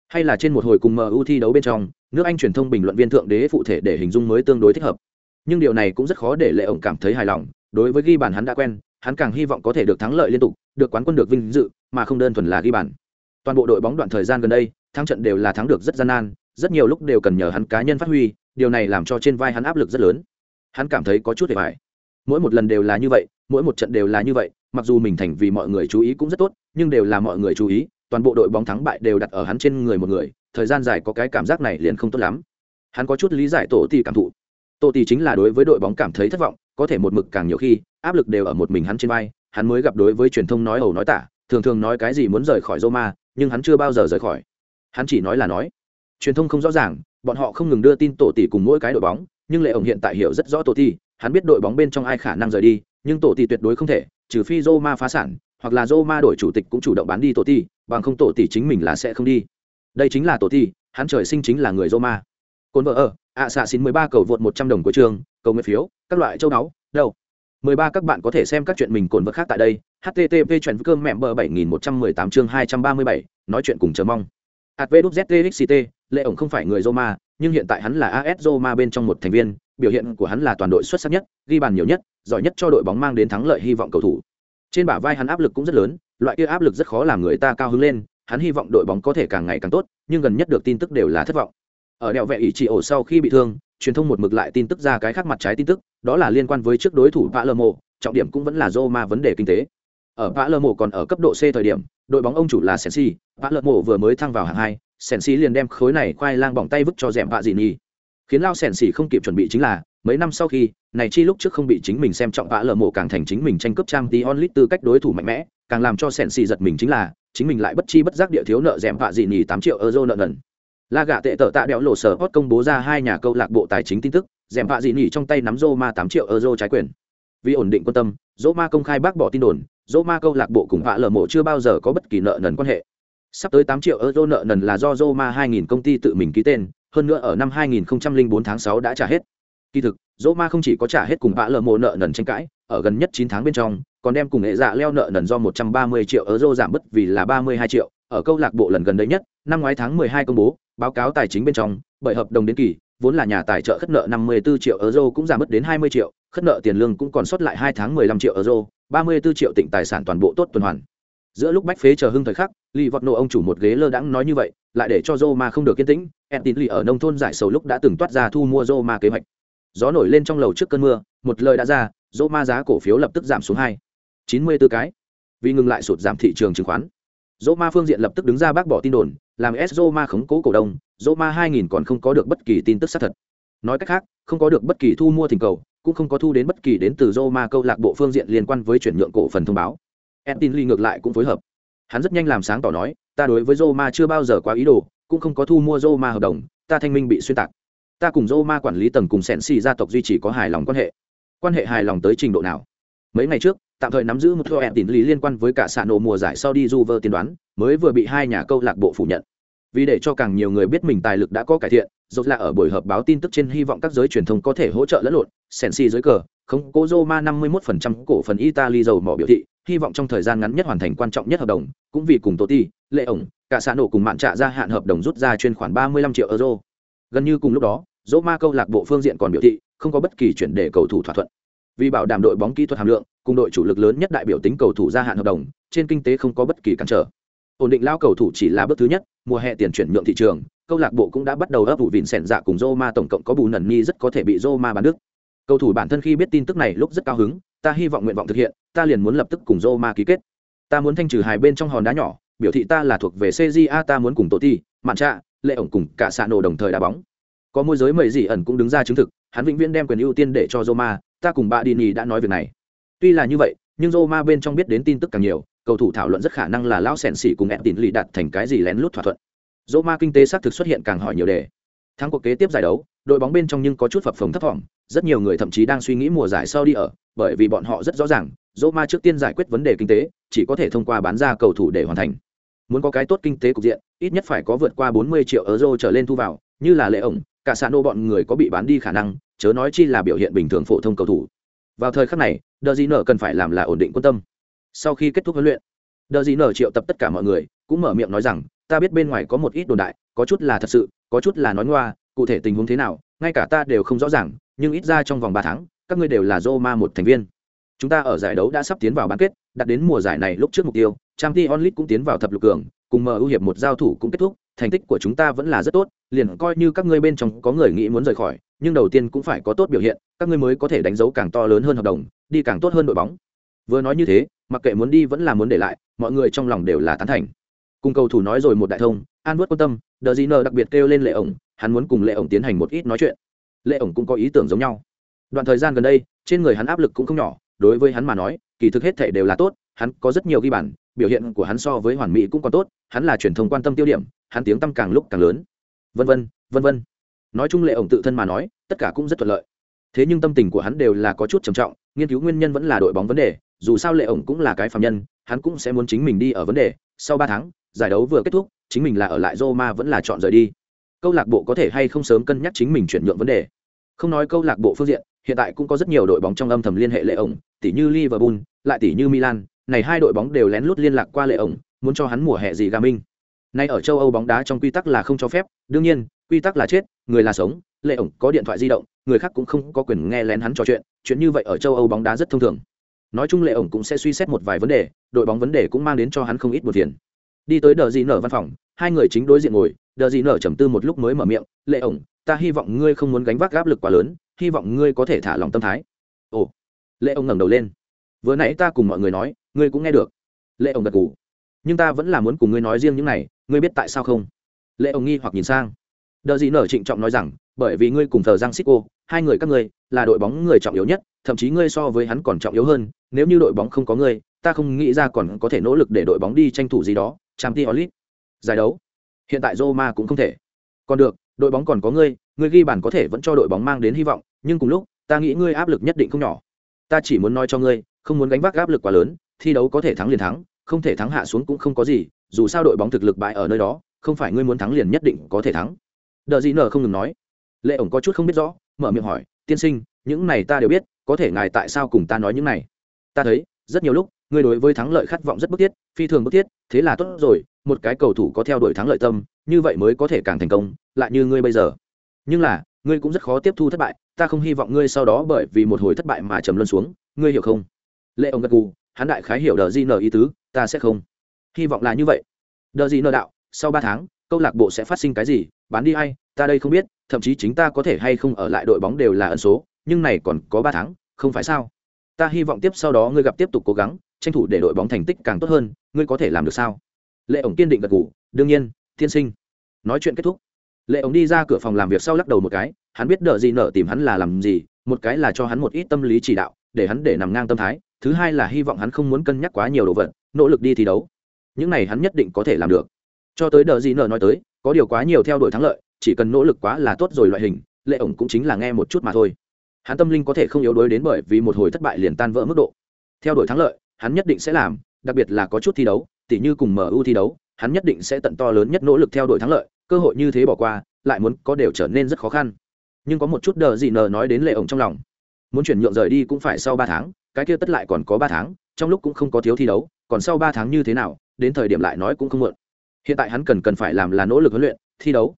Hay là trên một hồi cùng mu thi đấu bên trong, nước anh truyền thông bình luận viên thượng đế phụ thể để hình dung mới tương đối thích hợp. Nhưng điều này cũng rất khó để lệ ổng cảm thấy hài lòng, đối với ghi bàn hắn đã quen, hắn càng hy vọng có thể được thắng lợi liên tục, được quán quân được vinh dự, mà không đơn thuần là ghi bàn toàn bộ đội bóng đoạn thời gian gần đây, thắng trận đều là thắng được rất gian nan, rất nhiều lúc đều cần nhờ hắn cá nhân phát huy, điều này làm cho trên vai hắn áp lực rất lớn. Hắn cảm thấy có chút để vải mỗi một lần đều là như vậy, mỗi một trận đều là như vậy, mặc dù mình thành vì mọi người chú ý cũng rất tốt, nhưng đều là mọi người chú ý, toàn bộ đội bóng thắng bại đều đặt ở hắn trên người một người, thời gian dài có cái cảm giác này liền không tốt lắm. Hắn có chút lý giải tổ tỷ cảm thụ. Tổ tỷ chính là đối với đội bóng cảm thấy thất vọng, có thể một mực càng nhiều khi, áp lực đều ở một mình hắn trên vai, hắn mới gặp đối với truyền thông nói ẩu nói tả, thường thường nói cái gì muốn rời khỏi roma nhưng hắn chưa bao giờ rời khỏi. Hắn chỉ nói là nói. Truyền thông không rõ ràng, bọn họ không ngừng đưa tin tổ tỷ cùng mỗi cái đội bóng, nhưng lệ ổng hiện tại hiểu rất rõ tổ tỷ, hắn biết đội bóng bên trong ai khả năng rời đi, nhưng tổ tỷ tuyệt đối không thể, trừ phi Roma phá sản, hoặc là Roma đổi chủ tịch cũng chủ động bán đi tổ tỷ, bằng không tổ tỷ chính mình là sẽ không đi. Đây chính là tổ tỷ, hắn trời sinh chính là người Roma. Cồn vợ ở, ạ xạ xin mười ba cầu vượt một trăm đồng của trường, cầu nguyện phiếu, các loại châu đáo đâu? Mười ba, các bạn có thể xem các chuyện mình cồn vợ khác tại đây http chuyện cơm mẹm bờ bảy nghìn một trăm mười tám chương hai trăm ba mươi bảy, nói chuyện cùng chờ mong. Advztxt lệ ổng không phải người Roma, nhưng hiện tại hắn là AS Roma bên trong một thành viên, biểu hiện của hắn là toàn đội xuất sắc nhất, ghi bàn nhiều nhất, giỏi nhất cho đội bóng mang đến thắng lợi hy vọng cầu thủ. Trên bả vai hắn áp lực cũng rất lớn, loại kia áp lực rất khó làm người ta cao hứng lên, hắn hy vọng đội bóng có thể càng ngày càng tốt, nhưng gần nhất được tin tức đều là thất vọng. Ở đèo vẹ ỷ trị ổ sau khi bị thương, truyền thông một mực lại tin tức ra cái khác mặt trái tin tức, đó là liên quan với trước đối thủ Palermo, trọng điểm cũng vẫn là Roma vấn đề kinh tế ở Palermo còn ở cấp độ C thời điểm, đội bóng ông chủ là Sensi Palermo vừa mới thăng vào hạng hai, Sensi liền đem khối này khoai lang bỏng tay vứt cho rèm vạ gì nhỉ khiến lao sensi không kịp chuẩn bị chính là, mấy năm sau khi, này chi lúc trước không bị chính mình xem trọng vã lờ mộ càng thành chính mình tranh cướp trang tí onlit tư cách đối thủ mạnh mẽ, càng làm cho sẻn giật mình chính là, chính mình lại bất chi bất giác địa thiếu nợ dèm vạ dị nhì tám triệu euro nợ nần. La Gà tệ tợ tạ đẽo lộ sở hot công bố ra hai nhà câu lạc bộ tài chính tin tức dèm vạ dị nhì trong tay nắm rô ma tám triệu euro trái quyền. Vì ổn định quan tâm dỗ ma công khai bác bỏ tin đồn dỗ ma câu lạc bộ cùng vạ lờ mộ chưa bao giờ có bất kỳ nợ nần quan hệ. Sắp tới tám triệu euro nợ nần là do Roma 2000 công ty tự mình ký tên, hơn nữa ở năm 2004 tháng 6 đã trả hết. Kỳ thực, Roma không chỉ có trả hết cùng vạ lờ mộ nợ nần tranh cãi, ở gần nhất 9 tháng bên trong, còn đem cùng hệ dạ leo nợ nần do 130 triệu euro giảm bớt vì là 32 triệu, ở câu lạc bộ lần gần đây nhất, năm ngoái tháng 12 công bố, báo cáo tài chính bên trong, bởi hợp đồng đến kỳ, vốn là nhà tài trợ khất nợ 54 triệu euro cũng giảm bớt đến 20 triệu, khất nợ tiền lương cũng còn sót lại 2 tháng 15 triệu euro, 34 triệu tỉnh tài sản toàn bộ tốt tuần hoàn. Giữa lúc bách phế chờ hưng thời khắc, Lý Vọt nộ ông chủ một ghế lơ đãng nói như vậy, lại để cho Roma không được kiên tĩnh, Entin ở nông thôn giải sầu lúc đã từng toát ra thu mua Roma kế hoạch. Gió nổi lên trong lầu trước cơn mưa, một lời đã ra, Roma giá cổ phiếu lập tức giảm xuống 2 94 cái. Vì ngừng lại sụt giảm thị trường chứng khoán. Roma phương diện lập tức đứng ra bác bỏ tin đồn, làm S Roma khống cố cổ đông, Roma 2000 còn không có được bất kỳ tin tức xác thật. Nói cách khác, không có được bất kỳ thu mua thỉnh cầu, cũng không có thu đến bất kỳ đến từ Roma câu lạc bộ phương diện liên quan với chuyển nhượng cổ phần thông báo. Entinli ngược lại cũng phối hợp. Hắn rất nhanh làm sáng tỏ nói, ta đối với Roma chưa bao giờ quá ý đồ, cũng không có thu mua Roma hợp đồng, ta thanh minh bị xuyên tạc. Ta cùng Roma quản lý tầng cùng Sensi gia tộc duy trì có hài lòng quan hệ. Quan hệ hài lòng tới trình độ nào? Mấy ngày trước, tạm thời nắm giữ một thua Entinli liên quan với cả sạn nổ mùa giải sau đi Juve tiên đoán, mới vừa bị hai nhà câu lạc bộ phủ nhận. Vì để cho càng nhiều người biết mình tài lực đã có cải thiện, dốt là ở buổi họp báo tin tức trên hy vọng các giới truyền thông có thể hỗ trợ lẫn lộn, Sensi dưới cờ, không cố Roma 51% cổ phần Italy dầu mỏ biểu thị, hy vọng trong thời gian ngắn nhất hoàn thành quan trọng nhất hợp đồng, cũng vì cùng tổ ti Lệ ổng, cả xã nổ cùng mạn trạ gia hạn hợp đồng rút ra chuyên khoản 35 triệu euro. Gần như cùng lúc đó, Roma câu lạc bộ phương diện còn biểu thị, không có bất kỳ chuyển để cầu thủ thỏa thuận. Vì bảo đảm đội bóng kỹ thuật hàm lượng, cùng đội chủ lực lớn nhất đại biểu tính cầu thủ gia hạn hợp đồng, trên kinh tế không có bất kỳ cản trở. Ổn định lao cầu thủ chỉ là bước thứ nhất, mùa hè tiền chuyển nhượng thị trường, câu lạc bộ cũng đã bắt đầu ấp ủ vịn sẹn dạ cùng Roma tổng cộng có bù nần nhi rất có thể bị Roma bán đức. Cầu thủ bản thân khi biết tin tức này lúc rất cao hứng, ta hy vọng nguyện vọng thực hiện, ta liền muốn lập tức cùng Roma ký kết. Ta muốn thanh trừ hài bên trong hòn đá nhỏ, biểu thị ta là thuộc về CJA ta muốn cùng tổ ti, mạn trạ, lệ ổng cùng cả sạ nổ đồng thời đá bóng. Có môi giới mầy gì ẩn cũng đứng ra chứng thực, hắn vĩnh viễn đem quyền ưu tiên để cho Roma, ta cùng bà Dini đã nói việc này. Tuy là như vậy, nhưng Roma bên trong biết đến tin tức càng nhiều, cầu thủ thảo luận rất khả năng là lão sèn xỉ cùng tín lì đặt thành cái gì lén lút thỏa thuận. Roma kinh tế xác thực xuất hiện càng hỏi nhiều đề. Thắng cuộc kế tiếp giải đấu, đội bóng bên trong nhưng có chút phập phồng thấp vọng, rất nhiều người thậm chí đang suy nghĩ mùa giải sau đi ở, bởi vì bọn họ rất rõ ràng, Roma trước tiên giải quyết vấn đề kinh tế, chỉ có thể thông qua bán ra cầu thủ để hoàn thành. Muốn có cái tốt kinh tế cục diện, ít nhất phải có vượt qua 40 triệu euro trở lên thu vào, như là lệ ổng, cả Sano bọn người có bị bán đi khả năng, chớ nói chi là biểu hiện bình thường phổ thông cầu thủ. Vào thời khắc này, Đờ gì Nở cần phải làm là ổn định quân tâm. Sau khi kết thúc huấn luyện, Đờ Dị Nở triệu tập tất cả mọi người, cũng mở miệng nói rằng, ta biết bên ngoài có một ít đồn đại, có chút là thật sự, có chút là nói ngoa, cụ thể tình huống thế nào, ngay cả ta đều không rõ ràng, nhưng ít ra trong vòng ba tháng, các ngươi đều là Roma một thành viên. Chúng ta ở giải đấu đã sắp tiến vào bán kết, đặt đến mùa giải này lúc trước mục tiêu, Champions League cũng tiến vào thập lục cường, cùng MU hiệp một giao thủ cũng kết thúc, thành tích của chúng ta vẫn là rất tốt, liền coi như các ngươi bên trong có người nghĩ muốn rời khỏi, nhưng đầu tiên cũng phải có tốt biểu hiện, các ngươi mới có thể đánh dấu càng to lớn hơn hợp đồng, đi càng tốt hơn đội bóng. Vừa nói như thế, mặc kệ muốn đi vẫn là muốn để lại, mọi người trong lòng đều là tán thành. Cùng cầu thủ nói rồi một đại thông, An vớt quan tâm, Đờ Giner đặc biệt kêu lên Lệ ổng, hắn muốn cùng Lệ ổng tiến hành một ít nói chuyện. Lệ ổng cũng có ý tưởng giống nhau. Đoạn thời gian gần đây, trên người hắn áp lực cũng không nhỏ, đối với hắn mà nói, kỳ thực hết thể đều là tốt, hắn có rất nhiều ghi bản, biểu hiện của hắn so với hoàn mỹ cũng còn tốt, hắn là truyền thông quan tâm tiêu điểm, hắn tiếng tăm càng lúc càng lớn. Vân vân, vân vân. Nói chung Lệ ổng tự thân mà nói, tất cả cũng rất thuận lợi. Thế nhưng tâm tình của hắn đều là có chút trầm trọng, nghiên cứu nguyên nhân vẫn là đội bóng vấn đề, dù sao Lệ ổng cũng là cái phàm nhân, hắn cũng sẽ muốn chính mình đi ở vấn đề, sau ba tháng, giải đấu vừa kết thúc, chính mình là ở lại Roma vẫn là chọn rời đi. Câu lạc bộ có thể hay không sớm cân nhắc chính mình chuyển nhượng vấn đề. Không nói câu lạc bộ phương diện, hiện tại cũng có rất nhiều đội bóng trong âm thầm liên hệ lệ ổng, tỷ như Liverpool, lại tỷ như Milan, này hai đội bóng đều lén lút liên lạc qua lệ ổng, muốn cho hắn mùa hè gì gà minh. Nay ở châu Âu bóng đá trong quy tắc là không cho phép, đương nhiên, quy tắc là chết, người là sống, lệ ổng có điện thoại di động, người khác cũng không có quyền nghe lén hắn trò chuyện, chuyện như vậy ở châu Âu bóng đá rất thông thường. Nói chung lệ ổng cũng sẽ suy xét một vài vấn đề, đội bóng vấn đề cũng mang đến cho hắn không ít một phiền. Đi tới đờ dị nở văn phòng, hai người chính đối diện ngồi, đờ dị nở trầm tư một lúc mới mở miệng, "Lệ ổng, ta hy vọng ngươi không muốn gánh vác áp lực quá lớn, hy vọng ngươi có thể thả lòng tâm thái." Ồ. Lệ ổng ngẩng đầu lên. "Vừa nãy ta cùng mọi người nói, ngươi cũng nghe được." Lệ ổng gật gù. "Nhưng ta vẫn là muốn cùng ngươi nói riêng những này, ngươi biết tại sao không?" Lệ ổng nghi hoặc nhìn sang. Đờ dị nở trịnh trọng nói rằng, bởi vì ngươi cùng thờ Giang ô hai người các ngươi là đội bóng người trọng yếu nhất, thậm chí ngươi so với hắn còn trọng yếu hơn, nếu như đội bóng không có ngươi, ta không nghĩ ra còn có thể nỗ lực để đội bóng đi tranh thủ gì đó, Champions League. Giải đấu. Hiện tại Roma cũng không thể. Còn được, đội bóng còn có ngươi, ngươi ghi bàn có thể vẫn cho đội bóng mang đến hy vọng, nhưng cùng lúc, ta nghĩ ngươi áp lực nhất định không nhỏ. Ta chỉ muốn nói cho ngươi, không muốn gánh vác áp lực quá lớn, thi đấu có thể thắng liền thắng, không thể thắng hạ xuống cũng không có gì, dù sao đội bóng thực lực bại ở nơi đó, không phải ngươi muốn thắng liền nhất định có thể thắng. Đờ gì nở không ngừng nói. Lệ ổng có chút không biết rõ, mở miệng hỏi, tiên sinh, những này ta đều biết, có thể ngài tại sao cùng ta nói những này? Ta thấy, rất nhiều lúc ngươi đối với thắng lợi khát vọng rất bức thiết phi thường bức thiết thế là tốt rồi một cái cầu thủ có theo đuổi thắng lợi tâm như vậy mới có thể càng thành công lại như ngươi bây giờ. Nhưng là ngươi cũng rất khó tiếp thu thất bại ta không hy vọng ngươi sau đó bởi vì một hồi thất bại mà trầm luân xuống ngươi hiểu không? Lệ ông gật gù hắn đại khái hiểu đờ di nờ ý tứ ta sẽ không. Hy vọng là như vậy. Đờ di nờ đạo sau ba tháng câu lạc bộ sẽ phát sinh cái gì bán đi hay ta đây không biết thậm chí chính ta có thể hay không ở lại đội bóng đều là ẩn số, nhưng này còn có ba tháng, không phải sao? Ta hy vọng tiếp sau đó ngươi gặp tiếp tục cố gắng, tranh thủ để đội bóng thành tích càng tốt hơn, ngươi có thể làm được sao? Lệ ổng kiên định gật gù, đương nhiên, tiên sinh. Nói chuyện kết thúc. Lệ ổng đi ra cửa phòng làm việc sau lắc đầu một cái, hắn biết đợi gì nở tìm hắn là làm gì, một cái là cho hắn một ít tâm lý chỉ đạo, để hắn để nằm ngang tâm thái, thứ hai là hy vọng hắn không muốn cân nhắc quá nhiều đồ vật, nỗ lực đi thi đấu. Những này hắn nhất định có thể làm được. Cho tới đợi gì nở nói tới, có điều quá nhiều theo đuổi thắng lợi chỉ cần nỗ lực quá là tốt rồi loại hình, lệ ổng cũng chính là nghe một chút mà thôi. Hắn tâm linh có thể không yếu đuối đến bởi vì một hồi thất bại liền tan vỡ mức độ. Theo đuổi thắng lợi, hắn nhất định sẽ làm, đặc biệt là có chút thi đấu, tỉ như cùng mu thi đấu, hắn nhất định sẽ tận to lớn nhất nỗ lực theo đuổi thắng lợi, cơ hội như thế bỏ qua, lại muốn có đều trở nên rất khó khăn. Nhưng có một chút đờ gì nờ nói đến lệ ổng trong lòng. Muốn chuyển nhượng rời đi cũng phải sau ba tháng, cái kia tất lại còn có ba tháng, trong lúc cũng không có thiếu thi đấu, còn sau ba tháng như thế nào, đến thời điểm lại nói cũng không muộn. Hiện tại hắn cần cần phải làm là nỗ lực huấn luyện, thi đấu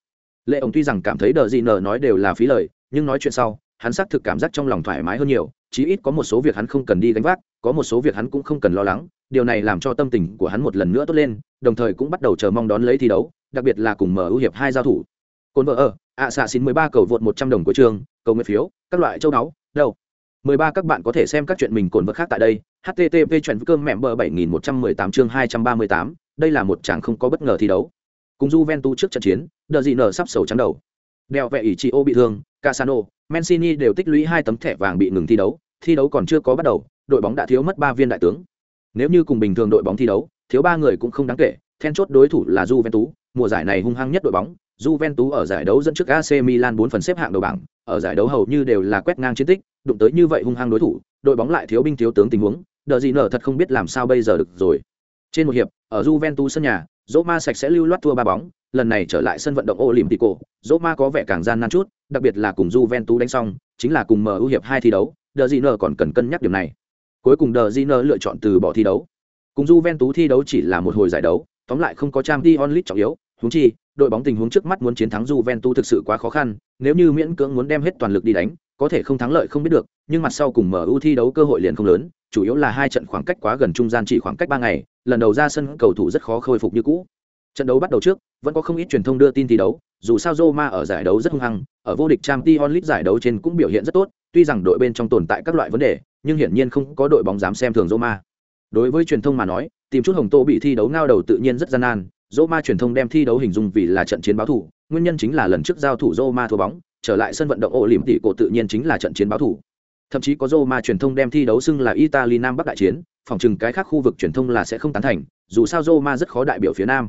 lệ ổng tuy rằng cảm thấy đờ gì nờ nói đều là phí lời, nhưng nói chuyện sau, hắn xác thực cảm giác trong lòng thoải mái hơn nhiều, chí ít có một số việc hắn không cần đi gánh vác, có một số việc hắn cũng không cần lo lắng, điều này làm cho tâm tình của hắn một lần nữa tốt lên, đồng thời cũng bắt đầu chờ mong đón lấy thi đấu, đặc biệt là cùng mở ưu hiệp hai giao thủ. Cồn vợ ở, ạ xạ xin mười ba cầu vượt một trăm đồng của trường, cầu nguyện phiếu, các loại châu đáo đâu? Mười ba các bạn có thể xem các chuyện mình cồn vợ khác tại đây, http chuyện cơm mẹm bờ bảy nghìn một trăm mười tám chương hai trăm ba mươi tám, đây là một chàng không có bất ngờ thi đấu cùng Juventus trước trận chiến đờ dị nở sắp sầu trắng đầu đèo vẻ ỷ chị ô bị thương casano mancini đều tích lũy hai tấm thẻ vàng bị ngừng thi đấu thi đấu còn chưa có bắt đầu đội bóng đã thiếu mất ba viên đại tướng nếu như cùng bình thường đội bóng thi đấu thiếu ba người cũng không đáng kể then chốt đối thủ là Juventus mùa giải này hung hăng nhất đội bóng Juventus ở giải đấu dẫn trước AC Milan bốn phần xếp hạng đầu bảng, ở giải đấu hầu như đều là quét ngang chiến tích, đụng tới như vậy hung hăng đối thủ, đội bóng lại thiếu binh thiếu tướng tình huống, đợi gì nở thật không biết làm sao bây giờ được rồi. Trên một hiệp, ở Juventus sân nhà, Roma sạch sẽ lưu loát thua ba bóng, lần này trở lại sân vận động Olympico, Roma có vẻ càng gian nan chút, đặc biệt là cùng Juventus đánh xong, chính là cùng MU hiệp hai thi đấu, đờ gì nở còn cần cân nhắc điểm này. Cuối cùng đờ gì nở lựa chọn từ bỏ thi đấu. Cùng Juventus thi đấu chỉ là một hồi giải đấu, tóm lại không có trang đi onlit trọng yếu, huống chi, đội bóng tình huống trước mắt muốn chiến thắng Juventus thực sự quá khó khăn, nếu như miễn cưỡng muốn đem hết toàn lực đi đánh, có thể không thắng lợi không biết được, nhưng mặt sau cùng MU thi đấu cơ hội liền không lớn, chủ yếu là hai trận khoảng cách quá gần trung gian chỉ khoảng cách ba ngày, lần đầu ra sân cầu thủ rất khó khôi phục như cũ. Trận đấu bắt đầu trước, vẫn có không ít truyền thông đưa tin thi đấu, dù sao Roma ở giải đấu rất hung hăng, ở vô địch Champions League giải đấu trên cũng biểu hiện rất tốt, tuy rằng đội bên trong tồn tại các loại vấn đề, nhưng hiển nhiên không có đội bóng dám xem thường Roma. Đối với truyền thông mà nói, tìm chút hồng tô bị thi đấu ngao đầu tự nhiên rất gian nan, Roma truyền thông đem thi đấu hình dung vì là trận chiến báo thủ, nguyên nhân chính là lần trước giao thủ Roma thua bóng, trở lại sân vận động Olympico tự nhiên chính là trận chiến báo thủ. Thậm chí có Roma truyền thông đem thi đấu xưng là Italy Nam Bắc đại chiến, phòng trừng cái khác khu vực truyền thông là sẽ không tán thành, dù sao Roma rất khó đại biểu phía Nam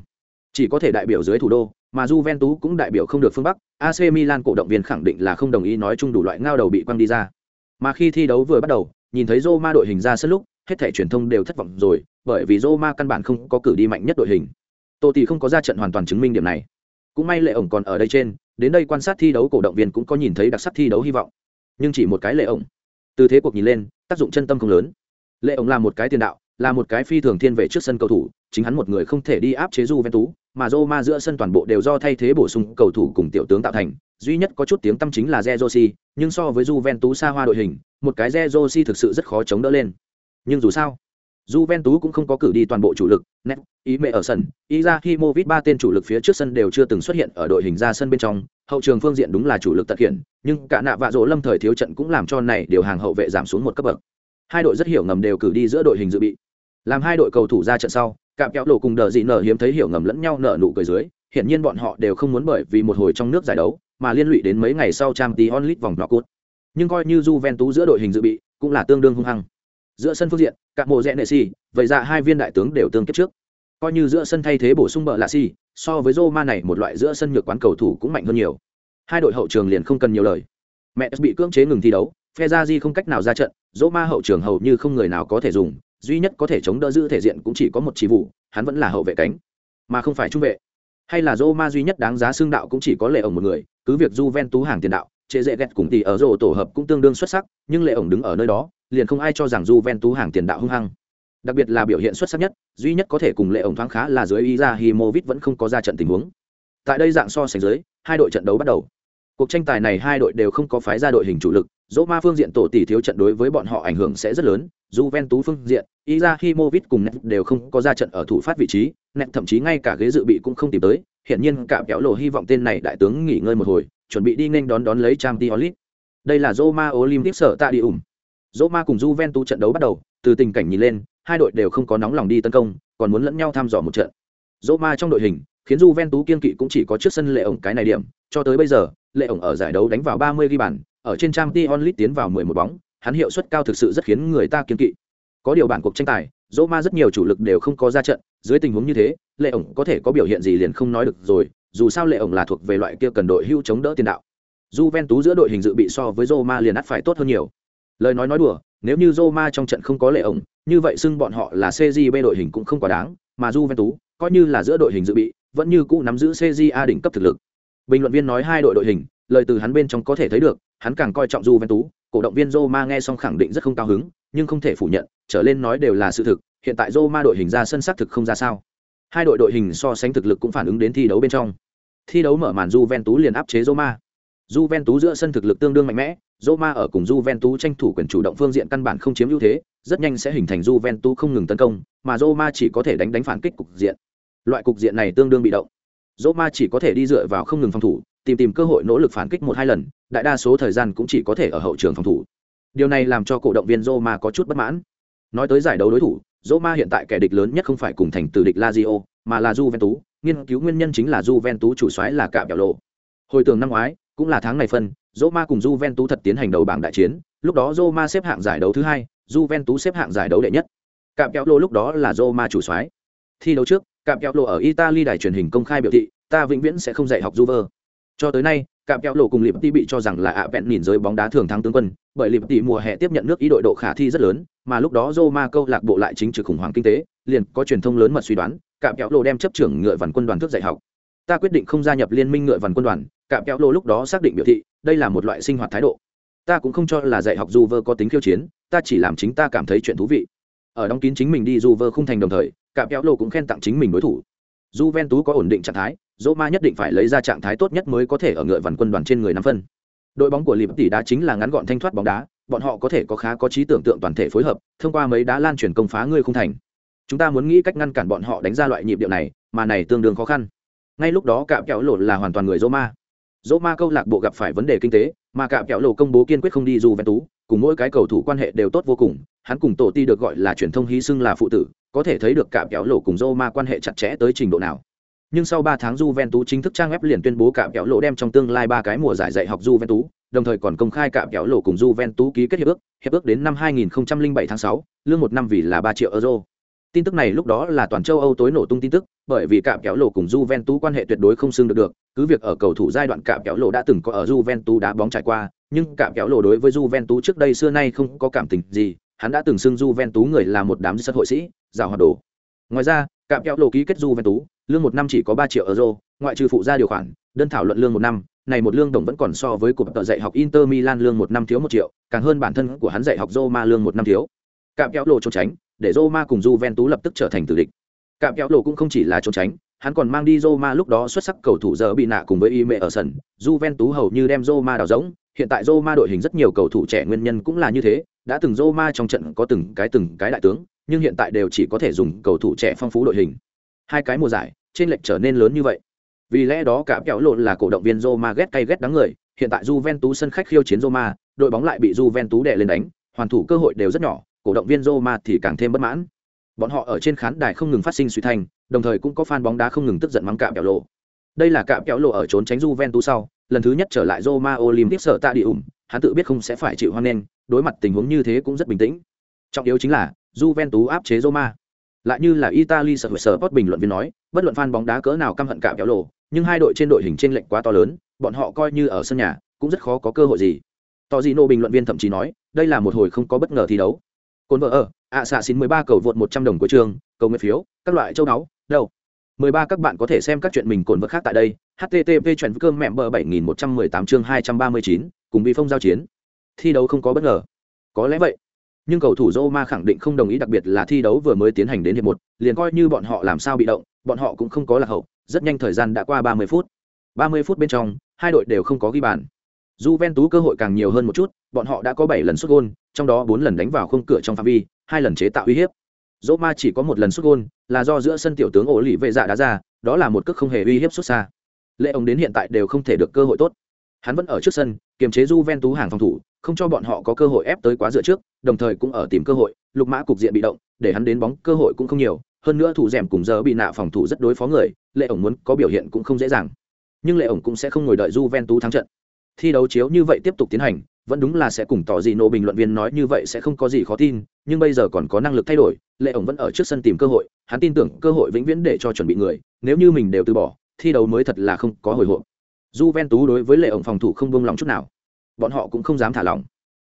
chỉ có thể đại biểu dưới thủ đô, mà Juventus cũng đại biểu không được phương Bắc, AC Milan cổ động viên khẳng định là không đồng ý nói chung đủ loại ngao đầu bị quăng đi ra. Mà khi thi đấu vừa bắt đầu, nhìn thấy Roma đội hình ra sân lúc, hết thảy truyền thông đều thất vọng rồi, bởi vì Roma căn bản không có cử đi mạnh nhất đội hình. Totti không có ra trận hoàn toàn chứng minh điểm này. Cũng may Lệ ổng còn ở đây trên, đến đây quan sát thi đấu cổ động viên cũng có nhìn thấy đặc sắc thi đấu hy vọng. Nhưng chỉ một cái Lệ ổng. Từ thế cuộc nhìn lên, tác dụng chân tâm không lớn. Lệ ổng là một cái tiền đạo, là một cái phi thường thiên về trước sân cầu thủ, chính hắn một người không thể đi áp chế Juventus, mà Roma giữa sân toàn bộ đều do thay thế bổ sung cầu thủ cùng tiểu tướng tạo thành, duy nhất có chút tiếng tâm chính là Zerosi, nhưng so với Juventus xa hoa đội hình, một cái Zerosi thực sự rất khó chống đỡ lên. Nhưng dù sao, Juventus cũng không có cử đi toàn bộ chủ lực, net, ý mẹ ở sân, Izahimovic ba tên chủ lực phía trước sân đều chưa từng xuất hiện ở đội hình ra sân bên trong, hậu trường phương diện đúng là chủ lực tận hiện, nhưng cả nạ vạ rỗ lâm thời thiếu trận cũng làm cho này điều hàng hậu vệ giảm xuống một cấp bậc. Hai đội rất hiểu ngầm đều cử đi giữa đội hình dự bị. Làm hai đội cầu thủ ra trận sau, cạm kéo lộ cùng đờ dị nở hiếm thấy hiểu ngầm lẫn nhau nở nụ cười dưới hiện nhiên bọn họ đều không muốn bởi vì một hồi trong nước giải đấu mà liên lụy đến mấy ngày sau trang tí onlit vòng knockout nhưng coi như Juventus giữa đội hình dự bị cũng là tương đương hung hăng giữa sân phương diện các mộ rẽ nệ xì, vậy ra hai viên đại tướng đều tương kiếp trước. Coi như giữa sân thay thế bổ sung bờ lạ xì, so với Roma này một loại giữa sân nhược quán cầu thủ cũng mạnh hơn nhiều. Hai đội hậu trường liền không cần nhiều lời. Mẹ bị cưỡng chế ngừng thi đấu phe ra di không cách nào ra trận, Roma hậu trường hầu như không người nào có thể dùng, duy nhất có thể chống đỡ giữ thể diện cũng chỉ có một chỉ vụ, hắn vẫn là hậu vệ cánh, mà không phải trung vệ. Hay là Roma duy nhất đáng giá xương đạo cũng chỉ có lệ ổng một người, cứ việc Juventus hàng tiền đạo chế dễ ghét cùng tỷ ở rổ tổ hợp cũng tương đương xuất sắc, nhưng lệ ổng đứng ở nơi đó liền không ai cho rằng Juventus hàng tiền đạo hung hăng Đặc biệt là biểu hiện xuất sắc nhất, duy nhất có thể cùng lệ ổng thoáng khá là dưới Izahimovic vẫn không có ra trận tình huống. Tại đây dạng so sánh dưới, hai đội trận đấu bắt đầu. Cuộc tranh tài này hai đội đều không có phái ra đội hình chủ lực, dỗ ma phương diện tổ tỷ thiếu trận đối với bọn họ ảnh hưởng sẽ rất lớn, Juventus phương diện, Izahimovic cùng Net đều không có ra trận ở thủ phát vị trí, Net thậm chí ngay cả ghế dự bị cũng không tìm tới, hiện nhiên cả kéo lộ hy vọng tên này đại tướng nghỉ ngơi một hồi, chuẩn bị đi nên đón đón lấy Champions League. Đây là Roma Olympic sở tại ủng. Roma cùng Juventus trận đấu bắt đầu, từ tình cảnh nhìn lên, hai đội đều không có nóng lòng đi tấn công, còn muốn lẫn nhau thăm dò một trận. Roma trong đội hình, khiến Juventus kiên kỵ cũng chỉ có trước sân lệ ổng cái này điểm, cho tới bây giờ, lệ ổng ở giải đấu đánh vào 30 ghi bàn, ở trên Champions League tiến vào 11 bóng, hắn hiệu suất cao thực sự rất khiến người ta kiên kỵ. Có điều bản cuộc tranh tài, Roma rất nhiều chủ lực đều không có ra trận, dưới tình huống như thế, lệ ổng có thể có biểu hiện gì liền không nói được rồi, dù sao lệ ổng là thuộc về loại kia cần đội hưu chống đỡ tiền đạo. Juventus giữa đội hình dự bị so với Roma liền ắt phải tốt hơn nhiều. Lời nói nói đùa, nếu như Roma trong trận không có lệ ổng, như vậy xưng bọn họ là CJB đội hình cũng không quá đáng, mà Juventus coi như là giữa đội hình dự bị, vẫn như cũ nắm giữ CJA đỉnh cấp thực lực. Bình luận viên nói hai đội đội hình, lời từ hắn bên trong có thể thấy được, hắn càng coi trọng Juventus, cổ động viên Roma nghe xong khẳng định rất không cao hứng, nhưng không thể phủ nhận, trở lên nói đều là sự thực, hiện tại Roma đội hình ra sân xác thực không ra sao. Hai đội đội hình so sánh thực lực cũng phản ứng đến thi đấu bên trong. Thi đấu mở màn Juventus liền áp chế Roma. Juventus giữa sân thực lực tương đương mạnh mẽ, Roma ở cùng Juventus tranh thủ quyền chủ động phương diện căn bản không chiếm ưu thế, rất nhanh sẽ hình thành Juventus không ngừng tấn công, mà Roma chỉ có thể đánh đánh phản kích cục diện. Loại cục diện này tương đương bị động. Roma chỉ có thể đi dựa vào không ngừng phòng thủ, tìm tìm cơ hội nỗ lực phản kích một hai lần, đại đa số thời gian cũng chỉ có thể ở hậu trường phòng thủ. Điều này làm cho cổ động viên Roma có chút bất mãn. Nói tới giải đấu đối thủ, Roma hiện tại kẻ địch lớn nhất không phải cùng thành từ địch Lazio, mà là Juventus, nghiên cứu nguyên nhân chính là Juventus chủ soái là cạm Bèo lộ. Hồi tưởng năm ngoái, cũng là tháng này phân, Roma cùng Juventus thật tiến hành đầu bảng đại chiến, lúc đó Roma xếp hạng giải đấu thứ hai, Juventus xếp hạng giải đấu đệ nhất. Cạm kéo lô lúc đó là Roma chủ soái. Thi đấu trước, cạm kéo lô ở Italy đài truyền hình công khai biểu thị, ta vĩnh viễn sẽ không dạy học Juve. Cho tới nay, cạm kéo lô cùng Liệp bị cho rằng là ạ vẹn nhìn giới bóng đá thường thắng tướng quân, bởi Liệp mùa hè tiếp nhận nước ý đội độ khả thi rất lớn, mà lúc đó Roma câu lạc bộ lại chính trực khủng hoảng kinh tế, liền có truyền thông lớn mật suy đoán, cạm kéo lô đem chấp trưởng ngựa vằn quân đoàn thức dạy học. Ta quyết định không gia nhập liên minh ngựa vằn quân đoàn, cạm kéo lô lúc đó xác định biểu thị, đây là một loại sinh hoạt thái độ. Ta cũng không cho là dạy học Juve có tính khiêu chiến, ta chỉ làm chính ta cảm thấy chuyện thú vị. Ở đóng kín chính mình đi Juve không thành đồng thời, cạm kéo lô cũng khen tặng chính mình đối thủ. Juventus có ổn định trạng thái, Roma nhất định phải lấy ra trạng thái tốt nhất mới có thể ở ngựa vằn quân đoàn trên người năm phân. Đội bóng của Liệp tỷ đá chính là ngắn gọn thanh thoát bóng đá, bọn họ có thể có khá có trí tưởng tượng toàn thể phối hợp, thông qua mấy đá lan truyền công phá ngươi không thành. Chúng ta muốn nghĩ cách ngăn cản bọn họ đánh ra loại nhịp điệu này, mà này tương đương khó khăn. Ngay lúc đó cạm kẹo lộ là hoàn toàn người Roma. Roma câu lạc bộ gặp phải vấn đề kinh tế, mà cạm kẹo lộ công bố kiên quyết không đi Juventus, cùng mỗi cái cầu thủ quan hệ đều tốt vô cùng, hắn cùng tổ ti được gọi là truyền thông hí xưng là phụ tử, có thể thấy được cạm kẹo lộ cùng Roma quan hệ chặt chẽ tới trình độ nào nhưng sau 3 tháng Juventus chính thức trang web liền tuyên bố cạm kẹo lộ đem trong tương lai ba cái mùa giải dạy học Juventus, đồng thời còn công khai cạm kẹo lộ cùng Juventus ký kết hiệp ước, hiệp ước đến năm 2007 tháng 6, lương một năm vì là 3 triệu euro. Tin tức này lúc đó là toàn châu Âu tối nổ tung tin tức, bởi vì cạm kéo lộ cùng Juventus quan hệ tuyệt đối không xưng được được, cứ việc ở cầu thủ giai đoạn cạm kéo lộ đã từng có ở Juventus đá bóng trải qua, nhưng cạm kéo lộ đối với Juventus trước đây xưa nay không có cảm tình gì, hắn đã từng xưng Juventus người là một đám sân hội sĩ, giàu hoạt đồ. Ngoài ra, cạm kéo lộ ký kết Juventus, lương một năm chỉ có ba triệu euro ngoại trừ phụ gia điều khoản đơn thảo luận lương một năm này một lương đồng vẫn còn so với cục tợ dạy học inter milan lương một năm thiếu một triệu càng hơn bản thân của hắn dạy học roma lương một năm thiếu cạm kéo lộ trốn tránh để roma cùng juventus lập tức trở thành tử địch. Cạm kéo lộ cũng không chỉ là trốn tránh, hắn còn mang đi roma lúc đó xuất sắc cầu thủ giờ bị nạ cùng với y mẹ ở sân. Juventus hầu như đem roma đào rỗng, hiện tại roma đội hình rất nhiều cầu thủ trẻ nguyên nhân cũng là như thế, đã từng roma trong trận có từng cái từng cái đại tướng, nhưng hiện tại đều chỉ có thể dùng cầu thủ trẻ phong phú đội hình. Hai cái mùa giải trên lệch trở nên lớn như vậy. Vì lẽ đó cả kẹo lộn là cổ động viên Roma ghét cay ghét đắng người, hiện tại Juventus sân khách khiêu chiến Roma, đội bóng lại bị Juventus đè lên đánh, hoàn thủ cơ hội đều rất nhỏ cổ động viên Roma thì càng thêm bất mãn bọn họ ở trên khán đài không ngừng phát sinh suy thành đồng thời cũng có fan bóng đá không ngừng tức giận mắng cạm kẹo lộ đây là cạm kẹo lộ ở trốn tránh Juventus sau lần thứ nhất trở lại Roma Olympic sở tạ ủng hắn tự biết không sẽ phải chịu hoan nên, đối mặt tình huống như thế cũng rất bình tĩnh trọng yếu chính là Juventus áp chế Roma lại như là Italy sở sở Sport bình luận viên nói, bất luận fan bóng đá cỡ nào căm hận cạm kéo lộ, nhưng hai đội trên đội hình trên lệnh quá to lớn, bọn họ coi như ở sân nhà, cũng rất khó có cơ hội gì. Tozino bình luận viên thậm chí nói, đây là một hồi không có bất ngờ thi đấu. Côn vợ ở, ạ xạ xin 13 cầu vượt 100 đồng của trường, cầu nguyện phiếu, các loại châu náu, đâu. 13 các bạn có thể xem các chuyện mình cồn vợ khác tại đây. http chuyện cơm mẹ bờ 7118 chương 239, cùng bị phong giao chiến. Thi đấu không có bất ngờ. Có lẽ vậy. nhưng cầu thủ Roma khẳng định không đồng ý đặc biệt là thi đấu vừa mới tiến hành đến hiệp một, liền coi như bọn họ làm sao bị động, bọn họ cũng không có lạc hậu, rất nhanh thời gian đã qua 30 phút. 30 phút bên trong, hai đội đều không có ghi bàn. Juventus cơ hội càng nhiều hơn một chút, bọn họ đã có 7 lần sút gol, trong đó 4 lần đánh vào khung cửa trong phạm vi, hai lần chế tạo uy hiếp. Roma chỉ có một lần sút gôn, là do giữa sân tiểu tướng ổ lì vệ dạ đá ra, đó là một cước không hề uy hiếp xuất xa. Lệ ông đến hiện tại đều không thể được cơ hội tốt. Hắn vẫn ở trước sân, kiềm chế Juventus hàng phòng thủ, không cho bọn họ có cơ hội ép tới quá dựa trước, đồng thời cũng ở tìm cơ hội, lục mã cục diện bị động, để hắn đến bóng cơ hội cũng không nhiều, hơn nữa thủ rèm cùng giờ bị nạ phòng thủ rất đối phó người, Lệ ổng muốn có biểu hiện cũng không dễ dàng. Nhưng Lệ ổng cũng sẽ không ngồi đợi Juventus thắng trận. Thi đấu chiếu như vậy tiếp tục tiến hành, vẫn đúng là sẽ cùng tỏ gì nô bình luận viên nói như vậy sẽ không có gì khó tin, nhưng bây giờ còn có năng lực thay đổi, Lệ ổng vẫn ở trước sân tìm cơ hội, hắn tin tưởng cơ hội vĩnh viễn để cho chuẩn bị người, nếu như mình đều từ bỏ, thi đấu mới thật là không có hồi hộp. Juventus đối với Lệ ổng phòng thủ không buông lòng chút nào. Bọn họ cũng không dám thả lỏng.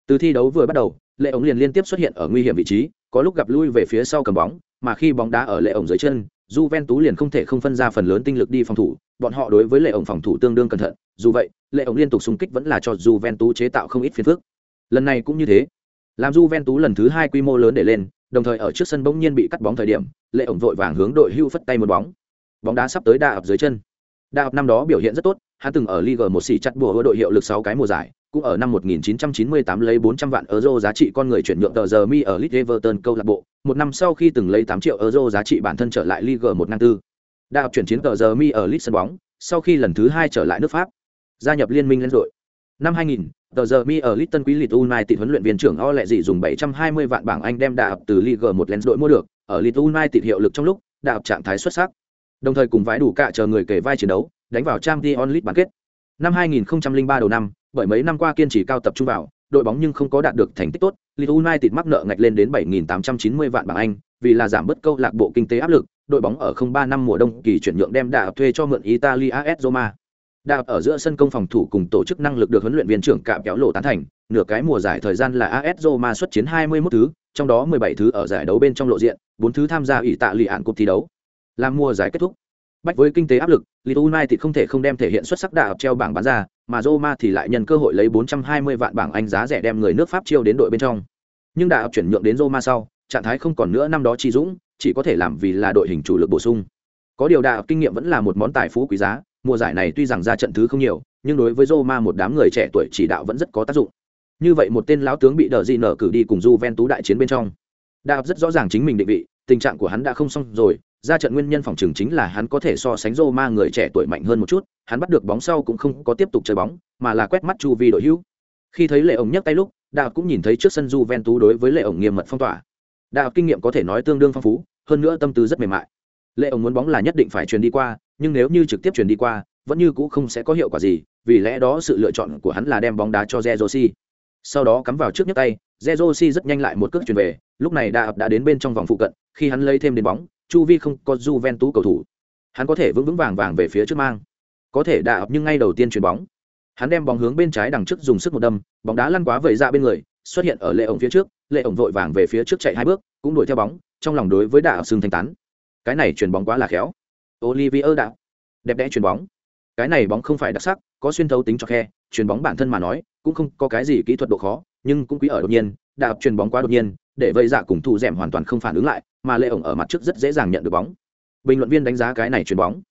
Từ thi đấu vừa bắt đầu, Lệ ổng liền liên tiếp xuất hiện ở nguy hiểm vị trí, có lúc gặp lui về phía sau cầm bóng, mà khi bóng đá ở Lệ ổng dưới chân, Juventus liền không thể không phân ra phần lớn tinh lực đi phòng thủ, bọn họ đối với Lệ ổng phòng thủ tương đương cẩn thận, dù vậy, Lệ ổng liên tục xung kích vẫn là cho Juventus chế tạo không ít phiền phức. Lần này cũng như thế. Làm Juventus lần thứ hai quy mô lớn để lên, đồng thời ở trước sân bỗng nhiên bị cắt bóng thời điểm, Lệ ổng vội vàng hướng đội hưu phất tay một bóng. Bóng đá sắp tới đa ập dưới chân. Đa ập năm đó biểu hiện rất tốt, hắn từng ở Liga một xỉ chặt bùa đội hiệu lực 6 cái mùa giải, cũng ở năm 1998 lấy 400 vạn euro giá trị con người chuyển nhượng tờ giờ mi ở Leeds Everton câu lạc bộ, một năm sau khi từng lấy 8 triệu euro giá trị bản thân trở lại Liga 1 năm tư. Đã chuyển chiến tờ giờ mi ở Lit sân bóng, sau khi lần thứ hai trở lại nước Pháp, gia nhập liên minh lên đội. Năm 2000, tờ giờ mi ở Lit Tân Quý lit United huấn luyện viên trưởng O lệ dị dùng 720 vạn bảng Anh đem đạp từ Liga 1 Lens đội mua được, ở lit United hiệu lực trong lúc, đạp trạng thái xuất sắc. Đồng thời cùng vãi đủ cả chờ người kể vai chiến đấu, đánh vào trang Dion League bán kết. Năm 2003 đầu năm, bởi mấy năm qua kiên trì cao tập trung vào, đội bóng nhưng không có đạt được thành tích tốt, Leeds United mắc nợ ngạch lên đến 7.890 vạn bảng Anh, vì là giảm bớt câu lạc bộ kinh tế áp lực, đội bóng ở 03 năm mùa đông kỳ chuyển nhượng đem đà thuê cho mượn Italia AS Roma. Đà ở giữa sân công phòng thủ cùng tổ chức năng lực được huấn luyện viên trưởng cạm kéo lộ tán thành, nửa cái mùa giải thời gian là AS Roma xuất chiến 21 thứ, trong đó 17 thứ ở giải đấu bên trong lộ diện, 4 thứ tham gia ủy tạ lì án cuộc thi đấu. Làm mùa giải kết thúc, bách với kinh tế áp lực, Leeds United không thể không đem thể hiện xuất sắc đà treo bảng bán ra, mà Roma thì lại nhân cơ hội lấy 420 vạn bảng Anh giá rẻ đem người nước Pháp chiêu đến đội bên trong. Nhưng đạo chuyển nhượng đến Roma sau, trạng thái không còn nữa năm đó chi dũng, chỉ có thể làm vì là đội hình chủ lực bổ sung. Có điều đạo kinh nghiệm vẫn là một món tài phú quý giá, mùa giải này tuy rằng ra trận thứ không nhiều, nhưng đối với Roma một đám người trẻ tuổi chỉ đạo vẫn rất có tác dụng. Như vậy một tên lão tướng bị đờ gì nở cử đi cùng Juventus đại chiến bên trong. Đạo rất rõ ràng chính mình định vị, tình trạng của hắn đã không xong rồi, ra trận nguyên nhân phòng trường chính là hắn có thể so sánh Roma người trẻ tuổi mạnh hơn một chút, hắn bắt được bóng sau cũng không có tiếp tục chơi bóng, mà là quét mắt chu vi đội hữu. Khi thấy Lệ ổng nhấc tay lúc, Đạo cũng nhìn thấy trước sân Juventus đối với Lệ ổng nghiêm mật phong tỏa. Đạo kinh nghiệm có thể nói tương đương phong phú, hơn nữa tâm tư rất mềm mại. Lệ ổng muốn bóng là nhất định phải truyền đi qua, nhưng nếu như trực tiếp truyền đi qua, vẫn như cũ không sẽ có hiệu quả gì, vì lẽ đó sự lựa chọn của hắn là đem bóng đá cho Jerosi. Sau đó cắm vào trước nhấc tay, Jerosi rất nhanh lại một cước truyền về, lúc này Đạo đã đến bên trong vòng phụ cận, khi hắn lấy thêm đến bóng, chu vi không có Juventus cầu thủ. Hắn có thể vững vững vàng vàng về phía trước mang. Có thể đạ ập nhưng ngay đầu tiên chuyền bóng. Hắn đem bóng hướng bên trái đằng trước dùng sức một đâm, bóng đá lăn quá vẩy ra dạ bên người, xuất hiện ở lệ ổng phía trước, lệ ổng vội vàng về phía trước chạy hai bước, cũng đuổi theo bóng, trong lòng đối với đạ xương thanh tán. Cái này chuyền bóng quá là khéo. Olivier đạ. Đẹp đẽ chuyền bóng. Cái này bóng không phải đặc sắc, có xuyên thấu tính cho khe, chuyền bóng bản thân mà nói, cũng không có cái gì kỹ thuật độ khó, nhưng cũng quý ở đột nhiên, đạp chuyền bóng quá đột nhiên, để vây dạ cùng thủ dẻm hoàn toàn không phản ứng lại, mà lệ ổng ở mặt trước rất dễ dàng nhận được bóng bình luận viên đánh giá cái này chuyền bóng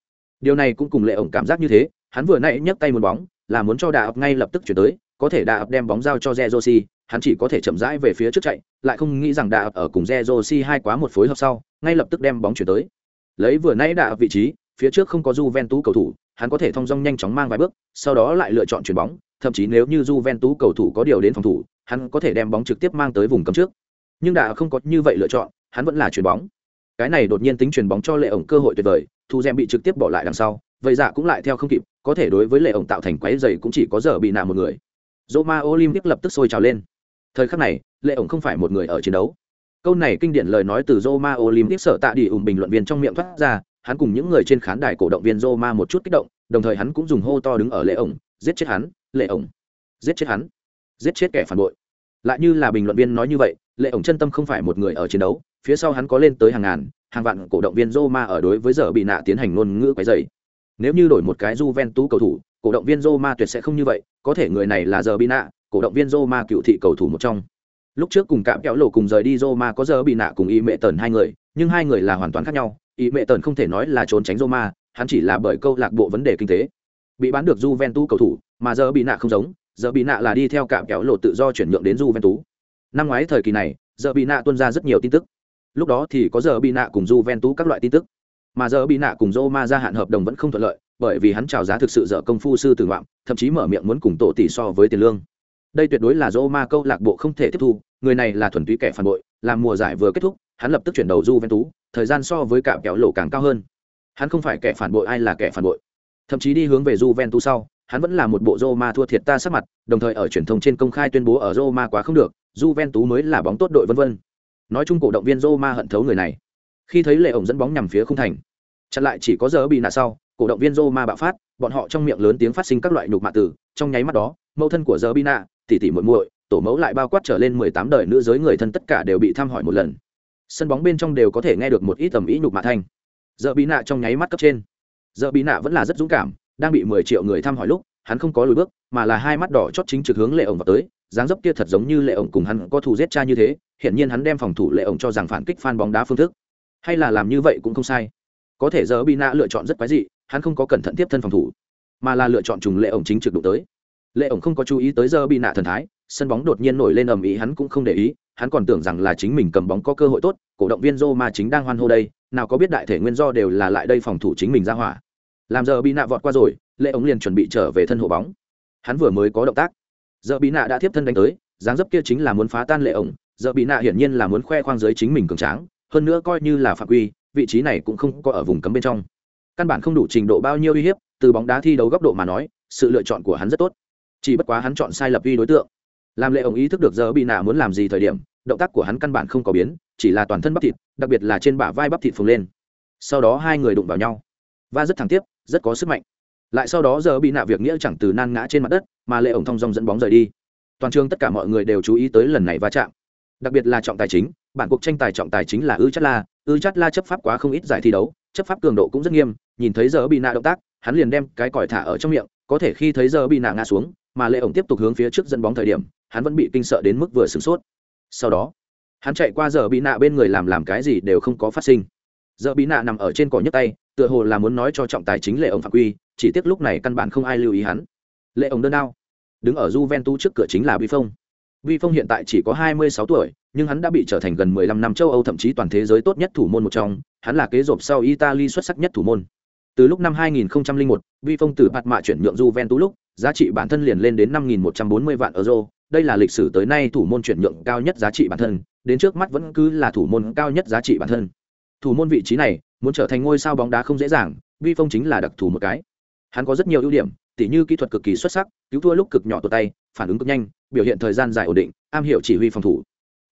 điều này cũng cùng lệ ổng cảm giác như thế hắn vừa nãy nhấc tay một bóng là muốn cho đà ngay lập tức chuyển tới có thể đà đem bóng giao cho Zerosi, hắn chỉ có thể chậm rãi về phía trước chạy, lại không nghĩ rằng đã ở cùng Zerosi hai quá một phối hợp sau, ngay lập tức đem bóng chuyển tới. Lấy vừa nãy đã ở vị trí, phía trước không có Juventus cầu thủ, hắn có thể thong dong nhanh chóng mang vài bước, sau đó lại lựa chọn chuyển bóng, thậm chí nếu như Juventus cầu thủ có điều đến phòng thủ, hắn có thể đem bóng trực tiếp mang tới vùng cấm trước. Nhưng đã không có như vậy lựa chọn, hắn vẫn là chuyền bóng. Cái này đột nhiên tính chuyền bóng cho lệ ổng cơ hội tuyệt vời, thu gem bị trực tiếp bỏ lại đằng sau, vậy dạ cũng lại theo không kịp, có thể đối với lệ ổng tạo thành quái dày cũng chỉ có giờ bị nạ một người. Roma Olympic lập tức sôi trào lên thời khắc này lệ ổng không phải một người ở chiến đấu câu này kinh điển lời nói từ Roma Olympic sợ tạ đi ủng bình luận viên trong miệng thoát ra hắn cùng những người trên khán đài cổ động viên Roma một chút kích động đồng thời hắn cũng dùng hô to đứng ở lệ ổng giết chết hắn lệ ổng giết chết hắn giết chết kẻ phản bội lại như là bình luận viên nói như vậy lệ ổng chân tâm không phải một người ở chiến đấu phía sau hắn có lên tới hàng ngàn hàng vạn cổ động viên Roma ở đối với giờ bị nạ tiến hành ngôn ngữ quấy rầy. Nếu như đổi một cái Juventus cầu thủ, cổ động viên Roma tuyệt sẽ không như vậy, có thể người này là giờ bị nạ, cổ động viên Roma cựu thị cầu thủ một trong. lúc trước cùng cạm kéo lộ cùng rời đi Roma có giờ bị nạ cùng y mẹ tần hai người, nhưng hai người là hoàn toàn khác nhau. Y mẹ tần không thể nói là trốn tránh Roma, hắn chỉ là bởi câu lạc bộ vấn đề kinh tế. Bị bán được Juventus cầu thủ, mà giờ bị nạ không giống. Giờ bị nạ là đi theo cạm kéo lộ tự do chuyển nhượng đến Juventus. Năm ngoái thời kỳ này, giờ bị nạ tuôn ra rất nhiều tin tức. Lúc đó thì có giờ bị nạ cùng Juventus các loại tin tức. Mà giờ bị nạ cùng Roma gia hạn hợp đồng vẫn không thuận lợi, bởi vì hắn chào giá thực sự dở công phu sư tử ngoạm, thậm chí mở miệng muốn cùng tổ tỷ so với tiền lương đây tuyệt đối là Roma câu lạc bộ không thể tiếp thu, người này là thuần túy kẻ phản bội, làm mùa giải vừa kết thúc, hắn lập tức chuyển đầu Juventus, thời gian so với cạm kéo lộ càng cao hơn. Hắn không phải kẻ phản bội ai là kẻ phản bội. Thậm chí đi hướng về Juventus sau, hắn vẫn là một bộ Roma thua thiệt ta sắc mặt, đồng thời ở truyền thông trên công khai tuyên bố ở Roma quá không được, Juventus mới là bóng tốt đội vân vân. Nói chung cổ động viên Roma hận thấu người này. Khi thấy lệ ổng dẫn bóng nhằm phía không thành, chặn lại chỉ có giờ bị nạ sau, cổ động viên Roma bạo phát, bọn họ trong miệng lớn tiếng phát sinh các loại nhục mạ tử trong nháy mắt đó, mẫu thân của giờ bị nạ tỷ tỷ muội muội, tổ mẫu lại bao quát trở lên mười tám đời nữ giới người thân tất cả đều bị thăm hỏi một lần. Sân bóng bên trong đều có thể nghe được một ít tầm ý nhục mạ thanh. Giờ bị nạ trong nháy mắt cấp trên. Giờ bị nạ vẫn là rất dũng cảm, đang bị mười triệu người thăm hỏi lúc, hắn không có lùi bước, mà là hai mắt đỏ chót chính trực hướng lệ ổng vào tới, dáng dấp kia thật giống như lệ ổng cùng hắn có thù giết cha như thế hiện nhiên hắn đem phòng thủ lệ ổng cho rằng phản kích fan bóng đá phương thức. Hay là làm như vậy cũng không sai. Có thể giờ bị nạ lựa chọn rất quái dị, hắn không có cẩn thận tiếp thân phòng thủ, mà là lựa chọn trùng lệ ổng chính trực đụng tới lệ ổng không có chú ý tới giờ bị nạ thần thái, sân bóng đột nhiên nổi lên ầm ĩ, hắn cũng không để ý, hắn còn tưởng rằng là chính mình cầm bóng có cơ hội tốt, cổ động viên Roma chính đang hoan hô đây, nào có biết đại thể nguyên do đều là lại đây phòng thủ chính mình ra hỏa. Làm giờ bị nạ vọt qua rồi, lệ ống liền chuẩn bị trở về thân hộ bóng. Hắn vừa mới có động tác. Giờ bị nạ đã tiếp thân đánh tới, dáng dấp kia chính là muốn phá tan lệ ống giờ bị nạ hiển nhiên là muốn khoe khoang giới chính mình cường tráng, hơn nữa coi như là phạm quy, vị trí này cũng không có ở vùng cấm bên trong. Căn bản không đủ trình độ bao nhiêu uy hiếp, từ bóng đá thi đấu góc độ mà nói, sự lựa chọn của hắn rất tốt chỉ bất quá hắn chọn sai lập uy đối tượng. Làm lệ ổng ý thức được giờ bị nạ muốn làm gì thời điểm, động tác của hắn căn bản không có biến, chỉ là toàn thân bắp thịt, đặc biệt là trên bả vai bắp thịt phồng lên. Sau đó hai người đụng vào nhau. Và rất thẳng tiếp, rất có sức mạnh. Lại sau đó giờ bị nạ việc nghĩa chẳng từ nan ngã trên mặt đất, mà lệ ổng thong dong dẫn bóng rời đi. Toàn trường tất cả mọi người đều chú ý tới lần này va chạm. Đặc biệt là trọng tài chính, bản cuộc tranh tài trọng tài chính là ư chát la. Ư chát la chấp pháp quá không ít giải thi đấu, chấp pháp cường độ cũng rất nghiêm, nhìn thấy giờ bị nạ động tác, hắn liền đem cái còi thả ở trong miệng, có thể khi thấy giờ bị nạ ngã xuống mà lệ ổng tiếp tục hướng phía trước dẫn bóng thời điểm hắn vẫn bị kinh sợ đến mức vừa sửng sốt sau đó hắn chạy qua giờ bị nạ bên người làm làm cái gì đều không có phát sinh giờ bị nạ nằm ở trên cỏ nhấc tay tựa hồ là muốn nói cho trọng tài chính lệ ổng phạm quy chỉ tiếc lúc này căn bản không ai lưu ý hắn lệ ổng đơn đao đứng ở Juventus trước cửa chính là Vi Phong. Vi Phong hiện tại chỉ có 26 tuổi, nhưng hắn đã bị trở thành gần 15 năm châu Âu thậm chí toàn thế giới tốt nhất thủ môn một trong, hắn là kế rộp sau Italy xuất sắc nhất thủ môn. Từ lúc năm 2001, Vi Phong từ bạt mạ chuyển nhượng Juventus lúc, giá trị bản thân liền lên đến 5140 vạn euro, đây là lịch sử tới nay thủ môn chuyển nhượng cao nhất giá trị bản thân, đến trước mắt vẫn cứ là thủ môn cao nhất giá trị bản thân. Thủ môn vị trí này, muốn trở thành ngôi sao bóng đá không dễ dàng, Vi Phong chính là đặc thù một cái. Hắn có rất nhiều ưu điểm, tỉ như kỹ thuật cực kỳ xuất sắc, cứu thua lúc cực nhỏ tụt tay, phản ứng cực nhanh, biểu hiện thời gian dài ổn định, am hiểu chỉ huy phòng thủ.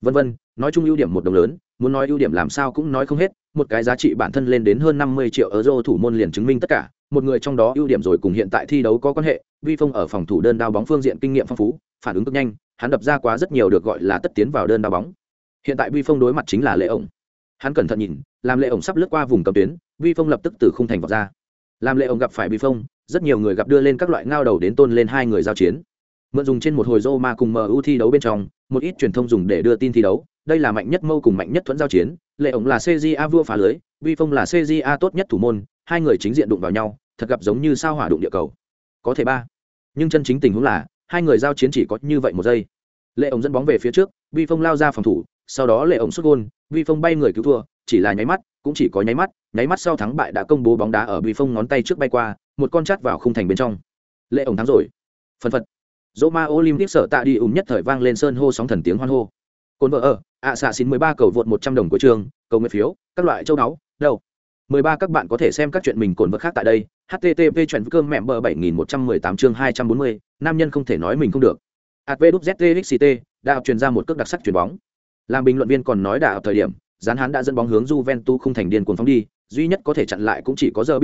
Vân vân, nói chung ưu điểm một đồng lớn, muốn nói ưu điểm làm sao cũng nói không hết, một cái giá trị bản thân lên đến hơn 50 triệu euro thủ môn liền chứng minh tất cả, một người trong đó ưu điểm rồi cùng hiện tại thi đấu có quan hệ, Vi Phong ở phòng thủ đơn đao bóng phương diện kinh nghiệm phong phú, phản ứng cực nhanh, hắn đập ra quá rất nhiều được gọi là tất tiến vào đơn đao bóng. Hiện tại Vi Phong đối mặt chính là Lệ ổng. Hắn cẩn thận nhìn, làm Lệ ổng sắp lướt qua vùng cấm tuyến, Vi Phong lập tức từ khung thành vọt ra. Làm Lệ ổng gặp phải Vi Phong, rất nhiều người gặp đưa lên các loại ngao đầu đến tôn lên hai người giao chiến. Mượn dùng trên một hồi Roma cùng MU thi đấu bên trong, một ít truyền thông dùng để đưa tin thi đấu, đây là mạnh nhất mâu cùng mạnh nhất thuẫn giao chiến, Lệ ổng là CJA vua phá lưới, Vi Phong là CJA tốt nhất thủ môn, hai người chính diện đụng vào nhau, thật gặp giống như sao hỏa đụng địa cầu. Có thể ba. Nhưng chân chính tình huống là, hai người giao chiến chỉ có như vậy một giây. Lệ ổng dẫn bóng về phía trước, Vi Phong lao ra phòng thủ, sau đó Lệ ổng xuất gôn, Vi Phong bay người cứu thua, chỉ là nháy mắt, cũng chỉ có nháy mắt, nháy mắt sau thắng bại đã công bố bóng đá ở Vi Phong ngón tay trước bay qua, một con chắt vào khung thành bên trong. Lệ ổng thắng rồi. Phần phật. dỗ ma Olympic sở tạ đi ủng nhất thời vang lên sơn hô sóng thần tiếng hoan hô cồn vợ ở, ạ xạ xin 13 cầu vượt 100 đồng của trường, cầu nguyện phiếu, các loại châu đáo, đâu. 13 các bạn có thể xem các chuyện mình cồn vật khác tại đây. http chuyện cơm mẹ bờ 7118 chương 240, nam nhân không thể nói mình không được. ATVZTXT đã truyền ra một cước đặc sắc chuyền bóng. Làm bình luận viên còn nói đã ở thời điểm, Gián hắn đã dẫn bóng hướng Juventus không thành điên cuồng phóng đi, duy nhất có thể chặn lại cũng chỉ có giờ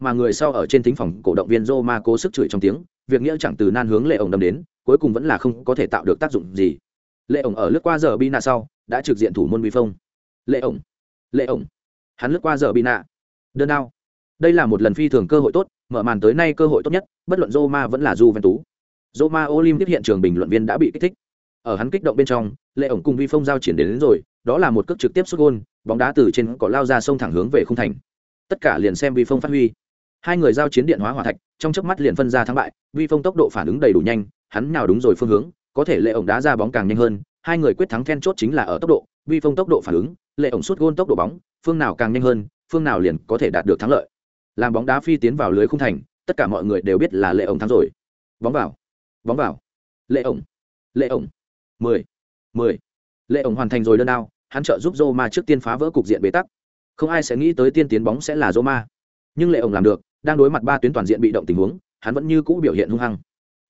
mà người sau ở trên thính phòng cổ động viên Roma cố sức chửi trong tiếng, việc nghĩa chẳng từ nan hướng Lệ ổng đâm đến, cuối cùng vẫn là không có thể tạo được tác dụng gì. Lệ ổng ở lướt qua giờ Bina sau, đã trực diện thủ môn vi phong. Lệ ổng, Lệ ổng, hắn lướt qua giờ Bina. Đơn đao. Đây là một lần phi thường cơ hội tốt, mở màn tới nay cơ hội tốt nhất, bất luận Roma vẫn là Juventus. Roma tiếp hiện trường bình luận viên đã bị kích thích. ở hắn kích động bên trong lệ ổng cùng vi phong giao triển đến, đến rồi đó là một cước trực tiếp xuất gôn bóng đá từ trên cỏ lao ra sông thẳng hướng về khung thành tất cả liền xem vi phong phát huy hai người giao chiến điện hóa hỏa thạch trong chớp mắt liền phân ra thắng bại vi phong tốc độ phản ứng đầy đủ nhanh hắn nào đúng rồi phương hướng có thể lệ ổng đá ra bóng càng nhanh hơn, hai người quyết thắng then chốt chính là ở tốc độ, vi phong tốc độ phản ứng, lệ ổng suốt gôn tốc độ bóng, phương nào càng nhanh hơn, phương nào liền có thể đạt được thắng lợi. Làm bóng đá phi tiến vào lưới khung thành, tất cả mọi người đều biết là lệ ổng thắng rồi. Bóng vào bóng vào. Lệ ổng lệ ổng. Mười mười. Lệ ổng hoàn thành rồi đơn đao, hắn trợ giúp Roma trước tiên phá vỡ cục diện bế tắc. Không ai sẽ nghĩ tới tiên tiến bóng sẽ là Roma. Nhưng lệ ổng làm được, đang đối mặt ba tuyến toàn diện bị động tình huống, hắn vẫn như cũ biểu hiện hung hăng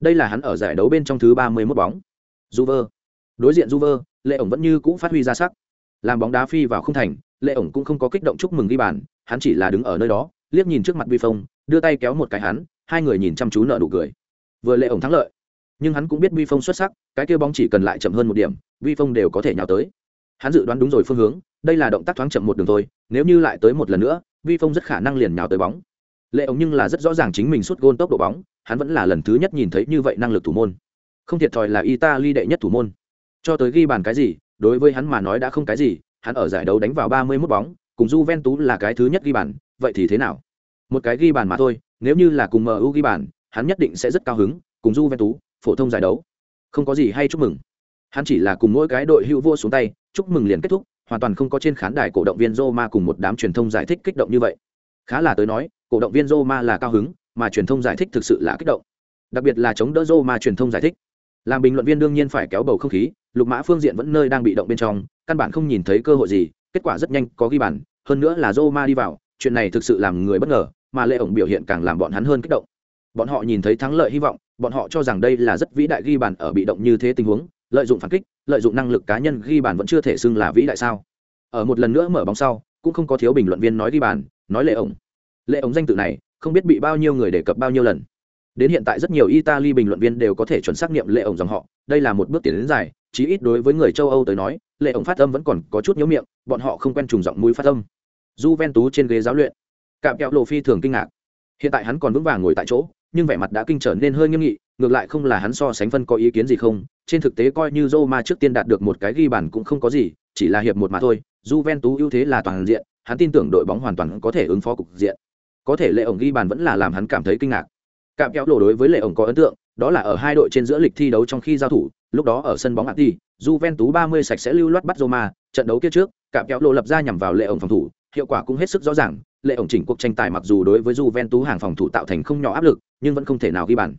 đây là hắn ở giải đấu bên trong thứ ba mươi 31 bóng. Juve. Đối diện Juve, lệ ổng vẫn như cũ phát huy ra sắc. Làm bóng đá phi vào không thành, lệ ổng cũng không có kích động chúc mừng ghi bàn, hắn chỉ là đứng ở nơi đó, liếc nhìn trước mặt vi phong, đưa tay kéo một cái hắn, hai người nhìn chăm chú nở nụ cười. Vừa lệ ổng thắng lợi, nhưng hắn cũng biết vi phong xuất sắc, cái kia bóng chỉ cần lại chậm hơn một điểm, vi phong đều có thể nhào tới. Hắn dự đoán đúng rồi phương hướng, đây là động tác thoáng chậm một đường thôi, nếu như lại tới một lần nữa, vi phong rất khả năng liền nhào tới bóng lệ ông nhưng là rất rõ ràng chính mình suốt gôn tốc độ bóng, hắn vẫn là lần thứ nhất nhìn thấy như vậy năng lực thủ môn. Không thiệt thòi là italy đệ nhất thủ môn. Cho tới ghi bàn cái gì, đối với hắn mà nói đã không cái gì, hắn ở giải đấu đánh vào ba mươi 31 bóng, cùng Juventus là cái thứ nhất ghi bàn, vậy thì thế nào? Một cái ghi bàn mà thôi, nếu như là cùng mu ghi bàn, hắn nhất định sẽ rất cao hứng, cùng Juventus, phổ thông giải đấu. Không có gì hay chúc mừng. Hắn chỉ là cùng mỗi cái đội hữu vô xuống tay, chúc mừng liền kết thúc, hoàn toàn không có trên khán đài cổ động viên Roma cùng một đám truyền thông giải thích kích động như vậy. Khá là tới nói cổ động viên Roma là cao hứng, mà truyền thông giải thích thực sự là kích động. Đặc biệt là chống đỡ Roma truyền thông giải thích. Làm bình luận viên đương nhiên phải kéo bầu không khí, lục mã phương diện vẫn nơi đang bị động bên trong, căn bản không nhìn thấy cơ hội gì, kết quả rất nhanh có ghi bàn, hơn nữa là Roma đi vào, chuyện này thực sự làm người bất ngờ, mà lệ ổng biểu hiện càng làm bọn hắn hơn kích động. Bọn họ nhìn thấy thắng lợi hy vọng, bọn họ cho rằng đây là rất vĩ đại ghi bàn ở bị động như thế tình huống, lợi dụng phản kích, lợi dụng năng lực cá nhân ghi bàn vẫn chưa thể xưng là vĩ đại sao. Ở một lần nữa mở bóng sau, cũng không có thiếu bình luận viên nói ghi bàn, nói lệ ổng lệ ống danh tự này không biết bị bao nhiêu người đề cập bao nhiêu lần. Đến hiện tại rất nhiều italy bình luận viên đều có thể chuẩn xác nghiệm lệ ổng dòng họ. Đây là một bước tiến đến dài, chí ít đối với người châu âu tới nói lệ ổng phát âm vẫn còn có chút nhớ miệng, bọn họ không quen trùng giọng mũi phát âm. Juventus trên ghế giáo luyện. Cạm kẹo lộ phi thường kinh ngạc. Hiện tại hắn còn vững vàng ngồi tại chỗ, nhưng vẻ mặt đã kinh trở nên hơi nghiêm nghị, ngược lại không là hắn so sánh phân có ý kiến gì không. Trên thực tế coi như Roma trước tiên đạt được một cái ghi bàn cũng không có gì, chỉ là hiệp một mà thôi. Juventus ưu thế là toàn diện, hắn tin tưởng đội bóng hoàn toàn có thể ứng phó cục diện có thể lệ ổng ghi bàn vẫn là làm hắn cảm thấy kinh ngạc cạm kéo lộ đối với lệ ổng có ấn tượng đó là ở hai đội trên giữa lịch thi đấu trong khi giao thủ lúc đó ở sân bóng Ati, Juventus 30 sạch sẽ lưu loát bắt Roma, trận đấu kia trước, cạm kéo lộ lập ra nhằm vào lệ ổng phòng thủ, hiệu quả cũng hết sức rõ ràng, lệ ổng chỉnh cuộc tranh tài mặc dù đối với Juventus hàng phòng thủ tạo thành không nhỏ áp lực, nhưng vẫn không thể nào ghi bàn.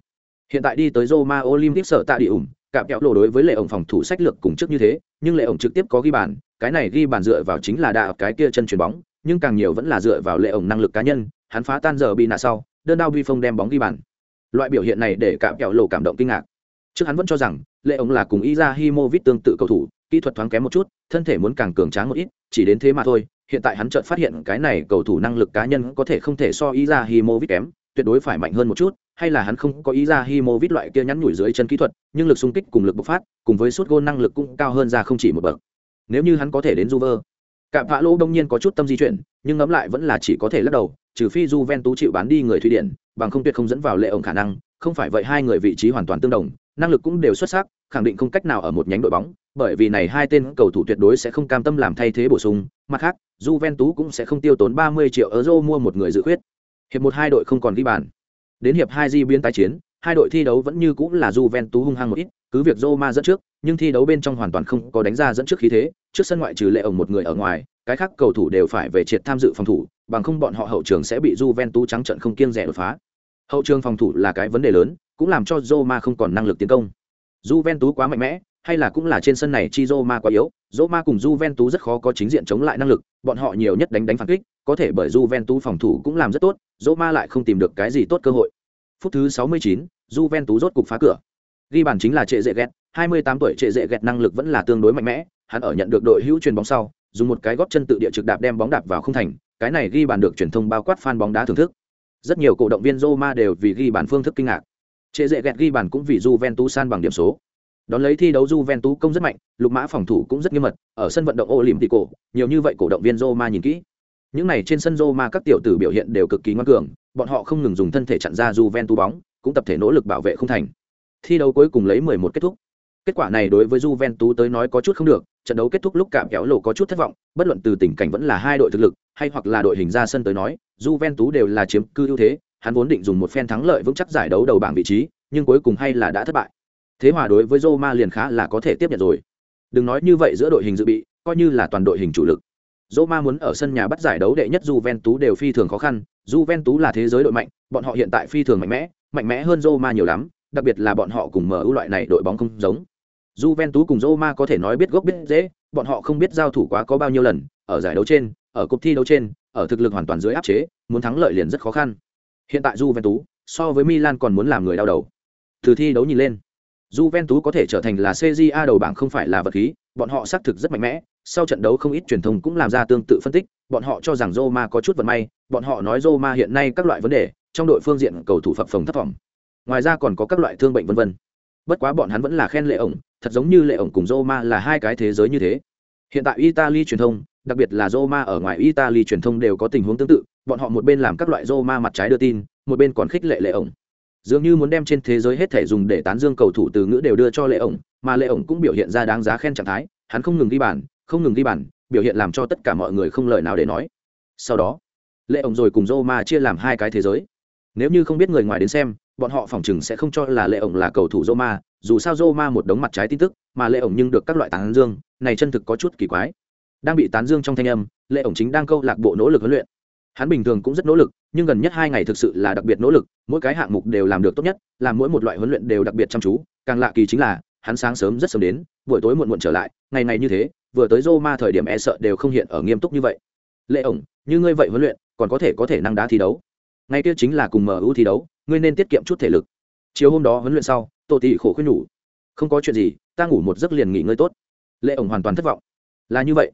Hiện tại đi tới Roma Olympic sở tạ địa ủng, cạm kéo lộ đối với lệ ổng phòng thủ sách lược cùng trước như thế, nhưng lệ ổng trực tiếp có ghi bàn, cái này ghi bàn dựa vào chính là đà cái kia chân chuyền bóng, nhưng càng nhiều vẫn là dựa vào lệ ổng năng lực cá nhân, hắn phá tan giờ bị nạ sau, đơn đao vi phong đem bóng ghi bàn. Loại biểu hiện này để cả kẹo lộ cảm động kinh ngạc. Trước hắn vẫn cho rằng lệ ổng là cùng Izahimovic tương tự cầu thủ, kỹ thuật thoáng kém một chút, thân thể muốn càng cường tráng một ít, chỉ đến thế mà thôi, hiện tại hắn chợt phát hiện cái này cầu thủ năng lực cá nhân có thể không thể so ý ra kém, tuyệt đối phải mạnh hơn một chút, hay là hắn không có ý ra loại kia nhắn nhủi dưới chân kỹ thuật, nhưng lực xung kích cùng lực bộc phát, cùng với suốt gôn năng lực cũng cao hơn ra không chỉ một bậc. Nếu như hắn có thể đến Juve, Cạm Phạ Lỗ đông nhiên có chút tâm di chuyển, nhưng ngẫm lại vẫn là chỉ có thể lắc đầu, trừ phi Juventus chịu bán đi người Thụy Điển, bằng không tuyệt không dẫn vào lệ ổng khả năng, không phải vậy hai người vị trí hoàn toàn tương đồng, năng lực cũng đều xuất sắc, khẳng định không cách nào ở một nhánh đội bóng, bởi vì này hai tên cầu thủ tuyệt đối sẽ không cam tâm làm thay thế bổ sung, mặt khác, Juventus cũng sẽ không tiêu tốn 30 triệu euro mua một người dự khuyết. Hiệp một hai đội không còn ghi bàn. Đến hiệp hai di biến tái chiến, hai đội thi đấu vẫn như cũng là Juventus hung hăng một ít, cứ việc Roma dẫn trước, nhưng thi đấu bên trong hoàn toàn không có đánh ra dẫn trước khí thế, trước sân ngoại trừ lệ ổng một người ở ngoài, cái khác cầu thủ đều phải về triệt tham dự phòng thủ, bằng không bọn họ hậu trường sẽ bị Juventus trắng trận không kiêng dè đột phá. Hậu trường phòng thủ là cái vấn đề lớn, cũng làm cho Roma không còn năng lực tiến công. Juventus quá mạnh mẽ, hay là cũng là trên sân này chi Roma quá yếu, Roma cùng Juventus rất khó có chính diện chống lại năng lực, bọn họ nhiều nhất đánh đánh phản kích, có thể bởi Juventus phòng thủ cũng làm rất tốt, Roma lại không tìm được cái gì tốt cơ hội. Phút thứ 69, Juventus rốt cục phá cửa. Ghi bàn chính là Trệ Dệ Gẹt, 28 tuổi Trệ Dệ Gẹt năng lực vẫn là tương đối mạnh mẽ, hắn ở nhận được đội hữu truyền bóng sau, dùng một cái gót chân tự địa trực đạp đem bóng đạp vào không thành, cái này ghi bàn được truyền thông bao quát fan bóng đá thưởng thức. Rất nhiều cổ động viên Roma đều vì ghi bàn phương thức kinh ngạc. Trệ Dệ Gẹt ghi bàn cũng vì Juventus san bằng điểm số. Đón lấy thi đấu Juventus công rất mạnh, lục mã phòng thủ cũng rất nghiêm mật, ở sân vận động Olympico, nhiều như vậy cổ động viên Roma nhìn kỹ. Những này trên sân Roma các tiểu tử biểu hiện đều cực kỳ ngoan cường, bọn họ không ngừng dùng thân thể chặn ra Juventus bóng, cũng tập thể nỗ lực bảo vệ không thành. Thi đấu cuối cùng lấy 11 kết thúc. Kết quả này đối với Juventus tới nói có chút không được, trận đấu kết thúc lúc cảm kéo lộ có chút thất vọng, bất luận từ tình cảnh vẫn là hai đội thực lực, hay hoặc là đội hình ra sân tới nói, Juventus đều là chiếm cư ưu thế, hắn vốn định dùng một phen thắng lợi vững chắc giải đấu đầu bảng vị trí, nhưng cuối cùng hay là đã thất bại. Thế hòa đối với Roma liền khá là có thể tiếp nhận rồi. Đừng nói như vậy giữa đội hình dự bị, coi như là toàn đội hình chủ lực. Roma muốn ở sân nhà bắt giải đấu đệ nhất Juventus đều phi thường khó khăn, Juventus là thế giới đội mạnh, bọn họ hiện tại phi thường mạnh mẽ, mạnh mẽ hơn Roma nhiều lắm, đặc biệt là bọn họ cùng MU loại này đội bóng không giống. Juventus cùng Roma có thể nói biết gốc biết dễ, bọn họ không biết giao thủ quá có bao nhiêu lần, ở giải đấu trên, ở cuộc thi đấu trên, ở thực lực hoàn toàn dưới áp chế, muốn thắng lợi liền rất khó khăn. Hiện tại Juventus, so với Milan còn muốn làm người đau đầu. Từ thi đấu nhìn lên, Juventus có thể trở thành là CJA đầu bảng không phải là vật khí, bọn họ xác thực rất mạnh mẽ, sau trận đấu không ít truyền thông cũng làm ra tương tự phân tích, bọn họ cho rằng Roma có chút vận may, bọn họ nói Roma hiện nay các loại vấn đề, trong đội phương diện cầu thủ phập phồng thấp vọng. Ngoài ra còn có các loại thương bệnh vân vân. Bất quá bọn hắn vẫn là khen lệ ổng, thật giống như lệ ổng cùng Roma là hai cái thế giới như thế. Hiện tại Italy truyền thông, đặc biệt là Roma ở ngoài Italy truyền thông đều có tình huống tương tự, bọn họ một bên làm các loại Roma mặt trái đưa tin, một bên còn khích lệ lệ ổng. Dường như muốn đem trên thế giới hết thể dùng để tán dương cầu thủ từ ngữ đều đưa cho lệ ổng, mà lệ ổng cũng biểu hiện ra đáng giá khen trạng thái, hắn không ngừng ghi bàn, không ngừng ghi bàn, biểu hiện làm cho tất cả mọi người không lời nào để nói. Sau đó, lệ ổng rồi cùng Roma chia làm hai cái thế giới. Nếu như không biết người ngoài đến xem, bọn họ phòng chừng sẽ không cho là lệ ổng là cầu thủ Roma, dù sao Roma một đống mặt trái tin tức, mà lệ ổng nhưng được các loại tán dương, này chân thực có chút kỳ quái. Đang bị tán dương trong thanh âm, lệ ổng chính đang câu lạc bộ nỗ lực huấn luyện. Hắn bình thường cũng rất nỗ lực, nhưng gần nhất hai ngày thực sự là đặc biệt nỗ lực, mỗi cái hạng mục đều làm được tốt nhất, làm mỗi một loại huấn luyện đều đặc biệt chăm chú, càng lạ kỳ chính là, hắn sáng sớm rất sớm đến, buổi tối muộn muộn trở lại, ngày ngày như thế, vừa tới Roma thời điểm e sợ đều không hiện ở nghiêm túc như vậy. Lệ ổng, như ngươi vậy huấn luyện, còn có thể có thể năng đá thi đấu. Ngày kia chính là cùng MU thi đấu, ngươi nên tiết kiệm chút thể lực. Chiều hôm đó huấn luyện sau, Tô Tỷ khổ khuyên nhủ, không có chuyện gì, ta ngủ một giấc liền nghỉ ngơi tốt. Lệ ổng hoàn toàn thất vọng. Là như vậy,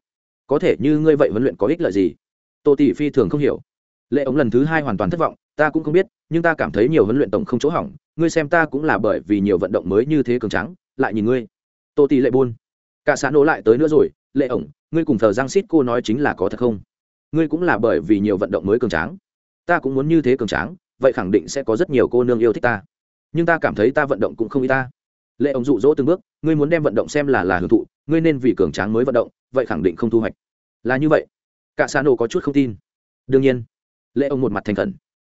có thể như ngươi vậy huấn luyện có ích lợi gì? Tô Tỷ phi thường không hiểu. Lệ ổng lần thứ hai hoàn toàn thất vọng, ta cũng không biết, nhưng ta cảm thấy nhiều huấn luyện tổng không chỗ hỏng, ngươi xem ta cũng là bởi vì nhiều vận động mới như thế cường trắng, lại nhìn ngươi. Tô Tỷ lệ buôn cả xã nổ lại tới nữa rồi lệ ổng ngươi cùng thờ giang xít cô nói chính là có thật không ngươi cũng là bởi vì nhiều vận động mới cường tráng ta cũng muốn như thế cường tráng vậy khẳng định sẽ có rất nhiều cô nương yêu thích ta. Nhưng ta cảm thấy ta vận động cũng không y ta. Lệ ông dụ dỗ từng bước, ngươi muốn đem vận động xem là là hưởng thụ, ngươi nên vì cường tráng mới vận động, vậy khẳng định không thu hoạch. Là như vậy. Cả xã nổ có chút không tin. Đương nhiên, lệ ông một mặt thành khẩn.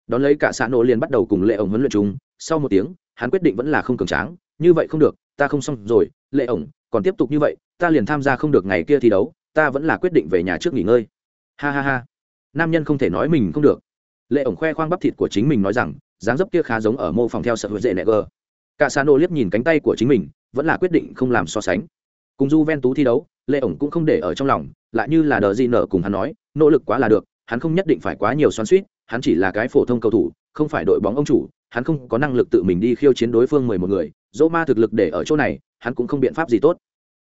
Đón lấy cả xã nổ liền bắt đầu cùng lệ ông huấn luyện chúng sau một tiếng, hắn quyết định vẫn là không cường tráng. Như vậy không được, ta không xong rồi. Lệ ổng còn tiếp tục như vậy, ta liền tham gia không được ngày kia thi đấu, ta vẫn là quyết định về nhà trước nghỉ ngơi. Ha ha ha. Nam nhân không thể nói mình không được lệ ổng khoe khoang bắp thịt của chính mình nói rằng, dáng dấp kia khá giống ở mô phòng theo sợ hữu dễ nẹ gờ. Cả Sano liếc nhìn cánh tay của chính mình, vẫn là quyết định không làm so sánh. Cùng du ven tú thi đấu, lệ ổng cũng không để ở trong lòng, lại như là đờ gì nở cùng hắn nói, nỗ lực quá là được, hắn không nhất định phải quá nhiều xoắn suýt hắn chỉ là cái phổ thông cầu thủ, không phải đội bóng ông chủ, hắn không có năng lực tự mình đi khiêu chiến đối phương mười một người, dỗ ma thực lực để ở chỗ này, hắn cũng không biện pháp gì tốt.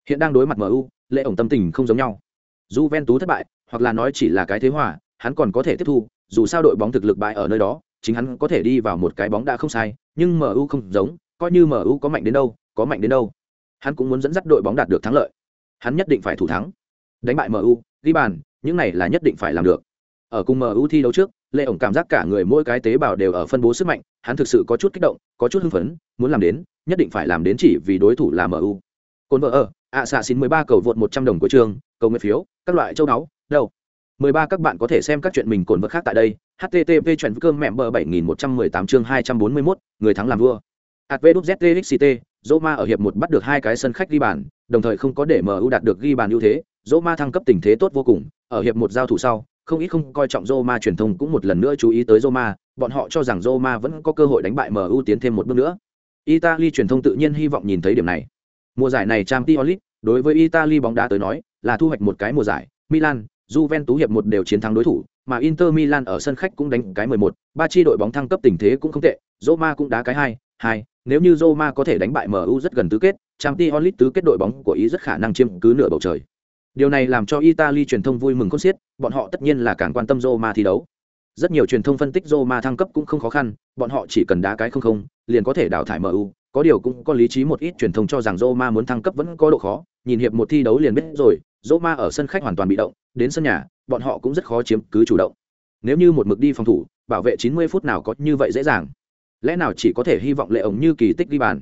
Hiện đang đối mặt mu lệ ổng tâm tình không giống nhau. Dù ven tú thất bại, hoặc là nói chỉ là cái thế hòa, hắn còn có thể tiếp thu dù sao đội bóng thực lực bại ở nơi đó, chính hắn có thể đi vào một cái bóng đã không sai, nhưng mu không giống, coi như mu có mạnh đến đâu, có mạnh đến đâu. Hắn cũng muốn dẫn dắt đội bóng đạt được thắng lợi. Hắn nhất định phải thủ thắng. Đánh bại mu ghi bàn, những này là nhất định phải làm được. Ở cùng mu thi đấu trước lệ ổng cảm giác cả người mỗi cái tế bào đều ở phân bố sức mạnh, hắn thực sự có chút kích động, có chút hưng phấn, muốn làm đến, nhất định phải làm đến chỉ vì đối thủ là mu Côn vợ ở, ạ xạ xin mười ba cầu vượt một trăm đồng của trường, cầu nguyện phiếu, các loại châu náu đâu? Mười ba các bạn có thể xem các chuyện mình cồn vật khác tại đây http chuyện cơm mẹ bờ bảy nghìn một trăm mười tám chương hai trăm bốn mươi mốt người thắng làm vua advztxct Roma ở hiệp một bắt được hai cái sân khách ghi bàn, đồng thời không có để MU đạt được ghi bàn ưu thế, Roma thăng cấp tình thế tốt vô cùng, ở hiệp một giao thủ sau, không ít không coi trọng Roma truyền thông cũng một lần nữa chú ý tới Roma, bọn họ cho rằng Roma vẫn có cơ hội đánh bại MU tiến thêm một bước nữa. Italy truyền thông tự nhiên hy vọng nhìn thấy điểm này. Mùa giải này Champions League, đối với Italy bóng đá tới nói, là thu hoạch một cái mùa giải, Milan, Juventus hiệp một đều chiến thắng đối thủ, mà Inter Milan ở sân khách cũng đánh cái 11, ba chi đội bóng thăng cấp tình thế cũng không tệ, Roma cũng đá cái 2, 2, nếu như Roma có thể đánh bại MU rất gần tứ kết, Champions League tứ kết đội bóng của Ý rất khả năng chiếm cứ nửa bầu trời. Điều này làm cho Italy truyền thông vui mừng khôn xiết, bọn họ tất nhiên là càng quan tâm Roma thi đấu. Rất nhiều truyền thông phân tích Roma thăng cấp cũng không khó khăn, bọn họ chỉ cần đá cái không không, liền có thể đào thải MU, có điều cũng có lý trí một ít truyền thông cho rằng Roma muốn thăng cấp vẫn có độ khó, nhìn hiệp một thi đấu liền biết rồi, Roma ở sân khách hoàn toàn bị động, đến sân nhà, bọn họ cũng rất khó chiếm cứ chủ động. Nếu như một mực đi phòng thủ, bảo vệ 90 phút nào có như vậy dễ dàng. Lẽ nào chỉ có thể hy vọng lệ ổng như kỳ tích ghi bàn.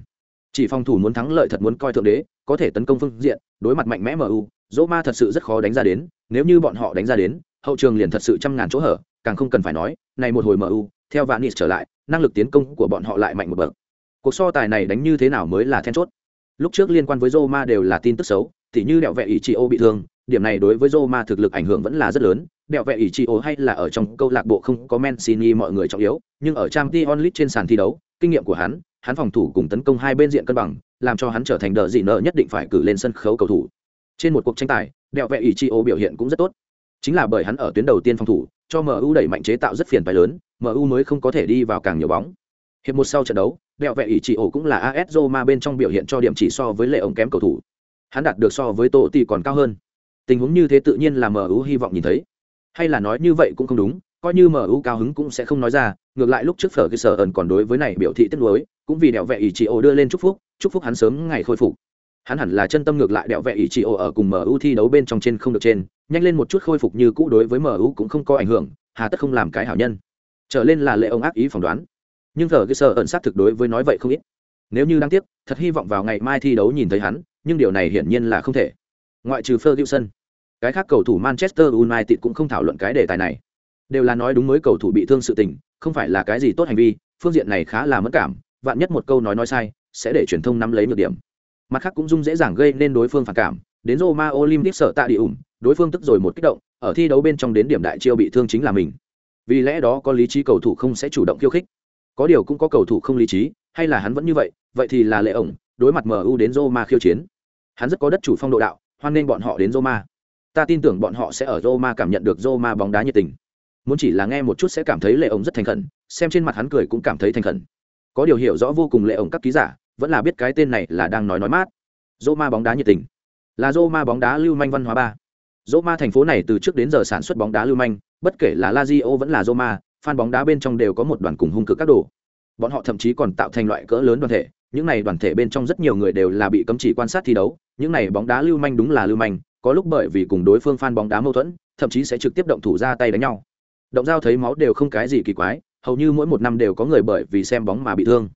Chỉ phòng thủ muốn thắng lợi thật muốn coi thượng đế, có thể tấn công phương diện, đối mặt mạnh mẽ MU, Roma thật sự rất khó đánh ra đến, nếu như bọn họ đánh ra đến, hậu trường liền thật sự trăm ngàn chỗ hở, càng không cần phải nói, này một hồi MU, theo Vanis trở lại, năng lực tiến công của bọn họ lại mạnh một bậc. Cuộc so tài này đánh như thế nào mới là then chốt. Lúc trước liên quan với Roma đều là tin tức xấu, thì như đẹo vẹ ý chị ô bị thương, điểm này đối với Roma thực lực ảnh hưởng vẫn là rất lớn, đẹo vẹ ý chị ô hay là ở trong câu lạc bộ không có Mancini mọi người trọng yếu, nhưng ở Champions League trên sàn thi đấu, kinh nghiệm của hắn, hắn phòng thủ cùng tấn công hai bên diện cân bằng, làm cho hắn trở thành đỡ dị nợ nhất định phải cử lên sân khấu cầu thủ. Trên một cuộc tranh tài, đẹo vẹ ý chị ô biểu hiện cũng rất tốt. Chính là bởi hắn ở tuyến đầu tiên phòng thủ, cho MU đẩy mạnh chế tạo rất phiền phải lớn, MU mới không có thể đi vào càng nhiều bóng. Hiệp một sau trận đấu, đẹo vẹ ý chị ổ cũng là AS Roma bên trong biểu hiện cho điểm chỉ so với lệ ổng kém cầu thủ. Hắn đạt được so với tổ tỷ còn cao hơn. Tình huống như thế tự nhiên là MU hy vọng nhìn thấy. Hay là nói như vậy cũng không đúng, coi như MU cao hứng cũng sẽ không nói ra, ngược lại lúc trước Ferguson còn đối với này biểu thị tiếc nuối, cũng vì đẹo vẹ ý chị ô đưa lên chúc phúc, chúc phúc hắn sớm ngày khôi phục. Hắn hẳn là chân tâm ngược lại đẹo vẹ ý chị ô ở cùng MU thi đấu bên trong trên không được trên, nhanh lên một chút khôi phục như cũ đối với MU cũng không có ảnh hưởng, hà tất không làm cái hảo nhân. Trở lên là lệ ông ác ý phỏng đoán nhưng thờ cái sở ẩn sát thực đối với nói vậy không ít nếu như đáng tiếc thật hy vọng vào ngày mai thi đấu nhìn thấy hắn nhưng điều này hiển nhiên là không thể. Ngoại trừ Ferguson, cái khác cầu thủ Manchester United cũng không thảo luận cái đề tài này. Đều là nói đúng mới cầu thủ bị thương sự tình, không phải là cái gì tốt hành vi, phương diện này khá là mất cảm, vạn nhất một câu nói nói sai, sẽ để truyền thông nắm lấy nhược điểm. Mặt khác cũng dung dễ dàng gây nên đối phương phản cảm, đến Roma Olympic sợ tạ địa ủng đối phương tức rồi một kích động, ở thi đấu bên trong đến điểm đại chiêu bị thương chính là mình. Vì lẽ đó có lý trí cầu thủ không sẽ chủ động khiêu khích. Có điều cũng có cầu thủ không lý trí, hay là hắn vẫn như vậy vậy thì là lệ ổng, đối mặt mu đến roma khiêu chiến hắn rất có đất chủ phong độ đạo, hoan nên bọn họ đến roma. Ta tin tưởng bọn họ sẽ ở roma cảm nhận được roma bóng đá nhiệt tình. Muốn chỉ là nghe một chút sẽ cảm thấy lệ ổng rất thành khẩn, xem trên mặt hắn cười cũng cảm thấy thành khẩn. Có điều hiểu rõ vô cùng lệ ổng các ký giả, vẫn là biết cái tên này là đang nói nói mát. Roma bóng đá nhiệt tình. Là roma bóng đá lưu manh văn hóa ba. Roma thành phố này từ trước đến giờ sản xuất bóng đá lưu manh, bất kể là lazio vẫn là roma, fan bóng đá bên trong đều có một đoàn cùng hung cực các đồ. Bọn họ thậm chí còn tạo thành loại cỡ lớn đoàn thể những này đoàn thể bên trong rất nhiều người đều là bị cấm chỉ quan sát thi đấu những này bóng đá lưu manh đúng là lưu manh có lúc bởi vì cùng đối phương fan bóng đá mâu thuẫn thậm chí sẽ trực tiếp động thủ ra tay đánh nhau. Động dao thấy máu đều không cái gì kỳ quái hầu như mỗi một năm đều có người bởi vì xem bóng mà bị thương.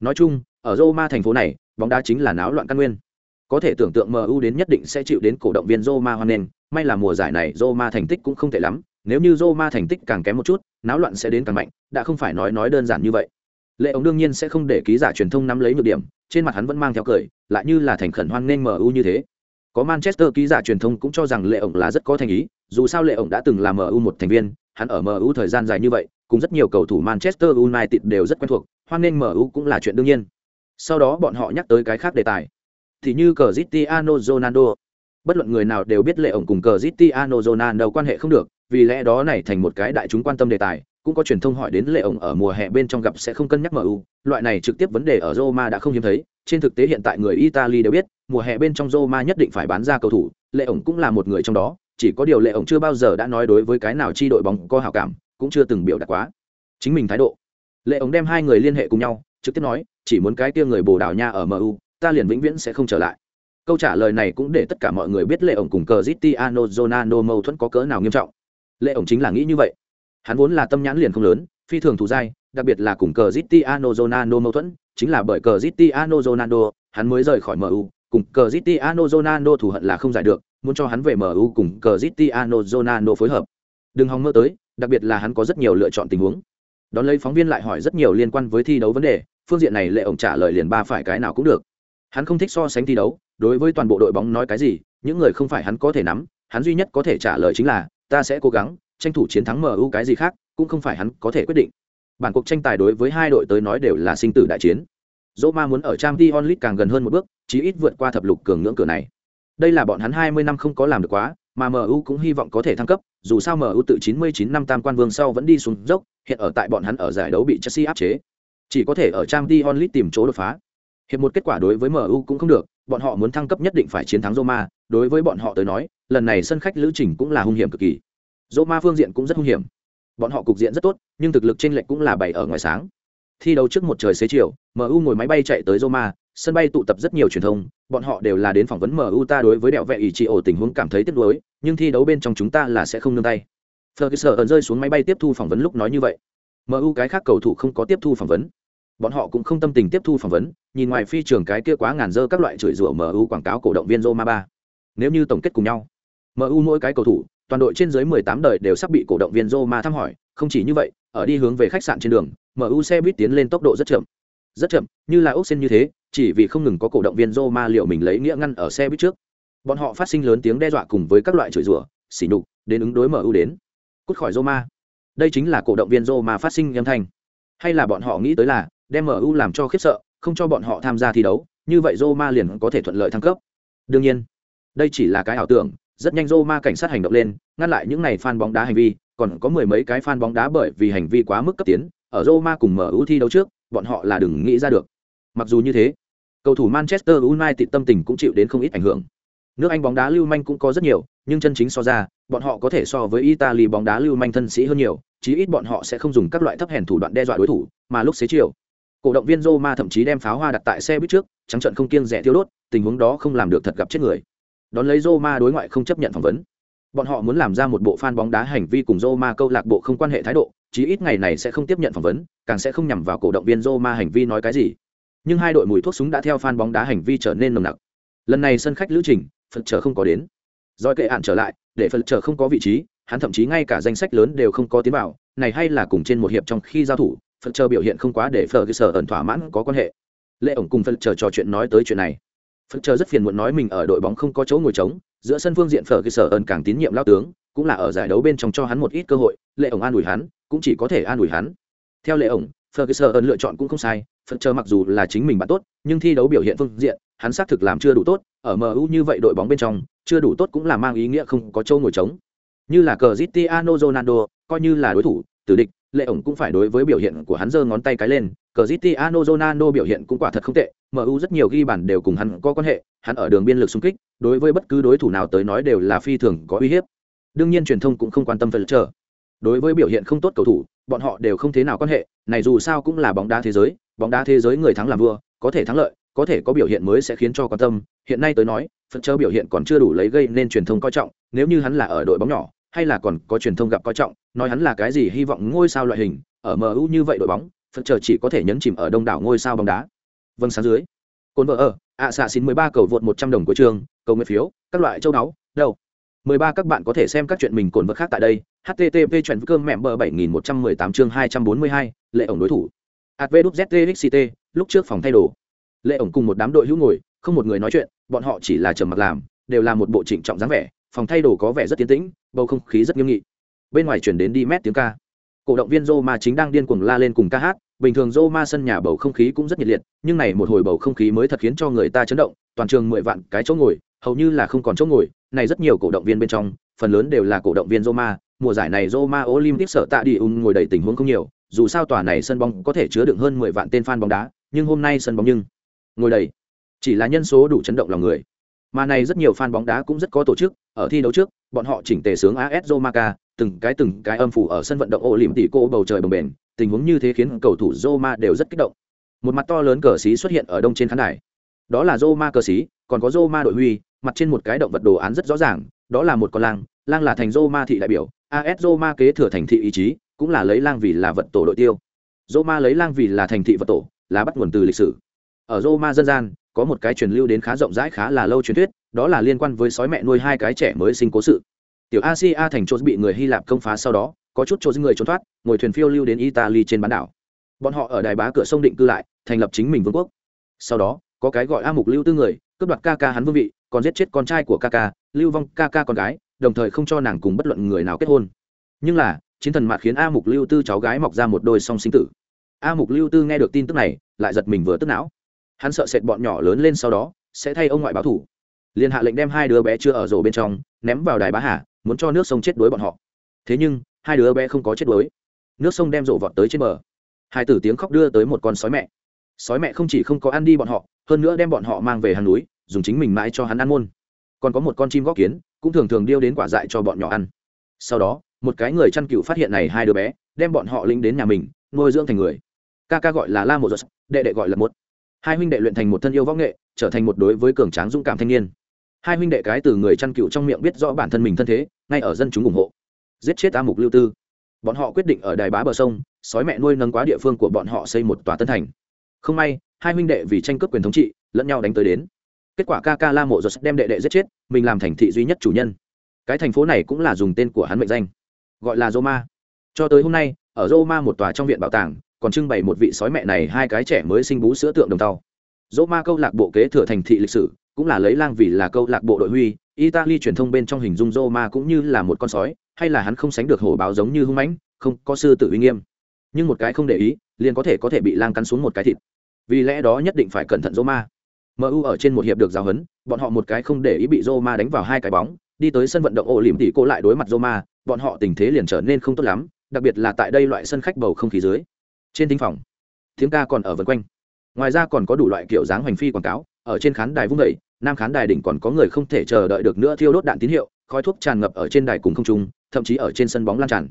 Nói chung ở roma thành phố này bóng đá chính là náo loạn căn nguyên. Có thể tưởng tượng mu đến nhất định sẽ chịu đến cổ động viên roma hoan nghênh may là mùa giải này roma thành tích cũng không tệ lắm nếu như Roma thành tích càng kém một chút, náo loạn sẽ đến càng mạnh, đã không phải nói nói đơn giản như vậy. Lệ ông đương nhiên sẽ không để ký giả truyền thông nắm lấy nhược điểm, trên mặt hắn vẫn mang theo cười, lại như là thành khẩn hoan nghênh MU như thế. Có Manchester ký giả truyền thông cũng cho rằng Lệ ông là rất có thành ý, dù sao Lệ ông đã từng là MU một thành viên, hắn ở MU thời gian dài như vậy, cùng rất nhiều cầu thủ Manchester United đều rất quen thuộc, hoan nghênh MU cũng là chuyện đương nhiên. Sau đó bọn họ nhắc tới cái khác đề tài. Thì như Cristiano Ronaldo, bất luận người nào đều biết Lệ ổng cùng Cristiano Ronaldo quan hệ không được, vì lẽ đó này thành một cái đại chúng quan tâm đề tài cũng có truyền thông hỏi đến lệ ổng ở mùa hè bên trong gặp sẽ không cân nhắc MU, loại này trực tiếp vấn đề ở Roma đã không hiếm thấy, trên thực tế hiện tại người Italy đều biết, mùa hè bên trong Roma nhất định phải bán ra cầu thủ, lệ ổng cũng là một người trong đó, chỉ có điều lệ ổng chưa bao giờ đã nói đối với cái nào chi đội bóng có hảo cảm, cũng chưa từng biểu đạt quá. Chính mình thái độ. Lệ ổng đem hai người liên hệ cùng nhau, trực tiếp nói, chỉ muốn cái kia người Bồ Đào Nha ở MU, ta liền vĩnh viễn sẽ không trở lại. Câu trả lời này cũng để tất cả mọi người biết lệ ổng cùng Cristiano Ronaldo mâu thuẫn có cỡ nào nghiêm trọng. Lệ ổng chính là nghĩ như vậy hắn vốn là tâm nhãn liền không lớn, phi thường thù dai, đặc biệt là cùng cờ zitiano ronaldo mâu thuẫn, chính là bởi cờ zitiano ronaldo, hắn mới rời khỏi mu cùng cờ zitiano ronaldo thù hận là không giải được, muốn cho hắn về mu cùng cờ zitiano ronaldo phối hợp. Đừng hòng mơ tới, đặc biệt là hắn có rất nhiều lựa chọn tình huống. Đón lấy phóng viên lại hỏi rất nhiều liên quan với thi đấu vấn đề, phương diện này lệ ổng trả lời liền ba phải cái nào cũng được. Hắn không thích so sánh thi đấu, đối với toàn bộ đội bóng nói cái gì, những người không phải hắn có thể nắm, hắn duy nhất có thể trả lời chính là, ta sẽ cố gắng tranh thủ chiến thắng MU cái gì khác cũng không phải hắn có thể quyết định. Bản cuộc tranh tài đối với hai đội tới nói đều là sinh tử đại chiến. Roma muốn ở Champions League càng gần hơn một bước, chí ít vượt qua thập lục cường ngưỡng cửa này. Đây là bọn hắn 20 năm không có làm được quá, mà MU cũng hy vọng có thể thăng cấp, dù sao MU tự 99 năm tam quan vương sau vẫn đi xuống dốc, hiện ở tại bọn hắn ở giải đấu bị Chelsea áp chế. Chỉ có thể ở Champions League tìm chỗ đột phá. Hiệp một kết quả đối với MU cũng không được, bọn họ muốn thăng cấp nhất định phải chiến thắng Roma, đối với bọn họ tới nói, lần này sân khách lữ trình cũng là hung hiểm cực kỳ. Roma phương diện cũng rất hung hiểm. Bọn họ cục diện rất tốt, nhưng thực lực trên lệch cũng là bày ở ngoài sáng. Thi đấu trước một trời xế chiều, MU ngồi máy bay chạy tới Roma, sân bay tụ tập rất nhiều truyền thông, bọn họ đều là đến phỏng vấn MU ta đối với đẹo vẹ ý trị ổ tình huống cảm thấy tiếc nuối, nhưng thi đấu bên trong chúng ta là sẽ không nương tay. Ferguson ẩn rơi xuống máy bay tiếp thu phỏng vấn lúc nói như vậy. MU cái khác cầu thủ không có tiếp thu phỏng vấn. bọn họ cũng không tâm tình tiếp thu phỏng vấn nhìn ngoài phi trường cái kia quá ngàn dơ các loại chửi rủa mu quảng cáo cổ động viên roma ba nếu như tổng kết cùng nhau mu mỗi cái cầu thủ toàn đội trên dưới 18 đời đều sắp bị cổ động viên roma thăm hỏi, không chỉ như vậy, ở đi hướng về khách sạn trên đường mu xe buýt tiến lên tốc độ rất chậm. Rất chậm, như là ốc sen như thế, chỉ vì không ngừng có cổ động viên roma liệu mình lấy nghĩa ngăn ở xe buýt trước. Bọn họ phát sinh lớn tiếng đe dọa cùng với các loại chửi rủa xỉ nhục, đến ứng đối mu đến. Cút khỏi roma. Đây chính là cổ động viên roma phát sinh âm thanh. Hay là bọn họ nghĩ tới là, đem mu làm cho khiếp sợ, không cho bọn họ tham gia thi đấu, như vậy roma liền có thể thuận lợi thăng cấp. Đương nhiên, đây chỉ là cái ảo tưởng rất nhanh roma cảnh sát hành động lên, ngăn lại những này fan bóng đá hành vi, còn có mười mấy cái fan bóng đá bởi vì hành vi quá mức cấp tiến, ở roma cùng mu thi đấu trước, bọn họ là đừng nghĩ ra được. Mặc dù như thế, cầu thủ manchester united tâm tình cũng chịu đến không ít ảnh hưởng. Nước anh bóng đá lưu manh cũng có rất nhiều, nhưng chân chính so ra, bọn họ có thể so với italy bóng đá lưu manh thân sĩ hơn nhiều, chí ít bọn họ sẽ không dùng các loại thấp hèn thủ đoạn đe dọa đối thủ, mà lúc xế chiều, cổ động viên Roma thậm chí đem pháo hoa đặt tại xe buýt trước, trắng trợn không kiêng rẻ thiêu đốt, tình huống đó không làm được thật gặp chết người đón lấy Roma đối ngoại không chấp nhận phỏng vấn. Bọn họ muốn làm ra một bộ fan bóng đá hành vi cùng Roma câu lạc bộ không quan hệ thái độ, chí ít ngày này sẽ không tiếp nhận phỏng vấn, càng sẽ không nhằm vào cổ động viên Roma hành vi nói cái gì. Nhưng hai đội mùi thuốc súng đã theo fan bóng đá hành vi trở nên nồng nặc. Lần này sân khách lữ trình, phật chờ không có đến. Doi kệ hạn trở lại, để phật chờ không có vị trí, hắn thậm chí ngay cả danh sách lớn đều không có tiến vào, này hay là cùng trên một hiệp trong khi giao thủ, phật chờ biểu hiện không quá để Ferguson sở ẩn thỏa mãn có quan hệ. Lệ ổng cùng phật chờ trò chuyện nói tới chuyện này phật chờ rất phiền muộn nói mình ở đội bóng không có chỗ ngồi trống giữa sân phương diện phở cơ sở ẩn càng tín nhiệm lao tướng cũng là ở giải đấu bên trong cho hắn một ít cơ hội lệ ổng an ủi hắn cũng chỉ có thể an ủi hắn theo lệ ổng Ferguson lựa chọn cũng không sai, Phật chờ mặc dù là chính mình bạn tốt, nhưng thi đấu biểu hiện phương diện, hắn xác thực làm chưa đủ tốt, ở MU như vậy đội bóng bên trong, chưa đủ tốt cũng là mang ý nghĩa không có chỗ ngồi trống. Như là Cristiano Ronaldo, coi như là đối thủ, tử địch, lệ ổng cũng phải đối với biểu hiện của hắn giơ ngón tay cái lên. Cristiano Ronaldo biểu hiện cũng quả thật không tệ, MU rất nhiều ghi bàn đều cùng hắn có quan hệ, hắn ở đường biên lực xung kích, đối với bất cứ đối thủ nào tới nói đều là phi thường có uy hiếp. Đương nhiên truyền thông cũng không quan tâm phần chờ. Đối với biểu hiện không tốt cầu thủ, bọn họ đều không thế nào quan hệ, này dù sao cũng là bóng đá thế giới, bóng đá thế giới người thắng làm vua, có thể thắng lợi, có thể có biểu hiện mới sẽ khiến cho quan tâm hiện nay tới nói phần châu biểu hiện còn chưa đủ lấy gây nên truyền thông coi trọng nếu như hắn là ở đội bóng nhỏ hay là còn có truyền thông gặp coi trọng nói hắn là cái gì hy vọng ngôi sao loại hình ở mu như vậy đội bóng phần chờ chỉ có thể nhấn chìm ở đông đảo ngôi sao bóng đá vâng sáng dưới. Cồn vợ ở, ạ xạ xin mười ba cầu vượt một trăm đồng của trường, cầu nguyện phiếu, các loại châu đáo đâu? Mười ba, các bạn có thể xem các chuyện mình cồn vật khác tại đây. Http chuyện cơm mẹm bờ bảy nghìn một trăm mười tám chương hai trăm bốn mươi hai, lệ ổng đối thủ. Advztxt lúc trước phòng thay đồ. Lệ ổng cùng một đám đội hữu ngồi, không một người nói chuyện, bọn họ chỉ là trầm mặc làm, đều là một bộ trịnh trọng dáng vẻ, phòng thay đồ có vẻ rất tiến tĩnh, bầu không khí rất nghiêm nghị. Bên ngoài chuyển đến đi mét tiếng ca. Cổ động viên Roma chính đang điên cuồng la lên cùng ca hát bình thường Roma sân nhà bầu không khí cũng rất nhiệt liệt, nhưng này một hồi bầu không khí mới thật khiến cho người ta chấn động, toàn trường mười vạn cái chỗ ngồi, hầu như là không còn chỗ ngồi, này rất nhiều cổ động viên bên trong, phần lớn đều là cổ động viên Roma, mùa giải này Roma Olympic sở tạ đi ung ngồi đầy tình huống không nhiều, dù sao tòa này sân bóng có thể chứa đựng hơn mười vạn tên fan bóng đá, nhưng hôm nay sân bóng nhưng ngồi đầy, chỉ là nhân số đủ chấn động lòng người. Mà này rất nhiều fan bóng đá cũng rất có tổ chức, ở thi đấu trước, bọn họ chỉnh tề sướng AS Roma từng cái từng cái âm phủ ở sân vận động ổ tỷ cô bầu trời bồng bềnh tình huống như thế khiến cầu thủ Roma đều rất kích động. Một mặt to lớn cờ xí xuất hiện ở đông trên khán đài. Đó là Roma cờ xí, còn có Roma đội huy, mặt trên một cái động vật đồ án rất rõ ràng, đó là một con lang lang là thành Roma thị đại biểu AS Roma kế thừa thành thị ý chí, cũng là lấy lang vì là vật tổ đội tiêu. Roma lấy lang vì là thành thị vật tổ, là bắt nguồn từ lịch sử. Ở Roma dân gian, có một cái truyền lưu đến khá rộng rãi khá là lâu truyền thuyết, đó là liên quan với sói mẹ nuôi hai cái trẻ mới sinh cố sự. Tiểu asia thành chỗ bị người hy lạp công phá sau đó có chút chỗ người trốn thoát, ngồi thuyền phiêu lưu đến italy trên bán đảo. Bọn họ ở đài bá cửa sông định cư lại, thành lập chính mình vương quốc. Sau đó, có cái gọi a mục lưu tư người, cướp đoạt ca ca hắn vương vị, còn giết chết con trai của ca ca, lưu vong ca ca con gái, đồng thời không cho nàng cùng bất luận người nào kết hôn. Nhưng là, chiến thần mạt khiến a mục lưu tư cháu gái mọc ra một đôi song sinh tử. A mục lưu tư nghe được tin tức này, lại giật mình vừa tức não. Hắn sợ sệt bọn nhỏ lớn lên sau đó, sẽ thay ông ngoại báo thủ. Liền hạ lệnh đem hai đứa bé chưa ở rổ bên trong, ném vào đài bá hà muốn cho nước sông chết đuối bọn họ. Thế nhưng hai đứa bé không có chết đuối. Nước sông đem rộ vọt tới trên bờ. Hai tử tiếng khóc đưa tới một con sói mẹ. Sói mẹ không chỉ không có ăn đi bọn họ, hơn nữa đem bọn họ mang về hang núi, dùng chính mình mãi cho hắn ăn môn. Còn có một con chim góc kiến, cũng thường thường điêu đến quả dại cho bọn nhỏ ăn. Sau đó, một cái người chăn cựu phát hiện này hai đứa bé, đem bọn họ linh đến nhà mình, nuôi dưỡng thành người. Ca ca gọi là la một giật đệ đệ gọi là một hai huynh đệ luyện thành một thân yêu võ nghệ, trở thành một đối với cường tráng dũng cảm thanh niên. Hai huynh đệ cái từ người chăn cựu trong miệng biết rõ bản thân mình thân thế, ngay ở dân chúng ủng hộ giết chết a mục lưu tư. Bọn họ quyết định ở đài bá bờ sông, sói mẹ nuôi nâng quá địa phương của bọn họ xây một tòa tân thành. Không may, hai huynh đệ vì tranh cướp quyền thống trị, lẫn nhau đánh tới đến. Kết quả ca ca la mộ giật đem đệ đệ giết chết, mình làm thành thị duy nhất chủ nhân. Cái thành phố này cũng là dùng tên của hắn mệnh danh, gọi là roma. Cho tới hôm nay, ở roma một tòa trong viện bảo tàng, còn trưng bày một vị sói mẹ này hai cái trẻ mới sinh bú sữa tượng đồng tàu. Roma câu lạc bộ kế thừa thành thị lịch sử, cũng là lấy lang vì là câu lạc bộ đội huy. Italy truyền thông bên trong hình dung roma cũng như là một con sói hay là hắn không sánh được hổ báo giống như hung mãnh, không, có sư tử uy nghiêm. Nhưng một cái không để ý, liền có thể có thể bị lang cắn xuống một cái thịt. Vì lẽ đó nhất định phải cẩn thận roma mu ở trên một hiệp được giáo huấn, bọn họ một cái không để ý bị roma đánh vào hai cái bóng, đi tới sân vận động ổ liễm tỉ cô lại đối mặt roma bọn họ tình thế liền trở nên không tốt lắm, đặc biệt là tại đây loại sân khách bầu không khí dưới. Trên thính phòng, tiếng ca còn ở vân quanh. Ngoài ra còn có đủ loại kiểu dáng hoành phi quảng cáo, ở trên khán đài vung vẩy nam khán đài đỉnh còn có người không thể chờ đợi được nữa thiêu đốt đạn tín hiệu khói thuốc tràn ngập ở trên đài cùng không trung, thậm chí ở trên sân bóng lan tràn.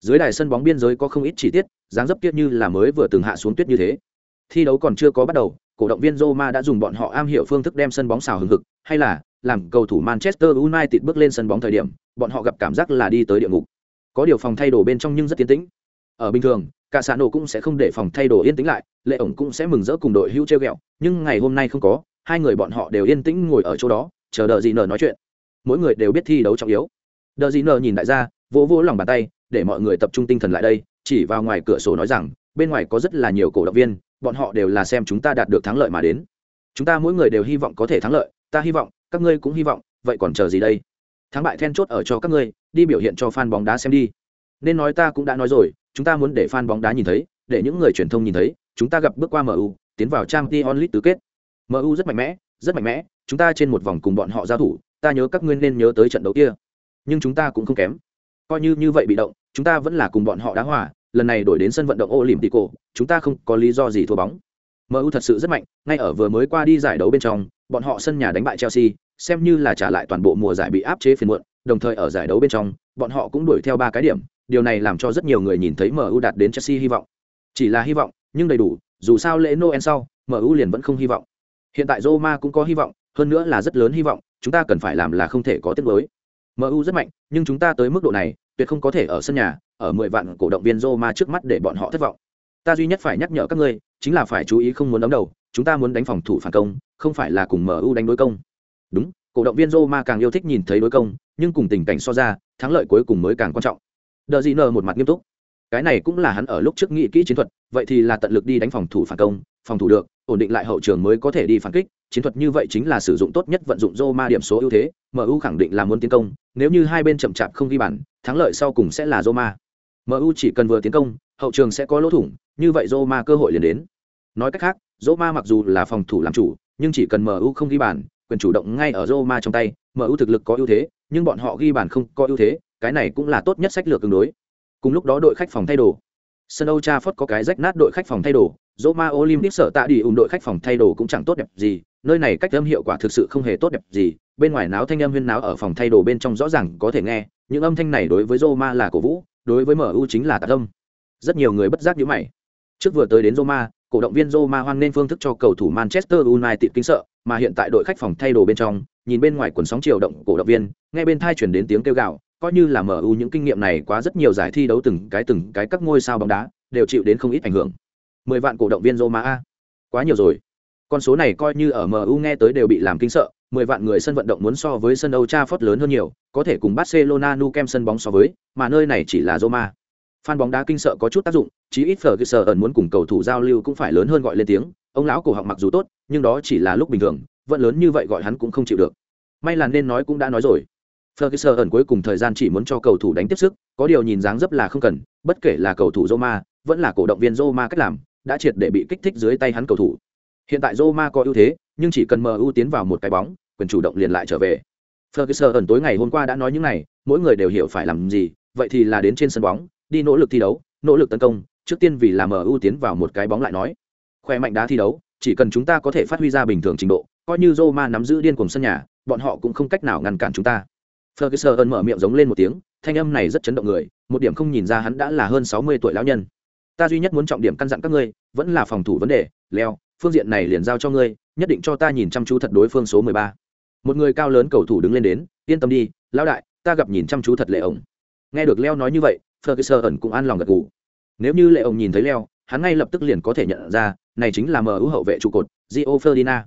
Dưới đài sân bóng biên giới có không ít chi tiết, dáng dấp tiết như là mới vừa từng hạ xuống tuyết như thế. Thi đấu còn chưa có bắt đầu, cổ động viên Roma đã dùng bọn họ am hiểu phương thức đem sân bóng xào hừng hực, hay là làm cầu thủ Manchester United bước lên sân bóng thời điểm, bọn họ gặp cảm giác là đi tới địa ngục. Có điều phòng thay đồ bên trong nhưng rất tiến tĩnh. Ở bình thường, cả xã nổ cũng sẽ không để phòng thay đồ yên tĩnh lại, lệ ổng cũng sẽ mừng rỡ cùng đội hưu treo ghẹo, nhưng ngày hôm nay không có, hai người bọn họ đều yên tĩnh ngồi ở chỗ đó, chờ đợi gì nở nói chuyện mỗi người đều biết thi đấu trọng yếu. Đờ Dĩ nờ nhìn đại gia, vỗ vỗ lòng bàn tay, để mọi người tập trung tinh thần lại đây, chỉ vào ngoài cửa sổ nói rằng, bên ngoài có rất là nhiều cổ động viên, bọn họ đều là xem chúng ta đạt được thắng lợi mà đến. Chúng ta mỗi người đều hy vọng có thể thắng lợi, ta hy vọng, các ngươi cũng hy vọng, vậy còn chờ gì đây? Thắng bại then chốt ở cho các ngươi, đi biểu hiện cho fan bóng đá xem đi. Nên nói ta cũng đã nói rồi, chúng ta muốn để fan bóng đá nhìn thấy, để những người truyền thông nhìn thấy, chúng ta gặp bước qua mu tiến vào trang t onlit tứ kết. Mu rất mạnh mẽ, rất mạnh mẽ, chúng ta trên một vòng cùng bọn họ giao thủ ta nhớ các ngươi nên nhớ tới trận đấu kia nhưng chúng ta cũng không kém coi như như vậy bị động chúng ta vẫn là cùng bọn họ đá hòa lần này đổi đến sân vận động Olympico, chúng ta không có lý do gì thua bóng. MU thật sự rất mạnh, ngay ở vừa mới qua đi giải đấu bên trong, bọn họ sân nhà đánh bại Chelsea, xem như là trả lại toàn bộ mùa giải bị áp chế phiền muộn, đồng thời ở giải đấu bên trong, bọn họ cũng đuổi theo ba cái điểm, điều này làm cho rất nhiều người nhìn thấy MU đạt đến Chelsea hy vọng. Chỉ là hy vọng, nhưng đầy đủ, dù sao lễ Noel sau, MU liền vẫn không hy vọng. Hiện tại Roma cũng có hy vọng, hơn nữa là rất lớn hy vọng, chúng ta cần phải làm là không thể có tiếc mới MU rất mạnh, nhưng chúng ta tới mức độ này, tuyệt không có thể ở sân nhà, ở mười vạn cổ động viên Roma trước mắt để bọn họ thất vọng. Ta duy nhất phải nhắc nhở các ngươi, chính là phải chú ý không muốn đấm đầu, chúng ta muốn đánh phòng thủ phản công, không phải là cùng MU đánh đối công. Đúng, cổ động viên Roma càng yêu thích nhìn thấy đối công, nhưng cùng tình cảnh so ra, thắng lợi cuối cùng mới càng quan trọng. Đờ gì nờ một mặt nghiêm túc. Cái này cũng là hắn ở lúc trước nghĩ kỹ chiến thuật, vậy thì là tận lực đi đánh phòng thủ phản công, phòng thủ được, ổn định lại hậu trường mới có thể đi phản kích, chiến thuật như vậy chính là sử dụng tốt nhất vận dụng Roma điểm số ưu thế, MU khẳng định là muốn tiến công, nếu như hai bên chậm chạp không ghi bàn, thắng lợi sau cùng sẽ là Roma. MU chỉ cần vừa tiến công, hậu trường sẽ có lỗ thủng, như vậy Roma cơ hội liền đến. Nói cách khác, Roma mặc dù là phòng thủ làm chủ, nhưng chỉ cần MU không ghi bàn, quyền chủ động ngay ở Roma trong tay, MU thực lực có ưu thế, nhưng bọn họ ghi bàn không có ưu thế, cái này cũng là tốt nhất sách lược tương đối. Cùng lúc đó đội khách phòng thay đồ. Sân Old Trafford có cái rách nát đội khách phòng thay đồ, Roma Olympic sở tạ đi ủng đội khách phòng thay đồ cũng chẳng tốt đẹp gì, nơi này cách âm hiệu quả thực sự không hề tốt đẹp gì, bên ngoài náo thanh âm huyên náo ở phòng thay đồ bên trong rõ ràng có thể nghe, những âm thanh này đối với Roma là cổ vũ, đối với MU chính là tạ tâm. Rất nhiều người bất giác nhíu mày. Trước vừa tới đến Roma, cổ động viên Roma hoan nên phương thức cho cầu thủ Manchester United kinh sợ, mà hiện tại đội khách phòng thay đồ bên trong, nhìn bên ngoài quần sóng chiều động cổ động viên, nghe bên thai truyền đến tiếng kêu gào, coi như là MU những kinh nghiệm này quá rất nhiều giải thi đấu từng cái từng cái các ngôi sao bóng đá, đều chịu đến không ít ảnh hưởng. 10 vạn cổ động viên Roma a. Quá nhiều rồi. Con số này coi như ở MU nghe tới đều bị làm kinh sợ, 10 vạn người sân vận động muốn so với sân Old Trafford lớn hơn nhiều, có thể cùng Barcelona Nou Camp sân bóng so với, mà nơi này chỉ là Roma. Fan bóng đá kinh sợ có chút tác dụng, chí ít Ferguson muốn cùng cầu thủ giao lưu cũng phải lớn hơn gọi lên tiếng, ông lão cổ họng mặc dù tốt, nhưng đó chỉ là lúc bình thường, vẫn lớn như vậy gọi hắn cũng không chịu được. May là nên nói cũng đã nói rồi. Ferguson cuối cùng thời gian chỉ muốn cho cầu thủ đánh tiếp sức, có điều nhìn dáng dấp là không cần, bất kể là cầu thủ Roma, vẫn là cổ động viên Roma cách làm, đã triệt để bị kích thích dưới tay hắn cầu thủ. Hiện tại Roma có ưu thế, nhưng chỉ cần MU tiến vào một cái bóng, quyền chủ động liền lại trở về. Ferguson tối ngày hôm qua đã nói những này, mỗi người đều hiểu phải làm gì, vậy thì là đến trên sân bóng, đi nỗ lực thi đấu, nỗ lực tấn công, trước tiên vì là MU tiến vào một cái bóng lại nói. Khỏe mạnh đá thi đấu, chỉ cần chúng ta có thể phát huy ra bình thường trình độ, coi như Roma nắm giữ điên cuồng sân nhà, bọn họ cũng không cách nào ngăn cản chúng ta. Ferguson mở miệng giống lên một tiếng, thanh âm này rất chấn động người, một điểm không nhìn ra hắn đã là hơn sáu mươi tuổi lão nhân. Ta duy nhất muốn trọng điểm căn dặn các ngươi, vẫn là phòng thủ vấn đề, leo, phương diện này liền giao cho ngươi, nhất định cho ta nhìn chăm chú thật đối phương số mười ba. Một người cao lớn cầu thủ đứng lên đến yên tâm đi lão đại ta gặp nhìn chăm chú thật lệ ổng. Nghe được leo nói như vậy ferguson ẩn cũng an lòng gật gù. Nếu như lệ ổng nhìn thấy leo hắn ngay lập tức liền có thể nhận ra này chính là MU hậu vệ trụ cột, Gio ferdina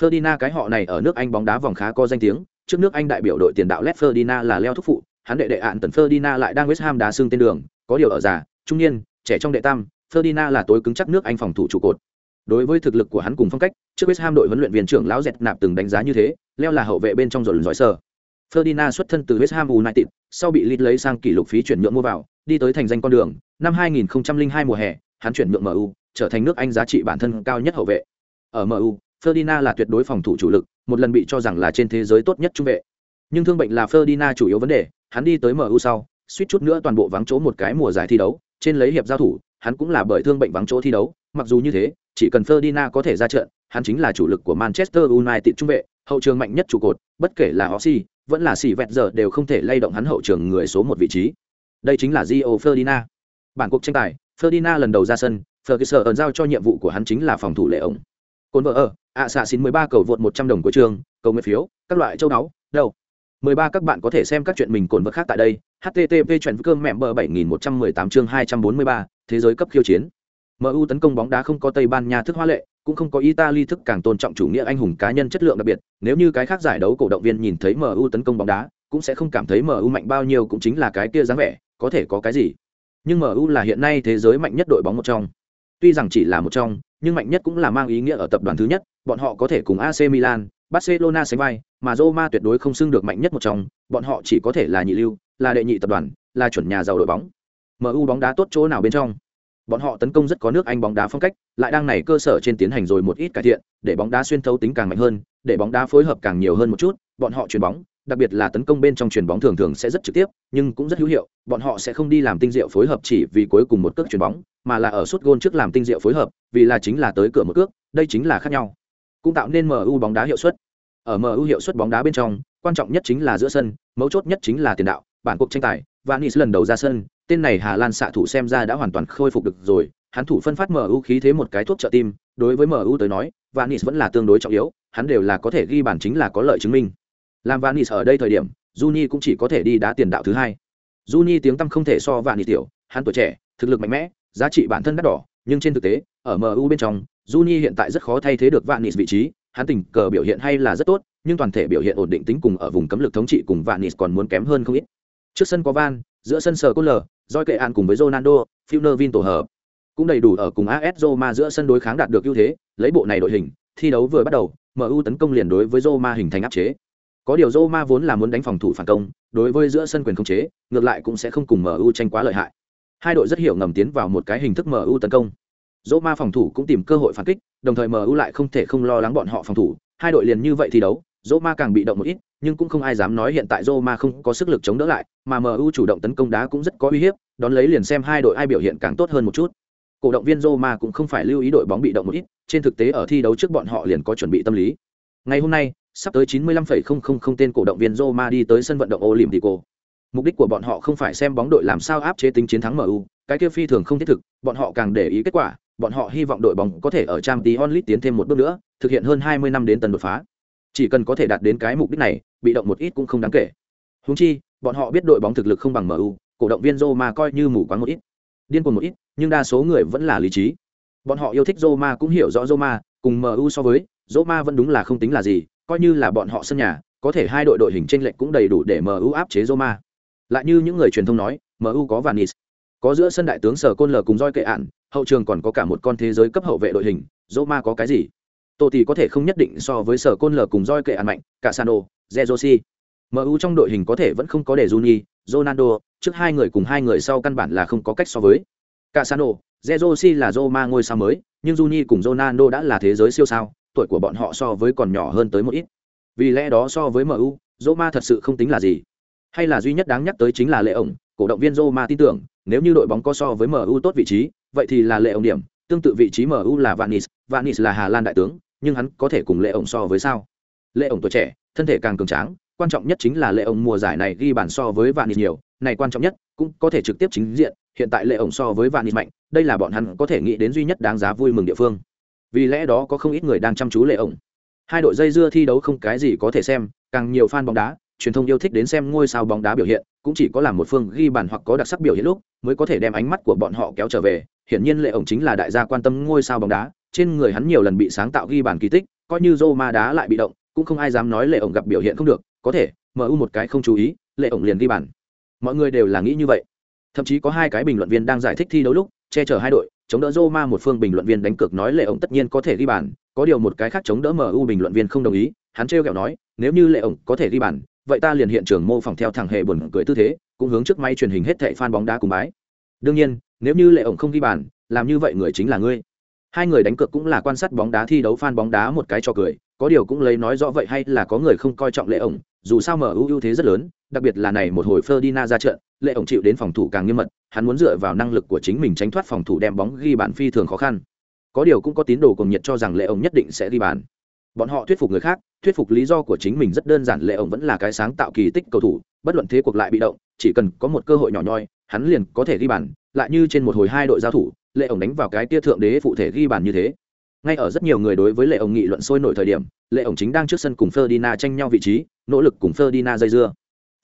ferdina cái họ này ở nước Anh bóng đá vòng khá có danh tiếng, trước nước Anh đại biểu đội tiền đạo Led ferdina là leo thúc phụ, hắn đệ đệ ạn tần ferdina lại đang West Ham đá xương tên đường, có điều ở già, trung niên, trẻ trong đệ tam, Ferdinand là tối cứng chắc nước Anh phòng thủ trụ cột. Đối với thực lực của hắn cùng phong cách, trước West Ham đội huấn luyện viên trưởng lão Dẹt nạp từng đánh giá như thế, leo là hậu vệ bên trong rồi giỏi sở. Ferdinand xuất thân từ West Ham United, sau bị Leeds lấy sang kỷ lục phí chuyển nhượng mua vào, đi tới thành danh con đường, năm 2002 mùa hè, hắn chuyển nhượng MU, trở thành nước Anh giá trị bản thân cao nhất hậu vệ. Ở MU, Ferdinand là tuyệt đối phòng thủ chủ lực, một lần bị cho rằng là trên thế giới tốt nhất trung vệ. Nhưng thương bệnh là Ferdinand chủ yếu vấn đề, hắn đi tới MU sau, suýt chút nữa toàn bộ vắng chỗ một cái mùa giải thi đấu, trên lấy hiệp giao thủ, hắn cũng là bởi thương bệnh vắng chỗ thi đấu, mặc dù như thế, chỉ cần Ferdinand có thể ra trận, hắn chính là chủ lực của Manchester United trung vệ, hậu trường mạnh nhất trụ cột, bất kể là Oxy, vẫn là xỉ vẹt giờ đều không thể lay động hắn hậu trường người số một vị trí. Đây chính là Gio Ferdinand. Bản cuộc tranh tài, Ferdinand lần đầu ra sân, Ferguson giao cho nhiệm vụ của hắn chính là phòng thủ lệ ổng. Côn vợ ở, ạ xạ xin 13 cầu vượt 100 đồng của trường, cầu nguyện phiếu, các loại châu náu, đầu. 13 các bạn có thể xem các chuyện mình cồn vật khác tại đây. http chuyện cơm mẹ bờ 7118 chương 243, thế giới cấp khiêu chiến. MU tấn công bóng đá không có Tây Ban Nha thức hoa lệ, cũng không có Italy thức càng tôn trọng chủ nghĩa anh hùng cá nhân chất lượng đặc biệt, nếu như cái khác giải đấu cổ động viên nhìn thấy MU tấn công bóng đá, cũng sẽ không cảm thấy MU mạnh bao nhiêu cũng chính là cái kia dáng vẻ, có thể có cái gì. Nhưng MU là hiện nay thế giới mạnh nhất đội bóng một trong. Tuy rằng chỉ là một trong, nhưng mạnh nhất cũng là mang ý nghĩa ở tập đoàn thứ nhất, bọn họ có thể cùng AC Milan, Barcelona sánh vai, mà Roma tuyệt đối không xưng được mạnh nhất một trong, bọn họ chỉ có thể là nhị lưu, là đệ nhị tập đoàn, là chuẩn nhà giàu đội bóng. MU bóng đá tốt chỗ nào bên trong? Bọn họ tấn công rất có nước Anh bóng đá phong cách, lại đang này cơ sở trên tiến hành rồi một ít cải thiện, để bóng đá xuyên thấu tính càng mạnh hơn, để bóng đá phối hợp càng nhiều hơn một chút, bọn họ chuyền bóng, đặc biệt là tấn công bên trong chuyền bóng thường thường sẽ rất trực tiếp, nhưng cũng rất hữu hiệu, bọn họ sẽ không đi làm tinh diệu phối hợp chỉ vì cuối cùng một cước chuyền bóng, mà là ở suốt gôn trước làm tinh diệu phối hợp, vì là chính là tới cửa một cước, đây chính là khác nhau. Cũng tạo nên MU bóng đá hiệu suất. Ở MU hiệu suất bóng đá bên trong, quan trọng nhất chính là giữa sân, mấu chốt nhất chính là tiền đạo, bản cuộc tranh tài, Vanis lần đầu ra sân, tên này Hà Lan xạ thủ xem ra đã hoàn toàn khôi phục được rồi, hắn thủ phân phát MU khí thế một cái thuốc trợ tim, đối với MU tới nói, Vanis vẫn là tương đối trọng yếu, hắn đều là có thể ghi bàn chính là có lợi chứng minh. Làm Vanis ở đây thời điểm, Juni cũng chỉ có thể đi đá tiền đạo thứ hai. Juni tiếng tăm không thể so Vanis tiểu, hắn tuổi trẻ, thực lực mạnh mẽ, giá trị bản thân đắt đỏ, nhưng trên thực tế, ở MU bên trong, Juni hiện tại rất khó thay thế được Vanis vị trí, hắn tình cờ biểu hiện hay là rất tốt, nhưng toàn thể biểu hiện ổn định tính cùng ở vùng cấm lực thống trị cùng Vanis còn muốn kém hơn không ít. Trước sân có Van, giữa sân sở lờ doi Kệ An cùng với Ronaldo, Vin tổ hợp. Cũng đầy đủ ở cùng AS Roma giữa sân đối kháng đạt được ưu thế, lấy bộ này đội hình, thi đấu vừa bắt đầu, MU tấn công liền đối với Roma hình thành áp chế. Có điều Roma vốn là muốn đánh phòng thủ phản công, đối với giữa sân quyền khống chế, ngược lại cũng sẽ không cùng MU tranh quá lợi hại. Hai đội rất hiểu ngầm tiến vào một cái hình thức MU tấn công. Roma phòng thủ cũng tìm cơ hội phản kích, đồng thời MU lại không thể không lo lắng bọn họ phòng thủ, hai đội liền như vậy thi đấu, Roma càng bị động một ít, nhưng cũng không ai dám nói hiện tại Roma không có sức lực chống đỡ lại, mà MU chủ động tấn công đá cũng rất có uy hiếp, đón lấy liền xem hai đội ai biểu hiện càng tốt hơn một chút. Cổ động viên Roma cũng không phải lưu ý đội bóng bị động một ít, trên thực tế ở thi đấu trước bọn họ liền có chuẩn bị tâm lý. Ngày hôm nay, sắp tới 95,000 tên cổ động viên Roma đi tới sân vận động Olimpico. Mục đích của bọn họ không phải xem bóng đội làm sao áp chế tính chiến thắng MU, cái kia phi thường không thiết thực, bọn họ càng để ý kết quả, bọn họ hy vọng đội bóng có thể ở trang tí onlit tiến thêm một bước nữa, thực hiện hơn 20 năm đến tần đột phá. Chỉ cần có thể đạt đến cái mục đích này, bị động một ít cũng không đáng kể. Huống chi, bọn họ biết đội bóng thực lực không bằng MU, cổ động viên Roma coi như mù quáng một ít. Điên cuồng một ít, nhưng đa số người vẫn là lý trí. Bọn họ yêu thích Roma cũng hiểu rõ Roma, cùng MU so với, Roma vẫn đúng là không tính là gì, coi như là bọn họ sân nhà, có thể hai đội đội hình chênh lệch cũng đầy đủ để MU áp chế Roma. Lại như những người truyền thông nói, MU có Vanis, có giữa sân đại tướng Sở Côn lờ cùng roi kệ ạn, hậu trường còn có cả một con thế giới cấp hậu vệ đội hình, Roma có cái gì? Tô thì có thể không nhất định so với Sở Côn lờ cùng roi kệ ạn mạnh, cả Sano, Zezosi. MU trong đội hình có thể vẫn không có để Juni, Ronaldo, trước hai người cùng hai người sau căn bản là không có cách so với. cả sano Zezosi là Roma ngôi sao mới, nhưng Juni cùng Ronaldo đã là thế giới siêu sao, tuổi của bọn họ so với còn nhỏ hơn tới một ít. Vì lẽ đó so với MU, Roma thật sự không tính là gì. Hay là duy nhất đáng nhắc tới chính là Lệ ổng, cổ động viên Roma tin tưởng, nếu như đội bóng có so với MU tốt vị trí, vậy thì là Lệ ông điểm, tương tự vị trí MU là Vanis, Vanis là Hà Lan đại tướng, nhưng hắn có thể cùng Lệ ông so với sao? Lệ ông tuổi trẻ, thân thể càng cường tráng, quan trọng nhất chính là Lệ ông mùa giải này ghi bàn so với Vanis nhiều, này quan trọng nhất, cũng có thể trực tiếp chính diện, hiện tại Lệ ông so với Vanis mạnh, đây là bọn hắn có thể nghĩ đến duy nhất đáng giá vui mừng địa phương. Vì lẽ đó có không ít người đang chăm chú Lệ ông. Hai đội dây dưa thi đấu không cái gì có thể xem, càng nhiều fan bóng đá, truyền thông yêu thích đến xem ngôi sao bóng đá biểu hiện, cũng chỉ có làm một phương ghi bàn hoặc có đặc sắc biểu hiện lúc, mới có thể đem ánh mắt của bọn họ kéo trở về. Hiển nhiên Lệ ổng chính là đại gia quan tâm ngôi sao bóng đá, trên người hắn nhiều lần bị sáng tạo ghi bàn kỳ tích, coi như Roma đá lại bị động, cũng không ai dám nói Lệ ổng gặp biểu hiện không được, có thể, MU một cái không chú ý, Lệ ổng liền ghi bàn. Mọi người đều là nghĩ như vậy. Thậm chí có hai cái bình luận viên đang giải thích thi đấu lúc, che chở hai đội, chống đỡ Roma một phương bình luận viên đánh cược nói Lệ ổng tất nhiên có thể ghi bàn, có điều một cái khác chống đỡ MU bình luận viên không đồng ý, hắn trêu ghẹo nói, nếu như Lệ ổng có thể ghi bàn, vậy ta liền hiện trường mô phỏng theo thẳng hệ buồn cười tư thế, cũng hướng trước máy truyền hình hết thảy fan bóng đá cùng bái. Đương nhiên, nếu như Lệ ổng không ghi bàn, làm như vậy người chính là ngươi. Hai người đánh cược cũng là quan sát bóng đá thi đấu fan bóng đá một cái cho cười, có điều cũng lấy nói rõ vậy hay là có người không coi trọng Lệ ổng, dù sao MU ưu thế rất lớn, đặc biệt là này một hồi Ferdinand ra trận, Lệ ổng chịu đến phòng thủ càng nghiêm mật, hắn muốn dựa vào năng lực của chính mình tránh thoát phòng thủ đem bóng ghi bàn phi thường khó khăn. Có điều cũng có tín đồ cùng nhiệt cho rằng Lệ ổng nhất định sẽ ghi bàn. Bọn họ thuyết phục người khác, thuyết phục lý do của chính mình rất đơn giản, Lệ ổng vẫn là cái sáng tạo kỳ tích cầu thủ, bất luận thế cuộc lại bị động, chỉ cần có một cơ hội nhỏ nhoi, hắn liền có thể ghi bàn, lại như trên một hồi hai đội giao thủ, Lệ ổng đánh vào cái tia thượng đế phụ thể ghi bàn như thế. Ngay ở rất nhiều người đối với Lệ ổng nghị luận sôi nổi thời điểm, Lệ ổng chính đang trước sân cùng Ferdinand tranh nhau vị trí, nỗ lực cùng Ferdinand dây dưa.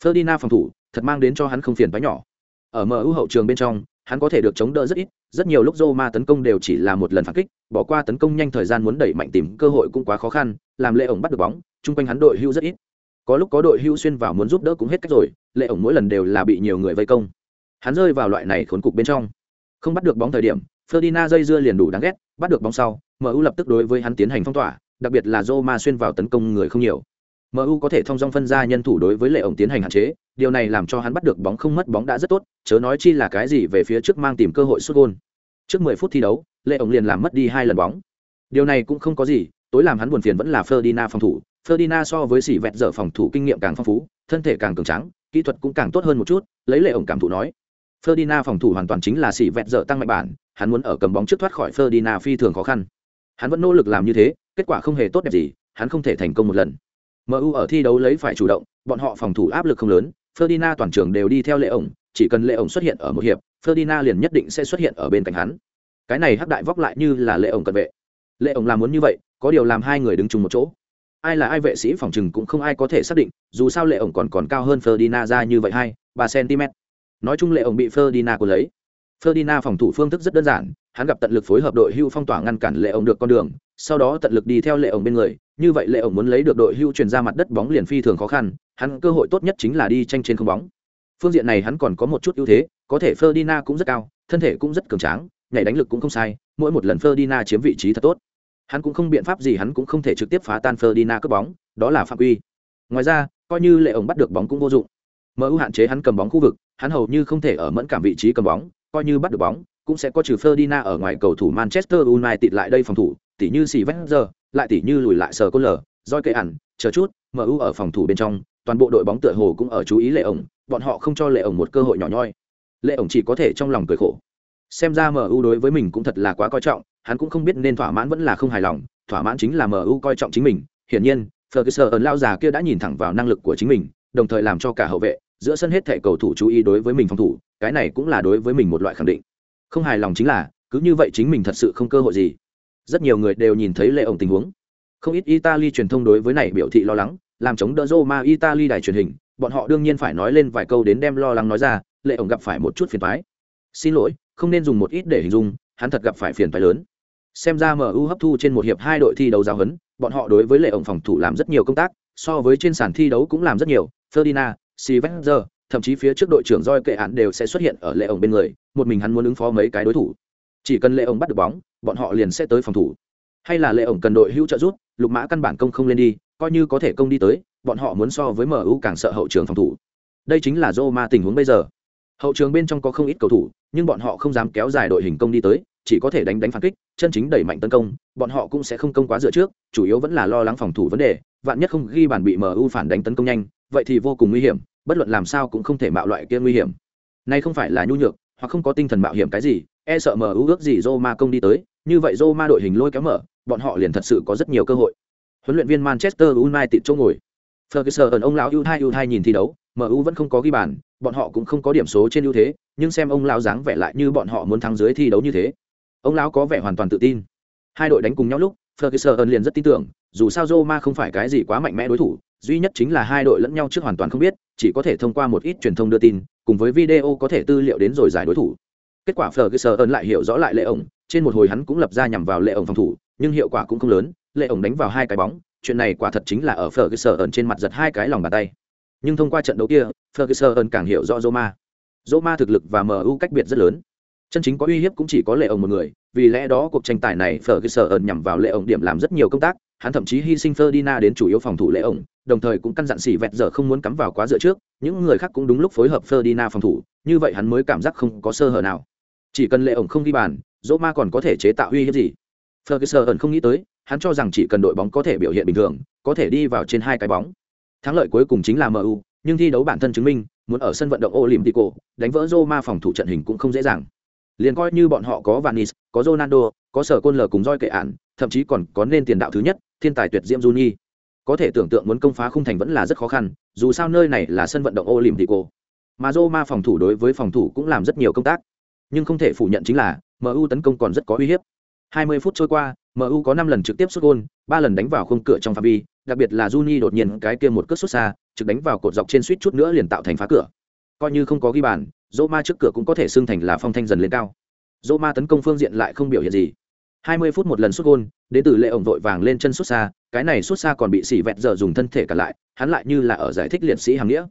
Ferdinand phòng thủ, thật mang đến cho hắn không phiền bánh nhỏ. Ở MU hậu trường bên trong, hắn có thể được chống đỡ rất ít, rất nhiều lúc Roma tấn công đều chỉ là một lần phản kích, bỏ qua tấn công nhanh thời gian muốn đẩy mạnh tìm cơ hội cũng quá khó khăn, làm Lệ ổng bắt được bóng, chung quanh hắn đội hưu rất ít. Có lúc có đội hưu xuyên vào muốn giúp đỡ cũng hết cách rồi, Lệ ổng mỗi lần đều là bị nhiều người vây công. Hắn rơi vào loại này khốn cục bên trong. Không bắt được bóng thời điểm, Ferdinand dây dưa liền đủ đáng ghét, bắt được bóng sau, MU lập tức đối với hắn tiến hành phong tỏa, đặc biệt là Roma xuyên vào tấn công người không nhiều. MU có thể thông dong phân ra nhân thủ đối với Lệ ổng tiến hành hạn chế, điều này làm cho hắn bắt được bóng không mất bóng đã rất tốt, chớ nói chi là cái gì về phía trước mang tìm cơ hội sút gol. Trước 10 phút thi đấu, Lệ ổng liền làm mất đi hai lần bóng. Điều này cũng không có gì, tối làm hắn buồn phiền vẫn là Ferdinand phòng thủ. Ferdinand so với sĩ vẹt dở phòng thủ kinh nghiệm càng phong phú, thân thể càng cường tráng, kỹ thuật cũng càng tốt hơn một chút, lấy Lệ ổng cảm thụ nói. Ferdinand phòng thủ hoàn toàn chính là sĩ vẹt dở tăng mạnh bản, hắn muốn ở cầm bóng trước thoát khỏi Ferdinand phi thường khó khăn. Hắn vẫn nỗ lực làm như thế, kết quả không hề tốt đẹp gì, hắn không thể thành công một lần. MU ở thi đấu lấy phải chủ động, bọn họ phòng thủ áp lực không lớn, Ferdinand toàn trường đều đi theo lệ ổng, chỉ cần lệ ổng xuất hiện ở một hiệp, Ferdinand liền nhất định sẽ xuất hiện ở bên cạnh hắn. Cái này hắc đại vóc lại như là lệ ổng cận vệ. Lệ ổng làm muốn như vậy, có điều làm hai người đứng chung một chỗ. Ai là ai vệ sĩ phòng trừng cũng không ai có thể xác định, dù sao lệ ổng còn còn cao hơn Ferdinand ra như vậy hai, 3 cm. Nói chung lệ ổng bị Ferdinand của lấy. Ferdinand phòng thủ phương thức rất đơn giản, hắn gặp tận lực phối hợp đội hưu phong tỏa ngăn cản lệ ổng được con đường, sau đó tận lực đi theo lệ ổng bên người, như vậy lệ ổng muốn lấy được đội hưu truyền ra mặt đất bóng liền phi thường khó khăn, hắn cơ hội tốt nhất chính là đi tranh trên không bóng. Phương diện này hắn còn có một chút ưu thế, có thể Ferdinand cũng rất cao, thân thể cũng rất cường tráng, nhảy đánh lực cũng không sai, mỗi một lần Ferdinand chiếm vị trí thật tốt. Hắn cũng không biện pháp gì hắn cũng không thể trực tiếp phá tan Ferdinand cướp bóng, đó là phạm quy. Ngoài ra, coi như lệ ổng bắt được bóng cũng vô dụng. MU hạn chế hắn cầm bóng khu vực, hắn hầu như không thể ở mẫn cảm vị trí cầm bóng, coi như bắt được bóng, cũng sẽ có trừ Ferdinand ở ngoài cầu thủ Manchester United lại đây phòng thủ, tỉ như Sylvester, lại tỉ như lùi lại sờ cô lờ, roi cây ẩn, chờ chút, MU ở phòng thủ bên trong, toàn bộ đội bóng tựa hồ cũng ở chú ý lệ ổng, bọn họ không cho lệ ổng một cơ hội nhỏ nhoi. Lệ ổng chỉ có thể trong lòng cười khổ. Xem ra MU đối với mình cũng thật là quá coi trọng, hắn cũng không biết nên thỏa mãn vẫn là không hài lòng, thỏa mãn chính là MU coi trọng chính mình. Hiển nhiên, Ferguson lao già kia đã nhìn thẳng vào năng lực của chính mình, đồng thời làm cho cả hậu vệ, giữa sân hết thảy cầu thủ chú ý đối với mình phòng thủ, cái này cũng là đối với mình một loại khẳng định. Không hài lòng chính là, cứ như vậy chính mình thật sự không cơ hội gì. Rất nhiều người đều nhìn thấy lệ ổng tình huống. Không ít Italy truyền thông đối với này biểu thị lo lắng, làm chống đỡ Roma Italy đài truyền hình, bọn họ đương nhiên phải nói lên vài câu đến đem lo lắng nói ra, lệ ổng gặp phải một chút phiền toái. Xin lỗi, không nên dùng một ít để hình dung, hắn thật gặp phải phiền toái lớn. Xem ra MU hấp thu trên một hiệp hai đội thi đấu giáo huấn, bọn họ đối với lệ ổng phòng thủ làm rất nhiều công tác, so với trên sàn thi đấu cũng làm rất nhiều. Ferdinand, sylvester thậm chí phía trước đội trưởng roi kệ án đều sẽ xuất hiện ở lệ ổng bên người, một mình hắn muốn ứng phó mấy cái đối thủ. Chỉ cần lệ ổng bắt được bóng, bọn họ liền sẽ tới phòng thủ. Hay là lệ ổng cần đội hữu trợ giúp, lục mã căn bản công không lên đi, coi như có thể công đi tới, bọn họ muốn so với MU càng sợ hậu trường phòng thủ. Đây chính là Roma tình huống bây giờ. Hậu trường bên trong có không ít cầu thủ, nhưng bọn họ không dám kéo dài đội hình công đi tới, chỉ có thể đánh đánh phản kích, chân chính đẩy mạnh tấn công, bọn họ cũng sẽ không công quá dựa trước, chủ yếu vẫn là lo lắng phòng thủ vấn đề, vạn nhất không ghi bàn bị MU phản đánh tấn công nhanh, vậy thì vô cùng nguy hiểm, bất luận làm sao cũng không thể mạo loại kia nguy hiểm. Nay không phải là nhu nhược, hoặc không có tinh thần mạo hiểm cái gì, e sợ MU ước gì Roma công đi tới, như vậy Roma đội hình lôi kéo mở, bọn họ liền thật sự có rất nhiều cơ hội. Huấn luyện viên Manchester United chỗ ngồi. Ferguson ông lão ưu thai ưu nhìn thi đấu, MU vẫn không có ghi bàn, bọn họ cũng không có điểm số trên ưu thế, nhưng xem ông lão dáng vẻ lại như bọn họ muốn thắng dưới thi đấu như thế. Ông lão có vẻ hoàn toàn tự tin. Hai đội đánh cùng nhau lúc, Ferguson liền rất tin tưởng, dù sao Roma không phải cái gì quá mạnh mẽ đối thủ, duy nhất chính là hai đội lẫn nhau trước hoàn toàn không biết, chỉ có thể thông qua một ít truyền thông đưa tin, cùng với video có thể tư liệu đến rồi giải đối thủ. Kết quả Ferguson lại hiểu rõ lại lệ ổng, trên một hồi hắn cũng lập ra nhằm vào lệ ổng phòng thủ nhưng hiệu quả cũng không lớn lệ ổng đánh vào hai cái bóng, chuyện này quả thật chính là ở Ferguson ẩn trên mặt giật hai cái lòng bàn tay. Nhưng thông qua trận đấu kia, Ferguson ẩn càng hiểu rõ Roma. Roma thực lực và MU cách biệt rất lớn. Chân chính có uy hiếp cũng chỉ có lệ ổng một người, vì lẽ đó cuộc tranh tài này Ferguson ẩn nhằm vào lệ ổng điểm làm rất nhiều công tác, hắn thậm chí hy sinh Ferdinand đến chủ yếu phòng thủ lệ ổng, đồng thời cũng căn dặn xỉ vẹt giờ không muốn cắm vào quá dựa trước, những người khác cũng đúng lúc phối hợp Ferdinand phòng thủ, như vậy hắn mới cảm giác không có sơ hở nào. Chỉ cần lệ ổng không ghi bàn, Roma còn có thể chế tạo uy hiếp gì? Ferguson không nghĩ tới hắn cho rằng chỉ cần đội bóng có thể biểu hiện bình thường có thể đi vào trên hai cái bóng thắng lợi cuối cùng chính là MU nhưng thi đấu bản thân chứng minh muốn ở sân vận động Olympico đánh vỡ Roma phòng thủ trận hình cũng không dễ dàng liền coi như bọn họ có Vanis, có Ronaldo, có sở côn lờ cùng roi kệ ản, thậm chí còn có nên tiền đạo thứ nhất, thiên tài tuyệt diễm Juni. Có thể tưởng tượng muốn công phá khung thành vẫn là rất khó khăn, dù sao nơi này là sân vận động Olympico. Mà Roma phòng thủ đối với phòng thủ cũng làm rất nhiều công tác. Nhưng không thể phủ nhận chính là MU tấn công còn rất có uy hiếp. 20 phút trôi qua, MU có 5 lần trực tiếp sút gol, 3 lần đánh vào khung cửa trong phạm vi, đặc biệt là Juni đột nhiên cái kia một cước sút xa, trực đánh vào cột dọc trên suýt chút nữa liền tạo thành phá cửa. Coi như không có ghi bàn, Roma trước cửa cũng có thể xưng thành là phong thanh dần lên cao. Roma tấn công phương diện lại không biểu hiện gì. 20 phút một lần sút gol, đến từ lệ ổng vội vàng lên chân sút xa, cái này sút xa còn bị sỉ vẹt giờ dùng thân thể cả lại, hắn lại như là ở giải thích liệt sĩ hàng nghĩa.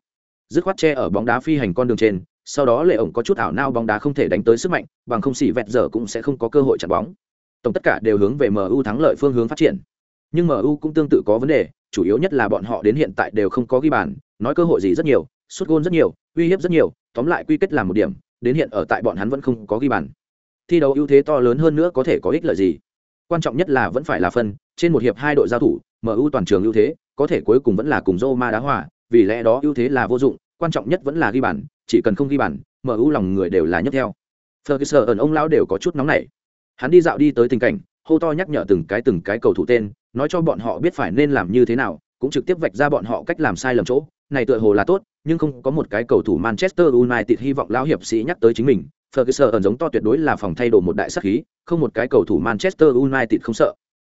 Dứt khoát che ở bóng đá phi hành con đường trên, sau đó lệ ổng có chút ảo nao bóng đá không thể đánh tới sức mạnh, bằng không sỉ vẹt giờ cũng sẽ không có cơ hội chặn bóng. Tổng tất cả đều hướng về MU thắng lợi phương hướng phát triển. Nhưng MU cũng tương tự có vấn đề, chủ yếu nhất là bọn họ đến hiện tại đều không có ghi bàn, nói cơ hội gì rất nhiều, sút gôn rất nhiều, uy hiếp rất nhiều, tóm lại quy kết làm một điểm, đến hiện ở tại bọn hắn vẫn không có ghi bàn. Thi đấu ưu thế to lớn hơn nữa có thể có ích lợi gì? Quan trọng nhất là vẫn phải là phân, trên một hiệp hai đội giao thủ, MU toàn trường ưu thế, có thể cuối cùng vẫn là cùng Roma đá hòa, vì lẽ đó ưu thế là vô dụng, quan trọng nhất vẫn là ghi bàn, chỉ cần không ghi bàn, MU lòng người đều là nhất theo. Ferguson ẩn ông lão đều có chút nóng nảy. Hắn đi dạo đi tới tình cảnh, hô to nhắc nhở từng cái từng cái cầu thủ tên, nói cho bọn họ biết phải nên làm như thế nào, cũng trực tiếp vạch ra bọn họ cách làm sai lầm chỗ, này tựa hồ là tốt, nhưng không có một cái cầu thủ Manchester United hy vọng lão hiệp sĩ nhắc tới chính mình. Ferguson ẩn giống to tuyệt đối là phòng thay đồ một đại sát khí, không một cái cầu thủ Manchester United không sợ.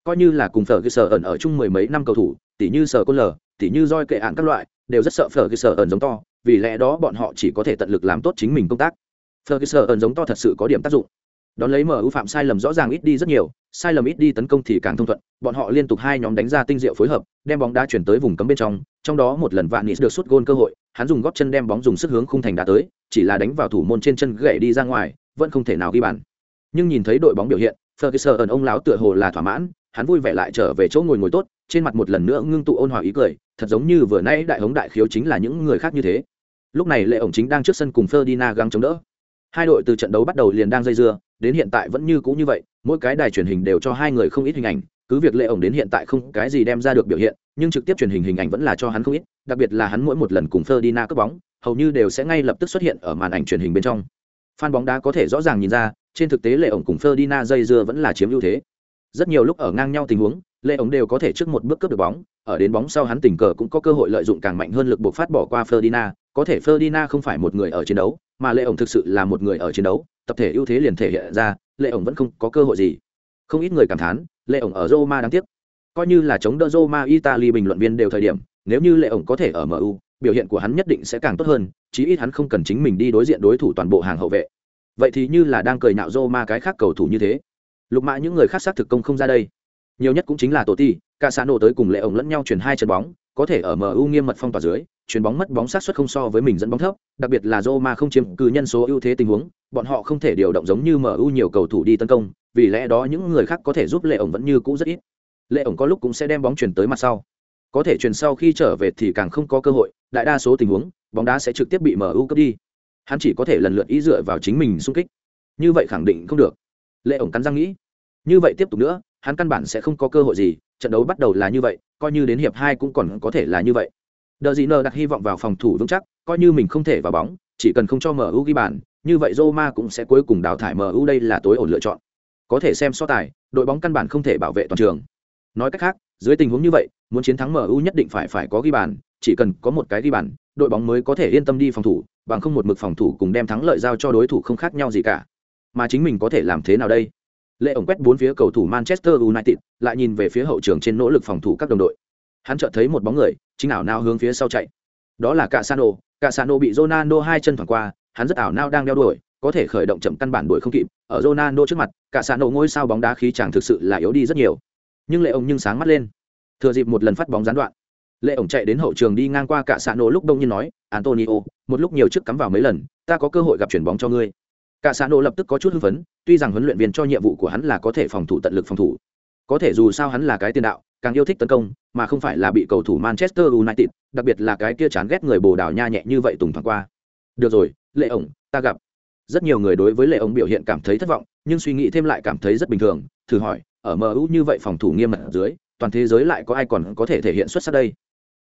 Coi như là cùng Ferguson ẩn ở chung mười mấy năm cầu thủ, tỉ như sờ Côn Lờ, tỉ như roi kệ ạn các loại, đều rất sợ Ferguson ẩn giống to, vì lẽ đó bọn họ chỉ có thể tận lực làm tốt chính mình công tác. Ferguson ẩn giống to thật sự có điểm tác dụng. Đón lấy MU phạm sai lầm rõ ràng ít đi rất nhiều, sai lầm ít đi tấn công thì càng thông thuận, bọn họ liên tục hai nhóm đánh ra tinh diệu phối hợp, đem bóng đá chuyển tới vùng cấm bên trong, trong đó một lần Vạn Nịt được sút gôn cơ hội, hắn dùng gót chân đem bóng dùng sức hướng khung thành đá tới, chỉ là đánh vào thủ môn trên chân gãy đi ra ngoài, vẫn không thể nào ghi bàn. Nhưng nhìn thấy đội bóng biểu hiện, Ferguson ẩn ông lão tựa hồ là thỏa mãn, hắn vui vẻ lại trở về chỗ ngồi ngồi tốt, trên mặt một lần nữa ngưng tụ ôn hòa ý cười, thật giống như vừa nãy đại hống đại khiếu chính là những người khác như thế. Lúc này Lệ ổng chính đang trước sân cùng Ferdinand găng chống đỡ. Hai đội từ trận đấu bắt đầu liền đang dây dưa, đến hiện tại vẫn như cũ như vậy, mỗi cái đài truyền hình đều cho hai người không ít hình ảnh, cứ việc Lệ ổng đến hiện tại không cái gì đem ra được biểu hiện, nhưng trực tiếp truyền hình hình ảnh vẫn là cho hắn không ít, đặc biệt là hắn mỗi một lần cùng ferdina cướp bóng, hầu như đều sẽ ngay lập tức xuất hiện ở màn ảnh truyền hình bên trong. Fan bóng đá có thể rõ ràng nhìn ra, trên thực tế Lệ ổng cùng ferdina dây dưa vẫn là chiếm ưu thế. Rất nhiều lúc ở ngang nhau tình huống, Lệ ổng đều có thể trước một bước cướp được bóng, ở đến bóng sau hắn tình cờ cũng có cơ hội lợi dụng càng mạnh hơn lực buộc phát bỏ qua ferdina. có thể ferdina không phải một người ở chiến đấu, mà Lệ ổng thực sự là một người ở chiến đấu, tập thể ưu thế liền thể hiện ra, Lệ ổng vẫn không có cơ hội gì. Không ít người cảm thán, Lệ ổng ở Roma đáng tiếc. Coi như là chống đỡ Roma Italy bình luận viên đều thời điểm, nếu như Lệ ổng có thể ở MU, biểu hiện của hắn nhất định sẽ càng tốt hơn, chí ít hắn không cần chính mình đi đối diện đối thủ toàn bộ hàng hậu vệ. Vậy thì như là đang cười nạo Roma cái khác cầu thủ như thế. Lục mã những người khác xác thực công không ra đây. Nhiều nhất cũng chính là Tổ Ti, Casano tới cùng Lệ ổng lẫn nhau chuyển hai trận bóng, có thể ở MU nghiêm mật phong tỏa dưới, chuyền bóng mất bóng sát suất không so với mình dẫn bóng thấp, đặc biệt là Roma không chiếm cư nhân số ưu thế tình huống, bọn họ không thể điều động giống như MU nhiều cầu thủ đi tấn công, vì lẽ đó những người khác có thể giúp Lệ ổng vẫn như cũ rất ít. Lệ ổng có lúc cũng sẽ đem bóng chuyển tới mặt sau. Có thể chuyển sau khi trở về thì càng không có cơ hội, đại đa số tình huống, bóng đá sẽ trực tiếp bị MU cướp đi. Hắn chỉ có thể lần lượt ý dựa vào chính mình xung kích. Như vậy khẳng định không được. Lệ ổng cắn răng nghĩ, như vậy tiếp tục nữa, hắn căn bản sẽ không có cơ hội gì, trận đấu bắt đầu là như vậy, coi như đến hiệp hai cũng còn có thể là như vậy. Đờ gì nờ đặt hy vọng vào phòng thủ vững chắc, coi như mình không thể vào bóng, chỉ cần không cho MU ghi bàn, như vậy Roma cũng sẽ cuối cùng đào thải MU đây là tối ổn lựa chọn. Có thể xem so tài, đội bóng căn bản không thể bảo vệ toàn trường. Nói cách khác, dưới tình huống như vậy, muốn chiến thắng MU nhất định phải phải có ghi bàn, chỉ cần có một cái ghi bàn, đội bóng mới có thể yên tâm đi phòng thủ, bằng không một mực phòng thủ cùng đem thắng lợi giao cho đối thủ không khác nhau gì cả. Mà chính mình có thể làm thế nào đây? Lệ ổng quét bốn phía cầu thủ Manchester United, lại nhìn về phía hậu trường trên nỗ lực phòng thủ các đồng đội. Hắn chợt thấy một bóng người, chính ảo nao hướng phía sau chạy. Đó là Casano, Casano bị Ronaldo hai chân thoảng qua, hắn rất ảo nao đang đeo đuổi, có thể khởi động chậm căn bản đuổi không kịp ở Ronaldo trước mặt cả xã ngôi sao bóng đá khí chàng thực sự là yếu đi rất nhiều. Nhưng lệ ông nhưng sáng mắt lên. Thừa dịp một lần phát bóng gián đoạn lệ ổng chạy đến hậu trường đi ngang qua cả xạ nổ lúc đông nhiên nói antonio một lúc nhiều trước cắm vào mấy lần ta có cơ hội gặp chuyển bóng cho ngươi. Cả xạ nổ lập tức có chút hưng phấn tuy rằng huấn luyện viên cho nhiệm vụ của hắn là có thể phòng thủ tận lực phòng thủ có thể dù sao hắn là cái tiền đạo càng yêu thích tấn công, mà không phải là bị cầu thủ manchester united, đặc biệt là cái kia chán ghét người bồ đào nha nhẹ như vậy tùng thoảng qua. Được rồi, lệ ổng, ta gặp. Rất nhiều người đối với lệ ổng biểu hiện cảm thấy thất vọng, nhưng suy nghĩ thêm lại cảm thấy rất bình thường, thử hỏi, ở mu như vậy phòng thủ nghiêm mật dưới, toàn thế giới lại có ai còn có thể thể hiện xuất sắc đây?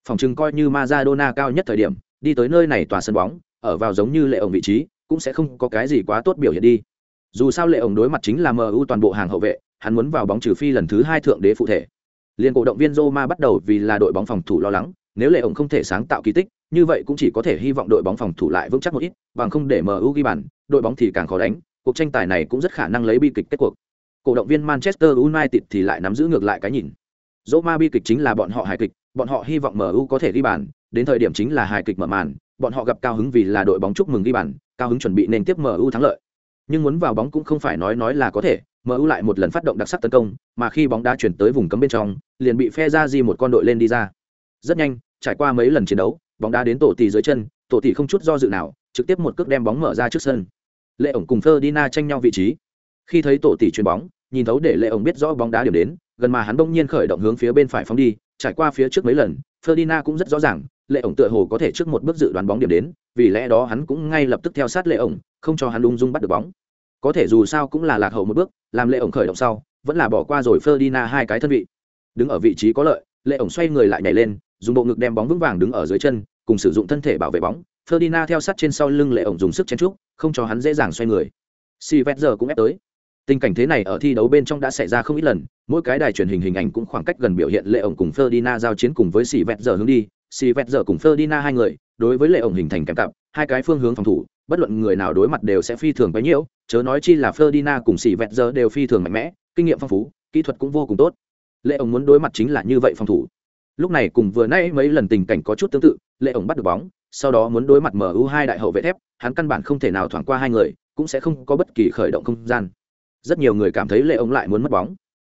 Phòng chừng coi như Maradona cao nhất thời điểm, đi tới nơi này tòa sân bóng, ở vào giống như lệ ổng vị trí, cũng sẽ không có cái gì quá tốt biểu hiện đi. Dù sao lệ ổng đối mặt chính là mu toàn bộ hàng hậu vệ, hắn muốn vào bóng trừ phi lần thứ hai thượng đế phụ thể liên cổ động viên Roma bắt đầu vì là đội bóng phòng thủ lo lắng nếu lệ ổng không thể sáng tạo kỳ tích như vậy cũng chỉ có thể hy vọng đội bóng phòng thủ lại vững chắc một ít bằng không để mu ghi bàn đội bóng thì càng khó đánh cuộc tranh tài này cũng rất khả năng lấy bi kịch kết cuộc cổ động viên manchester united thì lại nắm giữ ngược lại cái nhìn Roma bi kịch chính là bọn họ hài kịch bọn họ hy vọng MU có thể ghi bàn, đến thời điểm chính là hài kịch mở màn, bọn họ gặp cao hứng vì là đội bóng chúc mừng ghi bàn, cao hứng chuẩn bị nên tiếp MU thắng lợi. Nhưng muốn vào bóng cũng không phải nói nói là có thể, MU lại một lần phát động đặc sắc tấn công, mà khi bóng đá chuyển tới vùng cấm bên trong, liền bị phe ra di một con đội lên đi ra. Rất nhanh, trải qua mấy lần chiến đấu, bóng đá đến tổ tỷ dưới chân, tổ tỷ không chút do dự nào, trực tiếp một cước đem bóng mở ra trước sân. Lệ ổng cùng Ferdinand tranh nhau vị trí. Khi thấy tổ tỷ chuyền bóng, nhìn thấu để Lệ ổng biết rõ bóng đá điểm đến, gần mà hắn bỗng nhiên khởi động hướng phía bên phải phóng đi, trải qua phía trước mấy lần, Ferdinand cũng rất rõ ràng, Lệ ổng tựa hồ có thể trước một bước dự đoán bóng điểm đến, vì lẽ đó hắn cũng ngay lập tức theo sát Lệ ổng, không cho hắn lung dung bắt được bóng. Có thể dù sao cũng là lạc hậu một bước, làm Lệ ổng khởi động sau, vẫn là bỏ qua rồi Ferdinand hai cái thân vị. Đứng ở vị trí có lợi, Lệ ổng xoay người lại nhảy lên, dùng bộ ngực đem bóng vững vàng đứng ở dưới chân, cùng sử dụng thân thể bảo vệ bóng. Ferdinand theo sát trên sau lưng Lệ ổng dùng sức chen trúc, không cho hắn dễ dàng xoay người. Sivet giờ cũng ép tới. Tình cảnh thế này ở thi đấu bên trong đã xảy ra không ít lần, mỗi cái đài truyền hình hình ảnh cũng khoảng cách gần biểu hiện Lệ ổng cùng Ferdinand giao chiến cùng với Sĩ giờ hướng đi, Sĩ giờ cùng Ferdinand hai người, đối với Lệ ổng hình thành kèm cặp, hai cái phương hướng phòng thủ, bất luận người nào đối mặt đều sẽ phi thường bấy nhiêu, chớ nói chi là Ferdinand cùng Sĩ Vẹt giờ đều phi thường mạnh mẽ, kinh nghiệm phong phú, kỹ thuật cũng vô cùng tốt. Lệ ổng muốn đối mặt chính là như vậy phòng thủ. Lúc này cùng vừa nãy mấy lần tình cảnh có chút tương tự, Lệ ổng bắt được bóng, sau đó muốn đối mặt MU hai đại hậu vệ thép, hắn căn bản không thể nào thoảng qua hai người, cũng sẽ không có bất kỳ khởi động không gian rất nhiều người cảm thấy lệ ông lại muốn mất bóng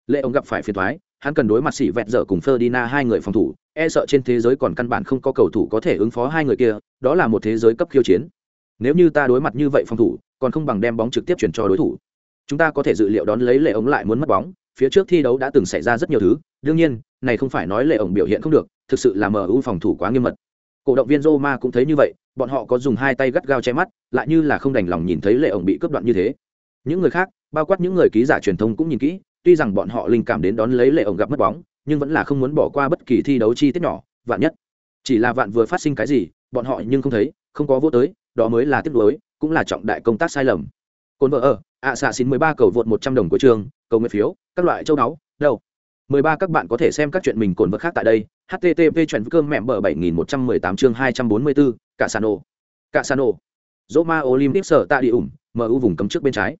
lệ ông gặp phải phiền thoái hắn cần đối mặt sĩ vẹt dở cùng Ferdinand hai người phòng thủ e sợ trên thế giới còn căn bản không có cầu thủ có thể ứng phó hai người kia đó là một thế giới cấp khiêu chiến nếu như ta đối mặt như vậy phòng thủ, còn không bằng đem bóng trực tiếp chuyển cho đối thủ. Chúng ta có thể dự liệu đón lấy lệ ống lại muốn mất bóng. Phía trước thi đấu đã từng xảy ra rất nhiều thứ. Đương nhiên, này không phải nói lệ ổng biểu hiện không được, thực sự là mu phòng thủ quá nghiêm mật. Cổ động viên roma cũng thấy như vậy, bọn họ có dùng hai tay gắt gao che mắt, lại như là không đành lòng nhìn thấy lệ ổng bị cướp đoạn như thế. Những người khác, bao quát những người ký giả truyền thông cũng nhìn kỹ, tuy rằng bọn họ linh cảm đến đón lấy lệ ổng gặp mất bóng, nhưng vẫn là không muốn bỏ qua bất kỳ thi đấu chi tiết nhỏ, vạn nhất. Chỉ là vạn vừa phát sinh cái gì, bọn họ nhưng không thấy, không có vô tới đó mới là tiếp đối, cũng là trọng đại công tác sai lầm. Cồn vợ ở ạ xạ xin mười ba cầu vượt một trăm đồng của trường cầu nguyện phiếu các loại châu đáo đâu? Mười ba các bạn có thể xem các chuyện mình cồn vợ khác tại đây http chuyện cơm mẹm bờ bảy nghìn một trăm mười tám chương hai trăm bốn mươi bốn cả sano cả sano Roma Olympic sở tại địa ủng MU vùng cấm trước bên trái.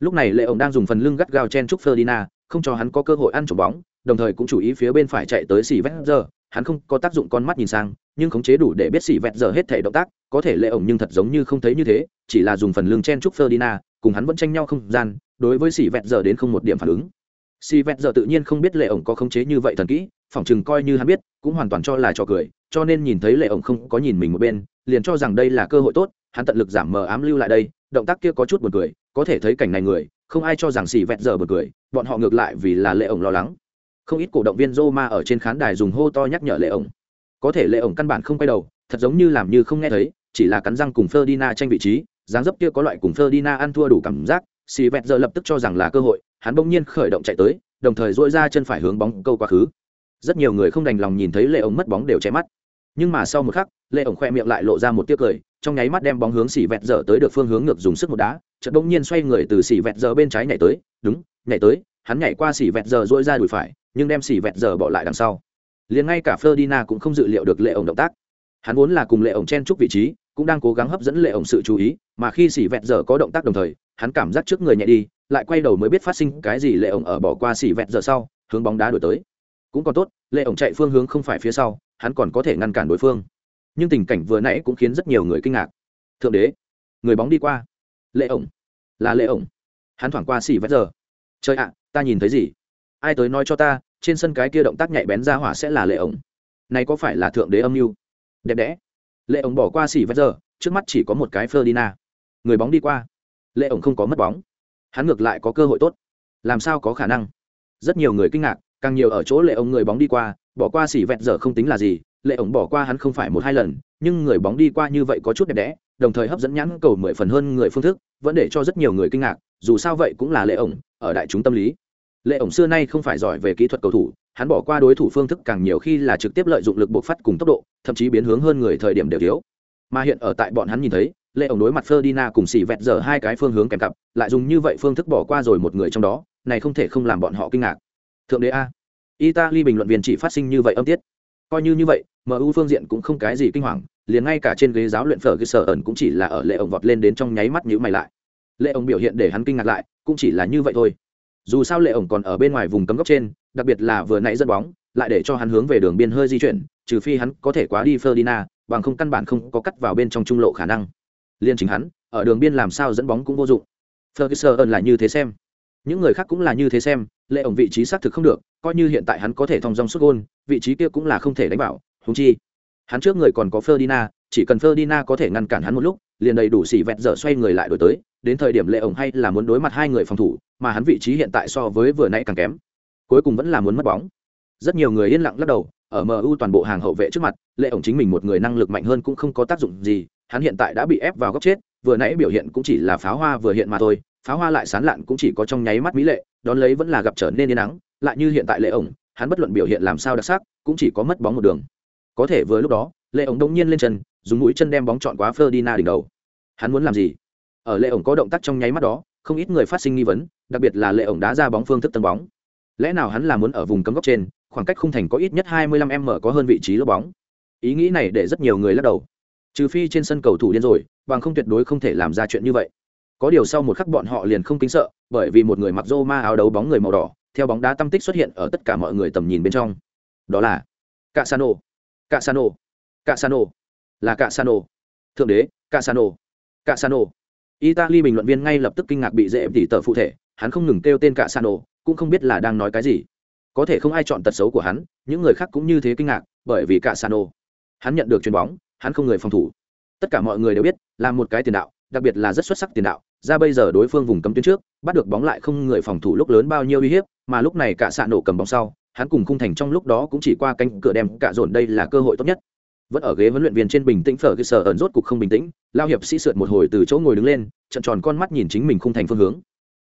Lúc này lệ ổng đang dùng phần lưng gắt gao chen chúc Ferdinand, không cho hắn có cơ hội ăn trộm bóng đồng thời cũng chú ý phía bên phải chạy tới xì vét giờ hắn không có tác dụng con mắt nhìn sang nhưng khống chế đủ để biết xỉ vẹt giờ hết thể động tác có thể lệ ổng nhưng thật giống như không thấy như thế chỉ là dùng phần lương chen chúc Ferdinand, cùng hắn vẫn tranh nhau không gian đối với xỉ vẹt giờ đến không một điểm phản ứng. Xỉ vẹt giờ tự nhiên không biết lệ ổng có khống chế như vậy thần kỹ phỏng chừng coi như hắn biết cũng hoàn toàn cho là trò cười cho nên nhìn thấy lệ ổng không có nhìn mình một bên liền cho rằng đây là cơ hội tốt hắn tận lực giảm mờ ám lưu lại đây động tác kia có chút buồn cười có thể thấy cảnh này người không ai cho rằng xỉ vẹt giờ buồn cười bọn họ ngược lại vì là lệ ổng lo lắng. Không ít cổ động viên Roma ở trên khán đài dùng hô to nhắc nhở lệ ổng có thể lệ ổng căn bản không quay đầu, thật giống như làm như không nghe thấy, chỉ là cắn răng cùng ferdina tranh vị trí, dáng dấp kia có loại cùng ferdina ăn thua đủ cảm giác xì vẹt giờ lập tức cho rằng là cơ hội, hắn bỗng nhiên khởi động chạy tới, đồng thời dỗi ra chân phải hướng bóng câu quá khứ. Rất nhiều người không đành lòng nhìn thấy lệ ổng mất bóng đều che mắt. Nhưng mà sau một khắc, lệ ổng khoe miệng lại lộ ra một tiếc cười, trong nháy mắt đem bóng hướng xỉ vẹt dở tới được phương hướng ngược dùng sức một đá, chợt bỗng nhiên xoay người từ xỉ vẹt dở bên trái nhảy tới, đúng, nhảy tới, hắn nhảy qua xỉ vẹt dở dỗi ra đùi phải, nhưng đem xỉ vẹt dở bỏ lại đằng sau liền ngay cả Ferdinand cũng không dự liệu được lệ ổng động tác. Hắn vốn là cùng lệ ổng chen chúc vị trí, cũng đang cố gắng hấp dẫn lệ ổng sự chú ý, mà khi xỉ vẹt giờ có động tác đồng thời, hắn cảm giác trước người nhẹ đi, lại quay đầu mới biết phát sinh cái gì lệ ổng ở bỏ qua xỉ vẹt giờ sau, hướng bóng đá đổi tới. Cũng còn tốt, lệ ổng chạy phương hướng không phải phía sau, hắn còn có thể ngăn cản đối phương. Nhưng tình cảnh vừa nãy cũng khiến rất nhiều người kinh ngạc. Thượng đế, người bóng đi qua. Lệ ổng, là lệ ổng. Hắn thoảng qua xỉ vẹt giờ. Trời ạ, ta nhìn thấy gì? Ai tới nói cho ta trên sân cái kia động tác nhạy bén ra hỏa sẽ là lệ ổng này có phải là thượng đế âm mưu đẹp đẽ lệ ổng bỏ qua xỉ vét giờ trước mắt chỉ có một cái ferdina Người bóng đi qua. Lệ ổng không có mất bóng. Hắn ngược lại có cơ hội tốt. Làm sao có khả năng? Rất nhiều người kinh ngạc, càng nhiều ở chỗ lệ ổng người bóng đi qua, bỏ qua xỉ vẹt giờ không tính là gì, lệ ổng bỏ qua hắn không phải một hai lần, nhưng người bóng đi qua như vậy có chút đẹp đẽ, đồng thời hấp dẫn nhãn cầu mười phần hơn người phương thức, vẫn để cho rất nhiều người kinh ngạc, dù sao vậy cũng là lệ ổng, ở đại chúng tâm lý. Lệ ổng xưa nay không phải giỏi về kỹ thuật cầu thủ, hắn bỏ qua đối thủ phương thức càng nhiều khi là trực tiếp lợi dụng lực bộc phát cùng tốc độ, thậm chí biến hướng hơn người thời điểm đều thiếu. Mà hiện ở tại bọn hắn nhìn thấy lệ ổng đối mặt Ferdinand cùng xì vẹt giờ hai cái phương hướng kèm cặp lại dùng như vậy phương thức bỏ qua rồi một người trong đó này không thể không làm bọn họ kinh ngạc. Thượng đế a. Italy bình luận viên chỉ phát sinh như vậy âm tiết. Coi như như vậy mu phương diện cũng không cái gì kinh hoàng liền ngay cả trên ghế giáo luyện phở cơ sở ẩn cũng chỉ là ở lệ ổng vọt lên đến trong nháy mắt nhữ mày lại. Lệ ổng biểu hiện để hắn kinh ngạc lại cũng chỉ là như vậy thôi dù sao lệ ổng còn ở bên ngoài vùng cấm góc trên, đặc biệt là vừa nãy dẫn bóng, lại để cho hắn hướng về đường biên hơi di chuyển, trừ phi hắn có thể quá đi Ferdinand, bằng không căn bản không có cắt vào bên trong trung lộ khả năng. Liên chính hắn, ở đường biên làm sao dẫn bóng cũng vô dụng. Ferguson là như thế xem. Những người khác cũng là như thế xem, lệ ổng vị trí xác thực không được, coi như hiện tại hắn có thể thong dong xuất gôn, vị trí kia cũng là không thể đánh bảo húng chi. Hắn trước người còn có Ferdinand, chỉ cần Ferdinand có thể ngăn cản hắn một lúc liền đầy đủ xỉ vẹt dở xoay người lại đổi tới đến thời điểm lệ ổng hay là muốn đối mặt hai người phòng thủ mà hắn vị trí hiện tại so với vừa nãy càng kém cuối cùng vẫn là muốn mất bóng rất nhiều người yên lặng lắc đầu ở MU toàn bộ hàng hậu vệ trước mặt, Lệ ổng chính mình một người năng lực mạnh hơn cũng không có tác dụng gì, hắn hiện tại đã bị ép vào góc chết, vừa nãy biểu hiện cũng chỉ là pháo hoa vừa hiện mà thôi, pháo hoa lại sán lạn cũng chỉ có trong nháy mắt mỹ lệ, đón lấy vẫn là gặp trở nên yên nắng, lại như hiện tại Lệ ổng, hắn bất luận biểu hiện làm sao đặc sắc, cũng chỉ có mất bóng một đường. Có thể vừa lúc đó, Lệ ổng đông nhiên lên chân, dùng mũi chân đem bóng chọn quá Ferdinand đỉnh đầu. Hắn muốn làm gì? Ở Lệ ổng có động tác trong nháy mắt đó, không ít người phát sinh nghi vấn, đặc biệt là Lệ ổng đá ra bóng phương thức tân bóng. Lẽ nào hắn là muốn ở vùng cấm góc trên, khoảng cách khung thành có ít nhất 25m có hơn vị trí lỗ bóng. Ý nghĩ này để rất nhiều người lắc đầu. Trừ phi trên sân cầu thủ điên rồi, bằng không tuyệt đối không thể làm ra chuyện như vậy. Có điều sau một khắc bọn họ liền không kính sợ, bởi vì một người mặc rô ma áo đấu bóng người màu đỏ, theo bóng đá tâm tích xuất hiện ở tất cả mọi người tầm nhìn bên trong. Đó là Casano. Casano. Casano. Là Casano. Thượng đế, Casano. Casano. Italy bình luận viên ngay lập tức kinh ngạc bị dễ tỉ tờ phụ thể, hắn không ngừng kêu tên Casano, cũng không biết là đang nói cái gì. Có thể không ai chọn tật xấu của hắn những người khác cũng như thế kinh ngạc bởi vì cả sano hắn nhận được chuyền bóng hắn không người phòng thủ. Tất cả mọi người đều biết là một cái tiền đạo đặc biệt là rất xuất sắc tiền đạo. Ra bây giờ đối phương vùng cấm tuyến trước bắt được bóng lại không người phòng thủ lúc lớn bao nhiêu uy hiếp mà lúc này cả xạ nổ cầm bóng sau hắn cùng khung thành trong lúc đó cũng chỉ qua cánh cửa đem cả dồn đây là cơ hội tốt nhất vẫn ở ghế huấn luyện viên trên bình tĩnh phở cái sở ẩn rốt cục không bình tĩnh, lao hiệp sĩ sượt một hồi từ chỗ ngồi đứng lên, trận tròn con mắt nhìn chính mình không thành phương hướng.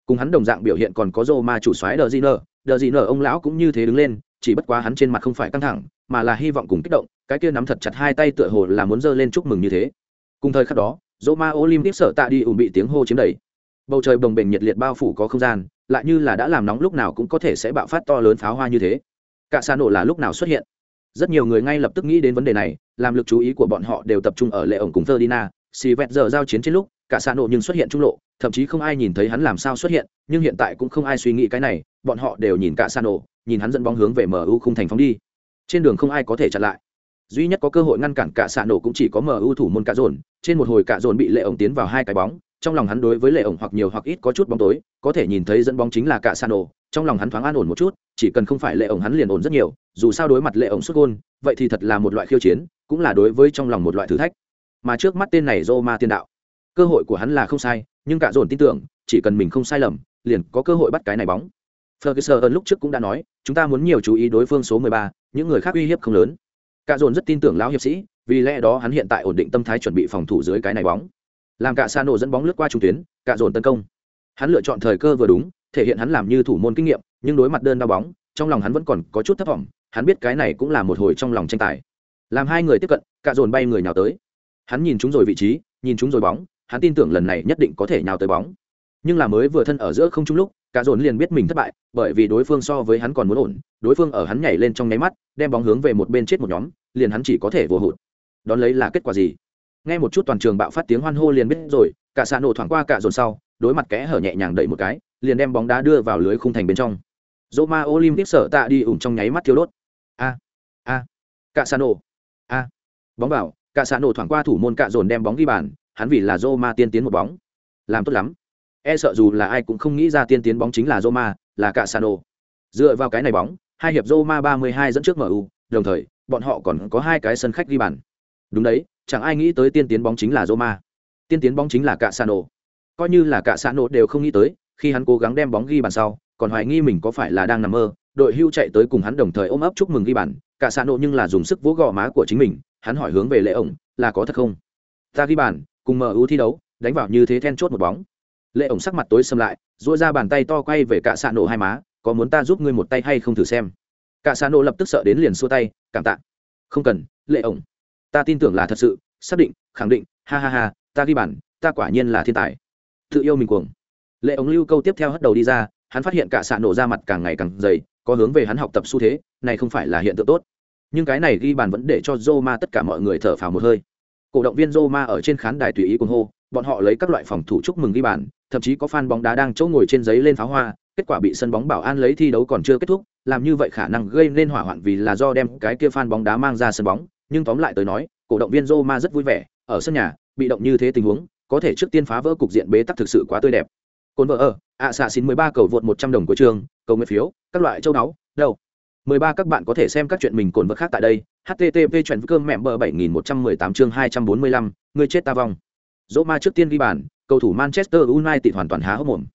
Cùng hắn đồng dạng biểu hiện còn có rô ma chủ soái đờ gì nơ đờ gì nở ông lão cũng như thế đứng lên, chỉ bất quá hắn trên mặt không phải căng thẳng, mà là hy vọng cùng kích động, cái kia nắm thật chặt hai tay tựa hồ là muốn giơ lên chúc mừng như thế. Cùng thời khắc đó, rô ma olympic sợ tạ đi ủng bị tiếng hô chiếm đầy. Bầu trời bồng bềnh nhiệt liệt bao phủ có không gian, lại như là đã làm nóng lúc nào cũng có thể sẽ bạo phát to lớn pháo hoa như thế. Cả xa nổ là lúc nào xuất hiện? Rất nhiều người ngay lập tức nghĩ đến vấn đề này làm lực chú ý của bọn họ đều tập trung ở lệ ổng cùng Ferdinand, xì vẹt giờ giao chiến trên lúc cả xa nộ nhưng xuất hiện trung lộ thậm chí không ai nhìn thấy hắn làm sao xuất hiện nhưng hiện tại cũng không ai suy nghĩ cái này bọn họ đều nhìn cả xa nộ nhìn hắn dẫn bóng hướng về mu không thành phóng đi. Trên đường không ai có thể chặn lại. Duy nhất có cơ hội ngăn cản cả xạ nổ cũng chỉ có mu thủ môn cả dồn. Trên một hồi cả dồn bị lệ ổng tiến vào hai cái bóng trong lòng hắn đối với lệ ổng hoặc nhiều hoặc ít có chút bóng tối có thể nhìn thấy dẫn bóng chính là cả xạ nổ trong lòng hắn thoáng an ổn một chút chỉ cần không phải lệ ổng hắn liền ổn rất nhiều dù sao đối mặt lệ ổng xuất gôn vậy thì thật là một loại khiêu chiến cũng là đối với trong lòng một loại thử thách mà trước mắt tên này Roma tiên đạo cơ hội của hắn là không sai nhưng cả dồn tin tưởng chỉ cần mình không sai lầm liền có cơ hội bắt cái này bóng Ferguson lúc trước cũng đã nói, chúng ta muốn nhiều chú ý đối phương số 13, những người khác uy hiếp không lớn. Cả dồn rất tin tưởng lão hiệp sĩ, vì lẽ đó hắn hiện tại ổn định tâm thái chuẩn bị phòng thủ dưới cái này bóng. Làm cả Sano dẫn bóng lướt qua trung tuyến, cả dồn tấn công. Hắn lựa chọn thời cơ vừa đúng, thể hiện hắn làm như thủ môn kinh nghiệm, nhưng đối mặt đơn đau bóng, trong lòng hắn vẫn còn có chút thất vọng, hắn biết cái này cũng là một hồi trong lòng tranh tài. Làm hai người tiếp cận, cả dồn bay người nhào tới. Hắn nhìn chúng rồi vị trí, nhìn chúng rồi bóng, hắn tin tưởng lần này nhất định có thể nhào tới bóng. Nhưng là mới vừa thân ở giữa không chung lúc, cả dồn liền biết mình thất bại bởi vì đối phương so với hắn còn muốn ổn đối phương ở hắn nhảy lên trong nháy mắt đem bóng hướng về một bên chết một nhóm liền hắn chỉ có thể vô hụt đón lấy là kết quả gì nghe một chút toàn trường bạo phát tiếng hoan hô liền biết rồi cả xạ nổ thoảng qua cả dồn sau đối mặt kẽ hở nhẹ nhàng đẩy một cái liền đem bóng đá đưa vào lưới khung thành bên trong dỗ ma olympic sở tạ đi ủng trong nháy mắt thiếu đốt a a cả xa nổ. A bóng vào cả xa nổ thoảng qua thủ môn cả dồn đem bóng ghi bàn hắn vì là dô ma tiên tiến một bóng. Làm tốt lắm. E sợ dù là ai cũng không nghĩ ra tiên tiến bóng chính là Roma, là cả nổ. Dựa vào cái này bóng, hai hiệp Roma 32 dẫn trước MU, đồng thời, bọn họ còn có hai cái sân khách ghi bàn. Đúng đấy, chẳng ai nghĩ tới tiên tiến bóng chính là Roma. Tiên tiến bóng chính là cả nổ. Coi như là cả nổ đều không nghĩ tới, khi hắn cố gắng đem bóng ghi bàn sau, còn hoài nghi mình có phải là đang nằm mơ, đội hưu chạy tới cùng hắn đồng thời ôm ấp chúc mừng ghi bàn, cả Sano nhưng là dùng sức vỗ gò má của chính mình, hắn hỏi hướng về lệ ổng, là có thật không? Ta ghi bàn, cùng MU thi đấu, đánh vào như thế then chốt một bóng. Lệ ổng sắc mặt tối xâm lại dỗi ra bàn tay to quay về cả xa nổ hai má có muốn ta giúp ngươi một tay hay không thử xem? Cả xa nổ lập tức sợ đến liền xua tay cảm tạ. Không cần lệ ổng. Ta tin tưởng là thật sự xác định khẳng định ha ha ha ta ghi bàn, ta quả nhiên là thiên tài. Tự yêu mình cuồng. Lệ ổng lưu câu tiếp theo hất đầu đi ra hắn phát hiện cả xạ nổ ra mặt càng ngày càng dày có hướng về hắn học tập xu thế này không phải là hiện tượng tốt. Nhưng cái này ghi bàn vẫn để cho Roma tất cả mọi người thở phào một hơi. Cổ động viên Roma ở trên khán đài tùy ý cuồng hô bọn họ lấy các loại phòng thủ chúc mừng ghi bàn thậm chí có fan bóng đá đang chỗ ngồi trên giấy lên pháo hoa, kết quả bị sân bóng bảo an lấy thi đấu còn chưa kết thúc, làm như vậy khả năng gây nên hỏa hoạn vì là do đem cái kia fan bóng đá mang ra sân bóng, nhưng tóm lại tới nói, cổ động viên Roma rất vui vẻ, ở sân nhà, bị động như thế tình huống, có thể trước tiên phá vỡ cục diện bế tắc thực sự quá tươi đẹp. Côn vợ ở, ạ xạ xin 13 cầu vượt 100 đồng của trường, cầu nguyện phiếu, các loại châu náu, đâu. 13 các bạn có thể xem các chuyện mình cồn vật khác tại đây. http chuyện cơm mẹ bờ 7118 chương 245, người chết ta vong. Roma trước tiên ghi bàn, cầu thủ Manchester United hoàn toàn há hốc mồm.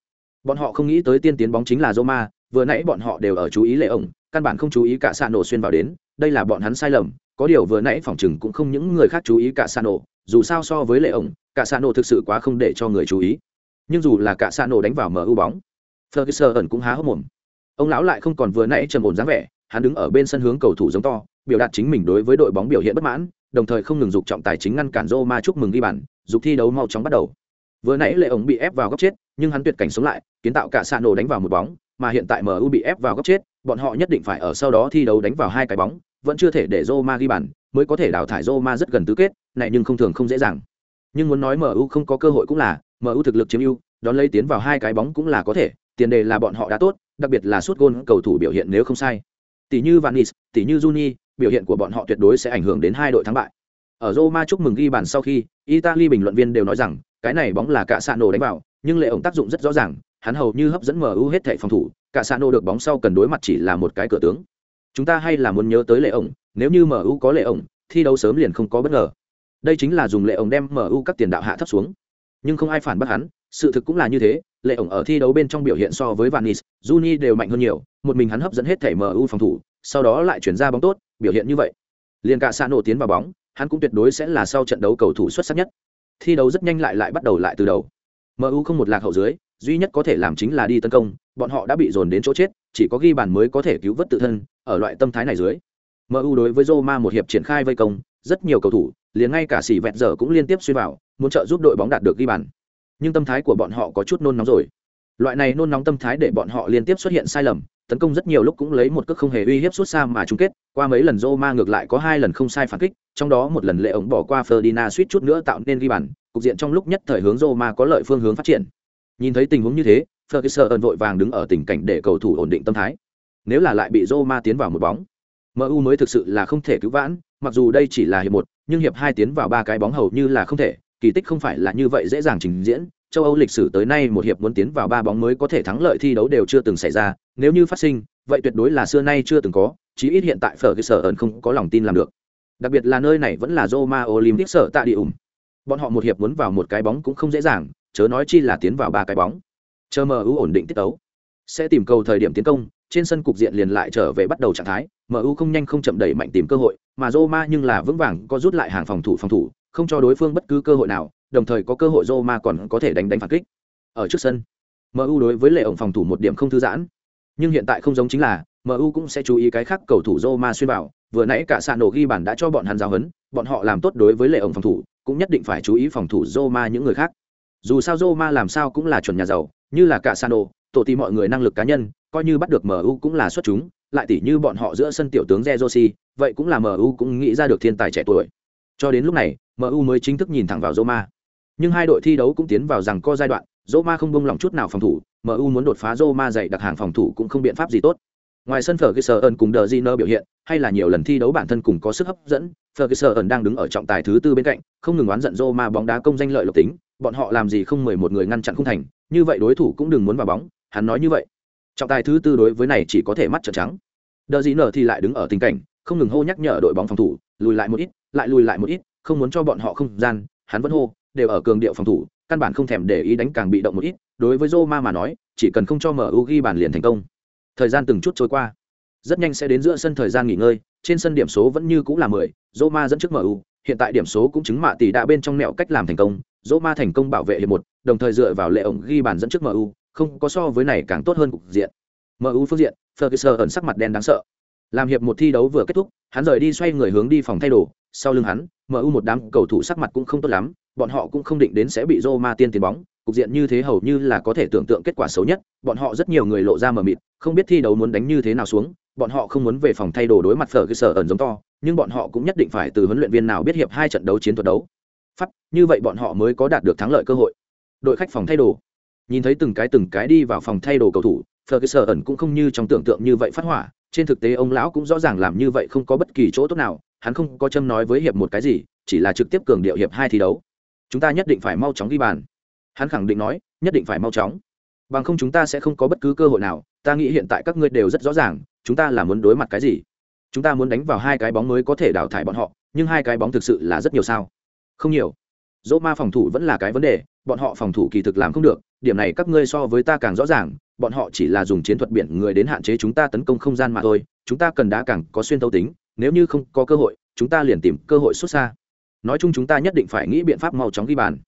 Bọn họ không nghĩ tới tiên tiến bóng chính là Roma, vừa nãy bọn họ đều ở chú ý lệ ổng, căn bản không chú ý cả nổ xuyên vào đến, đây là bọn hắn sai lầm, có điều vừa nãy phòng chừng cũng không những người khác chú ý cả nổ, dù sao so với lệ ổng, cả nổ thực sự quá không để cho người chú ý. Nhưng dù là cả nổ đánh vào mở ưu bóng, Ferguson cũng há hốc mồm. Ông lão lại không còn vừa nãy trầm ổn dáng vẻ, hắn đứng ở bên sân hướng cầu thủ giống to, biểu đạt chính mình đối với đội bóng biểu hiện bất mãn, đồng thời không ngừng dục trọng tài chính ngăn cản Roma chúc mừng ghi bàn, dục thi đấu mau chóng bắt đầu vừa nãy lệ ổng bị ép vào góc chết nhưng hắn tuyệt cảnh sống lại kiến tạo cả xạ nổ đánh vào một bóng mà hiện tại mu bị ép vào góc chết bọn họ nhất định phải ở sau đó thi đấu đánh vào hai cái bóng vẫn chưa thể để Roma ghi bàn mới có thể đào thải Roma rất gần tứ kết này nhưng không thường không dễ dàng nhưng muốn nói mu không có cơ hội cũng là mu thực lực chiếm ưu đón lấy tiến vào hai cái bóng cũng là có thể tiền đề là bọn họ đã tốt đặc biệt là suốt gôn cầu thủ biểu hiện nếu không sai. Tỷ như Vanis, tỷ như Juni, biểu hiện của bọn họ tuyệt đối sẽ ảnh hưởng đến hai đội thắng bại. Ở Roma chúc mừng ghi bàn sau khi Italy bình luận viên đều nói rằng cái này bóng là cả sạn nổ đánh vào nhưng lệ ổng tác dụng rất rõ ràng hắn hầu như hấp dẫn mu hết thảy phòng thủ cả sạn nổ được bóng sau cần đối mặt chỉ là một cái cửa tướng. Chúng ta hay là muốn nhớ tới lệ ổng nếu như mu có lệ ổng thi đấu sớm liền không có bất ngờ. Đây chính là dùng lệ ổng đem mu các tiền đạo hạ thấp xuống nhưng không ai phản bác hắn, sự thực cũng là như thế, lệ ổng ở thi đấu bên trong biểu hiện so với vanis juni đều mạnh hơn nhiều, một mình hắn hấp dẫn hết thẻ mu phòng thủ, sau đó lại chuyển ra bóng tốt, biểu hiện như vậy. Liền cả xa nổ tiến vào bóng, hắn cũng tuyệt đối sẽ là sau trận đấu cầu thủ xuất sắc nhất. Thi đấu rất nhanh lại lại bắt đầu lại từ đầu. Mu không một lạc hậu dưới, duy nhất có thể làm chính là đi tấn công, bọn họ đã bị dồn đến chỗ chết, chỉ có ghi bàn mới có thể cứu vớt tự thân, ở loại tâm thái này dưới. Mu đối với roma một hiệp triển khai vây công, rất nhiều cầu thủ, liền ngay cả xỉ vẹn giờ cũng liên tiếp xuyên vào muốn trợ giúp đội bóng đạt được ghi bàn. Nhưng tâm thái của bọn họ có chút nôn nóng rồi. Loại này nôn nóng tâm thái để bọn họ liên tiếp xuất hiện sai lầm, tấn công rất nhiều lúc cũng lấy một cước không hề uy hiếp suốt xa mà chung kết. Qua mấy lần Roma ngược lại có hai lần không sai phản kích, trong đó một lần lệ ống bỏ qua Ferdinand suýt chút nữa tạo nên ghi bàn. Cục diện trong lúc nhất thời hướng Roma có lợi phương hướng phát triển. Nhìn thấy tình huống như thế, Ferguson vội vàng đứng ở tình cảnh để cầu thủ ổn định tâm thái. Nếu là lại bị Roma tiến vào một bóng MU mới thực sự là không thể cứu vãn, mặc dù đây chỉ là hiệp một, nhưng hiệp hai tiến vào ba cái bóng hầu như là không thể kỳ tích không phải là như vậy dễ dàng trình diễn châu Âu lịch sử tới nay một hiệp muốn tiến vào ba bóng mới có thể thắng lợi thi đấu đều chưa từng xảy ra, nếu như phát sinh, vậy tuyệt đối là xưa nay chưa từng có, chí ít hiện tại Ferguson không có lòng tin làm được. Đặc biệt là nơi này vẫn là Roma Olympic sở tạ địa ủng. Bọn họ một hiệp muốn vào một cái bóng cũng không dễ dàng, chớ nói chi là tiến vào ba cái bóng. Chờ MU ổn định tiết tấu, sẽ tìm cầu thời điểm tiến công, trên sân cục diện liền lại trở về bắt đầu trạng thái, MU không nhanh không chậm đẩy mạnh tìm cơ hội, mà Roma nhưng là vững vàng có rút lại hàng phòng thủ phòng thủ, không cho đối phương bất cứ cơ hội nào, đồng thời có cơ hội Roma còn có thể đánh đánh phản kích. Ở trước sân, MU đối với lệ ổng phòng thủ một điểm không thư giãn. Nhưng hiện tại không giống chính là, MU cũng sẽ chú ý cái khác cầu thủ Roma xuyên vào, vừa nãy cả sàn nổ ghi bàn đã cho bọn hắn giáo huấn, bọn họ làm tốt đối với lệ ổng phòng thủ, cũng nhất định phải chú ý phòng thủ Roma những người khác. Dù sao Roma làm sao cũng là chuẩn nhà giàu, như là cả Sano, tổ tỷ mọi người năng lực cá nhân, coi như bắt được MU cũng là xuất chúng, lại tỷ như bọn họ giữa sân tiểu tướng Zerosi, vậy cũng là MU cũng nghĩ ra được thiên tài trẻ tuổi. Cho đến lúc này, MU mới chính thức nhìn thẳng vào Roma. Nhưng hai đội thi đấu cũng tiến vào rằng co giai đoạn, Roma không buông lỏng chút nào phòng thủ MU muốn đột phá Roma dày đặc hàng phòng thủ cũng không biện pháp gì tốt. Ngoài sân Ferguson cùng đờ biểu hiện, hay là nhiều lần thi đấu bản thân cùng có sức hấp dẫn, Ferguson đang đứng ở trọng tài thứ tư bên cạnh, không ngừng oán giận Roma bóng đá công danh lợi lộc tính, bọn họ làm gì không mười một người ngăn chặn không thành, như vậy đối thủ cũng đừng muốn vào bóng, hắn nói như vậy. Trọng tài thứ tư đối với này chỉ có thể mắt trợn trắng. Đờ thì lại đứng ở tình cảnh, không ngừng hô nhắc nhở đội bóng phòng thủ, lùi lại một ít, lại lùi lại một ít không muốn cho bọn họ không gian, hắn vẫn hô, đều ở cường điệu phòng thủ, căn bản không thèm để ý đánh càng bị động một ít, đối với Roma mà nói, chỉ cần không cho MU ghi bàn liền thành công. Thời gian từng chút trôi qua. Rất nhanh sẽ đến giữa sân thời gian nghỉ ngơi, trên sân điểm số vẫn như cũng là mười, Roma dẫn trước MU hiện tại điểm số cũng chứng mạ tỷ đã bên trong mẹo cách làm thành công, Roma thành công bảo vệ hiệp một, đồng thời dựa vào lệ ổng ghi bàn dẫn trước MU không có so với này càng tốt hơn cục diện. MU phương diện, Ferguson ẩn sắc mặt đen đáng sợ. Làm hiệp một thi đấu vừa kết thúc, hắn rời đi xoay người hướng đi phòng thay đồ sau lưng hắn MU một đám cầu thủ sắc mặt cũng không tốt lắm, bọn họ cũng không định đến sẽ bị Roma tiên tiền bóng, cục diện như thế hầu như là có thể tưởng tượng kết quả xấu nhất, bọn họ rất nhiều người lộ ra mờ mịt, không biết thi đấu muốn đánh như thế nào xuống, bọn họ không muốn về phòng thay đồ đối mặt phở cơ sở ẩn giống to, nhưng bọn họ cũng nhất định phải từ huấn luyện viên nào biết hiệp hai trận đấu chiến thuật đấu. Pháp, như vậy bọn họ mới có đạt được thắng lợi cơ hội. Đội khách phòng thay đồ. Nhìn thấy từng cái từng cái đi vào phòng thay đồ cầu thủ Ferguson cơ sở ẩn cũng không như trong tưởng tượng như vậy phát hỏa, trên thực tế ông lão cũng rõ ràng làm như vậy không có bất kỳ chỗ tốt nào hắn không có châm nói với hiệp một cái gì, chỉ là trực tiếp cường điệu hiệp hai thi đấu. Chúng ta nhất định phải mau chóng ghi bàn. Hắn khẳng định nói, nhất định phải mau chóng. Bằng không chúng ta sẽ không có bất cứ cơ hội nào, ta nghĩ hiện tại các ngươi đều rất rõ ràng, chúng ta là muốn đối mặt cái gì. Chúng ta muốn đánh vào hai cái bóng mới có thể đào thải bọn họ, nhưng hai cái bóng thực sự là rất nhiều sao? Không nhiều. Dỗ ma phòng thủ vẫn là cái vấn đề, bọn họ phòng thủ kỳ thực làm không được, điểm này các ngươi so với ta càng rõ ràng, bọn họ chỉ là dùng chiến thuật biển người đến hạn chế chúng ta tấn công không gian mà thôi, chúng ta cần đá càng có xuyên thấu tính nếu như không có cơ hội chúng ta liền tìm cơ hội xuất xa nói chung chúng ta nhất định phải nghĩ biện pháp mau chóng ghi bàn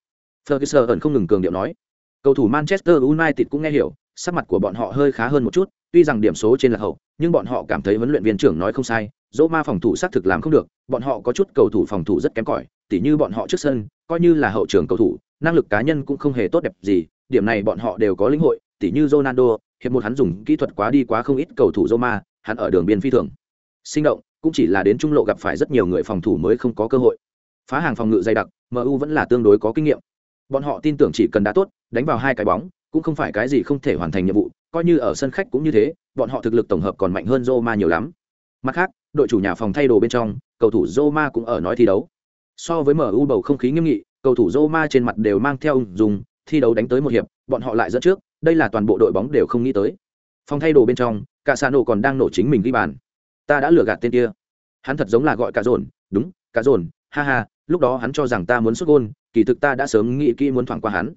Ferguson ẩn không ngừng cường điệu nói. Cầu thủ Manchester United cũng nghe hiểu, sắc mặt của bọn họ hơi khá hơn một chút, tuy rằng điểm số trên là hậu, nhưng bọn họ cảm thấy huấn luyện viên trưởng nói không sai, Roma phòng thủ xác thực làm không được, bọn họ có chút cầu thủ phòng thủ rất kém cỏi, tỉ như bọn họ trước sân, coi như là hậu trường cầu thủ, năng lực cá nhân cũng không hề tốt đẹp gì, điểm này bọn họ đều có lĩnh hội, tỉ như Ronaldo, hiệp một hắn dùng kỹ thuật quá đi quá không ít cầu thủ Roma, hắn ở đường biên phi thường. Sinh động, cũng chỉ là đến trung lộ gặp phải rất nhiều người phòng thủ mới không có cơ hội. Phá hàng phòng ngự dày đặc, MU vẫn là tương đối có kinh nghiệm. Bọn họ tin tưởng chỉ cần đá tốt đánh vào hai cái bóng cũng không phải cái gì không thể hoàn thành nhiệm vụ coi như ở sân khách cũng như thế bọn họ thực lực tổng hợp còn mạnh hơn Roma nhiều lắm. Mặt khác đội chủ nhà phòng thay đồ bên trong cầu thủ Roma cũng ở nói thi đấu. So với MU bầu không khí nghiêm nghị cầu thủ Roma trên mặt đều mang theo dùng thi đấu đánh tới một hiệp bọn họ lại dẫn trước đây là toàn bộ đội bóng đều không nghĩ tới. Phòng thay đồ bên trong cả xa nổ còn đang nổ chính mình ghi bàn ta đã lừa gạt tên kia. Hắn thật giống là gọi cả dồn, đúng, cả dồn, ha ha, lúc đó hắn cho rằng ta muốn xuất gôn, kỳ thực ta đã sớm nghĩ kỹ muốn thoảng qua hắn.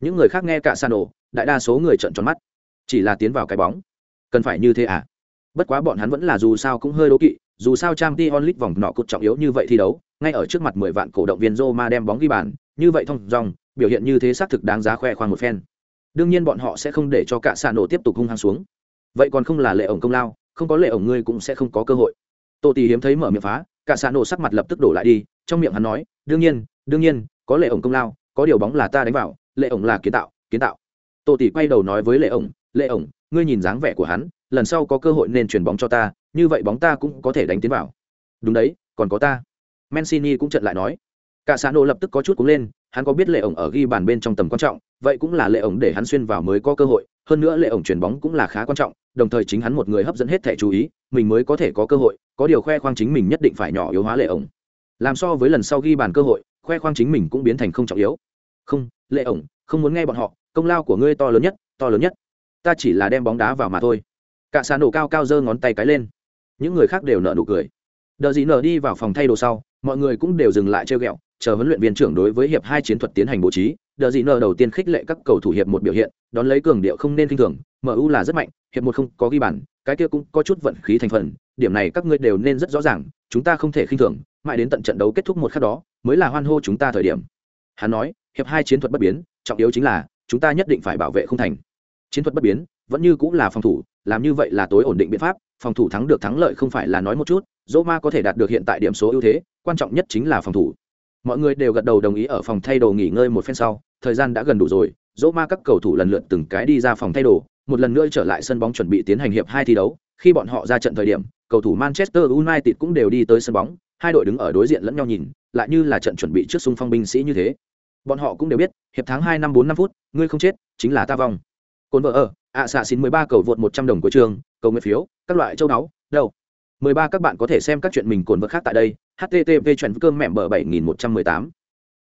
Những người khác nghe cả san ổ đại đa số người trợn tròn mắt. Chỉ là tiến vào cái bóng. Cần phải như thế à? Bất quá bọn hắn vẫn là dù sao cũng hơi đố kỵ, dù sao trang t onlit vòng nọ cột trọng yếu như vậy thi đấu, ngay ở trước mặt mười vạn cổ động viên Roma đem bóng ghi bàn, như vậy thông dòng biểu hiện như thế xác thực đáng giá khoe khoang một phen. Đương nhiên bọn họ sẽ không để cho cả xạ nổ tiếp tục hung hăng xuống. Vậy còn không là lệ ổng công lao không có lệ ổng ngươi cũng sẽ không có cơ hội. Tô tì hiếm thấy mở miệng phá, cả xạ nổ sắc mặt lập tức đổ lại đi, trong miệng hắn nói, đương nhiên đương nhiên, có lệ ổng công lao, có điều bóng là ta đánh vào, lệ ổng là kiến tạo kiến tạo. Tô tỷ quay đầu nói với lệ ổng lệ ổng, ngươi nhìn dáng vẻ của hắn, lần sau có cơ hội nên chuyền bóng cho ta, như vậy bóng ta cũng có thể đánh tiến vào. Đúng đấy, còn có ta. Mancini cũng trận lại nói. Cả xã nổ lập tức có chút cúng lên, hắn có biết lệ ổng ở ghi bàn bên trong tầm quan trọng, vậy cũng là lệ ổng để hắn xuyên vào mới có cơ hội hơn nữa lệ ổng chuyền bóng cũng là khá quan trọng, đồng thời chính hắn một người hấp dẫn hết thẻ chú ý, mình mới có thể có cơ hội, có điều khoe khoang chính mình nhất định phải nhỏ yếu hóa lệ ổng. Làm so với lần sau ghi bàn cơ hội, khoe khoang chính mình cũng biến thành không trọng yếu. Không, lệ ổng, không muốn nghe bọn họ, công lao của ngươi to lớn nhất, to lớn nhất. Ta chỉ là đem bóng đá vào mà thôi. Cả xà nổ cao cao giơ ngón tay cái lên. Những người khác đều nợ nụ cười. Đợi gì nở đi vào phòng thay đồ sau, mọi người cũng đều dừng lại treo ghẹo, chờ huấn luyện viên trưởng đối với hiệp hai chiến thuật tiến hành bố trí đờ gì nở đầu tiên khích lệ các cầu thủ hiệp một biểu hiện, đón lấy cường điệu không nên kinh thường mu là rất mạnh, hiệp một không có ghi bàn, cái kia cũng có chút vận khí thành phần, điểm này các ngươi đều nên rất rõ ràng, chúng ta không thể khinh thường, mãi đến tận trận đấu kết thúc một khắc đó, mới là hoan hô chúng ta thời điểm. Hắn nói, hiệp hai chiến thuật bất biến, trọng yếu chính là, chúng ta nhất định phải bảo vệ không thành. Chiến thuật bất biến, vẫn như cũng là phòng thủ, làm như vậy là tối ổn định biện pháp, phòng thủ thắng được thắng lợi không phải là nói một chút dỗ ma có thể đạt được hiện tại điểm số ưu thế, quan trọng nhất chính là phòng thủ mọi người đều gật đầu đồng ý ở phòng thay đồ nghỉ ngơi một phen sau, thời gian đã gần đủ rồi, dỗ ma các cầu thủ lần lượt từng cái đi ra phòng thay đồ, một lần nữa trở lại sân bóng chuẩn bị tiến hành hiệp hai thi đấu, khi bọn họ ra trận thời điểm, cầu thủ manchester united cũng đều đi tới sân bóng, hai đội đứng ở đối diện lẫn nhau nhìn, lại như là trận chuẩn bị trước xung phong binh sĩ như thế. Bọn họ cũng đều biết, hiệp tháng hai năm bốn năm phút, ngươi không chết, chính là ta vong. Cồn vợ ở, ạ xạ xin mười ba cầu vượt một trăm đồng của trường, cầu nguyện phiếu, các loại châu đáo đâu? 13 các bạn có thể xem các chuyện mình cồn vợ khác tại đây http chuẩn cơm mẹm bờ 7118